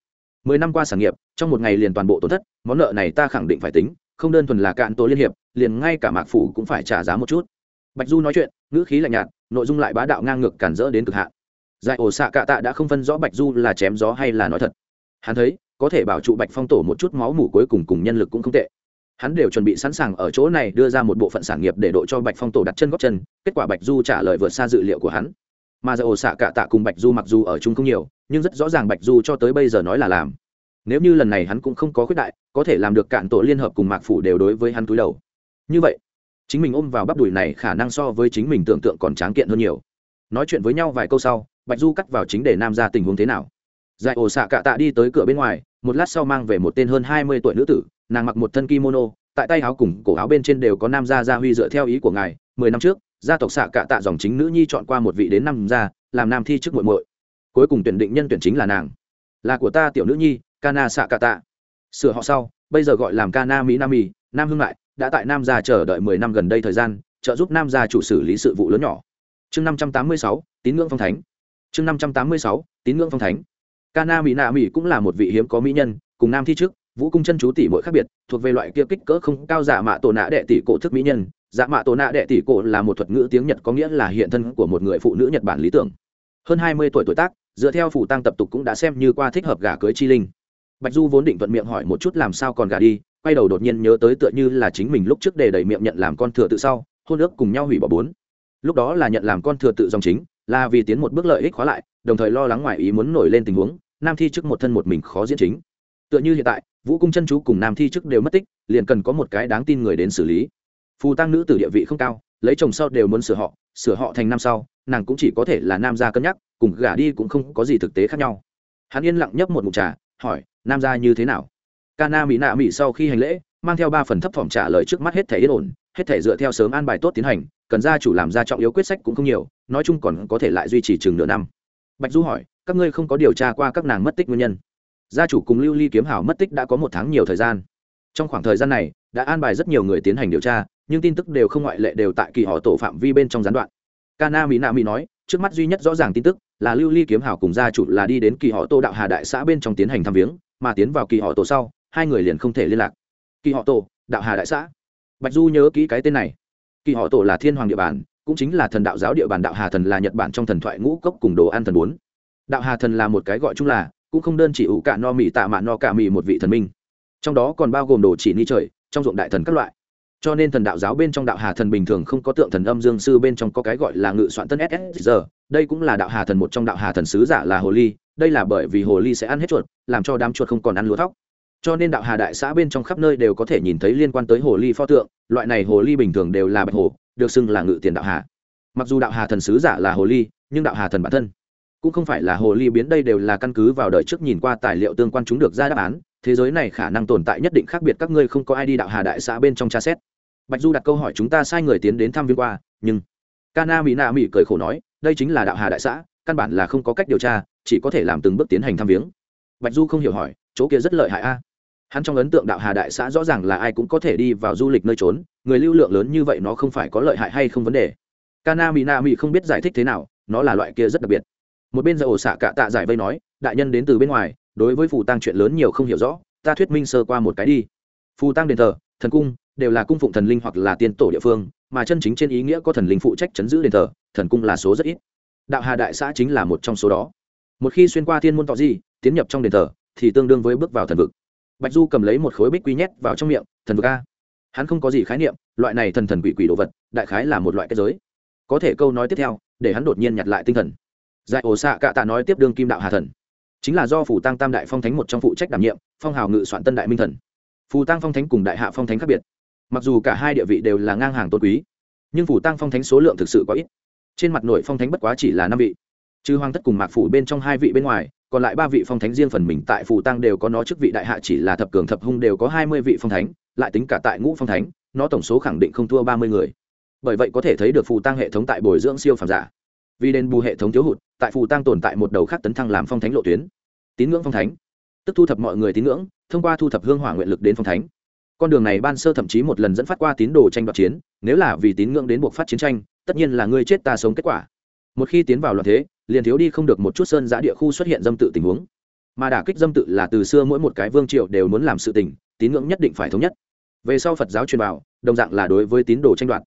Mười năm qua sản nghiệp, trong một ngày liền toàn bộ tổn thất, món nợ này ta khẳng định phải tính, không đơn thuần là cạn tổ liên hiệp, liền ngay cả mạc phủ cũng phải trả giá một chút. Bạch du nói chuyện, ngữ khí lạnh nhạt, nội dung lại bá đạo ngang ngược cản rỡ đến cực hạn. Giải ổ xạ cạ tạ đã không phân rõ bạch du là chém gió hay là nói thật. Hắn thấy, có thể bảo trụ bạch phong tổ một chút máu mủ cuối cùng cùng nhân lực cũng không tệ. Hắn đều chuẩn bị sẵn sàng ở chỗ này đưa ra một bộ phận sản nghiệp để độ cho bạch phong tổ đặt chân góp chân, kết quả bạch du trả lời vượt xa dự liệu của hắn mà giờ ổ xạ cạ tạ cùng bạch du mặc dù ở chung không nhiều, nhưng rất rõ ràng bạch du cho tới bây giờ nói là làm. Nếu như lần này hắn cũng không có khuyết đại, có thể làm được cạn tổ liên hợp cùng mạc phủ đều đối với hắn túi đầu. Như vậy, chính mình ôm vào bắp đùi này khả năng so với chính mình tưởng tượng còn tráng kiện hơn nhiều. Nói chuyện với nhau vài câu sau, bạch du cắt vào chính để nam ra tình huống thế nào. Dạy ổ xạ cạ tạ đi tới cửa bên ngoài, một lát sau mang về một tên hơn hai mươi tuổi nữ tử, nàng mặc một thân kimono, tại tay áo cùng cổ áo bên trên đều có nam gia gia huy dựa theo ý của ngài, mười năm trước gia tộc xạ cạ tạ dòng chính nữ nhi chọn qua một vị đến năm gia, làm nam thi trước muội muội. Cuối cùng tuyển định nhân tuyển chính là nàng. Là của ta tiểu nữ nhi, kana xạ cạ tạ. Sửa họ sau, bây giờ gọi làm kana mỹ nam mỹ nam hưng lại, đã tại nam gia chờ đợi mười năm gần đây thời gian, trợ giúp nam gia chủ xử lý sự vụ lớn nhỏ. Chương năm trăm tám mươi sáu, tín ngưỡng phong thánh. Chương năm trăm tám mươi sáu, tín ngưỡng phong thánh. Kana mỹ nạ mỹ cũng là một vị hiếm có mỹ nhân, cùng nam thi trước, vũ cung chân chú tỷ mỗi khác biệt, thuộc về loại kia kích cỡ không cao giả mạ tổ nạ đệ tỷ cổ thức mỹ nhân Dạ mạ tổ nạ đệ tỷ cổ là một thuật ngữ tiếng nhật có nghĩa là hiện thân của một người phụ nữ nhật bản lý tưởng. Hơn hai mươi tuổi tuổi tác, dựa theo phủ tăng tập tục cũng đã xem như qua thích hợp gả cưới chi linh. Bạch du vốn định thuận miệng hỏi một chút làm sao còn gả đi, quay đầu đột nhiên nhớ tới tựa như là chính mình lúc trước để đẩy miệng nhận làm con thừa tự sau, hôn ước cùng nhau hủy bỏ bốn. Lúc đó là nhận làm con thừa tự dòng chính, là vì tiến một bước lợi ích khóa lại, đồng thời lo lắng ngoài ý muốn nổi lên tình huống, nam thi trước một thân một mình khó diễn chính. Tựa như hiện tại, vũ cung chân chú cùng nam thi chức đều mất tích, liền cần có một cái đáng tin người đến xử lý phù tăng nữ tử địa vị không cao, lấy chồng sau đều muốn sửa họ sửa họ thành năm sau, nàng cũng chỉ có thể là nam gia cân nhắc, cùng gả đi cũng không có gì thực tế khác nhau. Hắn yên lặng nhấp một mục trà, hỏi, nam gia như thế nào? Ca na mỹ nạ mỹ sau khi hành lễ, mang theo ba phần thấp phẩm trả lời trước mắt hết thể yên ổn, hết thể dựa theo sớm an bài tốt tiến hành, cần gia chủ làm ra trọng yếu quyết sách cũng không nhiều, nói chung còn có thể lại duy trì chừng nửa năm. Bạch du hỏi, các ngươi không có điều tra qua các nàng mất tích nguyên nhân? Gia chủ cùng lưu ly kiếm hảo mất tích đã có một tháng nhiều thời gian. Trong khoảng thời gian này đã an bài rất nhiều người tiến hành điều tra, nhưng tin tức đều không ngoại lệ đều tại kỳ họ tổ phạm vi bên trong gián đoạn. Kana mỹ nạ mỹ nói, trước mắt duy nhất rõ ràng tin tức là lưu ly kiếm hảo cùng gia chủ là đi đến kỳ họ tô đạo hà đại xã bên trong tiến hành thăm viếng, mà tiến vào kỳ họ tổ sau, hai người liền không thể liên lạc. Kỳ họ tổ, đạo hà đại xã. Bạch du nhớ kỹ cái tên này. Kỳ họ tổ là thiên hoàng địa bàn, cũng chính là thần đạo giáo địa bàn, đạo hà thần là nhật bản trong thần thoại ngũ cốc cùng đồ ăn thần bốn. Đạo hà thần là một cái gọi chung là, cũng không đơn chỉ ủ cả no mì tạ mạ no cả mì một vị thần minh. Trong đó còn bao gồm đồ chỉ ni trời trong ruộng đại thần các loại. Cho nên thần đạo giáo bên trong đạo hà thần bình thường không có tượng thần âm dương sư bên trong có cái gọi là ngự soạn tân ss giờ đây cũng là đạo hà thần một trong đạo hà thần sứ giả là hồ ly. Đây là bởi vì hồ ly sẽ ăn hết chuột, làm cho đám chuột không còn ăn lúa thóc. Cho nên đạo hà đại xã bên trong khắp nơi đều có thể nhìn thấy liên quan tới hồ ly pho tượng, loại này hồ ly bình thường đều là bạch hồ, được xưng là ngự tiền đạo hà. Mặc dù đạo hà thần sứ giả là hồ ly, nhưng đạo hà thần bản thân cũng không phải là hồ ly biến, đây đều là căn cứ vào đời trước nhìn qua tài liệu tương quan chúng được ra đáp án thế giới này khả năng tồn tại nhất định khác biệt các ngươi không có ai đi đạo hà đại xã bên trong tra xét bạch du đặt câu hỏi chúng ta sai người tiến đến thăm viếng qua nhưng Kana Mỹ Na Mỹ cười khổ nói, đây chính là đạo Hà đại xã, căn bản là không có cách điều tra, chỉ có thể làm từng bước tiến hành thăm viếng. Bạch Du không hiểu hỏi, chỗ kia rất lợi hại a. Hắn trong ấn tượng đạo Hà đại xã rõ ràng là ai cũng có thể đi vào du lịch nơi trốn, người lưu lượng lớn như vậy nó không phải có lợi hại hay không vấn đề. Kana Mỹ Na Mỹ không biết giải thích thế nào, nó là loại kia rất đặc biệt. Một bên giờ ổ xạ cả tạ giải vây nói, đại nhân đến từ bên ngoài, đối với phù tăng chuyện lớn nhiều không hiểu rõ, ta thuyết minh sơ qua một cái đi. Phù tăng đền thờ, thần cung, đều là cung phụng thần linh hoặc là tiên tổ địa phương mà chân chính trên ý nghĩa có thần linh phụ trách chấn giữ đền thờ thần cung là số rất ít. Đạo hà đại xã chính là một trong số đó. Một khi xuyên qua thiên môn tọ di tiến nhập trong đền thờ thì tương đương với bước vào thần vực. Bạch du cầm lấy một khối bích quy nhét vào trong miệng thần vực a. Hắn không có gì khái niệm loại này thần thần quỷ quỷ đồ vật đại khái là một loại kết giới. Có thể câu nói tiếp theo để hắn đột nhiên nhặt lại tinh thần. Giải ổ xạ cạ tạ nói tiếp đương kim đạo hà thần chính là do phủ tăng tam đại phong thánh một trong phụ trách đảm nhiệm, phong hào ngự soạn tân đại minh thần. Phù tăng phong thánh cùng đại hạ phong thánh khác biệt. Mặc dù cả hai địa vị đều là ngang hàng tôn quý, nhưng phủ tăng phong thánh số lượng thực sự có ít. Trên mặt nội phong thánh bất quá chỉ là năm vị. Trừ hoàng thất cùng mạc phủ bên trong hai vị bên ngoài, còn lại ba vị phong thánh riêng phần mình tại phủ tăng đều có nó chức vị đại hạ chỉ là thập cường thập hung đều có hai mươi vị phong thánh, lại tính cả tại ngũ phong thánh, nó tổng số khẳng định không thua ba mươi người. Bởi vậy có thể thấy được phù tăng hệ thống tại bồi dưỡng siêu phàm giả vì đền bù hệ thống thiếu hụt, tại phù tăng tồn tại một đầu khác tấn thăng làm phong thánh lộ tuyến. Tín ngưỡng phong thánh. Tức thu thập mọi người tín ngưỡng, thông qua thu thập hương hỏa nguyện lực đến phong thánh. Con đường này ban sơ thậm chí một lần dẫn phát qua tín đồ tranh đoạt chiến, nếu là vì tín ngưỡng đến buộc phát chiến tranh, tất nhiên là ngươi chết ta sống kết quả. Một khi tiến vào loạn thế, liền thiếu đi không được một chút sơn giã địa khu xuất hiện dâm tự tình huống. Mà đả kích dâm tự là từ xưa mỗi một cái vương triều đều muốn làm sự tình, tín ngưỡng nhất định phải thống nhất. Về sau phật giáo truyền vào đồng dạng là đối với tín đồ tranh đoạt.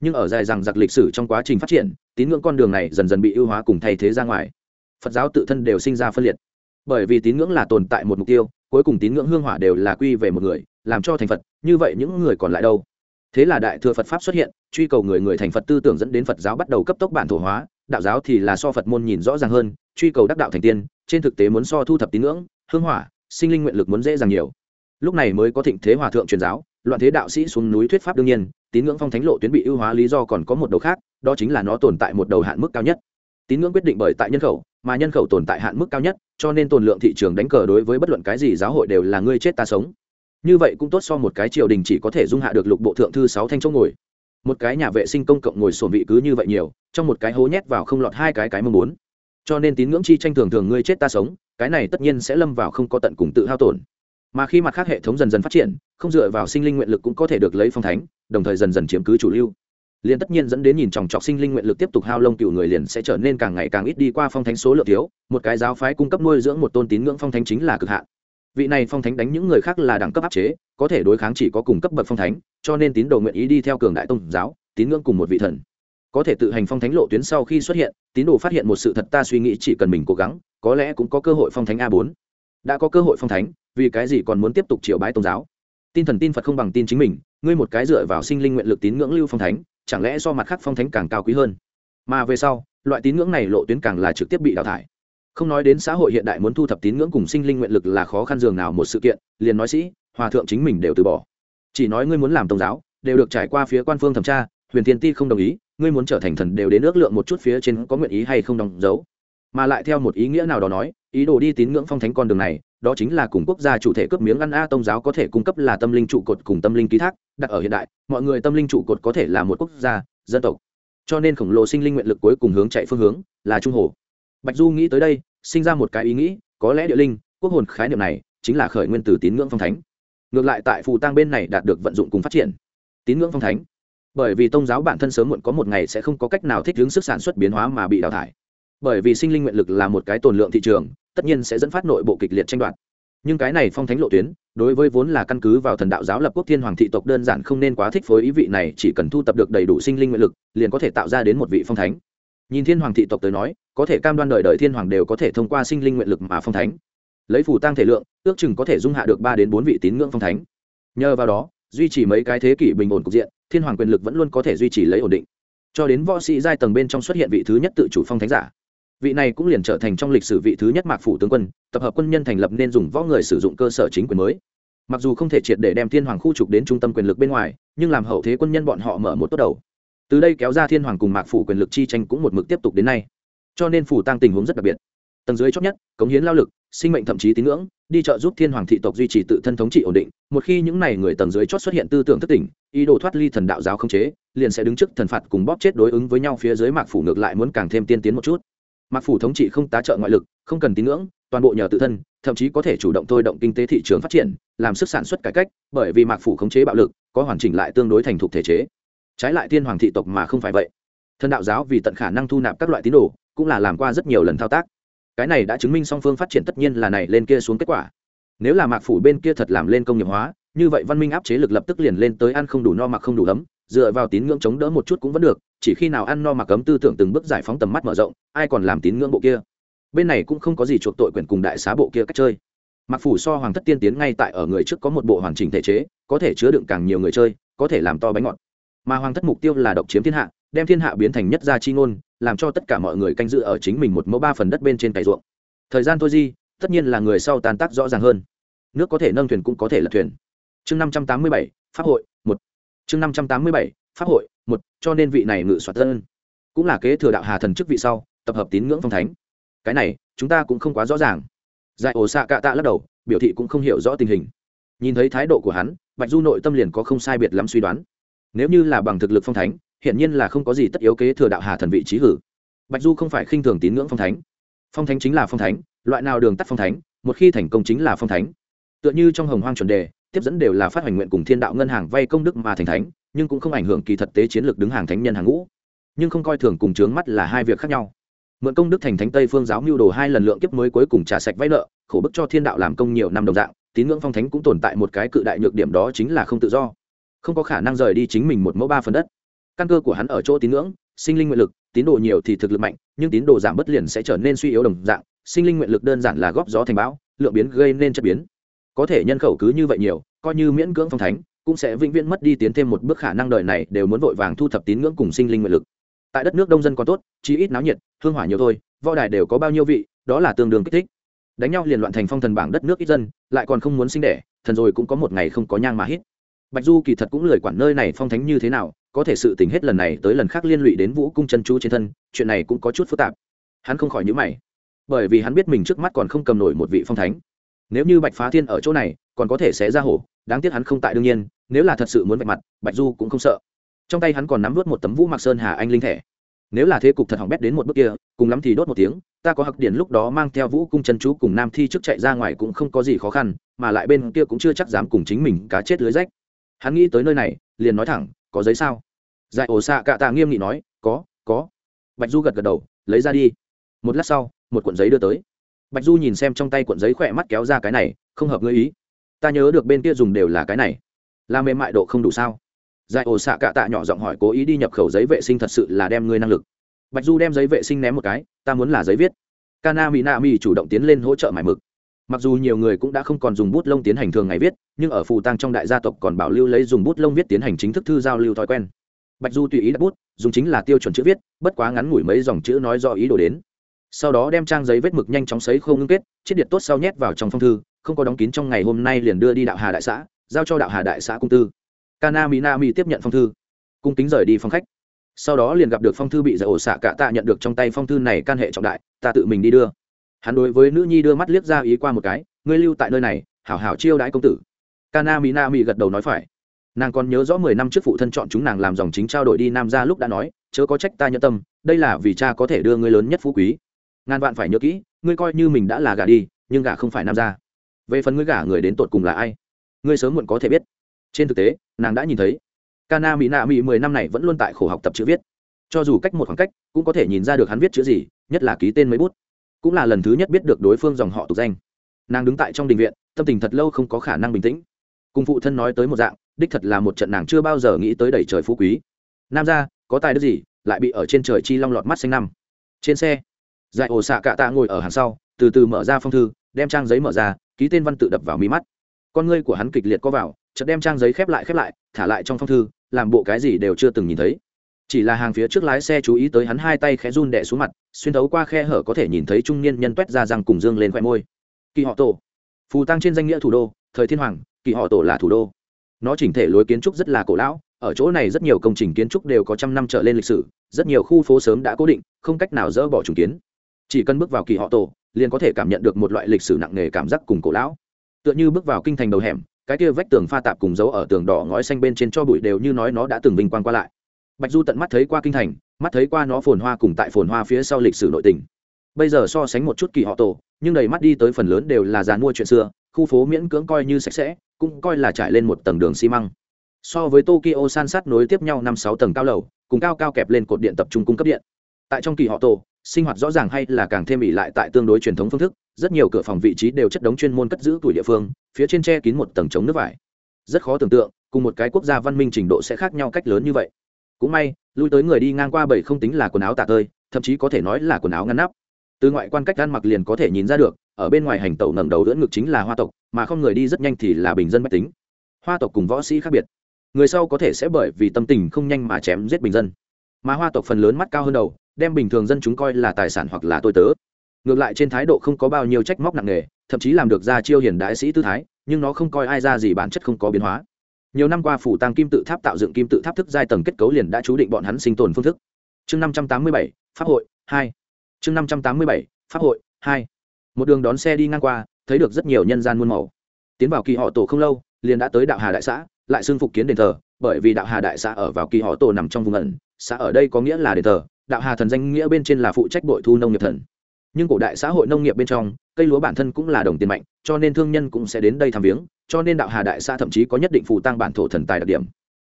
Nhưng ở dài rằng giặc lịch sử trong quá trình phát triển tín ngưỡng con đường này dần dần bị ưu hóa cùng thay thế ra ngoài. Phật giáo tự thân đều sinh ra phân liệt. Bởi vì tín ngưỡng là tồn tại một mục tiêu, cuối cùng tín ngưỡng hương hỏa đều là quy về một người, làm cho thành phật, như vậy những người còn lại đâu? Thế là đại thừa phật pháp xuất hiện, truy cầu người người thành phật tư tưởng dẫn đến phật giáo bắt đầu cấp tốc bản thổ hóa, đạo giáo thì là so phật môn nhìn rõ ràng hơn, truy cầu đắc đạo thành tiên, trên thực tế muốn so thu thập tín ngưỡng, hương hỏa, sinh linh nguyện lực muốn dễ dàng nhiều. Lúc này mới có thịnh thế hòa thượng truyền giáo, loạn thế đạo sĩ xuống núi thuyết pháp đương nhiên, tín ngưỡng phong thánh lộ tuyến bị ưu hóa lý do còn có một đầu khác đó chính là nó tồn tại một đầu hạn mức cao nhất. Tín ngưỡng quyết định bởi tại nhân khẩu, mà nhân khẩu tồn tại hạn mức cao nhất, cho nên tồn lượng thị trường đánh cờ đối với bất luận cái gì giáo hội đều là ngươi chết ta sống. Như vậy cũng tốt so một cái triều đình chỉ có thể dung hạ được lục bộ thượng thư sáu thanh chỗ ngồi. Một cái nhà vệ sinh công cộng ngồi sổn vị cứ như vậy nhiều, trong một cái hố nhét vào không lọt hai cái cái mong muốn cho nên tín ngưỡng chi tranh thường thường ngươi chết ta sống, cái này tất nhiên sẽ lâm vào không có tận cùng tự hao tổn. Mà khi mặt khác hệ thống dần dần phát triển, không dựa vào sinh linh nguyện lực cũng có thể được lấy phong thánh, đồng thời dần dần chiếm cứ chủ lưu liền tất nhiên dẫn đến nhìn chòng chọc sinh linh nguyện lực tiếp tục hao lông cựu người liền sẽ trở nên càng ngày càng ít đi qua phong thánh số lượng thiếu, một cái giáo phái cung cấp nuôi dưỡng một tôn tín ngưỡng phong thánh chính là cực hạn. Vị này phong thánh đánh những người khác là đẳng cấp áp chế, có thể đối kháng chỉ có cùng cấp bậc phong thánh, cho nên tín đồ nguyện ý đi theo cường đại tôn giáo, tín ngưỡng cùng một vị thần. Có thể tự hành phong thánh lộ tuyến sau khi xuất hiện, tín đồ phát hiện một sự thật ta suy nghĩ chỉ cần mình cố gắng, có lẽ cũng có cơ hội phong thánh a bốn. Đã có cơ hội phong thánh, vì cái gì còn muốn tiếp tục triệu bái tôn giáo? Tin thần tin phật không bằng tin chính mình, ngươi một cái dựa vào sinh linh nguyện lực tín ngưỡng lưu phong thánh chẳng lẽ do mặt khác phong thánh càng cao quý hơn? Mà về sau, loại tín ngưỡng này lộ tuyến càng là trực tiếp bị đào thải. Không nói đến xã hội hiện đại muốn thu thập tín ngưỡng cùng sinh linh nguyện lực là khó khăn dường nào một sự kiện, liền nói sĩ, hòa thượng chính mình đều từ bỏ. Chỉ nói ngươi muốn làm tôn giáo, đều được trải qua phía quan phương thẩm tra, huyền thiên ti không đồng ý, ngươi muốn trở thành thần đều đến ước lượng một chút phía trên có nguyện ý hay không đóng dấu. Mà lại theo một ý nghĩa nào đó nói, ý đồ đi tín ngưỡng phong thánh con đường này đó chính là cùng quốc gia chủ thể cướp miếng ăn a tôn giáo có thể cung cấp là tâm linh trụ cột cùng tâm linh ký thác, đặt ở hiện đại, mọi người tâm linh trụ cột có thể là một quốc gia, dân tộc. Cho nên khổng lồ sinh linh nguyện lực cuối cùng hướng chạy phương hướng là trung hồ. Bạch du nghĩ tới đây, sinh ra một cái ý nghĩ, có lẽ địa linh, quốc hồn khái niệm này chính là khởi nguyên từ tín ngưỡng phong thánh. Ngược lại tại phù tang bên này đạt được vận dụng cùng phát triển. Tín ngưỡng phong thánh. Bởi vì tôn giáo bản thân sớm muộn có một ngày sẽ không có cách nào thích ứng sức sản xuất biến hóa mà bị đào thải bởi vì sinh linh nguyện lực là một cái tồn lượng thị trường, tất nhiên sẽ dẫn phát nội bộ kịch liệt tranh đoạt. Nhưng cái này phong thánh lộ tuyến, đối với vốn là căn cứ vào thần đạo giáo lập quốc thiên hoàng thị tộc đơn giản không nên quá thích phối ý vị này, chỉ cần thu tập được đầy đủ sinh linh nguyện lực, liền có thể tạo ra đến một vị phong thánh. Nhìn thiên hoàng thị tộc tới nói, có thể cam đoan đời đời thiên hoàng đều có thể thông qua sinh linh nguyện lực mà phong thánh. Lấy phủ tăng thể lượng, ước chừng có thể dung hạ được ba đến bốn vị tín ngưỡng phong thánh. Nhờ vào đó, duy trì mấy cái thế kỷ bình ổn cục diện, thiên hoàng quyền lực vẫn luôn có thể duy trì lấy ổn định. Cho đến võ sĩ giai tầng bên trong xuất hiện vị thứ nhất tự chủ phong thánh giả vị này cũng liền trở thành trong lịch sử vị thứ nhất mạc phủ tướng quân, tập hợp quân nhân thành lập nên dùng võ người sử dụng cơ sở chính quyền mới. Mặc dù không thể triệt để đem thiên hoàng khu trục đến trung tâm quyền lực bên ngoài, nhưng làm hậu thế quân nhân bọn họ mở một tốt đầu. Từ đây kéo ra thiên hoàng cùng mạc phủ quyền lực chi tranh cũng một mực tiếp tục đến nay. Cho nên phủ tăng tình huống rất đặc biệt. Tầng dưới chót nhất, cống hiến lao lực, sinh mệnh thậm chí tín ngưỡng, đi trợ giúp thiên hoàng thị tộc duy trì tự thân thống trị ổn định, một khi những n à y người tầng dưới chót xuất hiện tư tưởng thất tỉnh ý đồ thoát ly thần đạo giáo không chế, liền sẽ đứng trước thần phạt cùng bóp chết đối ứng với nhau phía dưới mạc phủ ngược lại muốn càng thêm tiên tiến một chút mạc phủ thống trị không tá trợ ngoại lực, không cần tín ngưỡng, toàn bộ nhờ tự thân, thậm chí có thể chủ động thôi động kinh tế thị trường phát triển, làm sức sản xuất cải cách, bởi vì mạc phủ khống chế bạo lực, có hoàn chỉnh lại tương đối thành thục thể chế. Trái lại thiên hoàng thị tộc mà không phải vậy. Thần đạo giáo vì tận khả năng thu nạp các loại tín đồ, cũng là làm qua rất nhiều lần thao tác. Cái này đã chứng minh song phương phát triển tất nhiên là này lên kia xuống kết quả. Nếu là mạc phủ bên kia thật làm lên công nghiệp hóa, như vậy văn minh áp chế lực lập tức liền lên tới ăn không đủ no mặc không đủ ấm, dựa vào tín ngưỡng chống đỡ một chút cũng vẫn được chỉ khi nào ăn no mà cấm tư tưởng từng bước giải phóng tầm mắt mở rộng, ai còn làm tín ngưỡng bộ kia? Bên này cũng không có gì chuộc tội quyền cùng đại xá bộ kia cách chơi. Mặc phủ so hoàng thất tiên tiến ngay tại ở người trước có một bộ hoàn chỉnh thể chế, có thể chứa đựng càng nhiều người chơi, có thể làm to bánh ngọt. Mà hoàng thất mục tiêu là độc chiếm thiên hạ, đem thiên hạ biến thành nhất gia chi ngôn, làm cho tất cả mọi người canh giữ ở chính mình một mẫu ba phần đất bên trên cày ruộng. Thời gian thôi di, tất nhiên là người sau tàn tác rõ ràng hơn. Nước có thể nâng thuyền cũng có thể là thuyền. Chương năm trăm tám mươi bảy, pháp hội, một. Chương năm trăm tám mươi bảy, pháp hội một, cho nên vị này ngự soạt thân. Cũng là kế thừa đạo hà thần chức vị sau, tập hợp tín ngưỡng phong thánh. Cái này, chúng ta cũng không quá rõ ràng. Dạy ổ xạ cạ tạ lắc đầu, biểu thị cũng không hiểu rõ tình hình. Nhìn thấy thái độ của hắn, bạch du nội tâm liền có không sai biệt lắm suy đoán. Nếu như là bằng thực lực phong thánh hiện nhiên là không có gì tất yếu kế thừa đạo hà thần vị trí hử. Bạch du không phải khinh thường tín ngưỡng phong thánh. Phong thánh chính là phong thánh, loại nào đường tắt phong thánh, một khi thành công chính là phong thánh. Tựa như trong hồng hoang chuẩn đề, tiếp dẫn đều là phát hành nguyện cùng thiên đạo ngân hàng vay công đức mà thành thánh nhưng cũng không ảnh hưởng kỳ thật tế chiến lược đứng hàng thánh nhân hàng ngũ. Nhưng không coi thường cùng trướng mắt là hai việc khác nhau. Mượn công đức thành thánh tây phương giáo mưu đồ hai lần lượng kiếp mới cuối cùng trả sạch vay nợ, khổ bức cho thiên đạo làm công nhiều năm đồng dạng, tín ngưỡng phong thánh cũng tồn tại một cái cự đại nhược điểm đó chính là không tự do. Không có khả năng rời đi chính mình một mẫu ba phần đất. Căn cơ của hắn ở chỗ tín ngưỡng, sinh linh nguyện lực, tín đồ nhiều thì thực lực mạnh, nhưng tín đồ giảm bất liền sẽ trở nên suy yếu đồng dạng, sinh linh nguyện lực đơn giản là góp gió thành bão, lượng biến gây nên chất biến. Có thể nhân khẩu cứ như vậy nhiều, coi như miễn cưỡng phong thánh cũng sẽ vĩnh viễn mất đi tiến thêm một bước khả năng đời này đều muốn vội vàng thu thập tín ngưỡng cùng sinh linh nguyện lực. Tại đất nước đông dân còn tốt, chí ít náo nhiệt, hương hỏa nhiều thôi, võ đài đều có bao nhiêu vị, đó là tương đương kích thích. Đánh nhau liền loạn thành phong thần bảng đất nước ít dân, lại còn không muốn sinh đẻ, thần rồi cũng có một ngày không có nhang mà hít. Bạch du kỳ thật cũng lười quản nơi này phong thánh như thế nào, có thể sự tình hết lần này tới lần khác liên lụy đến vũ cung chân chú trên thân, chuyện này cũng có chút phức tạp. Hắn không khỏi nhữ mày, bởi vì hắn biết mình trước mắt còn không cầm nổi một vị phong thánh. Nếu như bạch phá thiên ở chỗ này, còn có thể sẽ ra hổ đáng tiếc hắn không tại đương nhiên, nếu là thật sự muốn vạch mặt, bạch du cũng không sợ. Trong tay hắn còn nắm vớt một tấm vũ mặc sơn hà anh linh thẻ. Nếu là thế cục thật hỏng bét đến một bước kia, cùng lắm thì đốt một tiếng, ta có hặc điển lúc đó mang theo vũ cung chân chú cùng nam thi trước chạy ra ngoài cũng không có gì khó khăn, mà lại bên kia cũng chưa chắc dám cùng chính mình cá chết lưới rách. Hắn nghĩ tới nơi này, liền nói thẳng, có giấy sao? Giải ổ xạ cạ tạ nghiêm nghị nói, có có. Bạch du gật gật đầu, lấy ra đi. Một lát sau, một cuộn giấy đưa tới. Bạch du nhìn xem trong tay cuộn giấy khỏe mắt kéo ra cái này, không hợp ngươi ý ta nhớ được bên kia dùng đều là cái này. Là mềm mại độ không đủ sao? Giải ổ xạ cạ tạ nhỏ giọng hỏi cố ý đi nhập khẩu giấy vệ sinh thật sự là đem ngươi năng lực. Bạch du đem giấy vệ sinh ném một cái, ta muốn là giấy viết. Kana mỹ na mỹ chủ động tiến lên hỗ trợ mải mực. Mặc dù nhiều người cũng đã không còn dùng bút lông tiến hành thường ngày viết, nhưng ở phù tăng trong đại gia tộc còn bảo lưu lấy dùng bút lông viết tiến hành chính thức thư giao lưu thói quen. Bạch du tùy ý đặt bút, dùng chính là tiêu chuẩn chữ viết, bất quá ngắn ngủi mấy dòng chữ nói do ý đồ đến. Sau đó đem trang giấy vết mực nhanh chóng sấy không ngưng kết chiết điện tốt sau nhét vào trong phong thư không có đóng kín trong ngày hôm nay liền đưa đi đạo hà đại xã, giao cho đạo hà đại xã cung tư. Kana minami tiếp nhận phong thư, cung kính rời đi phòng khách. Sau đó liền gặp được phong thư bị giải ổ xạ cả tạ nhận được trong tay phong thư này can hệ trọng đại, ta tự mình đi đưa. Hắn đối với nữ nhi đưa mắt liếc ra ý qua một cái, ngươi lưu tại nơi này, hảo hảo chiêu đãi công tử. Kana minami gật đầu nói phải. Nàng còn nhớ rõ mười năm trước phụ thân chọn chúng nàng làm dòng chính trao đổi đi nam ra lúc đã nói, chớ có trách ta nhân tâm, đây là vì cha có thể đưa ngươi lớn nhất phú quý. Ngàn vạn phải nhớ kỹ, ngươi coi như mình đã là gả đi, nhưng gả không phải nam ra về phần ngươi gả người đến tột cùng là ai ngươi sớm muộn có thể biết trên thực tế nàng đã nhìn thấy Kana Mỹ Nạ Mỹ mười năm này vẫn luôn tại khổ học tập chữ viết. Cho dù cách một khoảng cách, cũng có thể nhìn ra được hắn viết chữ gì, nhất là ký tên mấy bút. Cũng là lần thứ nhất biết được đối phương dòng họ tục danh. Nàng đứng tại trong đình viện, tâm tình thật lâu không có khả năng bình tĩnh. Cùng phụ thân nói tới một dạng, đích thật là một trận nàng chưa bao giờ nghĩ tới đầy trời phú quý. Nam gia, có tài đức gì, lại bị ở trên trời chi long lọt mắt xanh năm. trên xe dạy ổ xạ cạ tạ ngồi ở hàng sau từ từ mở ra phong thư đem trang giấy mở ra ký tên văn tự đập vào mí mắt. Con ngươi của hắn kịch liệt có vào, chợt đem trang giấy khép lại khép lại, thả lại trong phong thư, làm bộ cái gì đều chưa từng nhìn thấy. Chỉ là hàng phía trước lái xe chú ý tới hắn hai tay khẽ run đẻ xuống mặt, xuyên thấu qua khe hở có thể nhìn thấy trung niên nhân toét ra răng cùng dương lên khoe môi. Kỳ họ tổ. Phù tăng trên danh nghĩa thủ đô, thời thiên hoàng, kỳ họ tổ là thủ đô. Nó chỉnh thể lối kiến trúc rất là cổ lão, ở chỗ này rất nhiều công trình kiến trúc đều có trăm năm trở lên lịch sử, rất nhiều khu phố sớm đã cố định, không cách nào dỡ bỏ trùng kiến. Chỉ cần bước vào kỳ họ tổ liền có thể cảm nhận được một loại lịch sử nặng nề cảm giác cùng cổ lão. Tựa như bước vào kinh thành đầu hẻm, cái kia vách tường pha tạp cùng dấu ở tường đỏ ngói xanh bên trên cho bụi đều như nói nó đã từng vinh quang qua lại. Bạch du tận mắt thấy qua kinh thành, mắt thấy qua nó phồn hoa cùng tại phồn hoa phía sau lịch sử nội tình. Bây giờ so sánh một chút kỳ họ tổ, nhưng đầy mắt đi tới phần lớn đều là dàn mua chuyện xưa, khu phố miễn cưỡng coi như sạch sẽ, cũng coi là trải lên một tầng đường xi măng. So với tokyo san sát nối tiếp nhau năm sáu tầng cao lầu, cùng cao cao kẹp lên cột điện tập trung cung cấp điện. Tại trong kỳ họ tổ sinh hoạt rõ ràng hay là càng thêm ỉ lại tại tương đối truyền thống phương thức, rất nhiều cửa phòng vị trí đều chất đống chuyên môn cất giữ tuổi địa phương, phía trên tre kín một tầng chống nước vải. Rất khó tưởng tượng, cùng một cái quốc gia văn minh trình độ sẽ khác nhau cách lớn như vậy. Cũng may, lui tới người đi ngang qua bảy không tính là quần áo tả tơi, thậm chí có thể nói là quần áo ngăn nắp. Từ ngoại quan cách ăn mặc liền có thể nhìn ra được, ở bên ngoài hành tẩu ngẩng đầu đỡ ngực chính là hoa tộc, mà không người đi rất nhanh thì là bình dân mách tính. Hoa tộc cùng võ sĩ khác biệt. Người sau có thể sẽ bởi vì tâm tình không nhanh mà chém giết bình dân mà hoa tộc phần lớn mắt cao hơn đầu, đem bình thường dân chúng coi là tài sản hoặc là tôi tớ. Ngược lại trên thái độ không có bao nhiêu trách móc nặng nề, thậm chí làm được ra chiêu hiền đại sĩ tư thái, nhưng nó không coi ai ra gì bản chất không có biến hóa. Nhiều năm qua phủ tăng kim tự tháp tạo dựng kim tự tháp thức giai tầng kết cấu liền đã chú định bọn hắn sinh tồn phương thức. Chương năm trăm tám mươi bảy, pháp hội hai. Chương năm trăm tám mươi bảy, pháp hội hai. Một đường đón xe đi ngang qua, thấy được rất nhiều nhân gian muôn màu. Tiến vào kỳ họ tổ không lâu, liền đã tới đạo hà đại xã lại xưng phục kiến đền thờ, bởi vì đạo hà đại xã ở vào kỳ họ tổ nằm trong vùng ẩn, xã ở đây có nghĩa là đền thờ, đạo hà thần danh nghĩa bên trên là phụ trách bội thu nông nghiệp thần. Nhưng cổ đại xã hội nông nghiệp bên trong, cây lúa bản thân cũng là đồng tiền mạnh, cho nên thương nhân cũng sẽ đến đây thăm viếng, cho nên đạo hà đại xã thậm chí có nhất định phù tăng bản thổ thần tài đặc điểm.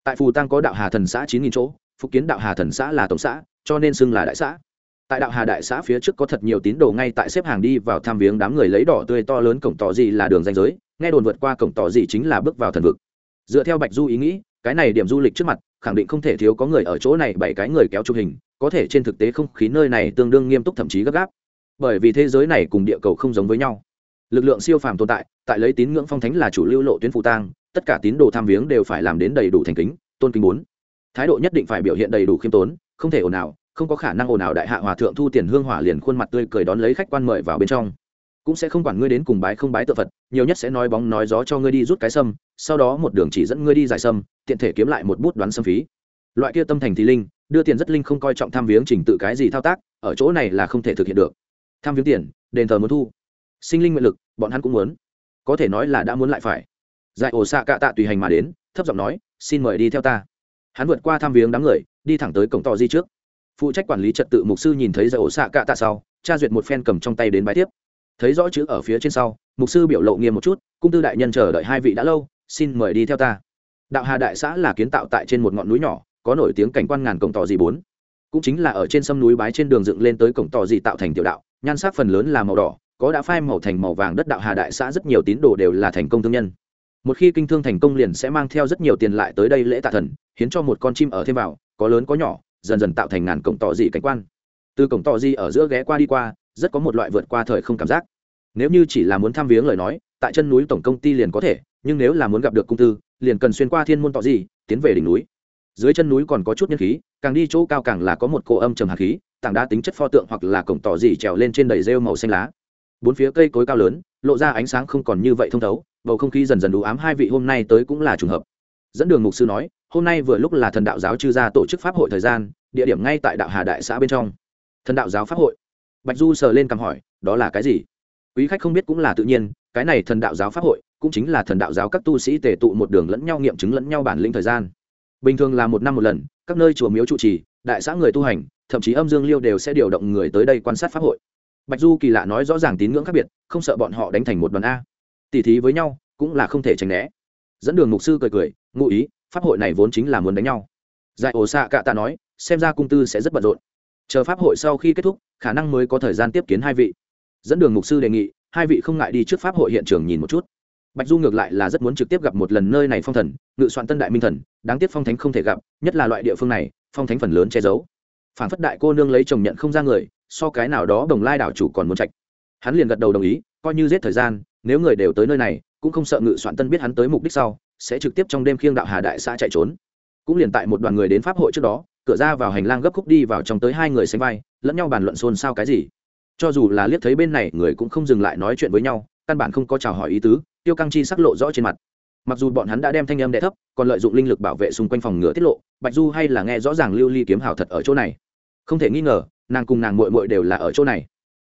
Tại phù tăng có đạo hà thần xã chín nghìn chỗ, phục kiến đạo hà thần xã là tổng xã, cho nên xưng là đại xã. Tại đạo hà đại xã phía trước có thật nhiều tín đồ ngay tại xếp hàng đi vào thăm viếng đám người lấy đỏ tươi to lớn cổng tỏ gì là đường danh giới, nghe đồn vượt qua cổng tỏ gì chính là bước vào thần vực dựa theo bạch du ý nghĩ, cái này điểm du lịch trước mặt, khẳng định không thể thiếu có người ở chỗ này bảy cái người kéo chụp hình, có thể trên thực tế không khí nơi này tương đương nghiêm túc thậm chí gấp gáp. Bởi vì thế giới này cùng địa cầu không giống với nhau. Lực lượng siêu phàm tồn tại tại lấy tín ngưỡng phong thánh là chủ lưu lộ tuyến phụ tang, tất cả tín đồ tham viếng đều phải làm đến đầy đủ thành kính, tôn kính bốn. Thái độ nhất định phải biểu hiện đầy đủ khiêm tốn, không thể ồn ào, không có khả năng ồn ào đại hạ hòa thượng thu tiền hương hỏa liền khuôn mặt tươi cười đón lấy khách quan mời vào bên trong cũng sẽ không quản ngươi đến cùng bái không bái tự phật, nhiều nhất sẽ nói bóng nói gió cho ngươi đi rút cái sâm, sau đó một đường chỉ dẫn ngươi đi giải sâm, tiện thể kiếm lại một bút đoán sâm phí. Loại kia tâm thành thì linh, đưa tiền rất linh không coi trọng tham viếng trình tự cái gì thao tác, ở chỗ này là không thể thực hiện được. Tham viếng tiền, đền thờ muốn thu. Sinh linh nguyện lực, bọn hắn cũng muốn. Có thể nói là đã muốn lại phải. Giải ổ xạ cạ tạ tùy hành mà đến, thấp giọng nói, xin mời đi theo ta. Hắn vượt qua tham viếng đám người, đi thẳng tới cổng tò di trước. Phụ trách quản lý trật tự mục sư nhìn thấy giải ổ xạ cạ tạ sau, tra duyệt một phen cầm trong tay đến bãi tiếp thấy rõ chữ ở phía trên sau, mục sư biểu lộ nghiêm một chút, cung tư đại nhân chờ đợi hai vị đã lâu, xin mời đi theo ta. Đạo hà đại xã là kiến tạo tại trên một ngọn núi nhỏ, có nổi tiếng cảnh quan ngàn cổng tò dị bốn. Cũng chính là ở trên sâm núi bái trên đường dựng lên tới cổng tò dị tạo thành tiểu đạo, nhan sắc phần lớn là màu đỏ, có đã phai màu thành màu vàng đất đạo hà đại xã rất nhiều tín đồ đều là thành công thương nhân. Một khi kinh thương thành công liền sẽ mang theo rất nhiều tiền lại tới đây lễ tạ thần, hiến cho một con chim ở thêm vào, có lớn có nhỏ, dần dần tạo thành ngàn cổng tỏ dị cảnh quan. Từ cổng tỏ dị ở giữa ghé qua đi qua rất có một loại vượt qua thời không cảm giác. Nếu như chỉ là muốn tham viếng lời nói tại chân núi tổng công ty liền có thể nhưng nếu là muốn gặp được công tư liền cần xuyên qua thiên môn tọa gì, tiến về đỉnh núi. Dưới chân núi còn có chút nhân khí càng đi chỗ cao càng là có một cỗ âm trầm hạt khí tảng đá tính chất pho tượng hoặc là cổng tỏ gì trèo lên trên đầy rêu màu xanh lá. Bốn phía cây cối cao lớn lộ ra ánh sáng không còn như vậy thông thấu bầu không khí dần dần đủ ám hai vị hôm nay tới cũng là trùng hợp. Dẫn đường mục sư nói hôm nay vừa lúc là thần đạo giáo chư gia tổ chức pháp hội thời gian địa điểm ngay tại đạo hà đại xã bên trong. Thần đạo giáo pháp hội bạch du sờ lên cằm hỏi, đó là cái gì? Quý khách không biết cũng là tự nhiên, cái này thần đạo giáo pháp hội, cũng chính là thần đạo giáo các tu sĩ tề tụ một đường lẫn nhau nghiệm chứng lẫn nhau bản lĩnh thời gian. Bình thường là một năm một lần, các nơi chùa miếu trụ trì, đại xã người tu hành, thậm chí âm dương liêu đều sẽ điều động người tới đây quan sát pháp hội. Bạch du kỳ lạ nói rõ ràng tín ngưỡng khác biệt, không sợ bọn họ đánh thành một đoàn a. Tỉ thí với nhau, cũng là không thể tránh né. Dẫn đường mục sư cười cười, ngụ ý, pháp hội này vốn chính là muốn đánh nhau. Giải ổ xạ cạ tạ nói, xem ra cung tư sẽ rất bận rộn chờ pháp hội sau khi kết thúc, khả năng mới có thời gian tiếp kiến hai vị. Dẫn đường mục sư đề nghị, hai vị không ngại đi trước pháp hội hiện trường nhìn một chút. Bạch du ngược lại là rất muốn trực tiếp gặp một lần nơi này phong thần, ngự soạn tân đại minh thần, đáng tiếc phong thánh không thể gặp, nhất là loại địa phương này, phong thánh phần lớn che giấu. Phản phất đại cô nương lấy chồng nhận không ra người, so cái nào đó đồng lai đảo chủ còn muốn trạch. Hắn liền gật đầu đồng ý, coi như giết thời gian, nếu người đều tới nơi này, cũng không sợ ngự soạn tân biết hắn tới mục đích sau, sẽ trực tiếp trong đêm khiêng đạo hà đại xã chạy trốn. Cũng liền tại một đoàn người đến pháp hội trước đó cửa ra vào hành lang gấp khúc đi vào trong tới hai người sánh vai, lẫn nhau bàn luận xôn xao cái gì. Cho dù là liếc thấy bên này, người cũng không dừng lại nói chuyện với nhau, căn bản không có chào hỏi ý tứ, tiêu căng chi sắc lộ rõ trên mặt. Mặc dù bọn hắn đã đem thanh âm đẻ thấp, còn lợi dụng linh lực bảo vệ xung quanh phòng ngựa tiết lộ, bạch du hay là nghe rõ ràng lưu ly kiếm hào thật ở chỗ này. Không thể nghi ngờ, nàng cùng nàng mội mội đều là ở chỗ này.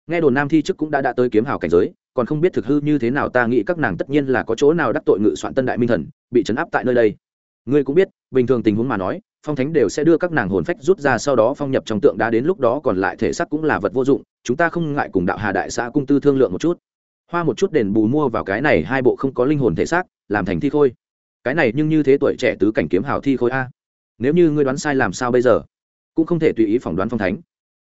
Nghe đồn nam thi chức cũng đã đã tới kiếm hào cảnh giới, còn không biết thực hư như thế nào ta nghĩ các nàng tất nhiên là có chỗ nào đắc tội ngự soạn tân đại minh thần, bị chấn áp tại nơi đây. Ngươi cũng biết, bình thường tình huống mà nói phong thánh đều sẽ đưa các nàng hồn phách rút ra sau đó phong nhập trong tượng đá đến lúc đó còn lại thể xác cũng là vật vô dụng, chúng ta không ngại cùng đạo hà đại xã cung tư thương lượng một chút. Hoa một chút đền bù mua vào cái này hai bộ không có linh hồn thể xác, làm thành thi khôi. Cái này nhưng như thế tuổi trẻ tứ cảnh kiếm hào thi khôi a. Nếu như ngươi đoán sai làm sao bây giờ? Cũng không thể tùy ý phỏng đoán phong thánh.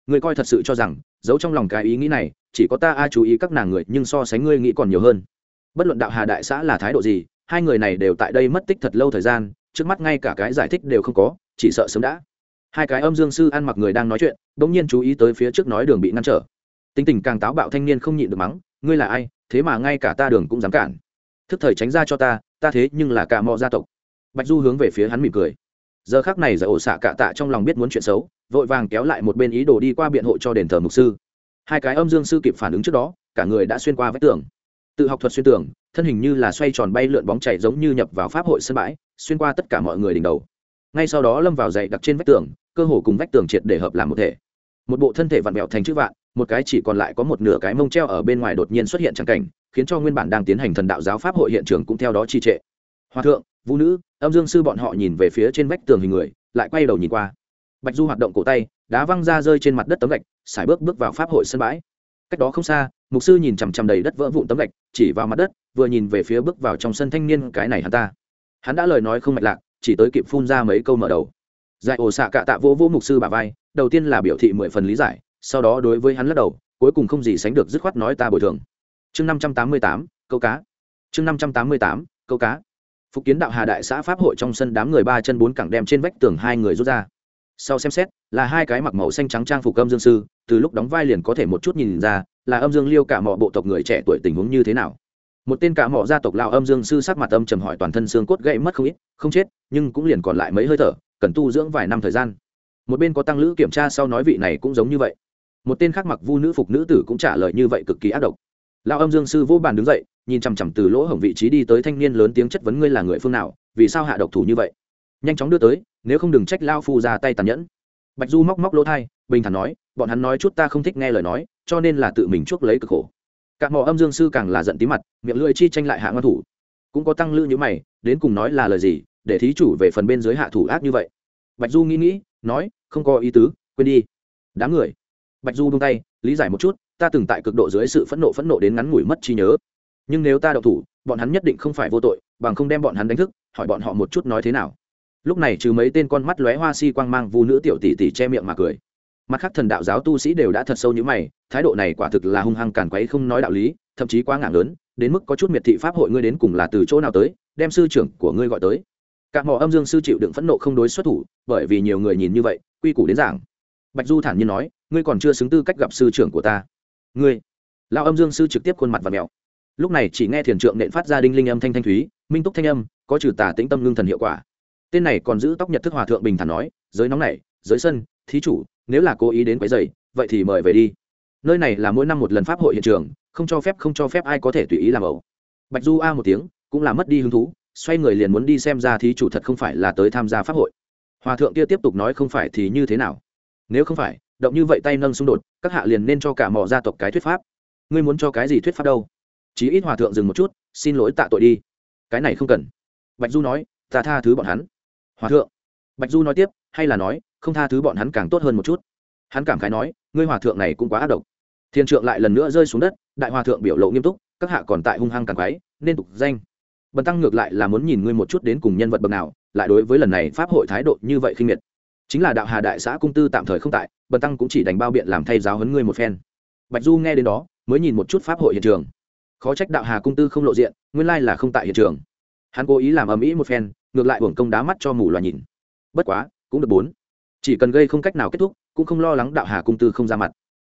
Người coi thật sự cho rằng, giấu trong lòng cái ý nghĩ này, chỉ có ta a chú ý các nàng người, nhưng so sánh ngươi nghĩ còn nhiều hơn. Bất luận đạo hà đại xã là thái độ gì, hai người này đều tại đây mất tích thật lâu thời gian, trước mắt ngay cả cái giải thích đều không có chỉ sợ sớm đã. Hai cái âm dương sư ăn mặc người đang nói chuyện, bỗng nhiên chú ý tới phía trước nói đường bị ngăn trở. Tính tình càng táo bạo thanh niên không nhịn được mắng, ngươi là ai? Thế mà ngay cả ta đường cũng dám cản. Thức thời tránh ra cho ta ta thế nhưng là cả mọi gia tộc. Bạch du hướng về phía hắn mỉm cười. Giờ khác này giờ ổ xạ cả tạ trong lòng biết muốn chuyện xấu, vội vàng kéo lại một bên ý đồ đi qua biện hộ cho đền thờ mục sư. Hai cái âm dương sư kịp phản ứng trước đó, cả người đã xuyên qua vách tường. Tự học thuật xuyên tường, thân hình như là xoay tròn bay lượn bóng chảy giống như nhập vào pháp hội sân bãi, xuyên qua tất cả mọi người đỉnh đầu ngay sau đó lâm vào dậy đặc trên vách tường, cơ hồ cùng vách tường triệt để hợp làm một thể. Một bộ thân thể vặn vẹo thành chữ vạn, một cái chỉ còn lại có một nửa cái mông treo ở bên ngoài đột nhiên xuất hiện chẳng cảnh, khiến cho nguyên bản đang tiến hành thần đạo giáo pháp hội hiện trường cũng theo đó trì trệ. Hòa thượng, vũ nữ, âm dương sư bọn họ nhìn về phía trên vách tường hình người, lại quay đầu nhìn qua. Bạch du hoạt động cổ tay, đá văng ra rơi trên mặt đất tấm gạch, xài bước bước vào pháp hội sân bãi. Cách đó không xa, mục sư nhìn chằm chằm đầy đất vỡ vụn tấm gạch, chỉ vào mặt đất, vừa nhìn về phía bước vào trong sân thanh niên cái này hắn ta. Hắn đã lời nói không mạch lạc chỉ tới kịp phun ra mấy câu mở đầu. Dạy ổ xạ cạ tạ vô vô mục sư bà vai, đầu tiên là biểu thị mười phần lý giải, sau đó đối với hắn lắc đầu, cuối cùng không gì sánh được dứt khoát nói ta bồi thường. Chương năm trăm tám mươi tám, câu cá. Chương năm trăm tám mươi tám, câu cá. Phục kiến đạo hà đại xã pháp hội trong sân đám người ba chân bốn cẳng đem trên vách tường hai người rút ra. Sau xem xét, là hai cái mặc màu xanh trắng trang phục âm dương sư, từ lúc đóng vai liền có thể một chút nhìn ra, là âm dương liêu cả mọi bộ tộc người trẻ tuổi tình huống như thế nào một tên cả mỏ gia tộc lao âm dương sư sắc mặt âm trầm hỏi toàn thân xương cốt gãy mất không ít, không chết, nhưng cũng liền còn lại mấy hơi thở, cần tu dưỡng vài năm thời gian. Một bên có tăng lữ kiểm tra sau nói vị này cũng giống như vậy. Một tên khác mặc vu nữ phục nữ tử cũng trả lời như vậy cực kỳ ác độc. Lao âm dương sư vô bàn đứng dậy, nhìn chằm chằm từ lỗ hổng vị trí đi tới thanh niên lớn tiếng chất vấn ngươi là người phương nào, vì sao hạ độc thủ như vậy? Nhanh chóng đưa tới, nếu không đừng trách lao phu ra tay tàn nhẫn. Bạch du móc móc lỗ thai, bình thản nói, bọn hắn nói chút ta không thích nghe lời nói, cho nên là tự mình chuốc lấy cực khổ cả mỏ âm dương sư càng là giận tí mặt, miệng lưỡi chi tranh lại hạ ngoan thủ. Cũng có tăng lữ như mày, đến cùng nói là lời gì, để thí chủ về phần bên dưới hạ thủ ác như vậy. Bạch du nghĩ nghĩ, nói, không có ý tứ, quên đi. Đám người. Bạch du buông tay, lý giải một chút, ta từng tại cực độ dưới sự phẫn nộ phẫn nộ đến ngắn ngủi mất trí nhớ. Nhưng nếu ta đậu thủ, bọn hắn nhất định không phải vô tội, bằng không đem bọn hắn đánh thức, hỏi bọn họ một chút nói thế nào. Lúc này trừ mấy tên con mắt lóe hoa si quang mang vu nữ tiểu tỷ tỷ che miệng mà cười mặt khác thần đạo giáo tu sĩ đều đã thật sâu như mày, thái độ này quả thực là hung hăng càn quấy không nói đạo lý, thậm chí quá ngạc lớn đến mức có chút miệt thị pháp hội ngươi đến cùng là từ chỗ nào tới, đem sư trưởng của ngươi gọi tới. Cả mỏ âm dương sư chịu đựng phẫn nộ không đối xuất thủ, bởi vì nhiều người nhìn như vậy, quy củ đến giảng. Bạch du thản nhiên nói, ngươi còn chưa xứng tư cách gặp sư trưởng của ta. Ngươi? Lao âm dương sư trực tiếp khuôn mặt và mèo. Lúc này chỉ nghe thiền trượng nện phát ra đinh linh âm thanh thanh thúy, minh túc thanh âm, có trừ tả tĩnh tâm ngưng thần hiệu quả. Tên này còn giữ tóc nhật thức hòa thượng bình thản nói, giới nóng này, giới sân, thí chủ nếu là cố ý đến quấy rầy, vậy thì mời về đi. Nơi này là mỗi năm một lần pháp hội hiện trường không cho phép không cho phép ai có thể tùy ý làm ẩu. Bạch du a một tiếng cũng là mất đi hứng thú xoay người liền muốn đi xem ra thí chủ thật không phải là tới tham gia pháp hội. Hòa thượng kia tiếp tục nói không phải thì như thế nào? Nếu không phải động như vậy tay nâng xung đột các hạ liền nên cho cả mỏ gia tộc cái thuyết pháp. Ngươi muốn cho cái gì thuyết pháp đâu? Chí ít hòa thượng dừng một chút xin lỗi tạ tội đi. Cái này không cần. Bạch du nói ta tha thứ bọn hắn. Hòa thượng. Bạch du nói tiếp hay là nói không tha thứ bọn hắn càng tốt hơn một chút. Hắn cảm khái nói, ngươi hòa thượng này cũng quá ác độc. Thiên trượng lại lần nữa rơi xuống đất, đại hòa thượng biểu lộ nghiêm túc, các hạ còn tại hung hăng càng quái, nên tục danh. Bần tăng ngược lại là muốn nhìn ngươi một chút đến cùng nhân vật bậc nào, lại đối với lần này pháp hội thái độ như vậy khinh miệt. Chính là đạo hà đại xã cung tư tạm thời không tại, bần tăng cũng chỉ đánh bao biện làm thay giáo huấn ngươi một phen. Bạch du nghe đến đó, mới nhìn một chút pháp hội hiện trường. Khó trách đạo hà cung tư không lộ diện, nguyên lai là không tại hiện trường. Hắn cố ý làm ầm ĩ một phen, ngược lại hưởng công đá mắt cho mù loà nhìn. Bất quá, cũng được bốn chỉ cần gây không cách nào kết thúc, cũng không lo lắng đạo hà cung tư không ra mặt.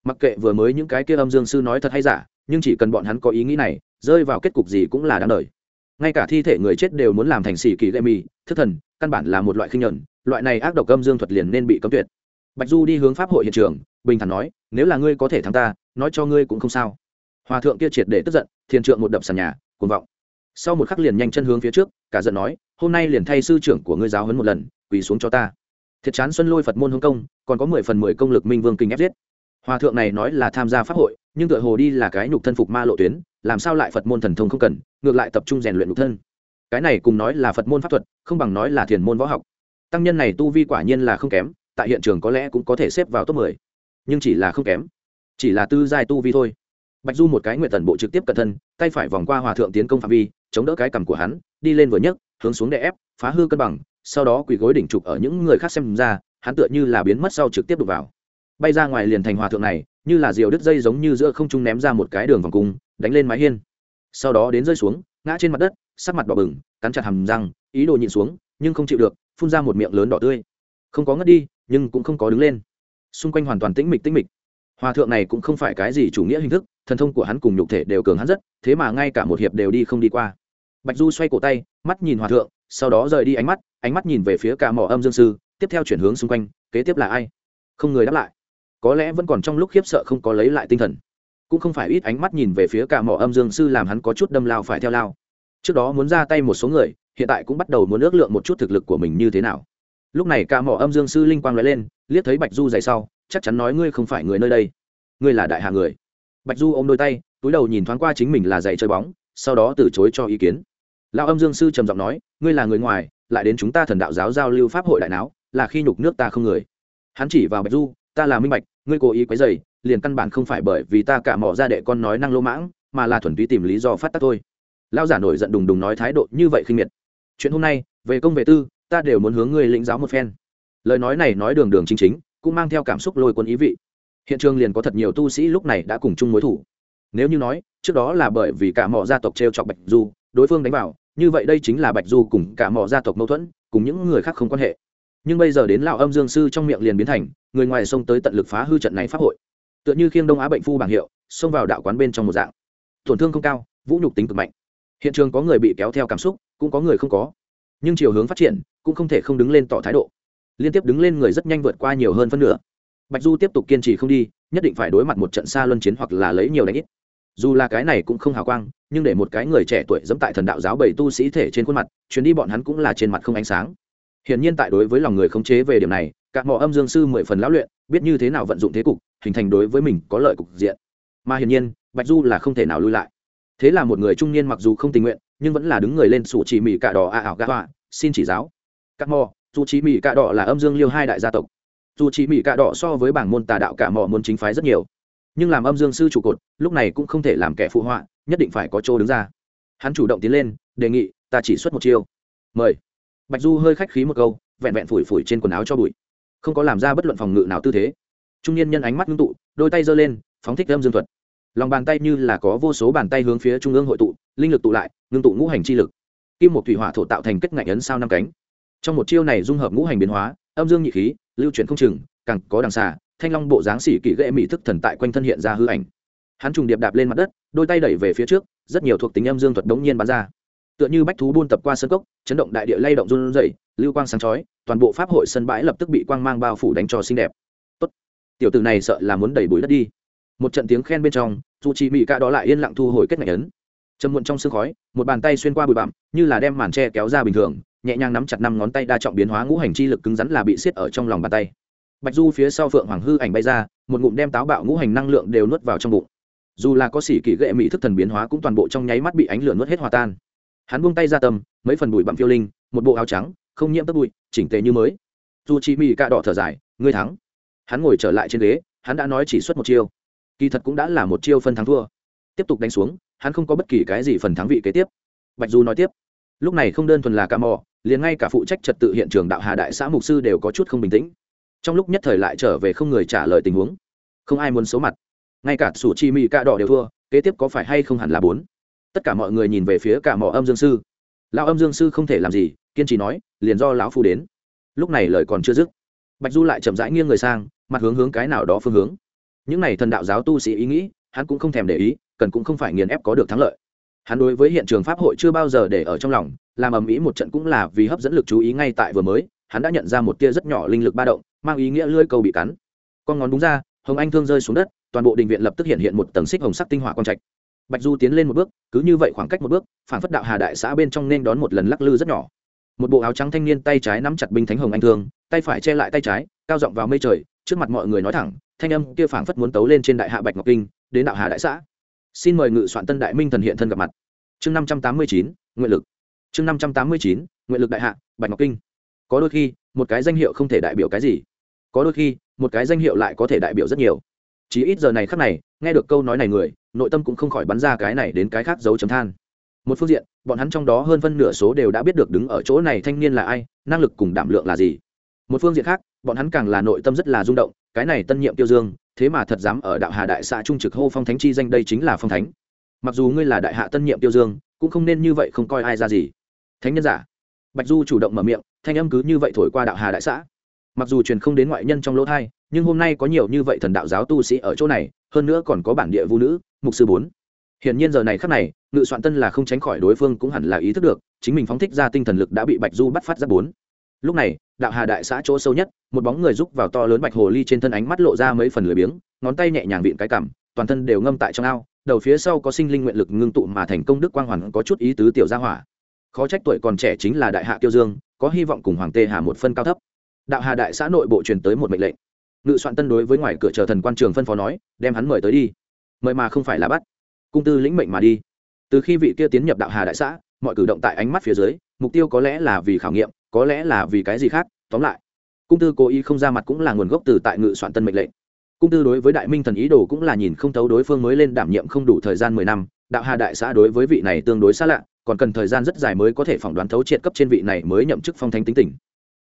Mặc kệ vừa mới những cái kia âm dương sư nói thật hay giả, nhưng chỉ cần bọn hắn có ý nghĩ này, rơi vào kết cục gì cũng là đáng đời. Ngay cả thi thể người chết đều muốn làm thành xì kỳ gậy mì, thức thần, căn bản là một loại khinh nhuận loại này ác độc âm dương thuật liền nên bị cấm tuyệt. Bạch du đi hướng pháp hội hiện trường, bình thản nói, nếu là ngươi có thể thắng ta, nói cho ngươi cũng không sao. Hòa thượng kia triệt để tức giận, thiền trượng một đập sàn nhà, cuồng vọng. Sau một khắc liền nhanh chân hướng phía trước, cả giận nói, hôm nay liền thay sư trưởng của ngươi giáo huấn một lần, quỳ xuống cho ta thiệt chán xuân lôi phật môn hương công, còn có mười phần mười công lực minh vương kinh ép giết. Hòa thượng này nói là tham gia pháp hội, nhưng tựa hồ đi là cái nhục thân phục ma lộ tuyến, làm sao lại phật môn thần thông không cần, ngược lại tập trung rèn luyện nhục thân. Cái này cùng nói là phật môn pháp thuật, không bằng nói là thiền môn võ học. Tăng nhân này tu vi quả nhiên là không kém, tại hiện trường có lẽ cũng có thể xếp vào top mười, nhưng chỉ là không kém, chỉ là tư giai tu vi thôi. Bạch du một cái nguyện tần bộ trực tiếp cẩn thân, tay phải vòng qua hòa thượng tiến công phạm vi, chống đỡ cái cằm của hắn, đi lên vừa nhấc, hướng xuống đè ép, phá hư cân bằng sau đó quỳ gối đỉnh trục ở những người khác xem ra, hắn tựa như là biến mất sau trực tiếp đục vào. Bay ra ngoài liền thành hòa thượng này, như là diều đứt dây giống như giữa không trung ném ra một cái đường vòng cung, đánh lên mái hiên. Sau đó đến rơi xuống, ngã trên mặt đất, sắc mặt đỏ bừng, cắn chặt hầm răng, ý đồ nhịn xuống, nhưng không chịu được, phun ra một miệng lớn đỏ tươi. Không có ngất đi, nhưng cũng không có đứng lên. Xung quanh hoàn toàn tĩnh mịch tĩnh mịch. Hòa thượng này cũng không phải cái gì chủ nghĩa hình thức, thần thông của hắn cùng nhục thể đều cường hắn rất, thế mà ngay cả một hiệp đều đi không đi qua. Bạch du xoay cổ tay, mắt nhìn hòa thượng sau đó rời đi ánh mắt ánh mắt nhìn về phía cả mỏ âm dương sư, tiếp theo chuyển hướng xung quanh, kế tiếp là ai? Không người đáp lại. Có lẽ vẫn còn trong lúc khiếp sợ không có lấy lại tinh thần. Cũng không phải ít ánh mắt nhìn về phía cả mỏ âm dương sư làm hắn có chút đâm lao phải theo lao. Trước đó muốn ra tay một số người, hiện tại cũng bắt đầu muốn ước lượng một chút thực lực của mình như thế nào. Lúc này cả mỏ âm dương sư linh quang nói lên, liếc thấy bạch du dậy sau, chắc chắn nói ngươi không phải người nơi đây. Ngươi là đại hạ người. Bạch du ôm đôi tay, túi đầu nhìn thoáng qua chính mình là dạy chơi bóng, sau đó từ chối cho ý kiến lão âm dương sư trầm giọng nói, ngươi là người ngoài, lại đến chúng ta thần đạo giáo giao lưu pháp hội đại não là khi nhục nước ta không người. Hắn chỉ vào bạch du, ta là minh bạch, ngươi cố ý quấy dày liền căn bản không phải bởi vì ta cả mỏ ra đệ con nói năng lỗ mãng, mà là thuần túy tìm lý do phát tác thôi. Lao giả nổi giận đùng đùng nói thái độ như vậy khinh miệt. Chuyện hôm nay, về công về tư, ta đều muốn hướng ngươi lĩnh giáo một phen. Lời nói này nói đường đường chính chính, cũng mang theo cảm xúc lôi quân ý vị. Hiện trường liền có thật nhiều tu sĩ lúc này đã cùng chung mối thủ. Nếu như nói, trước đó là bởi vì cả mỏ gia tộc t r e o chọc bạch du đối phương đánh vào, như vậy đây chính là bạch du cùng cả mỏ gia tộc mâu thuẫn, cùng những người khác không quan hệ. Nhưng bây giờ đến lão âm dương sư trong miệng liền biến thành, người ngoài xông tới tận lực phá hư trận này pháp hội. Tựa như khiêng đông á bệnh phu bảng hiệu, xông vào đạo quán bên trong một dạng. Tổn thương không cao, vũ nhục tính cực mạnh. Hiện trường có người bị kéo theo cảm xúc, cũng có người không có. Nhưng chiều hướng phát triển, cũng không thể không đứng lên tỏ thái độ. Liên tiếp đứng lên người rất nhanh vượt qua nhiều hơn phân nửa. Bạch du tiếp tục kiên trì không đi, nhất định phải đối mặt một trận xa luân chiến hoặc là lấy nhiều đánh ít. Dù là cái này cũng không hào quang nhưng để một cái người trẻ tuổi dẫm tại thần đạo giáo bảy tu sĩ thể trên khuôn mặt, chuyến đi bọn hắn cũng là trên mặt không ánh sáng. Hiển nhiên tại đối với lòng người khống chế về điểm này, các mỏ âm dương sư mười phần lão luyện, biết như thế nào vận dụng thế cục, hình thành đối với mình có lợi cục diện. Mà hiển nhiên, bạch du là không thể nào lui lại. Thế là một người trung niên mặc dù không tình nguyện, nhưng vẫn là đứng người lên sủ chỉ mỹ cạ đỏ a ảo gạ họa, xin chỉ giáo. Các mò dù chỉ mỹ cạ đỏ là âm dương liêu hai đại gia tộc. Dù chỉ mỹ cạ đỏ so với bảng môn tà đạo cả mò muốn chính phái rất nhiều. Nhưng làm âm dương sư trụ cột, lúc này cũng không thể làm kẻ phụ họa nhất định phải có chỗ đứng ra. Hắn chủ động tiến lên, đề nghị, ta chỉ xuất một chiêu. Mời. Bạch du hơi khách khí một câu, vẹn vẹn phủi phủi trên quần áo cho bụi. Không có làm ra bất luận phòng ngự nào tư thế. Trung niên nhân ánh mắt ngưng tụ, đôi tay giơ lên, phóng thích âm dương thuật. Lòng bàn tay như là có vô số bàn tay hướng phía trung ương hội tụ, linh lực tụ lại, ngưng tụ ngũ hành chi lực. Kim một thủy hỏa thổ tạo thành kết ngạnh ấn sao năm cánh. Trong một chiêu này dung hợp ngũ hành biến hóa, âm dương nhị khí, lưu chuyển không chừng, càng có đằng xà thanh long bộ dáng xỉ kỳ ghệ mỹ thức thần tại quanh thân hiện ra hư ảnh hắn trùng điệp đạp lên mặt đất, đôi tay đẩy về phía trước, rất nhiều thuộc tính âm dương thuật đống nhiên bắn ra. Tựa như bách thú buôn tập qua sân cốc, chấn động đại địa lay động run rẩy, lưu quang sáng chói, toàn bộ pháp hội sân bãi lập tức bị quang mang bao phủ đánh cho xinh đẹp. Tốt. Tiểu tử này sợ là muốn đẩy bụi đất đi. Một trận tiếng khen bên trong dù chị mỹ ca đó lại yên lặng thu hồi kết ngạch ấn. Chầm muộn trong sương khói, một bàn tay xuyên qua bụi bặm, như là đem màn tre kéo ra bình thường, nhẹ nhàng nắm chặt năm ngón tay đa trọng biến hóa ngũ hành chi lực cứng rắn là bị siết ở trong lòng bàn tay. Bạch du phía sau phượng hoàng hư ảnh bay ra, một ngụm đem táo bạo ngũ hành năng lượng đều nuốt vào trong bụng dù là có xỉ kỳ ghệ mỹ thức thần biến hóa cũng toàn bộ trong nháy mắt bị ánh lửa nuốt hết hòa tan. Hắn buông tay ra tầm, mấy phần bụi bặm phiêu linh, một bộ áo trắng, không nhiễm tất bụi, chỉnh tề như mới. Dù chỉ mỹ cạ đỏ thở dài, ngươi thắng. Hắn ngồi trở lại trên ghế, hắn đã nói chỉ xuất một chiêu. Kỳ thật cũng đã là một chiêu phân thắng thua. Tiếp tục đánh xuống, hắn không có bất kỳ cái gì phần thắng vị kế tiếp. Bạch du nói tiếp, lúc này không đơn thuần là ca mò, liền ngay cả phụ trách trật tự hiện trường đạo hà đại xã mục sư đều có chút không bình tĩnh. Trong lúc nhất thời lại trở về không người trả lời tình huống. Không ai muốn xấu mặt ngay cả sủ chi mỹ cạ đỏ đều thua, kế tiếp có phải hay không hẳn là bốn? Tất cả mọi người nhìn về phía cả mỏ âm dương sư. Lão âm dương sư không thể làm gì, kiên trì nói, liền do lão phu đến. Lúc này lời còn chưa dứt, bạch du lại chậm rãi nghiêng người sang, mặt hướng hướng cái nào đó phương hướng. Những này thần đạo giáo tu sĩ ý nghĩ, hắn cũng không thèm để ý, cần cũng không phải nghiền ép có được thắng lợi. Hắn đối với hiện trường pháp hội chưa bao giờ để ở trong lòng, làm ầm ĩ một trận cũng là vì hấp dẫn lực chú ý ngay tại vừa mới, hắn đã nhận ra một tia rất nhỏ linh lực ba động, mang ý nghĩa lưỡi câu bị cắn. Con ngón đúng ra, hồng anh thương rơi xuống đất toàn bộ đình viện lập tức hiện hiện một tầng xích hồng sắc tinh hỏa quang trạch. Bạch du tiến lên một bước, cứ như vậy khoảng cách một bước, phản phất đạo hà đại xã bên trong nên đón một lần lắc lư rất nhỏ. Một bộ áo trắng thanh niên tay trái nắm chặt binh thánh hồng anh thương, tay phải che lại tay trái, cao giọng vào mây trời, trước mặt mọi người nói thẳng, thanh âm kia phảng phất muốn tấu lên trên đại hạ bạch ngọc kinh, đến đạo hà đại xã. Xin mời ngự soạn tân đại minh thần hiện thân gặp mặt. Chương năm trăm tám mươi chín, nguyện lực. Chương năm trăm tám mươi chín, nguyện lực đại hạ, bạch ngọc kinh. Có đôi khi, một cái danh hiệu không thể đại biểu cái gì. Có đôi khi, một cái danh hiệu lại có thể đại biểu rất nhiều chỉ ít giờ này khắc này, nghe được câu nói này người, nội tâm cũng không khỏi bắn ra cái này đến cái khác dấu chấm than. Một phương diện, bọn hắn trong đó hơn phân nửa số đều đã biết được đứng ở chỗ này thanh niên là ai, năng lực cùng đảm lượng là gì. Một phương diện khác, bọn hắn càng là nội tâm rất là rung động, cái này tân nhiệm tiêu dương, thế mà thật dám ở đạo hà đại xã trung trực hô phong thánh chi danh đây chính là phong thánh. Mặc dù ngươi là đại hạ tân nhiệm tiêu dương, cũng không nên như vậy không coi ai ra gì. Thánh nhân giả. Bạch du chủ động mở miệng, thanh âm cứ như vậy thổi qua đạo hà đại xã mặc dù truyền không đến ngoại nhân trong lỗ thai, nhưng hôm nay có nhiều như vậy thần đạo giáo tu sĩ ở chỗ này, hơn nữa còn có bản địa vũ nữ, mục sư bốn. Hiển nhiên giờ này khắc này, ngự soạn tân là không tránh khỏi đối phương cũng hẳn là ý thức được, chính mình phóng thích ra tinh thần lực đã bị bạch du bắt phát ra bốn. Lúc này, đạo hà đại xã chỗ sâu nhất, một bóng người rúc vào to lớn bạch hồ ly trên thân ánh mắt lộ ra mấy phần lười biếng, ngón tay nhẹ nhàng vịn cái cảm toàn thân đều ngâm tại trong ao, đầu phía sau có sinh linh nguyện lực ngưng tụ mà thành công đức quang hoàn có chút ý tứ tiểu gia hỏa. Khó trách tuổi còn trẻ chính là đại hạ tiêu dương, có hy vọng cùng hoàng tê hà một phân cao thấp đạo hà đại xã nội bộ truyền tới một mệnh lệnh. Ngự soạn tân đối với ngoài cửa chờ thần quan trường phân phó nói, đem hắn mời tới đi. Mời mà không phải là bắt. Cung tư lĩnh mệnh mà đi. Từ khi vị kia tiến nhập đạo hà đại xã, mọi cử động tại ánh mắt phía dưới, mục tiêu có lẽ là vì khảo nghiệm, có lẽ là vì cái gì khác, tóm lại. Cung tư cố ý không ra mặt cũng là nguồn gốc từ tại ngự soạn tân mệnh lệnh. Cung tư đối với đại minh thần ý đồ cũng là nhìn không thấu đối phương mới lên đảm nhiệm không đủ thời gian mười năm, đạo hà đại xã đối với vị này tương đối xa lạ, còn cần thời gian rất dài mới có thể phỏng đoán thấu triệt cấp trên vị này mới nhậm chức phong thánh tính tình.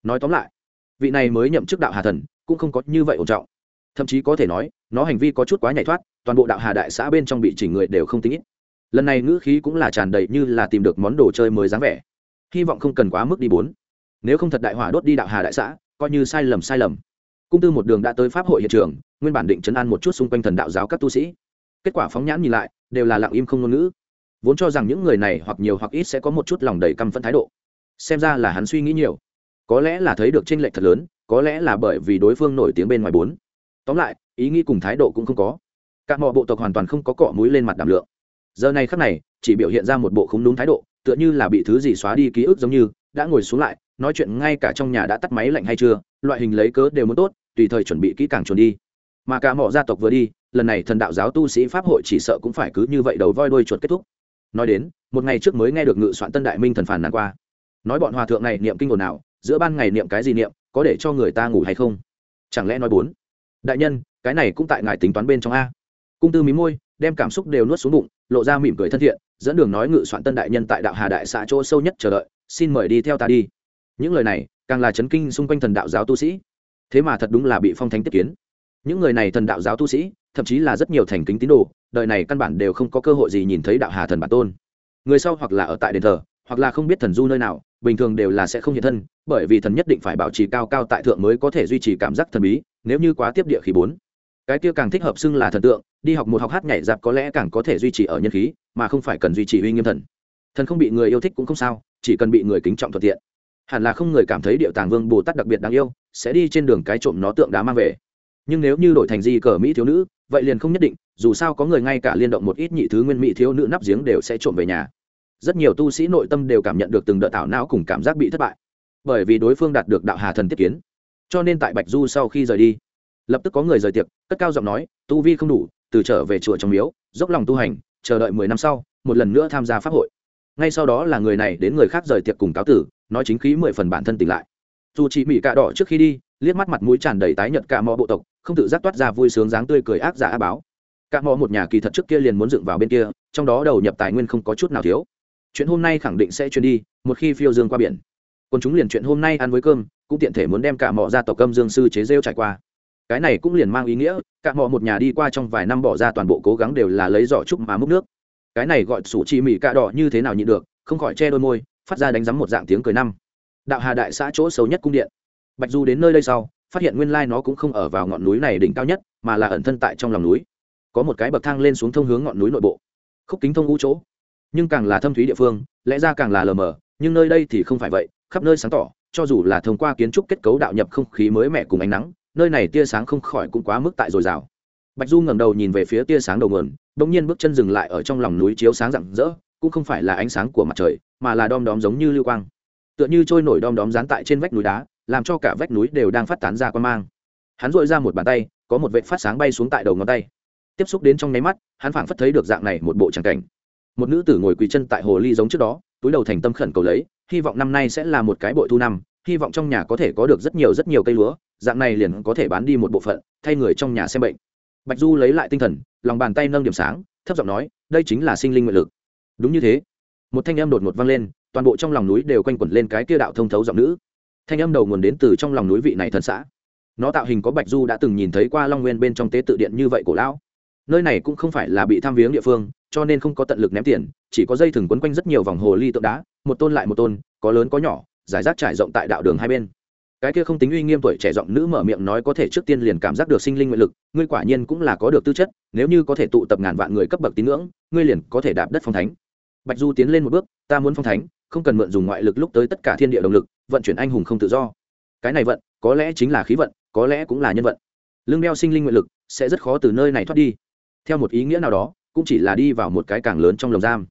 Nói tóm lại vị này mới nhậm chức đạo hà thần cũng không có như vậy ổn trọng. Thậm chí có thể nói, nó hành vi có chút quá nhảy thoát, toàn bộ đạo hà đại xã bên trong bị chỉnh người đều không tính ít. Lần này ngữ khí cũng là tràn đầy như là tìm được món đồ chơi mới dáng vẻ. Hy vọng không cần quá mức đi bốn. Nếu không thật đại hỏa đốt đi đạo hà đại xã, coi như sai lầm sai lầm. Cung tư một đường đã tới pháp hội hiện trường, nguyên bản định chấn an một chút xung quanh thần đạo giáo các tu sĩ. Kết quả phóng nhãn nhìn lại, đều là lặng im không ngôn ngữ. Vốn cho rằng những người này hoặc nhiều hoặc ít sẽ có một chút lòng đầy căm phẫn thái độ. Xem ra là hắn suy nghĩ nhiều có lẽ là thấy được tranh lệch thật lớn, có lẽ là bởi vì đối phương nổi tiếng bên ngoài bốn. Tóm lại, ý nghĩ cùng thái độ cũng không có. Các mọi bộ tộc hoàn toàn không có cọ mũi lên mặt đảm lượng. Giờ này khắc này, chỉ biểu hiện ra một bộ không đúng thái độ, tựa như là bị thứ gì xóa đi ký ức giống như, đã ngồi xuống lại, nói chuyện ngay cả trong nhà đã tắt máy lạnh hay chưa, loại hình lấy cớ đều muốn tốt, tùy thời chuẩn bị kỹ càng chuẩn đi. Mà cả mọi gia tộc vừa đi, lần này thần đạo giáo tu sĩ pháp hội chỉ sợ cũng phải cứ như vậy đầu voi đuôi chuột kết thúc. Nói đến, một ngày trước mới nghe được ngự soạn tân đại minh thần phản nàn qua. Nói bọn hòa thượng này niệm kinh ồn nào giữa ban ngày niệm cái gì niệm, có để cho người ta ngủ hay không? Chẳng lẽ nói bốn? Đại nhân, cái này cũng tại ngài tính toán bên trong a. Cung tư mí môi, đem cảm xúc đều nuốt xuống bụng, lộ ra mỉm cười thân thiện, dẫn đường nói ngự soạn tân đại nhân tại đạo hà đại xã chỗ sâu nhất chờ đợi, xin mời đi theo ta đi. Những lời này, càng là chấn kinh xung quanh thần đạo giáo tu sĩ. Thế mà thật đúng là bị phong thánh tiếp kiến. Những người này thần đạo giáo tu sĩ, thậm chí là rất nhiều thành kính tín đồ, đời này căn bản đều không có cơ hội gì nhìn thấy đạo hà thần bản tôn. Người sau hoặc là ở tại đền thờ, hoặc là không biết thần du nơi nào bình thường đều là sẽ không hiện thân, bởi vì thần nhất định phải bảo trì cao cao tại thượng mới có thể duy trì cảm giác thần bí, nếu như quá tiếp địa khí bốn. Cái kia càng thích hợp xưng là thần tượng, đi học một học hát nhảy dạp có lẽ càng có thể duy trì ở nhân khí, mà không phải cần duy trì uy nghiêm thần. Thần không bị người yêu thích cũng không sao, chỉ cần bị người kính trọng thuận tiện. Hẳn là không người cảm thấy điệu tàng vương bồ tát đặc biệt đáng yêu, sẽ đi trên đường cái trộm nó tượng đá mang về. Nhưng nếu như đổi thành di cờ mỹ thiếu nữ, vậy liền không nhất định, dù sao có người ngay cả liên động một ít nhị thứ nguyên mỹ thiếu nữ nắp giếng đều sẽ trộm về nhà rất nhiều tu sĩ nội tâm đều cảm nhận được từng đợt thảo não cùng cảm giác bị thất bại, bởi vì đối phương đạt được đạo hà thần tiết kiến. Cho nên tại bạch du sau khi rời đi, lập tức có người rời tiệc, cất cao giọng nói, tu vi không đủ, từ trở về chùa trong miếu, dốc lòng tu hành, chờ đợi mười năm sau, một lần nữa tham gia pháp hội. Ngay sau đó là người này đến người khác rời tiệc cùng cáo tử, nói chính khí mười phần bản thân tỉnh lại. Dù chỉ mỹ cạ đỏ trước khi đi, liếc mắt mặt mũi tràn đầy tái nhợt cả mò bộ tộc, không tự giác toát ra vui sướng dáng tươi cười ác giả á báo. Cả mò một nhà kỳ thật trước kia liền muốn dựng vào bên kia, trong đó đầu nhập tài nguyên không có chút nào thiếu chuyện hôm nay khẳng định sẽ truyền đi, một khi phiêu dương qua biển. Còn chúng liền chuyện hôm nay ăn với cơm, cũng tiện thể muốn đem cả mỏ ra tộc cơm dương sư chế rêu trải qua. Cái này cũng liền mang ý nghĩa, cả mỏ một nhà đi qua trong vài năm bỏ ra toàn bộ cố gắng đều là lấy giỏ trúc mà múc nước. Cái này gọi sủ chi mỉ cạ đỏ như thế nào nhịn được, không khỏi che đôi môi, phát ra đánh giấm một dạng tiếng cười năm. Đạo hà đại xã chỗ xấu nhất cung điện. Bạch du đến nơi đây sau, phát hiện nguyên lai nó cũng không ở vào ngọn núi này đỉnh cao nhất, mà là ẩn thân tại trong lòng núi. Có một cái bậc thang lên xuống thông hướng ngọn núi nội bộ. Khúc kính thông ngũ chỗ nhưng càng là thâm thúy địa phương, lẽ ra càng là lờ mờ, nhưng nơi đây thì không phải vậy, khắp nơi sáng tỏ, cho dù là thông qua kiến trúc kết cấu đạo nhập không khí mới mẻ cùng ánh nắng, nơi này tia sáng không khỏi cũng quá mức tại dồi dào. Bạch du ngẩng đầu nhìn về phía tia sáng đầu nguồn đ ỗ n g nhiên bước chân dừng lại ở trong lòng núi chiếu sáng rạng rỡ, cũng không phải là ánh sáng của mặt trời, mà là đom đóm giống như lưu quang. Tựa như trôi nổi đom đóm dán tại trên vách núi đá, làm cho cả vách núi đều đang phát tán ra quan mang. Hắn dội ra một bàn tay, có một vệ phát sáng bay xuống tại đầu ngón tay. Tiếp xúc đến trong nháy mắt, hắn phảng phất thấy được dạng này một bộ tràng cảnh một nữ tử ngồi quỳ chân tại hồ ly giống trước đó, túi đầu thành tâm khẩn cầu lấy, hy vọng năm nay sẽ là một cái bội thu năm, hy vọng trong nhà có thể có được rất nhiều rất nhiều cây lúa, dạng này liền có thể bán đi một bộ phận, thay người trong nhà xem bệnh. Bạch du lấy lại tinh thần, lòng bàn tay nâng điểm sáng, thấp giọng nói, đây chính là sinh linh nguyện lực. Đúng như thế. Một thanh âm đột ngột vang lên, toàn bộ trong lòng núi đều quanh quẩn lên cái kia đạo thông thấu giọng nữ. Thanh âm đầu nguồn đến từ trong lòng núi vị này thần xã. Nó tạo hình có bạch du đã từng nhìn thấy qua long nguyên bên trong tế tự điện như vậy cổ lão nơi này cũng không phải là bị tham viếng địa phương, cho nên không có tận lực ném tiền, chỉ có dây thừng quấn quanh rất nhiều vòng hồ ly tượng đá, một tôn lại một tôn, có lớn có nhỏ, giải rác trải rộng tại đạo đường hai bên. Cái kia không tính uy nghiêm tuổi trẻ giọng nữ mở miệng nói có thể trước tiên liền cảm giác được sinh linh nguyện lực, ngươi quả nhiên cũng là có được tư chất, nếu như có thể tụ tập ngàn vạn người cấp bậc tín ngưỡng, ngươi liền có thể đạp đất phong thánh. Bạch du tiến lên một bước, ta muốn phong thánh, không cần mượn dùng ngoại lực lúc tới tất cả thiên địa động lực, vận chuyển anh hùng không tự do. Cái này vận, có lẽ chính là khí vận, có lẽ cũng là nhân vận. Lương đeo sinh linh nguyện lực, sẽ rất khó từ nơi này thoát đi theo một ý nghĩa nào đó, cũng chỉ là đi vào một cái càng lớn trong lồng giam.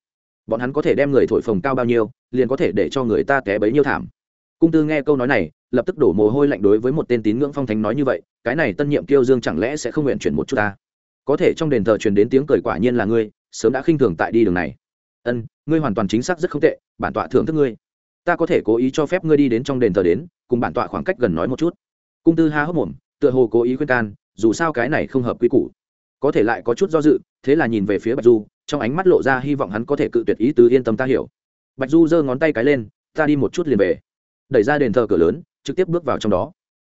Bọn hắn có thể đem người thổi phồng cao bao nhiêu, liền có thể để cho người ta té bấy nhiêu thảm. Cung tư nghe câu nói này, lập tức đổ mồ hôi lạnh đối với một tên tín ngưỡng phong thánh nói như vậy, cái này tân nhiệm kiêu dương chẳng lẽ sẽ không nguyện chuyển một chút ta? Có thể trong đền thờ truyền đến tiếng cười quả nhiên là ngươi, sớm đã khinh thường tại đi đường này. Ân, ngươi hoàn toàn chính xác rất không tệ, bản tọa thưởng thức ngươi. Ta có thể cố ý cho phép ngươi đi đến trong đền thờ đến, cùng bản tọa khoảng cách gần nói một chút. Cung tư ha hốc mồm, tựa hồ cố ý khuyên can, dù sao cái này không hợp quy củ có thể lại có chút do dự, thế là nhìn về phía bạch du, trong ánh mắt lộ ra hy vọng hắn có thể cự tuyệt ý tứ yên tâm ta hiểu. Bạch du giơ ngón tay cái lên, ta đi một chút liền về. Đẩy ra đền thờ cửa lớn, trực tiếp bước vào trong đó.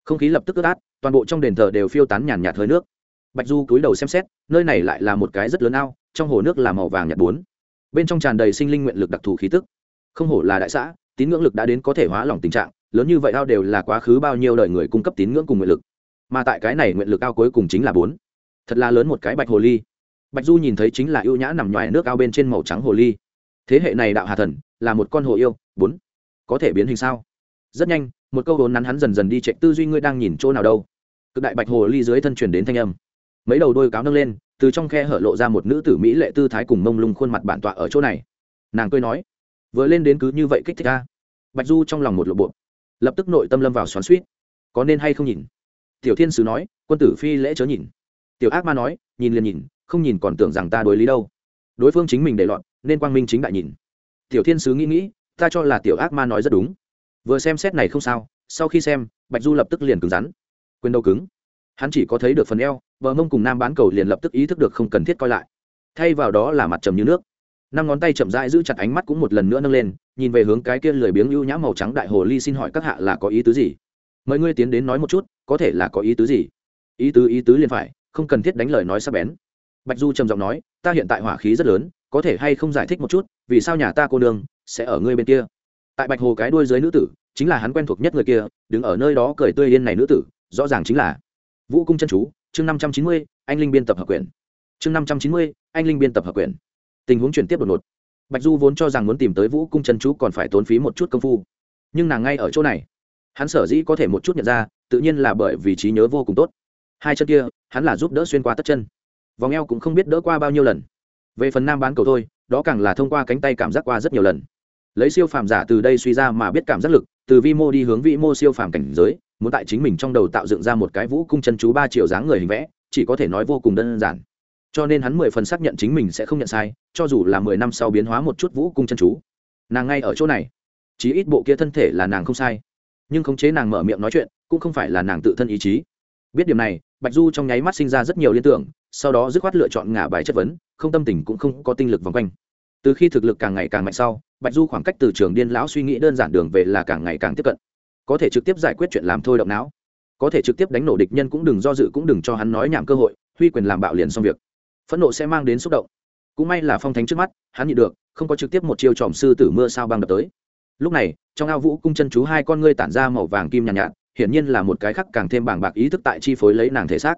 Không khí lập tức ướt át, toàn bộ trong đền thờ đều phiêu tán nhàn nhạt hơi nước. Bạch du cúi đầu xem xét, nơi này lại là một cái rất lớn ao, trong hồ nước là màu vàng nhạt bốn. Bên trong tràn đầy sinh linh nguyện lực đặc thù khí tức. Không hổ là đại xã, tín ngưỡng lực đã đến có thể hóa lỏng tình trạng, lớn như vậy ao đều là quá khứ bao nhiêu đời người cung cấp tín ngưỡng cùng nguyện lực. Mà tại cái này nguyện lực ao cuối cùng chính là bốn thật là lớn một cái bạch hồ ly. Bạch du nhìn thấy chính là ưu nhã nằm ngoài nước ao bên trên màu trắng hồ ly. Thế hệ này đạo hà thần, là một con hồ yêu, bốn. Có thể biến hình sao? Rất nhanh, một câu đốn nắn hắn dần dần đi chạy, tư duy ngươi đang nhìn chỗ nào đâu? Cực đại bạch hồ ly dưới thân truyền đến thanh âm. Mấy đầu đôi cáo nâng lên, từ trong khe hở lộ ra một nữ tử mỹ lệ tư thái cùng mông lung khuôn mặt bản tọa ở chỗ này. Nàng cười nói, vừa lên đến cứ như vậy kích thích ta. Bạch du trong lòng một lộ bộ, lập tức nội tâm lâm vào xoắn suýt có nên hay không nhìn? Tiểu thiên sứ nói, quân tử phi lễ chớ nhìn tiểu ác ma nói, nhìn liền nhìn, không nhìn còn tưởng rằng ta đối lý đâu. Đối phương chính mình để loạn nên quang minh chính đại nhìn. Tiểu thiên sứ nghĩ nghĩ, ta cho là tiểu ác ma nói rất đúng. Vừa xem xét này không sao, sau khi xem, bạch du lập tức liền cứng rắn. Quên đầu cứng. Hắn chỉ có thấy được phần eo vợ mông cùng nam bán cầu liền lập tức ý thức được không cần thiết coi lại. Thay vào đó là mặt trầm như nước. Năm ngón tay chậm rãi giữ chặt ánh mắt cũng một lần nữa nâng lên, nhìn về hướng cái kia lười biếng ưu nhã màu trắng đại hồ ly xin hỏi các hạ là có ý tứ gì? Mời ngươi tiến đến nói một chút, có thể là có ý tứ gì? Ý tứ ý tứ liền phải không cần thiết đánh lời nói sắp bén. Bạch du trầm giọng nói, ta hiện tại hỏa khí rất lớn, có thể hay không giải thích một chút, vì sao nhà ta cô nương sẽ ở ngươi bên kia? Tại bạch hồ cái đuôi dưới nữ tử, chính là hắn quen thuộc nhất người kia, đứng ở nơi đó cười tươi yên này nữ tử, rõ ràng chính là vũ cung chân chú, chương năm trăm chín mươi, anh linh biên tập hợp quyền chương năm trăm chín mươi, anh linh biên tập hợp quyền tình huống chuyển tiếp đột ngột. Bạch du vốn cho rằng muốn tìm tới vũ cung chân chú còn phải tốn phí một chút công phu. Nhưng nàng ngay ở chỗ này. Hắn sở dĩ có thể một chút nhận ra, tự nhiên là bởi vì trí nhớ vô cùng tốt hai chân kia, hắn là giúp đỡ xuyên qua tất chân. Vòng eo cũng không biết đỡ qua bao nhiêu lần. Về phần nam bán cầu thôi, đó càng là thông qua cánh tay cảm giác qua rất nhiều lần. Lấy siêu phàm giả từ đây suy ra mà biết cảm giác lực, từ vi mô đi hướng vĩ mô siêu phàm cảnh giới, muốn tại chính mình trong đầu tạo dựng ra một cái vũ cung chân chú ba triệu dáng người hình vẽ, chỉ có thể nói vô cùng đơn giản. Cho nên hắn mười phần xác nhận chính mình sẽ không nhận sai, cho dù là mười năm sau biến hóa một chút vũ cung chân chú. Nàng ngay ở chỗ này. Chí ít bộ kia thân thể là nàng không sai. Nhưng khống chế nàng mở miệng nói chuyện, cũng không phải là nàng tự thân ý chí. Biết điểm này bạch du trong nháy mắt sinh ra rất nhiều liên tưởng sau đó dứt khoát lựa chọn ngả bài chất vấn không tâm tình cũng không có tinh lực vòng quanh. Từ khi thực lực càng ngày càng mạnh sau bạch du khoảng cách từ trường điên lão suy nghĩ đơn giản đường về là càng ngày càng tiếp cận. Có thể trực tiếp giải quyết chuyện làm thôi động não. Có thể trực tiếp đánh nổ địch nhân cũng đừng do dự cũng đừng cho hắn nói nhảm cơ hội huy quyền làm bạo liền xong việc. Phẫn nộ sẽ mang đến xúc động. Cũng may là phong thánh trước mắt hắn nhị được không có trực tiếp một chiêu tròm sư tử mưa sao băng đập tới. Lúc này trong ao vũ cung chân chú hai con ngươi tản ra màu vàng kim nhàn nhạt, nhạt hiển nhiên là một cái khác càng thêm bảng bạc ý thức tại chi phối lấy nàng thể xác.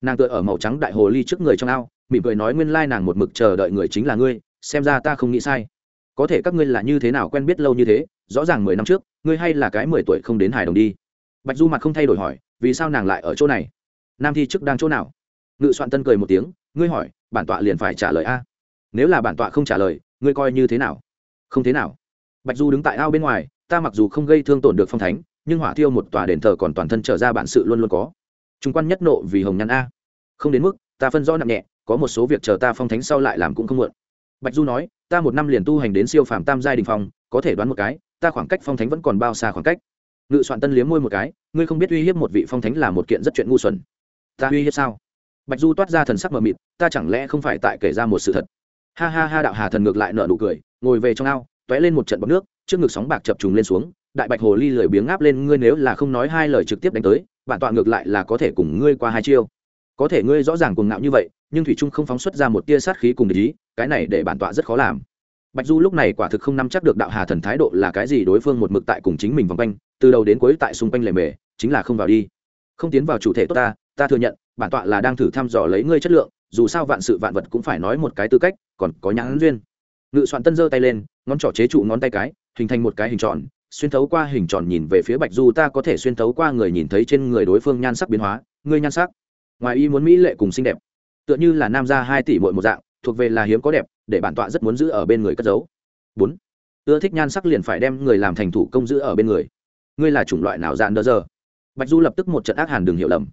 Nàng tựa ở màu trắng đại hồ ly trước người trong ao, mỉm cười nói nguyên lai nàng một mực chờ đợi người chính là ngươi, xem ra ta không nghĩ sai. Có thể các ngươi là như thế nào quen biết lâu như thế, rõ ràng mười năm trước, ngươi hay là cái mười tuổi không đến hài đồng đi. Bạch du mặt không thay đổi hỏi, vì sao nàng lại ở chỗ này? Nam thi chức đang chỗ nào? Ngự soạn tân cười một tiếng, ngươi hỏi, bản tọa liền phải trả lời a. Nếu là bản tọa không trả lời, ngươi coi như thế nào? Không thế nào. Bạch du đứng tại ao bên ngoài, ta mặc dù không gây thương tổn được phong thánh nhưng hỏa thiêu một tòa đền thờ còn toàn thân trở ra bản sự luôn luôn có. Trung quan nhất nộ vì hồng nhăn a. Không đến mức, ta phân rõ nặng nhẹ, có một số việc chờ ta phong thánh sau lại làm cũng không muộn. Bạch du nói, ta một năm liền tu hành đến siêu phàm tam giai đình phong, có thể đoán một cái, ta khoảng cách phong thánh vẫn còn bao xa khoảng cách. Ngự soạn tân liếm môi một cái, ngươi không biết uy hiếp một vị phong thánh là một kiện rất chuyện ngu xuẩn. Ta uy hiếp sao? Bạch du toát ra thần sắc mờ mịt, ta chẳng lẽ không phải tại kể ra một sự thật? Ha ha ha, đạo hà thần ngược lại nợ nụ cười, ngồi về trong ao t ó é lên một trận bọc nước, trước ngực sóng bạc chập trùng lên xuống đại bạch hồ ly lười biếng ngáp lên, ngươi nếu là không nói hai lời trực tiếp đánh tới, bản tọa ngược lại là có thể cùng ngươi qua hai chiêu. Có thể ngươi rõ ràng cuồng ngạo như vậy, nhưng thủy trung không phóng xuất ra một tia sát khí cùng ý, cái này để bản tọa rất khó làm. Bạch du lúc này quả thực không nắm chắc được đạo hà thần thái độ là cái gì, đối phương một mực tại cùng chính mình vòng quanh, từ đầu đến cuối tại xung quanh lề mề, chính là không vào đi. Không tiến vào chủ thể tốt ta ta thừa nhận, bản tọa là đang thử thăm dò lấy ngươi chất lượng, dù sao vạn sự vạn vật cũng phải nói một cái tư cách, còn có nhãn duyên. Ngự soạn tân giơ tay lên, ngón trỏ chế trụ ngón tay cái, hình thành một cái hình tròn xuyên thấu qua hình tròn nhìn về phía bạch du, ta có thể xuyên thấu qua người nhìn thấy trên người đối phương nhan sắc biến hóa, ngươi nhan sắc. Ngoài y muốn mỹ lệ cùng xinh đẹp, tựa như là nam gia hai tỷ mỗi một dạng, thuộc về là hiếm có đẹp, để bản tọa rất muốn giữ ở bên người cất giấu. Bốn, ưa thích nhan sắc liền phải đem người làm thành thủ công giữ ở bên người. Ngươi là chủng loại nào dạn đỡ giờ? Bạch du lập tức một trận ác hàn đừng hiểu lầm.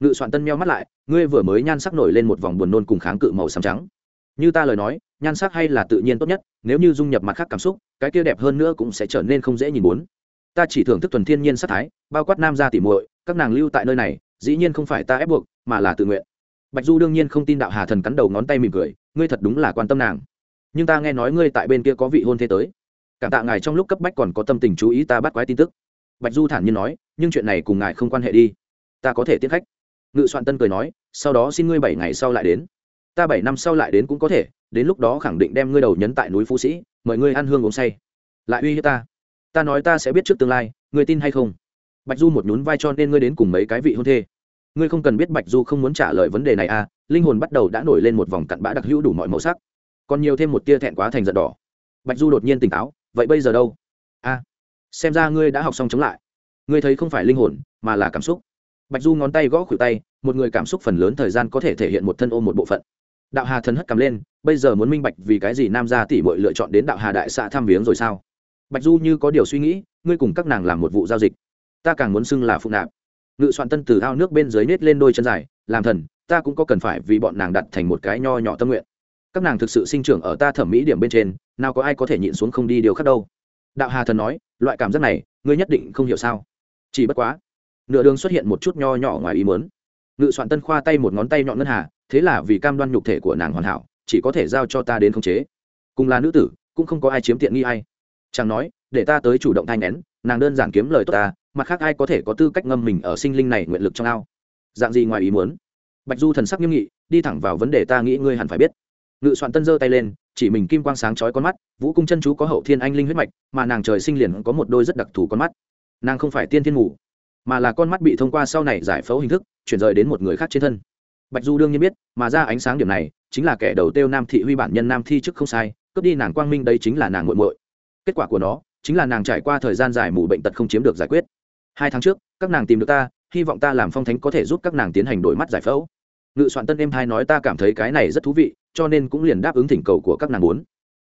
Ngự soạn tân meo mắt lại, ngươi vừa mới nhan sắc nổi lên một vòng buồn nôn cùng kháng cự màu xám trắng như ta lời nói, nhan sắc hay là tự nhiên tốt nhất, nếu như dung nhập mặt khác cảm xúc, cái kia đẹp hơn nữa cũng sẽ trở nên không dễ nhìn muốn ta chỉ thưởng thức thuần thiên nhiên sắc thái, bao quát nam gia tỉ muội, các nàng lưu tại nơi này, dĩ nhiên không phải ta ép buộc, mà là tự nguyện. Bạch du đương nhiên không tin đạo hà thần cắn đầu ngón tay mỉm cười, ngươi thật đúng là quan tâm nàng. Nhưng ta nghe nói ngươi tại bên kia có vị hôn thế tới. Cảm tạ ngài trong lúc cấp bách còn có tâm tình chú ý ta bắt quái tin tức. Bạch du thản nhiên nói, nhưng chuyện này cùng ngài không quan hệ đi. Ta có thể tiếp khách. Ngự soạn tân cười nói, sau đó xin ngươi bảy ngày sau lại đến ta bảy năm sau lại đến cũng có thể đến lúc đó khẳng định đem ngươi đầu nhấn tại núi phú sĩ mời ngươi ăn hương uống say. Lại uy hiếp ta. Ta nói ta sẽ biết trước tương lai ngươi tin hay không? Bạch du một nhún vai cho nên ngươi đến cùng mấy cái vị hôn thê? Ngươi không cần biết bạch du không muốn trả lời vấn đề này à linh hồn bắt đầu đã nổi lên một vòng cặn bã đặc hữu đủ mọi màu sắc. Còn nhiều thêm một tia thẹn quá thành giận đỏ. Bạch du đột nhiên tỉnh táo vậy bây giờ đâu? A à, xem ra ngươi đã học xong chống lại. Ngươi thấy không phải linh hồn mà là cảm xúc. Bạch du ngón tay gõ khuỷu tay một người cảm xúc phần lớn thời gian có thể thể hiện một thân ôm một bộ phận đạo hà thần hất cầm lên, bây giờ muốn minh bạch vì cái gì nam gia tỷ bội lựa chọn đến đạo hà đại xã thăm viếng rồi sao? Bạch du như có điều suy nghĩ, ngươi cùng các nàng làm một vụ giao dịch. Ta càng muốn xưng là phụ nạp. Ngự soạn tân từ ao nước bên dưới nết lên đôi chân dài, làm thần, ta cũng có cần phải vì bọn nàng đặt thành một cái nho nhỏ tâm nguyện. Các nàng thực sự sinh trưởng ở ta thẩm mỹ điểm bên trên, nào có ai có thể nhịn xuống không đi điều khác đâu. Đạo hà thần nói, loại cảm giác này, ngươi nhất định không hiểu sao? Chỉ bất quá, nửa đường xuất hiện một chút nho nhỏ ngoài ý mớn ngự soạn tân khoa tay một ngón tay nhọn ngân hà thế là vì cam đoan nhục thể của nàng hoàn hảo, chỉ có thể giao cho ta đến khống chế. Cùng là nữ tử, cũng không có ai chiếm tiện nghi ai. Chẳng nói, để ta tới chủ động thai ngén nàng đơn giản kiếm lời tốt ta, mặt khác ai có thể có tư cách ngâm mình ở sinh linh này nguyện lực trong ao. Dạng gì ngoài ý muốn? Bạch du thần sắc nghiêm nghị, đi thẳng vào vấn đề ta nghĩ ngươi hẳn phải biết. Ngự soạn tân giơ tay lên, chỉ mình kim quang sáng chói con mắt, vũ cung chân chú có hậu thiên anh linh huyết mạch, mà nàng trời sinh liền có một đôi rất đặc thù con mắt. Nàng không phải tiên thiên ngủ mà là con mắt bị thông qua sau này giải phẫu hình thức, chuyển rời đến một người khác trên thân bạch du đương nhiên biết, mà ra ánh sáng điểm này chính là kẻ đầu tiêu nam thị huy bản nhân nam thi chức không sai, cướp đi nàng quang minh đây chính là nàng muội muội. Kết quả của nó chính là nàng trải qua thời gian dài mù bệnh tật không chiếm được giải quyết. Hai tháng trước, các nàng tìm được ta, hy vọng ta làm phong thánh có thể giúp các nàng tiến hành đổi mắt giải phẫu. Ngự soạn tân em hai nói ta cảm thấy cái này rất thú vị, cho nên cũng liền đáp ứng thỉnh cầu của các nàng muốn.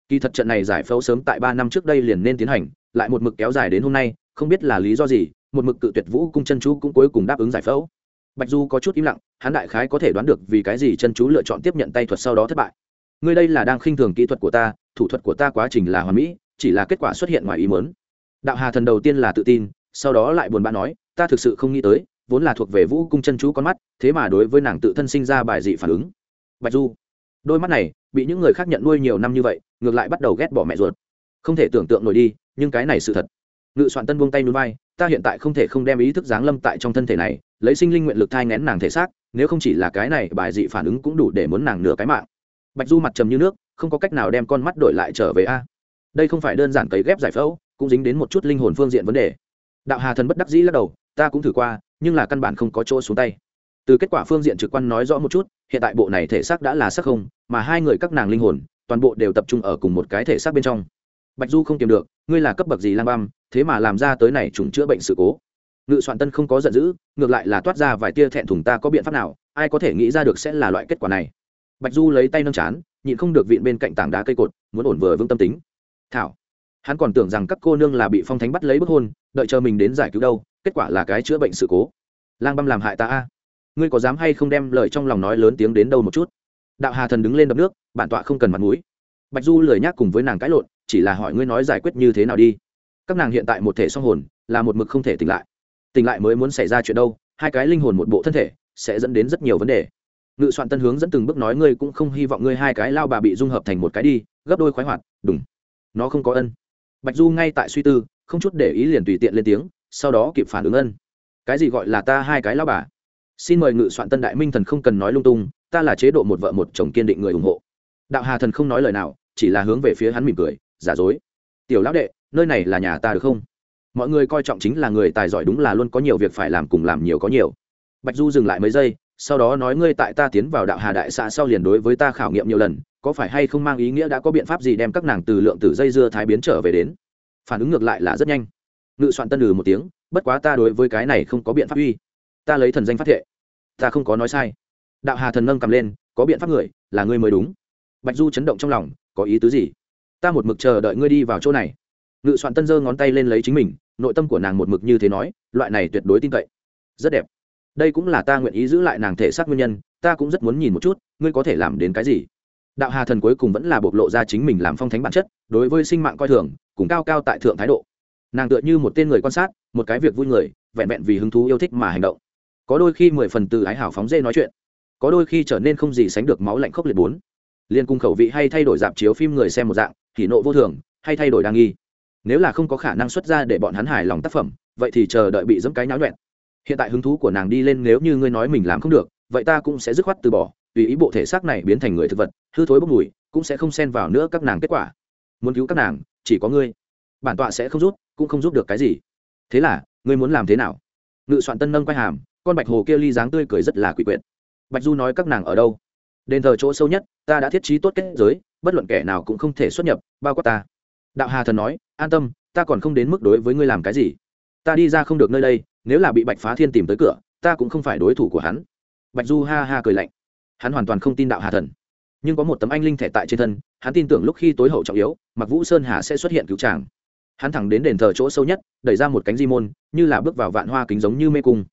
Kỳ thật trận này giải phẫu sớm tại ba năm trước đây liền nên tiến hành, lại một mực kéo dài đến hôm nay, không biết là lý do gì, một mực cự tuyệt vũ cung chân chú cũng cuối cùng đáp ứng giải phẫu bạch du có chút im lặng, hắn đại khái có thể đoán được vì cái gì chân chú lựa chọn tiếp nhận tay thuật sau đó thất bại. Ngươi đây là đang khinh thường kỹ thuật của ta, thủ thuật của ta quá trình là hoàn mỹ, chỉ là kết quả xuất hiện ngoài ý muốn. Đạo hà thần đầu tiên là tự tin, sau đó lại buồn bã nói, ta thực sự không nghĩ tới, vốn là thuộc về vũ cung chân chú con mắt, thế mà đối với nàng tự thân sinh ra bài dị phản ứng. Bạch du, đôi mắt này bị những người khác nhận nuôi nhiều năm như vậy, ngược lại bắt đầu ghét bỏ mẹ ruột. Không thể tưởng tượng nổi đi, nhưng cái này sự thật. Ngự soạn tân buông tay núi bay ta hiện tại không thể không đem ý thức giáng lâm tại trong thân thể này lấy sinh linh nguyện lực thai ngén nàng thể xác, nếu không chỉ là cái này, bài dị phản ứng cũng đủ để muốn nàng nửa cái mạng. Bạch du mặt trầm như nước, không có cách nào đem con mắt đổi lại trở về a. Đây không phải đơn giản cấy ghép giải phẫu, cũng dính đến một chút linh hồn phương diện vấn đề. Đạo hà thần bất đắc dĩ lắc đầu, ta cũng thử qua, nhưng là căn bản không có chỗ xuống tay. Từ kết quả phương diện trực quan nói rõ một chút, hiện tại bộ này thể xác đã là sắc không, mà hai người các nàng linh hồn, toàn bộ đều tập trung ở cùng một cái thể xác bên trong. Bạch du không kiềm được, ngươi là cấp bậc gì lang băm, thế mà làm ra tới này trùng chữa bệnh sự cố ngự soạn tân không có giận dữ, ngược lại là toát ra vài tia thẹn thùng, ta có biện pháp nào? Ai có thể nghĩ ra được sẽ là loại kết quả này? Bạch du lấy tay nâng chán, nhịn không được vịn bên cạnh tảng đá cây cột, muốn ổn vừa vững tâm tính. Thảo, hắn còn tưởng rằng các cô nương là bị phong thánh bắt lấy bức hôn, đợi chờ mình đến giải cứu đâu, kết quả là cái chữa bệnh sự cố. Lang băm làm hại ta a? Ngươi có dám hay không đem lời trong lòng nói lớn tiếng đến đâu một chút? Đạo hà thần đứng lên đập nước, bản tọa không cần mặt mũi. Bạch du lời nhắc cùng với nàng cãi lộn, chỉ là hỏi ngươi nói giải quyết như thế nào đi. Các nàng hiện tại một thể song hồn, là một mực không thể tỉnh lại tỉnh lại mới muốn xảy ra chuyện đâu, hai cái linh hồn một bộ thân thể sẽ dẫn đến rất nhiều vấn đề. Ngự soạn tân hướng dẫn từng bước nói ngươi cũng không hy vọng ngươi hai cái lao bà bị dung hợp thành một cái đi, gấp đôi khoái hoạt đúng nó không có ân. Bạch du ngay tại suy tư, không chút để ý liền tùy tiện lên tiếng, sau đó kịp phản ứng ân. Cái gì gọi là ta hai cái lao bà? Xin mời ngự soạn tân đại minh thần không cần nói lung tung, ta là chế độ một vợ một chồng kiên định người ủng hộ. Đạo hà thần không nói lời nào, chỉ là hướng về phía hắn mỉm cười, giả dối. Tiểu lão đệ, nơi này là nhà ta được không? Mọi người coi trọng chính là người tài giỏi đúng là luôn có nhiều việc phải làm cùng làm nhiều có nhiều. Bạch du dừng lại mấy giây, sau đó nói, ngươi tại ta tiến vào đạo hà đại xã sau liền đối với ta khảo nghiệm nhiều lần, có phải hay không mang ý nghĩa đã có biện pháp gì đem các nàng từ lượng từ dây dưa thái biến trở về đến? Phản ứng ngược lại là rất nhanh. Ngự soạn tân ừ một tiếng, bất quá ta đối với cái này không có biện pháp uy. Ta lấy thần danh phát thệ. Ta không có nói sai. Đạo hà thần nâng cầm lên, có biện pháp người, là ngươi mới đúng. Bạch du chấn động trong lòng, có ý tứ gì? Ta một mực chờ đợi ngươi đi vào chỗ này. Ngự soạn tân giơ ngón tay lên lấy chính mình nội tâm của nàng một mực như thế nói, loại này tuyệt đối tin cậy. Rất đẹp. Đây cũng là ta nguyện ý giữ lại nàng thể xác nguyên nhân, ta cũng rất muốn nhìn một chút, ngươi có thể làm đến cái gì? Đạo hà thần cuối cùng vẫn là bộc lộ ra chính mình làm phong thánh bản chất, đối với sinh mạng coi thường, cùng cao cao tại thượng thái độ. Nàng tựa như một tên người quan sát, một cái việc vui người, vẹn vẹn vì hứng thú yêu thích mà hành động. Có đôi khi mười phần từ ái hảo phóng dê nói chuyện. Có đôi khi trở nên không gì sánh được máu lạnh khốc liệt bốn. Liên cung khẩu vị hay thay đổi dạp chiếu phim người xem một dạng thì nộ vô thường, hay thay đổi đa nghi nếu là không có khả năng xuất ra để bọn hắn hài lòng tác phẩm, vậy thì chờ đợi bị dẫm cái náo nhuẹn. Hiện tại hứng thú của nàng đi lên nếu như ngươi nói mình làm không được, vậy ta cũng sẽ dứt khoát từ bỏ, tùy ý bộ thể xác này biến thành người thực vật, hư thối bốc mùi, cũng sẽ không xen vào nữa các nàng kết quả. Muốn cứu các nàng, chỉ có ngươi. Bản tọa sẽ không rút, cũng không giúp được cái gì. Thế là, ngươi muốn làm thế nào? Ngự soạn tân nâng quay hàm, con bạch hồ kia ly dáng tươi cười rất là quỷ quyệt. Bạch du nói các nàng ở đâu? Đền thờ chỗ sâu nhất, ta đã thiết trí tốt kết giới, bất luận kẻ nào cũng không thể xuất nhập, bao quát ta đạo hà thần nói, an tâm, ta còn không đến mức đối với ngươi làm cái gì. Ta đi ra không được nơi đây, nếu là bị bạch phá thiên tìm tới cửa, ta cũng không phải đối thủ của hắn. Bạch du ha ha cười lạnh. Hắn hoàn toàn không tin đạo hà thần. Nhưng có một tấm anh linh thẻ tại trên thân, hắn tin tưởng lúc khi tối hậu trọng yếu mặc vũ sơn hà sẽ xuất hiện cứu tràng hắn thẳng đến đền thờ chỗ sâu nhất, đẩy ra một cánh di môn, như là bước vào vạn hoa kính giống như mê cung.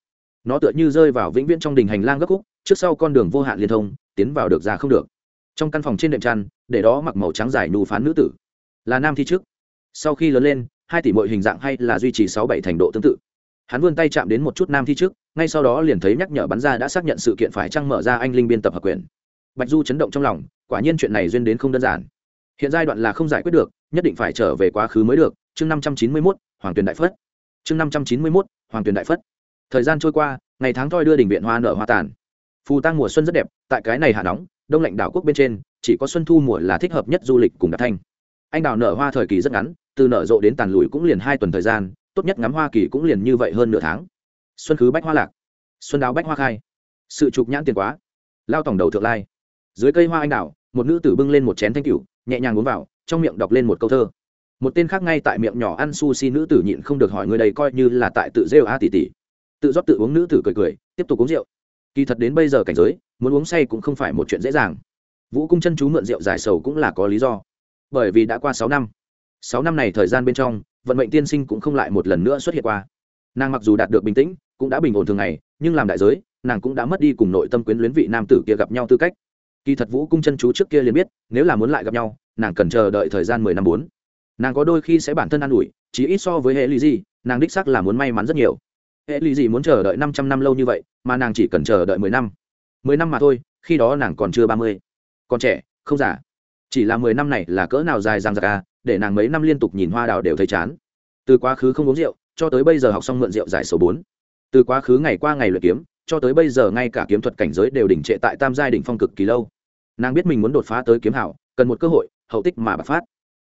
Nó tựa như rơi vào vĩnh viễn trong đình hành lang gấp khúc, trước sau con đường vô hạn liên thông, tiến vào được ra không được. Trong căn phòng trên đệm trăn để đó mặc màu trắng dài nù phán nữ tử là nam thi trước. Sau khi lớn lên, hai tỷ mọi hình dạng hay là duy trì sáu bảy thành độ tương tự. Hắn vươn tay chạm đến một chút nam thi trước, ngay sau đó liền thấy nhắc nhở bắn ra đã xác nhận sự kiện phải trăng mở ra anh linh biên tập hợp quyền. Bạch du chấn động trong lòng, quả nhiên chuyện này duyên đến không đơn giản. Hiện giai đoạn là không giải quyết được, nhất định phải trở về quá khứ mới được. Chương năm trăm chín mươi mốt, hoàng tuyền đại phất. Chương năm trăm chín mươi mốt, hoàng tuyền đại phất. Thời gian trôi qua, ngày tháng thoi đưa đình viện hoa nở hoa tàn. Phù tăng mùa xuân rất đẹp, tại cái này hạ nóng, đông lạnh đảo quốc bên trên, chỉ có xuân thu mùa là thích hợp nhất du lịch cùng đạt thanh anh đào nở hoa thời kỳ rất ngắn, từ nở rộ đến tàn lùi cũng liền hai tuần thời gian, tốt nhất ngắm hoa kỳ cũng liền như vậy hơn nửa tháng. Xuân khứ bách hoa lạc. Xuân đào bách hoa khai. Sự trục nhãn tiền quá. Lao tổng đầu thượng lai. Dưới cây hoa anh đào, một nữ tử bưng lên một chén thanh cửu, nhẹ nhàng uống vào, trong miệng đọc lên một câu thơ. Một tên khác ngay tại miệng nhỏ ăn sushi nữ tử nhịn không được hỏi người đây coi như là tại tự rêu a tỷ tỷ. Tự rót tự uống nữ tử cười cười, tiếp tục uống rượu. Kỳ thật đến bây giờ cảnh giới, muốn uống say cũng không phải một chuyện dễ dàng. Vũ cung chân chú mượn rượu giải sầu cũng là có lý do bởi vì đã qua sáu năm. Sáu năm này thời gian bên trong, vận mệnh tiên sinh cũng không lại một lần nữa xuất hiện qua. Nàng mặc dù đạt được bình tĩnh, cũng đã bình ổn thường ngày, nhưng làm đại giới, nàng cũng đã mất đi cùng nội tâm quyến luyến vị nam tử kia gặp nhau tư cách. Kỳ thật vũ cung chân chú trước kia liền biết, nếu là muốn lại gặp nhau, nàng cần chờ đợi thời gian mười năm bốn. Nàng có đôi khi sẽ bản thân an ủi chỉ ít so với hệ lý gì, nàng đích xác là muốn may mắn rất nhiều. Hệ lý gì muốn chờ đợi năm trăm năm lâu như vậy, mà nàng chỉ cần chờ đợi mười năm. Mười năm mà thôi, khi đó nàng còn chưa ba mươi. Còn trẻ, không già chỉ là mười năm này là cỡ nào dài dằng dặc à để nàng mấy năm liên tục nhìn hoa đào đều thấy chán. Từ quá khứ không uống rượu, cho tới bây giờ học xong mượn rượu giải số bốn. Từ quá khứ ngày qua ngày luyện kiếm, cho tới bây giờ ngay cả kiếm thuật cảnh giới đều đỉnh trệ tại tam giai đỉnh phong cực kỳ lâu. Nàng biết mình muốn đột phá tới kiếm hảo, cần một cơ hội, hậu tích mà bạc phát.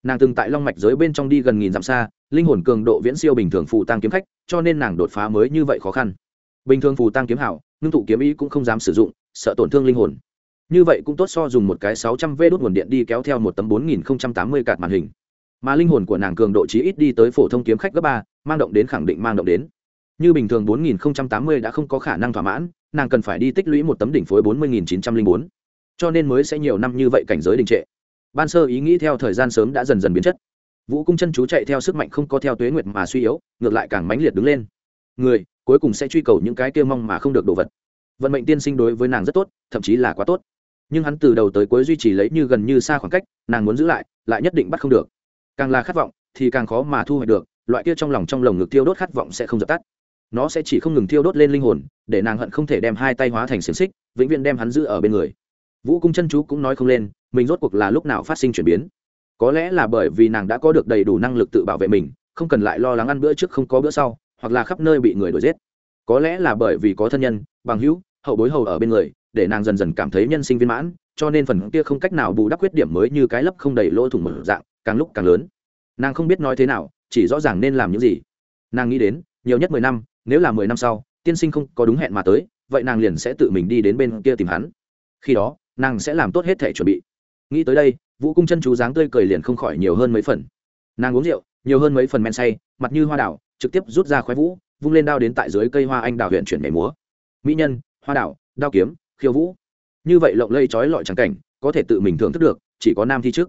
Nàng từng tại long mạch giới bên trong đi gần nghìn dặm xa, linh hồn cường độ viễn siêu bình thường phù tăng kiếm khách, cho nên nàng đột phá mới như vậy khó khăn. Bình thường phù tăng kiếm hảo, ngưng tụ kiếm ý cũng không dám sử dụng, sợ tổn thương linh hồn như vậy cũng tốt so dùng một cái sáu trăm v đốt nguồn điện đi kéo theo một tấm bốn nghìn tám mươi cạt màn hình. Mà linh hồn của nàng cường độ chí ít đi tới phổ thông kiếm khách cấp ba, mang động đến khẳng định mang động đến. Như bình thường bốn nghìn tám mươi đã không có khả năng thỏa mãn, nàng cần phải đi tích lũy một tấm đỉnh phối bốn mươi chín trăm linh bốn. Cho nên mới sẽ nhiều năm như vậy cảnh giới đình trệ. Ban sơ ý nghĩ theo thời gian sớm đã dần dần biến chất. Vũ cung chân chú chạy theo sức mạnh không có theo tuế nguyệt mà suy yếu, ngược lại càng mãnh liệt đứng lên. Người, cuối cùng sẽ truy cầu những cái kia mong mà không được đồ vật. Vận mệnh tiên sinh đối với nàng rất tốt, thậm chí là quá tốt nhưng hắn từ đầu tới cuối duy trì lấy như gần như xa khoảng cách, nàng muốn giữ lại lại nhất định bắt không được. Càng là khát vọng, thì càng khó mà thu hoạch được, loại kia trong lòng trong lồng ngực tiêu đốt khát vọng sẽ không dập tắt. Nó sẽ chỉ không ngừng thiêu đốt lên linh hồn, để nàng hận không thể đem hai tay hóa thành xiềng xích, vĩnh viễn đem hắn giữ ở bên người. Vũ cung chân chú cũng nói không lên, mình rốt cuộc là lúc nào phát sinh chuyển biến. Có lẽ là bởi vì nàng đã có được đầy đủ năng lực tự bảo vệ mình, không cần lại lo lắng ăn bữa trước không có bữa sau, hoặc là khắp nơi bị người đuổi giết. Có lẽ là bởi vì có thân nhân, bằng hữu, hậu bối hầu ở bên người để nàng dần dần cảm thấy nhân sinh viên mãn, cho nên phần kia không cách nào bù đắp khuyết điểm mới như cái lấp không đầy lỗ thủng mở dạng, càng lúc càng lớn. Nàng không biết nói thế nào, chỉ rõ ràng nên làm những gì. Nàng nghĩ đến, nhiều nhất mười năm, nếu là mười năm sau, tiên sinh không có đúng hẹn mà tới, vậy nàng liền sẽ tự mình đi đến bên kia tìm hắn. Khi đó, nàng sẽ làm tốt hết thể chuẩn bị. Nghĩ tới đây, vũ cung chân chú dáng tươi cười liền không khỏi nhiều hơn mấy phần. Nàng uống rượu, nhiều hơn mấy phần men say, mặt như hoa đảo, trực tiếp rút ra khoái vũ, vung lên đao đến tại dưới cây hoa anh đào huyện chuyển mẻ múa. Mỹ nhân, hoa đảo, đao kiếm khiêu vũ. Như vậy lộng lây trói lọi trắng cảnh, có thể tự mình thưởng thức được, chỉ có nam thi trước.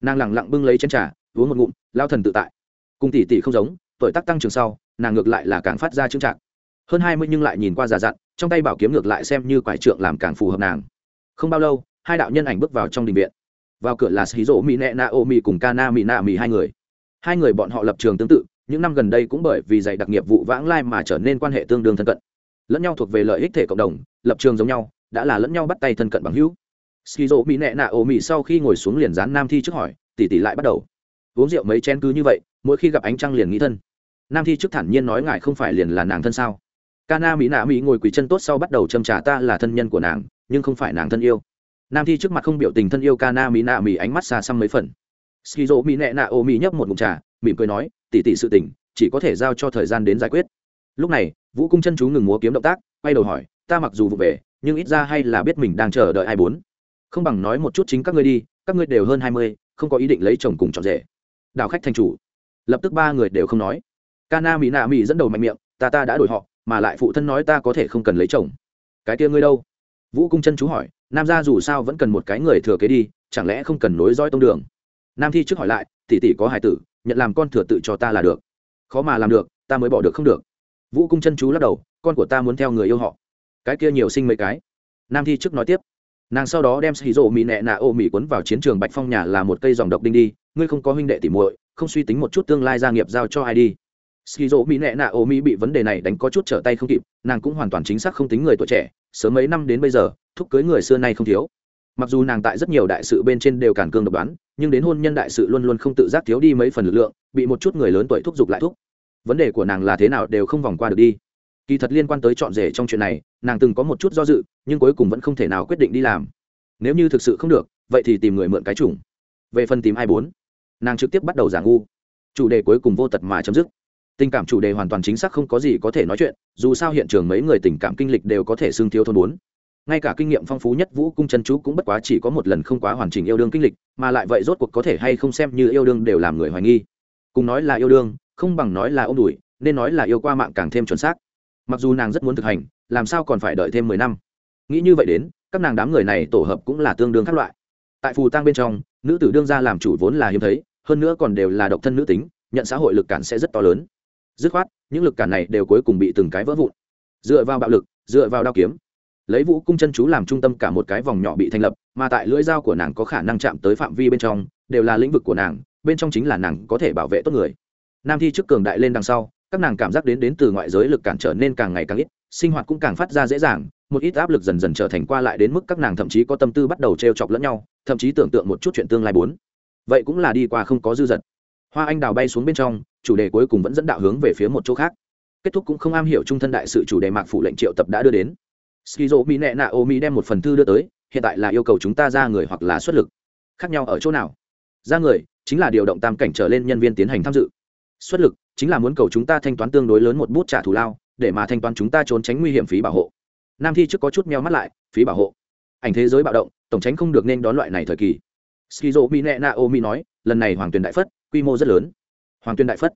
Nàng lẳng lặng bưng lấy chân trà, uống một ngụm, lao thần tự tại. Cùng tỷ tỷ không giống, tuổi tác tăng trưởng sau, nàng ngược lại là càng phát ra trưng trạng hơn hai mươi nhưng lại nhìn qua già dặn, trong tay bảo kiếm ngược lại xem như quải trượng làm càng phù hợp nàng. Không bao lâu, hai đạo nhân ảnh bước vào trong đình viện. Vào cửa là xí rỗ mỹ nẹ na ô mỹ cùng ca na mỹ mỹ hai người. Hai người bọn họ lập trường tương tự, những năm gần đây cũng bởi vì dạy đặc nghiệp vụ vãng lai mà trở nên quan hệ tương đương thân cận. Lẫn nhau thuộc về lợi ích thể cộng đồng, lập trường giống nhau đã là lẫn nhau bắt tay thân cận bằng hữu. Skizo mỹ nẹ nạ ô mỹ sau khi ngồi xuống liền dán nam thi trước hỏi, tỷ tỷ lại bắt đầu. Uống rượu mấy chén cứ như vậy, mỗi khi gặp ánh trăng liền nghĩ thân. Nam thi trước thản nhiên nói, ngài không phải liền là nàng thân sao? Kana mỹ nạ mỹ ngồi quỳ chân tốt sau bắt đầu châm trà, ta là thân nhân của nàng, nhưng không phải nàng thân yêu. Nam thi trước mặt không biểu tình thân yêu Kana mỹ nạ mỹ ánh mắt xa xăm mấy phần. Skizo mỹ nẹ nạ ô mỹ nhấp một ngụm trà, mỉm cười nói, tỷ tỷ sự tình, chỉ có thể giao cho thời gian đến giải quyết. Lúc này, vũ cung chân chú ngừng múa kiếm động tác, quay đầu hỏi, ta mặc dù vụ về nhưng ít ra hay là biết mình đang chờ đợi ai bốn. Không bằng nói một chút chính các ngươi đi, các ngươi đều hơn hai mươi, không có ý định lấy chồng cùng chọn rể. Đào khách thành chủ. Lập tức ba người đều không nói. Kana mỹ nạ mỹ dẫn đầu mạnh miệng, ta ta đã đổi họ, mà lại phụ thân nói ta có thể không cần lấy chồng. Cái kia ngươi đâu? Vũ cung chân chú hỏi, nam gia dù sao vẫn cần một cái người thừa kế đi, chẳng lẽ không cần nối dõi tông đường? Nam thi trước hỏi lại, tỷ tỷ có hài tử, nhận làm con thừa tự cho ta là được. Khó mà làm được, ta mới bỏ được không được. Vũ cung chân chú lắc đầu, con của ta muốn theo người yêu họ cái kia nhiều sinh mấy cái. Nam thi trước nói tiếp, nàng sau đó đem xì rộ mỹ nẹ nạ ô mỹ quấn vào chiến trường bạch phong nhà là một cây dòng độc đinh đi, ngươi không có huynh đệ tỉ muội, không suy tính một chút tương lai gia nghiệp giao cho ai đi. Xì rộ mỹ nẹ nạ ô mỹ bị vấn đề này đánh có chút trở tay không kịp, nàng cũng hoàn toàn chính xác không tính người tuổi trẻ, sớm mấy năm đến bây giờ, thúc cưới người xưa nay không thiếu. Mặc dù nàng tại rất nhiều đại sự bên trên đều cản cương độc đoán, nhưng đến hôn nhân đại sự luôn luôn không tự giác thiếu đi mấy phần lực lượng, bị một chút người lớn tuổi thúc giục lại thúc. Vấn đề của nàng là thế nào đều không vòng qua được đi kỳ thật liên quan tới chọn rể trong chuyện này, nàng từng có một chút do dự, nhưng cuối cùng vẫn không thể nào quyết định đi làm. Nếu như thực sự không được, vậy thì tìm người mượn cái chủng. Về phần tìm ai bốn, nàng trực tiếp bắt đầu giả ngu. Chủ đề cuối cùng vô tật mà chấm dứt. Tình cảm chủ đề hoàn toàn chính xác không có gì có thể nói chuyện, dù sao hiện trường mấy người tình cảm kinh lịch đều có thể xương thiếu thôn bốn. Ngay cả kinh nghiệm phong phú nhất vũ cung chân chú cũng bất quá chỉ có một lần không quá hoàn chỉnh yêu đương kinh lịch, mà lại vậy rốt cuộc có thể hay không xem như yêu đương đều làm người hoài nghi. Cùng nói là yêu đương, không bằng nói là ôm đùi, nên nói là yêu qua mạng càng thêm chuẩn xác mặc dù nàng rất muốn thực hành, làm sao còn phải đợi thêm mười năm? Nghĩ như vậy đến, các nàng đám người này tổ hợp cũng là tương đương các loại. Tại phù tang bên trong, nữ tử đương gia làm chủ vốn là hiếm thấy, hơn nữa còn đều là độc thân nữ tính, nhận xã hội lực cản sẽ rất to lớn. Dứt khoát, những lực cản này đều cuối cùng bị từng cái vỡ vụn. Dựa vào bạo lực, dựa vào đao kiếm, lấy vũ cung chân chú làm trung tâm cả một cái vòng nhỏ bị thành lập, mà tại lưỡi dao của nàng có khả năng chạm tới phạm vi bên trong, đều là lĩnh vực của nàng, bên trong chính là nàng có thể bảo vệ tốt người. Nam thi trước cường đại lên đằng sau các nàng cảm giác đến đến từ ngoại giới lực cản trở nên càng ngày càng ít, sinh hoạt cũng càng phát ra dễ dàng, một ít áp lực dần dần trở thành qua lại đến mức các nàng thậm chí có tâm tư bắt đầu t r e o chọc lẫn nhau, thậm chí tưởng tượng một chút chuyện tương lai bốn. Vậy cũng là đi qua không có dư dật. Hoa anh đào bay xuống bên trong, chủ đề cuối cùng vẫn dẫn đạo hướng về phía một chỗ khác. Kết thúc cũng không am hiểu trung thân đại sự chủ đề mạc phủ lệnh triệu tập đã đưa đến. Skizo mỹ nẹ nạ ô mỹ đem một phần thư đưa tới, hiện tại là yêu cầu chúng ta ra người hoặc là xuất lực. Khác nhau ở chỗ nào? Ra người, chính là điều động tam cảnh trở lên nhân viên tiến hành tham dự xuất lực, chính là muốn cầu chúng ta thanh toán tương đối lớn một bút trả thù lao, để mà thanh toán chúng ta trốn tránh nguy hiểm phí bảo hộ. Nam thi trước có chút meo mắt lại, phí bảo hộ. Ảnh thế giới bạo động, tổng tránh không được nên đón loại này thời kỳ. Skizo mi nẹ na mi nói, lần này hoàng tuyền đại phất, quy mô rất lớn. Hoàng tuyền đại phất.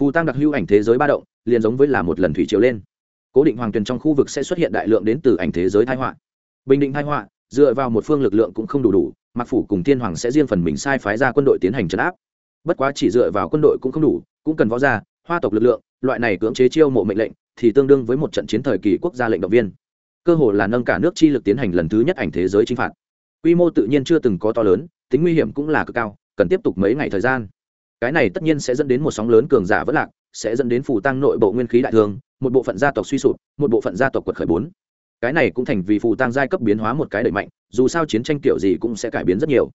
Phù tăng đặc hưu ảnh thế giới ba động, liền giống với là một lần thủy chiều lên. Cố định hoàng tuyền trong khu vực sẽ xuất hiện đại lượng đến từ ảnh thế giới thái họa. Bình định thái họa, dựa vào một phương lực lượng cũng không đủ đủ mặc phủ cùng thiên hoàng sẽ riêng phần mình sai phái ra quân đội tiến hành trấn áp. Bất quá chỉ dựa vào quân đội cũng không đủ cũng cần võ gia, hoa tộc lực lượng, loại này cưỡng chế chiêu mộ mệnh lệnh thì tương đương với một trận chiến thời kỳ quốc gia lệnh động viên. Cơ hội là nâng cả nước chi lực tiến hành lần thứ nhất ảnh thế giới chinh phạt. Quy mô tự nhiên chưa từng có to lớn, tính nguy hiểm cũng là cực cao, cần tiếp tục mấy ngày thời gian. Cái này tất nhiên sẽ dẫn đến một sóng lớn cường giả vất lạc, sẽ dẫn đến phủ tăng nội bộ nguyên khí đại thương, một bộ phận gia tộc suy sụp, một bộ phận gia tộc quật khởi bốn. Cái này cũng thành vì phù tăng giai cấp biến hóa một cái đẩy mạnh, dù sao chiến tranh kiểu gì cũng sẽ cải biến rất nhiều.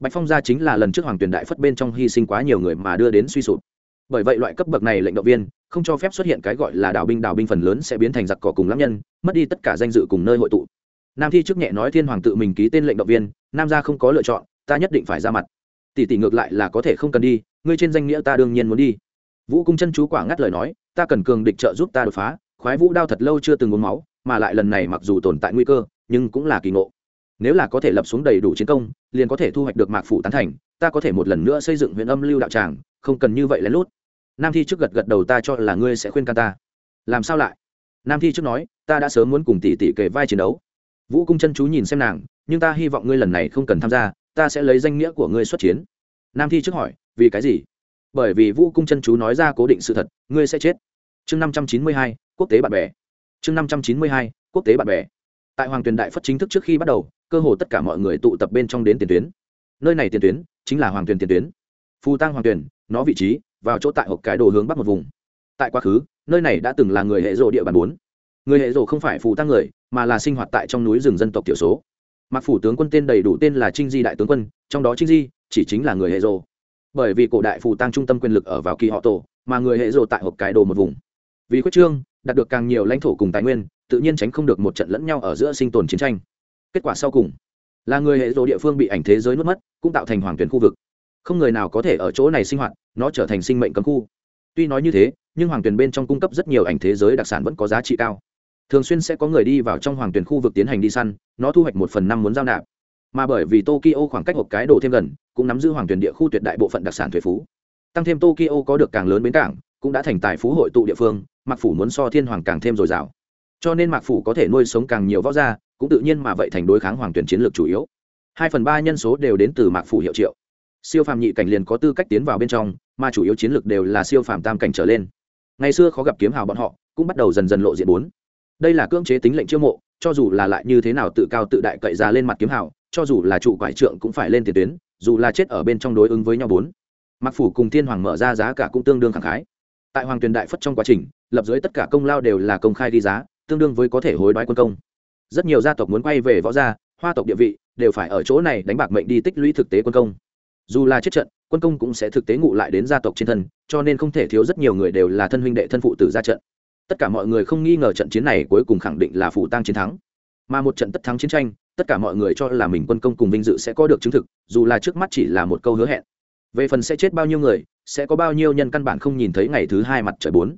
Bạch phong gia chính là lần trước hoàng tuyền đại phất bên trong hy sinh quá nhiều người mà đưa đến suy sụp bởi vậy loại cấp bậc này lệnh động viên, không cho phép xuất hiện cái gọi là đào binh đào binh phần lớn sẽ biến thành giặc cỏ cùng lãm nhân, mất đi tất cả danh dự cùng nơi hội tụ. Nam thi trước nhẹ nói thiên hoàng tự mình ký tên lệnh động viên, nam gia không có lựa chọn, ta nhất định phải ra mặt. Tỷ tỷ ngược lại là có thể không cần đi, ngươi trên danh nghĩa ta đương nhiên muốn đi. Vũ cung chân chú quả ngắt lời nói, ta cần cường địch trợ giúp ta đột phá, khoái vũ đao thật lâu chưa từng uống máu, mà lại lần này mặc dù tồn tại nguy cơ, nhưng cũng là kỳ ngộ. Nếu là có thể lập xuống đầy đủ chiến công, liền có thể thu hoạch được mạc phủ tán thành ta có thể một lần nữa xây dựng huyện âm lưu đạo tràng, không cần như vậy lén lút. Nam thi trước gật gật đầu ta cho là ngươi sẽ khuyên can ta. Làm sao lại? Nam thi trước nói, ta đã sớm muốn cùng tỷ tỷ kể vai chiến đấu. Vũ cung chân chú nhìn xem nàng, nhưng ta hy vọng ngươi lần này không cần tham gia, ta sẽ lấy danh nghĩa của ngươi xuất chiến. Nam thi trước hỏi, vì cái gì? Bởi vì vũ cung chân chú nói ra cố định sự thật, ngươi sẽ chết. Chương năm trăm chín mươi hai, quốc tế bạn bè. Chương năm trăm chín mươi hai, quốc tế bạn bè. Tại hoàng tuyền đại phất chính thức trước khi bắt đầu, cơ hồ tất cả mọi người tụ tập bên trong đến tiền tuyến. Nơi này tiền tuyến chính là hoàng tuyển tiền tuyến. Phù tăng hoàng tuyển nó vị trí, vào chỗ tại hộp cái đồ hướng bắc một vùng. Tại quá khứ, nơi này đã từng là người hệ rộ địa bàn bốn. Người hệ rộ không phải phù tăng người, mà là sinh hoạt tại trong núi rừng dân tộc thiểu số. Mặc phủ tướng quân tên đầy đủ tên là trinh di đại tướng quân, trong đó trinh di chỉ chính là người hệ rộ. Bởi vì cổ đại phù tăng trung tâm quyền lực ở vào kỳ họ tổ, mà người hệ rộ tại hộp cái đồ một vùng. Vì quyết trương, đạt được càng nhiều lãnh thổ cùng tài nguyên, tự nhiên tránh không được một trận lẫn nhau ở giữa sinh tồn chiến tranh. Kết quả sau cùng là người hệ rộ địa phương bị ảnh thế giới nuốt mất, cũng tạo thành hoàng tuyển khu vực. Không người nào có thể ở chỗ này sinh hoạt, nó trở thành sinh mệnh cấm khu. Tuy nói như thế, nhưng hoàng tuyển bên trong cung cấp rất nhiều ảnh thế giới đặc sản vẫn có giá trị cao. Thường xuyên sẽ có người đi vào trong hoàng tuyển khu vực tiến hành đi săn, nó thu hoạch một phần năm muốn giao nạp. Mà bởi vì tokyo khoảng cách hộp cái đồ thêm gần, cũng nắm giữ hoàng tuyển địa khu tuyệt đại bộ phận đặc sản thuế phú. Tăng thêm tokyo có được càng lớn bến cảng, cũng đã thành tài phú hội tụ địa phương, mạc phủ muốn so thiên hoàng càng thêm dồi dào. Cho nên mạc phủ có thể nuôi sống càng nhiều võ gia cũng tự nhiên mà vậy thành đối kháng hoàng tuyển chiến lược chủ yếu. Hai phần ba nhân số đều đến từ mạc phủ hiệu triệu. Siêu phàm nhị cảnh liền có tư cách tiến vào bên trong, mà chủ yếu chiến lược đều là siêu phàm tam cảnh trở lên. Ngày xưa khó gặp kiếm hào bọn họ, cũng bắt đầu dần dần lộ diện bốn. Đây là cưỡng chế tính lệnh chiêu mộ, cho dù là lại như thế nào tự cao tự đại cậy ra lên mặt kiếm hào, cho dù là trụ quải trượng cũng phải lên tiền tuyến, dù là chết ở bên trong đối ứng với nhau bốn. Mặc phủ cùng thiên hoàng mở ra giá cả cũng tương đương khẳng khái. Tại hoàng tuyền đại phất trong quá trình, lập dưới tất cả công lao đều là công khai ghi giá, tương đương với có thể hối đoái quân công rất nhiều gia tộc muốn quay về võ gia, hoa tộc địa vị, đều phải ở chỗ này đánh bạc mệnh đi tích lũy thực tế quân công. Dù là chết trận, quân công cũng sẽ thực tế ngụ lại đến gia tộc trên thân, cho nên không thể thiếu rất nhiều người đều là thân huynh đệ thân phụ tử ra trận. Tất cả mọi người không nghi ngờ trận chiến này cuối cùng khẳng định là phủ tăng chiến thắng. Mà một trận tất thắng chiến tranh, tất cả mọi người cho là mình quân công cùng vinh dự sẽ có được chứng thực, dù là trước mắt chỉ là một câu hứa hẹn. Về phần sẽ chết bao nhiêu người, sẽ có bao nhiêu nhân căn bản không nhìn thấy ngày thứ hai mặt trời bốn.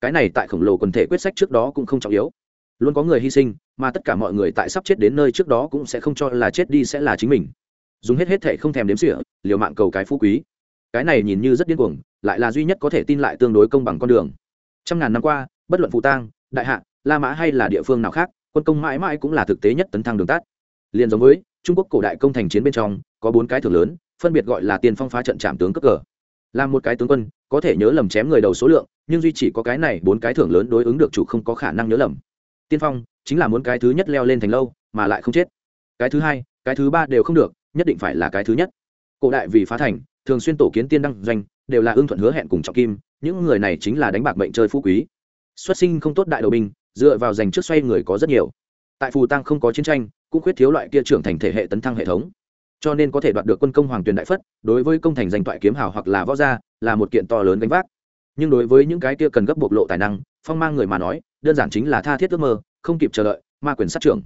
Cái này tại khổng lồ quần thể quyết sách trước đó cũng không trọng yếu luôn có người hy sinh, mà tất cả mọi người tại sắp chết đến nơi trước đó cũng sẽ không cho là chết đi sẽ là chính mình. Dùng hết hết thệ không thèm đếm xỉa, liều mạng cầu cái phú quý. Cái này nhìn như rất điên cuồng, lại là duy nhất có thể tin lại tương đối công bằng con đường. Trăm ngàn năm qua, bất luận phụ tang, đại hạ, la mã hay là địa phương nào khác, quân công mãi mãi cũng là thực tế nhất tấn thăng đường tắt. Liền giống với trung quốc cổ đại công thành chiến bên trong, có bốn cái thưởng lớn, phân biệt gọi là tiền phong phá trận trạm tướng cấp cờ. Là một cái tướng quân, có thể nhớ lầm chém người đầu số lượng, nhưng duy chỉ có cái này bốn cái thưởng lớn đối ứng được chủ không có khả năng nhớ lầm tiên phong chính là muốn cái thứ nhất leo lên thành lâu, mà lại không chết. Cái thứ hai, cái thứ ba đều không được, nhất định phải là cái thứ nhất. Cổ đại vì phá thành, thường xuyên tổ kiến tiên đăng doanh, đều là ưng thuận hứa hẹn cùng trọng kim, những người này chính là đánh bạc mệnh chơi phú quý. Xuất sinh không tốt đại đầu binh, dựa vào giành trước xoay người có rất nhiều. Tại phù tăng không có chiến tranh, cũng khuyết thiếu loại kia trưởng thành thể hệ tấn thăng hệ thống. Cho nên có thể đoạt được quân công hoàng tuyền đại phất, đối với công thành danh toại kiếm hào hoặc là võ gia, là một kiện to lớn gánh vác. Nhưng đối với những cái kia cần gấp bộc lộ tài năng, phong mang người mà nói đơn giản chính là tha thiết ước mơ, không kịp chờ đợi, ma quyền sát trưởng.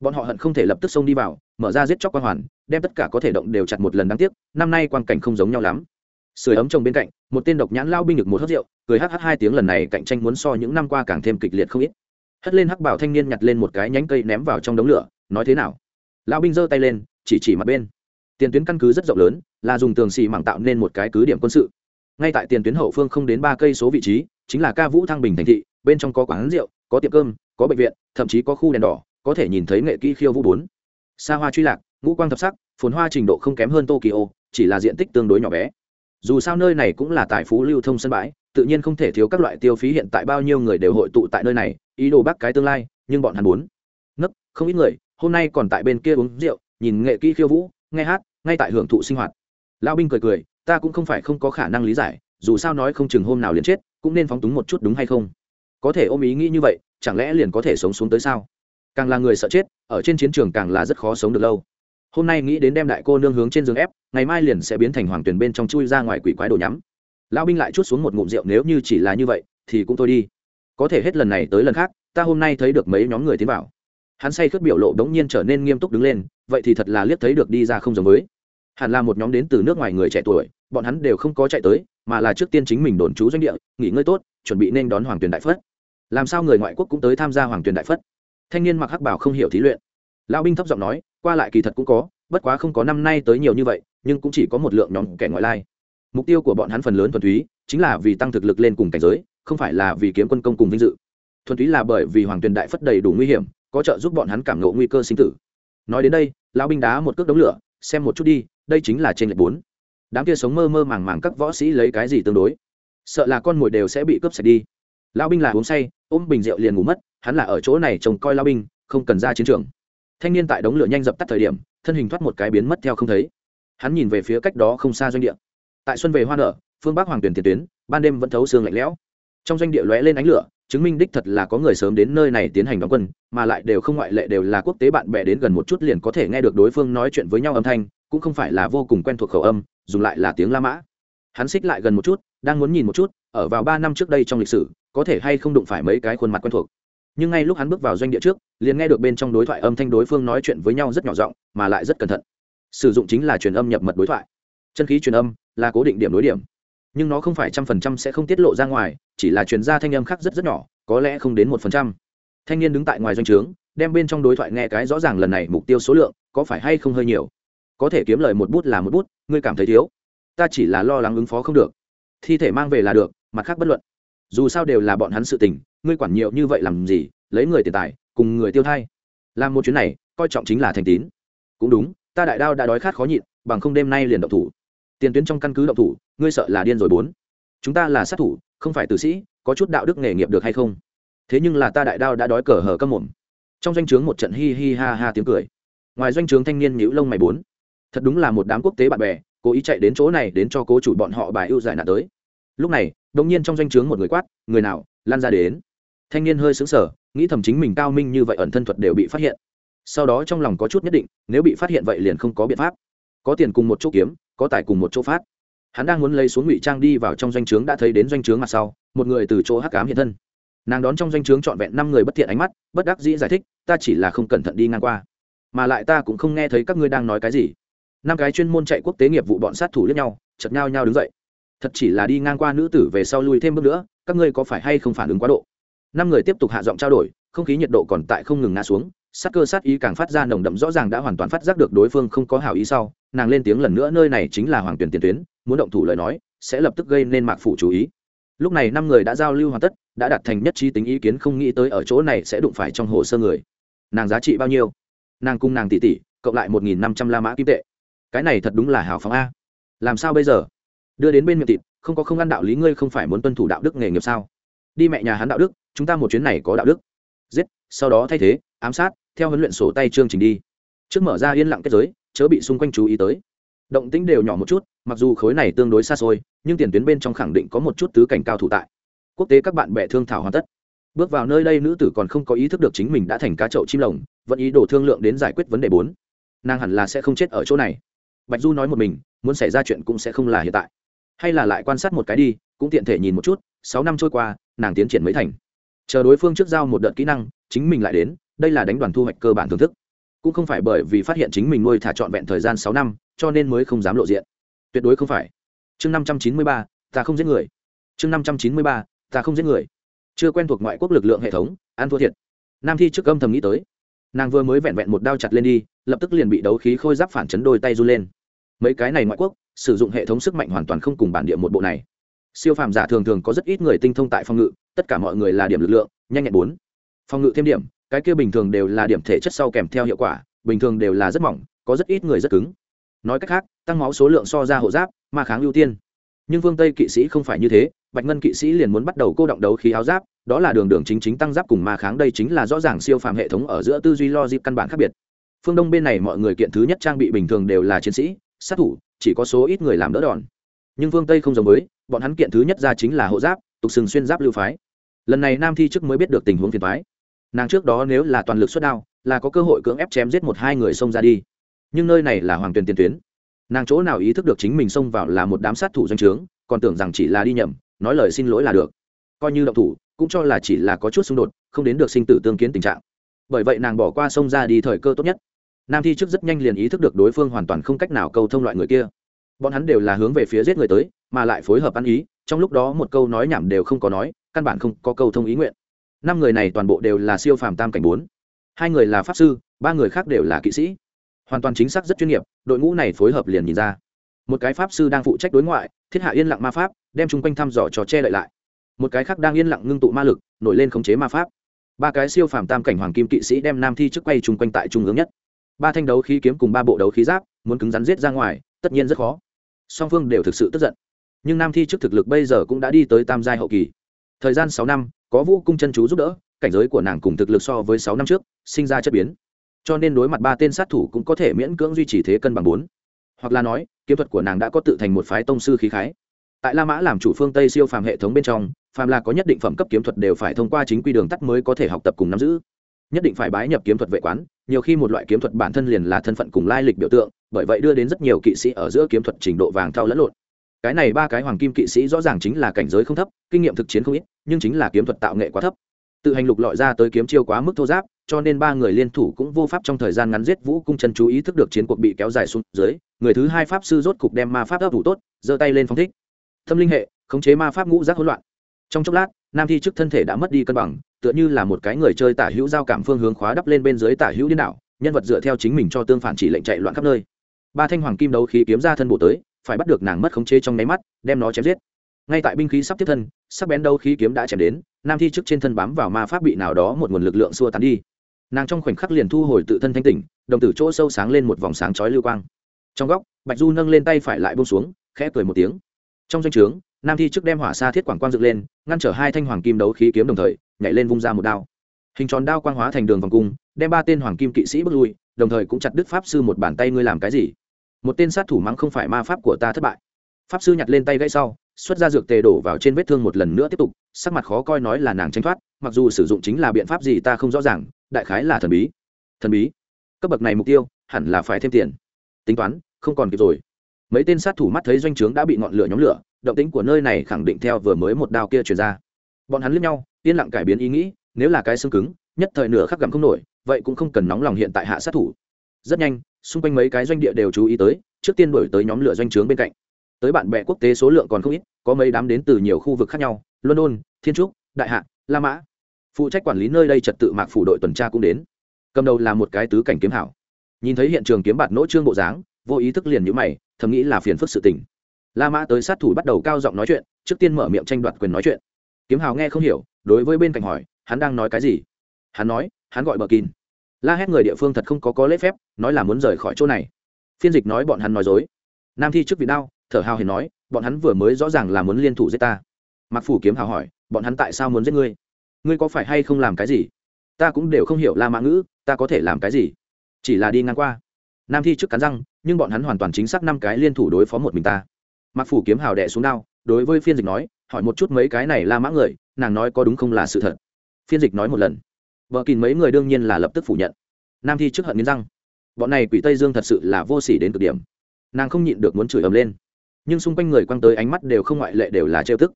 Bọn họ hận không thể lập tức xông đi vào, mở ra giết chóc quan hoàn, đem tất cả có thể động đều chặt một lần đáng tiếc, năm nay quan cảnh không giống nhau lắm. Sưởi ấm trồng bên cạnh, một tên độc nhãn lao binh được một hớt rượu, cười hh hai tiếng lần này cạnh tranh muốn so những năm qua càng thêm kịch liệt không ít. Hất lên hắc bảo thanh niên nhặt lên một cái nhánh cây ném vào trong đống lửa, nói thế nào? Lao binh giơ tay lên, chỉ chỉ mặt bên. Tiền tuyến căn cứ rất rộng lớn, là dùng tường xì mảng tạo nên một cái cứ điểm quân sự. Ngay tại tiền tuyến hậu phương không đến ba cây số vị trí, chính là ca vũ thăng bình thành thị bên trong có quán rượu, có tiệm cơm, có bệnh viện, thậm chí có khu đèn đỏ, có thể nhìn thấy nghệ kỹ khiêu vũ bốn. Xa hoa truy lạc, ngũ quang thập sắc, phồn hoa trình độ không kém hơn tokyo, chỉ là diện tích tương đối nhỏ bé. Dù sao nơi này cũng là tài phú lưu thông sân bãi, tự nhiên không thể thiếu các loại tiêu phí hiện tại bao nhiêu người đều hội tụ tại nơi này, ý đồ bắt cái tương lai, nhưng bọn hắn muốn nấc, không ít người, hôm nay còn tại bên kia uống rượu, nhìn nghệ kỹ khiêu vũ, nghe hát, ngay tại hưởng thụ sinh hoạt. Lão binh cười cười, ta cũng không phải không có khả năng lý giải, dù sao nói không chừng hôm nào liền chết, cũng nên phóng túng một chút đúng hay không? Có thể ôm ý nghĩ như vậy, chẳng lẽ liền có thể sống xuống tới sao? Càng là người sợ chết, ở trên chiến trường càng là rất khó sống được lâu. Hôm nay nghĩ đến đem đại cô nương hướng trên giường ép, ngày mai liền sẽ biến thành hoàng tuyển bên trong chui ra ngoài quỷ quái đồ nhắm. Lão binh lại chút xuống một ngụm rượu nếu như chỉ là như vậy, thì cũng thôi đi. Có thể hết lần này tới lần khác, ta hôm nay thấy được mấy nhóm người tiến vào. Hắn say khướt biểu lộ đống nhiên trở nên nghiêm túc đứng lên, vậy thì thật là liếc thấy được đi ra không giống với. Hẳn là một nhóm đến từ nước ngoài người trẻ tuổi, bọn hắn đều không có chạy tới, mà là trước tiên chính mình đồn trú doanh địa, nghỉ ngơi tốt, chuẩn bị nên đón hoàng tuyển đại phất làm sao người ngoại quốc cũng tới tham gia hoàng tuyền đại phất? Thanh niên mặc hắc bảo không hiểu thí luyện. Lão binh thấp giọng nói, qua lại kỳ thật cũng có, bất quá không có năm nay tới nhiều như vậy, nhưng cũng chỉ có một lượng nhóm kẻ ngoại lai. Mục tiêu của bọn hắn phần lớn thuần túy, chính là vì tăng thực lực lên cùng cảnh giới, không phải là vì kiếm quân công cùng vinh dự. Thuần túy là bởi vì hoàng tuyền đại phất đầy đủ nguy hiểm, có trợ giúp bọn hắn cảm ngộ nguy cơ sinh tử. Nói đến đây, lão binh đá một cước đống lửa, xem một chút đi, đây chính là trên lệch bốn. Đám kia sống mơ mơ màng màng các võ sĩ lấy cái gì tương đối? Sợ là con mồi đều sẽ bị cướp sạch đi lão binh là uống say, ôm bình rượu liền ngủ mất, hắn là ở chỗ này trông coi lão binh, không cần ra chiến trường. Thanh niên tại đống lửa nhanh dập tắt thời điểm, thân hình thoát một cái biến mất theo không thấy. Hắn nhìn về phía cách đó không xa doanh địa. Tại xuân về hoa nở, phương bắc hoàng tuyển tiền tuyến, ban đêm vẫn thấu xương lạnh lẽo. Trong doanh địa lóe lên ánh lửa, chứng minh đích thật là có người sớm đến nơi này tiến hành đóng quân, mà lại đều không ngoại lệ đều là quốc tế bạn bè đến gần một chút liền có thể nghe được đối phương nói chuyện với nhau âm thanh, cũng không phải là vô cùng quen thuộc khẩu âm, dùng lại là tiếng la mã. Hắn xích lại gần một chút, đang muốn nhìn một chút ở vào ba năm trước đây trong lịch sử, có thể hay không đụng phải mấy cái khuôn mặt quen thuộc. Nhưng ngay lúc hắn bước vào doanh địa trước, liền nghe được bên trong đối thoại âm thanh đối phương nói chuyện với nhau rất nhỏ giọng, mà lại rất cẩn thận. Sử dụng chính là truyền âm nhập mật đối thoại. Chân khí truyền âm là cố định điểm đối điểm. Nhưng nó không phải trăm phần trăm sẽ không tiết lộ ra ngoài, chỉ là truyền ra thanh âm khác rất rất nhỏ, có lẽ không đến một phần trăm. Thanh niên đứng tại ngoài doanh trướng, đem bên trong đối thoại nghe cái rõ ràng lần này mục tiêu số lượng, có phải hay không hơi nhiều? Có thể kiếm lời một bút là một bút, ngươi cảm thấy thiếu. Ta chỉ là lo lắng ứng phó không được. Thi thể mang về là được mặt khác bất luận. Dù sao đều là bọn hắn sự tình, ngươi quản nhiều như vậy làm gì, lấy người tiền tài, cùng người tiêu thay làm một chuyến này, coi trọng chính là thành tín. Cũng đúng, ta đại đao đã đói khát khó nhịn, bằng không đêm nay liền động thủ. Tiền tuyến trong căn cứ động thủ, ngươi sợ là điên rồi bốn. Chúng ta là sát thủ, không phải tử sĩ, có chút đạo đức nghề nghiệp được hay không? Thế nhưng là ta đại đao đã đói cờ hờ cơm mồm. Trong doanh trướng một trận hi hi ha ha tiếng cười. Ngoài doanh trướng thanh niên nhữ lông mày bốn. Thật đúng là một đám quốc tế bạn bè, cố ý chạy đến chỗ này đến cho cố chủ bọn họ bài ưu giải nạn tới. Lúc này đột nhiên trong doanh trướng một người quát, người nào, lan ra đến. Thanh niên hơi sững sờ, nghĩ thầm chính mình cao minh như vậy ẩn thân thuật đều bị phát hiện. Sau đó trong lòng có chút nhất định, nếu bị phát hiện vậy liền không có biện pháp. Có tiền cùng một chỗ kiếm, có tài cùng một chỗ phát. Hắn đang muốn lấy xuống ngụy trang đi vào trong doanh trướng đã thấy đến doanh trướng mặt sau, một người từ chỗ hắc cám hiện thân. Nàng đón trong doanh trướng trọn vẹn năm người bất thiện ánh mắt, bất đắc dĩ giải thích, ta chỉ là không cẩn thận đi ngang qua, mà lại ta cũng không nghe thấy các ngươi đang nói cái gì. Năm cái chuyên môn chạy quốc tế nghiệp vụ bọn sát thủ lẫn nhau chật nhau nhau đứng dậy thật chỉ là đi ngang qua nữ tử về sau lui thêm bước nữa, các ngươi có phải hay không phản ứng quá độ? Năm người tiếp tục hạ giọng trao đổi, không khí nhiệt độ còn tại không ngừng ngã xuống, sát cơ sát ý càng phát ra nồng đậm rõ ràng đã hoàn toàn phát giác được đối phương không có hảo ý sau, nàng lên tiếng lần nữa, nơi này chính là hoàng tuyển tiền tuyến, muốn động thủ lời nói, sẽ lập tức gây nên mạc phủ chú ý. Lúc này năm người đã giao lưu hoàn tất, đã đạt thành nhất trí tính ý kiến, không nghĩ tới ở chỗ này sẽ đụng phải trong hồ sơ người. Nàng giá trị bao nhiêu? Nàng cung nàng tỷ tỷ, cộng lại một nghìn năm trăm la mã kim tệ. Cái này thật đúng là hào phóng a. Làm sao bây giờ? Đưa đến bên miệng thịt, không có không ăn đạo lý, ngươi không phải muốn tuân thủ đạo đức nghề nghiệp sao? Đi mẹ nhà hắn đạo đức, chúng ta một chuyến này có đạo đức. Giết, sau đó thay thế, ám sát, theo huấn luyện sổ tay chương trình đi. Trước mở ra yên lặng kết giới, chớ bị xung quanh chú ý tới. Động tĩnh đều nhỏ một chút, mặc dù khối này tương đối xa xôi, nhưng tiền tuyến bên trong khẳng định có một chút tứ cảnh cao thủ tại. Quốc tế các bạn bè thương thảo hoàn tất. Bước vào nơi đây nữ tử còn không có ý thức được chính mình đã thành cá chậu chim lồng, vẫn ý đồ thương lượng đến giải quyết vấn đề bốn. Nàng hẳn là sẽ không chết ở chỗ này. Bạch du nói một mình, muốn xảy ra chuyện cũng sẽ không là hiện tại hay là lại quan sát một cái đi, cũng tiện thể nhìn một chút, sáu năm trôi qua, nàng tiến triển mới thành. Chờ đối phương trước giao một đợt kỹ năng, chính mình lại đến, đây là đánh đoàn thu hoạch cơ bản thưởng thức. Cũng không phải bởi vì phát hiện chính mình nuôi thả trọn vẹn thời gian sáu năm, cho nên mới không dám lộ diện. Tuyệt đối không phải. Chương năm trăm chín mươi ba, ta không giết người. Chương năm trăm chín mươi ba, ta không giết người. Chưa quen thuộc ngoại quốc lực lượng hệ thống, ăn thua thiệt. Nam thi trước âm thầm nghĩ tới. Nàng vừa mới vẹn vẹn một đao chặt lên đi, lập tức liền bị đấu khí khôi giáp phản chấn đôi tay run lên. Mấy cái này ngoại quốc sử dụng hệ thống sức mạnh hoàn toàn không cùng bản địa một bộ này. Siêu phàm giả thường thường có rất ít người tinh thông tại phòng ngự, tất cả mọi người là điểm lực lượng, nhanh nhẹn bốn. Phòng ngự thêm điểm, cái kia bình thường đều là điểm thể chất sau kèm theo hiệu quả, bình thường đều là rất mỏng, có rất ít người rất cứng. Nói cách khác, tăng máu số lượng so ra hộ giáp, mà kháng ưu tiên. Nhưng vương tây kỵ sĩ không phải như thế, bạch ngân kỵ sĩ liền muốn bắt đầu cô động đấu khí áo giáp, đó là đường đường chính chính tăng giáp cùng ma kháng, đây chính là rõ ràng siêu phàm hệ thống ở giữa tư duy logic căn bản khác biệt. Phương đông bên này mọi người kiện thứ nhất trang bị bình thường đều là chiến sĩ, sát thủ chỉ có số ít người làm đỡ đòn. Nhưng phương tây không giống với, bọn hắn kiện thứ nhất ra chính là hộ giáp, tục sừng xuyên giáp lưu phái. Lần này nam thi trước mới biết được tình huống phiền thoái nàng trước đó nếu là toàn lực xuất đao, là có cơ hội cưỡng ép chém giết một hai người xông ra đi. Nhưng nơi này là hoàng tuyền tiền tuyến. Nàng chỗ nào ý thức được chính mình xông vào là một đám sát thủ doanh trướng, còn tưởng rằng chỉ là đi nhầm, nói lời xin lỗi là được. Coi như động thủ, cũng cho là chỉ là có chút xung đột, không đến được sinh tử tương kiến tình trạng. Bởi vậy nàng bỏ qua xông ra đi thời cơ tốt nhất nam thi trước rất nhanh liền ý thức được đối phương hoàn toàn không cách nào câu thông loại người kia. Bọn hắn đều là hướng về phía giết người tới, mà lại phối hợp ăn ý, trong lúc đó một câu nói nhảm đều không có nói, căn bản không có câu thông ý nguyện. Năm người này toàn bộ đều là siêu phàm tam cảnh bốn. Hai người là pháp sư, ba người khác đều là kỵ sĩ. Hoàn toàn chính xác rất chuyên nghiệp, đội ngũ này phối hợp liền nhìn ra. Một cái pháp sư đang phụ trách đối ngoại, thiết hạ yên lặng ma pháp, đem chung quanh thăm dò trò che đậy lại. Một cái khác đang yên lặng ngưng tụ ma lực, nổi lên khống chế ma pháp. Ba cái siêu phàm tam cảnh hoàng kim kỵ sĩ đem nam thi trước quay chung quanh tại trung ương nhất ba thanh đấu khí kiếm cùng ba bộ đấu khí giáp, muốn cứng rắn giết ra ngoài, tất nhiên rất khó. Song phương đều thực sự tức giận. Nhưng nam thi trước thực lực bây giờ cũng đã đi tới tam giai hậu kỳ. Thời gian sáu năm, có vũ cung chân chú giúp đỡ, cảnh giới của nàng cùng thực lực so với sáu năm trước, sinh ra chất biến. Cho nên đối mặt ba tên sát thủ cũng có thể miễn cưỡng duy trì thế cân bằng bốn. Hoặc là nói, kiếm thuật của nàng đã có tự thành một phái tông sư khí khái. Tại la mã làm chủ phương tây siêu phàm hệ thống bên trong, phàm là có nhất định phẩm cấp kiếm thuật đều phải thông qua chính quy đường tắt mới có thể học tập cùng nắm giữ nhất định phải bái nhập kiếm thuật vệ quán, nhiều khi một loại kiếm thuật bản thân liền là thân phận cùng lai lịch biểu tượng, bởi vậy đưa đến rất nhiều kỵ sĩ ở giữa kiếm thuật trình độ vàng thao lẫn lộn. Cái này ba cái hoàng kim kỵ sĩ rõ ràng chính là cảnh giới không thấp, kinh nghiệm thực chiến không ít, nhưng chính là kiếm thuật tạo nghệ quá thấp. Tự hành lục lọi ra tới kiếm chiêu quá mức thô giáp, cho nên ba người liên thủ cũng vô pháp trong thời gian ngắn giết vũ cung chân chú ý thức được chiến cuộc bị kéo dài xuống dưới, người thứ hai pháp sư rốt cục đem ma pháp ấp đủ tốt, giơ tay lên phong thích. Thâm linh hệ, khống chế ma pháp ngũ giác hỗn loạn. Trong chốc lát, nam thi trước thân thể đã mất đi cân bằng tựa như là một cái người chơi tả hữu giao cảm phương hướng khóa đắp lên bên dưới tả hữu điên đảo, nhân vật dựa theo chính mình cho tương phản chỉ lệnh chạy loạn khắp nơi. Ba thanh hoàng kim đấu khí kiếm ra thân bộ tới, phải bắt được nàng mất khống chế trong nháy mắt, đem nó chém giết. Ngay tại binh khí sắp tiếp thân, sắc bén đấu khí kiếm đã chém đến, nam thi trước trên thân bám vào ma pháp bị nào đó một nguồn lực lượng xua tán đi. Nàng trong khoảnh khắc liền thu hồi tự thân thanh tỉnh, đồng tử chỗ sâu sáng lên một vòng sáng chói lưu quang. Trong góc, bạch du nâng lên tay phải lại bông xuống, khẽ cười một tiếng. Trong danh o trướng, nam thi trước đem hỏa xa thiết quảng quang dựng lên, ngăn trở hai thanh hoàng kim đấu khí kiếm đồng thời nhảy lên vung ra một đao. Hình tròn đao quang hóa thành đường vòng cung, đem ba tên hoàng kim kỵ sĩ bước lui, đồng thời cũng chặt đứt pháp sư một bàn tay ngươi làm cái gì? Một tên sát thủ mắng không phải ma pháp của ta thất bại. Pháp sư nhặt lên tay gãy sau, xuất ra dược tề đổ vào trên vết thương một lần nữa tiếp tục, sắc mặt khó coi nói là nàng tranh thoát, mặc dù sử dụng chính là biện pháp gì ta không rõ ràng, đại khái là thần bí. Thần bí? Cấp bậc này mục tiêu, hẳn là phải thêm tiền. Tính toán, không còn kịp rồi. Mấy tên sát thủ mắt thấy doanh trướng đã bị ngọn lửa nhóm lửa, động tính của nơi này khẳng định theo vừa mới một đao kia truyền ra. Bọn hắn liếc nhau yên lặng cải biến ý nghĩ, nếu là cái xương cứng, nhất thời nửa khắc gặm không nổi, vậy cũng không cần nóng lòng hiện tại hạ sát thủ. Rất nhanh, xung quanh mấy cái doanh địa đều chú ý tới, trước tiên đổi tới nhóm lửa doanh trướng bên cạnh. Tới bạn bè quốc tế số lượng còn không ít, có mấy đám đến từ nhiều khu vực khác nhau, london, thiên trúc, đại hạ, la mã. Phụ trách quản lý nơi đây trật tự mạc phủ đội tuần tra cũng đến. Cầm đầu là một cái tứ cảnh kiếm hảo. Nhìn thấy hiện trường kiếm bạt nỗ trương bộ dáng, vô ý thức liền nhữ mày, thầm nghĩ là phiền phức sự tình. La mã tới sát thủ bắt đầu cao giọng nói chuyện, trước tiên mở miệng tranh đoạt quyền nói chuyện. Kiếm hào nghe không hiểu đối với bên cạnh hỏi, hắn đang nói cái gì? Hắn nói, hắn gọi bờ kín. La hét người địa phương thật không có có lễ phép, nói là muốn rời khỏi chỗ này. Phiên dịch nói bọn hắn nói dối. Nam thi trước vị đao thở hào hiền nói, bọn hắn vừa mới rõ ràng là muốn liên thủ giết ta. Mặc phủ kiếm hào hỏi, bọn hắn tại sao muốn giết ngươi? Ngươi có phải hay không làm cái gì? Ta cũng đều không hiểu la mã ngữ, ta có thể làm cái gì? Chỉ là đi ngang qua. Nam thi trước cắn răng, nhưng bọn hắn hoàn toàn chính xác năm cái liên thủ đối phó một mình ta. Mặc phủ kiếm hào đẻ xuống đao, đối với phiên dịch nói, hỏi một chút mấy cái này la mã người nàng nói có đúng không là sự thật. Phiên dịch nói một lần. Vợ kín mấy người đương nhiên là lập tức phủ nhận. Nam thi trước hận nghiến răng. Bọn này quỷ tây dương thật sự là vô s ỉ đến cực điểm. Nàng không nhịn được muốn chửi ầm lên. Nhưng xung quanh người quăng tới ánh mắt đều không ngoại lệ đều là trêu tức.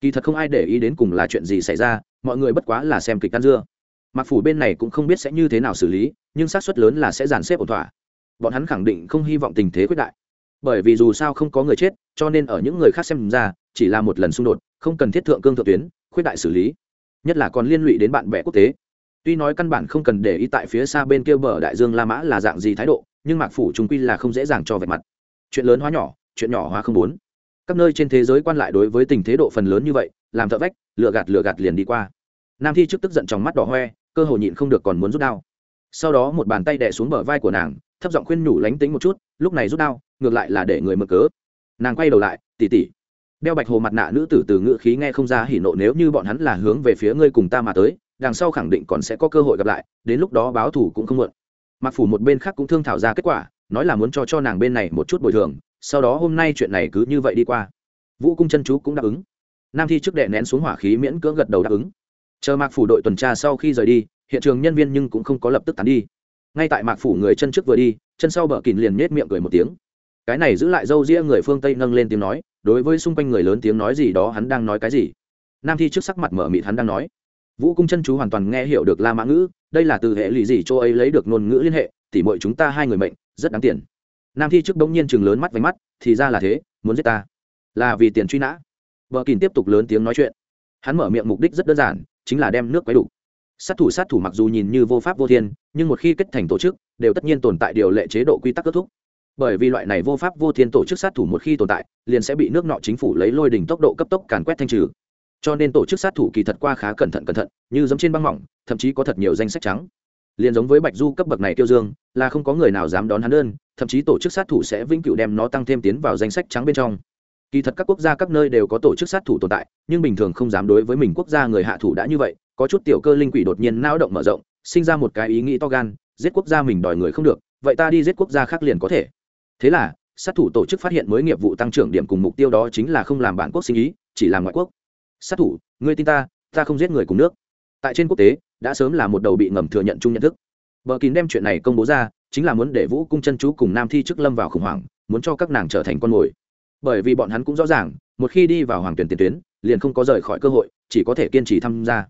Kỳ thật không ai để ý đến cùng là chuyện gì xảy ra, mọi người bất quá là xem kịch ăn dưa. Mặc phủ bên này cũng không biết sẽ như thế nào xử lý, nhưng xác suất lớn là sẽ dàn xếp ổn thỏa. Bọn hắn khẳng định không hy vọng tình thế quyết đại. Bởi vì dù sao không có người chết, cho nên ở những người khác xem ra, chỉ là một lần xung đột, không cần thiết thượng cương thượng tuyến khuyết đại xử lý, nhất là còn liên lụy đến bạn bè quốc tế. Tuy nói căn bản không cần để ý tại phía xa bên kia bờ đại dương la mã là dạng gì thái độ, nhưng mạc phủ chúng quy là không dễ dàng cho vẹt mặt. Chuyện lớn hóa nhỏ, chuyện nhỏ hóa không bốn. Các nơi trên thế giới quan lại đối với tình thế độ phần lớn như vậy, làm thợ vách lựa gạt lựa gạt liền đi qua. Nam thi trước tức giận trong mắt đỏ hoe, cơ hồ nhịn không được còn muốn rút đao. Sau đó một bàn tay đè xuống bờ vai của nàng, thấp giọng khuyên nhủ lánh tính một chút, lúc này rút đao, ngược lại là để người mở cớ. Nàng quay đầu lại tỉ tỉ đeo bạch hồ mặt nạ nữ tử từ ngữ khí nghe không ra hỉ nộ nếu như bọn hắn là hướng về phía ngươi cùng ta mà tới, đằng sau khẳng định còn sẽ có cơ hội gặp lại, đến lúc đó báo thủ cũng không muộn. Mặc phủ một bên khác cũng thương thảo ra kết quả, nói là muốn cho cho nàng bên này một chút bồi thường, sau đó hôm nay chuyện này cứ như vậy đi qua. Vũ cung chân chú cũng đáp ứng. Nam thi trước đệ nén xuống hỏa khí miễn cưỡng gật đầu đáp ứng. Chờ mạc phủ đội tuần tra sau khi rời đi, hiện trường nhân viên nhưng cũng không có lập tức tán đi. Ngay tại mạc phủ người chân trước vừa đi, chân sau bờ kín liền nhét miệng cười một tiếng. Cái này giữ lại dâu ria người phương tây nâng lên tiếng nói đối với xung quanh người lớn tiếng nói gì đó hắn đang nói cái gì? Nam thi trước sắc mặt mở mịt hắn đang nói. Vũ cung chân chú hoàn toàn nghe hiểu được la mã ngữ, đây là từ hệ lụy gì chỗ ấy lấy được ngôn ngữ liên hệ, tỉ mọi chúng ta hai người mệnh, rất đáng tiền. Nam thi trước đống nhiên chừng lớn mắt váy mắt, thì ra là thế, muốn giết ta. Là vì tiền truy nã. Vợ kìn tiếp tục lớn tiếng nói chuyện. Hắn mở miệng mục đích rất đơn giản, chính là đem nước quấy đủ. Sát thủ sát thủ mặc dù nhìn như vô pháp vô thiên, nhưng một khi kết thành tổ chức, đều tất nhiên tồn tại điều lệ chế độ quy tắc kết thúc bởi vì loại này vô pháp vô thiên tổ chức sát thủ một khi tồn tại, liền sẽ bị nước nọ chính phủ lấy lôi đỉnh tốc độ cấp tốc càn quét thanh trừ. Cho nên tổ chức sát thủ kỳ thật qua khá cẩn thận cẩn thận, như giống trên băng mỏng, thậm chí có thật nhiều danh sách trắng. Liền giống với bạch du cấp bậc này tiêu dương, là không có người nào dám đón hắn đơn, thậm chí tổ chức sát thủ sẽ vĩnh cửu đem nó tăng thêm tiến vào danh sách trắng bên trong. Kỳ thật các quốc gia các nơi đều có tổ chức sát thủ tồn tại, nhưng bình thường không dám đối với mình quốc gia người hạ thủ đã như vậy, có chút tiểu cơ linh quỷ đột nhiên nao động mở rộng, sinh ra một cái ý nghĩ to gan, giết quốc gia mình đòi người không được, vậy ta đi giết quốc gia khác liền có thể thế là, sát thủ tổ chức phát hiện mới nghiệp vụ tăng trưởng điểm cùng mục tiêu đó chính là không làm bản quốc sinh ý, chỉ làm ngoại quốc. Sát thủ, ngươi tin ta ta không giết người cùng nước. Tại trên quốc tế, đã sớm là một đầu bị ngầm thừa nhận chung nhận thức. Vợ kín đem chuyện này công bố ra, chính là muốn để vũ cung chân chú cùng nam thi chức lâm vào khủng hoảng, muốn cho các nàng trở thành con mồi. Bởi vì bọn hắn cũng rõ ràng, một khi đi vào hoàng tuyển tiền tuyến, liền không có rời khỏi cơ hội, chỉ có thể kiên trì tham gia.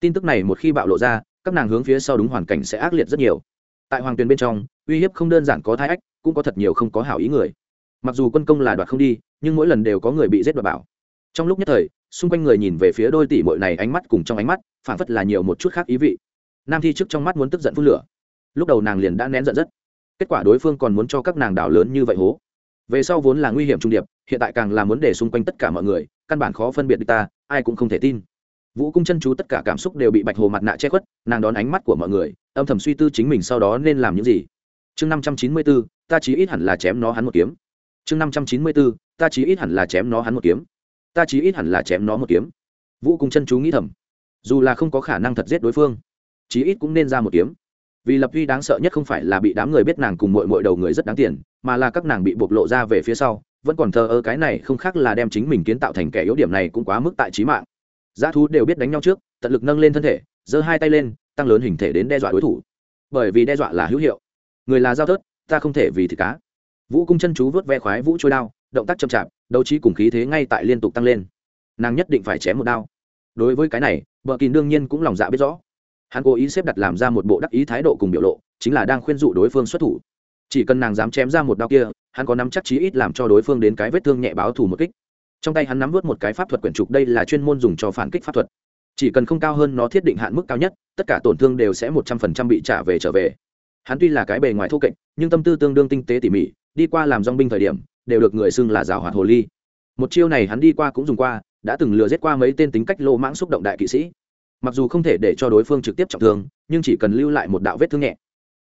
Tin tức này một khi bạo lộ ra, các nàng hướng phía sau đúng hoàn cảnh sẽ ác liệt rất nhiều. Tại hoàng tuyển bên trong, uy hiếp không đơn giản có thái ách cũng có thật nhiều không có hảo ý người. Mặc dù quân công là đoạt không đi, nhưng mỗi lần đều có người bị giết đoạt bảo. Trong lúc nhất thời, xung quanh người nhìn về phía đôi tỷ mội này ánh mắt cùng trong ánh mắt phản phất là nhiều một chút khác ý vị. Nam thi trước trong mắt muốn tức giận phun lửa. Lúc đầu nàng liền đã nén giận rất. Kết quả đối phương còn muốn cho các nàng đảo lớn như vậy hố. Về sau vốn là nguy hiểm trung điệp, hiện tại càng là muốn để xung quanh tất cả mọi người, căn bản khó phân biệt được ta, ai cũng không thể tin. Vũ cung chân chú tất cả cảm xúc đều bị bạch hồ mặt nạ che khuất, nàng đón ánh mắt của mọi người, âm thầm suy tư chính mình sau đó nên làm những gì. Chương năm trăm chín mươi bốn ta chí ít hẳn là chém nó hắn một kiếm. Chương năm trăm chín mươi bốn ta chí ít hẳn là chém nó hắn một kiếm. Ta chí ít hẳn là chém nó một kiếm. Vũ cung chân chú nghĩ thầm. Dù là không có khả năng thật giết đối phương, chí ít cũng nên ra một kiếm. Vì lập vi đáng sợ nhất không phải là bị đám người biết nàng cùng mội mội đầu người rất đáng tiền, mà là các nàng bị bộc lộ ra về phía sau, vẫn còn thờ ơ cái này không khác là đem chính mình kiến tạo thành kẻ yếu điểm này cũng quá mức tại trí mạng. Giá thú đều biết đánh nhau trước, tận lực nâng lên thân thể, giơ hai tay lên, tăng lớn hình thể đến đe dọa đối thủ. Bởi vì đe dọa là hữu hiệu. Người là giao thớt ta không thể vì thịt cá. Vũ cung chân chú vớt ve khoái vũ trôi đao, động tác chậm chạp, đấu trí cùng khí thế ngay tại liên tục tăng lên. Nàng nhất định phải chém một đao. Đối với cái này vợ kín đương nhiên cũng lòng dạ biết rõ. Hắn cố ý xếp đặt làm ra một bộ đắc ý thái độ cùng biểu lộ, chính là đang khuyên dụ đối phương xuất thủ. Chỉ cần nàng dám chém ra một đao kia, hắn có nắm chắc chí ít làm cho đối phương đến cái vết thương nhẹ báo thù một kích. Trong tay hắn nắm vớt một cái pháp thuật quyển trục đây là chuyên môn dùng cho phản kích pháp thuật. Chỉ cần không cao hơn nó thiết định hạn mức cao nhất, tất cả tổn thương đều sẽ một trăm phần trăm bị trả về trở về hắn tuy là cái bề ngoài thô kệch, nhưng tâm tư tương đương tinh tế tỉ mỉ, đi qua làm dong binh thời điểm, đều được người xưng là rào hoạt hồ ly. Một chiêu này hắn đi qua cũng dùng qua, đã từng lừa giết qua mấy tên tính cách lô mãng xúc động đại kỵ sĩ. Mặc dù không thể để cho đối phương trực tiếp trọng thương, nhưng chỉ cần lưu lại một đạo vết thương nhẹ,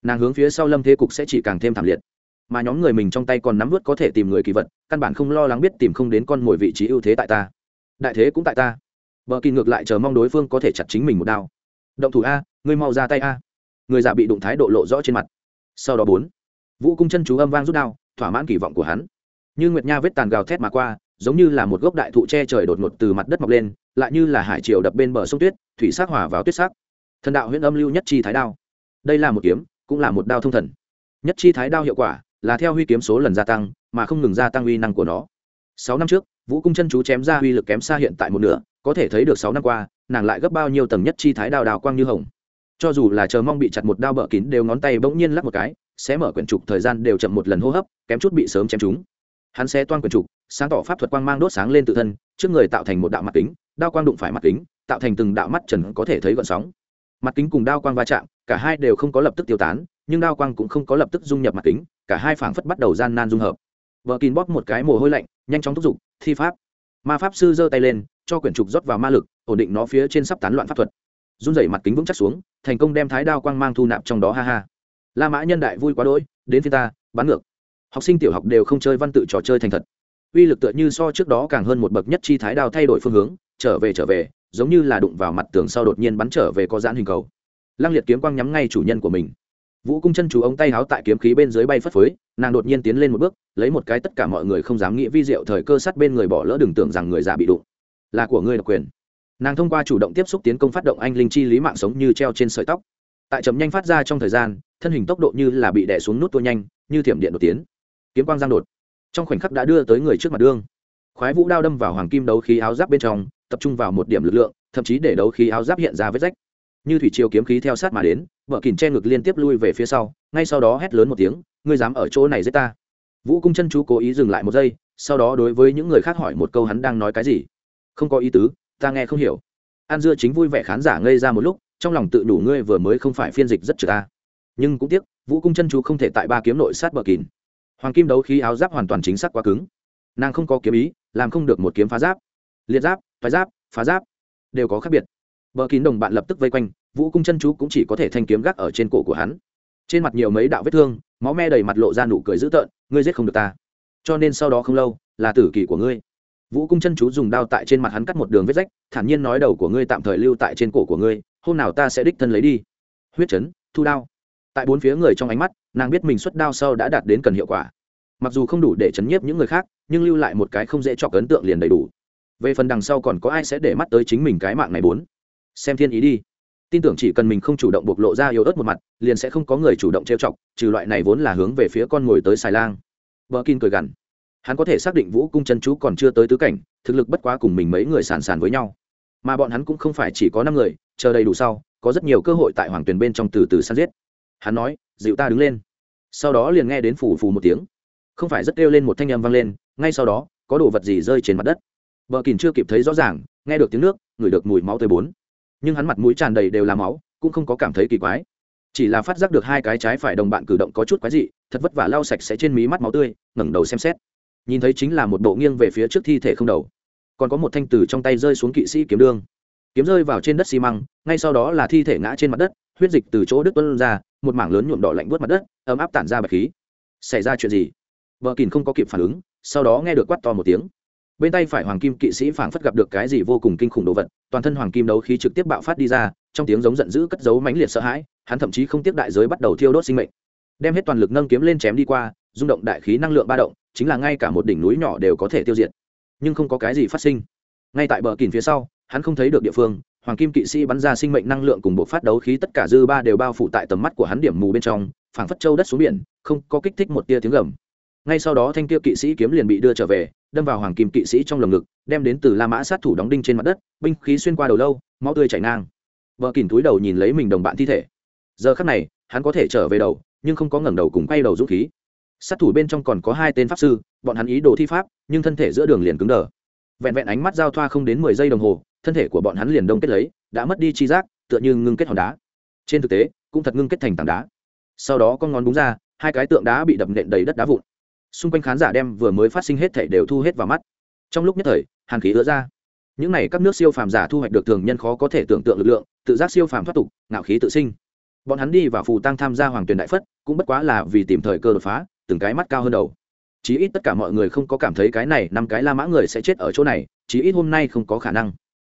nàng hướng phía sau lâm thế cục sẽ chỉ càng thêm thảm liệt. Mà nhóm người mình trong tay còn nắm vớt có thể tìm người kỳ vật, căn bản không lo lắng biết tìm không đến con mồi vị trí ưu thế tại ta. Đại thế cũng tại ta. Vợ kỳ ngược lại chờ mong đối phương có thể chặt chính mình một đao. Động thủ a, ngươi mau ra tay a người già bị đụng thái độ lộ rõ trên mặt. Sau đó bốn, vũ cung chân chú âm vang rút đao, thỏa mãn kỳ vọng của hắn. Như nguyệt nha vết tàn gào thét mà qua, giống như là một gốc đại thụ che trời đột ngột từ mặt đất mọc lên, lại như là hải triều đập bên bờ sông tuyết, thủy sắc hòa vào tuyết sắc. Thần đạo huyện âm lưu nhất chi thái đao. Đây là một kiếm, cũng là một đao thông thần. Nhất chi thái đao hiệu quả là theo huy kiếm số lần gia tăng, mà không ngừng gia tăng uy năng của nó. Sáu năm trước, vũ cung chân chú chém ra uy lực kém xa hiện tại một nửa, có thể thấy được sáu năm qua, nàng lại gấp bao nhiêu tầng nhất chi thái đao đào quang như hồng cho dù là chờ mong bị chặt một đao bợ kín đều ngón tay bỗng nhiên lắc một cái sẽ mở quyển trục thời gian đều chậm một lần hô hấp, kém chút bị sớm chém chúng hắn sẽ toan quyển trục, sáng tỏ pháp thuật quang mang đốt sáng lên tự thân, trước người tạo thành một đạo mặt kính, đao quang đụng phải mặt kính, tạo thành từng đạo mắt trần có thể thấy gọn sóng. Mặt kính cùng đao quang va chạm, cả hai đều không có lập tức tiêu tán, nhưng đao quang cũng không có lập tức dung nhập mặt kính, cả hai phảng phất bắt đầu gian nan dung hợp. Vợ kín bóp một cái mồ hôi lạnh, nhanh chóng thúc giục, thi pháp. Ma pháp sư giơ tay lên, cho quyển trục rót vào ma lực, ổn định nó phía trên sắp tán loạn pháp thuật run rẩy mặt kính vững chắc xuống, thành công đem thái đao quang mang thu nạp trong đó, ha ha. La mã nhân đại vui quá đỗi, đến phía ta bắn ngược. Học sinh tiểu học đều không chơi văn tự trò chơi thành thật. Uy lực tựa như so trước đó càng hơn một bậc nhất chi thái đao thay đổi phương hướng, trở về trở về, giống như là đụng vào mặt tường sau đột nhiên bắn trở về có giãn hình cầu. Lăng liệt kiếm quang nhắm ngay chủ nhân của mình. Vũ cung chân chú ống tay háo tại kiếm khí bên dưới bay phất phới, nàng đột nhiên tiến lên một bước, lấy một cái tất cả mọi người không dám nghĩ vi diệu thời cơ sắt bên người bỏ lỡ đừng tưởng rằng người già bị đụng. Là của ngươi độc quyền nàng thông qua chủ động tiếp xúc tiến công phát động anh linh chi lý mạng sống như treo trên sợi tóc. Tại chấm nhanh phát ra trong thời gian, thân hình tốc độ như là bị đè xuống nút tua nhanh, như thiểm điện đột tiến. Kiếm quang giang đột. Trong khoảnh khắc đã đưa tới người trước mặt đương. Khoái vũ đao đâm vào hoàng kim đấu khí áo giáp bên trong, tập trung vào một điểm lực lượng, thậm chí để đấu khí áo giáp hiện ra vết rách. Như thủy chiều kiếm khí theo sát mà đến, vợ kìm che ngực liên tiếp lui về phía sau, ngay sau đó hét lớn một tiếng, ngươi dám ở chỗ này giết ta? Vũ cung chân chú cố ý dừng lại một giây, sau đó đối với những người khác hỏi một câu hắn đang nói cái gì. Không có ý tứ ta nghe không hiểu. An dưa chính vui vẻ khán giả ngây ra một lúc, trong lòng tự đủ ngươi vừa mới không phải phiên dịch rất trừ ta nhưng cũng tiếc, vũ cung chân chú không thể tại ba kiếm nội sát bờ kín. Hoàng kim đấu khí áo giáp hoàn toàn chính xác quá cứng. Nàng không có kiếm ý, làm không được một kiếm phá giáp. Liệt giáp, phá giáp phá giáp, đều có khác biệt. Bờ kín đồng bạn lập tức vây quanh, vũ cung chân chú cũng chỉ có thể thanh kiếm gác ở trên cổ của hắn. Trên mặt nhiều mấy đạo vết thương, máu me đầy mặt lộ ra nụ cười dữ tợn, ngươi giết không được ta. Cho nên sau đó không lâu, là tử kỳ của ngươi vũ cung chân chú dùng đao tại trên mặt hắn cắt một đường vết rách, thản nhiên nói đầu của ngươi tạm thời lưu tại trên cổ của ngươi, hôm nào ta sẽ đích thân lấy đi. Huyết chấn, thu đao. Tại bốn phía người trong ánh mắt, nàng biết mình xuất đao sau đã đạt đến cần hiệu quả. Mặc dù không đủ để chấn nhiếp những người khác, nhưng lưu lại một cái không dễ chọc ấn tượng liền đầy đủ. Về phần đằng sau còn có ai sẽ để mắt tới chính mình cái mạng này bốn? Xem thiên ý đi. Tin tưởng chỉ cần mình không chủ động bộc lộ ra yếu ớt một mặt, liền sẽ không có người chủ động trêu chọc, trừ loại này vốn là hướng về phía con ngồi tới xài lang. Vợ kin cười gằn hắn có thể xác định vũ cung chân chú còn chưa tới tứ cảnh, thực lực bất quá cùng mình mấy người sàn sàn với nhau. Mà bọn hắn cũng không phải chỉ có năm người, chờ đầy đủ sau, có rất nhiều cơ hội tại hoàng tuyền bên trong từ từ săn giết. Hắn nói, dịu ta đứng lên. Sau đó liền nghe đến phù phù một tiếng. Không phải rất kêu lên một thanh âm vang lên, ngay sau đó, có đồ vật gì rơi trên mặt đất. Vợ kìn chưa kịp thấy rõ ràng, nghe được tiếng nước ngửi được mùi máu tới bốn. Nhưng hắn mặt mũi tràn đầy đều là máu, cũng không có cảm thấy kỳ quái. Chỉ là phát giác được hai cái trái phải đồng bạn cử động có chút quái dị, thật vất vả lau sạch sẽ trên mí mắt máu tươi, ngẩng đầu xem xét nhìn thấy chính là một bộ nghiêng về phía trước thi thể không đầu. Còn có một thanh từ trong tay rơi xuống kỵ sĩ kiếm đương. Kiếm rơi vào trên đất xi măng, ngay sau đó là thi thể ngã trên mặt đất, huyết dịch từ chỗ đứt tuân ra, một mảng lớn nhuộm đỏ lạnh vớt mặt đất, ấm áp tản ra bạch khí. Xảy ra chuyện gì? Vợ kìn không có kịp phản ứng, sau đó nghe được quát to một tiếng. Bên tay phải hoàng kim kỵ sĩ phảng phất gặp được cái gì vô cùng kinh khủng đồ vật, toàn thân hoàng kim đấu khí trực tiếp bạo phát đi ra, trong tiếng giống giận dữ cất giấu mãnh liệt sợ hãi, hắn thậm chí không tiếp đại giới bắt đầu thiêu đốt sinh mệnh. Đem hết toàn lực nâng kiếm lên chém đi qua, rung động đại khí năng lượng ba động chính là ngay cả một đỉnh núi nhỏ đều có thể tiêu diệt. Nhưng không có cái gì phát sinh. Ngay tại bờ kìn phía sau, hắn không thấy được địa phương, hoàng kim kỵ sĩ bắn ra sinh mệnh năng lượng cùng bộ phát đấu khí tất cả dư ba đều bao phủ tại tầm mắt của hắn điểm mù bên trong, phảng phất châu đất xuống biển, không có kích thích một tia tiếng gầm. Ngay sau đó thanh kia kỵ sĩ kiếm liền bị đưa trở về, đâm vào hoàng kim kỵ sĩ trong lồng ngực, đem đến từ la mã sát thủ đóng đinh trên mặt đất, binh khí xuyên qua đầu lâu, máu tươi chảy ngang. Vợ kìm túi đầu nhìn lấy mình đồng bạn thi thể. Giờ khắc này, hắn có thể trở về đầu, nhưng không có ngẩng đầu cùng quay đầu dũng khí sát thủ bên trong còn có hai tên pháp sư, bọn hắn ý đồ thi pháp, nhưng thân thể giữa đường liền cứng đờ. Vẹn vẹn ánh mắt giao thoa không đến mười giây đồng hồ, thân thể của bọn hắn liền đông kết lấy, đã mất đi chi giác, tựa như ngưng kết hòn đá. Trên thực tế, cũng thật ngưng kết thành tảng đá. Sau đó con ngón búng ra, hai cái tượng đá bị đập nện đầy đất đá vụn. Xung quanh khán giả đem vừa mới phát sinh hết thể đều thu hết vào mắt. Trong lúc nhất thời, hàn khí ứa ra. Những n à y các nước siêu phàm giả thu hoạch được thường nhân khó có thể tưởng tượng lực lượng, tự giác siêu phàm thoát tục, ngạo khí tự sinh. Bọn hắn đi và phù tăng tham gia hoàng tuyền đại phất, cũng bất quá là vì tìm thời cơ đột phá từng cái mắt cao hơn đầu. Chí ít tất cả mọi người không có cảm thấy cái này năm cái la mã người sẽ chết ở chỗ này, chí ít hôm nay không có khả năng.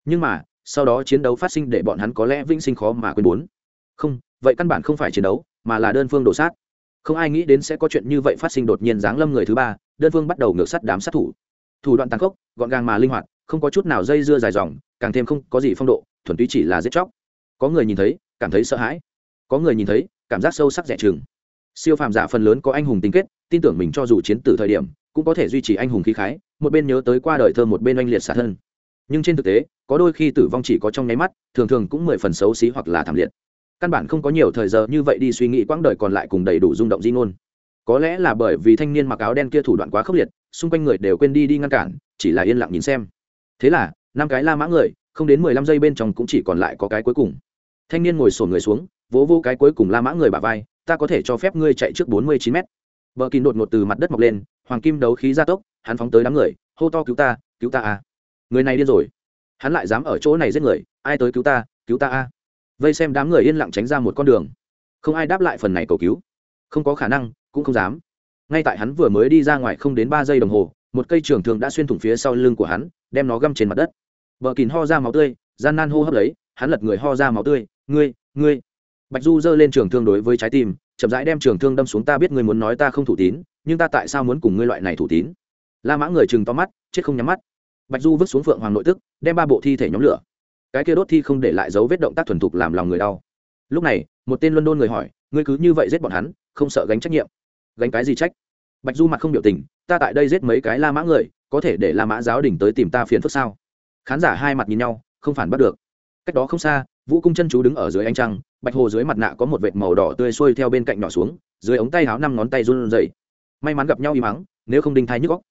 Nhưng mà, sau đó chiến đấu phát sinh để bọn hắn có lẽ vĩnh sinh khó mà quên bốn. Không, vậy căn bản không phải chiến đấu, mà là đơn phương đổ sát. Không ai nghĩ đến sẽ có chuyện như vậy phát sinh đột nhiên giáng lâm người thứ ba, đơn phương bắt đầu ngược sắt đám sát thủ. Thủ đoạn tăng khốc, gọn gàng mà linh hoạt, không có chút nào dây dưa dài dòng, càng thêm không có gì phong độ, thuần túy chỉ là giết chóc. Có người nhìn thấy, cảm thấy sợ hãi. Có người nhìn thấy, cảm giác sâu sắc rẻ chừng siêu phàm giả phần lớn có anh hùng tính kết, tin tưởng mình cho dù chiến tử thời điểm, cũng có thể duy trì anh hùng khí khái, một bên nhớ tới qua đời thơ một bên oanh liệt xả thân. Nhưng trên thực tế, có đôi khi tử vong chỉ có trong nháy mắt, thường thường cũng mười phần xấu xí hoặc là thảm liệt. Căn bản không có nhiều thời giờ như vậy đi suy nghĩ quãng đời còn lại cùng đầy đủ rung động di ngôn. Có lẽ là bởi vì thanh niên mặc áo đen kia thủ đoạn quá khốc liệt, xung quanh người đều quên đi đi ngăn cản, chỉ là yên lặng nhìn xem. Thế là, năm cái la mã người, không đến mười lăm giây bên trong cũng chỉ còn lại có cái cuối cùng. Thanh niên ngồi sổn người xuống, vỗ vô cái cuối cùng la mã người bà vai ta có thể cho phép ngươi chạy trước bốn mươi chín mét. Vợ kín đột ngột từ mặt đất mọc lên, hoàng kim đấu khí gia tốc, hắn phóng tới đám người, hô to cứu ta cứu ta a. Người này điên rồi. Hắn lại dám ở chỗ này giết người, ai tới cứu ta cứu ta a. Vây xem đám người yên lặng tránh ra một con đường. Không ai đáp lại phần này cầu cứu. Không có khả năng, cũng không dám. Ngay tại hắn vừa mới đi ra ngoài không đến ba giây đồng hồ, một cây trường thường đã xuyên thủng phía sau lưng của hắn, đem nó găm trên mặt đất. Vợ kín ho ra máu tươi, gian nan hô hấp lấy, hắn lật người ho ra máu tươi, ngươi ngươi bạch du giơ lên trường thương đối với trái tim, chậm rãi đem trường thương đâm xuống, ta biết ngươi muốn nói ta không thủ tín, nhưng ta tại sao muốn cùng ngươi loại này thủ tín? La mã người chừng to mắt, chết không nhắm mắt. Bạch du vứt xuống phượng hoàng nội tức, đem ba bộ thi thể nhóm lửa. Cái kia đốt thi không để lại dấu vết động tác thuần thục làm lòng người đau. Lúc này, một tên luân đôn người hỏi, ngươi cứ như vậy giết bọn hắn, không sợ gánh trách nhiệm? Gánh cái gì trách? Bạch du mặt không biểu tình, ta tại đây giết mấy cái la mã người, có thể để la mã giáo đình tới tìm ta phiền phức sao? Khán giả hai mặt nhìn nhau, không phản bắt được cách đó không xa, vũ cung chân chú đứng ở dưới ánh trăng, bạch hồ dưới mặt nạ có một vệt màu đỏ tươi xuôi theo bên cạnh nhỏ xuống, dưới ống tay áo năm ngón tay run rẩy. May mắn gặp nhau y mắng, nếu không đinh thai nhức góc